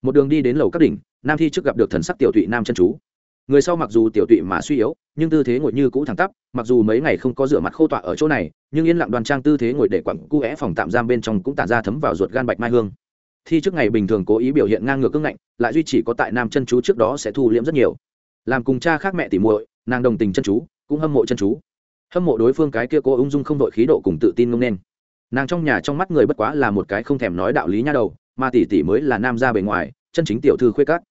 Một đường đi đến lầu các đỉnh, nam thi chức gặp được thần sắc tiểu tụy nam chân chú. Người sau mặc dù tiểu tụy mà suy yếu, nhưng tư thế ngồi như cũ thẳng tắp, mặc dù mấy ngày không có rửa mặt khô tọa ở chỗ này, nhưng yên lặng đoàn trang tư thế ngồi để quặng cu é phòng tạm giam bên trong cũng tản ra thấm vào ruột gan bạch mai hương. Thi trước ngày bình thường cố ý biểu hiện ngang ngược cưng ngạnh, lại duy chỉ có tại nam chân chú trước đó sẽ thu liễm rất nhiều làm cùng cha khác mẹ tỉ muội, nàng đồng tình chân chú, cũng hâm mộ chân chú. Hâm mộ đối phương cái kia cố ung dung không đội khí độ cùng tự tin ngông nên. Nàng trong nhà trong mắt người bất quá là một cái không thèm nói đạo lý nha đầu, mà tỷ tỷ mới là nam ra bề ngoài, chân chính tiểu thư khuê cắt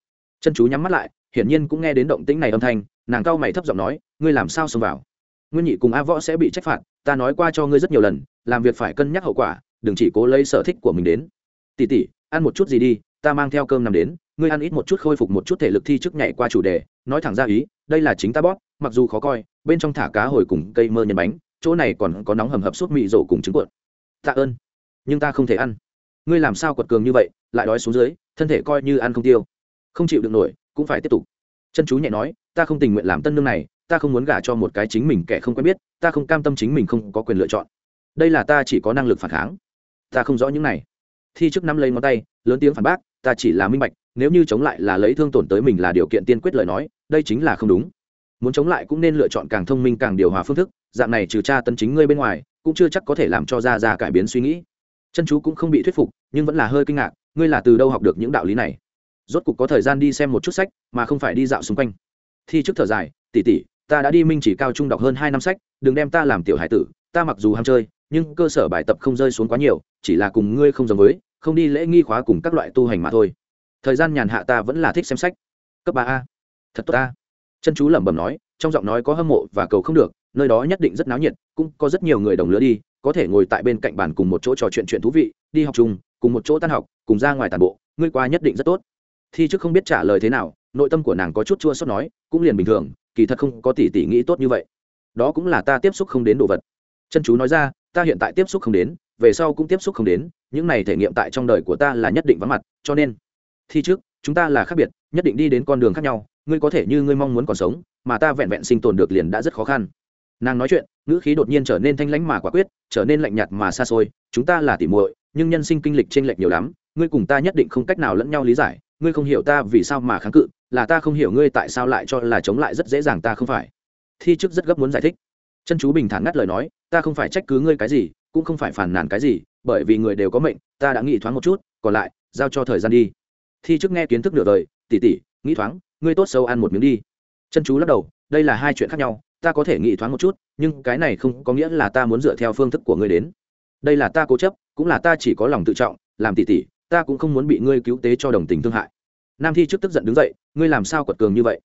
chân chú nhắm mắt lại, hiển nhiên cũng nghe đến động tĩnh này âm thanh, nàng cao mày thấp giọng nói, ngươi làm sao xông vào? Nguyên nhị cùng a võ sẽ bị trách phạt, ta nói qua cho ngươi rất nhiều lần, làm việc phải cân nhắc hậu quả, đừng chỉ cố lấy sở thích của mình đến. Tỷ tỷ ăn một chút gì đi, ta mang theo cơm nằm đến, ngươi ăn ít một chút khôi phục một chút thể lực thi trước nhảy qua chủ đề nói thẳng ra ý, đây là chính ta bóp, mặc dù khó coi, bên trong thả cá hồi cùng cây mơ nhân bánh, chỗ này còn có nóng hầm hập suốt mị rổ cùng trứng cuộn. Tạ ơn. Nhưng ta không thể ăn. Ngươi làm sao quật cường như vậy, lại đói xuống dưới, thân thể coi như ăn không tiêu. Không chịu được nổi, cũng phải tiếp tục. Chân chú nhẹ nói, ta không tình nguyện làm tân nương này, ta không muốn gả cho một cái chính mình kẻ không quen biết, ta không cam tâm chính mình không có quyền lựa chọn. Đây là ta chỉ có năng lực phản kháng. Ta không rõ những này. Thi chức năm lấy ngón tay, lớn tiếng phản bác, ta chỉ là minh bạch, nếu như chống lại là lấy thương tổn tới mình là điều kiện tiên quyết lời nói đây chính là không đúng. Muốn chống lại cũng nên lựa chọn càng thông minh càng điều hòa phương thức, dạng này trừ cha tân chính ngươi bên ngoài, cũng chưa chắc có thể làm cho ra ra cải biến suy nghĩ. Chân chú cũng không bị thuyết phục, nhưng vẫn là hơi kinh ngạc, ngươi là từ đâu học được những đạo lý này? Rốt cục có thời gian đi xem một chút sách, mà không phải đi dạo xung quanh. Thi trước thở dài tỉ tỉ ta đã đi minh chỉ cao trung đọc hơn hai năm sách, đừng đem ta làm tiểu hải tử, ta mặc dù ham chơi, nhưng cơ sở bài tập không rơi xuống quá nhiều, chỉ là cùng ngươi không giống với, không đi lễ nghi khóa cùng các loại tu hành mà thôi. Thời gian nhàn hạ ta vẫn là thích xem sách. Cấp ba a thật tốt ta. Chân chú lẩm bẩm nói, trong giọng nói có hâm mộ và cầu không được, nơi đó nhất định rất náo nhiệt, cũng có rất nhiều người đồng lứa đi, có thể ngồi tại bên cạnh bàn cùng một chỗ trò chuyện chuyện thú vị, đi học chung, cùng một chỗ tan học, cùng ra ngoài tàn bộ, ngươi qua nhất định rất tốt. Thi trước không biết trả lời thế nào, nội tâm của nàng có chút chua xót nói, cũng liền bình thường, kỳ thật không có tỷ tỷ nghĩ tốt như vậy. Đó cũng là ta tiếp xúc không đến đồ vật. Chân chú nói ra, ta hiện tại tiếp xúc không đến, về sau cũng tiếp xúc không đến, những này thể nghiệm tại trong đời của ta là nhất định vắng mặt, cho nên, thi trước chúng ta là khác biệt, nhất định đi đến con đường khác nhau ngươi có thể như ngươi mong muốn còn sống, mà ta vẹn vẹn sinh tồn được liền đã rất khó khăn. Nàng nói chuyện, ngữ khí đột nhiên trở nên thanh lãnh mà quả quyết, trở nên lạnh nhạt mà xa xôi, chúng ta là tỉ muội, nhưng nhân sinh kinh lịch t r ê n lệch nhiều lắm, ngươi cùng ta nhất định không cách nào lẫn nhau lý giải, ngươi không hiểu ta vì sao mà kháng cự, là ta không hiểu ngươi tại sao lại cho là chống lại rất dễ dàng ta không phải. Thi chức rất gấp muốn giải thích. Chân chú bình thản ngắt lời nói, ta không phải trách cứ ngươi cái gì, cũng không phải phản nàn cái gì, bởi vì người đều có mệnh, ta đã nghĩ thoáng một chút, còn lại, giao cho thời gian đi. Thi chức nghe kiến thức nửa đời tỉ tỉ nghĩ thoáng ngươi tốt sâu ăn một miếng đi. Chân chú lắc đầu, đây là hai chuyện khác nhau, ta có thể nghĩ thoáng một chút, nhưng cái này không có nghĩa là ta muốn dựa theo phương thức của ngươi đến. Đây là ta cố chấp, cũng là ta chỉ có lòng tự trọng, làm tỉ tỉ, ta cũng không muốn bị ngươi cứu tế cho đồng tình thương hại. Nam thi trước tức giận đứng dậy, ngươi làm sao quật cường như vậy?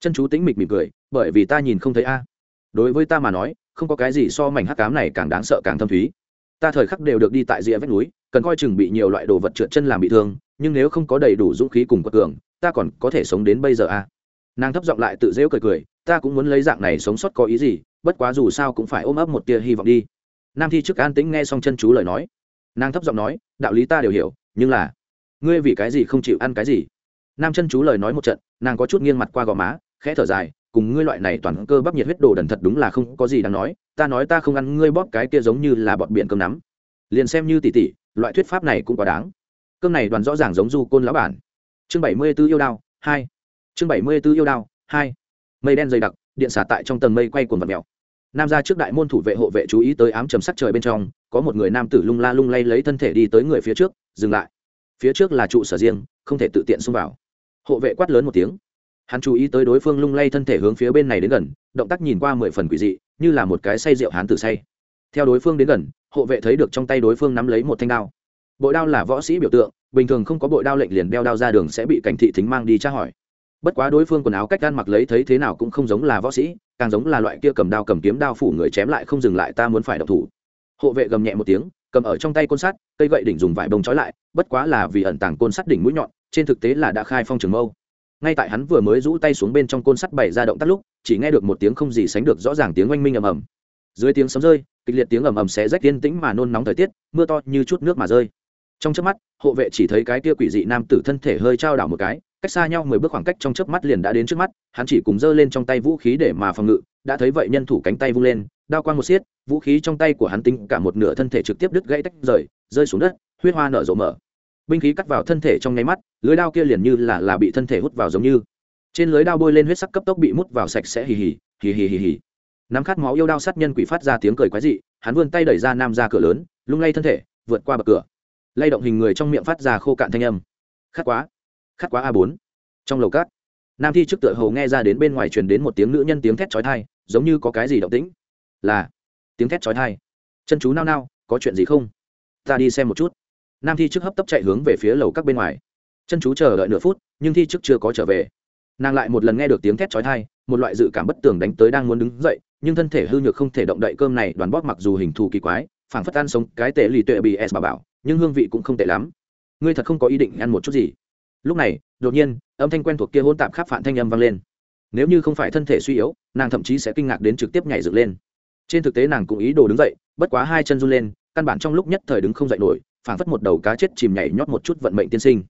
Chân chú tính mịch mỉm cười, bởi vì ta nhìn không thấy a. Đối với ta mà nói, không có cái gì so mảnh hắc cám này càng đáng sợ càng thâm thúy. Ta thời khắc đều được đi tại rìa vách núi, cần coi chừng bị nhiều loại đồ vật trượt chân làm bị thương, nhưng nếu không có đầy đủ dũng khí cùng quật cường ta còn có thể sống đến bây giờ à? nàng thấp giọng lại tự rêu cười cười, ta cũng muốn lấy dạng này sống sót có ý gì, bất quá dù sao cũng phải ôm ấp một tia hy vọng đi. Nam thi trước an tĩnh nghe xong chân chú lời nói. Nàng thấp giọng nói, đạo lý ta đều hiểu, nhưng là, ngươi vì cái gì không chịu ăn cái gì? Nam chân chú lời nói một trận, nàng có chút nghiêng mặt qua gò má, khẽ thở dài, cùng ngươi loại này toàn cơ bắp nhiệt huyết đồ đần thật đúng là không có gì đáng nói, ta nói ta không ăn, ngươi bóp cái kia giống như là bọt biển cơm nắm. Liền xem như tỉ tỉ, loại thuyết pháp này cũng quá đáng. Cơm này đoàn rõ ràng giống du côn lão bản chương bảy mươi b ố yêu đao, hai. Chương bảy mươi b ố yêu đao, hai. Mây đen dày đặc, điện xả tại trong tầng mây quay cuồng vật mèo. Nam ra trước đại môn thủ vệ hộ vệ chú ý tới ám trầm sắc trời bên trong, có một người nam tử lung la lung lay lấy thân thể đi tới người phía trước, dừng lại. Phía trước là trụ sở riêng, không thể tự tiện xông vào. Hộ vệ quát lớn một tiếng. Hắn chú ý tới đối phương lung lay thân thể hướng phía bên này đến gần, động tác nhìn qua mười phần quỷ dị, như là một cái say rượu hán tử say. Theo đối phương đến gần, hộ vệ thấy được trong tay đối phương nắm lấy một thanh đao. Bội đao là võ sĩ biểu tượng bình thường không có bội đao lệnh liền đeo đao ra đường sẽ bị cảnh thị thính mang đi tra hỏi. Bất quá đối phương quần áo cách gan mặc lấy thấy thế nào cũng không giống là võ sĩ, càng giống là loại kia cầm đao cầm kiếm đao phủ người chém lại không dừng lại ta muốn phải độc thủ. Hộ vệ gầm nhẹ một tiếng, cầm ở trong tay côn sắt, cây gậy đỉnh dùng vải bông trói lại, bất quá là vì ẩn tàng côn sắt đỉnh mũi nhọn, trên thực tế là đã khai phong trường mâu. Ngay tại hắn vừa mới rũ tay xuống bên trong côn sắt bày ra động tác lúc, chỉ nghe được một tiếng không gì sánh được rõ ràng tiếng oanh minh ầm ầm. Dưới tiếng sấm rơi, kịch liệt tiếng ầm ầm sẽ rách tiên tĩnh mà nôn nóng thời tiết, mưa to như chút nước mà rơi trong chớp mắt, hộ vệ chỉ thấy cái kia quỷ dị nam tử thân thể hơi trao đảo một cái, cách xa nhau mười bước khoảng cách trong chớp mắt liền đã đến trước mắt, hắn chỉ cùng giơ lên trong tay vũ khí để mà phòng ngự, đã thấy vậy nhân thủ cánh tay vung lên, đao quang một xiết, vũ khí trong tay của hắn tính cả một nửa thân thể trực tiếp đứt gãy tách rời, rơi xuống đất, huyết hoa nở rộ mở. Binh khí cắt vào thân thể trong nháy mắt, lưới đao kia liền như là là bị thân thể hút vào giống như. Trên lưới đao bôi lên huyết sắc cấp tốc bị mút vào sạch sẽ hì hì hì hì hì hì. Nắm khát máu yêu đao sát nhân quỷ phát ra tiếng cười quái dị, hắn vươn tay đẩy ra nam ra cửa lớn, lung lay thân thể, vượt qua bậc cửa lay động hình người trong miệng phát ra khô cạn thanh âm. Khát quá khát quá a bốn. Trong lầu cát nam thi trước tựa hầu nghe ra đến bên ngoài truyền đến một tiếng nữ nhân tiếng thét chói thai giống như có cái gì động tĩnh. Là, tiếng thét chói thai chân chú nao nao, có chuyện gì không? Ta đi xem một chút. Nam thi trước hấp tấp chạy hướng về phía lầu các bên ngoài. Chân chú chờ đợi nửa phút, nhưng thi trước chưa có trở về. Nàng lại một lần nghe được tiếng thét chói thai một loại dự cảm bất tường đánh tới đang muốn đứng dậy, nhưng thân thể hư nhược không thể động đậy cơm này, đoàn bóp mặc dù hình thù kỳ quái phảng phất ăn sống cái tệ lì tuệ bị s bà bảo, nhưng hương vị cũng không tệ lắm. Ngươi thật không có ý định ăn một chút gì. Lúc này, đột nhiên, âm thanh quen thuộc kia hôn tạp khắp phản thanh âm vang lên. Nếu như không phải thân thể suy yếu, nàng thậm chí sẽ kinh ngạc đến trực tiếp nhảy dựng lên. Trên thực tế nàng cũng ý đồ đứng dậy, bất quá hai chân run lên, căn bản trong lúc nhất thời đứng không dậy nổi, phảng phất một đầu cá chết chìm nhảy nhót một chút vận mệnh tiên sinh.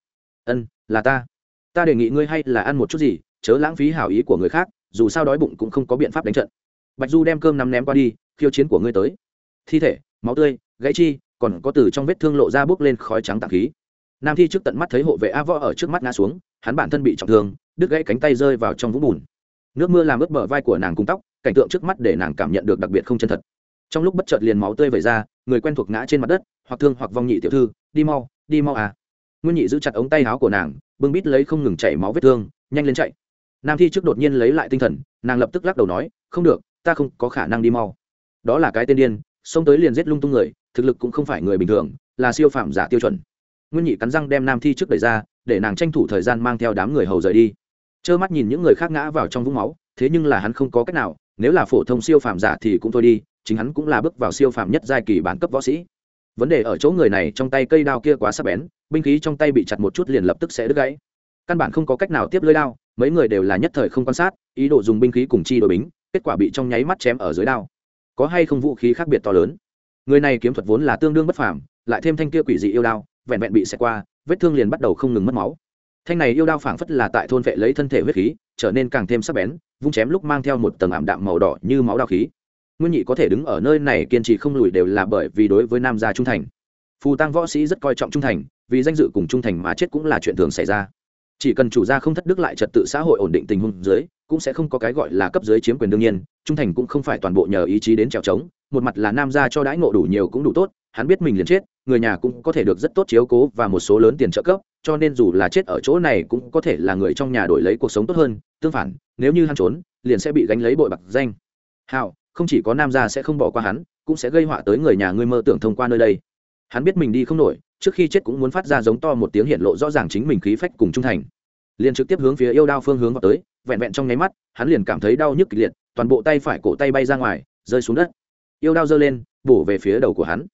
Ân, là ta. Ta đề nghị ngươi hay là ăn một chút gì, chớ lãng phí hảo ý của người khác, dù sao đói bụng cũng không có biện pháp đánh trận. Bạch du đem cơm nắm ném qua đi, khiêu chiến của ngươi tới thi thể, máu tươi, gãy chi, còn có từ trong vết thương lộ ra bước lên khói trắng tạng khí. Nam thi trước tận mắt thấy hộ vệ a võ ở trước mắt ngã xuống, hắn bản thân bị trọng thương, đứt gãy cánh tay rơi vào trong vũng bùn. Nước mưa làm ướt bờ vai của nàng cung tóc, cảnh tượng trước mắt để nàng cảm nhận được đặc biệt không chân thật. Trong lúc bất chợt liền máu tươi vẩy ra, người quen thuộc ngã trên mặt đất, hoặc thương hoặc vong nhị tiểu thư, đi mau đi mau à. Nguyên nhị giữ chặt ống tay áo của nàng, bưng bít lấy không ngừng chảy máu vết thương, nhanh lên chạy. Nam thi trước đột nhiên lấy lại tinh thần, nàng lập tức lắc đầu nói, không được, ta không có khả năng đi mau. Đó là cái tên điên xông tới liền giết lung tung người, thực lực cũng không phải người bình thường, là siêu phạm giả tiêu chuẩn. Nguyên nhị cắn răng đem nam thi trước đẩy ra, để nàng tranh thủ thời gian mang theo đám người hầu rời đi. Trơ mắt nhìn những người khác ngã vào trong vũng máu, thế nhưng là hắn không có cách nào, nếu là phổ thông siêu phàm giả thì cũng thôi đi, chính hắn cũng là bước vào siêu phàm nhất giai kỳ bản cấp võ sĩ. Vấn đề ở chỗ người này trong tay cây đao kia quá sắc bén, binh khí trong tay bị chặt một chút liền lập tức sẽ đứt gãy. Căn bản không có cách nào tiếp lưới đao, mấy người đều là nhất thời không quan sát, ý đồ dùng binh khí cùng chi đội bính, kết quả bị trong nháy mắt chém ở dưới đao có hay không vũ khí khác biệt to lớn? Người này kiếm thuật vốn là tương đương bất phàm, lại thêm thanh kia quỷ dị yêu đao, vẹn vẹn bị xẹt qua, vết thương liền bắt đầu không ngừng mất máu. Thanh này yêu đao phảng phất là tại thôn vệ lấy thân thể huyết khí, trở nên càng thêm sắc bén, vung chém lúc mang theo một tầng ảm đạm màu đỏ như máu đao khí. Nguyên nhị có thể đứng ở nơi này kiên trì không lùi đều là bởi vì đối với nam gia trung thành. Phù tăng võ sĩ rất coi trọng trung thành, vì danh dự cùng trung thành mà chết cũng là chuyện thường xảy ra. Chỉ cần chủ gia không thất đức lại trật tự xã hội ổn định tình huống dưới cũng sẽ không có cái gọi là cấp dưới chiếm quyền đương nhiên, trung thành cũng không phải toàn bộ nhờ ý chí đến trèo trống, một mặt là nam gia cho đãi ngộ đủ nhiều cũng đủ tốt, hắn biết mình liền chết, người nhà cũng có thể được rất tốt chiếu cố và một số lớn tiền trợ cấp, cho nên dù là chết ở chỗ này cũng có thể là người trong nhà đổi lấy cuộc sống tốt hơn, tương phản, nếu như hắn trốn, liền sẽ bị gánh lấy bội bạc danh. Hào không chỉ có nam gia sẽ không bỏ qua hắn, cũng sẽ gây họa tới người nhà ngươi mơ tưởng thông qua nơi đây. Hắn biết mình đi không nổi, trước khi chết cũng muốn phát ra giống to một tiếng hiện lộ rõ ràng chính mình khí phách cùng trung thành. Liền trực tiếp hướng phía yêu đao phương hướng vào tới vẹn vẹn trong nháy mắt, hắn liền cảm thấy đau nhức kịch liệt, toàn bộ tay phải cổ tay bay ra ngoài, rơi xuống đất. Yêu đao giơ lên, bổ về phía đầu của hắn.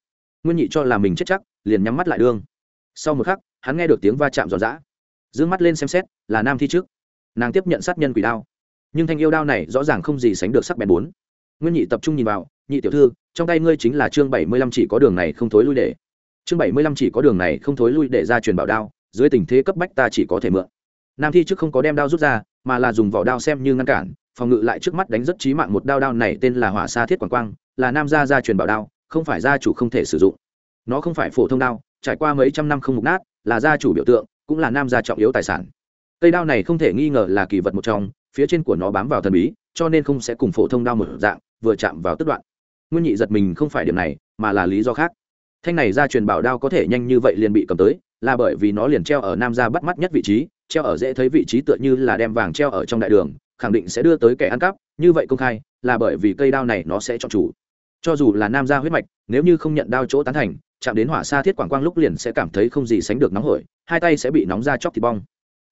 Nguyên nhị cho là mình chết chắc, liền nhắm mắt lại đương. Sau một khắc, hắn nghe được tiếng va chạm giòn giã. D ư ơ n g mắt lên xem xét, là nam thi trước. Nàng tiếp nhận sát nhân quỷ đao. Nhưng thanh yêu đao này rõ ràng không gì sánh được sắc bén bốn. Nguyên nhị tập trung nhìn vào, nhị tiểu thư, trong tay ngươi chính là chương bảy mươi lăm chỉ có đường này không thối lui để. Chương bảy mươi lăm chỉ có đường này không thối lui để ra truyền bảo đao, dưới tình thế cấp bách ta chỉ có thể mượn. Nam thi trước không có đem đao rút ra mà là dùng vỏ đao xem như ngăn cản, phòng ngự lại trước mắt đánh rất trí mạng một đao đao này tên là hỏa sa thiết quảng quang, là nam gia gia truyền bảo đao, không phải gia chủ không thể sử dụng. Nó không phải phổ thông đao, trải qua mấy trăm năm không mục nát, là gia chủ biểu tượng, cũng là nam gia trọng yếu tài sản. Cây đao này không thể nghi ngờ là kỳ vật một trong, phía trên của nó bám vào thần bí, cho nên không sẽ cùng phổ thông đao một dạng, vừa chạm vào tức đoạn. Nguyên nhị giật mình không phải điểm này, mà là lý do khác. Thanh này gia truyền bảo đao có thể nhanh như vậy liền bị cầm tới, là bởi vì nó liền treo ở nam gia bắt mắt nhất vị trí treo ở dễ thấy vị trí tựa như là đem vàng treo ở trong đại đường, khẳng định sẽ đưa tới kẻ ăn cắp, như vậy công khai, là bởi vì cây đao này nó sẽ chọn chủ. Cho dù là nam gia huyết mạch, nếu như không nhận đao chỗ tán thành, chạm đến hỏa xa thiết quảng quang lúc liền sẽ cảm thấy không gì sánh được nóng hổi, hai tay sẽ bị nóng ra chóc thịt bong.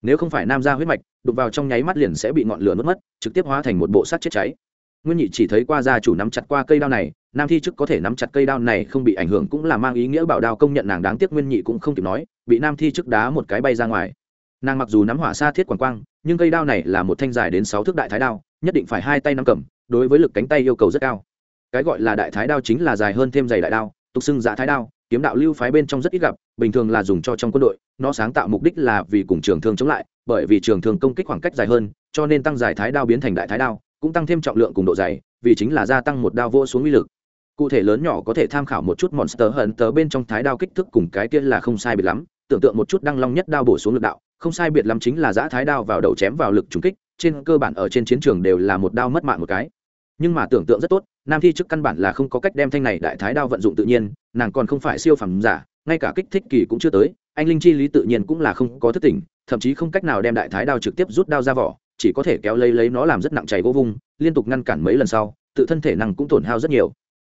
Nếu không phải nam gia huyết mạch, đụng vào trong nháy mắt liền sẽ bị ngọn lửa nuốt mất, trực tiếp hóa thành một bộ sắt chết cháy. Nguyên nhị chỉ thấy qua gia chủ nắm chặt qua cây đao này, nam thi chức có thể nắm chặt cây đao này không bị ảnh hưởng cũng là mang ý nghĩa bảo đao công nhận nàng đáng tiếc nguyên nhị cũng không kịp nói, bị nam thi chức đá một cái bay ra ngoài nàng mặc dù nắm hỏa xa thiết quảng quang, nhưng cây đao này là một thanh dài đến sáu thước đại thái đao, nhất định phải hai tay nắm cầm, đối với lực cánh tay yêu cầu rất cao. Cái gọi là đại thái đao chính là dài hơn thêm dày đại đao, tục xưng dạ thái đao, kiếm đạo lưu phái bên trong rất ít gặp, bình thường là dùng cho trong quân đội, nó sáng tạo mục đích là vì cùng trường thương chống lại, bởi vì trường thương công kích khoảng cách dài hơn, cho nên tăng dài thái đao biến thành đại thái đao, cũng tăng thêm trọng lượng cùng độ dày, vì chính là gia tăng một đao vô xuống uy lực. Cụ thể lớn nhỏ có thể tham khảo một chút monster hận tớ bên trong thái đao kích thước cùng cái kia là không sai biệt lắm tưởng tượng một chút đăng long nhất đao bổ xuống lực đạo, không sai biệt lắm chính là giã thái đao vào đầu chém vào lực trúng kích, trên cơ bản ở trên chiến trường đều là một đao mất mạng một cái. Nhưng mà tưởng tượng rất tốt, nam thi trước căn bản là không có cách đem thanh này đại thái đao vận dụng tự nhiên, nàng còn không phải siêu phẩm giả, ngay cả kích thích kỳ cũng chưa tới, anh linh chi lý tự nhiên cũng là không có thức tỉnh, thậm chí không cách nào đem đại thái đao trực tiếp rút đao ra vỏ, chỉ có thể kéo lấy lấy nó làm rất nặng chảy gỗ vung, liên tục ngăn cản mấy lần sau, tự thân thể năng cũng tổn hao rất nhiều.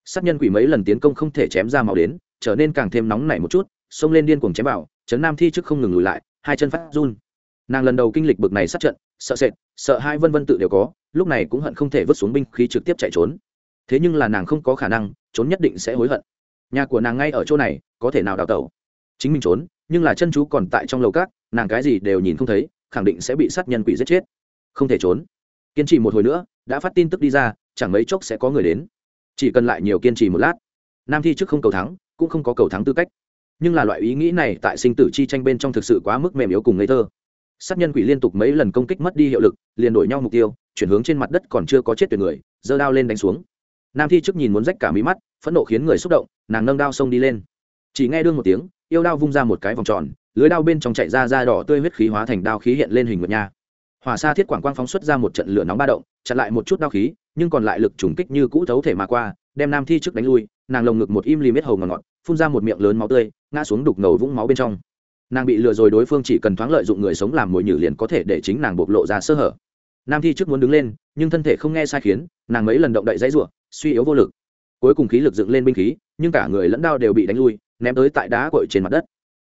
Sát nhân quỷ mấy lần tiến công không thể chém ra máu đến, trở nên càng thêm nóng nảy một chút, xông lên điên cuồng chém vào chấn nam thi trước không ngừng lùi lại, hai chân phát run. Nàng lần đầu kinh lịch bực này sát trận, sợ sệt, sợ hai vân vân tự đều có, lúc này cũng hận không thể vứt xuống binh khí trực tiếp chạy trốn. Thế nhưng là nàng không có khả năng, trốn nhất định sẽ hối hận. Nhà của nàng ngay ở chỗ này, có thể nào đào tẩu? Chính mình trốn, nhưng là chân chú còn tại trong lầu cát nàng cái gì đều nhìn không thấy, khẳng định sẽ bị sát nhân quỷ giết chết. Không thể trốn. Kiên trì một hồi nữa, đã phát tin tức đi ra, chẳng mấy chốc sẽ có người đến. Chỉ cần lại nhiều kiên trì một lát. Nam thi trước không cầu thắng, cũng không có cầu thắng tư cách nhưng là loại ý nghĩ này tại sinh tử chi tranh bên trong thực sự quá mức mềm yếu cùng ngây thơ. Sát nhân quỷ liên tục mấy lần công kích mất đi hiệu lực, liền đổi nhau mục tiêu, chuyển hướng trên mặt đất còn chưa có chết tuyệt người, giơ đao lên đánh xuống. Nam thi trước nhìn muốn rách cả mí mắt, phẫn nộ khiến người xúc động, nàng nâng đao xông đi lên. Chỉ nghe đương một tiếng, yêu đao vung ra một cái vòng tròn, lưới đao bên trong chạy ra da đỏ tươi huyết khí hóa thành đao khí hiện lên hình nguyệt nha. Hỏa sa thiết quảng quang phóng xuất ra một trận lửa nóng ba động, chặn lại một chút đao khí, nhưng còn lại lực trùng kích như cũ thấu thể mà qua, đem nam thi trước đánh lui, nàng lồng ngực một im lìm miết hầu ngọt ngọt phun ra một miệng lớn máu tươi, ngã xuống đục ngầu vũng máu bên trong. Nàng bị lừa rồi đối phương chỉ cần thoáng lợi dụng người sống làm mồi nhử liền có thể để chính nàng bộc lộ ra sơ hở. Nam thi trước muốn đứng lên, nhưng thân thể không nghe sai khiến, nàng mấy lần động đậy dãy ruộng suy yếu vô lực. Cuối cùng khí lực dựng lên binh khí, nhưng cả người lẫn đao đều bị đánh lui, ném tới tại đá cội trên mặt đất.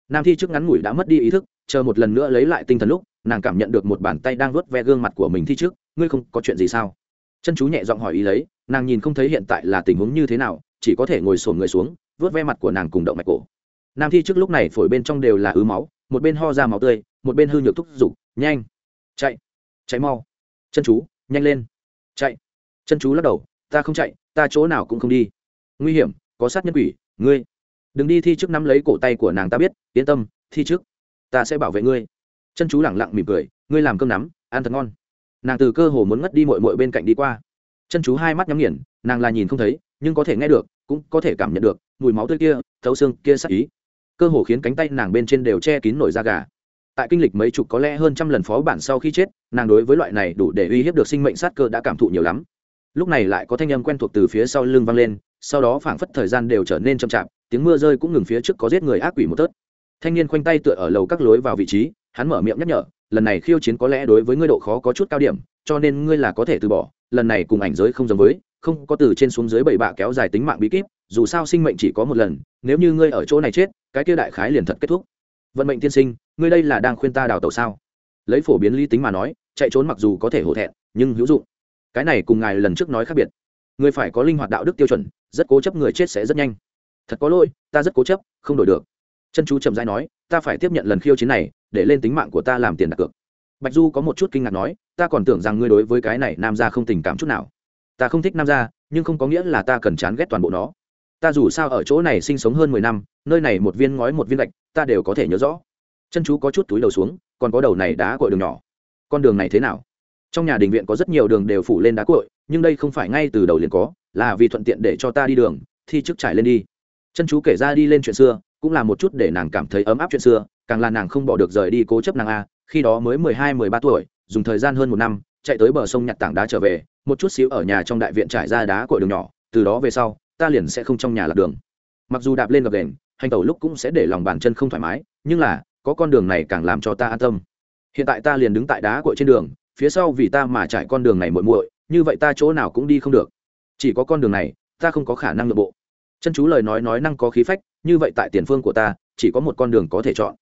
Nam thi trước ngắn ngủi đã mất đi ý thức, chờ một lần nữa lấy lại tinh thần lúc, nàng cảm nhận được một bàn tay đang vuốt ve gương mặt của mình thi trước, ngươi không có chuyện gì sao? Chân chú nhẹ giọng hỏi ý lấy, nàng nhìn không thấy hiện tại là tình huống như thế nào, chỉ có thể ngồi sổn người xuống vớt ve mặt của nàng cùng động mạch cổ. Nam thi trước lúc này phổi bên trong đều là ứ máu, một bên ho ra máu tươi, một bên hư nhược thúc giục, nhanh, chạy chạy mau, chân chú, nhanh lên, chạy. Chân chú lắc đầu, ta không chạy, ta chỗ nào cũng không đi. Nguy hiểm, có sát nhân quỷ, ngươi. Đừng đi thi trước nắm lấy cổ tay của nàng ta biết, yên tâm, thi trước, ta sẽ bảo vệ ngươi. Chân chú lẳng lặng mỉm cười, ngươi làm cơm nắm, ăn thật ngon. Nàng từ cơ hồ muốn ngất đi mội mội bên cạnh đi qua. Chân chú hai mắt nhắm nghiền, nàng là nhìn không thấy, nhưng có thể nghe được, cũng có thể cảm nhận được mùi máu tươi kia, thấu xương kia sắc ý. Cơ hồ khiến cánh tay nàng bên trên đều che kín nổi da gà. Tại kinh lịch mấy chục có lẽ hơn trăm lần phó bản sau khi chết, nàng đối với loại này đủ để uy hiếp được sinh mệnh sát cơ đã cảm thụ nhiều lắm. Lúc này lại có thanh âm quen thuộc từ phía sau lưng vang lên, sau đó phảng phất thời gian đều trở nên chậm chạp, tiếng mưa rơi cũng ngừng phía trước có giết người ác quỷ một tớt. Thanh niên khoanh tay tựa ở lầu các lối vào vị trí, hắn mở miệng nhắc nhở, lần này khiêu chiến có lẽ đối với ngươi độ khó có chút cao điểm, cho nên ngươi là có thể từ bỏ, lần này cùng ảnh giới không giống với, không có từ trên xuống dưới bảy bạ kéo dài tính mạng bí kíp dù sao sinh mệnh chỉ có một lần, nếu như ngươi ở chỗ này chết, cái kia đại khái liền thật kết thúc. Vận mệnh tiên sinh, ngươi đây là đang khuyên ta đào tẩu sao? Lấy phổ biến lý tính mà nói, chạy trốn mặc dù có thể hổ thẹn, nhưng hữu dụng. Cái này cùng ngài lần trước nói khác biệt. Người phải có linh hoạt đạo đức tiêu chuẩn, rất cố chấp người chết sẽ rất nhanh. Thật có lỗi, ta rất cố chấp, không đổi được. Chân chú chậm dãi nói, ta phải tiếp nhận lần khiêu chiến này, để lên tính mạng của ta làm tiền đặt cược. Bạch du có một chút kinh ngạc nói, ta còn tưởng rằng ngươi đối với cái này nam gia không tình cảm chút nào. Ta không thích nam gia, nhưng không có nghĩa là ta cần chán ghét toàn bộ nó ta dù sao ở chỗ này sinh sống hơn mười năm, nơi này một viên ngói một viên gạch, ta đều có thể nhớ rõ. Chân chú có chút túi đầu xuống, còn có đầu này đá cội đường nhỏ. Con đường này thế nào? Trong nhà đình viện có rất nhiều đường đều phủ lên đá cội, nhưng đây không phải ngay từ đầu liền có, là vì thuận tiện để cho ta đi đường, thi chức trải lên đi. Chân chú kể ra đi lên chuyện xưa, cũng là một chút để nàng cảm thấy ấm áp chuyện xưa, càng là nàng không bỏ được rời đi cố chấp nàng a, khi đó mới mười hai, mười ba tuổi, dùng thời gian hơn một năm, chạy tới bờ sông nhặt tảng đá trở về, một chút xíu ở nhà trong đại viện trải ra đá cội đường nhỏ, từ đó về sau ta liền sẽ không trong nhà lạc đường. Mặc dù đạp lên gập đền, hành tẩu lúc cũng sẽ để lòng bàn chân không thoải mái, nhưng là, có con đường này càng làm cho ta an tâm. Hiện tại ta liền đứng tại đá cội trên đường, phía sau vì ta mà trải con đường này muội muội, như vậy ta chỗ nào cũng đi không được. Chỉ có con đường này, ta không có khả năng nội bộ. Chân chú lời nói nói năng có khí phách, như vậy tại tiền phương của ta, chỉ có một con đường có thể chọn.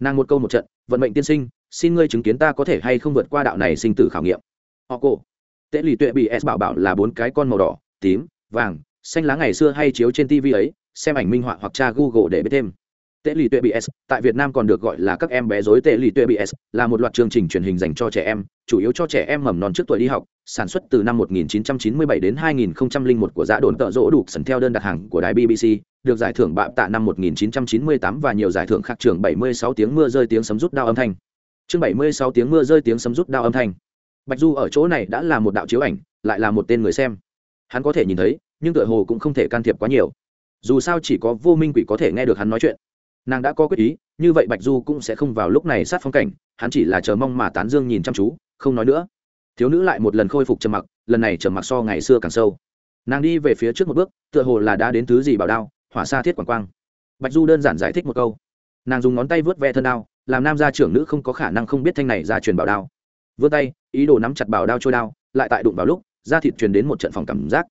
Nàng một câu một trận, vận mệnh tiên sinh, xin ngươi chứng kiến ta có thể hay không vượt qua đạo này sinh tử khảo nghiệm. Họ cổ. Tệ lì tuệ bị s bảo bảo là bốn cái con màu đỏ, tím, vàng xanh lá ngày xưa hay chiếu trên tv ấy, xem ảnh minh họa hoặc tra google để biết thêm. Tệ lì tuệ bs tại việt nam còn được gọi là các em bé dối tệ lì tuệ bs là một loạt chương trình truyền hình dành cho trẻ em, chủ yếu cho trẻ em mầm non trước tuổi đi học, sản xuất từ năm 1997 đến 2001 của giã đồn tợ rỗ đủ sần theo đơn đặt hàng của đài bbc được giải thưởng bạm tạ năm 1998 và nhiều giải thưởng khác trường 76 tiếng mưa rơi tiếng sấm rút đao âm thanh. Chương 76 tiếng mưa rơi tiếng sấm rút đao âm thanh. Bạch du ở chỗ này đã là một đạo chiếu ảnh, lại là một tên người xem. Hắn có thể nhìn thấy nhưng tựa hồ cũng không thể can thiệp quá nhiều. Dù sao chỉ có vô minh quỷ có thể nghe được hắn nói chuyện. Nàng đã có quyết ý, như vậy bạch du cũng sẽ không vào lúc này sát phong cảnh, hắn chỉ là chờ mong mà tán dương nhìn chăm chú, không nói nữa. Thiếu nữ lại một lần khôi phục trầm mặc, lần này trầm mặc so ngày xưa càng sâu. Nàng đi về phía trước một bước, tựa hồ là đã đến thứ gì bảo đao, hỏa xa thiết quảng quang. Bạch du đơn giản giải thích một câu. Nàng dùng ngón tay vớt ve thân đao, làm nam gia trưởng nữ không có khả năng không biết thanh này ra truyền bảo đao. Vươn tay, ý đồ nắm chặt bảo đao trôi đao, lại tại đụng vào lúc, da thịt truyền đến một trận phòng cảm giác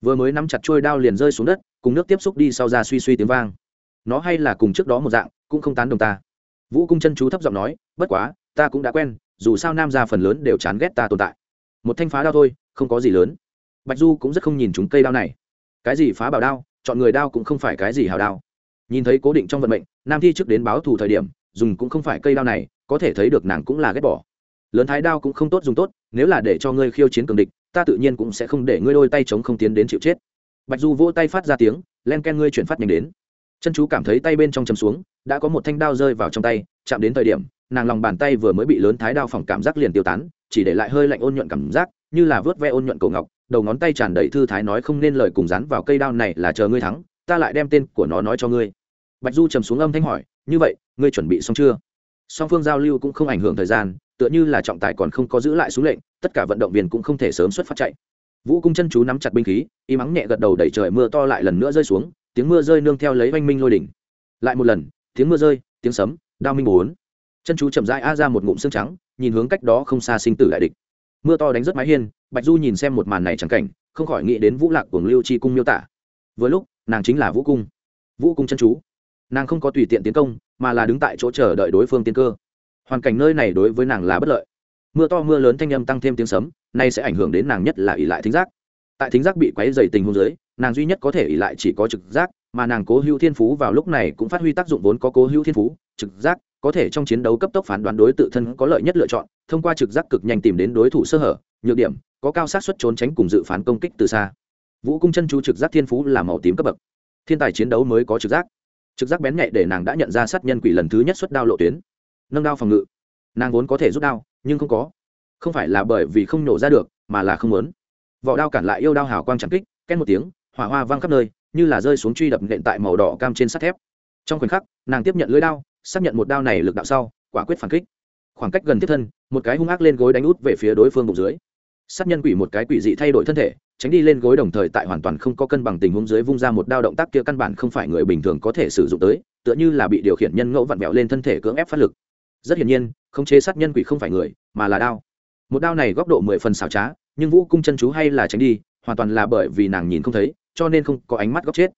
vừa mới nắm chặt trôi đao liền rơi xuống đất, cùng nước tiếp xúc đi sau ra suy suy tiếng vang. Nó hay là cùng trước đó một dạng, cũng không tán đồng ta. Vũ cung chân chú thấp giọng nói, bất quá, ta cũng đã quen, dù sao nam gia phần lớn đều chán ghét ta tồn tại. Một thanh phá đao thôi, không có gì lớn. Bạch du cũng rất không nhìn chúng cây đao này. Cái gì phá bảo đao? Chọn người đao cũng không phải cái gì hào đao. Nhìn thấy cố định trong vận mệnh, nam thi trước đến báo thù thời điểm, dùng cũng không phải cây đao này, có thể thấy được nàng cũng là ghét bỏ. Lớn thái đao cũng không tốt dùng tốt, nếu là để cho ngươi khiêu chiến cường địch ta tự nhiên cũng sẽ không để ngươi đôi tay chống không tiến đến chịu chết. Bạch du vỗ tay phát ra tiếng, len ken ngươi chuyển phát nhanh đến. Chân chú cảm thấy tay bên trong chầm xuống, đã có một thanh đao rơi vào trong tay, chạm đến thời điểm, nàng lòng bàn tay vừa mới bị lớn thái đao phòng cảm giác liền tiêu tán, chỉ để lại hơi lạnh ôn nhuận cảm giác, như là vớt ve ôn nhuận cổ ngọc, đầu ngón tay tràn đầy thư thái nói không nên lời cùng rắn vào cây đao này là chờ ngươi thắng, ta lại đem tên của nó nói cho ngươi. Bạch du trầm xuống âm thanh hỏi, như vậy, ngươi chuẩn bị xong chưa? Song phương giao lưu cũng không ảnh hưởng thời gian tựa như là trọng tài còn không có giữ lại xuống lệnh, tất cả vận động viên cũng không thể sớm xuất phát chạy. Vũ cung chân chú nắm chặt binh khí, y mắng nhẹ gật đầu đẩy trời mưa to lại lần nữa rơi xuống, tiếng mưa rơi nương theo lấy oanh minh lôi đỉnh. Lại một lần, tiếng mưa rơi, tiếng sấm, đao minh bốn. Chân chú chậm rãi a ra một ngụm xương trắng, nhìn hướng cách đó không xa sinh tử đại địch. Mưa to đánh rất mái hiên, bạch du nhìn xem một màn này chẳng cảnh, không khỏi nghĩ đến vũ lạc của lưu chi cung miêu tả. Vừa lúc, nàng chính là vũ cung. Vũ cung chân chú. Nàng không có tùy tiện tiến công, mà là đứng tại chỗ chờ đợi đối phương tiến cơ hoàn cảnh nơi này đối với nàng là bất lợi. Mưa to mưa lớn thanh âm tăng thêm tiếng sấm, nay sẽ ảnh hưởng đến nàng nhất là ỉ lại thính giác. Tại thính giác bị quấy dày tình hôn giới nàng duy nhất có thể ỉ lại chỉ có trực giác, mà nàng cố hữu thiên phú vào lúc này cũng phát huy tác dụng vốn có cố hữu thiên phú, trực giác có thể trong chiến đấu cấp tốc phán đoán đối tự thân có lợi nhất lựa chọn, thông qua trực giác cực nhanh tìm đến đối thủ sơ hở, nhược điểm, có cao sát xuất trốn tránh cùng dự phán công kích từ xa. Vũ cung chân chú trực giác thiên phú là màu tím cấp bậc. Thiên tài chiến đấu mới có trực giác. Trực giác bén nhạy để nàng đã nhận ra sát nhân quỷ lần thứ nhất xuất đao lộ tuyến nâng đao phòng ngự. Nàng vốn có thể rút đao, nhưng không có. Không phải là bởi vì không nổ ra được, mà là không muốn. Vỏ đao cản lại yêu đao hào quang chẳng kích, két một tiếng, hỏa hoa văng khắp nơi, như là rơi xuống truy đập nện tại màu đỏ cam trên sắt thép. Trong khoảnh khắc, nàng tiếp nhận lưới đao, xác nhận một đao này lực đạo sau, quả quyết phản kích. Khoảng cách gần tiếp thân, một cái hung ác lên gối đánh út về phía đối phương bụng dưới. Sát nhân quỷ một cái quỷ dị thay đổi thân thể, tránh đi lên gối đồng thời tại hoàn toàn không có cân bằng tình huống dưới vung ra một đao động tác kia căn bản không phải người bình thường có thể sử dụng tới, tựa như là bị điều khiển nhân ngẫu vặn vẹo lên thân thể cưỡng ép phát lực rất hiển nhiên, khống chế sát nhân quỷ không phải người, mà là đao. Một đao này góc độ mười phần xảo trá, nhưng vũ cung chân chú hay là tránh đi, hoàn toàn là bởi vì nàng nhìn không thấy, cho nên không có ánh mắt góc chết.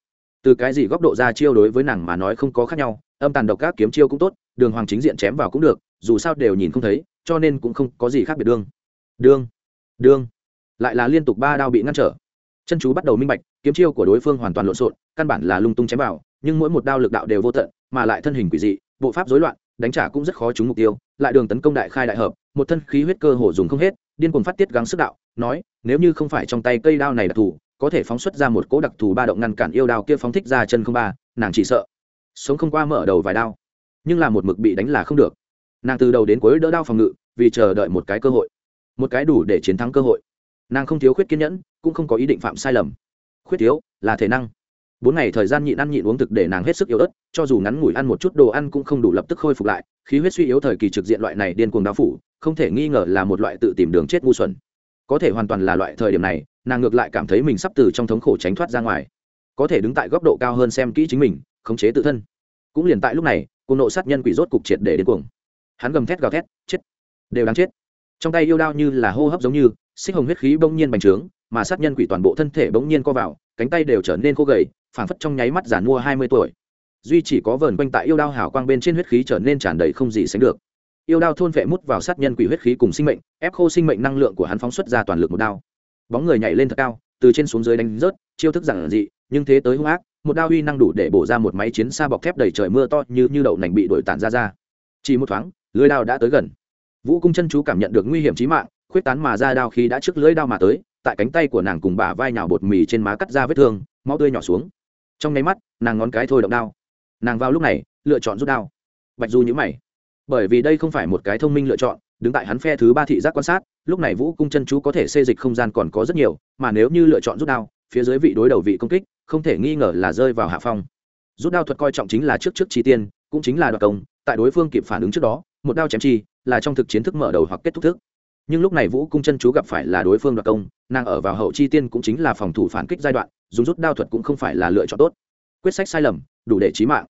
Từ cái gì góc độ ra chiêu đối với nàng mà nói không có khác nhau, âm tàn độc các kiếm chiêu cũng tốt, đường hoàng chính diện chém vào cũng được, dù sao đều nhìn không thấy, cho nên cũng không có gì khác biệt đương. Đương đương. Lại là liên tục ba đao bị ngăn trở. Chân chú bắt đầu minh bạch, kiếm chiêu của đối phương hoàn toàn lộn xộn, căn bản là lung tung chém vào, nhưng mỗi một đao lực đạo đều vô tận, mà lại thân hình quỷ dị, bộ pháp rối loạn đánh trả cũng rất khó trúng mục tiêu, lại đường tấn công đại khai đại hợp, một thân khí huyết cơ hồ dùng không hết, điên cuồng phát tiết gắng sức đạo, nói, nếu như không phải trong tay cây đao này đặc thù, có thể phóng xuất ra một cỗ đặc thù ba động ngăn cản yêu đao kia phóng thích ra chân không ba, nàng chỉ sợ sống không qua mở đầu vài đao. Nhưng là một mực bị đánh là không được. Nàng từ đầu đến cuối đỡ đao phòng ngự, vì chờ đợi một cái cơ hội. Một cái đủ để chiến thắng cơ hội. Nàng không thiếu khuyết kiên nhẫn, cũng không có ý định phạm sai lầm. Khuyết thiếu là thể năng bốn ngày thời gian nhịn ăn nhịn uống thực để nàng hết sức yếu ớt, cho dù ngắn ngủi ăn một chút đồ ăn cũng không đủ lập tức khôi phục lại, khí huyết suy yếu thời kỳ trực diện loại này điên cuồng đao phủ, không thể nghi ngờ là một loại tự tìm đường chết ngu xuẩn. Có thể hoàn toàn là loại thời điểm này, nàng ngược lại cảm thấy mình sắp từ trong thống khổ tránh thoát ra ngoài. Có thể đứng tại góc độ cao hơn xem kỹ chính mình, khống chế tự thân. Cũng liền tại lúc này cô nộ sát nhân quỷ rốt cục triệt để đến cuồng. Hắn gầm thét gào thét, chết. Đều đáng chết. Trong tay yêu đao như là hô hấp giống như, xích hồng huyết khí bỗng nhiên bành trướng, mà sát nhân quỷ toàn bộ thân thể bỗng nhiên co vào, cánh tay đều trở nên khô gầy phảng phất trong nháy mắt giản mua hai mươi tuổi. Duy chỉ có vờn quanh tại yêu đao hào quang bên trên huyết khí trở nên tràn đầy không gì sánh được. Yêu đao thôn vệ mút vào sát nhân quỷ huyết khí cùng sinh mệnh, ép khô sinh mệnh năng lượng của hắn phóng xuất ra toàn lực một đao. Bóng người nhảy lên thật cao, từ trên xuống dưới đánh rớt, chiêu thức giản dị, nhưng thế tới hung ác, một đao uy năng đủ để bổ ra một máy chiến xa bọc thép đầy trời mưa to như như đậu nành bị đổi tản ra ra. Chỉ một thoáng, lưới đao đã tới gần. Vũ cung chân chú cảm nhận được nguy hiểm chí mạng, khuyết tán mà ra đao khi đã trước lưỡi đao mà tới, tại cánh tay của nàng cùng bả vai nhào bột mì trên má cắt ra vết thương, máu tươi nhỏ xuống trong nháy mắt, nàng ngón cái thôi động đao. Nàng vào lúc này, lựa chọn rút đao. Bạch du nhữ mày. Bởi vì đây không phải một cái thông minh lựa chọn, đứng tại hắn phe thứ ba thị giác quan sát, lúc này vũ cung chân chú có thể xê dịch không gian còn có rất nhiều, mà nếu như lựa chọn rút đao, phía dưới vị đối đầu vị công kích, không thể nghi ngờ là rơi vào hạ phong. Rút đao thuật coi trọng chính là trước trước chi tiên, cũng chính là đoạt công, tại đối phương kịp phản ứng trước đó, một đao chém chi, là trong thực chiến thức mở đầu hoặc kết thúc thức nhưng lúc này vũ cung chân chú gặp phải là đối phương đoạt công, nàng ở vào hậu chi tiên cũng chính là phòng thủ phản kích giai đoạn, dùng rút đao thuật cũng không phải là lựa chọn tốt. Quyết sách sai lầm, đủ để trí mạng.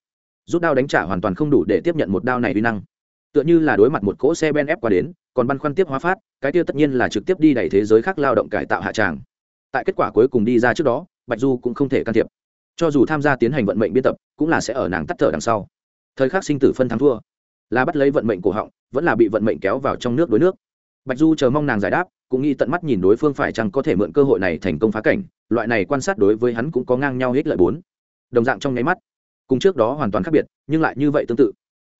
Rút đao đánh trả hoàn toàn không đủ để tiếp nhận một đao này uy năng. Tựa như là đối mặt một cỗ xe ben ép qua đến, còn băn khoăn tiếp hóa phát, cái tiêu tất nhiên là trực tiếp đi đẩy thế giới khác lao động cải tạo hạ tràng. Tại kết quả cuối cùng đi ra trước đó, bạch du cũng không thể can thiệp. Cho dù tham gia tiến hành vận mệnh biên tập, cũng là sẽ ở nàng tắt thở đằng sau. Thời khắc sinh tử phân thắng thua. Là bắt lấy vận mệnh cổ họng, vẫn là bị vận mệnh kéo vào trong nước đối nước bạch du chờ mong nàng giải đáp, cũng nghĩ tận mắt nhìn đối phương phải chăng có thể mượn cơ hội này thành công phá cảnh, loại này quan sát đối với hắn cũng có ngang nhau hết lợi bốn. Đồng dạng trong nháy mắt, cùng trước đó hoàn toàn khác biệt, nhưng lại như vậy tương tự.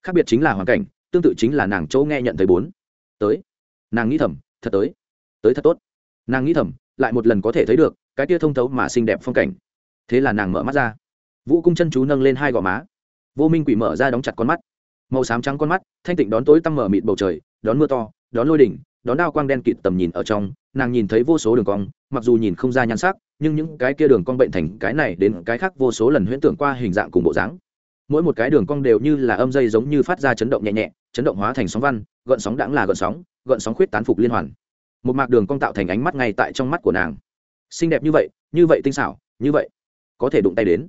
Khác biệt chính là hoàn cảnh, tương tự chính là nàng chỗ nghe nhận thấy bốn. Tới. Nàng nghĩ thầm, thật tới. Tới thật tốt. Nàng nghĩ thầm, lại một lần có thể thấy được, cái tia thông thấu mà xinh đẹp phong cảnh. Thế là nàng mở mắt ra. Vũ cung chân chú nâng lên hai gò má. Vô minh quỷ mở ra đóng chặt con mắt. Màu xám trắng con mắt, thanh tịnh đón tối tăm mở mịt bầu trời, đón mưa to, đón lôi đỉnh đón đao quang đen kịt tầm nhìn ở trong, nàng nhìn thấy vô số đường cong, mặc dù nhìn không ra nhan sắc, nhưng những cái kia đường cong bệnh thành cái này đến cái khác vô số lần huyễn tưởng qua hình dạng cùng bộ dáng. Mỗi một cái đường cong đều như là âm dây giống như phát ra chấn động nhẹ nhẹ, chấn động hóa thành sóng văn, gợn sóng đãng là gợn sóng gợn sóng khuyết tán phục liên hoàn. Một mạc đường cong tạo thành ánh mắt ngay tại trong mắt của nàng. Xinh đẹp như vậy như vậy tinh xảo, như vậy, có thể đụng tay đến.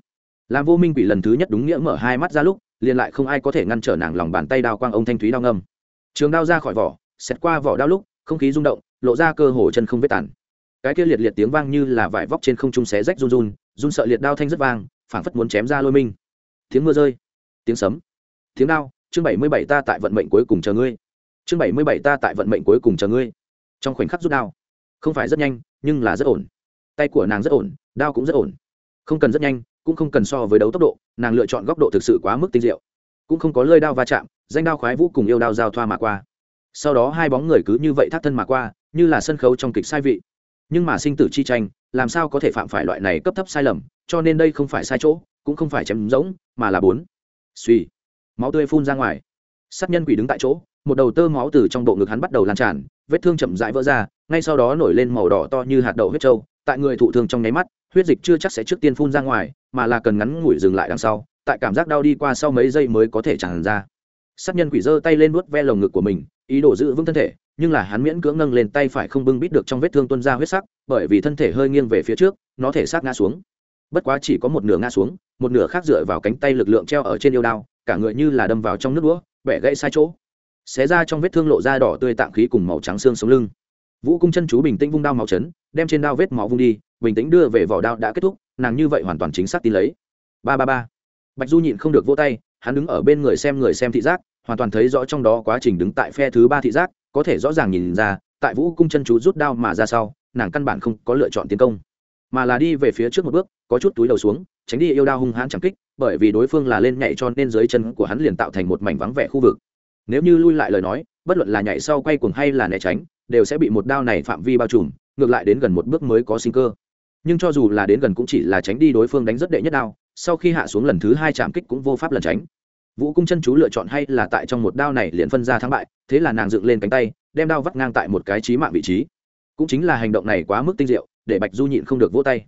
Làm vô minh quỷ lần thứ nhất đúng nghĩa mở hai mắt ra lúc, liền lại không ai có thể ngăn trở nàng lòng bàn tay đao quang ông thanh thúy đao ngâm. Trường đao ra khỏi vỏ xét qua vỏ đao lúc, không khí rung động, lộ ra cơ hồ chân không vết tản cái kia liệt liệt tiếng vang như là vải vóc trên không trung xé rách run run run sợ liệt đao thanh rất vang, phảng phất muốn chém ra lôi minh. Tiếng mưa rơi, tiếng sấm, tiếng đao, chương bảy mươi bảy ta tại vận mệnh cuối cùng chờ ngươi. Chương bảy mươi bảy ta tại vận mệnh cuối cùng chờ ngươi. Trong khoảnh khắc rút đao, không phải rất nhanh, nhưng là rất ổn. Tay của nàng rất ổn, đao cũng rất ổn. Không cần rất nhanh, cũng không cần so với đấu tốc độ, nàng lựa chọn góc độ thực sự quá mức tinh diệu. Cũng không có lơi đao va chạm, danh đao khoái vũ cùng yêu đao giao thoa mà qua sau đó hai bóng người cứ như vậy thắt thân mà qua, như là sân khấu trong kịch sai vị. Nhưng mà sinh tử chi tranh, làm sao có thể phạm phải loại này cấp thấp sai lầm, cho nên đây không phải sai chỗ, cũng không phải chém rỗng, mà là bốn. Suy máu tươi phun ra ngoài. Sát nhân quỷ đứng tại chỗ, một đầu tơ máu từ trong bộ ngực hắn bắt đầu lan tràn, vết thương chậm rãi vỡ ra, ngay sau đó nổi lên màu đỏ to như hạt đậu huyết trâu, tại người thụ thương trong nháy mắt, huyết dịch chưa chắc sẽ trước tiên phun ra ngoài, mà là cần ngắn ngủi dừng lại đằng sau, tại cảm giác đau đi qua sau mấy giây mới có thể tràn ra. Sát nhân quỷ giơ tay lên nuốt ve lồng ngực của mình ý đồ giữ vững thân thể, nhưng là hắn miễn cưỡng nâng lên tay phải không bưng bít được trong vết thương tuân ra huyết sắc, bởi vì thân thể hơi nghiêng về phía trước, nó thể xác ngã xuống. Bất quá chỉ có một nửa ngã xuống, một nửa khác dựa vào cánh tay lực lượng treo ở trên yêu đao, cả người như là đâm vào trong nước đũa, bẻ gãy sai chỗ. Xé ra trong vết thương lộ ra đỏ tươi tạng khí cùng màu trắng xương sống lưng. Vũ cung chân chú bình tĩnh vung đao màu chấn, đem trên đao vết máu vung đi, bình tĩnh đưa về vỏ đao đã kết thúc, nàng như vậy hoàn toàn chính xác tin lấy. Ba ba ba. Bạch du nhịn không được vỗ tay, hắn đứng ở bên người xem người xem thị giác hoàn toàn thấy rõ trong đó quá trình đứng tại phe thứ ba thị giác, có thể rõ ràng nhìn ra, tại vũ cung chân chú rút đao mà ra sau, nàng căn bản không có lựa chọn tiến công, mà là đi về phía trước một bước, có chút túi đầu xuống, tránh đi yêu đao hung hãn chẳng kích, bởi vì đối phương là lên nhảy cho nên dưới chân của hắn liền tạo thành một mảnh vắng vẻ khu vực. Nếu như lui lại lời nói, bất luận là nhảy sau quay cuồng hay là né tránh, đều sẽ bị một đao này phạm vi bao trùm, ngược lại đến gần một bước mới có sinh cơ. Nhưng cho dù là đến gần cũng chỉ là tránh đi đối phương đánh rất đệ nhất đao, sau khi hạ xuống lần thứ hai chạm kích cũng vô pháp lần tránh vũ cung chân chú lựa chọn hay là tại trong một đao này liền phân ra thắng bại, thế là nàng dựng lên cánh tay, đem đao vắt ngang tại một cái trí mạng vị trí. Cũng chính là hành động này quá mức tinh diệu, để bạch du nhịn không được vỗ tay.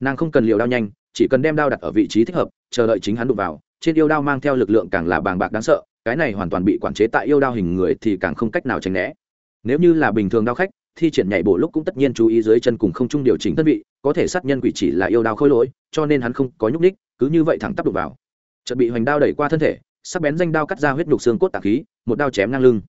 Nàng không cần liều đao nhanh, chỉ cần đem đao đặt ở vị trí thích hợp, chờ đợi chính hắn đụng vào, trên yêu đao mang theo lực lượng càng là bàng bạc đáng sợ, cái này hoàn toàn bị quản chế tại yêu đao hình người thì càng không cách nào tránh né. Nếu như là bình thường đao khách, thi triển nhảy bộ lúc cũng tất nhiên chú ý dưới chân cùng không trung điều chỉnh thân vị, có thể sát nhân quỷ chỉ là yêu đao khôi lỗi, cho nên hắn không có nhúc ních cứ như vậy thẳng tắp đục vào. Chợt bị hoành đao đẩy qua thân thể sắc bén danh đao cắt ra huyết nhục xương cốt tạc khí, một đao chém ngang lưng.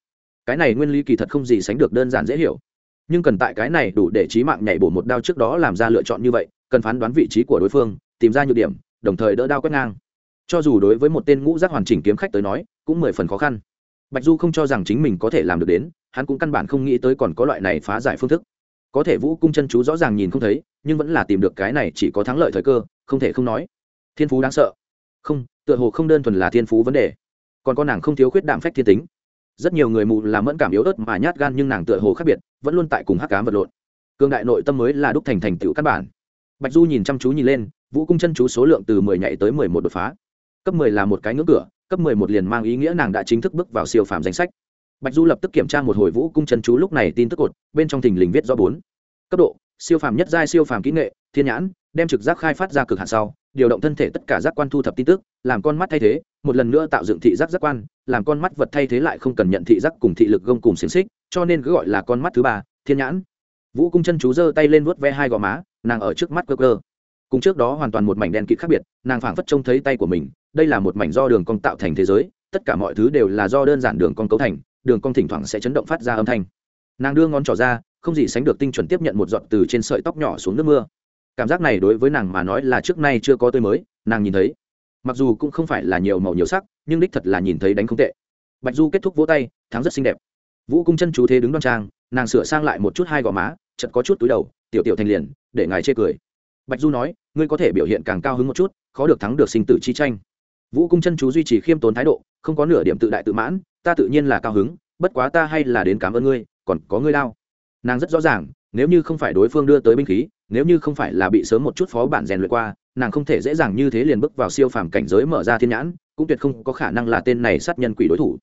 Cái này nguyên lý kỳ thật không gì sánh được đơn giản dễ hiểu. Nhưng cần tại cái này đủ để trí mạng nhảy bổ một đao trước đó làm ra lựa chọn như vậy, cần phán đoán vị trí của đối phương, tìm ra nhược điểm, đồng thời đỡ đao quét ngang. Cho dù đối với một tên ngũ giác hoàn chỉnh kiếm khách tới nói, cũng mười phần khó khăn. Bạch du không cho rằng chính mình có thể làm được đến, hắn cũng căn bản không nghĩ tới còn có loại này phá giải phương thức. Có thể vũ cung chân chú rõ ràng nhìn không thấy, nhưng vẫn là tìm được cái này chỉ có thắng lợi thời cơ, không thể không nói. Thiên phú đáng sợ. Không tựa hồ không đơn thuần là thiên phú vấn đề, còn con nàng không thiếu khuyết đạm phách thiên tính. Rất nhiều người mù làm mẫn cảm yếu ớt mà nhát gan, nhưng nàng tựa hồ khác biệt, vẫn luôn tại cùng hắc cám vật lộn. Cương đại nội tâm mới là đúc thành thành tựu căn bản. Bạch du nhìn chăm chú nhìn lên, vũ cung chân chú số lượng từ mười nhảy tới mười một đột phá. Cấp mười là một cái ngưỡng cửa, cấp mười một liền mang ý nghĩa nàng đã chính thức bước vào siêu phàm danh sách. Bạch du lập tức kiểm tra một hồi vũ cung chân chú lúc này tin tức cột, bên trong thình lình viết do bốn. Cấp độ, siêu phàm nhất giai siêu phàm kỹ nghệ, thiên nhãn đem trực giác khai phát ra cực hạn sau, điều động thân thể tất cả giác quan thu thập tin tức, làm con mắt thay thế, một lần nữa tạo dựng thị giác giác quan, làm con mắt vật thay thế lại không cần nhận thị giác cùng thị lực gông cùng xiềng xích, cho nên cứ gọi là con mắt thứ ba, thiên nhãn. Vũ cung chân chú giơ tay lên vuốt ve hai gò má, nàng ở trước mắt cơ cơ cùng trước đó hoàn toàn một mảnh đen kịt khác biệt, nàng phảng phất trông thấy tay của mình, đây là một mảnh do đường cong tạo thành thế giới, tất cả mọi thứ đều là do đơn giản đường cong cấu thành, đường cong thỉnh thoảng sẽ chấn động phát ra âm thanh. Nàng đưa ngón trỏ ra, không gì sánh được tinh chuẩn tiếp nhận một giọt từ trên sợi tóc nhỏ xuống nước mưa cảm giác này đối với nàng mà nói là trước nay chưa có tươi mới, nàng nhìn thấy. Mặc dù cũng không phải là nhiều màu nhiều sắc, nhưng đích thật là nhìn thấy đánh không tệ. Bạch du kết thúc vỗ tay, thắng rất xinh đẹp. Vũ cung chân chú thế đứng đoan trang, nàng sửa sang lại một chút hai gò má chật có chút túi đầu, tiểu tiểu thành liền, để ngài chê cười. Bạch du nói, ngươi có thể biểu hiện càng cao hứng một chút, khó được thắng được sinh tử chi tranh. Vũ cung chân chú duy trì khiêm tốn thái độ, không có nửa điểm tự đại tự mãn, ta tự nhiên là cao hứng, bất quá ta hay là đến cảm ơn ngươi, còn có ngươi lao nàng rất rõ ràng, nếu như không phải đối phương đưa tới binh khí nếu như không phải là bị sớm một chút phó bản rèn luyện qua, nàng không thể dễ dàng như thế liền bước vào siêu phàm cảnh giới mở ra thiên nhãn, cũng tuyệt không có khả năng là tên này sát nhân quỷ đối thủ.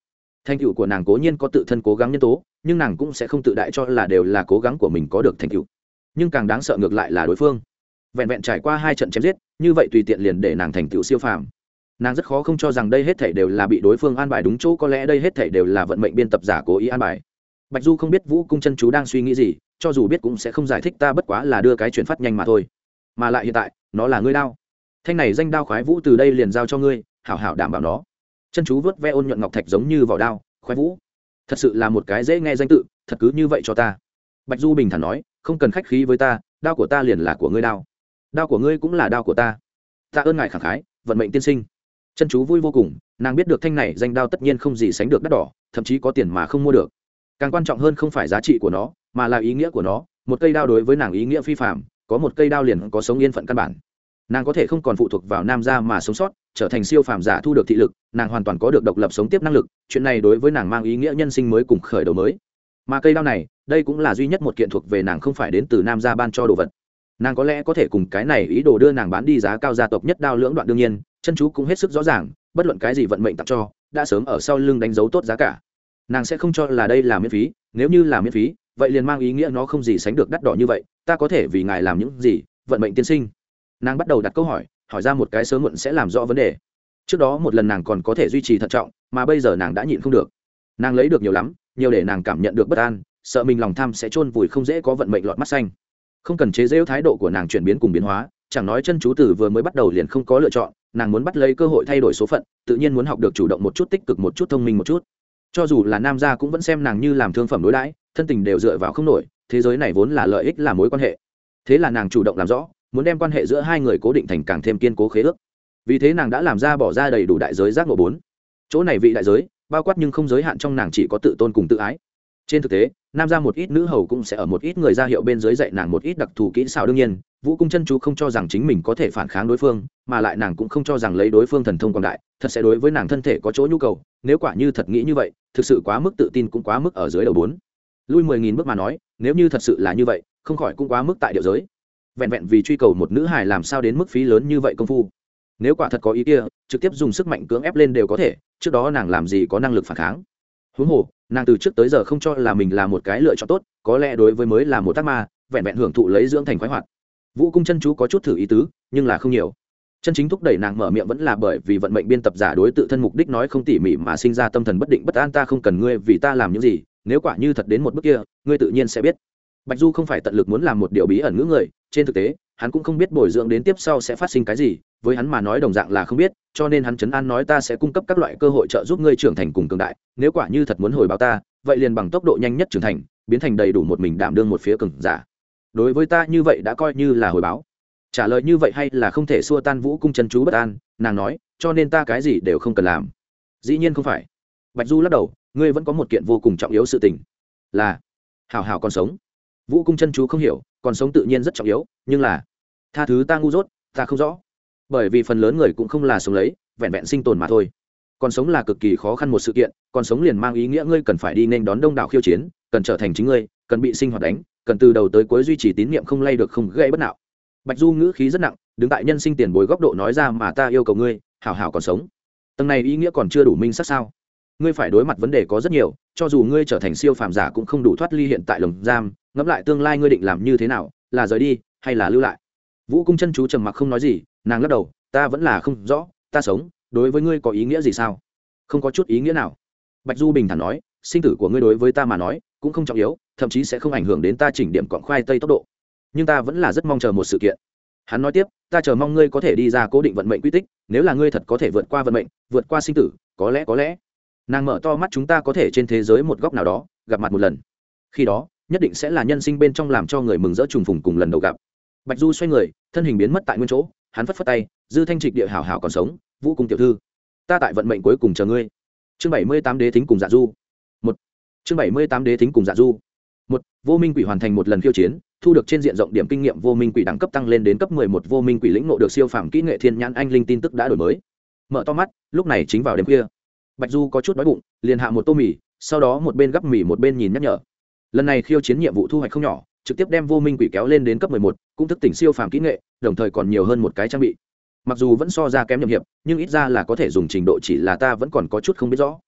Thành tựu của nàng cố nhiên có tự thân cố gắng nhân tố, nhưng nàng cũng sẽ không tự đại cho là đều là cố gắng của mình có được thành tựu. Nhưng càng đáng sợ ngược lại là đối phương. Vẹn vẹn trải qua hai trận chém giết, như vậy tùy tiện liền để nàng thành tựu siêu phàm. Nàng rất khó không cho rằng đây hết thảy đều là bị đối phương an bài đúng chỗ, có lẽ đây hết thảy đều là vận mệnh biên tập giả cố ý an bài bạch du không biết vũ cung chân chú đang suy nghĩ gì, cho dù biết cũng sẽ không giải thích ta bất quá là đưa cái chuyển phát nhanh mà thôi. Mà lại hiện tại, nó là ngươi đao. Thanh này danh đao khoái vũ từ đây liền giao cho ngươi, hảo hảo đảm bảo nó. Chân chú vớt ve ôn nhuận ngọc thạch giống như vỏ đao, khoái vũ. Thật sự là một cái dễ nghe danh tự, thật cứ như vậy cho ta. Bạch du bình thản nói, không cần khách khí với ta, đao của ta liền là của ngươi đao. Đao của ngươi cũng là đao của ta. Ta ơn ngài khẳng khái, vận mệnh tiên sinh. Chân chú vui vô cùng, nàng biết được thanh này danh đao tất nhiên không gì sánh được đắt đỏ, thậm chí có tiền mà không mua được càng quan trọng hơn không phải giá trị của nó, mà là ý nghĩa của nó. Một cây đao đối với nàng ý nghĩa phi phạm có một cây đao liền có sống yên phận căn bản. Nàng có thể không còn phụ thuộc vào nam gia mà sống sót, trở thành siêu phàm giả thu được thị lực, nàng hoàn toàn có được độc lập sống tiếp năng lực, chuyện này đối với nàng mang ý nghĩa nhân sinh mới cùng khởi đầu mới. Mà cây đao này, đây cũng là duy nhất một kiện thuộc về nàng không phải đến từ nam gia ban cho đồ vật. Nàng có lẽ có thể cùng cái này ý đồ đưa nàng bán đi giá cao gia tộc nhất đao lưỡng đoạn đương nhiên, chân chú cũng hết sức rõ ràng, bất luận cái gì vận mệnh tặng cho, đã sớm ở sau lưng đánh dấu tốt giá cả nàng sẽ không cho là đây là miễn phí, nếu như là miễn phí, vậy liền mang ý nghĩa nó không gì sánh được đắt đỏ như vậy, ta có thể vì ngài làm những gì, vận mệnh tiên sinh. Nàng bắt đầu đặt câu hỏi hỏi ra một cái sớm muộn sẽ làm rõ vấn đề. Trước đó một lần nàng còn có thể duy trì thận trọng, mà bây giờ nàng đã nhịn không được. Nàng lấy được nhiều lắm, nhiều để nàng cảm nhận được bất an, sợ mình lòng tham sẽ chôn vùi không dễ có vận mệnh lọt mắt xanh. Không cần chế rêu thái độ của nàng chuyển biến cùng biến hóa, chẳng nói chân chú tử vừa mới bắt đầu liền không có lựa chọn, nàng muốn bắt lấy cơ hội thay đổi số phận, tự nhiên muốn học được chủ động một chút, tích cực một chút, thông minh một chút cho dù là nam gia cũng vẫn xem nàng như làm thương phẩm đối đãi, thân tình đều dựa vào không nổi, thế giới này vốn là lợi ích là mối quan hệ. Thế là nàng chủ động làm rõ, muốn đem quan hệ giữa hai người cố định thành càng thêm kiên cố khế ước. Vì thế nàng đã làm ra bỏ ra đầy đủ đại giới giác ngộ bốn. Chỗ này vị đại giới, bao quát nhưng không giới hạn trong nàng chỉ có tự tôn cùng tự ái. Trên thực tế, nam ra một ít nữ hầu cũng sẽ ở một ít người ra hiệu bên dưới dạy nàng một ít đặc thù kỹ xảo đương nhiên vũ cung chân chú không cho rằng chính mình có thể phản kháng đối phương, mà lại nàng cũng không cho rằng lấy đối phương thần thông quảng đại, thật sẽ đối với nàng thân thể có chỗ nhu cầu, nếu quả như thật nghĩ như vậy, thực sự quá mức tự tin cũng quá mức ở dưới đầu bốn. Lui mười nghìn bước mà nói, nếu như thật sự là như vậy, không khỏi cũng quá mức tại địa giới. Vẹn vẹn vì truy cầu một nữ hài làm sao đến mức phí lớn như vậy công phu. Nếu quả thật có ý kia, trực tiếp dùng sức mạnh cưỡng ép lên đều có thể, trước đó nàng làm gì có năng lực phản kháng. Huống hồ, nàng từ trước tới giờ không cho là mình là một cái lựa chọn tốt, có lẽ đối với mới là một tác ma, vẹn vẹn hưởng thụ lấy dưỡng thành khoái hoạt vũ cung chân chú có chút thử ý tứ, nhưng là không nhiều. Chân chính thúc đẩy nàng mở miệng vẫn là bởi vì vận mệnh biên tập giả đối tự thân mục đích nói không tỉ mỉ mà sinh ra tâm thần bất định bất an, ta không cần ngươi vì ta làm những gì, nếu quả như thật đến một bước kia, ngươi tự nhiên sẽ biết. Bạch du không phải tận lực muốn làm một điều bí ẩn ngữ người, trên thực tế, hắn cũng không biết bồi dưỡng đến tiếp sau sẽ phát sinh cái gì, với hắn mà nói đồng dạng là không biết, cho nên hắn chấn an nói ta sẽ cung cấp các loại cơ hội trợ giúp ngươi trưởng thành cùng cường đại, nếu quả như thật muốn hồi báo ta, vậy liền bằng tốc độ nhanh nhất trưởng thành, biến thành đầy đủ một mình đảm đương một phía cường giả đối với ta như vậy đã coi như là hồi báo. Trả lời như vậy hay là không thể xua tan vũ cung chân chú bất an, nàng nói, cho nên ta cái gì đều không cần làm. Dĩ nhiên không phải. Bạch du lắc đầu, ngươi vẫn có một kiện vô cùng trọng yếu sự tình. Là, hảo hảo còn sống. Vũ cung chân chú không hiểu, còn sống tự nhiên rất trọng yếu, nhưng là, tha thứ ta ngu dốt, ta không rõ. Bởi vì phần lớn người cũng không là sống lấy, vẹn vẹn sinh tồn mà thôi. Còn sống là cực kỳ khó khăn một sự kiện, còn sống liền mang ý nghĩa ngươi cần phải đi nên đón đông đảo khiêu chiến, cần trở thành chính ngươi, cần bị sinh hoạt đánh cần từ đầu tới cuối duy trì tín nhiệm không lay được không gây bất nào bạch du ngữ khí rất nặng, đứng tại nhân sinh tiền bối góc độ nói ra mà ta yêu cầu ngươi, hảo hảo còn sống. Tầng này ý nghĩa còn chưa đủ minh sắc sao? Ngươi phải đối mặt vấn đề có rất nhiều, cho dù ngươi trở thành siêu phàm giả cũng không đủ thoát ly hiện tại lồng giam, ngẫm lại tương lai ngươi định làm như thế nào, là rời đi hay là lưu lại? Vũ cung chân chú trầm mặc không nói gì, nàng lắc đầu, ta vẫn là không rõ, ta sống, đối với ngươi có ý nghĩa gì sao? Không có chút ý nghĩa nào. Bạch du bình thản nói, sinh tử của ngươi đối với ta mà nói cũng không trọng yếu, thậm chí sẽ không ảnh hưởng đến ta chỉnh điểm cọn khoai tây tốc độ. Nhưng ta vẫn là rất mong chờ một sự kiện. Hắn nói tiếp, ta chờ mong ngươi có thể đi ra cố định vận mệnh quy tích, nếu là ngươi thật có thể vượt qua vận mệnh, vượt qua sinh tử, có lẽ có lẽ. Nàng mở to mắt chúng ta có thể trên thế giới một góc nào đó, gặp mặt một lần. Khi đó, nhất định sẽ là nhân sinh bên trong làm cho người mừng rỡ trùng phùng cùng lần đầu gặp. Bạch du xoay người, thân hình biến mất tại nguyên chỗ, hắn phất phất tay, dư thanh trịch địa hảo hảo còn sống, vũ cung tiểu thư, ta tại vận mệnh cuối cùng chờ ngươi. Chương bảy mươi tám đế thính cùng dạ du. Một chương bảy mươi tám đế thính cùng dạ du. Một vô minh quỷ hoàn thành một lần khiêu chiến thu được trên diện rộng điểm kinh nghiệm vô minh quỷ đẳng cấp tăng lên đến cấp mười một vô minh quỷ lĩnh ngộ được siêu phẩm kỹ nghệ thiên nhãn anh linh tin tức đã đổi mới. Mở to mắt lúc này chính vào đêm khuya. Bạch du có chút đói bụng liền hạ một tô mì sau đó một bên gắp mì một bên nhìn nhắc nhở. Lần này khiêu chiến nhiệm vụ thu hoạch không nhỏ trực tiếp đem vô minh quỷ kéo lên đến cấp 11, cũng thức tỉnh siêu phàm kỹ nghệ đồng thời còn nhiều hơn một cái trang bị. Mặc dù vẫn so ra kém nhậm hiệp nhưng ít ra là có thể dùng trình độ chỉ là ta vẫn còn có chút không biết rõ.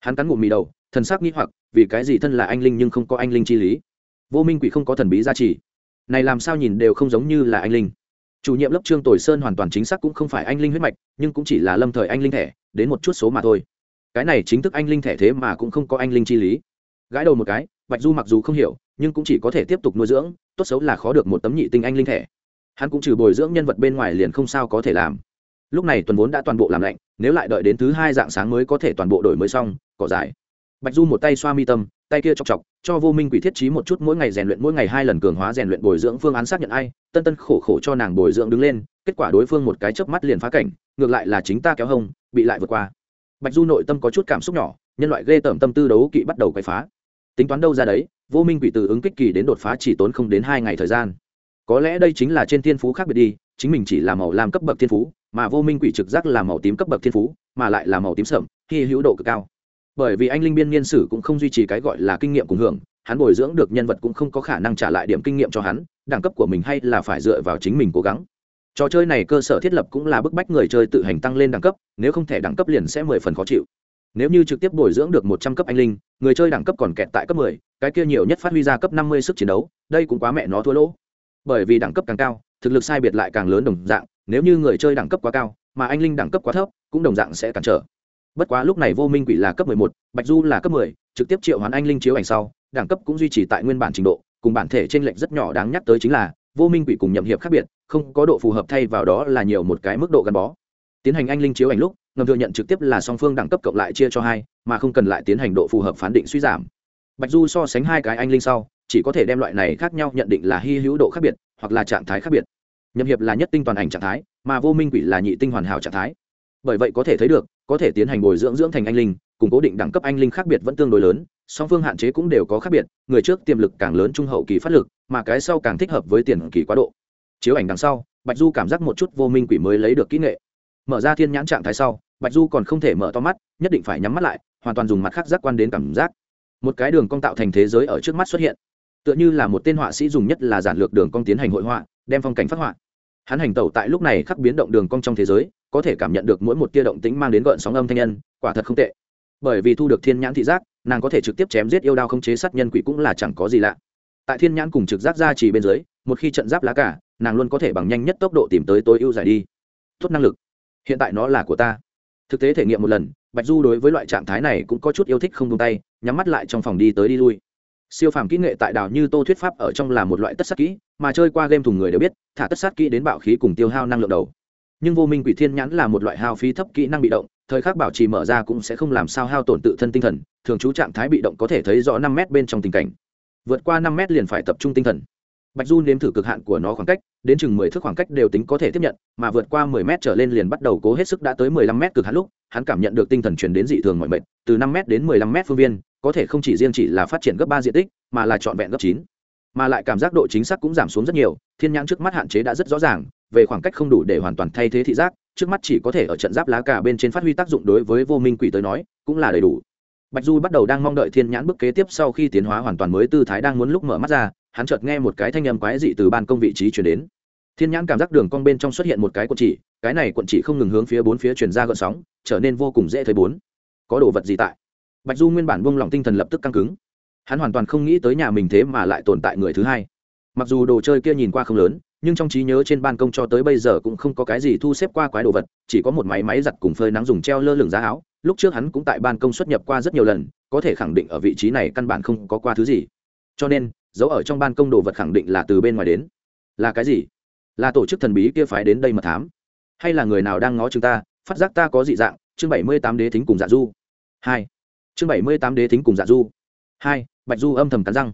Hắn cắn ngụm mì đầu thần sắc nghĩ hoặc, vì cái gì thân là anh linh nhưng không có anh linh chi lý? Vô minh quỷ không có thần bí gia trì. Này làm sao nhìn đều không giống như là anh linh. Chủ nhiệm lớp trương tồi sơn hoàn toàn chính xác cũng không phải anh linh huyết mạch, nhưng cũng chỉ là lâm thời anh linh thẻ, đến một chút số mà thôi. Cái này chính thức anh linh thẻ thế mà cũng không có anh linh chi lý. Gãi đầu một cái, bạch du mặc dù không hiểu, nhưng cũng chỉ có thể tiếp tục nuôi dưỡng, tốt xấu là khó được một tấm nhị tinh anh linh thẻ. Hắn cũng trừ bồi dưỡng nhân vật bên ngoài liền không sao có thể làm. Lúc này tuần vốn đã toàn bộ làm lạnh, nếu lại đợi đến thứ hai dạng sáng mới có thể toàn bộ đổi mới xong, cỏ dài bạch du một tay xoa mi tâm, tay kia chọc chọc, cho vô minh quỷ thiết trí một chút mỗi ngày rèn luyện, mỗi ngày hai lần cường hóa rèn luyện bồi dưỡng phương án xác nhận ai, tân tân khổ khổ cho nàng bồi dưỡng đứng lên, kết quả đối phương một cái chớp mắt liền phá cảnh, ngược lại là chính ta kéo hông, bị lại vượt qua. Bạch du nội tâm có chút cảm xúc nhỏ, nhân loại ghê tởm tâm tư đấu kỵ bắt đầu quay phá. Tính toán đâu ra đấy, vô minh quỷ từ ứng kích kỳ đến đột phá chỉ tốn không đến hai ngày thời gian. Có lẽ đây chính là trên thiên phú khác biệt đi, chính mình chỉ là màu làm cấp bậc thiên phú, mà vô minh quỷ trực giác là màu tím cấp bậc thiên phú, mà lại là màu tím sậm khi hữu độ cực cao bởi vì anh linh biên niên sử cũng không duy trì cái gọi là kinh nghiệm cùng hưởng, hắn bồi dưỡng được nhân vật cũng không có khả năng trả lại điểm kinh nghiệm cho hắn, đẳng cấp của mình hay là phải dựa vào chính mình cố gắng. Trò chơi này cơ sở thiết lập cũng là bức bách người chơi tự hành tăng lên đẳng cấp, nếu không thể đẳng cấp liền sẽ mười phần khó chịu. Nếu như trực tiếp bồi dưỡng được một trăm cấp anh linh, người chơi đẳng cấp còn kẹt tại cấp mười, cái kia nhiều nhất phát huy ra cấp năm mươi sức chiến đấu, đây cũng quá mẹ nó thua lỗ. Bởi vì đẳng cấp càng cao, thực lực sai biệt lại càng lớn đồng dạng, nếu như người chơi đẳng cấp quá cao, mà anh linh đẳng cấp quá thấp, cũng đồng dạng sẽ cản trở bất quá lúc này vô minh quỷ là cấp mười một, bạch du là cấp mười, trực tiếp triệu hoán anh linh chiếu ảnh sau, đẳng cấp cũng duy trì tại nguyên bản trình độ, cùng bản thể trên lệnh rất nhỏ đáng nhắc tới chính là, vô minh quỷ cùng nhậm hiệp khác biệt, không có độ phù hợp thay vào đó là nhiều một cái mức độ gắn bó. Tiến hành anh linh chiếu ảnh lúc, ngầm thừa nhận trực tiếp là song phương đẳng cấp cộng lại chia cho hai, mà không cần lại tiến hành độ phù hợp phán định suy giảm. Bạch du so sánh hai cái anh linh sau, chỉ có thể đem loại này khác nhau nhận định là hy hữu độ khác biệt, hoặc là trạng thái khác biệt. Nhậm hiệp là nhất tinh toàn ảnh trạng thái, mà vô minh quỷ là nhị tinh hoàn hảo trạng thái bởi vậy có thể thấy được, có thể tiến hành bồi dưỡng dưỡng thành anh linh, cùng cố định đẳng cấp anh linh khác biệt vẫn tương đối lớn, song phương hạn chế cũng đều có khác biệt, người trước tiềm lực càng lớn trung hậu kỳ phát lực, mà cái sau càng thích hợp với tiền kỳ quá độ. Chiếu ảnh đằng sau, bạch du cảm giác một chút vô minh quỷ mới lấy được kỹ nghệ. Mở ra thiên nhãn trạng thái sau, bạch du còn không thể mở to mắt, nhất định phải nhắm mắt lại, hoàn toàn dùng mặt khác giác quan đến cảm giác. Một cái đường cong tạo thành thế giới ở trước mắt xuất hiện. Tựa như là một tên họa sĩ dùng nhất là giản lược đường cong tiến hành hội họa, đem phong cảnh phát họa. Hắn hành tẩu tại lúc này khắc biến động đường cong trong thế giới có thể cảm nhận được mỗi một tia động tính mang đến gợn sóng âm thanh nhân, quả thật không tệ. Bởi vì thu được thiên nhãn thị giác, nàng có thể trực tiếp chém giết yêu đao không chế sát nhân quỷ cũng là chẳng có gì lạ. Tại thiên nhãn cùng trực giác ra chỉ bên dưới, một khi trận giáp lá cả, nàng luôn có thể bằng nhanh nhất tốc độ tìm tới tối ưu giải đi. Tốt năng lực. Hiện tại nó là của ta. Thực tế thể nghiệm một lần, bạch du đối với loại trạng thái này cũng có chút yêu thích không tung tay, nhắm mắt lại trong phòng đi tới đi lui. Siêu phàm kỹ nghệ tại đảo như tô thuyết pháp ở trong là một loại tất sát kỹ, mà chơi qua game thùng người đều biết, thả tất sát kỹ đến bạo khí cùng tiêu hao năng lượng đầu nhưng vô minh quỷ thiên nhãn là một loại hao phí thấp kỹ năng bị động, thời khắc bảo trì mở ra cũng sẽ không làm sao hao tổn tự thân tinh thần, thường trú trạng thái bị động có thể thấy rõ năm mét bên trong tình cảnh. Vượt qua năm mét liền phải tập trung tinh thần. Bạch du nếm thử cực hạn của nó khoảng cách, đến chừng mười thước khoảng cách đều tính có thể tiếp nhận, mà vượt qua mười mét trở lên liền bắt đầu cố hết sức đã tới mười lăm mét cực hạn lúc, hắn cảm nhận được tinh thần truyền đến dị thường mọi mệt, từ năm mét đến mười lăm mét phương viên, có thể không chỉ riêng chỉ là phát triển gấp ba diện tích, mà là trọn vẹn gấp chín. Mà lại cảm giác độ chính xác cũng giảm xuống rất nhiều, thiên nhãn trước mắt hạn chế đã rất rõ ràng về khoảng cách không đủ để hoàn toàn thay thế thị giác, trước mắt chỉ có thể ở trận giáp lá cả bên trên phát huy tác dụng đối với vô minh quỷ tới nói, cũng là đầy đủ. Bạch du bắt đầu đang mong đợi thiên nhãn bước kế tiếp sau khi tiến hóa hoàn toàn mới tư thái đang muốn lúc mở mắt ra, hắn chợt nghe một cái thanh âm quái dị từ ban công vị trí chuyển đến. Thiên nhãn cảm giác đường cong bên trong xuất hiện một cái quận chỉ, cái này quận chỉ không ngừng hướng phía bốn phía chuyển ra gợn sóng, trở nên vô cùng dễ thấy bốn. Có đồ vật gì tại? Bạch du nguyên bản buông lỏng tinh thần lập tức căng cứng. Hắn hoàn toàn không nghĩ tới nhà mình thế mà lại tồn tại người thứ hai. Mặc dù đồ chơi kia nhìn qua không lớn nhưng trong trí nhớ trên ban công cho tới bây giờ cũng không có cái gì thu xếp qua quái đồ vật, chỉ có một máy máy giặt cùng phơi nắng dùng treo lơ lửng giá áo. Lúc trước hắn cũng tại ban công xuất nhập qua rất nhiều lần, có thể khẳng định ở vị trí này căn bản không có qua thứ gì. Cho nên giấu ở trong ban công đồ vật khẳng định là từ bên ngoài đến. Là cái gì? Là tổ chức thần bí kia phái đến đây mà thám? Hay là người nào đang ngó chúng ta? Phát giác ta có dị dạng, chương bảy mươi tám đế thính cùng dạ du. Hai. Chương bảy mươi tám đế thính cùng dạ du. Hai, bạch du âm thầm cắn răng.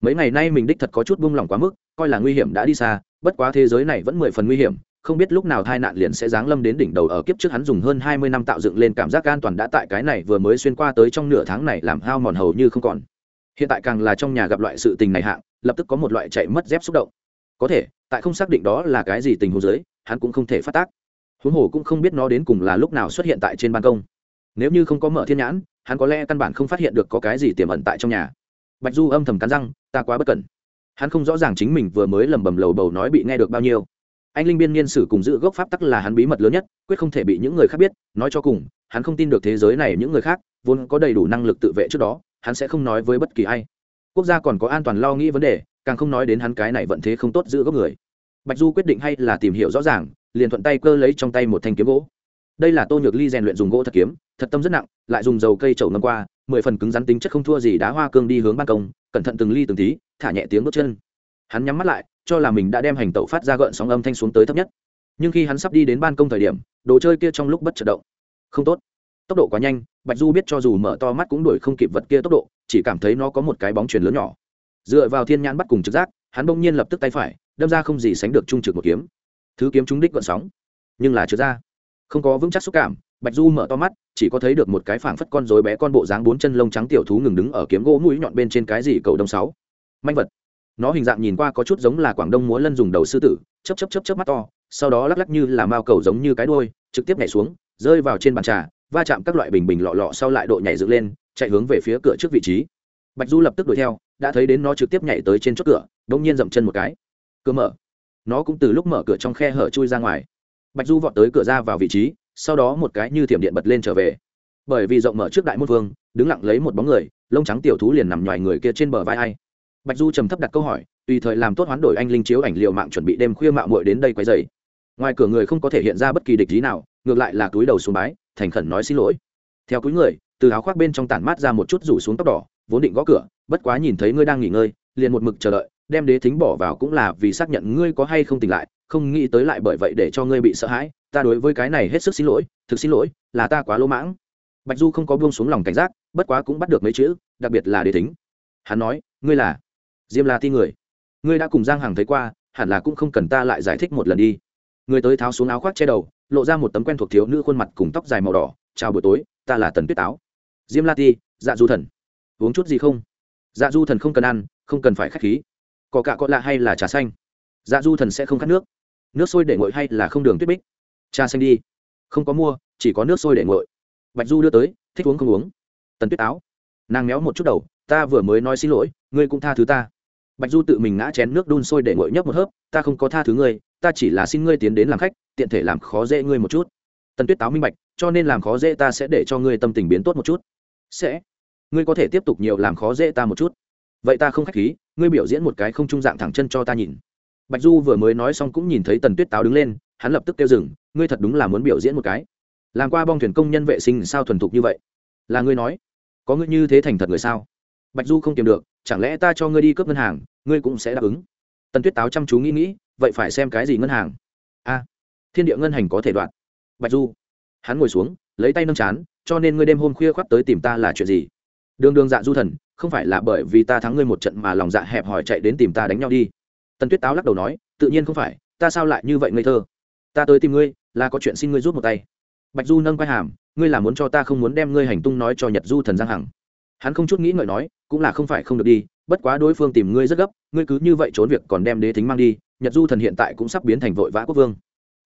Mấy ngày nay mình đích thật có chút buông lỏng quá mức, coi là nguy hiểm đã đi xa bất quá thế giới này vẫn mười phần nguy hiểm, không biết lúc nào tai nạn liền sẽ giáng lâm đến đỉnh đầu ở kiếp trước hắn dùng hơn hai mươi năm tạo dựng lên cảm giác an toàn đã tại cái này vừa mới xuyên qua tới trong nửa tháng này làm hao mòn hầu như không còn. Hiện tại càng là trong nhà gặp loại sự tình này hạng, lập tức có một loại chạy mất dép xúc động. Có thể, tại không xác định đó là cái gì tình huống dưới, hắn cũng không thể phát tác. Huống hồ cũng không biết nó đến cùng là lúc nào xuất hiện tại trên ban công. Nếu như không có mở thiên nhãn, hắn có lẽ căn bản không phát hiện được có cái gì tiềm ẩn tại trong nhà. Bạch du âm thầm cắn răng, ta quá bất cẩn hắn không rõ ràng chính mình vừa mới lầm bầm lầu bầu nói bị nghe được bao nhiêu. Anh linh biên niên sử cùng giữ gốc pháp tắc là hắn bí mật lớn nhất, quyết không thể bị những người khác biết, nói cho cùng, hắn không tin được thế giới này những người khác, vốn có đầy đủ năng lực tự vệ trước đó, hắn sẽ không nói với bất kỳ ai. Quốc gia còn có an toàn lo nghĩ vấn đề, càng không nói đến hắn cái này vận thế không tốt giữ gốc người. Bạch du quyết định hay là tìm hiểu rõ ràng, liền thuận tay cơ lấy trong tay một thanh kiếm gỗ. Đây là tô nhược ly rèn luyện dùng gỗ thật kiếm thật tâm rất nặng, lại dùng dầu cây trầu ngâm qua, mười phần cứng rắn tính chất không thua gì đá hoa cương đi hướng ban công, cẩn thận từng ly từng tí, thả nhẹ tiếng bước chân. Hắn nhắm mắt lại, cho là mình đã đem hành tẩu phát ra gợn sóng âm thanh xuống tới thấp nhất. Nhưng khi hắn sắp đi đến ban công thời điểm, đồ chơi kia trong lúc bất chợt động. Không tốt. Tốc độ quá nhanh, bạch du biết cho dù mở to mắt cũng đuổi không kịp vật kia tốc độ, chỉ cảm thấy nó có một cái bóng chuyền lớn nhỏ. Dựa vào thiên nhãn bắt cùng trực giác, hắn bỗng nhiên lập tức tay phải, đâm ra không gì sánh được trung trực một kiếm. Thứ kiếm trúng đích gọn sóng, nhưng là trượt ra. Không có vững chắc xúc cảm bạch du mở to mắt, chỉ có thấy được một cái phảng phất con rối bé con bộ dáng bốn chân lông trắng tiểu thú ngừng đứng ở kiếm gỗ mũi nhọn bên trên cái gì cầu đông sáu. Manh vật. Nó hình dạng nhìn qua có chút giống là quảng đông múa lân dùng đầu sư tử chấp chấp chấp chấp mắt to, sau đó lắc lắc như là mao cầu giống như cái đuôi, trực tiếp nhảy xuống, rơi vào trên bàn trà, va chạm các loại bình bình lọ lọ sau lại độ nhảy dựng lên, chạy hướng về phía cửa trước vị trí. Bạch du lập tức đuổi theo, đã thấy đến nó trực tiếp nhảy tới trên chốt cửa, bỗng nhiên dậm chân một cái. Cửa mở. Nó cũng từ lúc mở cửa trong khe hở chui ra ngoài. Bạch du vọt tới cửa ra vào vị trí sau đó một cái như thiểm điện bật lên trở về. Bởi vì rộng mở trước đại môn vương, đứng lặng lấy một bóng người, lông trắng tiểu thú liền nằm ngoài người kia trên bờ vai ai. Bạch du trầm thấp đặt câu hỏi, tùy thời làm tốt hoán đổi anh linh chiếu ảnh liệu mạng chuẩn bị đêm khuya mạo muội đến đây quấy dày ngoài cửa người không có thể hiện ra bất kỳ địch lý nào, ngược lại là túi đầu xuống bái, thành khẩn nói xin lỗi. Theo cuối người, từ áo khoác bên trong tản mát ra một chút rủ xuống tóc đỏ, vốn định gõ cửa, bất quá nhìn thấy ngươi đang nghỉ ngơi, liền một mực chờ đợi, đem đế thính bỏ vào cũng là vì xác nhận ngươi có hay không tỉnh lại không nghĩ tới lại bởi vậy để cho ngươi bị sợ hãi, ta đối với cái này hết sức xin lỗi, thực xin lỗi, là ta quá lỗ mãng. Bạch du không có buông xuống lòng cảnh giác, bất quá cũng bắt được mấy chữ, đặc biệt là đế tính. Hắn nói, ngươi là diêm la ti người. Ngươi đã cùng giang hằng thấy qua, hẳn là cũng không cần ta lại giải thích một lần đi. Người tới tháo xuống áo khoác che đầu, lộ ra một tấm quen thuộc thiếu nữ khuôn mặt cùng tóc dài màu đỏ, chào buổi tối, ta là tần tuyết táo. Diêm la ti dạ du thần. Uống chút gì không? Dạ du thần không cần ăn, không cần phải k h á c h khí. Có cạ có lạ hay là trà xanh? Dạ du thần sẽ không khát nước nước sôi để nguội hay là không đường tuyết bích? Cha xanh đi. Không có mua chỉ có nước sôi để nguội. Bạch du đưa tới thích uống không uống. Tần tuyết áo, nàng méo một chút đầu ta vừa mới nói xin lỗi ngươi cũng tha thứ ta. Bạch du tự mình ngã chén nước đun sôi để nguội nhấp một hớp ta không có tha thứ ngươi ta chỉ là xin ngươi tiến đến làm khách tiện thể làm khó dễ ngươi một chút. Tần tuyết táo minh bạch cho nên làm khó dễ ta sẽ để cho ngươi tâm tình biến tốt một chút. Sẽ. Ngươi có thể tiếp tục nhiều làm khó dễ ta một chút. Vậy ta không k h á c h khí ngươi biểu diễn một cái không trung dạng thẳng chân cho ta nhìn bạch du vừa mới nói xong cũng nhìn thấy tần tuyết táo đứng lên, hắn lập tức kêu dừng, ngươi thật đúng là muốn biểu diễn một cái. Làm qua bong thuyền công nhân vệ sinh sao thuần thục như vậy? Là ngươi nói. Có ngươi như thế thành thật người sao? Bạch du không kiềm được, chẳng lẽ ta cho ngươi đi cướp ngân hàng, ngươi cũng sẽ đáp ứng? Tần tuyết táo chăm chú nghĩ nghĩ, vậy phải xem cái gì ngân hàng? A, thiên địa ngân hành có thể đoạn bạch du, hắn ngồi xuống, lấy tay nâng chán, cho nên ngươi đêm hôm khuya khoắt tới tìm ta là chuyện gì? Đường đường dạ du thần, không phải là bởi vì ta thắng ngươi một trận mà lòng dạ hẹp hòi chạy đến tìm ta đánh nhau đi tần tuyết táo lắc đầu nói, tự nhiên không phải, ta sao lại như vậy ngây thơ? Ta tới tìm ngươi, là có chuyện xin ngươi rút một tay. Bạch du nâng quay hàm, ngươi là muốn cho ta không muốn đem ngươi hành tung nói cho nhật du thần giang hằng? Hắn không chút nghĩ ngợi nói, cũng là không phải không được đi, bất quá đối phương tìm ngươi rất gấp, ngươi cứ như vậy trốn việc còn đem đế thính mang đi, nhật du thần hiện tại cũng sắp biến thành vội vã quốc vương.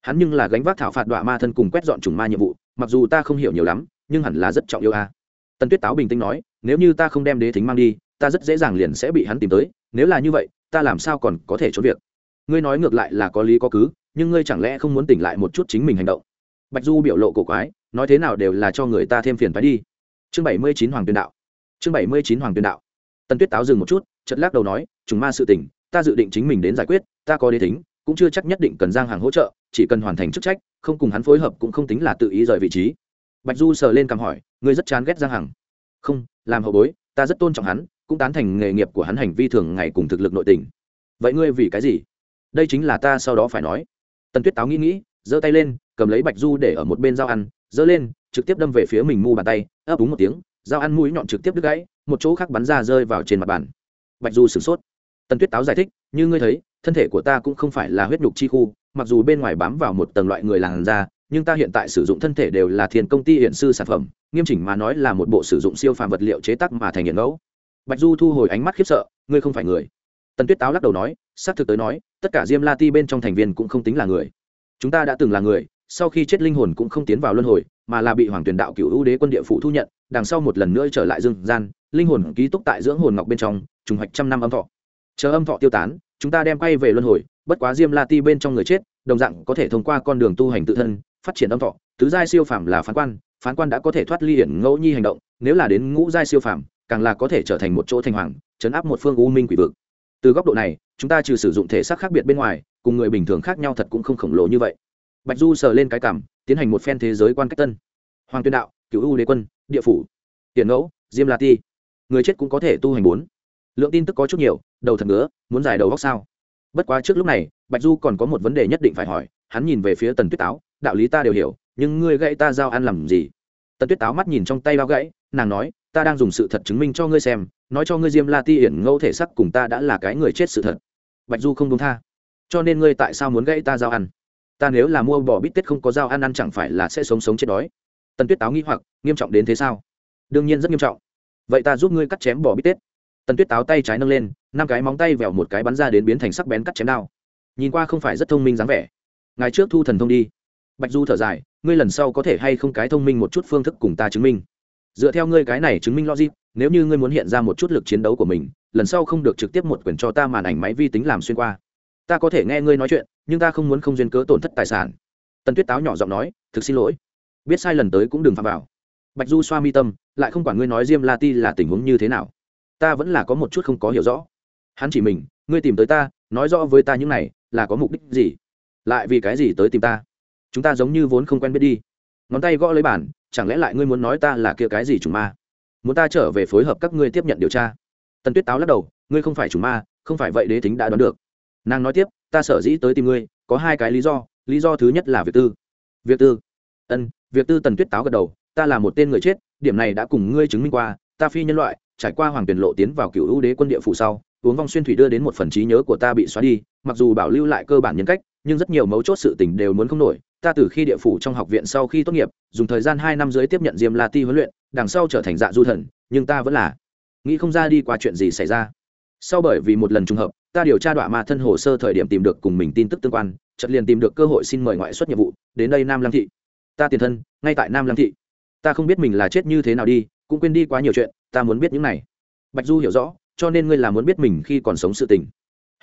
Hắn nhưng là gánh vác thảo phạt đọa ma thân cùng quét dọn chủng ma nhiệm vụ, mặc dù ta không hiểu nhiều lắm, nhưng hẳn là rất trọng yêu a à. tần tuyết táo bình tĩnh nói, nếu như ta không đem đế thính mang đi, ta rất dễ dàng liền sẽ bị hắn tìm tới nếu là như vậy ta làm sao còn có thể trốn việc? Ngươi nói ngược lại là có lý có cứ nhưng ngươi chẳng lẽ không muốn tỉnh lại một chút chính mình hành động? Bạch du biểu lộ cổ quái nói thế nào đều là cho người ta thêm phiền phái đi. Chương bảy mươi chín hoàng tuyên đạo. Chương bảy mươi chín hoàng tuyên đạo. Tần tuyết táo dừng một chút chật lắc đầu nói chúng ma sự tỉnh ta dự định chính mình đến giải quyết ta có đế tính, cũng chưa chắc nhất định cần giang hàng hỗ trợ chỉ cần hoàn thành chức trách không cùng hắn phối hợp cũng không tính là tự ý rời vị trí. Bạch du sờ lên cằm hỏi ngươi rất chán ghét giang hằng? Không làm hậu bối ta rất tôn trọng hắn cũng tán thành nghề nghiệp của hắn hành vi thường ngày cùng thực lực nội tình. Vậy ngươi vì cái gì? Đây chính là ta sau đó phải nói. Tần tuyết táo nghĩ nghĩ, giơ tay lên, cầm lấy bạch du để ở một bên dao ăn, giơ lên, trực tiếp đâm về phía mình mu bàn tay, ấp úng một tiếng dao ăn mũi nhọn trực tiếp đứt gãy, một chỗ khác bắn ra rơi vào trên mặt bàn. Bạch du sửng sốt. Tần tuyết táo giải thích, như ngươi thấy, thân thể của ta cũng không phải là huyết nhục chi khu, mặc dù bên ngoài bám vào một tầng loại người làn da nhưng ta hiện tại sử dụng thân thể đều là thiên công ty hiện sư sản phẩm, nghiêm chỉnh mà nói là một bộ sử dụng siêu phàm vật liệu chế tác mà thành hiện mẫu bạch du thu hồi ánh mắt khiếp sợ, ngươi không phải người. Tần tuyết táo lắc đầu nói, xác thực tới nói, tất cả diêm la ti bên trong thành viên cũng không tính là người. Chúng ta đã từng là người, sau khi chết linh hồn cũng không tiến vào luân hồi, mà là bị hoàng tuyển đạo cựu ưu đế quân địa phủ thu nhận, đằng sau một lần nữa trở lại dương gian, linh hồn ký túc tại dưỡng hồn ngọc bên trong, trùng hoạch trăm năm âm thọ. Chờ âm thọ tiêu tán, chúng ta đem quay về luân hồi, bất quá diêm la ti bên trong người chết, đồng dạng có thể thông qua con đường tu hành tự thân, phát triển âm thọ. Tứ giai siêu phàm là phán quan phán quan đã có thể thoát ly hiển ngẫu nhi hành động, nếu là đến ngũ giai siêu phàm càng là có thể trở thành một chỗ thành hoàng, chấn áp một phương u minh quỷ vực. Từ góc độ này, chúng ta trừ sử dụng thể xác khác biệt bên ngoài, cùng người bình thường khác nhau thật cũng không khổng lồ như vậy. Bạch du sờ lên cái cảm, tiến hành một phen thế giới quan cách tân. Hoàng tuyên đạo cựu u đế quân, địa phủ. Tiền ngẫu, diêm la ti. Người chết cũng có thể tu hành bốn. Lượng tin tức có chút nhiều, đầu thật ngứa, muốn giải đầu góc sao? Bất quá trước lúc này, bạch du còn có một vấn đề nhất định phải hỏi, hắn nhìn về phía tần tuyết táo, đạo lý ta đều hiểu, nhưng ngươi gãy ta giao ăn làm gì? Tần tuyết táo mắt nhìn trong tay bao gãy, nàng nói ta đang dùng sự thật chứng minh cho ngươi xem, nói cho ngươi diêm la ti hiển ngẫu thể sắc cùng ta đã là cái người chết sự thật. Bạch du không đúng tha. Cho nên ngươi tại sao muốn gãy ta giao ăn? Ta nếu là mua bò bít tết không có dao ăn ăn chẳng phải là sẽ sống sống chết đói? Tần tuyết táo nghĩ hoặc, nghiêm trọng đến thế sao? Đương nhiên rất nghiêm trọng. Vậy ta giúp ngươi cắt chém bò bít tết. Tần tuyết táo tay trái nâng lên, năm cái móng tay vẹo một cái bắn ra đến biến thành sắc bén cắt chém đao. Nhìn qua không phải rất thông minh dáng vẻ. Ngày trước thu thần thông đi. Bạch du thở dài, ngươi lần sau có thể hay không cái thông minh một chút phương thức cùng ta chứng minh? Dựa theo ngươi cái này chứng minh logic, nếu như ngươi muốn hiện ra một chút lực chiến đấu của mình, lần sau không được trực tiếp một quyền cho ta màn ảnh máy vi tính làm xuyên qua. Ta có thể nghe ngươi nói chuyện, nhưng ta không muốn không duyên cớ tổn thất tài sản. Tần tuyết táo nhỏ giọng nói, thực xin lỗi. Biết sai lần tới cũng đừng phạm vào. Bạch du xoa mi tâm, lại không quản ngươi nói diêm la ti là tình huống như thế nào, ta vẫn là có một chút không có hiểu rõ. Hắn chỉ mình, ngươi tìm tới ta, nói rõ với ta những này, là có mục đích gì? Lại vì cái gì tới tìm ta? Chúng ta giống như vốn không quen biết đi ngón tay gõ lấy bản, chẳng lẽ lại ngươi muốn nói ta là kia cái gì chủ ma? Muốn ta trở về phối hợp các ngươi tiếp nhận điều tra? Tần tuyết táo lắc đầu, ngươi không phải chủ ma, không phải vậy đế tính đã đoán được. Nàng nói tiếp, ta sở dĩ tới tìm ngươi, có hai cái lý do lý do thứ nhất là việc tư. Việc tư. Ân việc tư tần tuyết táo gật đầu, ta là một tên người chết, điểm này đã cùng ngươi chứng minh qua, ta phi nhân loại, trải qua hoàng tuyển lộ tiến vào cựu ưu đế quân địa phủ sau, uống vong xuyên thủy đưa đến một phần trí nhớ của ta bị xóa đi, mặc dù bảo lưu lại cơ bản nhân cách nhưng rất nhiều mấu chốt sự tình đều muốn không nổi. Ta từ khi địa phủ trong học viện sau khi tốt nghiệp, dùng thời gian hai năm dưới tiếp nhận diêm la ti huấn luyện, đằng sau trở thành dạ du thần, nhưng ta vẫn là nghĩ không ra đi qua chuyện gì xảy ra. Sau bởi vì một lần trùng hợp, ta điều tra đoạn ma thân hồ sơ thời điểm tìm được cùng mình tin tức tương quan, chợt liền tìm được cơ hội xin mời ngoại xuất nhiệm vụ, đến đây nam lam thị. Ta tiền thân, ngay tại nam lam thị. Ta không biết mình là chết như thế nào đi, cũng quên đi quá nhiều chuyện, ta muốn biết những này. Bạch du hiểu rõ, cho nên ngươi là muốn biết mình khi còn sống sự tình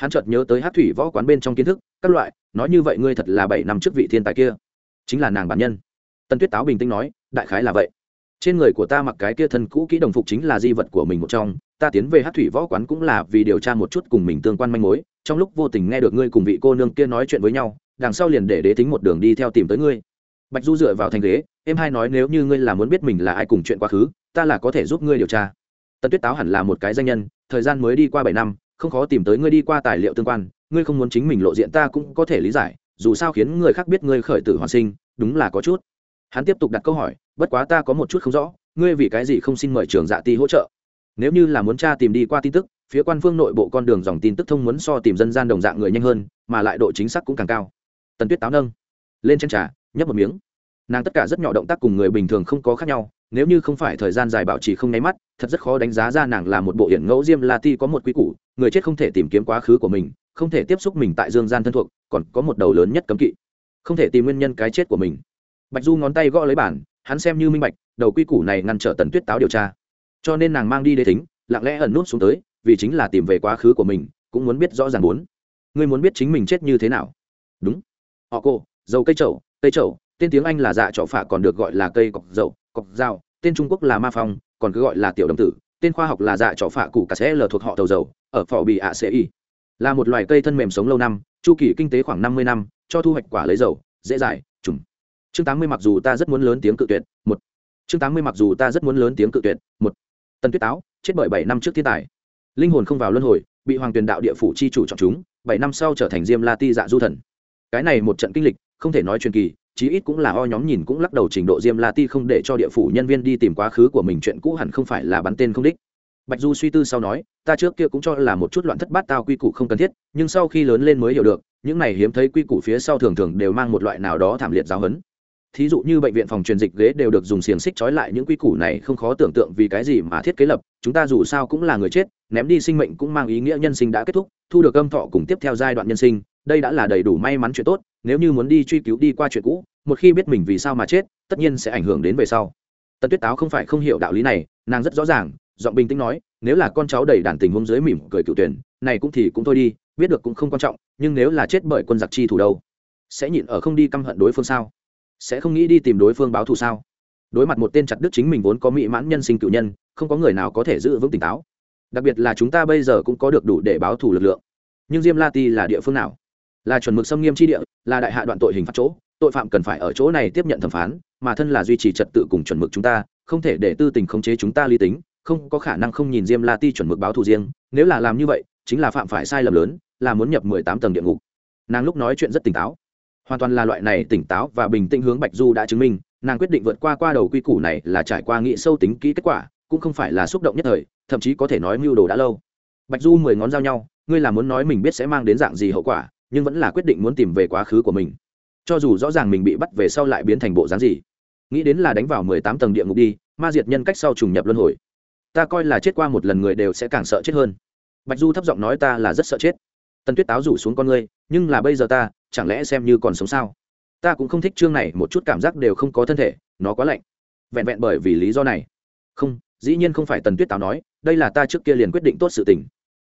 hắn chợt nhớ tới hát thủy võ quán bên trong kiến thức, các loại, nói như vậy ngươi thật là bảy năm trước vị thiên tài kia. Chính là nàng bản nhân. Tần tuyết táo bình tĩnh nói, đại khái là vậy. Trên người của ta mặc cái kia thân cũ kỹ đồng phục chính là di vật của mình một trong, ta tiến về hát thủy võ quán cũng là vì điều tra một chút cùng mình tương quan manh mối, trong lúc vô tình nghe được ngươi cùng vị cô nương kia nói chuyện với nhau, đằng sau liền để đế tính một đường đi theo tìm tới ngươi. Bạch du dựa vào thành ghế, em hai nói nếu như ngươi là muốn biết mình là ai cùng chuyện quá khứ, ta là có thể giúp ngươi điều tra. Tần tuyết táo hẳn là một cái danh nhân, thời gian mới đi qua bảy năm không khó tìm tới ngươi đi qua tài liệu tương quan, ngươi không muốn chính mình lộ diện ta cũng có thể lý giải, dù sao khiến người khác biết ngươi khởi tử hoàn sinh, đúng là có chút. Hắn tiếp tục đặt câu hỏi, bất quá ta có một chút không rõ, ngươi vì cái gì không xin mời trường dạ ti hỗ trợ? Nếu như là muốn tra tìm đi qua tin tức, phía quan phương nội bộ con đường dòng tin tức thông muốn so tìm dân gian đồng dạng người nhanh hơn, mà lại độ chính xác cũng càng cao. Tần tuyết táo nâng, lên chân trà, nhấp một miếng. Nàng tất cả rất nhỏ động tác cùng người bình thường không có khác nhau, nếu như không phải thời gian dài bảo trì không nháy mắt, thật rất khó đánh giá ra nàng là một bộ hiển ngẫu diêm la ti có một quy củ người chết không thể tìm kiếm quá khứ của mình không thể tiếp xúc mình tại dương gian thân thuộc còn có một đầu lớn nhất cấm kỵ. Không thể tìm nguyên nhân cái chết của mình. Bạch du ngón tay gõ lấy bản hắn xem như minh bạch đầu quy củ này ngăn trở tần tuyết táo điều tra. Cho nên nàng mang đi đế thính lặng lẽ ẩn nút xuống tới vì chính là tìm về quá khứ của mình cũng muốn biết rõ ràng muốn. Ngươi muốn biết chính mình chết như thế nào? Đúng. Họ cô dầu cây trầu, cây trầu, tên tiếng anh là dạ trọ phạ còn được gọi là cây cọc dầu cọc dao tên trung quốc là ma phong còn cứ gọi là tiểu đồng tử tên khoa học là dạ trọ phạ củ cà sẽ lờ thuộc họ tàu dầu, ở phỏ bị ạ sẽ y. Là một loài cây thân mềm sống lâu năm, chu kỳ kinh tế khoảng năm mươi năm, cho thu hoạch quả lấy dầu, dễ dãi trùng chương tám mươi mặc dù ta rất muốn lớn tiếng cự tuyệt, một. Chương tám mươi mặc dù ta rất muốn lớn tiếng cự tuyệt, một. Tần tuyết táo, chết bởi bảy năm trước thiên tài. Linh hồn không vào luân hồi, bị hoàng tuyền đạo địa phủ chi chủ chọn chúng, bảy năm sau trở thành diêm la ti dạ du thần. Cái này một trận kinh lịch, không thể nói truyền kỳ chí ít cũng là o nhóm nhìn cũng lắc đầu trình độ diêm la ti không để cho địa phủ nhân viên đi tìm quá khứ của mình, chuyện cũ hẳn không phải là bắn tên không đích. Bạch du suy tư sau nói, ta trước kia cũng cho là một chút loạn thất bát tao quy củ không cần thiết, nhưng sau khi lớn lên mới hiểu được, những này hiếm thấy quy củ phía sau thường thường đều mang một loại nào đó thảm liệt giáo huấn. Thí dụ như bệnh viện phòng truyền dịch ghế đều được dùng xiềng xích trói lại những quy củ này, không khó tưởng tượng vì cái gì mà thiết kế lập, chúng ta dù sao cũng là người chết, ném đi sinh mệnh cũng mang ý nghĩa nhân sinh đã kết thúc, thu được âm thọ cùng tiếp theo giai đoạn nhân sinh, đây đã là đầy đủ may mắn chuyện tốt nếu như muốn đi truy cứu đi qua chuyện cũ, một khi biết mình vì sao mà chết, tất nhiên sẽ ảnh hưởng đến về sau. Tần tuyết táo không phải không hiểu đạo lý này, nàng rất rõ ràng, giọng bình tĩnh nói, nếu là con cháu đầy đàn tình hôm dưới mỉm cười cựu tuyển, này cũng thì cũng thôi đi, biết được cũng không quan trọng, nhưng nếu là chết bởi quân giặc chi thủ đâu, sẽ nhịn ở không đi căm hận đối phương sao? Sẽ không nghĩ đi tìm đối phương báo thù sao? Đối mặt một tên chặt đức chính mình vốn có mỹ mãn nhân sinh cựu nhân, không có người nào có thể giữ vững tỉnh táo. Đặc biệt là chúng ta bây giờ cũng có được đủ để báo thù lực lượng. Nhưng diêm la ti là địa phương nào? Là chuẩn mực xâm nghiêm tri địa, là đại hạ đoạn tội hình phạt chỗ, tội phạm cần phải ở chỗ này tiếp nhận thẩm phán, mà thân là duy trì trật tự cùng chuẩn mực chúng ta, không thể để tư tình khống chế chúng ta lý tính, không có khả năng không nhìn diêm la ti chuẩn mực báo thù riêng, nếu là làm như vậy, chính là phạm phải sai lầm lớn, là muốn nhập mười tám tầng địa ngục. Nàng lúc nói chuyện rất tỉnh táo. Hoàn toàn là loại này tỉnh táo và bình tĩnh hướng bạch du đã chứng minh, nàng quyết định vượt qua qua đầu quy củ này là trải qua nghị sâu tính kỹ kết quả, cũng không phải là xúc động nhất thời, thậm chí có thể nói mưu đồ đã lâu. Bạch du mười ngón giao nhau, ngươi là muốn nói mình biết sẽ mang đến dạng gì hậu quả nhưng vẫn là quyết định muốn tìm về quá khứ của mình. Cho dù rõ ràng mình bị bắt về sau lại biến thành bộ dáng gì, nghĩ đến là đánh vào mười tám tầng địa ngục đi, ma diệt nhân cách sau trùng nhập luân hồi. Ta coi là chết qua một lần người đều sẽ càng sợ chết hơn. Bạch du thấp giọng nói ta là rất sợ chết. Tần tuyết táo rủ xuống con ngươi, nhưng là bây giờ ta, chẳng lẽ xem như còn sống sao? Ta cũng không thích chương này, một chút cảm giác đều không có thân thể, nó quá lạnh. Vẹn vẹn bởi vì lý do này. Không, dĩ nhiên không phải tần tuyết táo nói, đây là ta trước kia liền quyết định tốt sự tình.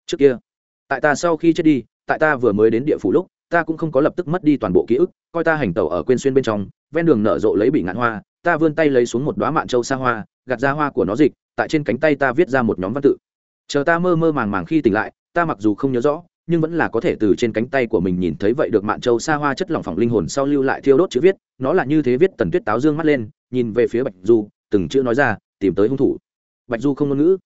Trước kia, tại ta sau khi chết đi tại ta vừa mới đến địa phủ lúc, ta cũng không có lập tức mất đi toàn bộ ký ức, coi ta hành tẩu ở quên xuyên bên trong, ven đường nở rộ lấy bị ngạn hoa, ta vươn tay lấy xuống một đoá mạn châu xa hoa, gạt ra hoa của nó dịch, tại trên cánh tay ta viết ra một nhóm văn tự. Chờ ta mơ mơ màng màng khi tỉnh lại, ta mặc dù không nhớ rõ, nhưng vẫn là có thể từ trên cánh tay của mình nhìn thấy vậy được mạn châu xa hoa chất lỏng phỏng linh hồn sau lưu lại thiêu đốt chữ viết, nó là như thế viết tần tuyết táo dương mắt lên, nhìn về phía bạch du, từng chữ nói ra, tìm tới hung thủ. Bạch du không ngôn ngữ.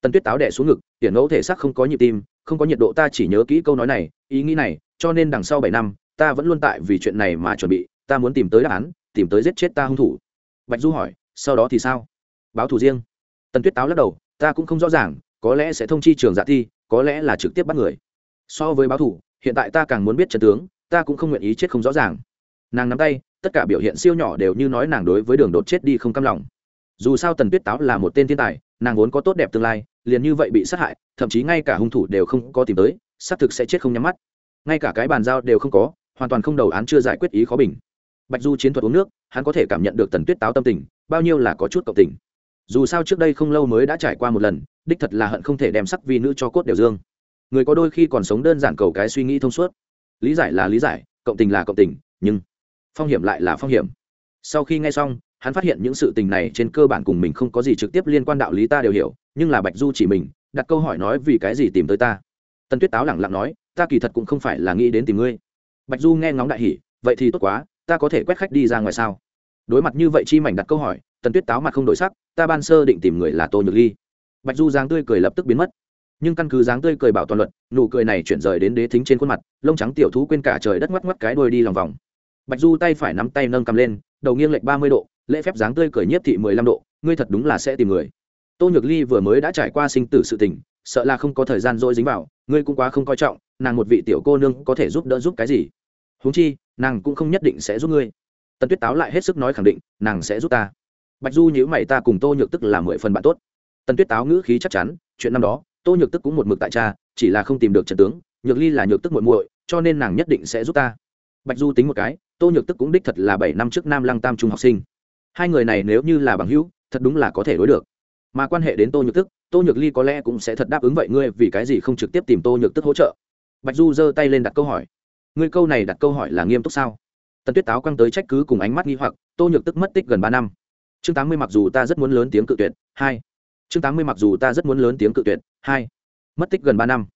Tần tuyết táo đẻ xuống ngực hiển ngẫu thể xác không có nhịp tim không có nhiệt độ ta chỉ nhớ kỹ câu nói này, ý nghĩ này, cho nên đằng sau bảy năm, ta vẫn luôn tại vì chuyện này mà chuẩn bị, ta muốn tìm tới đáp án, tìm tới giết chết ta hung thủ. Bạch du hỏi, sau đó thì sao? Báo thủ riêng. Tần tuyết táo lắc đầu, ta cũng không rõ ràng, có lẽ sẽ thông chi trường dạ thi, có lẽ là trực tiếp bắt người. So với báo thủ hiện tại ta càng muốn biết trận tướng, ta cũng không nguyện ý chết không rõ ràng. Nàng nắm tay, tất cả biểu hiện siêu nhỏ đều như nói nàng đối với đường đột chết đi không cam lòng. Dù sao tần tuyết táo là một tên thiên tài nàng vốn có tốt đẹp tương lai, liền như vậy bị sát hại, thậm chí ngay cả hung thủ đều không có tìm tới, xác thực sẽ chết không nhắm mắt. Ngay cả cái bàn giao đều không có, hoàn toàn không đầu án chưa giải quyết ý khó bình. Bạch du chiến thuật uống nước, hắn có thể cảm nhận được tần tuyết táo tâm tình, bao nhiêu là có chút cộng tình. Dù sao trước đây không lâu mới đã trải qua một lần, đích thật là hận không thể đem sắc vi nữ cho cốt đều dương. Người có đôi khi còn sống đơn giản cầu cái suy nghĩ thông suốt. Lý giải là lý giải, cộng tình là cộng tình, nhưng phong hiểm lại là phong hiểm. Sau khi nghe xong hắn phát hiện những sự tình này trên cơ bản cùng mình không có gì trực tiếp liên quan đạo lý ta đều hiểu, nhưng là bạch du chỉ mình, đặt câu hỏi nói vì cái gì tìm tới ta. Tần tuyết táo lẳng lặng nói, ta kỳ thật cũng không phải là nghĩ đến tìm ngươi. Bạch du nghe ngóng đại hỉ, vậy thì tốt quá, ta có thể quét khách đi ra ngoài sao? Đối mặt như vậy chi mảnh đặt câu hỏi, tần tuyết táo mặt không đổi sắc, ta ban sơ định tìm người là tô nhược ly. Bạch du dáng tươi cười lập tức biến mất. Nhưng căn cứ dáng tươi cười bảo toàn luật, nụ cười này chuyển rời đến đế thính trên khuôn mặt, lông trắng tiểu thú quên cả trời đất ngoắc ngoắc cái đôi đi lòng vòng. Bạch du tay phải nắm tay nâng cầm lên, đầu nghiêng lệch ba mươi độ lễ phép dáng tươi cười nhiếp thị mười lăm độ, ngươi thật đúng là sẽ tìm người. Tô nhược ly vừa mới đã trải qua sinh tử sự tình, sợ là không có thời gian dỗi dính vào, ngươi cũng quá không coi trọng, nàng một vị tiểu cô nương có thể giúp đỡ giúp cái gì? Huống chi, nàng cũng không nhất định sẽ giúp ngươi. Tần tuyết táo lại hết sức nói khẳng định, nàng sẽ giúp ta. Bạch du nhữ mày ta cùng tô nhược tức là mười phần bạn tốt. Tần tuyết táo ngữ khí chắc chắn, chuyện năm đó, tô nhược tức cũng một mực tại cha, chỉ là không tìm được trận tướng, nhược ly là nhược tức muội muội, cho nên nàng nhất định sẽ giúp ta. Bạch du tính một cái, tô nhược tức cũng đích thật là bảy năm trước nam lăng tam trung học sinh hai người này nếu như là bằng hữu, thật đúng là có thể đối được. Mà quan hệ đến tô nhược tức, tô nhược ly có lẽ cũng sẽ thật đáp ứng vậy, ngươi vì cái gì không trực tiếp tìm tô nhược tức hỗ trợ? Bạch du giơ tay lên đặt câu hỏi. Ngươi câu này đặt câu hỏi là nghiêm túc sao? Tần tuyết táo quăng tới trách cứ cùng ánh mắt nghi hoặc, tô nhược tức mất tích gần ba năm. Chương tám mươi mặc dù ta rất muốn lớn tiếng cự tuyệt, hai. Chương tám mươi mặc dù ta rất muốn lớn tiếng cự tuyệt, hai. Mất tích gần ba năm.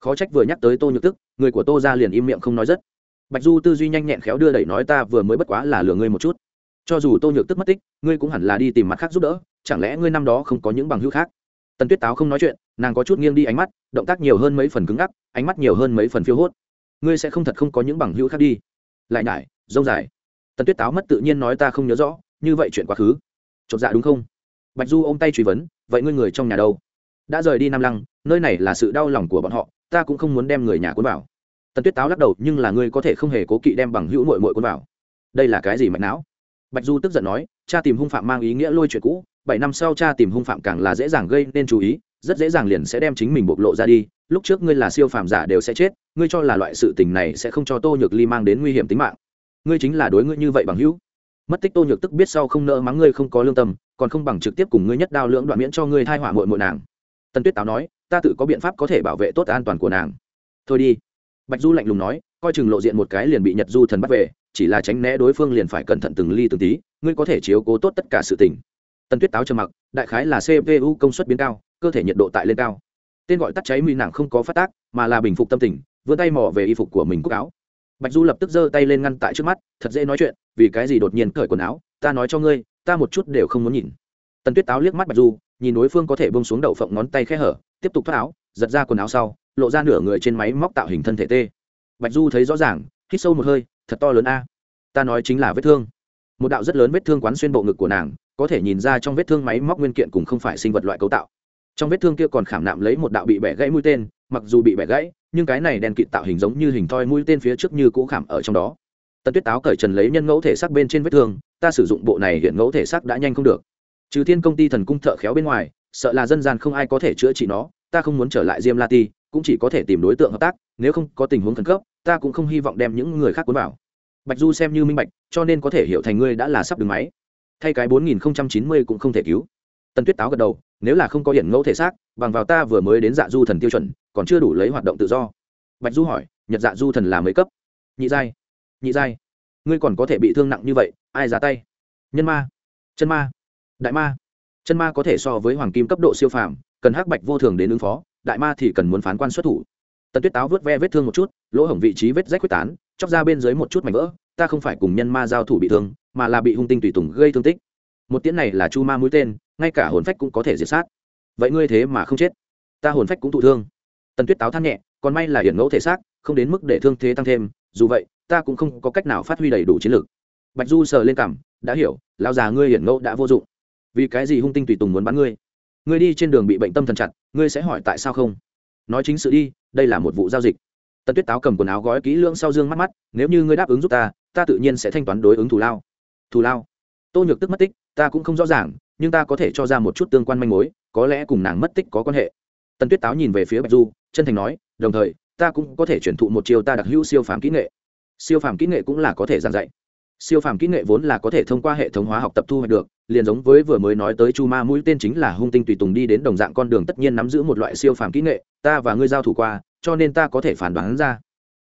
Khó trách vừa nhắc tới tô nhược tức, người của tô ra liền im miệng không nói rất. Bạch du tư duy nhanh nhẹn khéo đưa đẩy nói ta vừa mới bất quá là lừa ngươi một chút cho dù tô nhược tức mất tích, ngươi cũng hẳn là đi tìm mặt khác giúp đỡ, chẳng lẽ ngươi năm đó không có những bằng hữu khác? Tần tuyết táo không nói chuyện, nàng có chút nghiêng đi ánh mắt, động tác nhiều hơn mấy phần cứng ngắc, ánh mắt nhiều hơn mấy phần phiêu hốt. Ngươi sẽ không thật không có những bằng hữu khác đi. Lại nhải dâu dài. Tần tuyết táo mất tự nhiên nói ta không nhớ rõ, như vậy chuyện quá khứ. Chột dạ đúng không? Bạch du ôm tay truy vấn, vậy ngươi người trong nhà đâu? Đã rời đi nam lăng, nơi này là sự đau lòng của bọn họ, ta cũng không muốn đem người nhà cuốn vào. Tần tuyết táo lắc đầu, nhưng là ngươi có thể không hề cố kỵ đem bằng hữu mội mội cuốn vào. Đây là cái gì mạch não? Bạch du tức giận nói, cha tìm hung phạm mang ý nghĩa lôi chuyện cũ, bảy năm sau cha tìm hung phạm càng là dễ dàng gây nên chú ý, rất dễ dàng liền sẽ đem chính mình bộc lộ ra đi. Lúc trước ngươi là siêu phàm giả đều sẽ chết, ngươi cho là loại sự tình này sẽ không cho tô nhược ly mang đến nguy hiểm tính mạng. Ngươi chính là đối ngươi như vậy bằng hữu. Mất tích tô nhược tức biết sau không nỡ mắng ngươi không có lương tâm, còn không bằng trực tiếp cùng ngươi nhất đao lưỡng đoạn miễn cho ngươi thai họa mội mội nàng. Tần tuyết táo nói, ta tự có biện pháp có thể bảo vệ tốt an toàn của nàng. Thôi đi. Bạch du lạnh lùng nói, coi chừng lộ diện một cái liền bị nhật du thần bắt về chỉ là tránh né đối phương liền phải cẩn thận từng ly từng tí, ngươi có thể chiếu cố tốt tất cả sự tình. Tần tuyết táo trầm mặc, đại khái là cpu công suất biến cao, cơ thể nhiệt độ tại lên cao. Tên gọi tắt cháy nguy nặng không có phát tác, mà là bình phục tâm tình vươn tay mò về y phục của mình cúc áo. Bạch du lập tức giơ tay lên ngăn tại trước mắt, thật dễ nói chuyện, vì cái gì đột nhiên cởi quần áo, ta nói cho ngươi, ta một chút đều không muốn nhìn. Tần tuyết táo liếc mắt bạch du, nhìn đối phương có thể bông xuống đậu phộng ngón tay khe hở, tiếp tục thoát áo, giật ra quần áo sau, lộ ra nửa người trên máy móc tạo hình thân thể tê. Bạch du thấy rõ ràng, hít sâu một hơi thật to lớn a. Ta nói chính là vết thương. Một đạo rất lớn vết thương quán xuyên bộ ngực của nàng, có thể nhìn ra trong vết thương máy móc nguyên kiện cùng không phải sinh vật loại cấu tạo. Trong vết thương kia còn khảm nạm lấy một đạo bị bẻ gãy mũi tên, mặc dù bị bẻ gãy, nhưng cái này đèn kịt tạo hình giống như hình thoi mũi tên phía trước như cũ khảm ở trong đó. Tần tuyết táo cởi trần lấy nhân ngẫu thể sắc bên trên vết thương, ta sử dụng bộ này hiện ngẫu thể sắc đã nhanh không được. Trừ thiên công ty thần cung thợ khéo bên ngoài, sợ là dân gian không ai có thể chữa trị nó, ta không muốn trở lại diêm la ti, cũng chỉ có thể tìm đối tượng hợp tác, nếu không có tình huống khẩn cấp ta cũng không hy vọng đem những người khác cuốn vào. Bạch du xem như minh bạch, cho nên có thể hiểu thành ngươi đã là sắp đứng máy. Thay cái bốn nghìn chín mươi cũng không thể cứu. Tần tuyết táo gật đầu, nếu là không có hiển ngẫu thể xác, bằng vào ta vừa mới đến dạ du thần tiêu chuẩn, còn chưa đủ lấy hoạt động tự do. Bạch du hỏi, nhật dạ du thần là mấy cấp? Nhị giai. Nhị giai. Ngươi còn có thể bị thương nặng như vậy, ai ra tay? Nhân ma. Chân ma. Đại ma. Chân ma có thể so với hoàng kim cấp độ siêu phàm, cần hắc bạch vô thường đến ứng phó, đại ma thì cần muốn phán quan xuất thủ tần tuyết táo vớt ve vết thương một chút, lỗ hổng vị trí vết rách quyết tán, chóc ra bên dưới một chút mảnh vỡ, ta không phải cùng nhân ma giao thủ bị thương, mà là bị hung tinh tùy tùng gây thương tích. Một tiễn này là chu ma mũi tên, ngay cả hồn phách cũng có thể diệt sát. Vậy ngươi thế mà không chết, ta hồn phách cũng thụ thương. Tần tuyết táo than nhẹ, còn may là hiển ngẫu thể xác, không đến mức để thương thế tăng thêm, dù vậy, ta cũng không có cách nào phát huy đầy đủ chiến lược bạch du sờ lên cảm đã hiểu lao già ngươi hiển ngẫu đã vô dụng. Vì cái gì hung tinh tùy tùng muốn bắn ngươi? Ngươi đi trên đường bị bệnh tâm thần chặt, ngươi sẽ hỏi tại sao không? Nói chính sự đi, đây là một vụ giao dịch. Tần tuyết táo cầm quần áo gói kỹ lưỡng sau dương mắt mắt, nếu như ngươi đáp ứng giúp ta ta tự nhiên sẽ thanh toán đối ứng thù lao. Thù lao? Tô nhược tức mất tích, ta cũng không rõ ràng, nhưng ta có thể cho ra một chút tương quan manh mối, có lẽ cùng nàng mất tích có quan hệ. Tần tuyết táo nhìn về phía bạch du, chân thành nói, đồng thời, ta cũng có thể chuyển thụ một chiều ta đặc hữu siêu phàm kỹ nghệ. Siêu phàm kỹ nghệ cũng là có thể giảng dạy. Siêu phàm kỹ nghệ vốn là có thể thông qua hệ thống hóa học tập thu hoạch được liền giống với vừa mới nói tới chu ma mũi tên chính là hung tinh tùy tùng đi đến đồng dạng con đường tất nhiên nắm giữ một loại siêu phàm kỹ nghệ, ta và ngươi giao thủ qua, cho nên ta có thể phản đoán ra.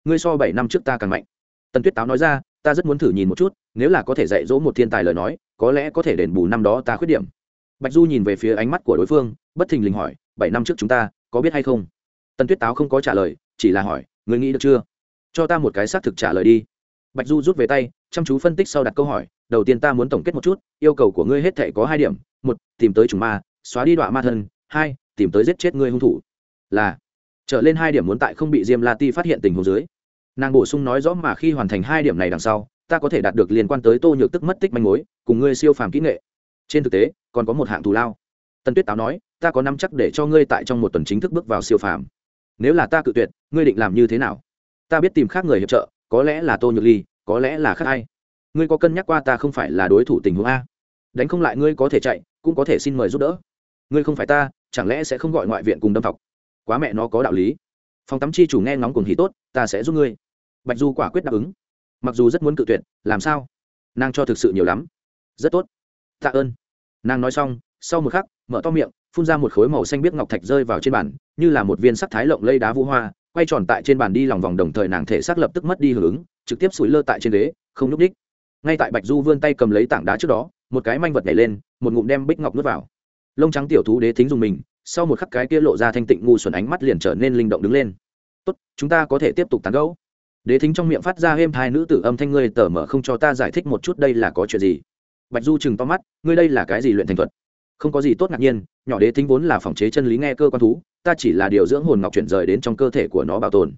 Ngươi so bảy năm trước ta càng mạnh. Tần tuyết táo nói ra, ta rất muốn thử nhìn một chút, nếu là có thể dạy dỗ một thiên tài lời nói, có lẽ có thể đền bù năm đó ta khuyết điểm. Bạch du nhìn về phía ánh mắt của đối phương, bất thình lình hỏi, bảy năm trước chúng ta, có biết hay không? Tần tuyết táo không có trả lời, chỉ là hỏi người nghĩ được chưa? Cho ta một cái xác thực trả lời đi bạch du rút về tay, chăm chú phân tích sau đặt câu hỏi, đầu tiên ta muốn tổng kết một chút, yêu cầu của ngươi hết thể có hai điểm. Một, tìm tới chủng ma, xóa đi đoạn ma thân. Hai, tìm tới giết chết ngươi hung thủ. Là, trở lên hai điểm muốn tại không bị diêm la ti phát hiện tình huống dưới. Nàng bổ sung nói rõ mà khi hoàn thành hai điểm này đằng sau, ta có thể đạt được liên quan tới tô nhược tức mất tích manh mối, cùng ngươi siêu phàm kỹ nghệ. Trên thực tế, còn có một hạng thù lao. Tần tuyết táo nói, ta có năm chắc để cho ngươi tại trong một tuần chính thức bước vào siêu phàm. Nếu là ta cự tuyệt, ngươi định làm như thế nào? Ta biết tìm khác người hiệp trợ có lẽ là tô nhược ly, có lẽ là khác ai. Ngươi có cân nhắc qua ta không phải là đối thủ tình huống a? Đánh không lại ngươi có thể chạy, cũng có thể xin mời giúp đỡ. Ngươi không phải ta, chẳng lẽ sẽ không gọi ngoại viện cùng đâm học quá mẹ nó có đạo lý. Phòng tắm chi chủ nghe ngóng cùng thì tốt, ta sẽ giúp ngươi. Bạch du quả quyết đáp ứng. Mặc dù rất muốn cự tuyệt, làm sao? Nàng cho thực sự nhiều lắm. Rất tốt. Tạ ơn. Nàng nói xong, sau một khắc, mở to miệng, phun ra một khối màu xanh biếc ngọc thạch rơi vào trên bàn, như là một viên sắc thái lộng lây đá vũ hoa quay tròn tại trên bàn đi lòng vòng đồng thời nàng thể xác lập tức mất đi hưởng ứng, trực tiếp sủi lơ tại trên ghế, không n ú c đích ngay tại bạch du vươn tay cầm lấy tảng đá trước đó, một cái manh vật nhảy lên, một ngụm đem bích ngọc nuốt vào. Lông trắng tiểu thú đế thính dùng mình, sau một khắc cái kia lộ ra thanh tịnh ngu xuẩn ánh mắt liền trở nên linh động đứng lên. Tốt, chúng ta có thể tiếp tục tán gẫu. Đế thính trong miệng phát ra êm hai nữ tử âm thanh, ngươi tở mở không cho ta giải thích một chút đây là có chuyện gì? Bạch du chừng to mắt, ngươi đây là cái gì luyện thành thuật? Không có gì tốt ngạc nhiên, nhỏ đế thính vốn là phòng chế chân lý nghe cơ quan thú, ta chỉ là điều dưỡng hồn ngọc chuyển rời đến trong cơ thể của nó bảo tồn.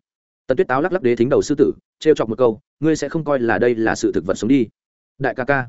Tần tuyết táo lắc lắc đế thính đầu sư tử, trêu chọc một câu, ngươi sẽ không coi là đây là sự thực vật sống đi. Đại ca ca.